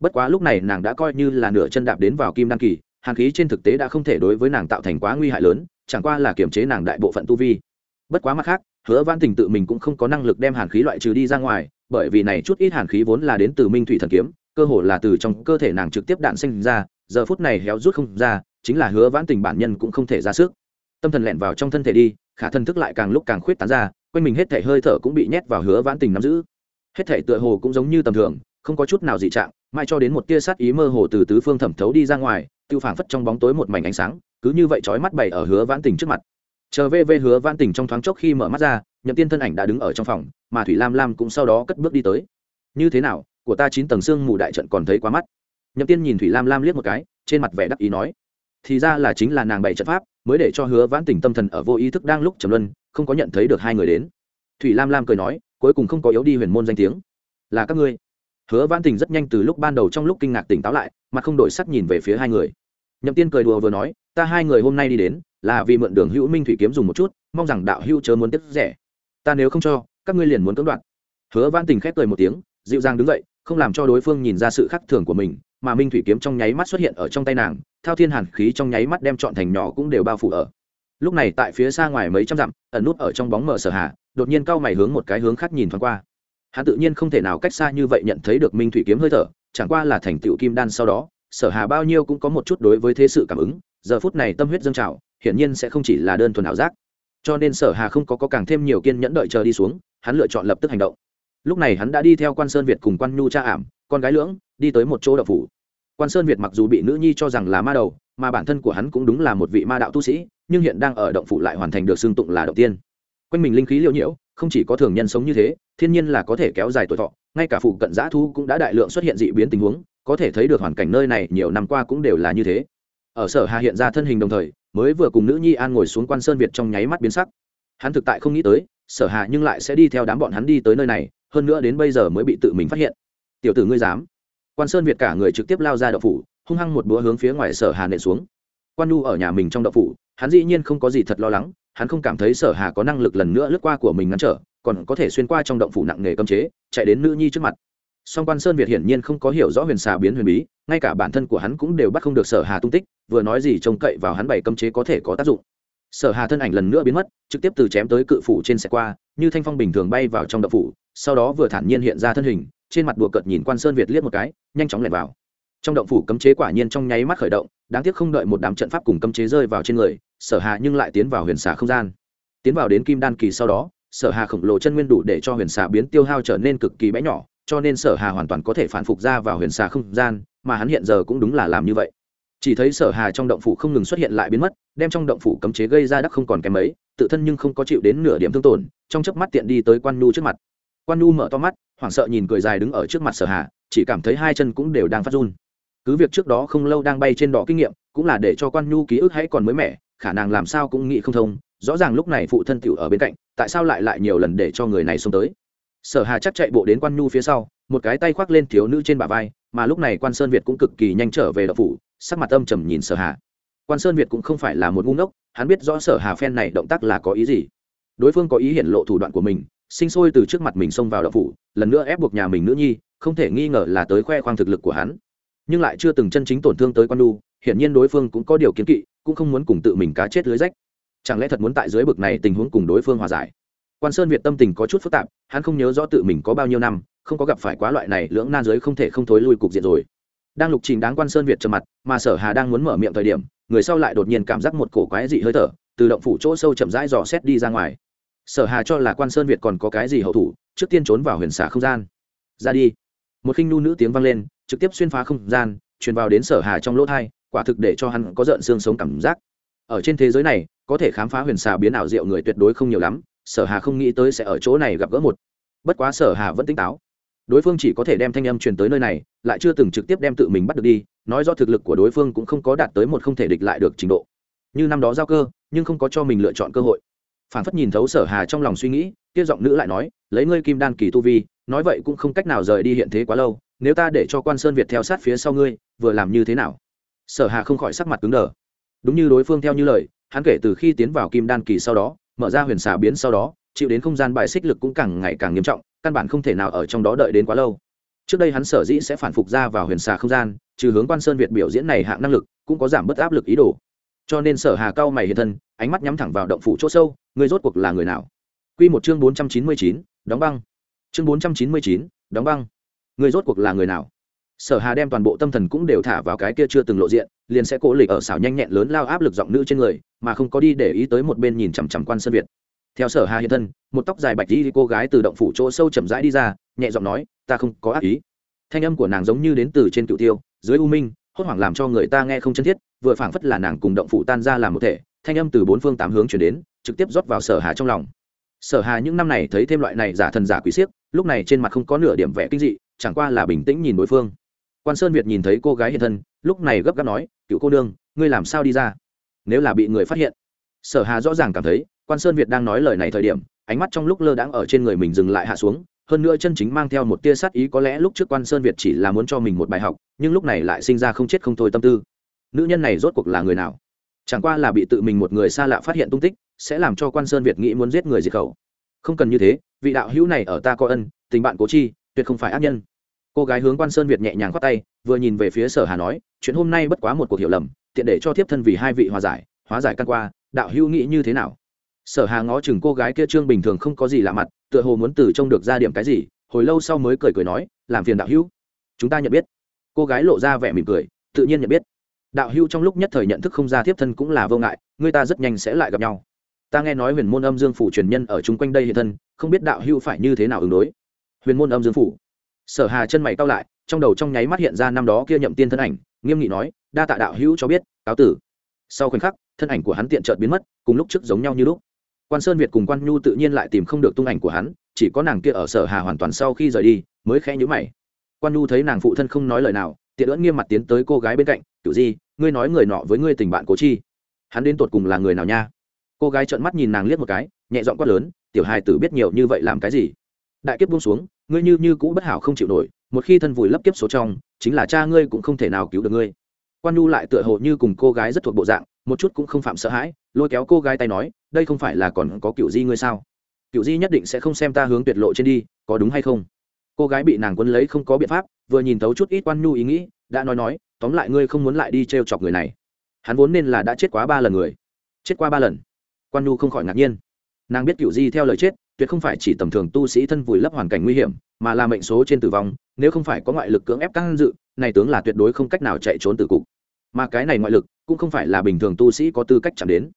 Bất quá lúc này nàng đã coi như là nửa chân đạp đến vào kim đan kỳ, hàn khí trên thực tế đã không thể đối với nàng tạo thành quá nguy hại lớn, chẳng qua là kiềm chế nàng đại bộ phận tu vi. Bất quá mặt khác, hứa văn tình tự mình cũng không có năng lực đem hàn khí loại trừ đi ra ngoài, bởi vì này chút ít hàn khí vốn là đến từ minh thủy thần kiếm, cơ hồ là từ trong cơ thể nàng trực tiếp đạn sinh ra, giờ phút này héo rút không ra chính là hứa vãn tình bản nhân cũng không thể ra sức. Tâm thần lẹn vào trong thân thể đi, khả thân thức lại càng lúc càng khuyết tán ra, quanh mình hết thể hơi thở cũng bị nhét vào hứa vãn tình nắm giữ. Hết thể tựa hồ cũng giống như tầm thường, không có chút nào dị trạng mai cho đến một tia sát ý mơ hồ từ tứ phương thẩm thấu đi ra ngoài, tiêu phảng phất trong bóng tối một mảnh ánh sáng, cứ như vậy trói mắt bày ở hứa vãn tình trước mặt. Chờ vê vê hứa vãn tình trong thoáng chốc khi mở mắt ra, nhậm tiên thân ảnh đã đứng ở trong phòng, mà thủy lam lam cũng sau đó cất bước đi tới. Như thế nào? Của ta chín tầng xương mù đại trận còn thấy quá mắt. Nhậm tiên nhìn thủy lam lam liếc một cái, trên mặt vẻ đắc ý nói thì ra là chính là nàng bảy trận pháp, mới để cho hứa vãn tình tâm thần ở vô ý thức đang lúc trầm luân, không có nhận thấy được hai người đến. Thủy lam lam cười nói, cuối cùng không có yếu đi huyền môn danh tiếng. Là các ngươi. Hứa vãn tình rất nhanh từ lúc ban đầu trong lúc kinh ngạc tỉnh táo lại mà không đổi sắc nhìn về phía hai người. Nhậm tiên cười đùa vừa nói, ta hai người hôm nay đi đến, là vì mượn đường hữu minh thủy kiếm dùng một chút, mong rằng đạo hữu chớ muốn tiếp rẻ. Ta nếu không cho, các ngươi liền muốn cưỡng đoạt. Hứa vãn tình khép cười một tiếng, dịu dàng đứng dậy, không làm cho đối phương nhìn ra sự khác thường của mình mà minh thủy kiếm trong nháy mắt xuất hiện ở trong tay nàng thao thiên hàn khí trong nháy mắt đem trọn thành nhỏ cũng đều bao phủ ở. Lúc này tại phía xa ngoài mấy trăm dặm ẩn nút ở trong bóng mờ sở hạ đột nhiên cao mày hướng một cái hướng khác nhìn thoáng qua. Hắn tự nhiên không thể nào cách xa như vậy nhận thấy được minh thủy kiếm hơi thở chẳng qua là thành tựu kim đan sau đó sở hà bao nhiêu cũng có một chút đối với thế sự cảm ứng giờ phút này tâm huyết dâng trào hiển nhiên sẽ không chỉ là đơn thuần ảo giác. Cho nên sở hà không có, có càng thêm nhiều kiên nhẫn đợi chờ đi xuống hắn lựa chọn lập tức hành động lúc này hắn đã đi theo quan sơn việt cùng quan nhu cha ảm, con gái lưỡng, đi tới một chỗ đậu phủ. Quan sơn việt mặc dù bị nữ nhi cho rằng là ma đầu, mà bản thân của hắn cũng đúng là một vị ma đạo tu sĩ, nhưng hiện đang ở động phủ lại hoàn thành được xương tụng là đầu tiên. Quanh mình linh khí liêu nhiễu, không chỉ có thường nhân sống như thế, thiên nhiên là có thể kéo dài tuổi thọ, ngay cả phụ cận giã thu cũng đã đại lượng xuất hiện dị biến tình huống, có thể thấy được hoàn cảnh nơi này nhiều năm qua cũng đều là như thế. Ở sở hà hiện ra thân hình đồng thời, mới vừa cùng nữ nhi an ngồi xuống quan sơn việt trong nháy mắt biến sắc. Hắn thực tại không nghĩ tới, sở hà nhưng lại sẽ đi theo đám bọn hắn đi tới nơi này hơn nữa đến bây giờ mới bị tự mình phát hiện. Tiểu tử ngươi dám. Quan sơn việt cả người trực tiếp lao ra đậu phủ, hung hăng một búa hướng phía ngoài sở hà nện xuống. Quan nhu ở nhà mình trong đậu phủ, hắn dĩ nhiên không có gì thật lo lắng, hắn không cảm thấy sở hà có năng lực lần nữa lướt qua của mình ngăn trở, còn có thể xuyên qua trong động phủ nặng nghề cấm chế, chạy đến nữ nhi trước mặt. Song quan sơn việt hiển nhiên không có hiểu rõ huyền xà biến huyền bí, ngay cả bản thân của hắn cũng đều bắt không được sở hà tung tích, vừa nói gì trông cậy vào hắn bảy cấm chế có thể có tác dụng. Sở hà thân ảnh lần nữa biến mất, trực tiếp từ chém tới cự phủ trên xe qua, như thanh phong bình thường bay vào trong động phủ sau đó vừa thản nhiên hiện ra thân hình, trên mặt đùa cợt nhìn quan sơn việt liếc một cái, nhanh chóng lẻn vào. Trong động phủ cấm chế quả nhiên trong nháy mắt khởi động, đáng tiếc không đợi một đám trận pháp cùng cấm chế rơi vào trên người, sở hà nhưng lại tiến vào huyền xà không gian. Tiến vào đến kim đan kỳ sau đó, sở hà khổng lồ chân nguyên đủ để cho huyền xà biến tiêu hao trở nên cực kỳ bé nhỏ, cho nên sở hà hoàn toàn có thể phản phục ra vào huyền xà không gian, mà hắn hiện giờ cũng đúng là làm như vậy. Chỉ thấy sở hà trong động phủ không ngừng xuất hiện lại biến mất, đem trong động phủ cấm chế gây ra đắc không còn kém mấy, tự thân nhưng không có chịu đến nửa điểm thương tổn, trong chớp mắt tiện đi tới quan nhu trước mặt quan nhu mở to mắt, hoảng sợ nhìn cười dài đứng ở trước mặt sở hà, chỉ cảm thấy hai chân cũng đều đang phát run. Cứ việc trước đó không lâu đang bay trên đỏ kinh nghiệm, cũng là để cho quan nhu ký ức hãy còn mới mẻ, khả năng làm sao cũng nghĩ không thông, rõ ràng lúc này phụ thân tiểu ở bên cạnh, tại sao lại lại nhiều lần để cho người này xông tới. Sở hà chắc chạy bộ đến quan nhu phía sau, một cái tay khoác lên thiếu nữ trên bả vai, mà lúc này quan sơn việt cũng cực kỳ nhanh trở về đậu phủ, sắc mặt âm trầm nhìn sở hà. Quan sơn việt cũng không phải là một ngu ngốc, hắn biết rõ sở hà phen này động tác là có ý gì. Đối phương có ý hiển lộ thủ đoạn của mình sinh sôi từ trước mặt mình xông vào đậu phủ, lần nữa ép buộc nhà mình nữ nhi, không thể nghi ngờ là tới khoe khoang thực lực của hắn. Nhưng lại chưa từng chân chính tổn thương tới quan đu hiển nhiên đối phương cũng có điều kiến kỵ, cũng không muốn cùng tự mình cá chết lưới rách. Chẳng lẽ thật muốn tại dưới bực này tình huống cùng đối phương hòa giải? Quan sơn việt tâm tình có chút phức tạp, hắn không nhớ rõ tự mình có bao nhiêu năm, không có gặp phải quá loại này lưỡng nan giới không thể không thối lui cục diện rồi. Đang lục trình đáng quan sơn việt trầm mặt, mà sở hà đang muốn mở miệng thời điểm, người sau lại đột nhiên cảm giác một cổ quái dị hơi thở, từ động phủ chỗ sâu chậm rãi dò xét đi ra ngoài sở hà cho là quan sơn việt còn có cái gì hậu thủ, trước tiên trốn vào huyền xả không gian. Ra đi. Một khinh nu nữ tiếng vang lên, trực tiếp xuyên phá không gian, truyền vào đến sở hà trong lỗ thai, quả thực để cho hắn có giận xương sống cảm giác. Ở trên thế giới này, có thể khám phá huyền xà biến ảo diệu người tuyệt đối không nhiều lắm, sở hà không nghĩ tới sẽ ở chỗ này gặp gỡ một. Bất quá sở hà vẫn tỉnh táo. Đối phương chỉ có thể đem thanh âm truyền tới nơi này, lại chưa từng trực tiếp đem tự mình bắt được đi, nói do thực lực của đối phương cũng không có đạt tới một không thể địch lại được trình độ. Như năm đó giao cơ, nhưng không có cho mình lựa chọn cơ hội phản phất nhìn thấu sở hà trong lòng suy nghĩ, kia giọng nữ lại nói, lấy ngươi kim đan kỳ tu vi, nói vậy cũng không cách nào rời đi hiện thế quá lâu, nếu ta để cho quan sơn việt theo sát phía sau ngươi, vừa làm như thế nào? Sở hà không khỏi sắc mặt cứng đờ. Đúng như đối phương theo như lời, hắn kể từ khi tiến vào kim đan kỳ sau đó, mở ra huyền xà biến sau đó, chịu đến không gian bài xích lực cũng càng ngày càng nghiêm trọng, căn bản không thể nào ở trong đó đợi đến quá lâu. Trước đây hắn sở dĩ sẽ phản phục ra vào huyền xà không gian, trừ hướng quan sơn việt biểu diễn này hạng năng lực, cũng có giảm bớt áp lực ý đồ cho nên sở hà cao mày hiện thân, ánh mắt nhắm thẳng vào động phủ chỗ sâu người rốt cuộc là người nào? Quy một chương bốn trăm chín mươi chín, đóng băng. Chương bốn trăm chín mươi chín, đóng băng. Người rốt cuộc là người nào? Sở hà đem toàn bộ tâm thần cũng đều thả vào cái kia chưa từng lộ diện, liền sẽ cố lịch ở xảo nhanh nhẹn lớn lao áp lực giọng nữ trên người, mà không có đi để ý tới một bên nhìn chằm chằm quan sơn việt. Theo sở hà hiện thân, một tóc dài bạch đi cô gái từ động phủ chỗ sâu chậm rãi đi ra, nhẹ giọng nói, ta không có ác ý. Thanh âm của nàng giống như đến từ trên cựu tiêu, dưới u minh hốt hoảng làm cho người ta nghe không chân thiết, vừa phảng phất là nàng cùng động phủ tan ra làm một thể, thanh âm từ bốn phương tám hướng chuyển đến, trực tiếp rót vào sở hà trong lòng. Sở hà những năm này thấy thêm loại này giả thần giả quý siếc, lúc này trên mặt không có nửa điểm vẻ kinh dị, chẳng qua là bình tĩnh nhìn đối phương. Quan sơn việt nhìn thấy cô gái hiện thân, lúc này gấp gáp nói, cựu cô đương ngươi làm sao đi ra? Nếu là bị người phát hiện. Sở hà rõ ràng cảm thấy, quan sơn việt đang nói lời này thời điểm, ánh mắt trong lúc lơ đãng ở trên người mình dừng lại hạ xuống hơn nữa chân chính mang theo một tia sát ý có lẽ lúc trước quan sơn việt chỉ là muốn cho mình một bài học, nhưng lúc này lại sinh ra không chết không thôi tâm tư. Nữ nhân này rốt cuộc là người nào? Chẳng qua là bị tự mình một người xa lạ phát hiện tung tích, sẽ làm cho quan sơn việt nghĩ muốn giết người diệt khẩu. Không cần như thế, vị đạo hữu này ở ta có ân, tình bạn cố chi, tuyệt không phải ác nhân. Cô gái hướng quan sơn việt nhẹ nhàng khoát tay, vừa nhìn về phía sở hà nói, chuyện hôm nay bất quá một cuộc hiểu lầm, tiện để cho thiếp thân vì hai vị hòa giải, hóa giải căn qua, đạo hữu nghĩ như thế nào? Sở hà ngó chừng cô gái kia trương bình thường không có gì lạ mặt tựa hồ muốn từ trông được ra điểm cái gì, hồi lâu sau mới cười cười nói, làm phiền đạo hữu. Chúng ta nhận biết. Cô gái lộ ra vẻ mỉm cười, tự nhiên nhận biết. Đạo hữu trong lúc nhất thời nhận thức không ra thiếp thân cũng là vô ngại, người ta rất nhanh sẽ lại gặp nhau. Ta nghe nói huyền môn âm dương phủ truyền nhân ở chung quanh đây hiện thân, không biết đạo hữu phải như thế nào ứng đối. Huyền môn âm dương phủ. Sở hà chân mày cao lại, trong đầu trong nháy mắt hiện ra năm đó kia nhậm tiên thân ảnh, nghiêm nghị nói, đa tạ đạo hữu cho biết, cáo tử. Sau khoảnh khắc, thân ảnh của hắn tiện chợt biến mất, cùng lúc trước giống nhau như lúc quan sơn việt cùng quan nhu tự nhiên lại tìm không được tung ảnh của hắn, chỉ có nàng kia ở sở hà hoàn toàn sau khi rời đi, mới khẽ nhíu mày. Quan nhu thấy nàng phụ thân không nói lời nào, tiện ưỡn nghiêm mặt tiến tới cô gái bên cạnh kiểu gì ngươi nói người nọ với ngươi tình bạn cố chi? Hắn đến tột cùng là người nào nha? Cô gái trợn mắt nhìn nàng liếc một cái, nhẹ giọng quát lớn, tiểu hài tử biết nhiều như vậy làm cái gì? Đại kiếp buông xuống, ngươi như như cũ bất hảo không chịu nổi, một khi thân vùi lấp kiếp số trong, chính là cha ngươi cũng không thể nào cứu được ngươi. Quan nhu lại tựa hồ như cùng cô gái rất thuộc bộ dạng, một chút cũng không phạm sợ hãi, lôi kéo cô gái tay nói đây không phải là còn có cựu di ngươi sao? Cựu di nhất định sẽ không xem ta hướng tuyệt lộ trên đi, có đúng hay không? Cô gái bị nàng quân lấy không có biện pháp, vừa nhìn thấu chút ít quan nhu ý nghĩ, đã nói nói, tóm lại ngươi không muốn lại đi t r e o chọc người này. Hắn vốn nên là đã chết quá ba lần người. Chết qua ba lần. Quan nhu không khỏi ngạc nhiên. Nàng biết cựu di theo lời chết, tuyệt không phải chỉ tầm thường tu sĩ thân vùi lấp hoàn cảnh nguy hiểm, mà là mệnh số trên tử vong, nếu không phải có ngoại lực cưỡng ép căng dự, này tướng là tuyệt đối không cách nào chạy trốn từ cục. Mà cái này ngoại lực cũng không phải là bình thường tu sĩ có tư cách chạm đến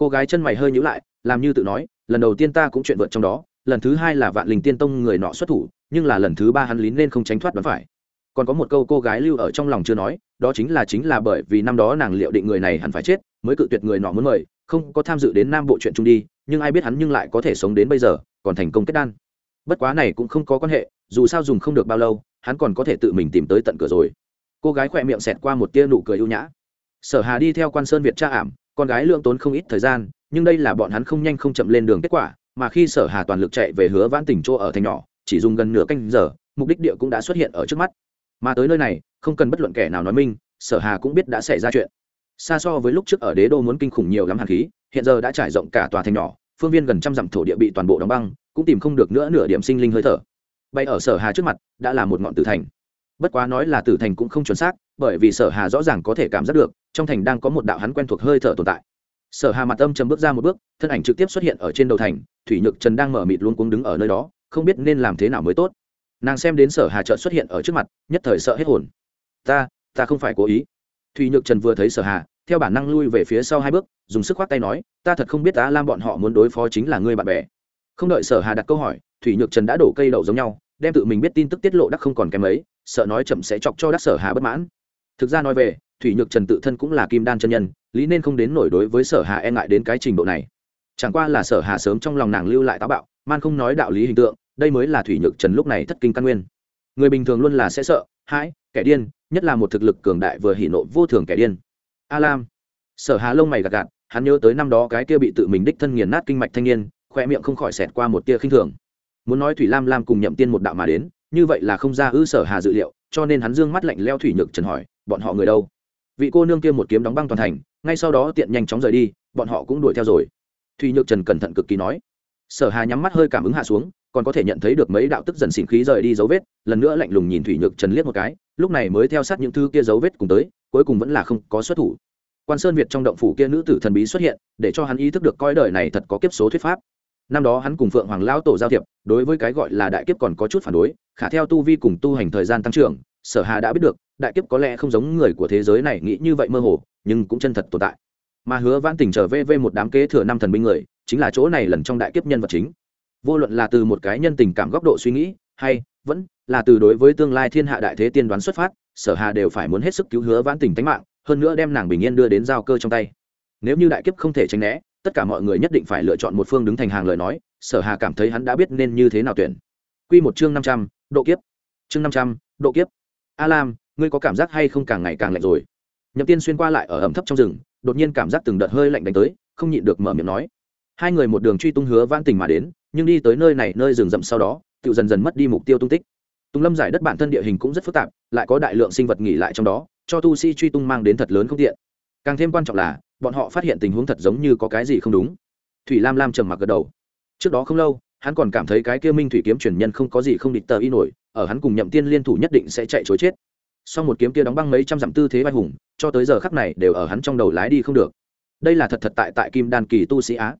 cô gái chân mày hơi nhữ lại, làm như tự nói, lần đầu tiên ta cũng chuyện vượt trong đó, lần thứ hai là vạn linh tiên tông người nọ xuất thủ, nhưng là lần thứ ba hắn lín nên không tránh thoát đoán phải. Còn có một câu cô gái lưu ở trong lòng chưa nói, đó chính là chính là bởi vì năm đó nàng liệu định người này hẳn phải chết, mới cự tuyệt người nọ muốn mời, không có tham dự đến nam bộ chuyện chung đi, nhưng ai biết hắn nhưng lại có thể sống đến bây giờ, còn thành công kết đan. Bất quá này cũng không có quan hệ, dù sao dùng không được bao lâu, hắn còn có thể tự mình tìm tới tận cửa rồi. Cô gái khỏe miệng xẹt qua một tia nụ cười ưu nhã. Sở hà đi theo quan sơn việt tra ảm con gái lượng tốn không ít thời gian, nhưng đây là bọn hắn không nhanh không chậm lên đường kết quả, mà khi sở hà toàn lực chạy về hứa vãn tỉnh chỗ ở thành nhỏ, chỉ dùng gần nửa canh giờ, mục đích địa cũng đã xuất hiện ở trước mắt. Mà tới nơi này, không cần bất luận kẻ nào nói minh, sở hà cũng biết đã xảy ra chuyện. Xa so với lúc trước ở đế đô muốn kinh khủng nhiều lắm hàn khí, hiện giờ đã trải rộng cả tòa thành nhỏ, phương viên gần trăm dặm thổ địa bị toàn bộ đóng băng, cũng tìm không được nữa nửa điểm sinh linh hơi thở. Bay ở sở hà trước mặt, đã là một ngọn tử thành. Bất quá nói là tử thành cũng không chuẩn xác, bởi vì sở hà rõ ràng có thể cảm giác được trong thành đang có một đạo hắn quen thuộc hơi thở tồn tại. Sở hà mặt âm trầm bước ra một bước, thân ảnh trực tiếp xuất hiện ở trên đầu thành, thủy nhược trần đang mở mịt luôn cuống đứng ở nơi đó, không biết nên làm thế nào mới tốt. Nàng xem đến sở hà trợn xuất hiện ở trước mặt, nhất thời sợ hết hồn. Ta ta không phải cố ý. Thủy nhược trần vừa thấy sở hà, theo bản năng lui về phía sau hai bước, dùng sức khoát tay nói, ta thật không biết tá lam bọn họ muốn đối phó chính là ngươi bạn bè. Không đợi sở hà đặt câu hỏi, thủy nhược trần đã đổ cây đậu giống nhau, đem tự mình biết tin tức tiết lộ đắc không còn kém ấy sợ nói chậm sẽ chọc cho đắc sở hà bất mãn. Thực ra nói về thủy nhược trần tự thân cũng là kim đan chân nhân, lý nên không đến nổi đối với sở hà e ngại đến cái trình độ này. Chẳng qua là sở hà sớm trong lòng nàng lưu lại táo bạo, man không nói đạo lý hình tượng, đây mới là thủy nhược trần lúc này thất kinh căn nguyên. Người bình thường luôn là sẽ sợ, hãi, kẻ điên, nhất là một thực lực cường đại vừa hỉ nộ vô thường kẻ điên. A lam. Sở hà lông mày gạt gạt, hắn nhớ tới năm đó cái kia bị tự mình đích thân nghiền nát kinh mạch thanh niên khoe miệng không khỏi xẹt qua một tia khinh thường. Muốn nói thủy lam lam cùng nhậm tiên một đạo mà đến, như vậy là không ra ư sở hà dự liệu, cho nên hắn dương mắt lạnh leo thủy nhược trần hỏi, bọn họ người đâu? Vị cô nương kia một kiếm đóng băng toàn thành, ngay sau đó tiện nhanh chóng rời đi, bọn họ cũng đuổi theo rồi. Thùy nhược trần cẩn thận cực kỳ nói. Sở hà nhắm mắt hơi cảm ứng hạ xuống, còn có thể nhận thấy được mấy đạo tức dần xỉn khí rời đi dấu vết, lần nữa lạnh lùng nhìn thủy nhược trần liếc một cái, lúc này mới theo sát những thứ kia dấu vết cùng tới, cuối cùng vẫn là không có xuất thủ. Quan sơn việt trong động phủ kia nữ tử thần bí xuất hiện, để cho hắn ý thức được coi đời này thật có kiếp số thuyết pháp. Năm đó hắn cùng phượng hoàng lão tổ giao thiệp, đối với cái gọi là đại kiếp còn có chút phản đối, khả theo tu vi cùng tu hành thời gian tăng trưởng sở hà đã biết được, đại kiếp có lẽ không giống người của thế giới này nghĩ như vậy mơ hồ, nhưng cũng chân thật tồn tại. Mà hứa vãn tình trở về với một đám kế thừa năm thần binh người, chính là chỗ này lần trong đại kiếp nhân vật chính. Vô luận là từ một cái nhân tình cảm góc độ suy nghĩ, hay vẫn là từ đối với tương lai thiên hạ đại thế tiên đoán xuất phát, sở hà đều phải muốn hết sức cứu hứa vãn tình tánh mạng, hơn nữa đem nàng bình yên đưa đến giao cơ trong tay. Nếu như đại kiếp không thể tránh né, tất cả mọi người nhất định phải lựa chọn một phương đứng thành hàng lời nói, sở hà cảm thấy hắn đã biết nên như thế nào tuyển. Quy một chương năm trăm, độ kiếp. Chương năm trăm, độ kiếp a lam, ngươi có cảm giác hay không càng ngày càng lạnh rồi? Nhậm tiên xuyên qua lại ở ẩm thấp trong rừng, đột nhiên cảm giác từng đợt hơi lạnh đánh tới, không nhịn được mở miệng nói. Hai người một đường truy tung hứa vãn tình mà đến, nhưng đi tới nơi này, nơi rừng rậm sau đó, tự dần dần mất đi mục tiêu tung tích. Tùng lâm giải đất bản thân địa hình cũng rất phức tạp, lại có đại lượng sinh vật nghỉ lại trong đó, cho tu sĩ truy tung mang đến thật lớn không tiện. Càng thêm quan trọng là, bọn họ phát hiện tình huống thật giống như có cái gì không đúng. Thủy lam lam trầm mặc gật đầu. Trước đó không lâu hắn còn cảm thấy cái kia minh thủy kiếm truyền nhân không có gì không địch tờ y nổi, ở hắn cùng nhậm tiên liên thủ nhất định sẽ chạy chối chết. Sau một kiếm kia đóng băng mấy trăm dặm tư thế vai hùng, cho tới giờ khắc này đều ở hắn trong đầu lái đi không được. Đây là thật thật tại tại kim đan kỳ tu sĩ á.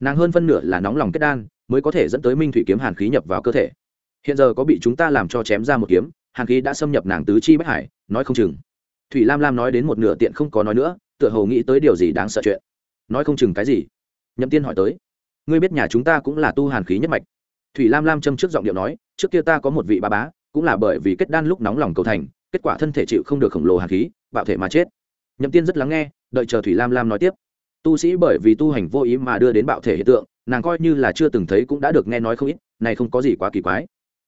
Nàng hơn phân nửa là nóng lòng kết đan, mới có thể dẫn tới minh thủy kiếm hàn khí nhập vào cơ thể. Hiện giờ có bị chúng ta làm cho chém ra một kiếm, hàn khí đã xâm nhập nàng tứ chi bất hải, nói không chừng. Thủy lam lam nói đến một nửa tiện không có nói nữa, tựa hồ nghĩ tới điều gì đáng sợ chuyện. Nói không chừng cái gì? Nhậm tiên hỏi tới ngươi biết nhà chúng ta cũng là tu hàn khí nhất mạch. Thủy lam lam châm trước giọng điệu nói, trước kia ta có một vị ba bá, cũng là bởi vì kết đan lúc nóng lòng cầu thành, kết quả thân thể chịu không được khổng lồ hàn khí, bạo thể mà chết. Nhậm tiên rất lắng nghe, đợi chờ thủy lam lam nói tiếp. Tu sĩ bởi vì tu hành vô ý mà đưa đến bạo thể hiện tượng, nàng coi như là chưa từng thấy cũng đã được nghe nói không ít, này không có gì quá kỳ quái.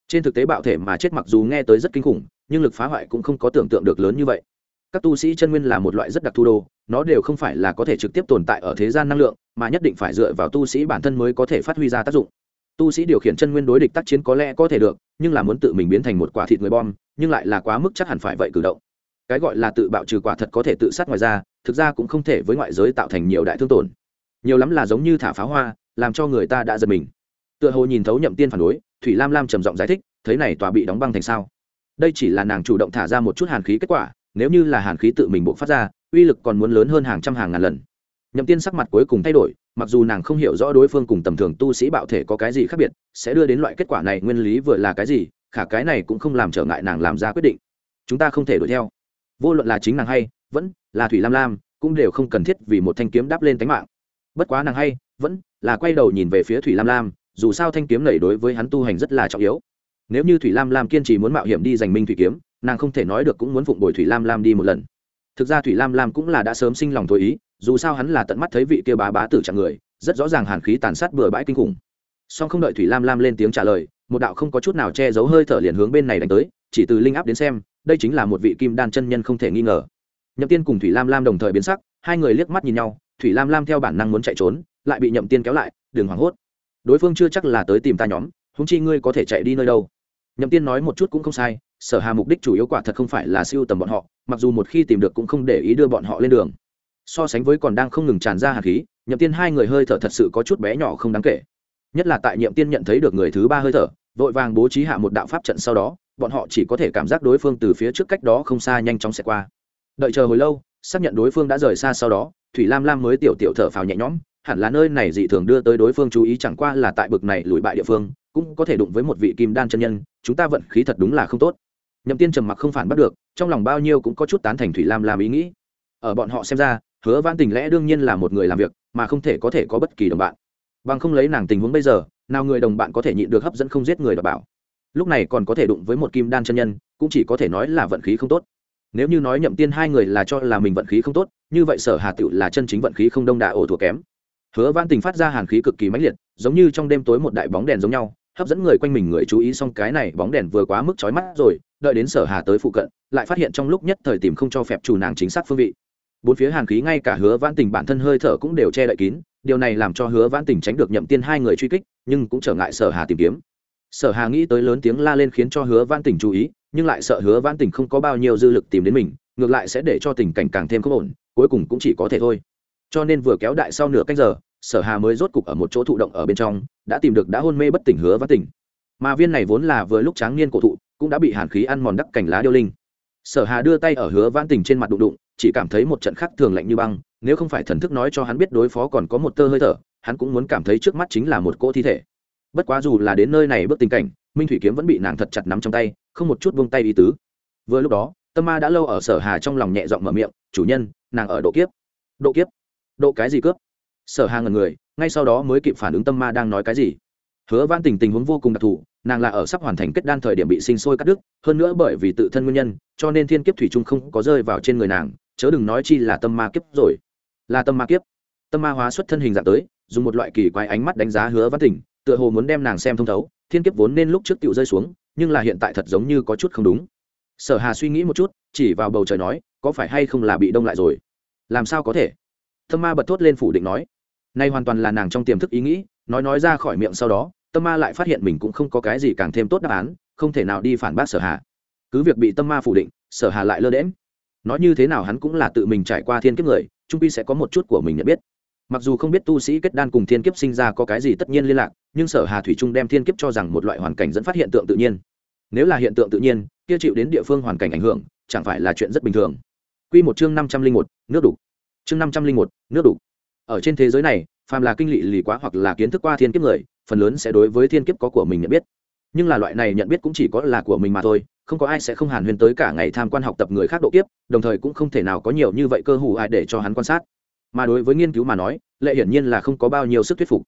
Trên thực tế bạo thể mà chết mặc dù nghe tới rất kinh khủng, nhưng lực phá hoại cũng không có tưởng tượng được lớn như vậy các tu sĩ chân nguyên là một loại rất đặc thù đồ, nó đều không phải là có thể trực tiếp tồn tại ở thế gian năng lượng, mà nhất định phải dựa vào tu sĩ bản thân mới có thể phát huy ra tác dụng. Tu sĩ điều khiển chân nguyên đối địch tác chiến có lẽ có thể được, nhưng là muốn tự mình biến thành một quả thịt người bom, nhưng lại là quá mức chắc hẳn phải vậy cử động. Cái gọi là tự bạo trừ quả thật có thể tự sát ngoài ra, thực ra cũng không thể với ngoại giới tạo thành nhiều đại thương tổn. Nhiều lắm là giống như thả pháo hoa, làm cho người ta đã giật mình. Tựa hồ nhìn thấu nhậm tiên phản đối, thủy lam lam trầm giọng giải thích, thấy này tòa bị đóng băng thành sao? Đây chỉ là nàng chủ động thả ra một chút hàn khí kết quả nếu như là hàn khí tự mình buộc phát ra, uy lực còn muốn lớn hơn hàng trăm hàng ngàn lần. Nhậm tiên sắc mặt cuối cùng thay đổi, mặc dù nàng không hiểu rõ đối phương cùng tầm thường tu sĩ bạo thể có cái gì khác biệt, sẽ đưa đến loại kết quả này nguyên lý vừa là cái gì, khả cái này cũng không làm trở ngại nàng làm ra quyết định. Chúng ta không thể đuổi theo. Vô luận là chính nàng hay, vẫn là thủy lam lam, cũng đều không cần thiết vì một thanh kiếm đáp lên tánh mạng. Bất quá nàng hay, vẫn là quay đầu nhìn về phía thủy lam lam, dù sao thanh kiếm này đối với hắn tu hành rất là trọng yếu. Nếu như thủy lam lam kiên trì muốn mạo hiểm đi giành minh thủy kiếm nàng không thể nói được cũng muốn phụng bồi thủy lam lam đi một lần thực ra thủy lam lam cũng là đã sớm sinh lòng thôi ý dù sao hắn là tận mắt thấy vị kia bá bá tử trạng người rất rõ ràng hàn khí tàn sát bừa bãi kinh khủng song không đợi thủy lam lam lên tiếng trả lời một đạo không có chút nào che giấu hơi thở liền hướng bên này đánh tới chỉ từ linh áp đến xem đây chính là một vị kim đan chân nhân không thể nghi ngờ nhậm tiên cùng thủy lam lam đồng thời biến sắc hai người liếc mắt nhìn nhau thủy lam lam theo bản năng muốn chạy trốn lại bị nhậm tiên kéo lại đừng hoảng hốt đối phương chưa chắc là tới tìm ta nhóm húng chi ngươi có thể chạy đi nơi đâu nhậm tiên nói một chút cũng không sai sở hà mục đích chủ yếu quả thật không phải là siêu tầm bọn họ, mặc dù một khi tìm được cũng không để ý đưa bọn họ lên đường. So sánh với còn đang không ngừng tràn ra hạt khí, nhậm tiên hai người hơi thở thật sự có chút bé nhỏ không đáng kể. Nhất là tại nhậm tiên nhận thấy được người thứ ba hơi thở, vội vàng bố trí hạ một đạo pháp trận sau đó, bọn họ chỉ có thể cảm giác đối phương từ phía trước cách đó không xa nhanh chóng sẽ qua. Đợi chờ hồi lâu, xác nhận đối phương đã rời xa sau đó, thủy lam lam mới tiểu tiểu thở phào nhẹ nhõm, hẳn là nơi này dị thường đưa tới đối phương chú ý chẳng qua là tại bực này lùi bại địa phương, cũng có thể đụng với một vị kim đan chân nhân, chúng ta vận khí thật đúng là không tốt nhậm tiên trầm mặc không phản bắt được, trong lòng bao nhiêu cũng có chút tán thành thủy lam làm ý nghĩ. Ở bọn họ xem ra, hứa Vãn tình lẽ đương nhiên là một người làm việc, mà không thể có thể có bất kỳ đồng bạn. Bằng không lấy nàng tình huống bây giờ, nào người đồng bạn có thể nhịn được hấp dẫn không giết người đ bảo. Lúc này còn có thể đụng với một kim đan chân nhân, cũng chỉ có thể nói là vận khí không tốt. Nếu như nói nhậm tiên hai người là cho là mình vận khí không tốt, như vậy sở hà tựu là chân chính vận khí không đông đà ổ thuộc kém. Hứa Vãn tình phát ra hàn khí cực kỳ mãnh liệt, giống như trong đêm tối một đại bóng đèn giống nhau hấp dẫn người quanh mình người chú ý xong cái này bóng đèn vừa quá mức chói mắt rồi, đợi đến sở hà tới phụ cận, lại phát hiện trong lúc nhất thời tìm không cho phép chủ nàng chính xác phương vị. Bốn phía hàn khí ngay cả hứa vãn tình bản thân hơi thở cũng đều che đậy kín, điều này làm cho hứa vãn tình tránh được nhậm tiên hai người truy kích, nhưng cũng trở ngại sở hà tìm kiếm. Sở hà nghĩ tới lớn tiếng la lên khiến cho hứa vãn tình chú ý, nhưng lại sợ hứa vãn tình không có bao nhiêu dư lực tìm đến mình, ngược lại sẽ để cho tình cảnh càng thêm không ổn, cuối cùng cũng chỉ có thể thôi. Cho nên vừa kéo đại sau nửa canh giờ sở hà mới rốt cục ở một chỗ thụ động ở bên trong đã tìm được đã hôn mê bất tỉnh hứa vãn Tỉnh, mà viên này vốn là vừa lúc tráng niên cổ thụ cũng đã bị hàn khí ăn mòn đắc cành lá điêu linh. Sở hà đưa tay ở hứa vãn tình trên mặt đụng đụng chỉ cảm thấy một trận khắc thường lạnh như băng nếu không phải thần thức nói cho hắn biết đối phó còn có một tơ hơi thở hắn cũng muốn cảm thấy trước mắt chính là một cỗ thi thể. Bất quá dù là đến nơi này bước tình cảnh minh thủy kiếm vẫn bị nàng thật chặt nắm trong tay không một chút buông tay ý tứ. Vừa lúc đó tâm ma đã lâu ở sở hà trong lòng nhẹ giọng mở miệng chủ nhân nàng ở độ kiếp. Độ kiếp? Độ cái gì cướp? Sở hà ngần người, ngay sau đó mới kịp phản ứng tâm ma đang nói cái gì. Hứa văn tình tình huống vô cùng đặc thù, nàng là ở sắp hoàn thành kết đan thời điểm bị sinh sôi cắt đứt, hơn nữa bởi vì tự thân nguyên nhân, cho nên thiên kiếp thủy trung không có rơi vào trên người nàng, chớ đừng nói chi là tâm ma kiếp rồi. Là tâm ma kiếp. Tâm ma hóa xuất thân hình dạng tới, dùng một loại kỳ quái ánh mắt đánh giá hứa văn tình, tựa hồ muốn đem nàng xem thông thấu, thiên kiếp vốn nên lúc trước tựu rơi xuống, nhưng là hiện tại thật giống như có chút không đúng. Sở hà suy nghĩ một chút, chỉ vào bầu trời nói, có phải hay không là bị đông lại rồi? Làm sao có thể? Tâm ma bật thốt lên phủ định nói nay hoàn toàn là nàng trong tiềm thức ý nghĩ, nói nói ra khỏi miệng sau đó, tâm ma lại phát hiện mình cũng không có cái gì càng thêm tốt đáp án, không thể nào đi phản bác sở hà. Cứ việc bị tâm ma phủ định, sở hà lại lơ đễm nói như thế nào hắn cũng là tự mình trải qua thiên kiếp người trung pi sẽ có một chút của mình nhận biết. Mặc dù không biết tu sĩ kết đan cùng thiên kiếp sinh ra có cái gì tất nhiên liên lạc, nhưng sở hà thủy trung đem thiên kiếp cho rằng một loại hoàn cảnh dẫn phát hiện tượng tự nhiên. Nếu là hiện tượng tự nhiên, kia chịu đến địa phương hoàn cảnh ảnh hưởng, chẳng phải là chuyện rất bình thường. Quy một chương năm trăm linh một, nước đủ chương năm trăm linh một, nước đủ ở trên thế giới này, phàm là kinh lị lì quá hoặc là kiến thức qua thiên kiếp người, phần lớn sẽ đối với thiên kiếp có của mình nhận biết. Nhưng là loại này nhận biết cũng chỉ có là của mình mà thôi, không có ai sẽ không hàn huyên tới cả ngày tham quan học tập người khác độ kiếp, đồng thời cũng không thể nào có nhiều như vậy cơ hủ ai để cho hắn quan sát. Mà đối với nghiên cứu mà nói, lệ hiển nhiên là không có bao nhiêu sức thuyết phục.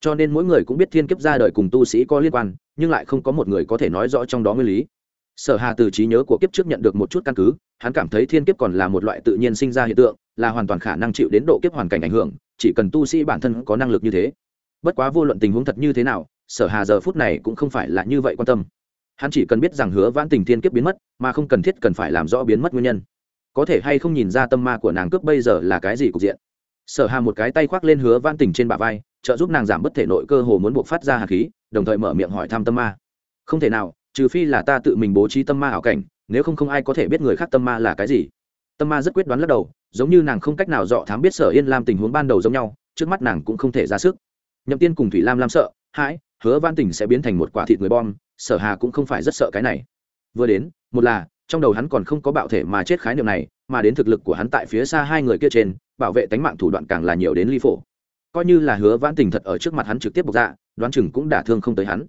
Cho nên mỗi người cũng biết thiên kiếp ra đời cùng tu sĩ có liên quan, nhưng lại không có một người có thể nói rõ trong đó nguyên lý. Sở hà từ trí nhớ của kiếp trước nhận được một chút căn cứ, hắn cảm thấy thiên kiếp còn là một loại tự nhiên sinh ra hiện tượng, là hoàn toàn khả năng chịu đến độ kiếp hoàn cảnh ảnh hưởng chỉ cần tu sĩ bản thân có năng lực như thế. Bất quá vô luận tình huống thật như thế nào, sở hà giờ phút này cũng không phải là như vậy quan tâm. Hắn chỉ cần biết rằng hứa vãn tình thiên kiếp biến mất, mà không cần thiết cần phải làm rõ biến mất nguyên nhân. Có thể hay không nhìn ra tâm ma của nàng cướp bây giờ là cái gì cục diện. Sở hà một cái tay khoác lên hứa vãn tình trên bả vai, trợ giúp nàng giảm bất thể nội cơ hồ muốn buộc phát ra hạt khí, đồng thời mở miệng hỏi thăm tâm ma. Không thể nào, trừ phi là ta tự mình bố trí tâm ma ảo cảnh, nếu không không ai có thể biết người khác tâm ma là cái gì tâm ma rất quyết đoán lắc đầu, giống như nàng không cách nào dọ thám biết sở yên lam tình huống ban đầu giống nhau, trước mắt nàng cũng không thể ra sức. Nhậm tiên cùng thủy lam lam sợ, hãi, hứa van tình sẽ biến thành một quả thịt người bom, sở hà cũng không phải rất sợ cái này. Vừa đến, một là, trong đầu hắn còn không có bạo thể mà chết khái niệm này, mà đến thực lực của hắn tại phía xa hai người kia trên, bảo vệ tánh mạng thủ đoạn càng là nhiều đến ly phổ. Coi như là hứa vãn tình thật ở trước mặt hắn trực tiếp bộc dạ đoán chừng cũng đả thương không tới hắn.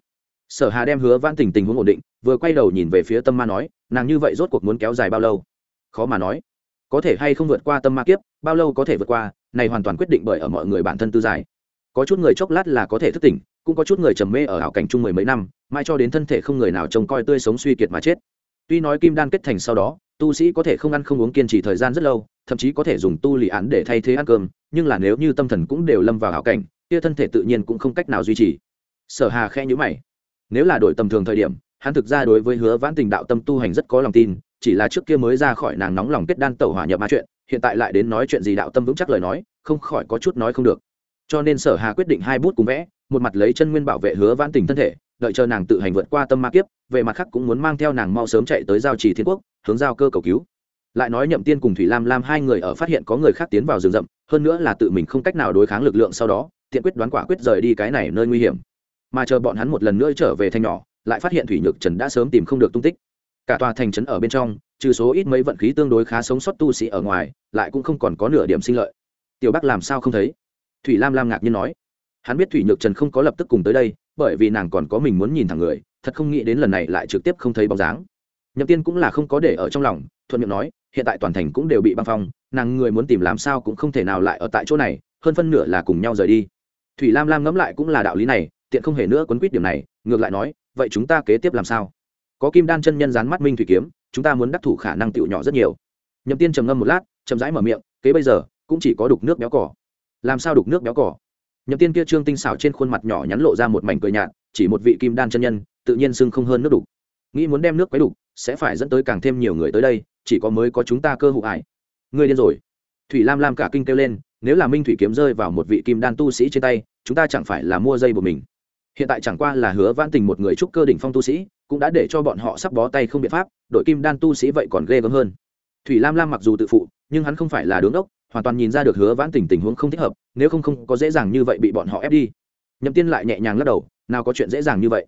Sở hà đem hứa vãn tình tình huống ổn định, vừa quay đầu nhìn về phía tâm ma nói, nàng như vậy rốt cuộc muốn kéo dài bao lâu? Khó mà nói có thể hay không vượt qua tâm ma kiếp, bao lâu có thể vượt qua, này hoàn toàn quyết định bởi ở mọi người bản thân tư giải. Có chút người chốc lát là có thể thức tỉnh, cũng có chút người trầm mê ở hảo cảnh chung mười mấy năm, mai cho đến thân thể không người nào trông coi tươi sống suy kiệt mà chết. Tuy nói kim đan kết thành sau đó, tu sĩ có thể không ăn không uống kiên trì thời gian rất lâu, thậm chí có thể dùng tu lì án để thay thế ăn cơm, nhưng là nếu như tâm thần cũng đều lâm vào hảo cảnh, kia thân thể tự nhiên cũng không cách nào duy trì. Sở hà khe nhữ mày. Nếu là đổi tầm thường thời điểm, hắn thực ra đối với hứa vãn tình đạo tâm tu hành rất có lòng tin chỉ là trước kia mới ra khỏi nàng nóng lòng kết đan tẩu hỏa nhập ma chuyện, hiện tại lại đến nói chuyện gì đạo tâm vững chắc lời nói, không khỏi có chút nói không được. Cho nên sở hà quyết định hai bút cùng vẽ, một mặt lấy chân nguyên bảo vệ hứa vãn tình thân thể, đợi chờ nàng tự hành vượt qua tâm ma kiếp, về mặt khác cũng muốn mang theo nàng mau sớm chạy tới giao trì thiên quốc, hướng giao cơ cầu cứu. Lại nói nhậm tiên cùng thủy lam lam hai người ở phát hiện có người khác tiến vào rừng rậm, hơn nữa là tự mình không cách nào đối kháng lực lượng sau đó, tiện quyết đoán quả quyết rời đi cái này nơi nguy hiểm. Mà chờ bọn hắn một lần nữa trở về thành nhỏ, lại phát hiện thủy nhược trần đã sớm tìm không được tung tích cả tòa thành trấn ở bên trong, trừ số ít mấy vận khí tương đối khá sống sót tu sĩ ở ngoài, lại cũng không còn có nửa điểm sinh lợi. Tiểu bắc làm sao không thấy? Thủy lam lam ngạc nhiên nói. Hắn biết thủy nhược trần không có lập tức cùng tới đây, bởi vì nàng còn có mình muốn nhìn thẳng người, thật không nghĩ đến lần này lại trực tiếp không thấy bóng dáng. Nhậm tiên cũng là không có để ở trong lòng, thuận miệng nói, hiện tại toàn thành cũng đều bị băng phong, nàng người muốn tìm làm sao cũng không thể nào lại ở tại chỗ này, hơn phân nửa là cùng nhau rời đi. Thủy lam lam ngẫm lại cũng là đạo lý này, tiện không hề nữa quấn quýt điểm này, ngược lại nói, vậy chúng ta kế tiếp làm sao? Có kim đan chân nhân dán mắt minh thủy kiếm, chúng ta muốn đắc thủ khả năng tiểu nhỏ rất nhiều. Nhậm tiên trầm ngâm một lát, chậm rãi mở miệng, kế bây giờ, cũng chỉ có đục nước béo cỏ. Làm sao đục nước béo cỏ? Nhậm tiên kia trương tinh xảo trên khuôn mặt nhỏ nhắn lộ ra một mảnh cười nhạt, chỉ một vị kim đan chân nhân, tự nhiên sưng không hơn nước đục. Nghĩ muốn đem nước quấy đục, sẽ phải dẫn tới càng thêm nhiều người tới đây, chỉ có mới có chúng ta cơ hội ải ngươi điên rồi. Thủy lam lam cả kinh kêu lên, nếu là minh thủy kiếm rơi vào một vị kim đan tu sĩ trên tay, chúng ta chẳng phải là mua dây của mình. Hiện tại chẳng qua là hứa vãn tình một người trúc cơ đỉnh phong tu sĩ cũng đã để cho bọn họ sắp bó tay không biện pháp, đội kim đan tu sĩ vậy còn ghê gớm hơn. Thủy lam lam mặc dù tự phụ, nhưng hắn không phải là đứng đốc, hoàn toàn nhìn ra được hứa vãn tình tình huống không thích hợp, nếu không không có dễ dàng như vậy bị bọn họ ép đi. Nhậm tiên lại nhẹ nhàng lắc đầu, nào có chuyện dễ dàng như vậy.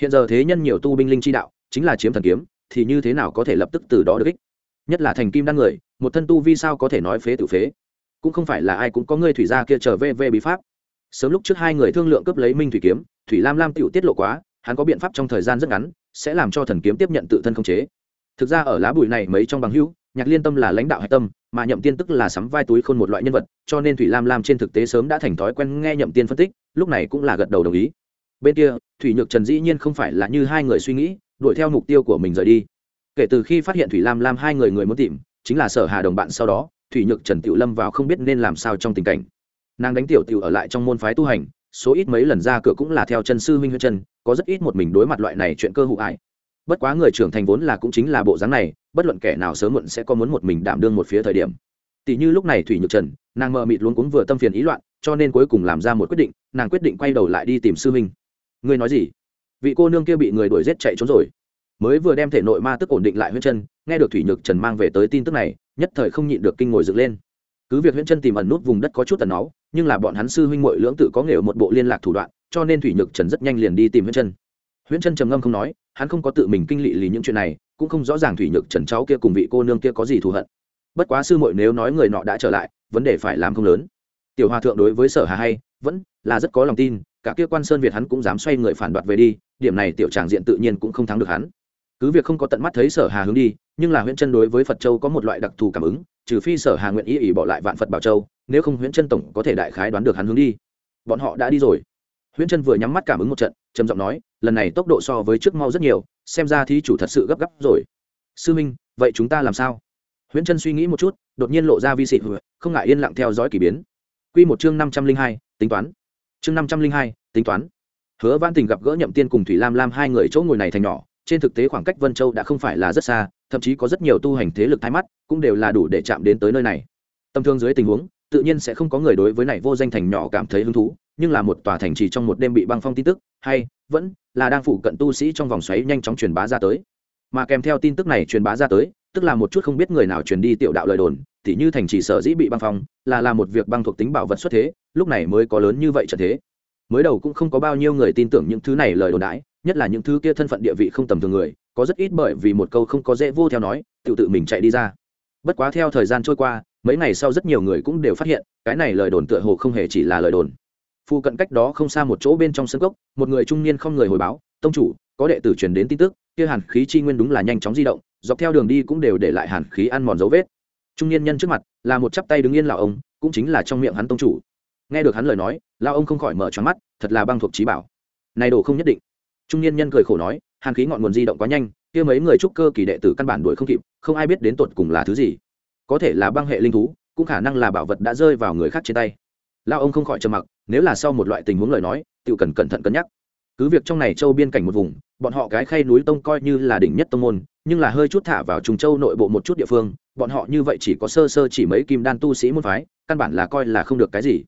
Hiện giờ thế nhân nhiều tu binh linh chi đạo, chính là chiếm thần kiếm, thì như thế nào có thể lập tức từ đó được ích? Nhất là thành kim đan người, một thân tu vi sao có thể nói phế tự phế? Cũng không phải là ai cũng có người thủy gia kia trở về về bí pháp. Sớm lúc trước hai người thương lượng cướp lấy minh thủy kiếm, thủy lam lam tiểu tiết lộ quá hắn có biện pháp trong thời gian rất ngắn, sẽ làm cho thần kiếm tiếp nhận tự thân không chế. Thực ra ở lá bụi này mấy trong bằng hữu, nhạc liên tâm là lãnh đạo hạch tâm, mà nhậm tiên tức là sắm vai túi khôn một loại nhân vật, cho nên thủy lam lam trên thực tế sớm đã thành thói quen nghe nhậm tiên phân tích, lúc này cũng là gật đầu đồng ý. Bên kia, thủy nhược trần dĩ nhiên không phải là như hai người suy nghĩ, đuổi theo mục tiêu của mình rời đi. Kể từ khi phát hiện thủy lam lam hai người người muốn tìm, chính là sở hà đồng bạn sau đó, thủy nhược trần tiểu lâm vào không biết nên làm sao trong tình cảnh. Nàng đánh tiểu tiểu ở lại trong môn phái tu hành số ít mấy lần ra cửa cũng là theo chân sư huynh huyết chân, có rất ít một mình đối mặt loại này chuyện cơ hụ ải. Bất quá người trưởng thành vốn là cũng chính là bộ dáng này, bất luận kẻ nào sớm muộn sẽ có muốn một mình đảm đương một phía thời điểm. Tỷ như lúc này thủy nhược trần, nàng mờ mịt luôn cũng vừa tâm phiền ý loạn, cho nên cuối cùng làm ra một quyết định, nàng quyết định quay đầu lại đi tìm sư huynh. Ngươi nói gì? Vị cô nương kia bị người đuổi giết chạy trốn rồi. Mới vừa đem thể nội ma tức ổn định lại huyết chân, nghe được thủy nhược trần mang về tới tin tức này, nhất thời không nhịn được kinh ngồi dựng lên. Cứ việc huyễn chân tìm ẩn nút vùng đất có chút tần náu nhưng là bọn hắn sư huynh muội lưỡng tự có nghề một bộ liên lạc thủ đoạn, cho nên thủy nhược trần rất nhanh liền đi tìm huyễn chân. Huyễn chân trầm ngâm không nói, hắn không có tự mình kinh lị lý những chuyện này, cũng không rõ ràng thủy nhược trần cháu kia cùng vị cô nương kia có gì thù hận. Bất quá sư muội nếu nói người nọ đã trở lại, vấn đề phải làm không lớn. Tiểu hòa thượng đối với sở hà hay, vẫn là rất có lòng tin, cả kia quan sơn việt hắn cũng dám xoay người phản đoạt về đi, điểm này tiểu tràng diện tự nhiên cũng không thắng được hắn. Cứ việc không có tận mắt thấy sở hà hướng đi, nhưng là huyễn chân đối với phật châu có một loại đặc thù cảm ứng, trừ phi sở hà nguyện ý ỉ bỏ lại vạn phật bảo châu nếu không huyễn chân tổng có thể đại khái đoán được hắn hướng đi. Bọn họ đã đi rồi. Huyễn chân vừa nhắm mắt cảm ứng một trận, trầm giọng nói, lần này tốc độ so với trước mau rất nhiều, xem ra thí chủ thật sự gấp gáp rồi. Sư minh, vậy chúng ta làm sao? Huyễn chân suy nghĩ một chút, đột nhiên lộ ra vi xịt không ngại yên lặng theo dõi k ỳ biến. Q một chương năm trăm linh hai, tính toán. Chương năm trăm linh hai, tính toán. Hứa văn tình gặp gỡ nhậm tiên cùng thủy lam lam hai người chỗ ngồi này thành nhỏ, trên thực tế khoảng cách vân châu đã không phải là rất xa, thậm chí có rất nhiều tu hành thế lực thái mắt, cũng đều là đủ để chạm đến tới nơi này. Tầm thương dưới tình huống tự nhiên sẽ không có người đối với này vô danh thành nhỏ cảm thấy hứng thú, nhưng là một tòa thành chỉ trong một đêm bị băng phong tin tức, hay, vẫn, là đang phụ cận tu sĩ trong vòng xoáy nhanh chóng truyền bá ra tới. Mà kèm theo tin tức này truyền bá ra tới, tức là một chút không biết người nào truyền đi tiểu đạo lời đồn thì như thành chỉ sở dĩ bị băng phong, là là một việc băng thuộc tính bảo vật xuất thế, lúc này mới có lớn như vậy trận thế. Mới đầu cũng không có bao nhiêu người tin tưởng những thứ này lời đồn đãi, nhất là những thứ kia thân phận địa vị không tầm thường người, có rất ít bởi vì một câu không có dễ vô theo nói, tự tự mình chạy đi ra. Bất quá theo thời gian trôi qua mấy ngày sau rất nhiều người cũng đều phát hiện, cái này lời đồn tựa hồ không hề chỉ là lời đồn. Phu cận cách đó không xa một chỗ bên trong sân cốc, một người trung niên không người hồi báo, tông chủ, có đệ tử truyền đến tin tức, kia hàn khí chi nguyên đúng là nhanh chóng di động, dọc theo đường đi cũng đều để lại hàn khí ăn mòn dấu vết. Trung niên nhân trước mặt, là một chắp tay đứng yên lão ông, cũng chính là trong miệng hắn tông chủ. Nghe được hắn lời nói, lão ông không khỏi mở tròn mắt, thật là băng thuộc trí bảo. Này đồ không nhất định. Trung niên nhân cười khổ nói, hàn khí ngọn nguồn di động quá nhanh, kia mấy người trúc cơ kỳ đệ tử căn bản đuổi không kịp, không ai biết đến tột cùng là thứ gì có thể là băng hệ linh thú, cũng khả năng là bảo vật đã rơi vào người khác trên tay. Lao ông không khỏi trầm mặc, nếu là sau một loại tình huống lời nói tự cần cẩn thận cân nhắc. Cứ việc trong này châu biên cảnh một vùng, bọn họ cái khay núi tông coi như là đỉnh nhất tông môn, nhưng là hơi chút thả vào trùng châu nội bộ một chút địa phương, bọn họ như vậy chỉ có sơ sơ chỉ mấy kim đan tu sĩ môn phái, căn bản là coi là không được cái gì.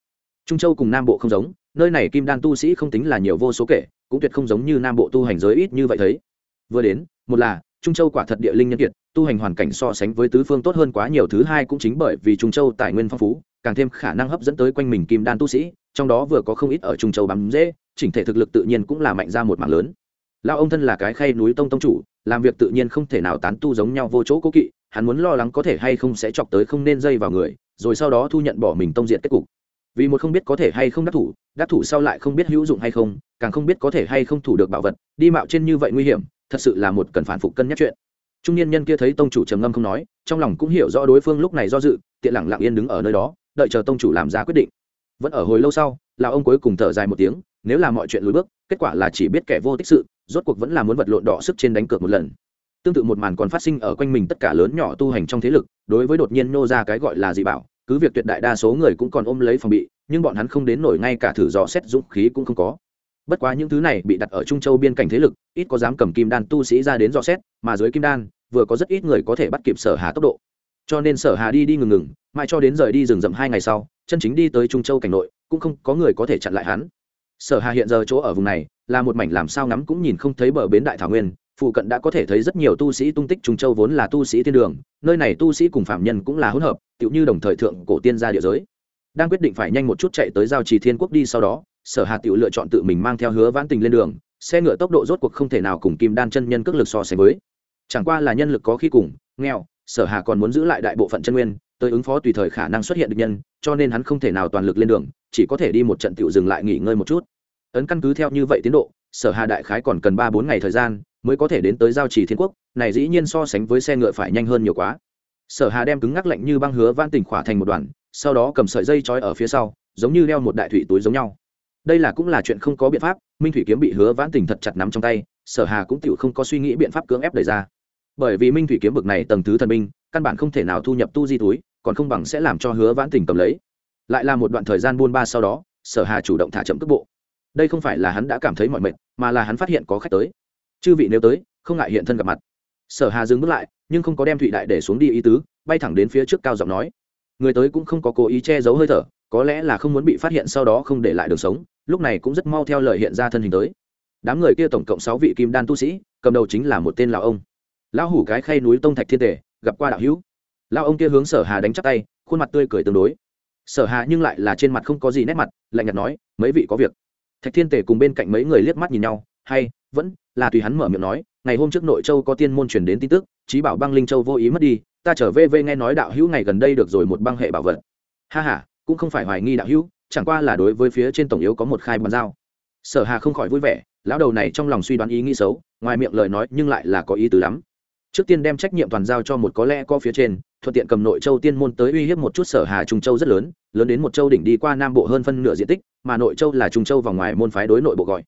Trung châu cùng nam bộ không giống, nơi này kim đan tu sĩ không tính là nhiều vô số kể, cũng tuyệt không giống như nam bộ tu hành giới ít như vậy thấy. Vừa đến, một là trung châu quả thật địa linh nhân kiệt, tu hành hoàn cảnh so sánh với tứ phương tốt hơn quá nhiều, thứ hai cũng chính bởi vì trung châu tài nguyên phong phú, càng thêm khả năng hấp dẫn tới quanh mình kim đan tu sĩ, trong đó vừa có không ít ở trung châu bắm dễ, chỉnh thể thực lực tự nhiên cũng là mạnh ra một mảng lớn. Lao ông thân là cái khay núi tông tông chủ, làm việc tự nhiên không thể nào tán tu giống nhau vô chỗ cố kỵ, hắn muốn lo lắng có thể hay không sẽ chọc tới không nên dây vào người, rồi sau đó thu nhận bỏ mình tông diện kết cục. Vì một không biết có thể hay không đắc thủ đắc thủ sau lại không biết hữu dụng hay không, càng không biết có thể hay không thủ được bảo vật, đi mạo trên như vậy nguy hiểm thật sự là một cần phản phục cân nhắc chuyện. Trung niên nhân kia thấy tông chủ trầm ngâm không nói, trong lòng cũng hiểu rõ đối phương lúc này do dự, tiện lặng lặng yên đứng ở nơi đó, đợi chờ tông chủ làm ra quyết định. Vẫn ở hồi lâu sau là ông cuối cùng thở dài một tiếng, nếu là mọi chuyện lùi bước, kết quả là chỉ biết kẻ vô tích sự, rốt cuộc vẫn là muốn vật lộn đỏ sức trên đánh cược một lần. Tương tự một màn còn phát sinh ở quanh mình tất cả lớn nhỏ tu hành trong thế lực, đối với đột nhiên nô ra cái gọi là dị bảo, cứ việc tuyệt đại đa số người cũng còn ôm lấy phòng bị, nhưng bọn hắn không đến nổi ngay cả thử dò xét dũng khí cũng không có bất quá những thứ này bị đặt ở trung châu biên cảnh thế lực, ít có dám cầm kim đan tu sĩ ra đến dò xét, mà dưới kim đan, vừa có rất ít người có thể bắt kịp sở hà tốc độ. Cho nên sở hà đi đi ngừng ngừng, mãi cho đến rời đi rừng rậm hai ngày sau, chân chính đi tới trung châu cảnh nội, cũng không có người có thể chặn lại hắn. Sở hà hiện giờ chỗ ở vùng này, là một mảnh làm sao ngắm cũng nhìn không thấy bờ bến đại thảo nguyên, phụ cận đã có thể thấy rất nhiều tu sĩ tung tích trung châu vốn là tu sĩ thiên đường, nơi này tu sĩ cùng phạm nhân cũng là hỗn hợp, tựu như đồng thời thượng cổ tiên gia địa giới. Đang quyết định phải nhanh một chút chạy tới giao trì thiên quốc đi sau đó sở hà tiểu lựa chọn tự mình mang theo hứa vãn tình lên đường, xe ngựa tốc độ rốt cuộc không thể nào cùng kim đan chân nhân cước lực so sánh với. Chẳng qua là nhân lực có khi cùng, nghèo, sở hà còn muốn giữ lại đại bộ phận chân nguyên, tới ứng phó tùy thời khả năng xuất hiện được nhân, cho nên hắn không thể nào toàn lực lên đường, chỉ có thể đi một trận tiểu dừng lại nghỉ ngơi một chút. Ấn căn cứ theo như vậy tiến độ, sở hà đại khái còn cần ba bốn ngày thời gian mới có thể đến tới giao trì thiên quốc, này dĩ nhiên so sánh với xe ngựa phải nhanh hơn nhiều quá. Sở hà đem cứng ngắc lạnh như băng hứa van tỉnh khỏa thành một đoàn sau đó cầm sợi dây trói ở phía sau, giống như đeo một đại thủy túi giống nhau đây là cũng là chuyện không có biện pháp, minh thủy kiếm bị hứa vãn tình thật chặt nắm trong tay, sở hà cũng tự không có suy nghĩ biện pháp cưỡng ép đẩy ra. Bởi vì minh thủy kiếm bực này tầng thứ thần binh, căn bản không thể nào thu nhập tu di túi, còn không bằng sẽ làm cho hứa vãn tình cầm lấy. Lại là một đoạn thời gian buôn ba sau đó, sở hà chủ động thả chậm cước bộ. Đây không phải là hắn đã cảm thấy mọi mệt, mà là hắn phát hiện có khách tới. Chư vị nếu tới, không ngại hiện thân gặp mặt. Sở hà dừng bước lại, nhưng không có đem thụy đại để xuống đi ý tứ, bay thẳng đến phía trước cao giọng nói. Người tới cũng không có cố ý che giấu hơi thở có lẽ là không muốn bị phát hiện sau đó không để lại đường sống, lúc này cũng rất mau theo lời hiện ra thân hình tới. Đám người kia tổng cộng sáu vị kim đan tu sĩ, cầm đầu chính là một tên lão ông. Lão hủ cái khay núi tông thạch thiên tể gặp qua đạo hữu. Lão ông kia hướng sở hà đánh chắp tay, khuôn mặt tươi cười tương đối. Sở hà nhưng lại là trên mặt không có gì nét mặt, lạnh nhạt nói, mấy vị có việc. Thạch thiên tể cùng bên cạnh mấy người liếc mắt nhìn nhau, hay, vẫn là tùy hắn mở miệng nói, ngày hôm trước nội châu có tiên môn truyền đến tin tức trí bảo băng linh châu vô ý mất đi, ta trở về về nghe nói đạo hữu ngày gần đây được rồi một băng hệ bảo vật. Ha ha cũng không phải hoài nghi đạo hữu, chẳng qua là đối với phía trên tổng yếu có một khai bàn giao. Sở hà không khỏi vui vẻ, lão đầu này trong lòng suy đoán ý nghĩ xấu, ngoài miệng lời nói nhưng lại là có ý tứ lắm. Trước tiên đem trách nhiệm toàn giao cho một có lẽ có phía trên, thuận tiện cầm nội châu tiên môn tới uy hiếp một chút sở hà trung châu rất lớn lớn đến một châu đỉnh đi qua nam bộ hơn phân nửa diện tích, mà nội châu là trung châu vòng ngoài môn phái đối nội bộ gọi.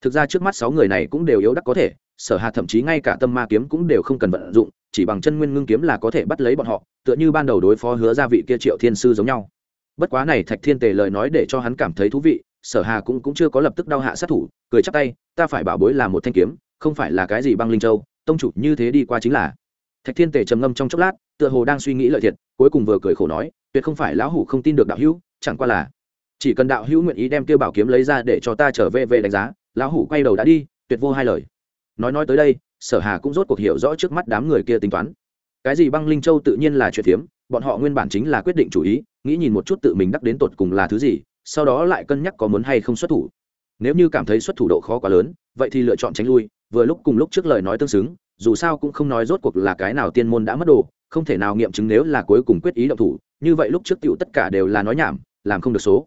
Thực ra trước mắt sáu người này cũng đều yếu đắc có thể, sở hà thậm chí ngay cả tâm ma kiếm cũng đều không cần vận dụng, chỉ bằng chân nguyên ngưng kiếm là có thể bắt lấy bọn họ, tựa như ban đầu đối phó hứa gia vị kia triệu thiên sư giống nhau bất quá này thạch thiên tề lời nói để cho hắn cảm thấy thú vị, sở hà cũng cũng chưa có lập tức đau hạ sát thủ, cười chắp tay, ta phải bảo bối là một thanh kiếm, không phải là cái gì băng linh châu, tông chủ như thế đi qua chính là. Thạch thiên tề trầm ngâm trong chốc lát, tựa hồ đang suy nghĩ lợi thiệt, cuối cùng vừa cười khổ nói, tuyệt không phải lão hủ không tin được đạo hữu, chẳng qua là chỉ cần đạo hữu nguyện ý đem tiêu bảo kiếm lấy ra để cho ta trở về về đánh giá, lão hủ quay đầu đã đi, tuyệt vô hai lời. Nói nói tới đây, sở hà cũng rốt cuộc hiểu rõ trước mắt đám người kia tính toán. Cái gì băng linh châu tự nhiên là chuyện thiếm bọn họ nguyên bản chính là quyết định chủ ý nghĩ nhìn một chút tự mình đắc đến tột cùng là thứ gì, sau đó lại cân nhắc có muốn hay không xuất thủ. Nếu như cảm thấy xuất thủ độ khó quá lớn, vậy thì lựa chọn tránh lui, vừa lúc cùng lúc trước lời nói tương xứng, dù sao cũng không nói rốt cuộc là cái nào tiên môn đã mất đồ, không thể nào nghiệm chứng nếu là cuối cùng quyết ý động thủ, như vậy lúc trước tựu tất cả đều là nói nhảm, làm không được số.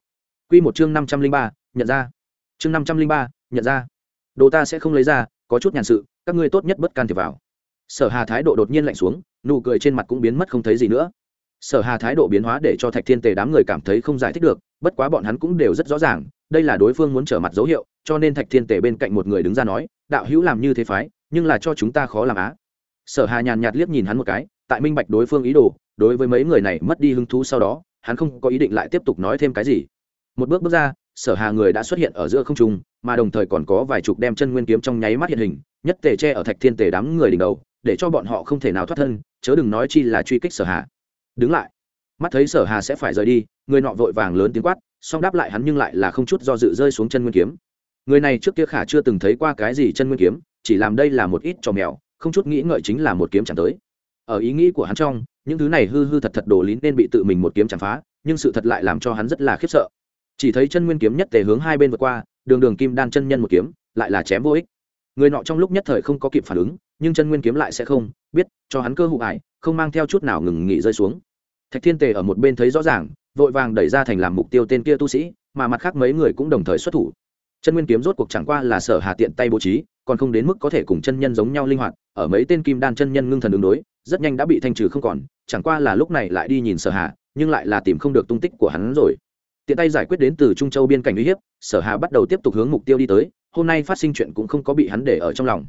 Quy một chương năm trăm linh ba, nhận ra. Chương năm trăm linh ba, nhận ra. Đồ ta sẽ không lấy ra, có chút nhàn sự, các ngươi tốt nhất bất can thiệp vào. Sở hà thái độ đột nhiên lạnh xuống, nụ cười trên mặt cũng biến mất không thấy gì nữa sở hà thái độ biến hóa để cho thạch thiên tề đám người cảm thấy không giải thích được, bất quá bọn hắn cũng đều rất rõ ràng, đây là đối phương muốn trở mặt dấu hiệu, cho nên thạch thiên tề bên cạnh một người đứng ra nói, đạo hữu làm như thế phái, nhưng là cho chúng ta khó làm á. Sở hà nhàn nhạt liếc nhìn hắn một cái, tại minh bạch đối phương ý đồ, đối với mấy người này mất đi hứng thú sau đó, hắn không có ý định lại tiếp tục nói thêm cái gì. Một bước bước ra, sở hà người đã xuất hiện ở giữa không trung, mà đồng thời còn có vài chục đem chân nguyên kiếm trong nháy mắt hiện hình, nhất tề che ở thạch thiên tề đám người đỉnh đầu, để cho bọn họ không thể nào thoát thân, chớ đừng nói chi là truy kích sở hà đứng lại. Mắt thấy sở hà sẽ phải rời đi, người nọ vội vàng lớn tiếng quát, song đáp lại hắn nhưng lại là không chút do dự rơi xuống chân nguyên kiếm. Người này trước kia khả chưa từng thấy qua cái gì chân nguyên kiếm, chỉ làm đây là một ít trò mèo, không chút nghĩ ngợi chính là một kiếm chẳng tới. Ở ý nghĩ của hắn trong, những thứ này hư hư thật thật đồ lín nên bị tự mình một kiếm chẳng phá, nhưng sự thật lại làm cho hắn rất là khiếp sợ. Chỉ thấy chân nguyên kiếm nhất tề hướng hai bên vượt qua, đường đường kim đan chân nhân một kiếm, lại là chém vô ích. Người nọ trong lúc nhất thời không có kịp phản ứng, nhưng chân nguyên kiếm lại sẽ không, biết, cho hắn cơ hụ ải không mang theo chút nào ngừng nghỉ rơi xuống thạch thiên tề ở một bên thấy rõ ràng, vội vàng đẩy ra thành làm mục tiêu tên kia tu sĩ, mà mặt khác mấy người cũng đồng thời xuất thủ. Chân nguyên kiếm rốt cuộc chẳng qua là sở hà tiện tay bố trí, còn không đến mức có thể cùng chân nhân giống nhau linh hoạt, ở mấy tên kim đan chân nhân ngưng thần ứng đối, rất nhanh đã bị thanh trừ không còn, chẳng qua là lúc này lại đi nhìn sở hà, nhưng lại là tìm không được tung tích của hắn rồi. Tiện tay giải quyết đến từ trung châu biên cảnh uy hiếp, sở hà bắt đầu tiếp tục hướng mục tiêu đi tới, hôm nay phát sinh chuyện cũng không có bị hắn để ở trong lòng.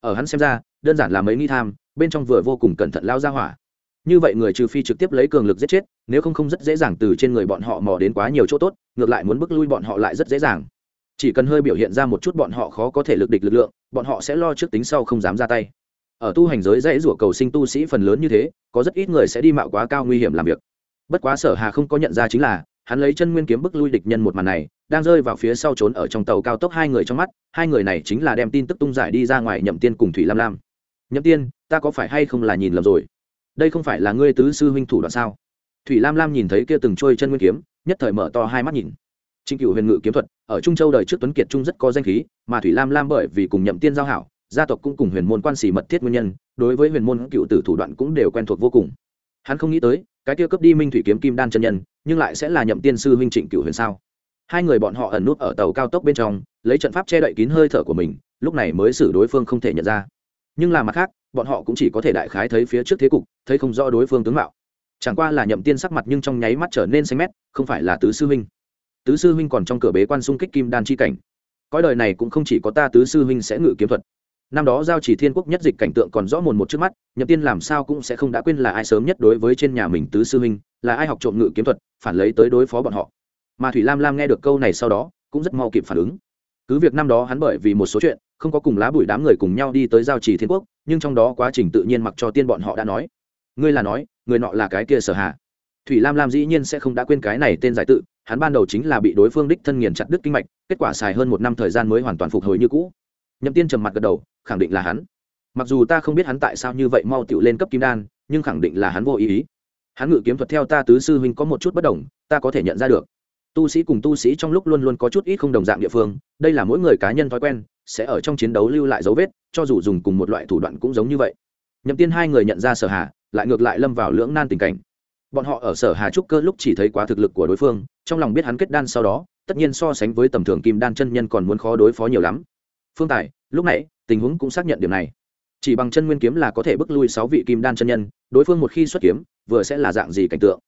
Ở hắn xem ra, đơn giản là mấy nghi tham, bên trong vừa vô cùng cẩn thận lao ra hỏa như vậy người trừ phi trực tiếp lấy cường lực giết chết, nếu không không rất dễ dàng từ trên người bọn họ mò đến quá nhiều chỗ tốt, ngược lại muốn bước lui bọn họ lại rất dễ dàng. Chỉ cần hơi biểu hiện ra một chút bọn họ khó có thể lực địch lực lượng, bọn họ sẽ lo trước tính sau không dám ra tay. Ở tu hành giới dãy rủa cầu sinh tu sĩ phần lớn như thế, có rất ít người sẽ đi mạo quá cao nguy hiểm làm việc. Bất quá sở hà không có nhận ra chính là, hắn lấy chân nguyên kiếm bức lui địch nhân một màn này, đang rơi vào phía sau trốn ở trong tàu cao tốc hai người trong mắt, hai người này chính là đem tin tức tung giải đi ra ngoài nhậm tiên cùng thủy lam lam. Nhậm tiên, ta có phải hay không là nhìn lầm rồi? Đây không phải là ngươi tứ sư huynh thủ đoạn sao? Thủy lam lam nhìn thấy kia từng trôi chân nguyên kiếm, nhất thời mở to hai mắt nhìn. Trịnh cựu huyền ngự kiếm thuật, ở trung châu đời trước tuấn kiệt trung rất có danh khí, mà thủy lam lam bởi vì cùng nhậm tiên giao hảo, gia tộc cũng cùng huyền môn quan xỉ mật thiết nguyên nhân, đối với huyền môn cựu tử thủ đoạn cũng đều quen thuộc vô cùng. Hắn không nghĩ tới, cái kia cướp đi minh thủy kiếm kim đan chân nhân, nhưng lại sẽ là nhậm tiên sư huynh trịnh cựu huyền sao? Hai người bọn họ ẩn nút ở tàu cao tốc bên trong, lấy trận pháp che đậy kín hơi thở của mình, lúc này mới xử đối phương không thể nhận ra nhưng là mặt khác, bọn họ cũng chỉ có thể đại khái thấy phía trước thế cục, thấy không rõ đối phương tướng mạo. Chẳng qua là nhậm tiên sắc mặt nhưng trong nháy mắt trở nên xanh mét, không phải là tứ sư huynh. Tứ sư huynh còn trong cửa bế quan xung kích kim đan chi cảnh. Cõi đời này cũng không chỉ có ta tứ sư huynh sẽ ngự kiếm thuật. Năm đó giao chỉ thiên quốc nhất dịch cảnh tượng còn rõ mồn một trước mắt, nhậm tiên làm sao cũng sẽ không đã quên là ai sớm nhất đối với trên nhà mình tứ sư huynh, là ai học trộm ngự kiếm thuật, phản lấy tới đối phó bọn họ. Mà thủy lam lam nghe được câu này sau đó, cũng rất mau kịp phản ứng cứ việc năm đó hắn bởi vì một số chuyện, không có cùng lá bụi đám người cùng nhau đi tới giao trì thiên quốc, nhưng trong đó quá trình tự nhiên mặc cho tiên bọn họ đã nói. Ngươi là nói, người nọ là cái kia sở hạ. Thủy lam lam dĩ nhiên sẽ không đã quên cái này tên giải tự, hắn ban đầu chính là bị đối phương đích thân nghiền chặt đứt kinh mạch, kết quả xài hơn một năm thời gian mới hoàn toàn phục hồi như cũ. Nhậm tiên trầm mặt gật đầu, khẳng định là hắn. Mặc dù ta không biết hắn tại sao như vậy mau tựu lên cấp kim đan, nhưng khẳng định là hắn vô ý ý. Hắn ngự kiếm thuật theo ta tứ sư huynh có một chút bất đồng, ta có thể nhận ra được tu sĩ cùng tu sĩ trong lúc luôn luôn có chút ít không đồng dạng địa phương, đây là mỗi người cá nhân thói quen, sẽ ở trong chiến đấu lưu lại dấu vết, cho dù dùng cùng một loại thủ đoạn cũng giống như vậy. Nhậm tiên hai người nhận ra sở hà, lại ngược lại lâm vào lưỡng nan tình cảnh. Bọn họ ở sở hà trúc cơ lúc chỉ thấy quá thực lực của đối phương, trong lòng biết hắn kết đan sau đó, tất nhiên so sánh với tầm thường kim đan chân nhân còn muốn khó đối phó nhiều lắm. Phương tài, lúc này, tình huống cũng xác nhận điểm này. Chỉ bằng chân nguyên kiếm là có thể bức lui sáu vị kim đan chân nhân, đối phương một khi xuất kiếm, vừa sẽ là dạng gì cảnh tượng?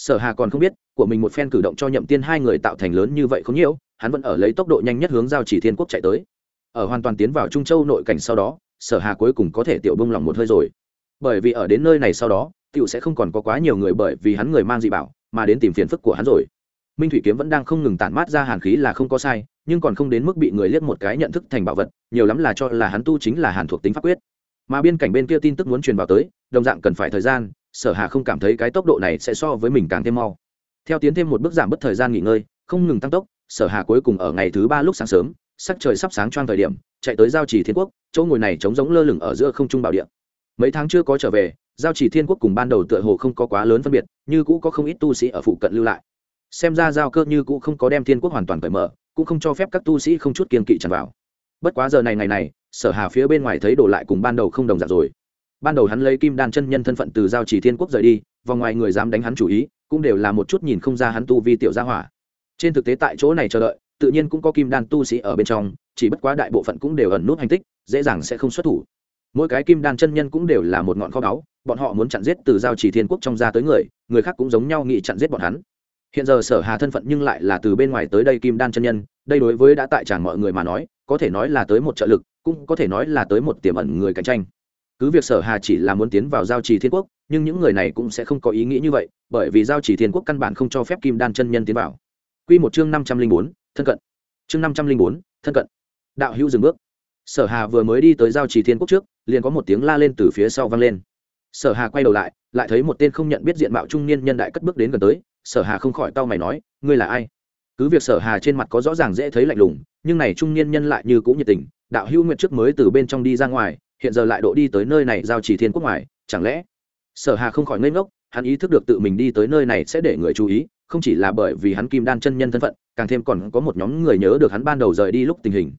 Sở hà còn không biết, của mình một phen cử động cho nhậm tiên hai người tạo thành lớn như vậy không nhiễu, hắn vẫn ở lấy tốc độ nhanh nhất hướng giao chỉ thiên quốc chạy tới. Ở hoàn toàn tiến vào trung châu nội cảnh sau đó, sở hà cuối cùng có thể tiểu bông lòng một hơi rồi. Bởi vì ở đến nơi này sau đó, tiểu sẽ không còn có quá nhiều người bởi vì hắn người mang dị bảo, mà đến tìm phiền phức của hắn rồi. Minh thủy kiếm vẫn đang không ngừng tản mát ra hàn khí là không có sai, nhưng còn không đến mức bị người liếc một cái nhận thức thành bảo vật, nhiều lắm là cho là hắn tu chính là hàn thuộc tính pháp quyết. Mà biên cảnh bên kia tin tức muốn truyền vào tới, đồng dạng cần phải thời gian sở hà không cảm thấy cái tốc độ này sẽ so với mình càng thêm mau. Theo tiến thêm một bước giảm bớt thời gian nghỉ ngơi, không ngừng tăng tốc, sở hà cuối cùng ở ngày thứ ba lúc sáng sớm, sắc trời sắp sáng choang thời điểm, chạy tới giao trì thiên quốc, chỗ ngồi này trống giống lơ lửng ở giữa không trung bảo địa. Mấy tháng chưa có trở về, giao trì thiên quốc cùng ban đầu tựa hồ không có quá lớn phân biệt, như cũ có không ít tu sĩ ở phụ cận lưu lại. Xem ra giao cơ như cũ không có đem thiên quốc hoàn toàn cởi mở, cũng không cho phép các tu sĩ không chút kiên kỵ tràn vào. Bất quá giờ này ngày này, sở hà phía bên ngoài thấy đổ lại cùng ban đầu không đồng dạng rồi ban đầu hắn lấy kim đan chân nhân thân phận từ giao chỉ thiên quốc rời đi và ngoài người dám đánh hắn chủ ý, cũng đều là một chút nhìn không ra hắn tu vi tiểu gia hỏa. Trên thực tế tại chỗ này chờ đợi, tự nhiên cũng có kim đan tu sĩ ở bên trong, chỉ bất quá đại bộ phận cũng đều ẩn nút hành tích, dễ dàng sẽ không xuất thủ. Mỗi cái kim đan chân nhân cũng đều là một ngọn kho báu, bọn họ muốn chặn giết từ giao chỉ thiên quốc trong ra tới người người khác cũng giống nhau nghị chặn giết bọn hắn. Hiện giờ sở hà thân phận nhưng lại là từ bên ngoài tới đây kim đan chân nhân, đây đối với đã tại tràng mọi người mà nói, có thể nói là tới một trợ lực, cũng có thể nói là tới một tiềm ẩn người cạnh tranh cứ việc sở hà chỉ là muốn tiến vào giao trì thiên quốc, nhưng những người này cũng sẽ không có ý nghĩ như vậy, bởi vì giao trì thiên quốc căn bản không cho phép kim đan chân nhân tiến vào. Quy một chương năm trăm linh bốn, thân cận. Chương năm trăm linh bốn, thân cận. Đạo hữu dừng bước. Sở hà vừa mới đi tới giao trì thiên quốc trước, liền có một tiếng la lên từ phía sau vang lên. Sở hà quay đầu lại lại thấy một tên không nhận biết diện mạo trung niên nhân đại cất bước đến gần tới. Sở hà không khỏi tao mày nói, ngươi là ai? Cứ việc sở hà trên mặt có rõ ràng dễ thấy lạnh lùng, nhưng này trung niên nhân lại như cũng nhiệt tình. Đạo hữu nguyện trước mới từ bên trong đi ra ngoài hiện giờ lại độ đi tới nơi này giao chỉ thiên quốc ngoài, chẳng lẽ? Sở hà không khỏi ngây ngốc, hắn ý thức được tự mình đi tới nơi này sẽ để người chú ý, không chỉ là bởi vì hắn kim đan chân nhân thân phận, càng thêm còn có một nhóm người nhớ được hắn ban đầu rời đi lúc tình hình.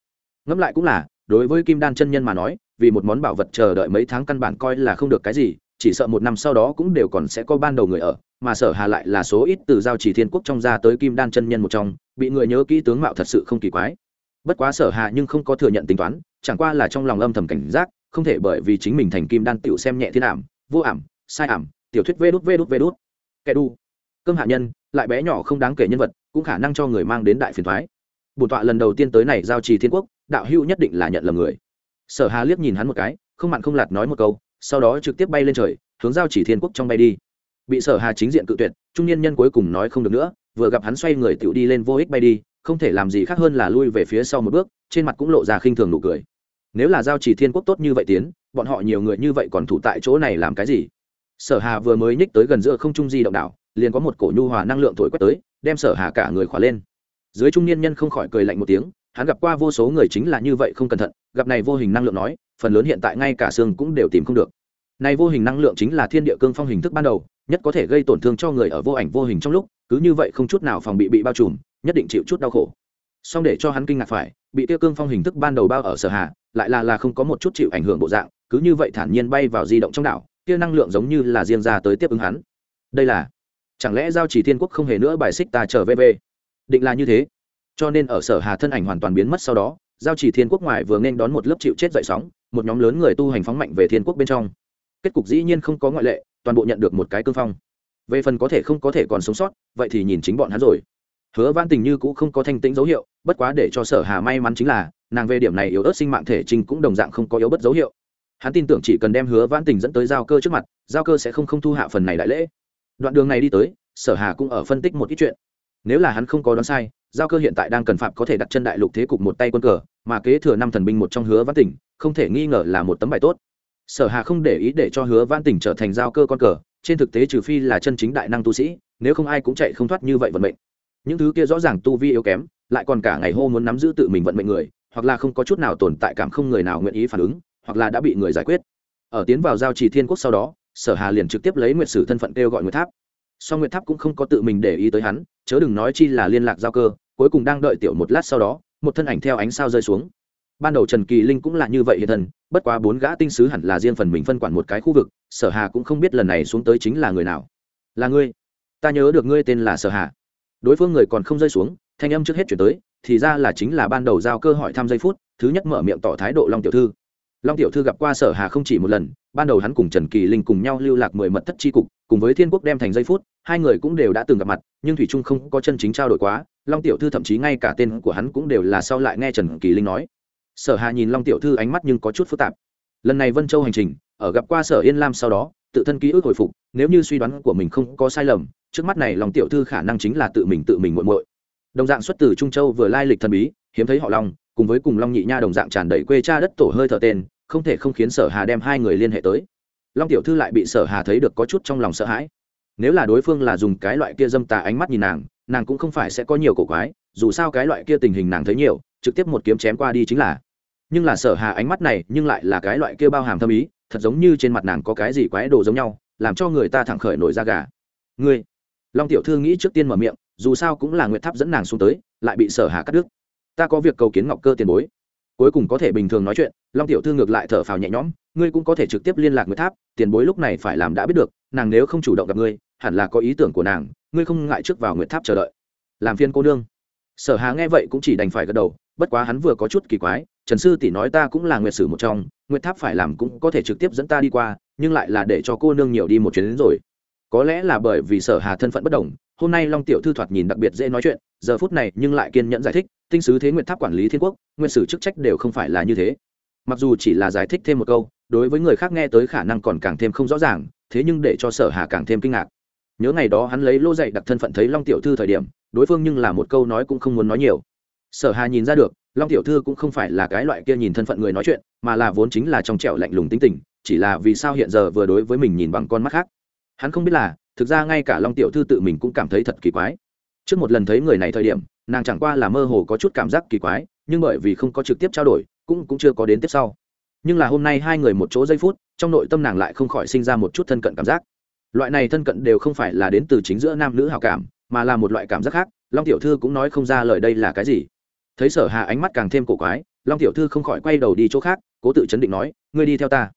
Ngẫm lại cũng là, đối với kim đan chân nhân mà nói, vì một món bảo vật chờ đợi mấy tháng căn bản coi là không được cái gì, chỉ sợ một năm sau đó cũng đều còn sẽ có ban đầu người ở, mà sở hà lại là số ít từ giao chỉ thiên quốc trong ra tới kim đan chân nhân một trong, bị người nhớ kỹ tướng mạo thật sự không kỳ quái. Bất quá sở hà nhưng không có thừa nhận tính toán, chẳng qua là trong lòng âm thầm cảnh giác không thể bởi vì chính mình thành kim đan tiểu xem nhẹ thiên ảm, vô ảm, sai ảm, tiểu thuyết vê đút vê đút vê đút. Kẻ đu cơm hạ nhân, lại bé nhỏ không đáng kể nhân vật, cũng khả năng cho người mang đến đại phiền thoái. Bổn tọa lần đầu tiên tới này giao trì thiên quốc, đạo hữu nhất định là nhận lầm người. Sở hà liếc nhìn hắn một cái, không mặn không lạt nói một câu, sau đó trực tiếp bay lên trời, hướng giao chỉ thiên quốc trong bay đi. Bị sở hà chính diện cự tuyệt, trung niên nhân cuối cùng nói không được nữa, vừa gặp hắn xoay người tiểu đi lên vô ích bay đi, không thể làm gì khác hơn là lui về phía sau một bước, trên mặt cũng lộ ra khinh thường nụ cười nếu là giao chỉ thiên quốc tốt như vậy tiến, bọn họ nhiều người như vậy còn thủ tại chỗ này làm cái gì? Sở hà vừa mới nhích tới gần giữa không trung di động đảo, liền có một cổ nhu hòa năng lượng thổi quét tới, đem sở hà cả người khóa lên. Dưới trung niên nhân không khỏi cười lạnh một tiếng, hắn gặp qua vô số người chính là như vậy không cẩn thận, gặp này vô hình năng lượng nói, phần lớn hiện tại ngay cả xương cũng đều tìm không được. Này vô hình năng lượng chính là thiên địa cương phong hình thức ban đầu, nhất có thể gây tổn thương cho người ở vô ảnh vô hình trong lúc, cứ như vậy không chút nào phòng bị bị bao trùm, nhất định chịu chút đau khổ. Song để cho hắn kinh ngạc phải, bị tiêu cương phong hình thức ban đầu bao ở sở hạ lại là là không có một chút chịu ảnh hưởng bộ dạng, cứ như vậy thản nhiên bay vào di động trong đảo, kia năng lượng giống như là riêng ra tới tiếp ứng hắn. Đây là, chẳng lẽ giao chỉ thiên quốc không hề nữa bài xích ta trở về về định là như thế. Cho nên ở sở hà thân ảnh hoàn toàn biến mất sau đó, giao chỉ thiên quốc ngoài vừa nên đón một lớp chịu chết dậy sóng, một nhóm lớn người tu hành phóng mạnh về thiên quốc bên trong. Kết cục dĩ nhiên không có ngoại lệ, toàn bộ nhận được một cái cương phong. Về phần có thể không có thể còn sống sót, vậy thì nhìn chính bọn hắn rồi hứa văn tình như cũng không có thanh tĩnh dấu hiệu, bất quá để cho sở hà may mắn chính là, nàng về điểm này yếu ớt sinh mạng thể trình cũng đồng dạng không có yếu bất dấu hiệu. Hắn tin tưởng chỉ cần đem hứa Vãn tình dẫn tới giao cơ trước mặt, giao cơ sẽ không không thu hạ phần này đại lễ. Đoạn đường này đi tới, sở hà cũng ở phân tích một ít chuyện. Nếu là hắn không có đoán sai, giao cơ hiện tại đang cần phạm có thể đặt chân đại lục thế cục một tay quân cờ, mà kế thừa năm thần binh một trong hứa Vãn tỉnh không thể nghi ngờ là một tấm bài tốt. Sở hà không để ý để cho hứa Vãn tỉnh trở thành giao cơ con cờ, trên thực tế trừ phi là chân chính đại năng tu sĩ, nếu không ai cũng chạy không thoát như vậy vận mệnh những thứ kia rõ ràng tu vi yếu kém, lại còn cả ngày hô muốn nắm giữ tự mình vận mệnh người, hoặc là không có chút nào tồn tại cảm không người nào nguyện ý phản ứng, hoặc là đã bị người giải quyết. Ở tiến vào giao trì thiên quốc sau đó, sở hà liền trực tiếp lấy nguyệt sử thân phận kêu gọi nguyệt tháp. Song nguyệt tháp cũng không có tự mình để ý tới hắn, chớ đừng nói chi là liên lạc giao cơ, cuối cùng đang đợi tiểu một lát sau đó, một thân ảnh theo ánh sao rơi xuống. Ban đầu trần kỳ linh cũng là như vậy hiện thân, bất quá bốn gã tinh sứ hẳn là riêng phần mình phân quản một cái khu vực, sở hà cũng không biết lần này xuống tới chính là người nào. Là ngươi. Ta nhớ được ngươi tên là sở hà đối phương người còn không rơi xuống, thanh âm trước hết chuyển tới, thì ra là chính là ban đầu giao cơ hỏi thăm giây phút, thứ nhất mở miệng tỏ thái độ long tiểu thư. Long tiểu thư gặp qua sở hà không chỉ một lần, ban đầu hắn cùng trần kỳ linh cùng nhau lưu lạc mười mật thất tri cục, cùng với thiên quốc đem thành giây phút, hai người cũng đều đã từng gặp mặt, nhưng thủy trung không có chân chính trao đổi quá, long tiểu thư thậm chí ngay cả tên của hắn cũng đều là sau lại nghe trần kỳ linh nói. Sở hà nhìn long tiểu thư ánh mắt nhưng có chút phức tạp. Lần này vân châu hành trình, ở gặp qua sở yên lam sau đó tự thân ký ức hồi phục, nếu như suy đoán của mình không có sai lầm, trước mắt này long tiểu thư khả năng chính là tự mình tự mình muộn muội. Đồng dạng xuất từ trung châu vừa lai lịch thần bí, hiếm thấy họ long, cùng với cùng long nhị nha đồng dạng tràn đầy quê cha đất tổ hơi thở tên, không thể không khiến sở hà đem hai người liên hệ tới. Long tiểu thư lại bị sở hà thấy được có chút trong lòng sợ hãi. Nếu là đối phương là dùng cái loại kia dâm tà ánh mắt nhìn nàng nàng cũng không phải sẽ có nhiều cổ quái, dù sao cái loại kia tình hình nàng thấy nhiều, trực tiếp một kiếm chém qua đi chính là. Nhưng là sở hà ánh mắt này nhưng lại là cái loại kia bao hàm thâm ý thật giống như trên mặt nàng có cái gì quái đồ giống nhau, làm cho người ta thẳng khởi nổi da gà. Ngươi, long tiểu thư nghĩ trước tiên mở miệng, dù sao cũng là nguyệt tháp dẫn nàng xuống tới, lại bị sở hà cắt đứt. Ta có việc cầu kiến ngọc cơ tiền bối. Cuối cùng có thể bình thường nói chuyện, long tiểu thư ngược lại thở phào nhẹ nhõm, ngươi cũng có thể trực tiếp liên lạc nguyệt tháp, tiền bối lúc này phải làm đã biết được, nàng nếu không chủ động gặp ngươi, hẳn là có ý tưởng của nàng, ngươi không ngại trước vào nguyệt tháp chờ đợi. Làm phiên cô nương. Sở hà nghe vậy cũng chỉ đành phải gật đầu, bất quá hắn vừa có chút kỳ quái, trần sư tỷ nói ta cũng là nguyệt sử một trong nguyệt tháp phải làm cũng có thể trực tiếp dẫn ta đi qua, nhưng lại là để cho cô nương nhiều đi một chuyến đến rồi. Có lẽ là bởi vì sở hà thân phận bất đồng, hôm nay long tiểu thư thoạt nhìn đặc biệt dễ nói chuyện, giờ phút này nhưng lại kiên nhẫn giải thích, tinh sứ thế nguyệt tháp quản lý thiên quốc nguyên sử chức trách đều không phải là như thế. Mặc dù chỉ là giải thích thêm một câu, đối với người khác nghe tới khả năng còn càng thêm không rõ ràng, thế nhưng để cho sở hà càng thêm kinh ngạc. Nhớ ngày đó hắn lấy lô dạy đặt thân phận thấy long tiểu thư thời điểm, đối phương nhưng là một câu nói cũng không muốn nói nhiều. Sở hà nhìn ra được long tiểu thư cũng không phải là cái loại kia nhìn thân phận người nói chuyện, mà là vốn chính là trong trẻo lạnh lùng tính tình, chỉ là vì sao hiện giờ vừa đối với mình nhìn bằng con mắt khác. Hắn không biết là, thực ra ngay cả long tiểu thư tự mình cũng cảm thấy thật kỳ quái. Trước một lần thấy người này thời điểm, nàng chẳng qua là mơ hồ có chút cảm giác kỳ quái, nhưng bởi vì không có trực tiếp trao đổi, cũng cũng chưa có đến tiếp sau. Nhưng là hôm nay hai người một chỗ giây phút, trong nội tâm nàng lại không khỏi sinh ra một chút thân cận cảm giác. Loại này thân cận đều không phải là đến từ chính giữa nam nữ hào cảm, mà là một loại cảm giác khác, long tiểu thư cũng nói không ra lời đây là cái gì thấy sở hà ánh mắt càng thêm cổ quái, long tiểu thư không khỏi quay đầu đi chỗ khác, cố tự chấn định nói, ngươi đi theo ta.